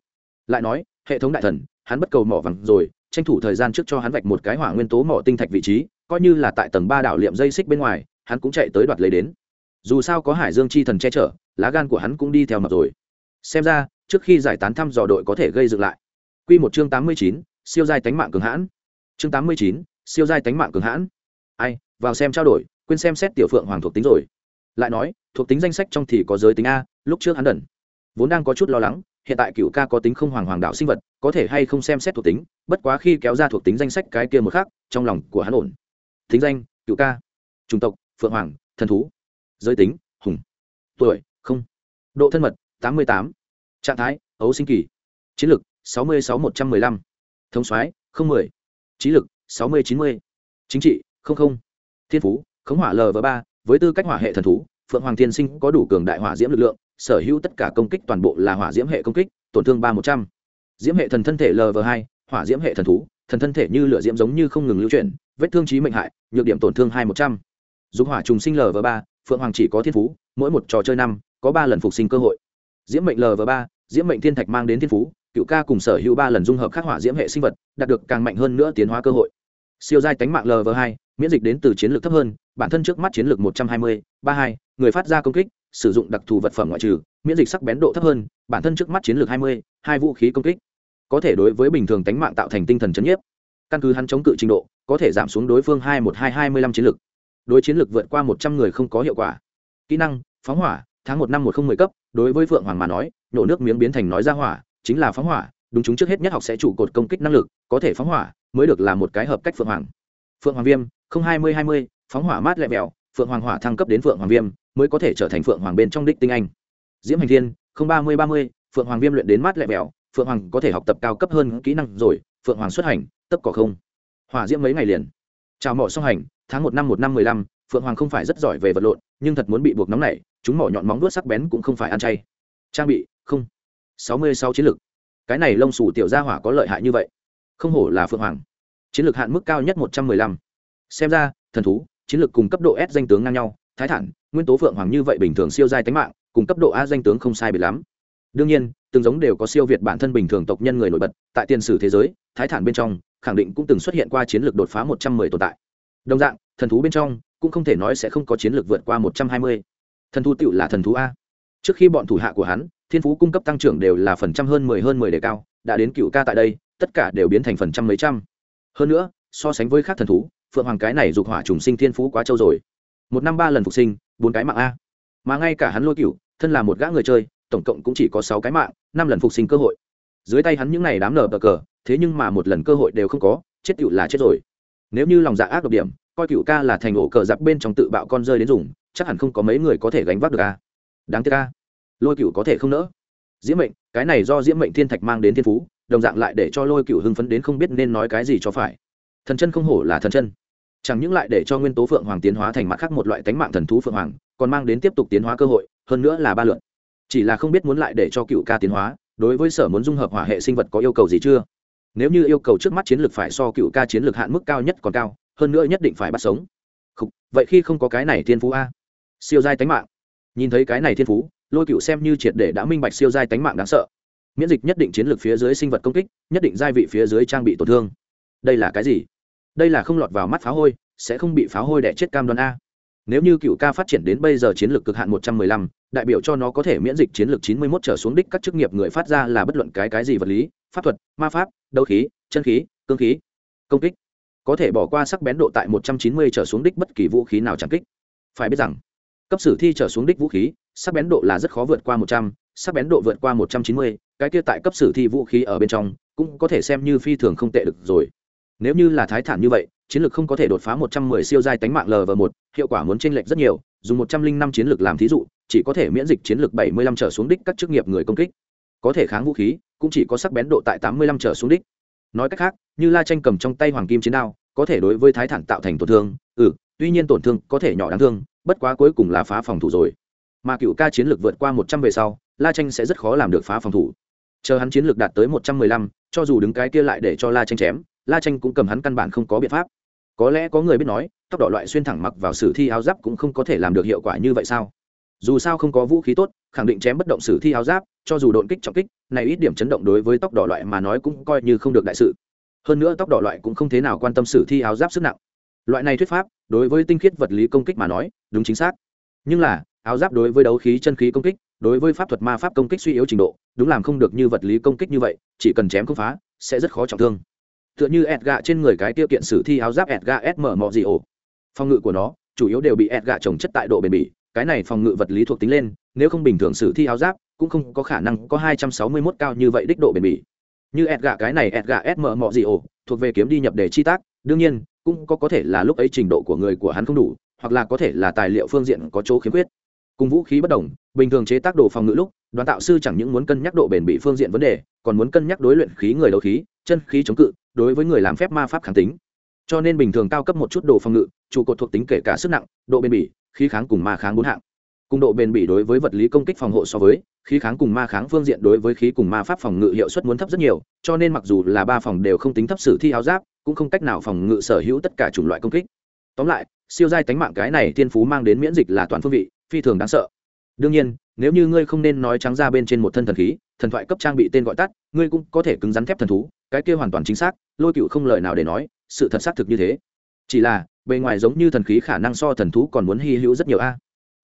Lại nói, hệ thống đại thần, hắn bất cầu mỏ vàng rồi, tranh thủ thời gian trước cho hắn vạch một cái hỏa nguyên tố mỏ tinh thạch vị trí, coi như là tại tầng ba đảo liệm dây xích bên ngoài, hắn cũng chạy tới đoạt lấy đến. Dù sao có hải dương chi thần che chở, lá gan của hắn cũng đi theo mập rồi. Xem ra, trước khi giải tán thăm dò đội có thể gây dựng lại. Q một chương tám mươi chín, siêu giai tánh mạng cường hãn. Chương tám mươi chín, siêu giai tánh mạng cường hãn. Ai, vào xem trao đổi, quên xem xét tiểu phượng hoàng thuộc tính rồi. Lại nói thuộc tính danh sách trong thì có giới tính a, lúc trước hắn đần. Vốn đang có chút lo lắng, hiện tại cựu ca có tính không hoàng hoàng đạo sinh vật, có thể hay không xem xét thuộc tính, bất quá khi kéo ra thuộc tính danh sách cái kia một khác trong lòng của hắn ổn. Thính danh, cựu ca. Chủng tộc, phượng hoàng, thần thú. Giới tính, hùng. Tuổi, không. Độ thân mật, tám mươi tám. Trạng thái, ấu sinh kỳ. Chiến lược sáu mươi sáu một trăm m ư ơ i năm thống soái, không mười. Trí lực, sáu mươi chín mươi. Chính trị, không không. Thiên phú, khống hỏa l v ba, với tư cách hỏa hệ thần thú phượng hoàng thiên sinh có đủ cường đại hỏa diễm lực lượng, sở hữu tất cả công kích toàn bộ là hỏa diễm hệ công kích, tổn thương ba một trăm. Diễm hệ thần thân thể lv hai, hỏa diễm hệ thần thú, thần thân thể như lửa diễm giống như không ngừng lưu chuyển, vết thương trí mệnh hại, nhược điểm tổn thương hai một trăm. Dục hỏa trùng sinh lv ba, phượng hoàng chỉ có thiên phú, mỗi một trò chơi năm, có ba lần phục sinh cơ hội. Diễm mệnh lv ba, diễm mệnh thiên thạch mang đến thiên phú, cựu ca cùng sở hữu ba lần dung hợp khắc hỏa diễm hệ sinh vật, đạt được càng mạnh hơn nữa tiến hóa cơ hội. Siêu giai tánh mạng lv hai miễn dịch đến từ chiến lược thấp hơn, bản thân trước mắt chiến lược một trăm hai mươi, ba hai, người phát ra công kích, sử dụng đặc thù vật phẩm ngoại trừ, miễn dịch sắc bén độ thấp hơn, bản thân trước mắt chiến lược hai mươi, hai vũ khí công kích. Có thể đối với bình thường tánh mạng tạo thành tinh thần chấn nhiếp. Căn cứ hắn chống cự trình độ, có thể giảm xuống đối phương hai một hai hai mươi lăm chiến lược. Đối chiến lược vượt qua một trăm người không có hiệu quả. Kỹ năng, phóng hỏa, tháng một năm một không mười cấp, đối với phượng hoàng mà nói, nổ nước miếng biến thành nói ra hỏa, chính là phóng hỏa, đúng chúng trước hết nhất học sẽ trụ cột công kích năng lực, có thể phóng hỏa, mới được là một cái hợp cách phượng hoàng. Phượng hoàng viêm không hai mươi hai mươi, phóng hỏa mát lẹ mẹo phượng hoàng hỏa thăng cấp đến phượng hoàng viêm, mới có thể trở thành phượng hoàng bên trong đích tinh anh. Diễm hành thiên, không ba mươi ba mươi, phượng hoàng viêm luyện đến mát lẹ mẹo phượng hoàng có thể học tập cao cấp hơn kỹ năng rồi, phượng hoàng xuất hành, tấp cỏ không. Hỏa diễm mấy ngày liền. Chào mỏ song hành, tháng một năm một năm mười lăm, phượng hoàng không phải rất giỏi về vật lộn, nhưng thật muốn bị buộc nóng này chúng mỏ nhọn móng đuốt sắc bén cũng không phải ăn chay. Trang bị, không. Sáu mươi sáu chiến lược cái này lông xù tiểu gia hỏa có lợi hại như vậy. Không hổ là phượng hoàng. Chiến lược hạn mức cao nhất một trăm mười lăm xem ra, thần thú, chiến lược cùng cấp độ s danh tướng ngang nhau, thái thản, nguyên tố phượng hoàng như vậy bình thường siêu giai tánh mạng, cùng cấp độ a danh tướng không sai biệt lắm. Đương nhiên, từng giống đều có siêu việt bản thân bình thường tộc nhân người nổi bật, tại tiền sử thế giới, thái thản bên trong, khẳng định cũng từng xuất hiện qua chiến lược đột phá một trăm mười tồn tại. Đồng dạng, thần thú bên trong, cũng không thể nói sẽ không có chiến lược vượt qua một trăm hai mươi. Thần thú tựu là thần thú a. Trước khi bọn thủ hạ của hắn, thiên phú cung cấp tăng trưởng đều là phần trăm hơn mười hơn mười đề cao, đã đến cựu ca tại đây, tất cả đều biến thành phần trăm mấy trăm. Hơn nữa, so sánh với khác thần thú phượng hoàng cái này dục hỏa trùng sinh thiên phú quá trâu rồi. Một năm ba lần phục sinh, bốn cái mạng a. Mà ngay cả hắn lôi cựu thân là một gã người chơi, tổng cộng cũng chỉ có sáu cái mạng, năm lần phục sinh cơ hội. Dưới tay hắn những n à y đám nở bờ cờ, thế nhưng mà một lần cơ hội đều không có, chết cựu là chết rồi. Nếu như lòng dạ ác độc điểm, coi cựu ca là thành ổ cờ giặc bên trong tự bạo con rơi đến dùng, chắc hẳn không có mấy người có thể gánh vác được a. Đáng tiếc a. Lôi cựu có thể không nỡ. Diễm mệnh, cái này do diễm mệnh thiên thạch mang đến thiên phú, đồng dạng lại để cho lôi cựu hưng phấn đến không biết nên nói cái gì cho phải thần chân không hổ là thần chân. Chẳng những lại để cho nguyên tố phượng hoàng tiến hóa thành mặt khác một loại tánh mạng thần thú phượng hoàng còn mang đến tiếp tục tiến hóa cơ hội hơn nữa là ba lượn chỉ là không biết muốn lại để cho cựu ca tiến hóa đối với sở muốn dung hợp hỏa hệ sinh vật có yêu cầu gì chưa? Nếu như yêu cầu trước mắt chiến lược phải so cựu ca chiến lược hạn mức cao nhất còn cao hơn nữa nhất định phải bắt sống. Không, vậy khi không có cái này thiên phú a? Siêu giai tánh mạng. Nhìn thấy cái này thiên phú lôi cựu xem như triệt để đã minh bạch siêu giai tánh mạng đáng sợ. Miễn dịch nhất định chiến lược phía dưới sinh vật công kích nhất định giai vị phía dưới trang bị tổn thương. Đây là cái gì? Đây là không lọt vào mắt phá hôi, sẽ không bị phá hôi đẻ chết cam đoan a. Nếu như cựu ca phát triển đến bây giờ chiến lược cực hạn một trăm mười lăm, đại biểu cho nó có thể miễn dịch chiến lược chín mươi mốt trở xuống đích các chức nghiệp người phát ra là bất luận cái cái gì vật lý, pháp thuật, ma pháp, đấu khí, chân khí, cương khí, công kích. Có thể bỏ qua sắc bén độ tại một trăm chín mươi trở xuống đích bất kỳ vũ khí nào chẳng kích. Phải biết rằng, cấp sử thi trở xuống đích vũ khí, sắc bén độ là rất khó vượt qua một trăm, sắc bén độ vượt qua một trăm chín mươi, cái kia tại cấp sử thi vũ khí ở bên trong, cũng có thể xem như phi thường không tệ được rồi nếu như là thái thản như vậy, chiến lược không có thể đột phá một trăm mười siêu giai tánh mạng lv một, hiệu quả muốn chênh lệch rất nhiều, dùng một trăm linh năm chiến lược làm thí dụ, chỉ có thể miễn dịch chiến lược bảy mươi lăm trở xuống đích các chức nghiệp người công kích. Có thể kháng vũ khí, cũng chỉ có sắc bén độ tại tám mươi lăm trở xuống đích. Nói cách khác, như la tranh cầm trong tay hoàng kim chiến đao, có thể đối với thái thản tạo thành tổn thương ừ tuy nhiên tổn thương có thể nhỏ đáng thương, bất quá cuối cùng là phá phòng thủ rồi. Mà cựu ca chiến lược vượt qua một trăm về sau, la tranh sẽ rất khó làm được phá phòng thủ. Chờ hắn chiến lược đạt tới một trăm mười lăm, cho dù đứng cái kia lại để cho la tranh chém la tranh cũng cầm hắn căn bản không có biện pháp. Có lẽ có người biết nói, tóc đỏ loại xuyên thẳng mặc vào sử thi áo giáp cũng không có thể làm được hiệu quả như vậy sao? Dù sao không có vũ khí tốt, khẳng định chém bất động sử thi áo giáp, cho dù độn kích trọng kích, này ít điểm chấn động đối với tóc đỏ loại mà nói cũng coi như không được đại sự. Hơn nữa tóc đỏ loại cũng không thế nào quan tâm sử thi áo giáp sức nặng. Loại này thuyết pháp, đối với tinh khiết vật lý công kích mà nói, đúng chính xác. Nhưng là, áo giáp đối với đấu khí chân khí công kích, đối với pháp thuật ma pháp công kích suy yếu trình độ, đúng làm không được như vật lý công kích như vậy, chỉ cần chém không phá, sẽ rất khó trọng thương tựa như ẹt gạ trên người cái tiêu kiện sử thi áo giáp ẹt gạ sm mọ gì ổ phòng ngự của nó, chủ yếu đều bị ẹt gạ trồng chất tại độ bền bỉ, cái này phòng ngự vật lý thuộc tính lên, nếu không bình thường sử thi áo giáp, cũng không có khả năng có hai trăm sáu mươi 261 cao như vậy đích độ bền bỉ. Như ẹt gạ cái này ẹt gạ sm mọ gì ổ thuộc về kiếm đi nhập để chi tác, đương nhiên, cũng có có thể là lúc ấy trình độ của người của hắn không đủ, hoặc là có thể là tài liệu phương diện có chỗ khiếm khuyết. Cùng vũ khí bất đồng, bình thường chế tác đồ phòng ngự lúc đoàn tạo sư chẳng những muốn cân nhắc độ bền bỉ phương diện vấn đề, còn muốn cân nhắc đối luyện khí, người đấu khí, chân khí chống cự đối với người làm phép ma pháp kháng tính. Cho nên bình thường cao cấp một chút đồ phòng ngự, trụ cột thuộc tính kể cả sức nặng, độ bền bỉ, khí kháng cùng ma kháng bốn hạng. Cùng độ bền bỉ đối với vật lý công kích phòng hộ so với, khí kháng cùng ma kháng phương diện đối với khí cùng ma pháp phòng ngự hiệu suất muốn thấp rất nhiều, cho nên mặc dù là ba phòng đều không tính thấp sử thi áo giáp, cũng không cách nào phòng ngự sở hữu tất cả chủng loại công kích. Tóm lại, siêu giai tánh mạng cái này thiên phú mang đến miễn dịch là toàn phương vị, phi thường đáng sợ. Đương nhiên, nếu như ngươi không nên nói trắng ra bên trên một thân thần khí, thần thoại cấp trang bị tên gọi tắt, ngươi cũng có thể cứng rắn thép thần thú cái kia hoàn toàn chính xác, lôi cựu không lời nào để nói, sự thật xác thực như thế. Chỉ là, bề ngoài giống như thần khí khả năng so thần thú còn muốn hy hữu rất nhiều a.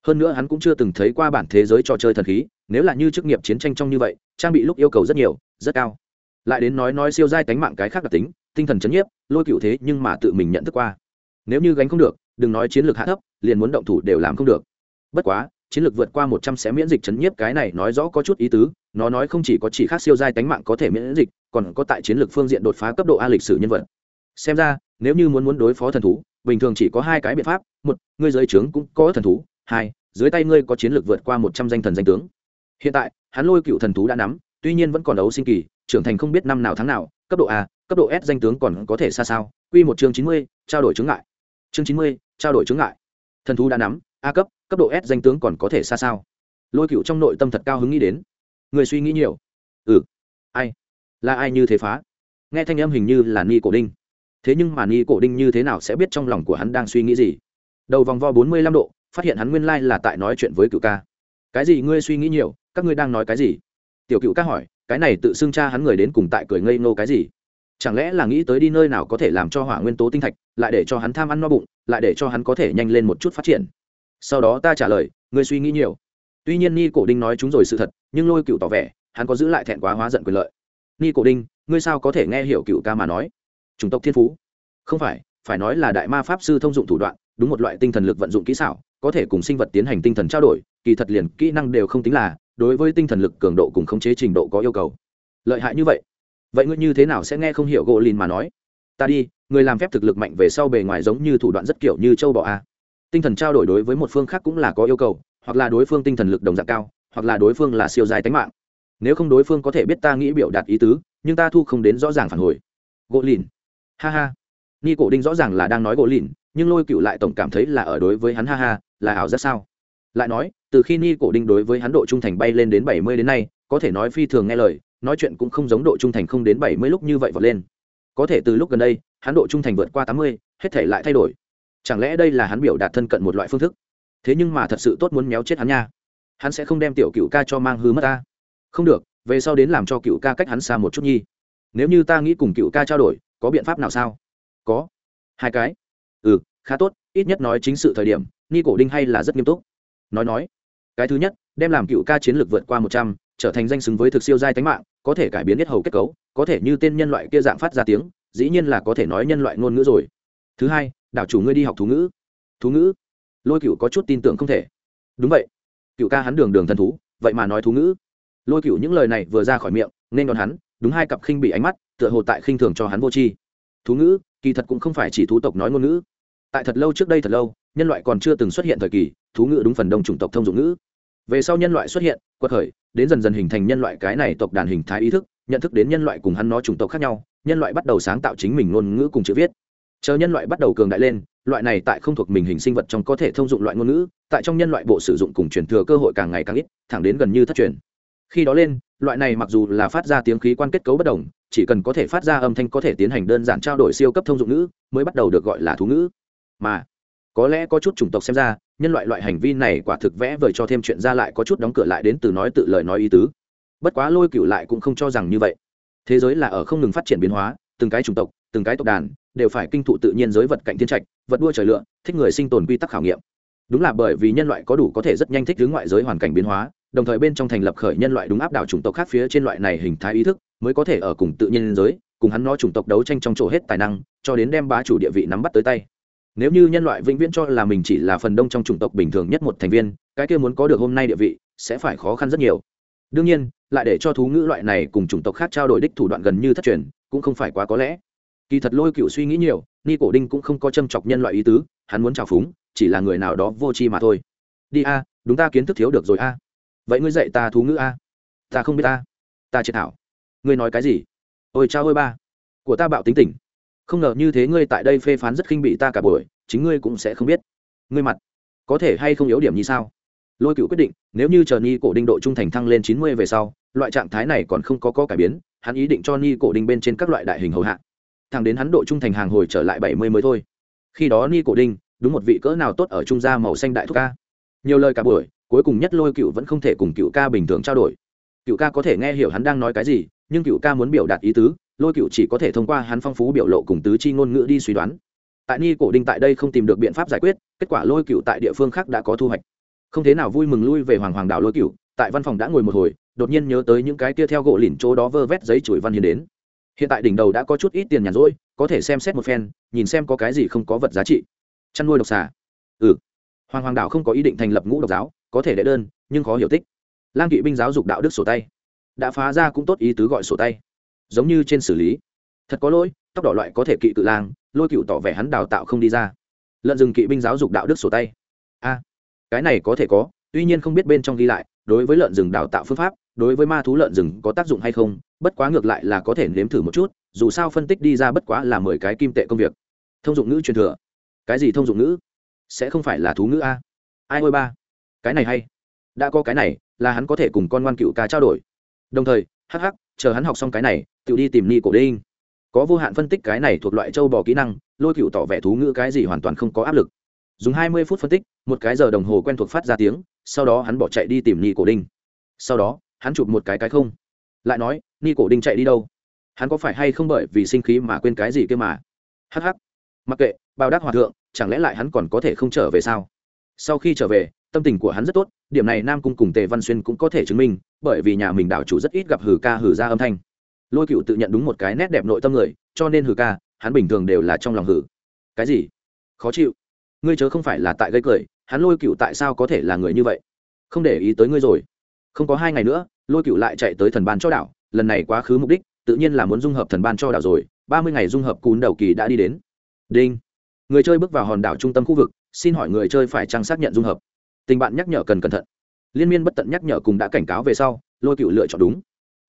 Hơn nữa hắn cũng chưa từng thấy qua bản thế giới trò chơi thần khí, nếu là như chức nghiệp chiến tranh trong như vậy, trang bị lúc yêu cầu rất nhiều, rất cao. Lại đến nói nói siêu giai tánh mạng cái khác đặc tính, tinh thần chấn nhiếp, lôi cựu thế nhưng mà tự mình nhận thức qua. Nếu như gánh không được, đừng nói chiến lược hạ thấp, liền muốn động thủ đều làm không được. Bất quá, chiến lược vượt qua một trăm sẽ miễn dịch chấn nhiếp cái này nói rõ có chút ý tứ, nó nói không chỉ có chỉ khác siêu giai tánh mạng có thể miễn dịch còn có tại chiến lược phương diện đột phá cấp độ a lịch sử nhân vật. Xem ra, nếu như muốn muốn đối phó thần thú, bình thường chỉ có hai cái biện pháp. Một, ngươi giới trướng cũng có thần thú. Hai, dưới tay ngươi có chiến lược vượt qua một trăm danh thần danh tướng. Hiện tại, hắn lôi cựu thần thú đã nắm, tuy nhiên vẫn còn đấu sinh kỳ, trưởng thành không biết năm nào tháng nào, cấp độ a, cấp độ s danh tướng còn có thể xa sao. Q một chương chín mươi, trao đổi chứng ngại. Chương chín mươi, trao đổi chứng ngại. Thần thú đã nắm, a cấp cấp độ s danh tướng còn có thể xa sao. Lôi cựu trong nội tâm thật cao hứng nghĩ đến. Người suy nghĩ nhiều. Ừ. Ai? Là ai như thế phá? Nghe thanh âm hình như là ni cổ đinh. Thế nhưng mà ni cổ đinh như thế nào sẽ biết trong lòng của hắn đang suy nghĩ gì? Đầu vòng vo bốn mươi lăm độ, phát hiện hắn nguyên lai là tại nói chuyện với cựu ca. Cái gì ngươi suy nghĩ nhiều, các ngươi đang nói cái gì? Tiểu cựu ca hỏi, cái này tự xưng cha hắn người đến cùng tại cười ngây nô cái gì? Chẳng lẽ là nghĩ tới đi nơi nào có thể làm cho hỏa nguyên tố tinh thạch, lại để cho hắn tham ăn no bụng, lại để cho hắn có thể nhanh lên một chút phát triển? Sau đó ta trả lời, ngươi suy nghĩ nhiều. Tuy nhiên ni cổ đinh nói chúng rồi sự thật, nhưng lôi cựu tỏ vẻ, hắn có giữ lại thẹn quá hóa giận quyền lợi ni cổ đinh, ngươi sao có thể nghe hiểu cựu ca mà nói? Chủng tộc thiên phú. Không phải phải nói là đại ma pháp sư thông dụng thủ đoạn, đúng một loại tinh thần lực vận dụng kỹ xảo, có thể cùng sinh vật tiến hành tinh thần trao đổi, kỳ thật liền kỹ năng đều không tính là, đối với tinh thần lực cường độ cùng khống chế trình độ có yêu cầu. Lợi hại như vậy? Vậy ngươi như thế nào sẽ nghe không hiểu gỗ lìn mà nói? Ta đi người làm phép thực lực mạnh về sau bề ngoài giống như thủ đoạn rất kiểu như châu bò a. Tinh thần trao đổi đối với một phương khác cũng là có yêu cầu, hoặc là đối phương tinh thần lực đồng dạng cao, hoặc là đối phương là siêu dài tánh mạng nếu không đối phương có thể biết ta nghĩ biểu đạt ý tứ, nhưng ta thu không đến rõ ràng phản hồi. Gỗ lìn. Ha ha. Ni cổ đinh rõ ràng là đang nói gỗ lìn, nhưng lôi cựu lại tổng cảm thấy là ở đối với hắn ha ha, là ảo giác sao? Lại nói, từ khi ni cổ đinh đối với hắn độ trung thành bay lên đến bảy mươi đến nay, có thể nói phi thường nghe lời, nói chuyện cũng không giống độ trung thành không đến bảy mươi lúc như vậy vọt lên. Có thể từ lúc gần đây, hắn độ trung thành vượt qua tám mươi, hết thể lại thay đổi. Chẳng lẽ đây là hắn biểu đạt thân cận một loại phương thức? Thế nhưng mà thật sự tốt muốn méo chết hắn nha. Hắn sẽ không đem tiểu cựu ca cho mang hư mất ta không được, về sau đến làm cho cựu ca cách hắn xa một chút nhi. Nếu như ta nghĩ cùng cựu ca trao đổi, có biện pháp nào sao? Có. Hai cái. Ừ khá tốt, ít nhất nói chính sự thời điểm, ni cổ đinh hay là rất nghiêm túc. Nói nói. Cái thứ nhất, đem làm cựu ca chiến lược vượt qua một trăm, trở thành danh xứng với thực siêu giai tánh mạng, có thể cải biến nhất hầu kết cấu, có thể như tên nhân loại kia dạng phát ra tiếng, dĩ nhiên là có thể nói nhân loại ngôn ngữ rồi. Thứ hai, đảo chủ ngươi đi học thú ngữ. Thú ngữ? Lôi cựu có chút tin tưởng không thể. Đúng vậy. Cựu ca hắn đường đường thần thú, vậy mà nói thú ngữ lôi cựu những lời này vừa ra khỏi miệng, nên đón hắn, đúng hai cặp khinh bị ánh mắt, tựa hồ tại khinh thường cho hắn vô tri. Thú ngữ, kỳ thật cũng không phải chỉ thú tộc nói ngôn ngữ. Tại thật lâu trước đây thật lâu, nhân loại còn chưa từng xuất hiện thời kỳ, thú ngữ đúng phần đông chủng tộc thông dụng ngữ. Về sau nhân loại xuất hiện, quật khởi, đến dần dần hình thành nhân loại cái này tộc đàn hình thái ý thức, nhận thức đến nhân loại cùng hắn nó chủng tộc khác nhau, nhân loại bắt đầu sáng tạo chính mình ngôn ngữ cùng chữ viết. Chờ nhân loại bắt đầu cường đại lên, loại này tại không thuộc mình hình sinh vật trong có thể thông dụng loại ngôn ngữ, tại trong nhân loại bộ sử dụng cùng truyền thừa cơ hội càng ngày càng ít, thẳng đến gần như thất truyền khi đó lên, loại này mặc dù là phát ra tiếng khí quan kết cấu bất đồng, chỉ cần có thể phát ra âm thanh có thể tiến hành đơn giản trao đổi siêu cấp thông dụng ngữ, mới bắt đầu được gọi là thú ngữ. Mà, có lẽ có chút chủng tộc xem ra, nhân loại loại hành vi này quả thực vẽ vời cho thêm chuyện ra lại có chút đóng cửa lại đến từ nói tự lời nói ý tứ. Bất quá lôi cựu lại cũng không cho rằng như vậy. Thế giới là ở không ngừng phát triển biến hóa, từng cái chủng tộc, từng cái tộc đàn, đều phải kinh thụ tự nhiên giới vật cạnh thiên trạch, vật đua trời lựa thích người sinh tồn quy tắc khảo nghiệm. Đúng là bởi vì nhân loại có đủ có thể rất nhanh thích hướng ngoại giới hoàn cảnh biến hóa đồng thời bên trong thành lập khởi nhân loại đúng áp đảo chủng tộc khác phía trên loại này hình thái ý thức, mới có thể ở cùng tự nhiên giới, cùng hắn nó chủng tộc đấu tranh trong chỗ hết tài năng, cho đến đem bá chủ địa vị nắm bắt tới tay. Nếu như nhân loại vĩnh viễn cho là mình chỉ là phần đông trong chủng tộc bình thường nhất một thành viên, cái kia muốn có được hôm nay địa vị, sẽ phải khó khăn rất nhiều. Đương nhiên, lại để cho thú ngữ loại này cùng chủng tộc khác trao đổi đích thủ đoạn gần như thất truyền, cũng không phải quá có lẽ. Kỳ thật lôi cựu suy nghĩ nhiều, ni cổ đinh cũng không có châm chọc nhân loại ý tứ, hắn muốn trào phúng, chỉ là người nào đó vô tri mà thôi. Đi a, đúng ta kiến thức thiếu được rồi a vậy ngươi dạy ta thú ngữ a? Ta không biết ta. Ta triệt thảo. Ngươi nói cái gì? Ôi cha ôi ba. Của ta bạo tính tình không ngờ như thế ngươi tại đây phê phán rất khinh bị ta cả buổi, chính ngươi cũng sẽ không biết. Ngươi mặt, có thể hay không yếu điểm như sao? Lôi cựu quyết định, nếu như chờ ni cổ đinh độ trung thành thăng lên chín mươi về sau, loại trạng thái này còn không có có cải biến, hắn ý định cho ni cổ đinh bên trên các loại đại hình hầu hạ. Thẳng đến hắn độ trung thành hàng hồi trở lại bảy mươi mới thôi. Khi đó ni cổ đinh, đúng một vị cỡ nào tốt ở trung gia màu xanh đại thúc ca. Nhiều lời cả buổi cuối cùng nhất lôi cựu vẫn không thể cùng cựu ca bình thường trao đổi. Cựu ca có thể nghe hiểu hắn đang nói cái gì, nhưng cựu ca muốn biểu đạt ý tứ, lôi cựu chỉ có thể thông qua hắn phong phú biểu lộ cùng tứ chi ngôn ngữ đi suy đoán. Tại ni cổ đinh tại đây không tìm được biện pháp giải quyết, kết quả lôi cựu tại địa phương khác đã có thu hoạch. Không thế nào vui mừng lui về hoàng hoàng đảo lôi cựu, tại văn phòng đã ngồi một hồi, đột nhiên nhớ tới những cái kia theo gỗ lỉnh chỗ đó vơ vét giấy chùi văn hiến đến. Hiện tại đỉnh đầu đã có chút ít tiền nhàn rỗi, có thể xem xét một phen, nhìn xem có cái gì không có vật giá trị. Chăn nuôi độc xà. Ừ. Hoàng hoàng đảo không có ý định thành lập ngũ độc giáo có thể đệ đơn, nhưng khó hiểu tích. Lang kỵ binh giáo dục đạo đức sổ tay. Đã phá ra cũng tốt ý tứ gọi sổ tay. Giống như trên xử lý. Thật có lỗi, tóc đỏ loại có thể kỵ cự lang, lôi cựu tỏ vẻ hắn đào tạo không đi ra. Lợn rừng kỵ binh giáo dục đạo đức sổ tay. A, cái này có thể có, tuy nhiên không biết bên trong ghi lại, đối với lợn rừng đào tạo phương pháp, đối với ma thú lợn rừng có tác dụng hay không, bất quá ngược lại là có thể nếm thử một chút, dù sao phân tích đi ra bất quá là mười cái kim tệ công việc. Thông dụng ngữ truyền thừa. Cái gì thông dụng ngữ? Sẽ không phải là thú ngữ a. Ai ôi ba cái này hay. Đã có cái này, là hắn có thể cùng con ngoan cựu ca trao đổi. Đồng thời, hắc hắc, chờ hắn học xong cái này tự đi tìm ni cổ đinh. Có vô hạn phân tích cái này thuộc loại châu bò kỹ năng, lôi cựu tỏ vẻ thú ngữ cái gì hoàn toàn không có áp lực. Dùng hai mươi phút phân tích, một cái giờ đồng hồ quen thuộc phát ra tiếng, sau đó hắn bỏ chạy đi tìm ni cổ đinh. Sau đó, hắn chụp một cái cái không. Lại nói, ni cổ đinh chạy đi đâu? Hắn có phải hay không bởi vì sinh khí mà quên cái gì kia mà? Hh mặc kệ bao đắc hòa thượng, chẳng lẽ lại hắn còn có thể không trở về sao? Sau khi trở về, tâm tình của hắn rất tốt, điểm này nam cung cùng tề văn xuyên cũng có thể chứng minh, bởi vì nhà mình đảo chủ rất ít gặp hử ca hử ra âm thanh. Lôi cựu tự nhận đúng một cái nét đẹp nội tâm người, cho nên hử ca, hắn bình thường đều là trong lòng hử. Cái gì? Khó chịu. Ngươi chớ không phải là tại gây cười, hắn lôi cựu tại sao có thể là người như vậy? Không để ý tới ngươi rồi. Không có hai ngày nữa, lôi cựu lại chạy tới thần ban cho đảo lần này quá khứ mục đích, tự nhiên là muốn dung hợp thần ban cho đảo rồi, ba mươi ngày dung hợp cún đầu kỳ đã đi đến. Đinh. Người chơi bước vào hòn đảo trung tâm khu vực xin hỏi người chơi phải trang xác nhận dung hợp. Tình bạn nhắc nhở cần cẩn thận. Liên miên bất tận nhắc nhở cùng đã cảnh cáo về sau, lôi cựu lựa chọn đúng.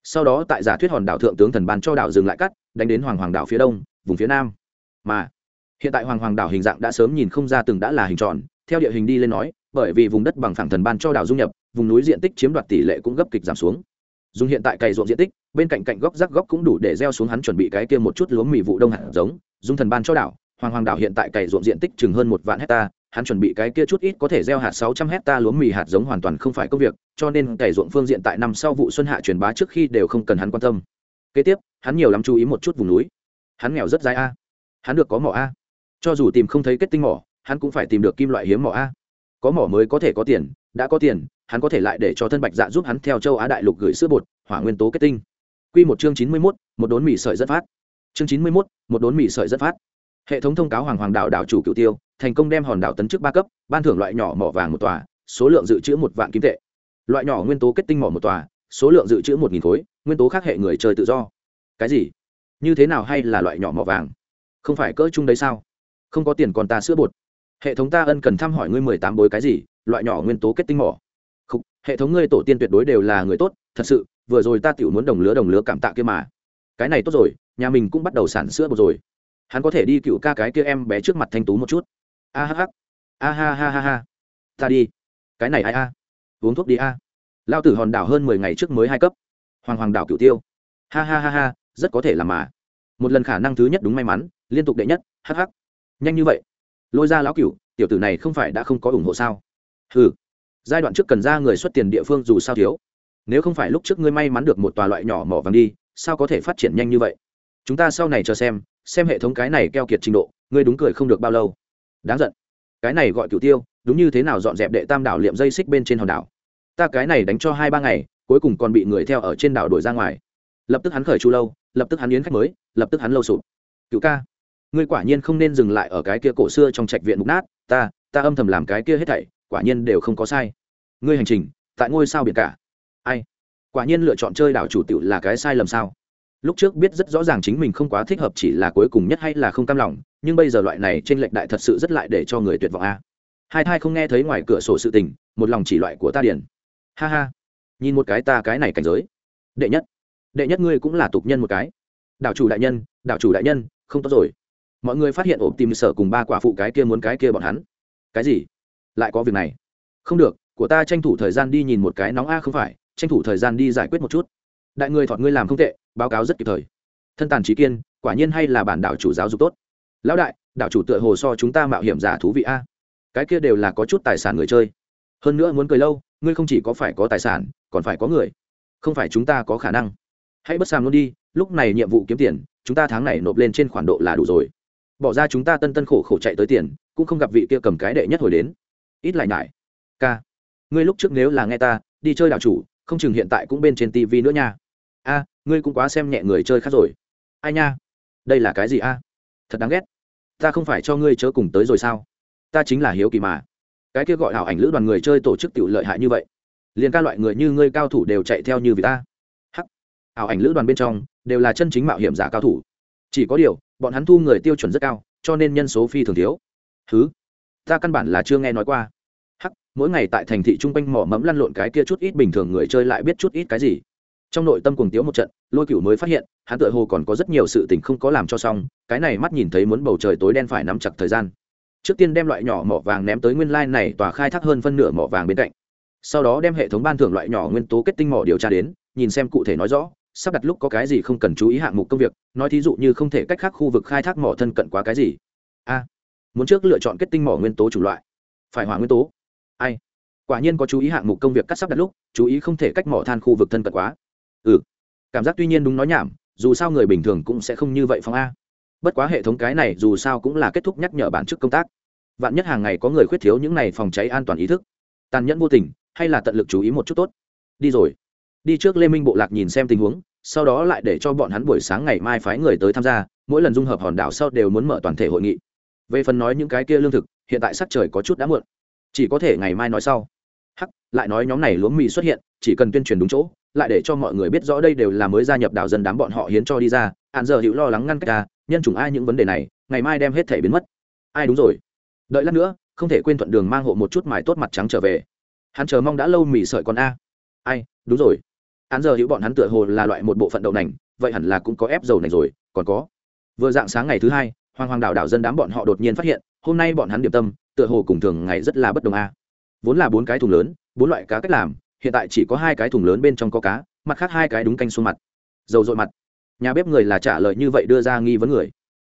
Sau đó tại giả thuyết hòn đảo thượng tướng thần ban cho đảo dừng lại cắt, đánh đến hoàng hoàng đảo phía đông, vùng phía nam. Mà, hiện tại hoàng hoàng đảo hình dạng đã sớm nhìn không ra từng đã là hình tròn, theo địa hình đi lên nói, bởi vì vùng đất bằng phẳng thần ban cho đảo dung nhập, vùng núi diện tích chiếm đoạt tỷ lệ cũng gấp kịch giảm xuống. Dùng hiện tại cày ruộng diện tích, bên cạnh cạnh góc rác góc cũng đủ để gieo xuống hắn chuẩn bị cái kia một chút lúa mì vụ đông hạt giống dung thần ban cho đảo, hoàng hoàng đảo hiện tại cày ruộng diện tích chừng hơn một vạn hecta hắn chuẩn bị cái kia chút ít có thể gieo hạt sáu trăm hecta lúa mì hạt giống hoàn toàn không phải công việc, cho nên cày ruộng phương diện tại năm sau vụ xuân hạ truyền bá trước khi đều không cần hắn quan tâm. Kế tiếp, hắn nhiều lắm chú ý một chút vùng núi. Hắn nghèo rất dai a. Hắn được có mỏ a. Cho dù tìm không thấy kết tinh mỏ, hắn cũng phải tìm được kim loại hiếm mỏ a. Có mỏ mới có thể có tiền, đã có tiền, hắn có thể lại để cho thân bạch dạ giúp hắn theo châu á đại lục gửi sữa bột, hỏa nguyên tố kết tinh. Quy một chương chín mươi mốt, một đốn mì sợi dẫn phát. Chương chín mươi mốt, một đốn mì sợi dẫn phát. Hệ thống thông cáo hoàng hoàng đạo đảo chủ cựu tiêu thành công đem hòn đảo tấn chức ba cấp ban thưởng loại nhỏ mỏ vàng một tòa số lượng dự trữ một vạn kim tệ. Loại nhỏ nguyên tố kết tinh mỏ một tòa số lượng dự trữ một nghìn khối nguyên tố khác hệ người chơi tự do. Cái gì? Như thế nào hay là loại nhỏ mỏ vàng? Không phải cỡ chung đấy sao? Không có tiền còn ta sữa bột. Hệ thống ta ân cần thăm hỏi ngươi mười tám bối cái gì loại nhỏ nguyên tố kết tinh mỏ. Không, hệ thống ngươi tổ tiên tuyệt đối đều là người tốt thật sự vừa rồi ta tiểu muốn đồng lứa đồng lứa cảm tạ kia mà. Cái này tốt rồi nhà mình cũng bắt đầu sản sữa bột rồi. Hắn có thể đi cựu ca cái kia em bé trước mặt thanh tú một chút a h a ha ha ha ha. Ta đi. Cái này ai a? Uống thuốc đi a. Lao tử hòn đảo hơn mười ngày trước mới hai cấp. Hoàng hoàng đảo cửu tiêu. Ha ha ha ha, rất có thể là mà. Một lần khả năng thứ nhất đúng may mắn, liên tục đệ nhất hh nhanh như vậy. Lôi ra lão cửu, tiểu tử này không phải đã không có ủng hộ sao? Ừ giai đoạn trước cần ra người xuất tiền địa phương dù sao thiếu. Nếu không phải lúc trước ngươi may mắn được một tòa loại nhỏ mỏ vàng đi, sao có thể phát triển nhanh như vậy? Chúng ta sau này chờ xem xem hệ thống cái này keo kiệt trình độ, ngươi đúng cười không được bao lâu đáng giận. Cái này gọi cựu tiêu, đúng như thế nào dọn dẹp đệ tam đảo liệm dây xích bên trên hòn đảo? Ta cái này đánh cho hai ba ngày, cuối cùng còn bị người theo ở trên đảo đuổi ra ngoài. Lập tức hắn khởi chu lâu, lập tức hắn yến khách mới, lập tức hắn lâu sụp. Cựu ca, ngươi quả nhiên không nên dừng lại ở cái kia cổ xưa trong trạch viện mục nát, ta ta âm thầm làm cái kia hết thảy, quả nhiên đều không có sai. Ngươi hành trình, tại ngôi sao biển cả. Ai? Quả nhiên lựa chọn chơi đảo chủ tiểu là cái sai lầm sao? Lúc trước biết rất rõ ràng chính mình không quá thích hợp chỉ là cuối cùng nhất hay là không cam lòng nhưng bây giờ loại này trên lệnh đại thật sự rất lại để cho người tuyệt vọng a. Hai thai không nghe thấy ngoài cửa sổ sự tình, một lòng chỉ loại của ta điền. Ha ha. Nhìn một cái ta cái này cảnh giới. Đệ nhất. Đệ nhất ngươi cũng là tục nhân một cái. Đảo chủ đại nhân, đảo chủ đại nhân, không tốt rồi. Mọi người phát hiện ổ tìm sở cùng ba quả phụ cái kia muốn cái kia bọn hắn. Cái gì? Lại có việc này. Không được, của ta tranh thủ thời gian đi nhìn một cái nóng a không phải, tranh thủ thời gian đi giải quyết một chút. Đại người thọt ngươi làm không tệ, báo cáo rất kịp thời. Thân tàn trí kiên, quả nhiên hay là bản đảo chủ giáo dục tốt lão đại, đảo chủ tựa hồ so chúng ta mạo hiểm giả thú vị a. Cái kia đều là có chút tài sản người chơi. Hơn nữa muốn cười lâu, ngươi không chỉ có phải có tài sản, còn phải có người. Không phải chúng ta có khả năng. Hãy bất sàm luôn đi, lúc này nhiệm vụ kiếm tiền, chúng ta tháng này nộp lên trên khoản độ là đủ rồi. Bỏ ra chúng ta tân tân khổ khổ chạy tới tiền, cũng không gặp vị kia cầm cái đệ nhất hồi đến. Ít lại nhải. Ca, ngươi lúc trước nếu là nghe ta, đi chơi đảo chủ, không chừng hiện tại cũng bên trên tv nữa nha. A, ngươi cũng quá xem nhẹ người chơi khác rồi. Ai nha? Đây là cái gì a? Thật đáng ghét ta không phải cho ngươi chớ cùng tới rồi sao? Ta chính là hiếu kỳ mà. Cái kia gọi ảo ảnh lữ đoàn người chơi tổ chức tiểu lợi hại như vậy. Liền ca loại người như ngươi cao thủ đều chạy theo như vì ta. Hắc. Ảo ảnh lữ đoàn bên trong, đều là chân chính mạo hiểm giả cao thủ. Chỉ có điều, bọn hắn thu người tiêu chuẩn rất cao, cho nên nhân số phi thường thiếu. Thứ ta căn bản là chưa nghe nói qua. Hắc, mỗi ngày tại thành thị trung quanh mỏ mẫm lăn lộn cái kia chút ít bình thường người chơi lại biết chút ít cái gì trong nội tâm cuồng tiếu một trận, lôi cửu mới phát hiện, hắn tựa hồ còn có rất nhiều sự tình không có làm cho xong, cái này mắt nhìn thấy muốn bầu trời tối đen phải nắm chặt thời gian. Trước tiên đem loại nhỏ mỏ vàng ném tới nguyên lai này tòa khai thác hơn phân nửa mỏ vàng bên cạnh. Sau đó đem hệ thống ban thưởng loại nhỏ nguyên tố kết tinh mỏ điều tra đến, nhìn xem cụ thể nói rõ, sắp đặt lúc có cái gì không cần chú ý hạng mục công việc, nói thí dụ như không thể cách khác khu vực khai thác mỏ thân cận quá cái gì. A à, muốn trước lựa chọn kết tinh mỏ nguyên tố chủ loại. Phải hỏa nguyên tố. Ai? Quả nhiên có chú ý hạng mục công việc cắt sắp đặt lúc, chú ý không thể cách mỏ than khu vực thân cận quá ừ. Cảm giác tuy nhiên đúng nói nhảm, dù sao người bình thường cũng sẽ không như vậy phong a. Bất quá hệ thống cái này dù sao cũng là kết thúc nhắc nhở bản chức công tác. Vạn nhất hàng ngày có người khuyết thiếu những này phòng cháy an toàn ý thức, tàn nhẫn vô tình, hay là tận lực chú ý một chút tốt. Đi rồi. Đi trước lê minh bộ lạc nhìn xem tình huống, sau đó lại để cho bọn hắn buổi sáng ngày mai phái người tới tham gia, mỗi lần dung hợp hòn đảo sau đều muốn mở toàn thể hội nghị. Về phần nói những cái kia lương thực, hiện tại sắc trời có chút đã muộn. Chỉ có thể ngày mai nói sau. Hắc, lại nói nhóm này lúa mì xuất hiện, chỉ cần tuyên truyền đúng chỗ lại để cho mọi người biết rõ đây đều là mới gia nhập đảo dân đám bọn họ hiến cho đi ra, hạn giờ hữu lo lắng ngăn cách ta, nhân chủng ai những vấn đề này, ngày mai đem hết thể biến mất. Ai đúng rồi? Đợi lát nữa, không thể quên thuận đường mang hộ một chút mài tốt mặt trắng trở về. Hắn chờ mong đã lâu mì sợi con a. Ai, đúng rồi. Hắn giờ hữu bọn hắn tựa hồ là loại một bộ phận đậu nành, vậy hẳn là cũng có ép dầu này rồi, còn có. Vừa dạng sáng ngày thứ hai hoàng hoàng đảo đảo dân đám bọn họ đột nhiên phát hiện, hôm nay bọn hắn điểm tâm, tựa hồ cùng thường ngày rất là bất đồng a. Vốn là bốn cái thùng lớn, bốn loại cá cách làm hiện tại chỉ có hai cái thùng lớn bên trong có cá, mặt khác hai cái đúng canh xuống mặt. Dầu dội mặt. Nhà bếp người là trả lời như vậy đưa ra nghi vấn người.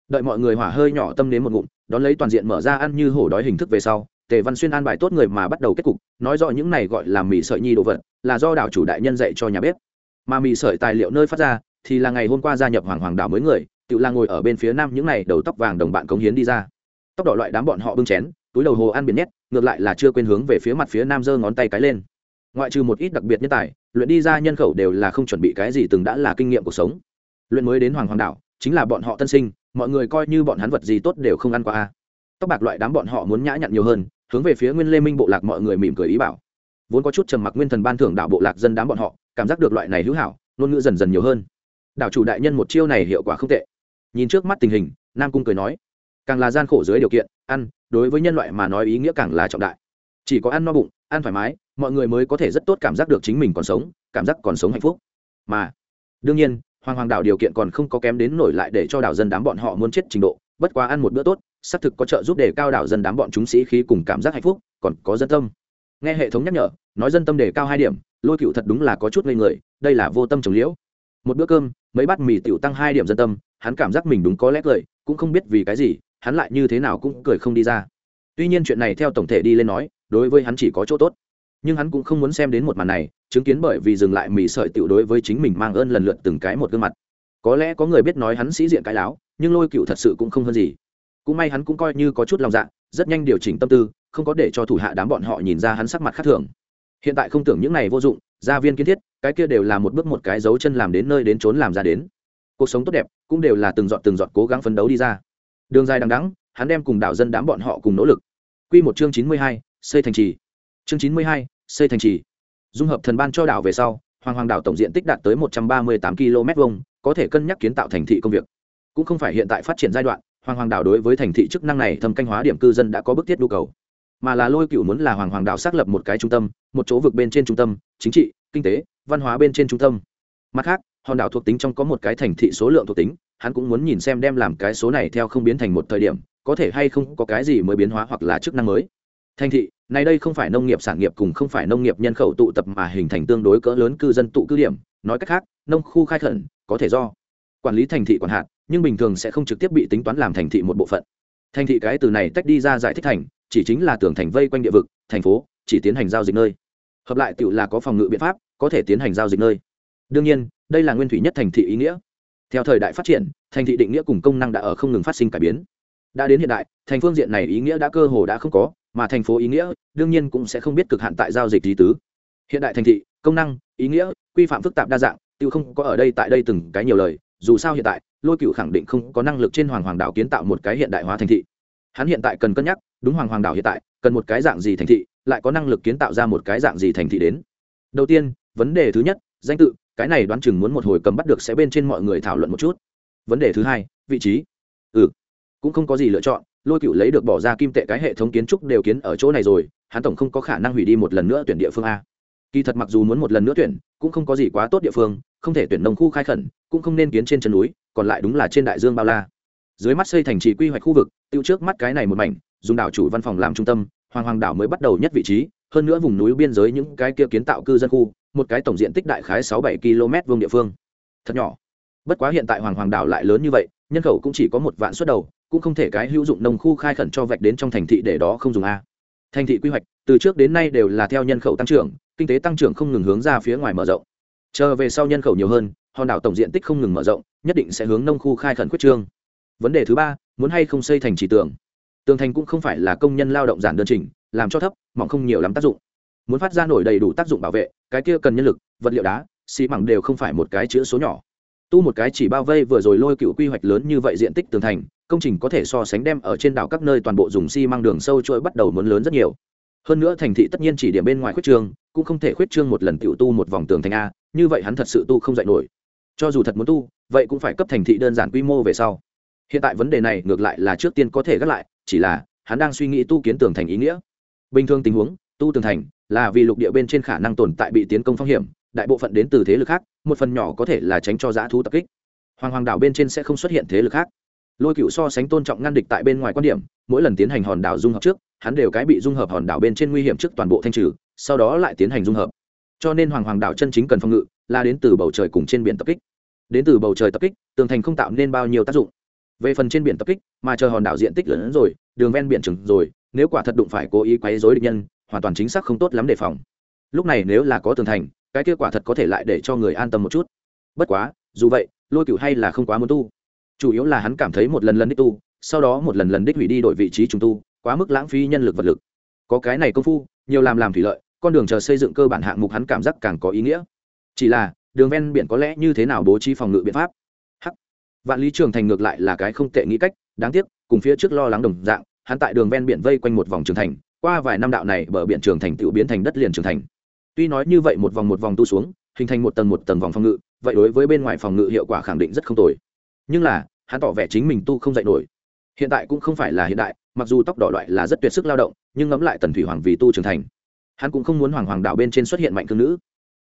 Đợi mọi người hỏa hơi nhỏ tâm đến một ngụm, đón lấy toàn diện mở ra ăn như hổ đói hình thức về sau, tề văn xuyên an bài tốt người mà bắt đầu kết cục, nói rõ những này gọi là mì sợi nhi đồ vật, là do đảo chủ đại nhân dạy cho nhà bếp. Mà mì sợi tài liệu nơi phát ra, thì là ngày hôm qua gia nhập hoàng hoàng đảo mới người, tự là ngồi ở bên phía nam những này đầu tóc vàng đồng bạn cống hiến đi ra. Tóc đỏ loại đám bọn họ bưng chén, túi đầu hồ ăn biển nhét, ngược lại là chưa quên hướng về phía mặt phía nam giơ ngón tay cái lên ngoại trừ một ít đặc biệt nhân tài, luyện đi ra nhân khẩu đều là không chuẩn bị cái gì từng đã là kinh nghiệm cuộc sống. Luyện mới đến hoàng hoàng đảo, chính là bọn họ tân sinh, mọi người coi như bọn hắn vật gì tốt đều không ăn qua a. Tóc bạc loại đám bọn họ muốn nhã nhặn nhiều hơn, hướng về phía nguyên lê minh bộ lạc mọi người mỉm cười ý bảo. Vốn có chút trầm mặc nguyên thần ban thưởng đảo bộ lạc dân đám bọn họ, cảm giác được loại này hữu hảo, ngôn ngữ dần dần nhiều hơn. Đảo chủ đại nhân một chiêu này hiệu quả không tệ. Nhìn trước mắt tình hình, nam cung cười nói, càng là gian khổ dưới điều kiện, ăn, đối với nhân loại mà nói ý nghĩa càng là trọng đại. Chỉ có ăn no bụng, ăn thoải mái mọi người mới có thể rất tốt cảm giác được chính mình còn sống, cảm giác còn sống hạnh phúc. Mà, đương nhiên, hoàng hoàng đảo điều kiện còn không có kém đến nổi lại để cho đảo dân đám bọn họ muốn chết trình độ, bất quá ăn một bữa tốt, xác thực có trợ giúp để cao đảo dân đám bọn chúng sĩ khí cùng cảm giác hạnh phúc, còn có dân tâm. Nghe hệ thống nhắc nhở, nói dân tâm đề cao hai điểm, lôi cựu thật đúng là có chút ngây người, đây là vô tâm trồng liễu. Một bữa cơm, mấy bát mì tiểu tăng hai điểm dân tâm, hắn cảm giác mình đúng có lẽ cười, cũng không biết vì cái gì, hắn lại như thế nào cũng cười không đi ra. Tuy nhiên chuyện này theo tổng thể đi lên nói, đối với hắn chỉ có chỗ tốt nhưng hắn cũng không muốn xem đến một màn này chứng kiến bởi vì dừng lại mì sợi tiểu đối với chính mình mang ơn lần lượt từng cái một gương mặt. Có lẽ có người biết nói hắn sĩ diện cái láo nhưng lôi cựu thật sự cũng không hơn gì. Cũng may hắn cũng coi như có chút lòng dạ rất nhanh điều chỉnh tâm tư không có để cho thủ hạ đám bọn họ nhìn ra hắn sắc mặt khác thường. Hiện tại không tưởng những này vô dụng gia viên kiến thiết cái kia đều là một bước một cái dấu chân làm đến nơi đến trốn làm ra đến. Cuộc sống tốt đẹp cũng đều là từng giọt từng giọt cố gắng phấn đấu đi ra. Đường dài đằng đắng hắn đem cùng đảo dân đám bọn họ cùng nỗ lực. Quy một chương chín mươi hai, xây thành trì. Chương chín mươi hai, xây thành trì. Dung hợp thần ban cho đảo về sau, hoàng hoàng đảo tổng diện tích đạt tới một trăm ba mươi tám km vuông, có thể cân nhắc kiến tạo thành thị công việc. Cũng không phải hiện tại phát triển giai đoạn, hoàng hoàng đảo đối với thành thị chức năng này thâm canh hóa điểm cư dân đã có bức thiết nhu cầu. Mà là lôi cựu muốn là hoàng hoàng đảo xác lập một cái trung tâm, một chỗ vực bên trên trung tâm, chính trị, kinh tế, văn hóa bên trên trung tâm. Mặt khác, hòn đảo thuộc tính trong có một cái thành thị số lượng thuộc tính, hắn cũng muốn nhìn xem đem làm cái số này theo không biến thành một thời điểm, có thể hay không có cái gì mới biến hóa hoặc là chức năng mới thành thị này đây không phải nông nghiệp sản nghiệp cùng không phải nông nghiệp nhân khẩu tụ tập mà hình thành tương đối cỡ lớn cư dân tụ cư điểm. Nói cách khác, nông khu khai khẩn, có thể do quản lý thành thị quản hạt, nhưng bình thường sẽ không trực tiếp bị tính toán làm thành thị một bộ phận. Thành thị cái từ này tách đi ra giải thích thành, chỉ chính là tưởng thành vây quanh địa vực, thành phố, chỉ tiến hành giao dịch nơi. Hợp lại tự là có phòng ngự biện pháp, có thể tiến hành giao dịch nơi. Đương nhiên, đây là nguyên thủy nhất thành thị ý nghĩa. Theo thời đại phát triển, thành thị định nghĩa cùng công năng đã ở không ngừng phát sinh cải biến đã đến hiện đại, thành phương diện này ý nghĩa đã cơ hồ đã không có, mà thành phố ý nghĩa, đương nhiên cũng sẽ không biết cực hạn tại giao dịch lý tứ. Hiện đại thành thị, công năng, ý nghĩa, quy phạm phức tạp đa dạng, tiêu không có ở đây tại đây từng cái nhiều lời, dù sao hiện tại, lôi cựu khẳng định không có năng lực trên hoàng hoàng đảo kiến tạo một cái hiện đại hóa thành thị. Hắn hiện tại cần cân nhắc, đúng hoàng hoàng đảo hiện tại, cần một cái dạng gì thành thị, lại có năng lực kiến tạo ra một cái dạng gì thành thị đến. Đầu tiên, vấn đề thứ nhất, danh tự, cái này đoán chừng muốn một hồi cầm bắt được sẽ bên trên mọi người thảo luận một chút. Vấn đề thứ hai, vị trí cũng không có gì lựa chọn, lôi cựu lấy được bỏ ra kim tệ cái hệ thống kiến trúc đều kiến ở chỗ này rồi, hắn tổng không có khả năng hủy đi một lần nữa tuyển địa phương a. Kỳ thật mặc dù muốn một lần nữa tuyển, cũng không có gì quá tốt địa phương, không thể tuyển nông khu khai khẩn, cũng không nên kiến trên chân núi, còn lại đúng là trên đại dương bao la. Dưới mắt xây thành trì quy hoạch khu vực, tiêu trước mắt cái này một mảnh, dùng đảo chủ văn phòng làm trung tâm, hoàng hoàng đảo mới bắt đầu nhất vị trí, hơn nữa vùng núi biên giới những cái kia kiến tạo cư dân khu, một cái tổng diện tích đại khái sáu bảy km vuông địa phương. Thật nhỏ. Bất quá hiện tại hoàng hoàng đảo lại lớn như vậy, nhân khẩu cũng chỉ có một vạn suất đầu cũng không thể cái hữu dụng nông khu khai khẩn cho vạch đến trong thành thị để đó không dùng a. Thành thị quy hoạch, từ trước đến nay đều là theo nhân khẩu tăng trưởng, kinh tế tăng trưởng không ngừng hướng ra phía ngoài mở rộng. Chờ về sau nhân khẩu nhiều hơn, hòn đảo tổng diện tích không ngừng mở rộng, nhất định sẽ hướng nông khu khai khẩn quyết trương. Vấn đề thứ ba, muốn hay không xây thành chỉ tường? Tường thành cũng không phải là công nhân lao động giản đơn trình, làm cho thấp, mỏng không nhiều lắm tác dụng. Muốn phát ra nổi đầy đủ tác dụng bảo vệ, cái kia cần nhân lực, vật liệu đá, xi măng đều không phải một cái chữ số nhỏ. Tu một cái chỉ bao vây vừa rồi lôi cựu quy hoạch lớn như vậy diện tích tường thành công trình có thể so sánh đem ở trên đảo các nơi toàn bộ dùng xi măng đường sâu trôi bắt đầu muốn lớn rất nhiều. Hơn nữa thành thị tất nhiên chỉ điểm bên ngoài khuyết trương cũng không thể khuyết trương một lần tiểu tu một vòng tường thành a, như vậy hắn thật sự tu không dạy nổi. Cho dù thật muốn tu, vậy cũng phải cấp thành thị đơn giản quy mô về sau. Hiện tại vấn đề này ngược lại là trước tiên có thể gác lại, chỉ là hắn đang suy nghĩ tu kiến tường thành ý nghĩa. Bình thường tình huống, tu tường thành là vì lục địa bên trên khả năng tồn tại bị tiến công phong hiểm, đại bộ phận đến từ thế lực khác, một phần nhỏ có thể là tránh cho giã thú tập kích. Hoàng hoàng đảo bên trên sẽ không xuất hiện thế lực khác lôi cựu so sánh tôn trọng ngăn địch tại bên ngoài quan điểm, mỗi lần tiến hành hòn đảo dung hợp trước, hắn đều cái bị dung hợp hòn đảo bên trên nguy hiểm trước toàn bộ thanh trừ, sau đó lại tiến hành dung hợp. Cho nên hoàng hoàng đảo chân chính cần phòng ngự là đến từ bầu trời cùng trên biển tập kích. Đến từ bầu trời tập kích, tường thành không tạo nên bao nhiêu tác dụng. Về phần trên biển tập kích, mà chờ hòn đảo diện tích lớn hơn rồi, đường ven biển trừng rồi, nếu quả thật đụng phải cố ý quấy dối địch nhân, hoàn toàn chính xác không tốt lắm đề phòng. Lúc này nếu là có tường thành, cái kết quả thật có thể lại để cho người an tâm một chút. Bất quá, dù vậy, lôi cựu hay là không quá muốn tu chủ yếu là hắn cảm thấy một lần lần đích tu, sau đó một lần lần đích hủy đi đổi vị trí trùng tu, quá mức lãng phí nhân lực vật lực. Có cái này công phu, nhiều làm làm thủy lợi, con đường chờ xây dựng cơ bản hạng mục hắn cảm giác càng có ý nghĩa. Chỉ là, đường ven biển có lẽ như thế nào bố trí phòng ngự biện pháp? H vạn lý trường thành ngược lại là cái không tệ nghĩ cách, đáng tiếc, cùng phía trước lo lắng đồng dạng, hắn tại đường ven biển vây quanh một vòng trường thành, qua vài năm đạo này bờ biển trường thành tự biến thành đất liền trường thành. Tuy nói như vậy một vòng một vòng tu xuống, hình thành một tầng một tầng vòng phòng ngự, vậy đối với bên ngoài phòng ngự hiệu quả khẳng định rất không tồi. Nhưng là hắn tỏ vẻ chính mình tu không dạy nổi. Hiện tại cũng không phải là hiện đại, mặc dù tóc đỏ loại là rất tuyệt sức lao động, nhưng ngẫm lại tần thủy hoàng vì tu trưởng thành, hắn cũng không muốn hoàng hoàng đảo bên trên xuất hiện mạnh thương nữ.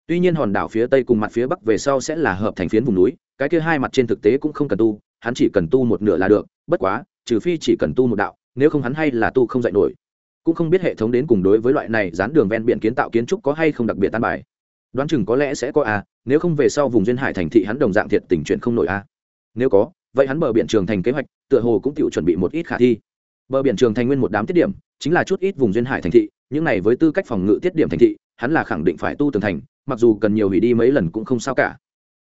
Tuy nhiên hòn đảo phía tây cùng mặt phía bắc về sau sẽ là hợp thành phiến vùng núi, cái kia hai mặt trên thực tế cũng không cần tu, hắn chỉ cần tu một nửa là được, bất quá, trừ phi chỉ cần tu một đạo, nếu không hắn hay là tu không dạy nổi. Cũng không biết hệ thống đến cùng đối với loại này dán đường ven biển kiến tạo kiến trúc có hay không đặc biệt tan bài. Đoán chừng có lẽ sẽ có a nếu không về sau vùng duyên hải thành thị hắn đồng dạng thiệt tình chuyện không nổi a nếu có vậy hắn bờ biển trường thành kế hoạch, tựa hồ cũng tự chuẩn bị một ít khả thi. Bờ biển trường thành nguyên một đám tiết điểm, chính là chút ít vùng duyên hải thành thị, những này với tư cách phòng ngự tiết điểm thành thị, hắn là khẳng định phải tu tường thành, mặc dù cần nhiều hủy đi mấy lần cũng không sao cả.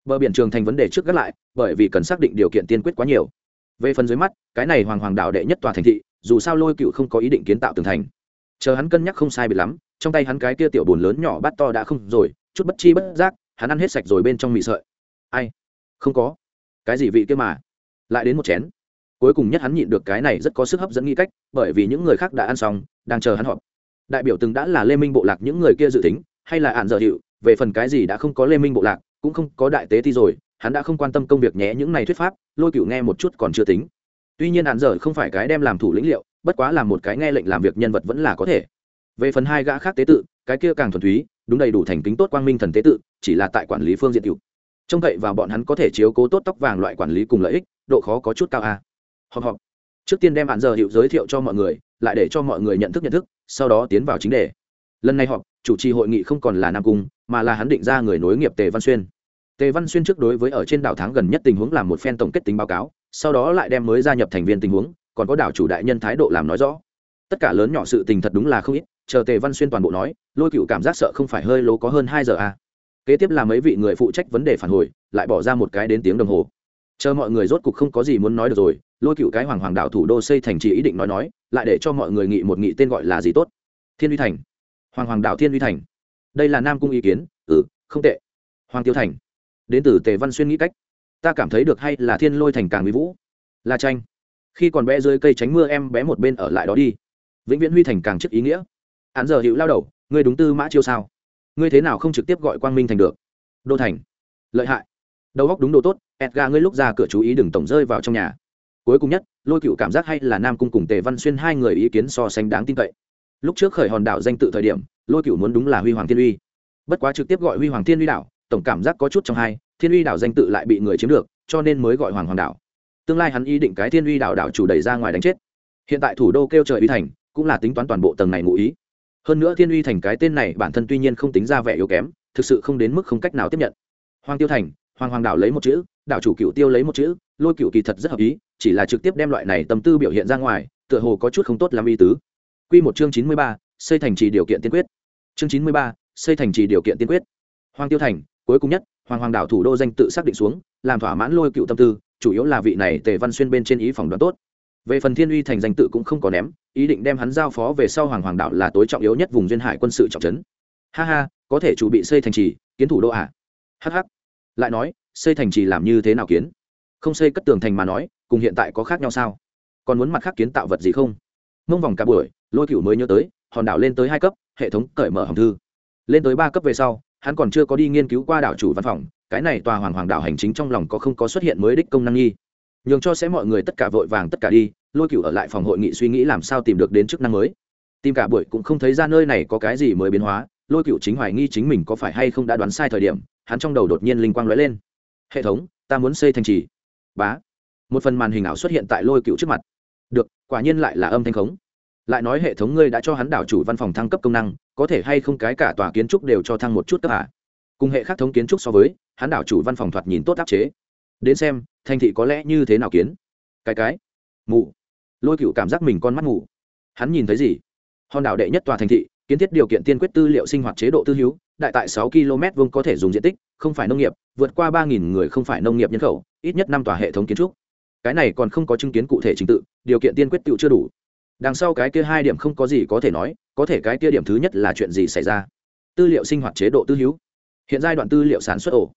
Bờ biển trường thành vấn đề trước gác lại, bởi vì cần xác định điều kiện tiên quyết quá nhiều. Về phần dưới mắt, cái này hoàng hoàng đạo đệ nhất tòa thành thị, dù sao lôi cựu không có ý định kiến tạo tường thành. Chờ hắn cân nhắc không sai biệt lắm, trong tay hắn cái kia tiểu bồn lớn nhỏ bát to đã không rồi, chút bất chi bất giác, hắn ăn hết sạch rồi bên trong mị sợi. Ai? Không có. Cái gì vị kia mà? Lại đến một chén. Cuối cùng nhất hắn nhịn được cái này rất có sức hấp dẫn nghi cách, bởi vì những người khác đã ăn xong, đang chờ hắn họp. Đại biểu từng đã là lê minh bộ lạc những người kia dự tính, hay là ạn dở hiệu về phần cái gì đã không có lê minh bộ lạc, cũng không có đại tế thi rồi, hắn đã không quan tâm công việc nhé những này thuyết pháp, lôi cựu nghe một chút còn chưa tính. Tuy nhiên ạn dở không phải cái đem làm thủ lĩnh liệu, bất quá là một cái nghe lệnh làm việc nhân vật vẫn là có thể. Về phần hai gã khác tế tự, cái kia càng thuần túy, đúng đầy đủ thành kính tốt quang minh thần tế tự, chỉ là tại quản lý phương diện cựu trông cậy vào bọn hắn có thể chiếu cố tốt tóc vàng loại quản lý cùng lợi ích độ khó có chút cao à. họp họp. Trước tiên đem bạn giờ hiệu giới thiệu cho mọi người, lại để cho mọi người nhận thức nhận thức, sau đó tiến vào chính đề. Lần này họp, chủ trì hội nghị không còn là nam cung, mà là hắn định ra người nối nghiệp tề văn xuyên. Tề văn xuyên trước đối với ở trên đảo tháng gần nhất tình huống làm một phen tổng kết tính báo cáo, sau đó lại đem mới gia nhập thành viên tình huống, còn có đảo chủ đại nhân thái độ làm nói rõ. Tất cả lớn nhỏ sự tình thật đúng là không ít, chờ tề văn xuyên toàn bộ nói, lôi cựu cảm giác sợ không phải hơi lố có hơn hai giờ à. kế tiếp là mấy vị người phụ trách vấn đề phản hồi, lại bỏ ra một cái đến tiếng đồng hồ chờ mọi người rốt cục không có gì muốn nói được rồi, lôi cựu cái hoàng hoàng đạo thủ đô xây thành trì ý định nói nói, lại để cho mọi người nghị một nghị tên gọi là gì tốt? Thiên uy thành. Hoàng hoàng đạo thiên uy thành. Đây là nam cung ý kiến ừ không tệ. Hoàng tiêu thành. Đến từ tề văn xuyên nghĩ cách. Ta cảm thấy được hay là thiên lôi thành càng mỹ vũ? La tranh. Khi còn bé dưới cây tránh mưa em bé một bên ở lại đó đi. Vĩnh viễn huy thành càng chức ý nghĩa. Hắn giờ hữu lao đầu, ngươi đúng tư mã chiêu sao? Ngươi thế nào không trực tiếp gọi quang minh thành được? Đô thành. Lợi hại đầu góc đúng đồ tốt, edgar ngươi lúc ra cửa chú ý đừng tổng rơi vào trong nhà. Cuối cùng nhất, lôi cựu cảm giác hay là nam cung cùng tề văn xuyên hai người ý kiến so sánh đáng tin cậy. Lúc trước khởi hòn đảo danh tự thời điểm, lôi cựu muốn đúng là huy hoàng thiên uy. Bất quá trực tiếp gọi huy hoàng thiên uy đảo, tổng cảm giác có chút trong hai, thiên uy đảo danh tự lại bị người chiếm được, cho nên mới gọi hoàng hoàng đảo. Tương lai hắn ý định cái thiên uy đảo đảo chủ đẩy ra ngoài đánh chết. Hiện tại thủ đô kêu trời uy thành, cũng là tính toán toàn bộ tầng này ngụ ý. Hơn nữa thiên uy thành cái tên này bản thân tuy nhiên không tính ra vẻ yếu kém, thực sự không đến mức không cách nào tiếp nhận. Hoàng tiêu thành hoàng hoàng đảo lấy một chữ, đảo chủ cựu tiêu lấy một chữ, lôi cựu kỳ thật rất hợp ý, chỉ là trực tiếp đem loại này tâm tư biểu hiện ra ngoài, tựa hồ có chút không tốt làm y tứ. Q một chương chín mươi ba, xây thành trì điều kiện tiên quyết. Chương chín mươi ba, xây thành trì điều kiện tiên quyết. Hoàng tiêu thành, cuối cùng nhất, hoàng hoàng đảo thủ đô danh tự xác định xuống, làm thỏa mãn lôi cựu tâm tư, chủ yếu là vị này tề văn xuyên bên trên ý phòng đoán tốt. Về phần thiên uy thành danh tự cũng không có ném, ý định đem hắn giao phó về sau hoàng hoàng đạo là tối trọng yếu nhất vùng duyên hải quân sự trọng trấn. Ha ha, có thể chủ bị xây thành trì, kiến thủ đô ạ à? hh lại nói, xây thành trì làm như thế nào kiến? Không xây cất tường thành mà nói, cùng hiện tại có khác nhau sao? Còn muốn mặt khác kiến tạo vật gì không? Mông vòng cả buổi, lôi cựu mới nhớ tới, hòn đảo lên tới hai cấp, hệ thống cởi mở hòm thư. Lên tới ba cấp về sau, hắn còn chưa có đi nghiên cứu qua đảo chủ văn phòng, cái này tòa hoàng hoàng đảo hành chính trong lòng có không có xuất hiện mới đích công năng nghi. Nhường cho sẽ mọi người tất cả vội vàng tất cả đi, lôi cựu ở lại phòng hội nghị suy nghĩ làm sao tìm được đến chức năng mới. Tìm cả buổi cũng không thấy ra nơi này có cái gì mới biến hóa, lôi cựu chính hoài nghi chính mình có phải hay không đã đoán sai thời điểm hắn trong đầu đột nhiên linh quang lóe lên. Hệ thống, ta muốn xây thành trì. Bá. Một phần màn hình ảo xuất hiện tại lôi cựu trước mặt. Được, quả nhiên lại là âm thanh khống. Lại nói hệ thống ngươi đã cho hắn đảo chủ văn phòng thăng cấp công năng, có thể hay không cái cả tòa kiến trúc đều cho thăng một chút cấp hạ. cùng hệ khác thống kiến trúc so với, hắn đảo chủ văn phòng thoạt nhìn tốt áp chế. Đến xem, thành thị có lẽ như thế nào kiến? Cái cái. Mù lôi cựu cảm giác mình con mắt mù hắn nhìn thấy gì? Hòn đảo đệ nhất tòa thành thị, kiến thiết điều kiện tiên quyết tư liệu sinh hoạt chế độ tư hữu đại tại 6 km vuông có thể dùng diện tích, không phải nông nghiệp, vượt qua 3000 người không phải nông nghiệp nhân khẩu, ít nhất năm tòa hệ thống kiến trúc. Cái này còn không có chứng kiến cụ thể trình tự, điều kiện tiên quyết tự chưa đủ. Đằng sau cái kia hai điểm không có gì có thể nói, có thể cái kia điểm thứ nhất là chuyện gì xảy ra? Tư liệu sinh hoạt chế độ tư hữu. Hiện giai đoạn tư liệu sản xuất ổ.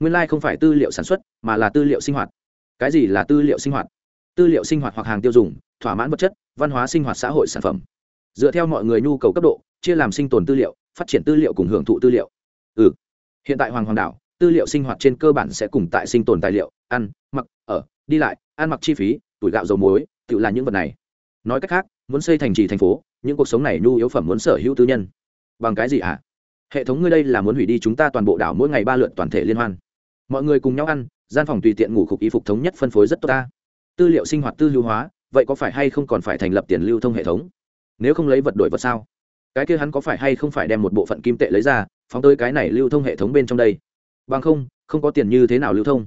Nguyên lai không phải tư liệu sản xuất, mà là tư liệu sinh hoạt. Cái gì là tư liệu sinh hoạt? Tư liệu sinh hoạt hoặc hàng tiêu dùng, thỏa mãn vật chất, văn hóa sinh hoạt xã hội sản phẩm. Dựa theo mọi người nhu cầu cấp độ, chia làm sinh tồn tư liệu phát triển tư liệu cùng hưởng thụ tư liệu. Ừ. Hiện tại hoàng hoàng đảo, tư liệu sinh hoạt trên cơ bản sẽ cùng tại sinh tồn tài liệu, ăn, mặc, ở, đi lại, ăn mặc chi phí, tuổi gạo dầu muối, tự là những vật này. Nói cách khác, muốn xây thành trì thành phố, những cuộc sống này nhu yếu phẩm muốn sở hữu tư nhân. Bằng cái gì ạ? À? hệ thống ngươi đây là muốn hủy đi chúng ta toàn bộ đảo mỗi ngày ba lượt toàn thể liên hoan. Mọi người cùng nhau ăn, gian phòng tùy tiện ngủ khục y phục thống nhất phân phối rất tốt ta. Tư liệu sinh hoạt tư lưu hóa, vậy có phải hay không còn phải thành lập tiền lưu thông hệ thống? Nếu không lấy vật đổi vật sao? Cái kia hắn có phải hay không phải đem một bộ phận kim tệ lấy ra, phóng tới cái này lưu thông hệ thống bên trong đây? Bằng không không có tiền như thế nào lưu thông?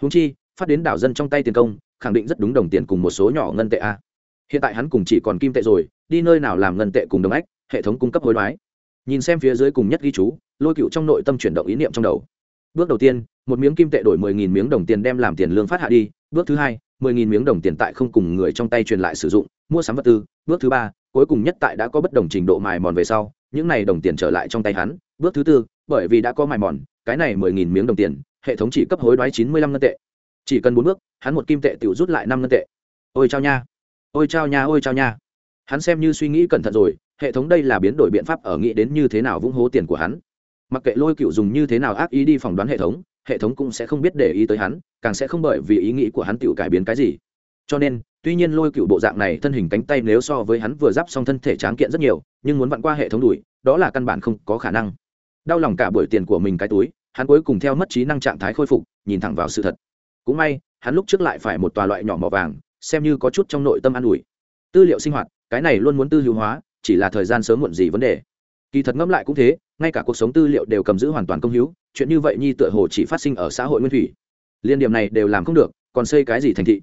Húng chi, phát đến đảo dân trong tay tiền công, khẳng định rất đúng đồng tiền cùng một số nhỏ ngân tệ a. Hiện tại hắn cùng chỉ còn kim tệ rồi, đi nơi nào làm ngân tệ cùng đồng ách, hệ thống cung cấp hối đoái. Nhìn xem phía dưới cùng nhất ghi chú, lôi cựu trong nội tâm chuyển động ý niệm trong đầu. Bước đầu tiên, một miếng kim tệ đổi mười nghìn miếng đồng tiền đem làm tiền lương phát hạ đi. Bước thứ hai, mười nghìn miếng đồng tiền tại không cùng người trong tay truyền lại sử dụng, mua sắm vật tư. Bước thứ ba cuối cùng nhất tại đã có bất đồng trình độ mài mòn về sau, những này đồng tiền trở lại trong tay hắn. Bước thứ tư, bởi vì đã có mài mòn, cái này mười nghìn miếng đồng tiền, hệ thống chỉ cấp hối đoái chín mươi lăm ngân tệ. Chỉ cần bốn bước, hắn một kim tệ tự rút lại năm ngân tệ. Ôi chao nha! Ôi chao nha, ôi chao nha! Hắn xem như suy nghĩ cẩn thận rồi, hệ thống đây là biến đổi biện pháp ở nghĩ đến như thế nào vung hố tiền của hắn. Mặc kệ lôi cựu dùng như thế nào ác ý đi phỏng đoán hệ thống hệ thống cũng sẽ không biết để ý tới hắn, càng sẽ không bởi vì ý nghĩ của hắn tự cải biến cái gì cho nên, tuy nhiên lôi cựu bộ dạng này thân hình cánh tay nếu so với hắn vừa giáp xong thân thể tráng kiện rất nhiều, nhưng muốn vặn qua hệ thống đuổi đó là căn bản không có khả năng. Đau lòng cả buổi tiền của mình cái túi, hắn cuối cùng theo mất trí năng trạng thái khôi phục, nhìn thẳng vào sự thật. Cũng may, hắn lúc trước lại phải một tòa loại nhỏ mỏ vàng, xem như có chút trong nội tâm an ủi. Tư liệu sinh hoạt, cái này luôn muốn tư hữu hóa, chỉ là thời gian sớm muộn gì vấn đề. Kỳ thật ngẫm lại cũng thế, ngay cả cuộc sống tư liệu đều cầm giữ hoàn toàn công hữu, chuyện như vậy nhi tựa hồ chỉ phát sinh ở xã hội nguyên thủy. Liên điểm này đều làm không được, còn xây cái gì thành thị?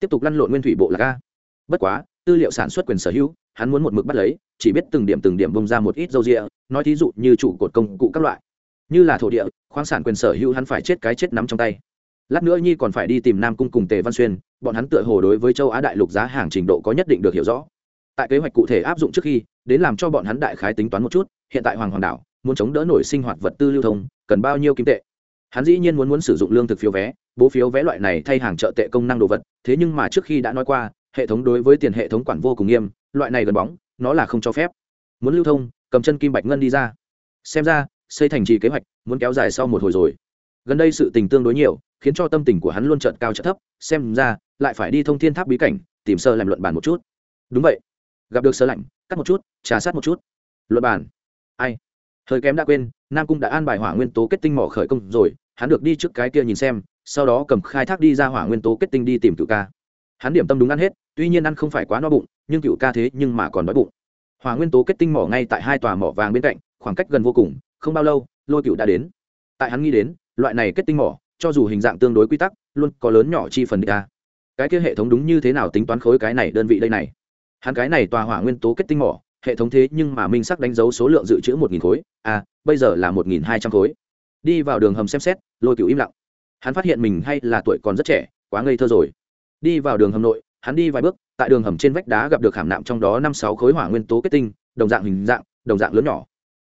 Tiếp tục lăn lộn nguyên thủy bộ là ga bất quá, tư liệu sản xuất quyền sở hữu, hắn muốn một mực bắt lấy, chỉ biết từng điểm từng điểm bông ra một ít dâu rịa, nói thí dụ như trụ cột công cụ các loại. Như là thổ địa, khoáng sản quyền sở hữu hắn phải chết cái chết nắm trong tay. Lát nữa nhi còn phải đi tìm nam cung cùng tề văn xuyên, bọn hắn tựa hồ đối với châu á đại lục giá hàng trình độ có nhất định được hiểu rõ. Tại kế hoạch cụ thể áp dụng trước khi, đến làm cho bọn hắn đại khái tính toán một chút, hiện tại hoàng hoàng đảo, muốn chống đỡ nổi sinh hoạt vật tư lưu thông, cần bao nhiêu kim tệ? Hắn dĩ nhiên muốn muốn sử dụng lương thực phiếu vé, bố phiếu vé loại này thay hàng trợ tệ công năng đồ vật thế nhưng mà trước khi đã nói qua, hệ thống đối với tiền hệ thống quản vô cùng nghiêm, loại này gần bóng, nó là không cho phép. Muốn lưu thông, cầm chân kim bạch ngân đi ra. Xem ra, xây thành trì kế hoạch, muốn kéo dài sau một hồi rồi. Gần đây sự tình tương đối nhiều, khiến cho tâm tình của hắn luôn trợn cao trợn thấp, xem ra, lại phải đi thông thiên tháp bí cảnh, tìm sơ làm luận bàn một chút. Đúng vậy. Gặp được sơ lạnh, cắt một chút, trà sát một chút. Luận bàn. Ai? Hơi kém đã quên, nam cung đã an bài hỏa nguyên tố kết tinh mỏ khởi công rồi, hắn được đi trước cái kia nhìn xem sau đó cầm khai thác đi ra hỏa nguyên tố kết tinh đi tìm cựu ca. Hắn điểm tâm đúng ăn hết, tuy nhiên ăn không phải quá no bụng, nhưng cựu ca thế nhưng mà còn đói bụng. Hỏa nguyên tố kết tinh mỏ ngay tại hai tòa mỏ vàng bên cạnh, khoảng cách gần vô cùng, không bao lâu, lôi cựu đã đến. Tại hắn nghĩ đến, loại này kết tinh mỏ, cho dù hình dạng tương đối quy tắc, luôn có lớn nhỏ chi phần đi ta cái kia hệ thống đúng như thế nào tính toán khối cái này đơn vị đây này? Hắn cái này tòa hỏa nguyên tố kết tinh mỏ, hệ thống thế nhưng mà minh sắc đánh dấu số lượng dự trữ một nghìn khối à bây giờ là một nghìn hai trăm khối. Đi vào đường hầm xem xét, lôi cựu im lặng hắn phát hiện mình hay là tuổi còn rất trẻ, quá ngây thơ rồi. Đi vào đường hầm nội, hắn đi vài bước, tại đường hầm trên vách đá gặp được hàm nạm trong đó năm sáu khối hỏa nguyên tố kết tinh, đồng dạng hình dạng, đồng dạng lớn nhỏ.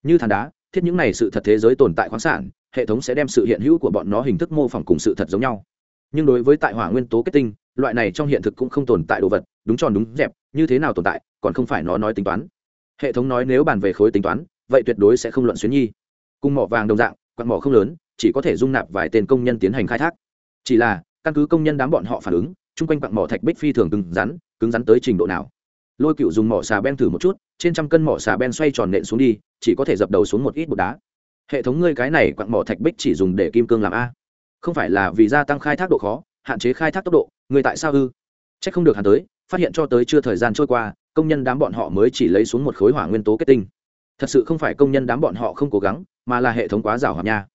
Như than đá, thiết những này sự thật thế giới tồn tại khoáng sản, hệ thống sẽ đem sự hiện hữu của bọn nó hình thức mô phỏng cùng sự thật giống nhau. Nhưng đối với tại hỏa nguyên tố kết tinh, loại này trong hiện thực cũng không tồn tại đồ vật, đúng tròn đúng dẹp, như thế nào tồn tại, còn không phải nó nói tính toán. Hệ thống nói nếu bàn về khối tính toán, vậy tuyệt đối sẽ không luận xuyến nhi. Cung mỏ vàng đồng dạng, quặng mỏ không lớn chỉ có thể dung nạp vài tên công nhân tiến hành khai thác. Chỉ là, căn cứ công nhân đám bọn họ phản ứng, chung quanh quặng mỏ thạch bích phi thường cứng rắn cứng rắn tới trình độ nào. Lôi cựu dùng mỏ xà ben thử một chút, trên trăm cân mỏ xà ben xoay tròn nện xuống đi, chỉ có thể dập đầu xuống một ít bột đá. Hệ thống ngươi cái này quặng mỏ thạch bích chỉ dùng để kim cương làm a. Không phải là vì gia tăng khai thác độ khó, hạn chế khai thác tốc độ người tại sao ư? C h ắ c không được hắn tới, phát hiện cho tới chưa thời gian trôi qua, công nhân đám bọn họ mới chỉ lấy xuống một khối hỏa nguyên tố kết tinh. Thật sự không phải công nhân đám bọn họ không cố gắng, mà là hệ thống quá rào hoạt nha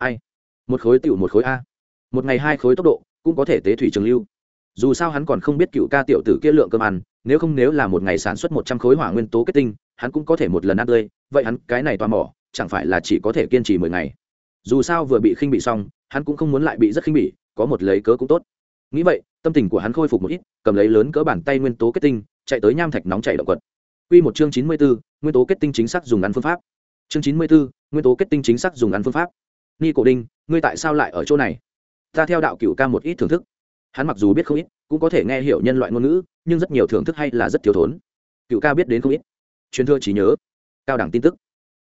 ai? Một khối tiểu một khối a. Một ngày hai khối tốc độ cũng có thể tế thủy trường lưu. Dù sao hắn còn không biết cựu ca tiểu tử kia lượng cơm ăn nếu không nếu là một ngày sản xuất một trăm khối hỏa nguyên tố kết tinh hắn cũng có thể một lần ăn tươi. Vậy hắn cái này toa mỏ chẳng phải là chỉ có thể kiên trì mười ngày? Dù sao vừa bị khinh bị xong hắn cũng không muốn lại bị rất khinh bỉ có một lấy cớ cũng tốt. Nghĩ vậy tâm tình của hắn khôi phục một ít cầm lấy lớn cỡ bàn tay nguyên tố kết tinh chạy tới nham thạch nóng chảy động quật. Quy một chương chín mươi 94, nguyên tố kết tinh chính xác dùng ăn phương pháp. Chương chín mươi 94, nguyên tố kết tinh chính xác dùng ăn phương pháp ni cổ đinh ngươi tại sao lại ở chỗ này? Ta theo đạo cựu ca một ít thưởng thức. Hắn mặc dù biết không ít cũng có thể nghe hiểu nhân loại ngôn ngữ nhưng rất nhiều thưởng thức hay là rất thiếu thốn. Cựu ca biết đến không ít. Truyền thừa trí nhớ. Cao đẳng tin tức.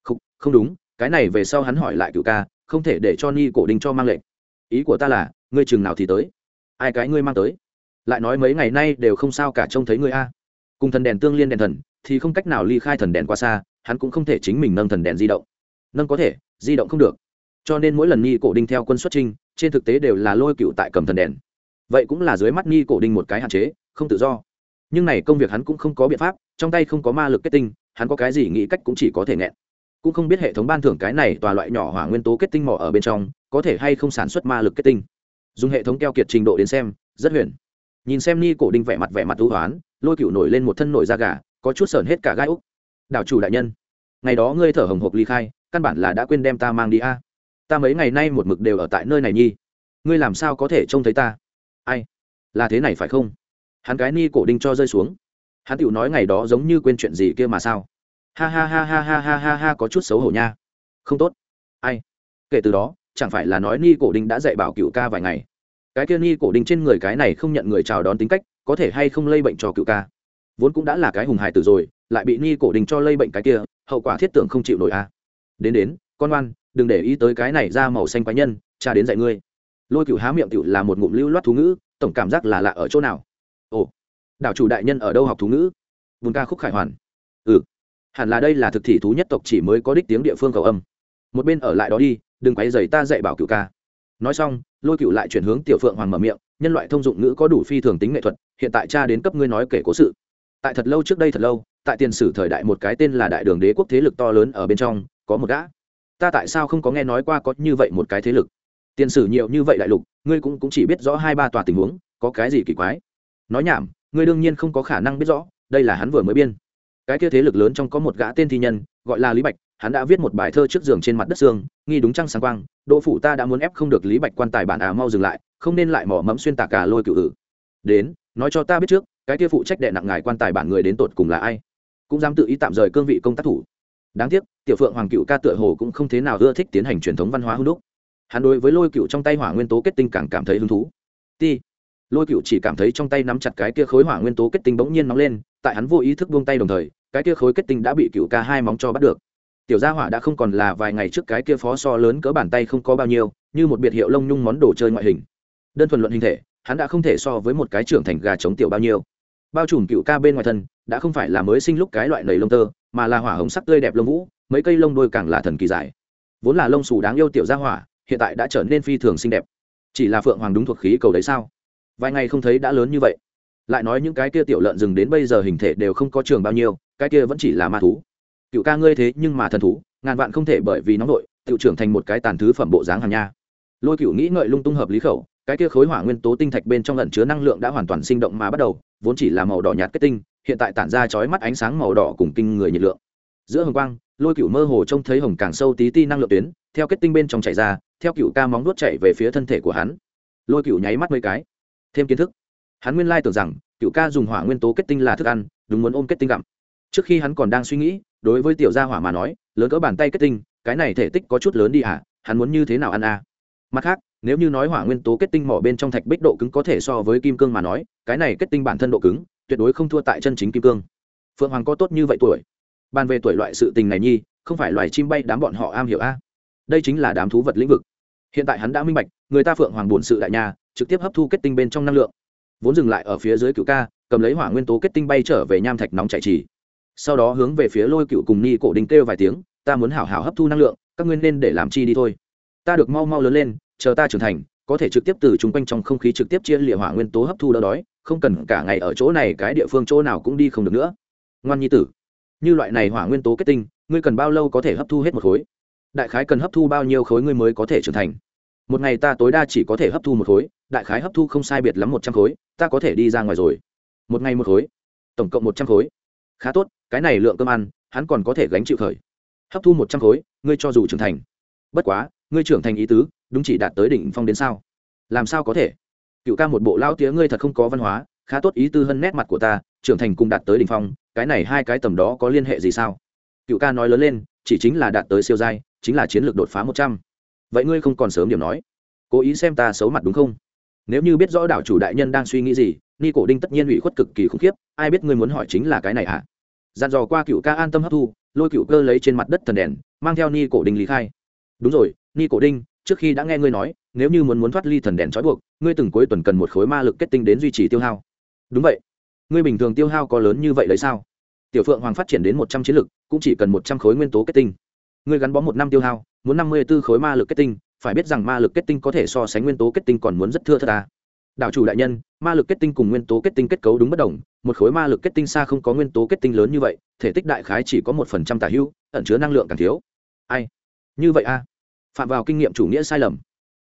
Không, không đúng cái này về sau hắn hỏi lại cựu ca không thể để cho ni cổ đinh cho mang lệnh. Ý của ta là ngươi chừng nào thì tới. Ai cái ngươi mang tới? Lại nói mấy ngày nay đều không sao cả trông thấy ngươi a. Cùng thần đèn tương liên đèn thần thì không cách nào ly khai thần đèn qua xa hắn cũng không thể chính mình nâng thần đèn di động. Nâng có thể di động không được cho nên mỗi lần Nhi cổ đinh theo quân xuất trinh trên thực tế đều là lôi cựu tại cầm thần đèn. Vậy cũng là dưới mắt Nhi cổ đinh một cái hạn chế, không tự do. Nhưng này công việc hắn cũng không có biện pháp, trong tay không có ma lực kết tinh, hắn có cái gì nghĩ cách cũng chỉ có thể nghẹn. Cũng không biết hệ thống ban thưởng cái này tòa loại nhỏ hỏa nguyên tố kết tinh mỏ ở bên trong, có thể hay không sản xuất ma lực kết tinh. Dùng hệ thống keo kiệt trình độ đến xem, rất huyền. Nhìn xem ni cổ đinh vẻ mặt vẻ mặt thú hoán, lôi cựu nổi lên một thân nổi da gà, có chút sởn hết cả gai úc. Đảo chủ đại nhân, ngày đó ngươi thở hồng hộc ly khai, căn bản là đã quên đem ta mang đi a ta mấy ngày nay một mực đều ở tại nơi này nhi. Ngươi làm sao có thể trông thấy ta? Ai? Là thế này phải không? Hắn cái ni cổ đinh cho rơi xuống. Hắn tựu nói ngày đó giống như quên chuyện gì kia mà sao? Ha ha ha ha ha ha ha ha, có chút xấu hổ nha. Không tốt. Ai? Kể từ đó, chẳng phải là nói ni cổ đinh đã dạy bảo cựu ca vài ngày. Cái kia ni cổ đinh trên người cái này không nhận người chào đón tính cách, có thể hay không lây bệnh cho cựu ca? Vốn cũng đã là cái hùng hài tử rồi, lại bị ni cổ đinh cho lây bệnh cái kia, hậu quả thiết tưởng không chịu nổi a à. đến đến, con ngoan đừng để ý tới cái này ra màu xanh quái nhân, cha đến dạy ngươi. Lôi cựu há miệng cựu là một ngụm lưu loát thú ngữ, tổng cảm giác là lạ ở chỗ nào? Ồ, đảo chủ đại nhân ở đâu học thú ngữ? Vùng ca khúc khải hoàn. Ừ hẳn là đây là thực thị thú nhất tộc chỉ mới có đích tiếng địa phương cầu âm. Một bên ở lại đó đi, đừng quay dày ta dạy bảo cựu ca. Nói xong, lôi cựu lại chuyển hướng tiểu phượng hoàng mở miệng, nhân loại thông dụng ngữ có đủ phi thường tính nghệ thuật, hiện tại cha đến cấp ngươi nói kể cố sự. Tại thật lâu trước đây thật lâu, tại tiền sử thời đại một cái tên là đại đường đế quốc thế lực to lớn ở bên trong, có một gã ta tại sao không có nghe nói qua có như vậy một cái thế lực? Tiền sử nhiều như vậy đại lục ngươi cũng, cũng chỉ biết rõ hai ba tòa tình huống có cái gì kỳ quái? Nói nhảm ngươi đương nhiên không có khả năng biết rõ đây là hắn vừa mới biên. Cái kia thế lực lớn trong có một gã tên thi nhân gọi là lý bạch hắn đã viết một bài thơ trước giường trên mặt đất xương nghi đúng trăng sáng quang đỗ phủ ta đã muốn ép không được lý bạch quan tài bản à mau dừng lại không nên lại mỏ mẫm xuyên tạc cả lôi cựu ử. Đến nói cho ta biết trước cái kia phụ trách đệ nặng ngài quan tài bản người đến tột cùng là ai? Cũng dám tự ý tạm rời cương vị công tác thủ đáng tiếc, tiểu phượng hoàng cựu ca tựa hồ cũng không thế nào ưa thích tiến hành truyền thống văn hóa hưng đúc. Hắn đối với lôi cựu trong tay hỏa nguyên tố kết tinh càng cảm thấy hứng thú. Ti, lôi cựu chỉ cảm thấy trong tay nắm chặt cái kia khối hỏa nguyên tố kết tinh bỗng nhiên nóng lên, tại hắn vô ý thức buông tay đồng thời, cái kia khối kết tinh đã bị cựu ca hai móng cho bắt được. Tiểu gia hỏa đã không còn là vài ngày trước cái kia phó so lớn cỡ bàn tay không có bao nhiêu, như một biệt hiệu lông nhung món đồ chơi ngoại hình. Đơn thuần luận hình thể, hắn đã không thể so với một cái trưởng thành gà chống tiểu bao nhiêu bao trùm cựu ca bên ngoài thân, đã không phải là mới sinh lúc cái loại nầy lông tơ, mà là hỏa hồng sắc tươi đẹp lông vũ, mấy cây lông đôi càng là thần kỳ dài. Vốn là lông xù đáng yêu tiểu gia hỏa, hiện tại đã trở nên phi thường xinh đẹp. Chỉ là phượng hoàng đúng thuộc khí cầu đấy sao? Vài ngày không thấy đã lớn như vậy. Lại nói những cái kia tiểu lợn rừng đến bây giờ hình thể đều không có trường bao nhiêu, cái kia vẫn chỉ là ma thú. Cựu ca ngươi thế nhưng mà thần thú, ngàn vạn không thể bởi vì nóng nội tự trưởng thành một cái tàn thứ phẩm bộ dáng hàng nha. Lôi cựu nghĩ ngợi lung tung hợp lý khẩu, cái kia khối hỏa nguyên tố tinh thạch bên trong lẩn chứa năng lượng đã hoàn toàn sinh động mà bắt đầu vốn chỉ là màu đỏ nhạt kết tinh, hiện tại tản ra chói mắt ánh sáng màu đỏ cùng kinh người nhiệt lượng. Giữa hồng quang, lôi cựu mơ hồ trông thấy hồng càng sâu tí ti năng lượng tuyến, theo kết tinh bên trong chảy ra, theo cựu ca móng nuốt chạy về phía thân thể của hắn. Lôi cựu nháy mắt mấy cái. Thêm kiến thức. Hắn nguyên lai tưởng rằng, cựu ca dùng hỏa nguyên tố kết tinh là thức ăn, đúng muốn ôm kết tinh gặm. Trước khi hắn còn đang suy nghĩ, đối với tiểu gia hỏa mà nói, lớn cỡ bàn tay kết tinh, cái này thể tích có chút lớn đi à hắn muốn như thế nào ăn à? Mặt khác, nếu như nói hỏa nguyên tố kết tinh mỏ bên trong thạch bích độ cứng có thể so với kim cương mà nói, cái này kết tinh bản thân độ cứng, tuyệt đối không thua tại chân chính kim cương. Phượng hoàng có tốt như vậy tuổi? Bàn về tuổi loại sự tình này nhi, không phải loài chim bay đám bọn họ am hiểu a? Đây chính là đám thú vật lĩnh vực. Hiện tại hắn đã minh bạch, người ta phượng hoàng bổn sự đại nhà, trực tiếp hấp thu kết tinh bên trong năng lượng. Vốn dừng lại ở phía dưới cựu ca, cầm lấy hỏa nguyên tố kết tinh bay trở về nham thạch nóng chạy trì. Sau đó hướng về phía lôi cựu cùng ni cổ đình kêu vài tiếng, ta muốn hảo hảo hấp thu năng lượng, các nguyên nên để làm chi đi thôi ta được mau mau lớn lên, chờ ta trưởng thành, có thể trực tiếp từ chung quanh trong không khí trực tiếp chia lịa hỏa nguyên tố hấp thu đỡ đói, không cần cả ngày ở chỗ này, cái địa phương chỗ nào cũng đi không được nữa. Ngoan nhi tử, như loại này hỏa nguyên tố kết tinh, ngươi cần bao lâu có thể hấp thu hết một khối? Đại khái cần hấp thu bao nhiêu khối ngươi mới có thể trưởng thành? Một ngày ta tối đa chỉ có thể hấp thu một khối, đại khái hấp thu không sai biệt lắm một trăm khối, ta có thể đi ra ngoài rồi. Một ngày một khối, tổng cộng một trăm khối. Khá tốt, cái này lượng cơm ăn, hắn còn có thể gánh chịu khởi. Hấp thu một trăm khối, ngươi cho dù trưởng thành. Bất quá ngươi trưởng thành ý tứ, đúng chỉ đạt tới đỉnh phong đến sao? Làm sao có thể? Cựu ca một bộ lao tía ngươi thật không có văn hóa, khá tốt ý tư hơn nét mặt của ta, trưởng thành cùng đạt tới đỉnh phong, cái này hai cái tầm đó có liên hệ gì sao? Cựu ca nói lớn lên, chỉ chính là đạt tới siêu giai, chính là chiến lược đột phá một trăm. Vậy ngươi không còn sớm điểm nói. Cố ý xem ta xấu mặt đúng không? Nếu như biết rõ đảo chủ đại nhân đang suy nghĩ gì, ni cổ đinh tất nhiên ủy khuất cực kỳ khủng khiếp, ai biết ngươi muốn hỏi chính là cái này à dàn dò qua cựu ca an tâm hấp thu, lôi cựu cơ lấy trên mặt đất thần đèn, mang theo ni cổ đinh lý khai. Đúng rồi ni cổ đinh, trước khi đã nghe ngươi nói, nếu như muốn muốn thoát ly thần đèn trói buộc, ngươi từng cuối tuần cần một khối ma lực kết tinh đến duy trì tiêu hao. Đúng vậy. Ngươi bình thường tiêu hao có lớn như vậy lấy sao? Tiểu phượng hoàng phát triển đến một trăm chiến lực, cũng chỉ cần một trăm khối nguyên tố kết tinh. Ngươi gắn bó một năm tiêu hao, muốn năm mươi b ố khối ma lực kết tinh, phải biết rằng ma lực kết tinh có thể so sánh nguyên tố kết tinh còn muốn rất thưa thật à? đảo chủ đại nhân, ma lực kết tinh cùng nguyên tố kết tinh kết cấu đúng bất đồng, một khối ma lực kết tinh xa không có nguyên tố kết tinh lớn như vậy, thể tích đại khái chỉ có một phần trăm tả hữu, ẩn chứa năng lượng càng thiếu. Ai? Như vậy a phạm vào kinh nghiệm chủ nghĩa sai lầm.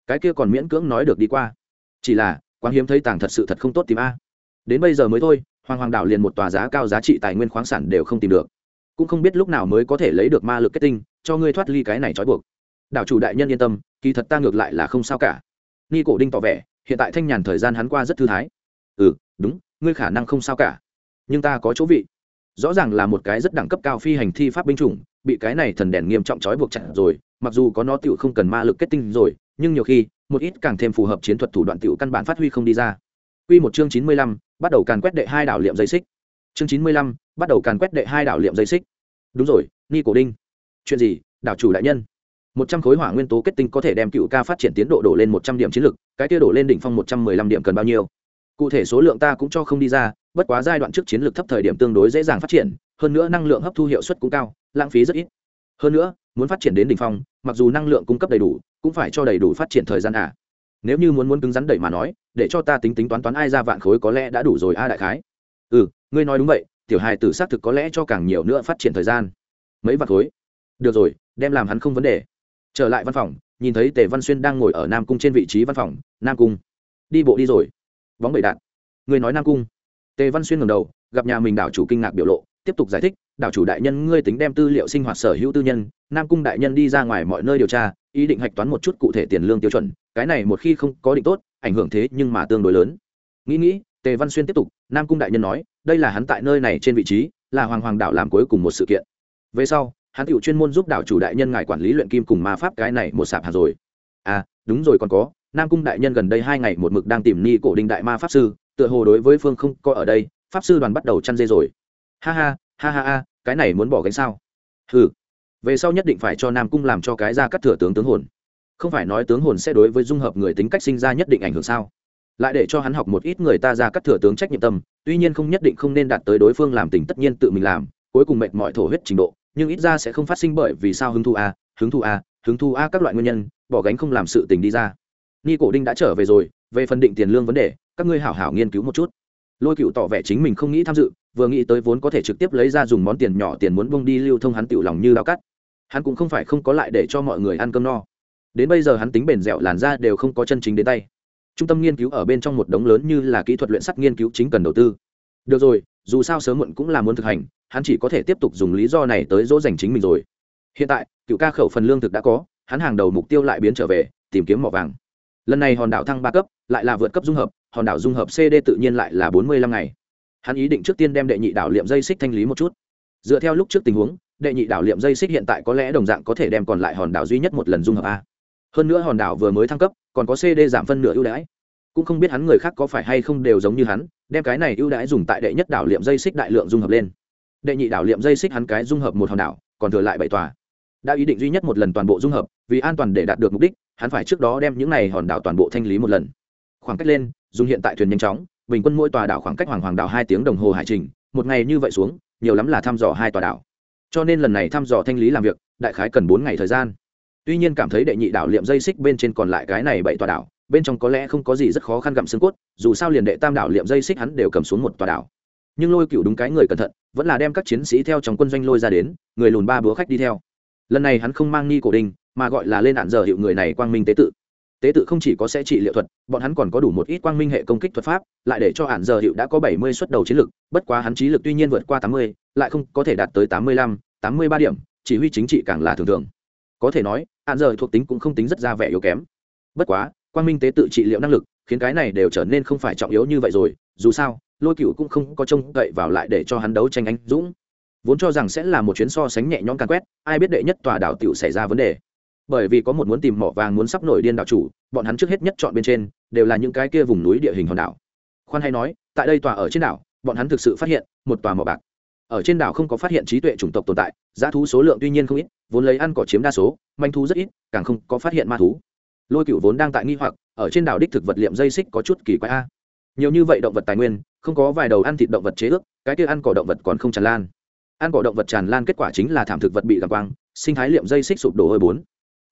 Cái kia còn miễn cưỡng nói được đi qua. Chỉ là, quá hiếm thấy tàng thật sự thật không tốt tìm a. Đến bây giờ mới thôi, hoàng hoàng đảo liền một tòa giá cao giá trị tài nguyên khoáng sản đều không tìm được. Cũng không biết lúc nào mới có thể lấy được ma lực kết tinh, cho ngươi thoát ly cái này trói buộc. Đảo chủ đại nhân yên tâm, kỳ thật ta ngược lại là không sao cả. Ni cổ đinh tỏ vẻ, hiện tại thanh nhàn thời gian hắn qua rất thư thái. Ừ đúng, ngươi khả năng không sao cả. Nhưng ta có chỗ vị. Rõ ràng là một cái rất đẳng cấp cao phi hành thi pháp binh chủng, bị cái này thần đèn nghiêm trọng trói buộc chặt rồi mặc dù có nó tựu không cần ma lực kết tinh rồi nhưng nhiều khi một ít càng thêm phù hợp chiến thuật thủ đoạn tựu căn bản phát huy không đi ra Quy một chương chín mươi lăm, bắt đầu càn quét đệ hai đảo liệm dây xích. Chương chín mươi lăm, bắt đầu càn quét đệ hai đảo liệm dây xích. Đúng rồi, Ni Cổ Đinh. Chuyện gì, đảo chủ đại nhân? một trăm khối hỏa nguyên tố kết tinh có thể đem cựu ca phát triển tiến độ đổ lên một trăm điểm chiến lực, cái kia đổ lên đỉnh phong một trăm mười lăm điểm cần bao nhiêu? Cụ thể số lượng ta cũng cho không đi ra, bất quá giai đoạn trước chiến lược thấp thời điểm tương đối dễ dàng phát triển, hơn nữa năng lượng hấp thu hiệu suất cũng cao, lãng phí rất ít. Hơn nữa, muốn phát triển đến đỉnh phong, mặc dù năng lượng cung cấp đầy đủ, cũng phải cho đầy đủ phát triển thời gian à. Nếu như muốn muốn cứng rắn đẩy mà nói, để cho ta tính tính toán toán ai ra vạn khối có lẽ đã đủ rồi a đại khái. Ừ ngươi nói đúng vậy, tiểu hài tử xác thực có lẽ cho càng nhiều nữa phát triển thời gian. Mấy vạn khối? Được rồi, đem làm hắn không vấn đề. Trở lại văn phòng, nhìn thấy tề văn xuyên đang ngồi ở nam cung trên vị trí văn phòng, nam cung. Đi bộ đi rồi. Bóng bảy đạn. Ngươi nói nam cung. Tề văn xuyên ngẩng đầu, gặp nhà mình đảo chủ kinh ngạc biểu lộ, tiếp tục giải thích đảo chủ đại nhân ngươi tính đem tư liệu sinh hoạt sở hữu tư nhân, nam cung đại nhân đi ra ngoài mọi nơi điều tra, ý định hạch toán một chút cụ thể tiền lương tiêu chuẩn, cái này một khi không có định tốt, ảnh hưởng thế nhưng mà tương đối lớn. Nghĩ nghĩ, tề văn xuyên tiếp tục, nam cung đại nhân nói, đây là hắn tại nơi này trên vị trí, là hoàng hoàng đảo làm cuối cùng một sự kiện. Về sau, hắn tự chuyên môn giúp đảo chủ đại nhân ngài quản lý luyện kim cùng ma pháp cái này một sạp hạt rồi. À đúng rồi còn có, nam cung đại nhân gần đây hai ngày một mực đang tìm ni cổ đình đại ma pháp sư, tựa hồ đối với phương không có ở đây, pháp sư đoàn bắt đầu chăn dê rồi. Ha ha ha ha ha, cái này muốn bỏ gánh sao? Ừ về sau nhất định phải cho nam cung làm cho cái ra cắt thừa tướng tướng hồn. Không phải nói tướng hồn sẽ đối với dung hợp người tính cách sinh ra nhất định ảnh hưởng sao? Lại để cho hắn học một ít người ta ra cắt thừa tướng trách nhiệm tâm, tuy nhiên không nhất định không nên đạt tới đối phương làm tình tất nhiên tự mình làm, cuối cùng mệt mọi thổ huyết trình độ, nhưng ít ra sẽ không phát sinh bởi vì sao hứng thu a, hứng thu a, hứng thu a các loại nguyên nhân, bỏ gánh không làm sự tình đi ra. Ni cổ đinh đã trở về rồi, về phần định tiền lương vấn đề, các ngươi hảo hảo nghiên cứu một chút. Lôi cựu tỏ vẻ chính mình không nghĩ tham dự vừa nghĩ tới vốn có thể trực tiếp lấy ra dùng món tiền nhỏ tiền muốn bông đi lưu thông hắn tiểu lòng như lao cắt. Hắn cũng không phải không có lại để cho mọi người ăn cơm no. Đến bây giờ hắn tính bền dẻo làn ra đều không có chân chính đến tay. Trung tâm nghiên cứu ở bên trong một đống lớn như là kỹ thuật luyện sắt nghiên cứu chính cần đầu tư. Được rồi, dù sao sớm muộn cũng là muốn thực hành, hắn chỉ có thể tiếp tục dùng lý do này tới dỗ dành chính mình rồi. Hiện tại, cựu ca khẩu phần lương thực đã có, hắn hàng đầu mục tiêu lại biến trở về, tìm kiếm mỏ vàng. Lần này hòn đảo thăng ba cấp, lại là vượt cấp dung hợp, hòn đảo dung hợp cd tự nhiên lại là bốn mươi lăm ngày hắn ý định trước tiên đem đệ nhị đảo liệm dây xích thanh lý một chút. Dựa theo lúc trước tình huống, đệ nhị đảo liệm dây xích hiện tại có lẽ đồng dạng có thể đem còn lại hòn đảo duy nhất một lần dung hợp a. Hơn nữa hòn đảo vừa mới thăng cấp, còn có cd giảm phân nửa ưu đãi. Cũng không biết hắn người khác có phải hay không đều giống như hắn, đem cái này ưu đãi dùng tại đệ nhất đảo liệm dây xích đại lượng dung hợp lên. Đệ nhị đảo liệm dây xích hắn cái dung hợp một hòn đảo, còn thừa lại bảy tòa. Đã ý định duy nhất một lần toàn bộ dung hợp, vì an toàn để đạt được mục đích, hắn phải trước đó đem những này hòn đảo toàn bộ thanh lý một lần. Khoảng cách lên, dùng hiện tại thuyền nhanh chóng bình quân mỗi tòa đảo khoảng cách hoàng hoàng đảo hai tiếng đồng hồ hải trình, một ngày như vậy xuống, nhiều lắm là thăm dò hai tòa đảo. Cho nên lần này thăm dò thanh lý làm việc, đại khái cần bốn ngày thời gian. Tuy nhiên cảm thấy đệ nhị đảo liệm dây xích bên trên còn lại cái này bảy tòa đảo, bên trong có lẽ không có gì rất khó khăn gặm xương cốt, dù sao liền đệ tam đảo liệm dây xích hắn đều cầm xuống một tòa đảo. Nhưng lôi cựu đúng cái người cẩn thận, vẫn là đem các chiến sĩ theo trong quân doanh lôi ra đến, người lùn ba búa khách đi theo. Lần này hắn không mang ni cổ đình, mà gọi là lên hạn giờ hiệu người này quang minh tế tự tế tự không chỉ có sẽ trị liệu thuật, bọn hắn còn có đủ một ít quang minh hệ công kích thuật pháp, lại để cho hạn giờ hiệu đã có bảy mươi suất đầu chiến lực, bất quá hắn trí lực tuy nhiên vượt qua tám mươi, lại không có thể đạt tới tám mươi lăm, tám mươi ba điểm, chỉ huy chính trị càng là thường thường. Có thể nói, hạn giờ thuộc tính cũng không tính rất ra vẻ yếu kém. Bất quá, quang minh tế tự trị liệu năng lực, khiến cái này đều trở nên không phải trọng yếu như vậy rồi, dù sao, lôi cựu cũng không có trông cậy vào lại để cho hắn đấu tranh anh dũng. Vốn cho rằng sẽ là một chuyến so sánh nhẹ nhõm càn quét, ai biết đệ nhất tòa đảo tiểu xảy ra vấn đề bởi vì có một muốn tìm mỏ vàng muốn sắp nổi điên đảo chủ, bọn hắn trước hết nhất chọn bên trên, đều là những cái kia vùng núi địa hình hòn đảo. Khoan hay nói, tại đây tòa ở trên đảo, bọn hắn thực sự phát hiện một tòa mỏ bạc. Ở trên đảo không có phát hiện trí tuệ chủng tộc tồn tại, giá thú số lượng tuy nhiên không ít, vốn lấy ăn cỏ chiếm đa số, manh thú rất ít, càng không có phát hiện ma thú. Lôi cựu vốn đang tại nghi hoặc, ở trên đảo đích thực vật liệm dây xích có chút kỳ quái a. Nhiều như vậy động vật tài nguyên, không có vài đầu ăn thịt động vật chế ước, cái kia ăn cỏ động vật còn không tràn lan. Ăn cỏ động vật tràn lan kết quả chính là thảm thực vật bị gặp quang, sinh thái liệm dây xích sụp đổ hơi bốn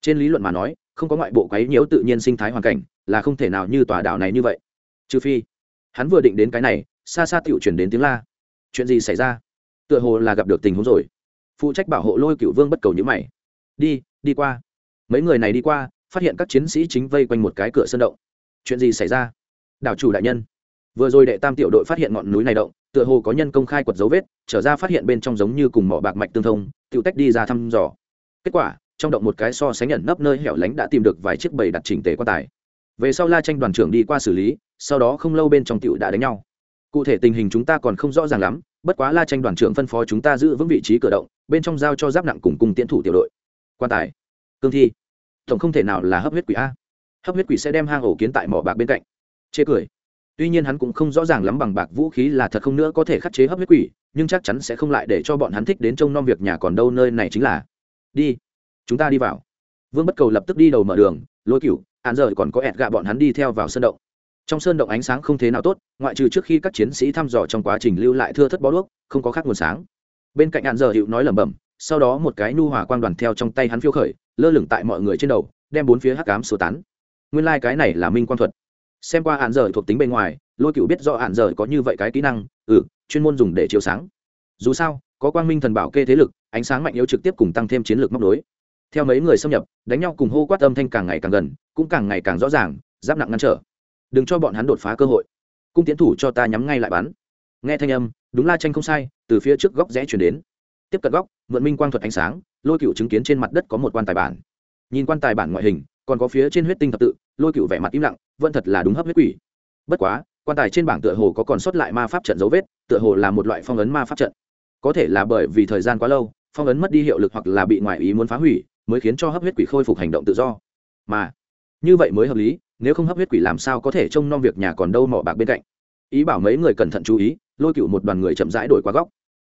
trên lý luận mà nói, không có ngoại bộ quấy nhiễu tự nhiên sinh thái hoàn cảnh, là không thể nào như tòa đảo này như vậy. Trừ phi, hắn vừa định đến cái này, xa xa tựu chuyển đến tiếng la. Chuyện gì xảy ra? Tựa hồ là gặp được tình huống rồi. Phụ trách bảo hộ lôi cựu vương bất cầu nhữ mày. Đi đi qua. Mấy người này đi qua, phát hiện các chiến sĩ chính vây quanh một cái cửa sân động. Chuyện gì xảy ra? Đảo chủ đại nhân. Vừa rồi đệ tam tiểu đội phát hiện ngọn núi này động, tựa hồ có nhân công khai quật dấu vết, trở ra phát hiện bên trong giống như cùng mỏ bạc mạch tương thông tựu tách đi ra thăm dò. Kết quả trong động một cái so sánh nhận nấp nơi hẻo lánh đã tìm được vài chiếc bầy đặt chỉnh tề quan tài. Về sau la tranh đoàn trưởng đi qua xử lý, sau đó không lâu bên trong tiểu đã đánh nhau. Cụ thể tình hình chúng ta còn không rõ ràng lắm, bất quá la tranh đoàn trưởng phân phó chúng ta giữ vững vị trí cửa động, bên trong giao cho giáp nặng cùng cùng tiến thủ tiểu đội. Quan tài, cương thi. Tổng không thể nào là hấp huyết quỷ a. Hấp huyết quỷ sẽ đem hang ổ kiến tại mỏ bạc bên cạnh. Chê cười. Tuy nhiên hắn cũng không rõ ràng lắm bằng bạc vũ khí là thật không nữa có thể khắc chế hấp huyết quỷ, nhưng chắc chắn sẽ không lại để cho bọn hắn thích đến trông nom việc nhà còn đâu nơi này chính là. Đi chúng ta đi vào. Vương bất cầu lập tức đi đầu mở đường, lôi cựu hạn giờ còn có ẹt gạ bọn hắn đi theo vào sân động. Trong sơn động ánh sáng không thế nào tốt, ngoại trừ trước khi các chiến sĩ thăm dò trong quá trình lưu lại thưa thất bó đuốc, không có khác nguồn sáng. Bên cạnh hạn giờ hiệu nói lẩm bẩm, sau đó một cái nu hỏa quang đoàn theo trong tay hắn phiêu khởi, lơ lửng tại mọi người trên đầu, đem bốn phía hắc cám sơ tán. Nguyên lai、like、cái này là minh quang thuật. Xem qua hạn giờ thuộc tính bên ngoài, lôi cựu biết do hạn giờ có như vậy cái kỹ năng ừ chuyên môn dùng để chiếu sáng. Dù sao, có quang minh thần bảo kê thế lực, ánh sáng mạnh yếu trực tiếp cùng tăng thêm chiến lược móc đối theo mấy người xâm nhập, đánh nhau cùng hô quát âm thanh càng ngày càng gần, cũng càng ngày càng rõ ràng, giáp nặng ngăn trở. Đừng cho bọn hắn đột phá cơ hội. Cung tiến thủ cho ta nhắm ngay lại bắn. Nghe thanh âm, đúng la tranh không sai, từ phía trước góc rẽ chuyển đến. Tiếp cận góc, mượn minh quang thuật ánh sáng, lôi cựu chứng kiến trên mặt đất có một quan tài bản. Nhìn quan tài bản ngoại hình, còn có phía trên huyết tinh thập tự, lôi cựu vẻ mặt im lặng, vẫn thật là đúng hấp huyết quỷ. Bất quá, quan tài trên bảng tựa hồ có còn sót lại ma pháp trận dấu vết, tựa hồ là một loại phong ấn ma pháp trận. Có thể là bởi vì thời gian quá lâu, phong ấn mất đi hiệu lực hoặc là bị ngoại ý muốn phá hủy mới khiến cho hấp huyết quỷ khôi phục hành động tự do. Mà, như vậy mới hợp lý, nếu không hấp huyết quỷ làm sao có thể trông nom việc nhà còn đâu mỏ bạc bên cạnh. Ý bảo mấy người cẩn thận chú ý, lôi cựu một đoàn người chậm rãi đổi qua góc.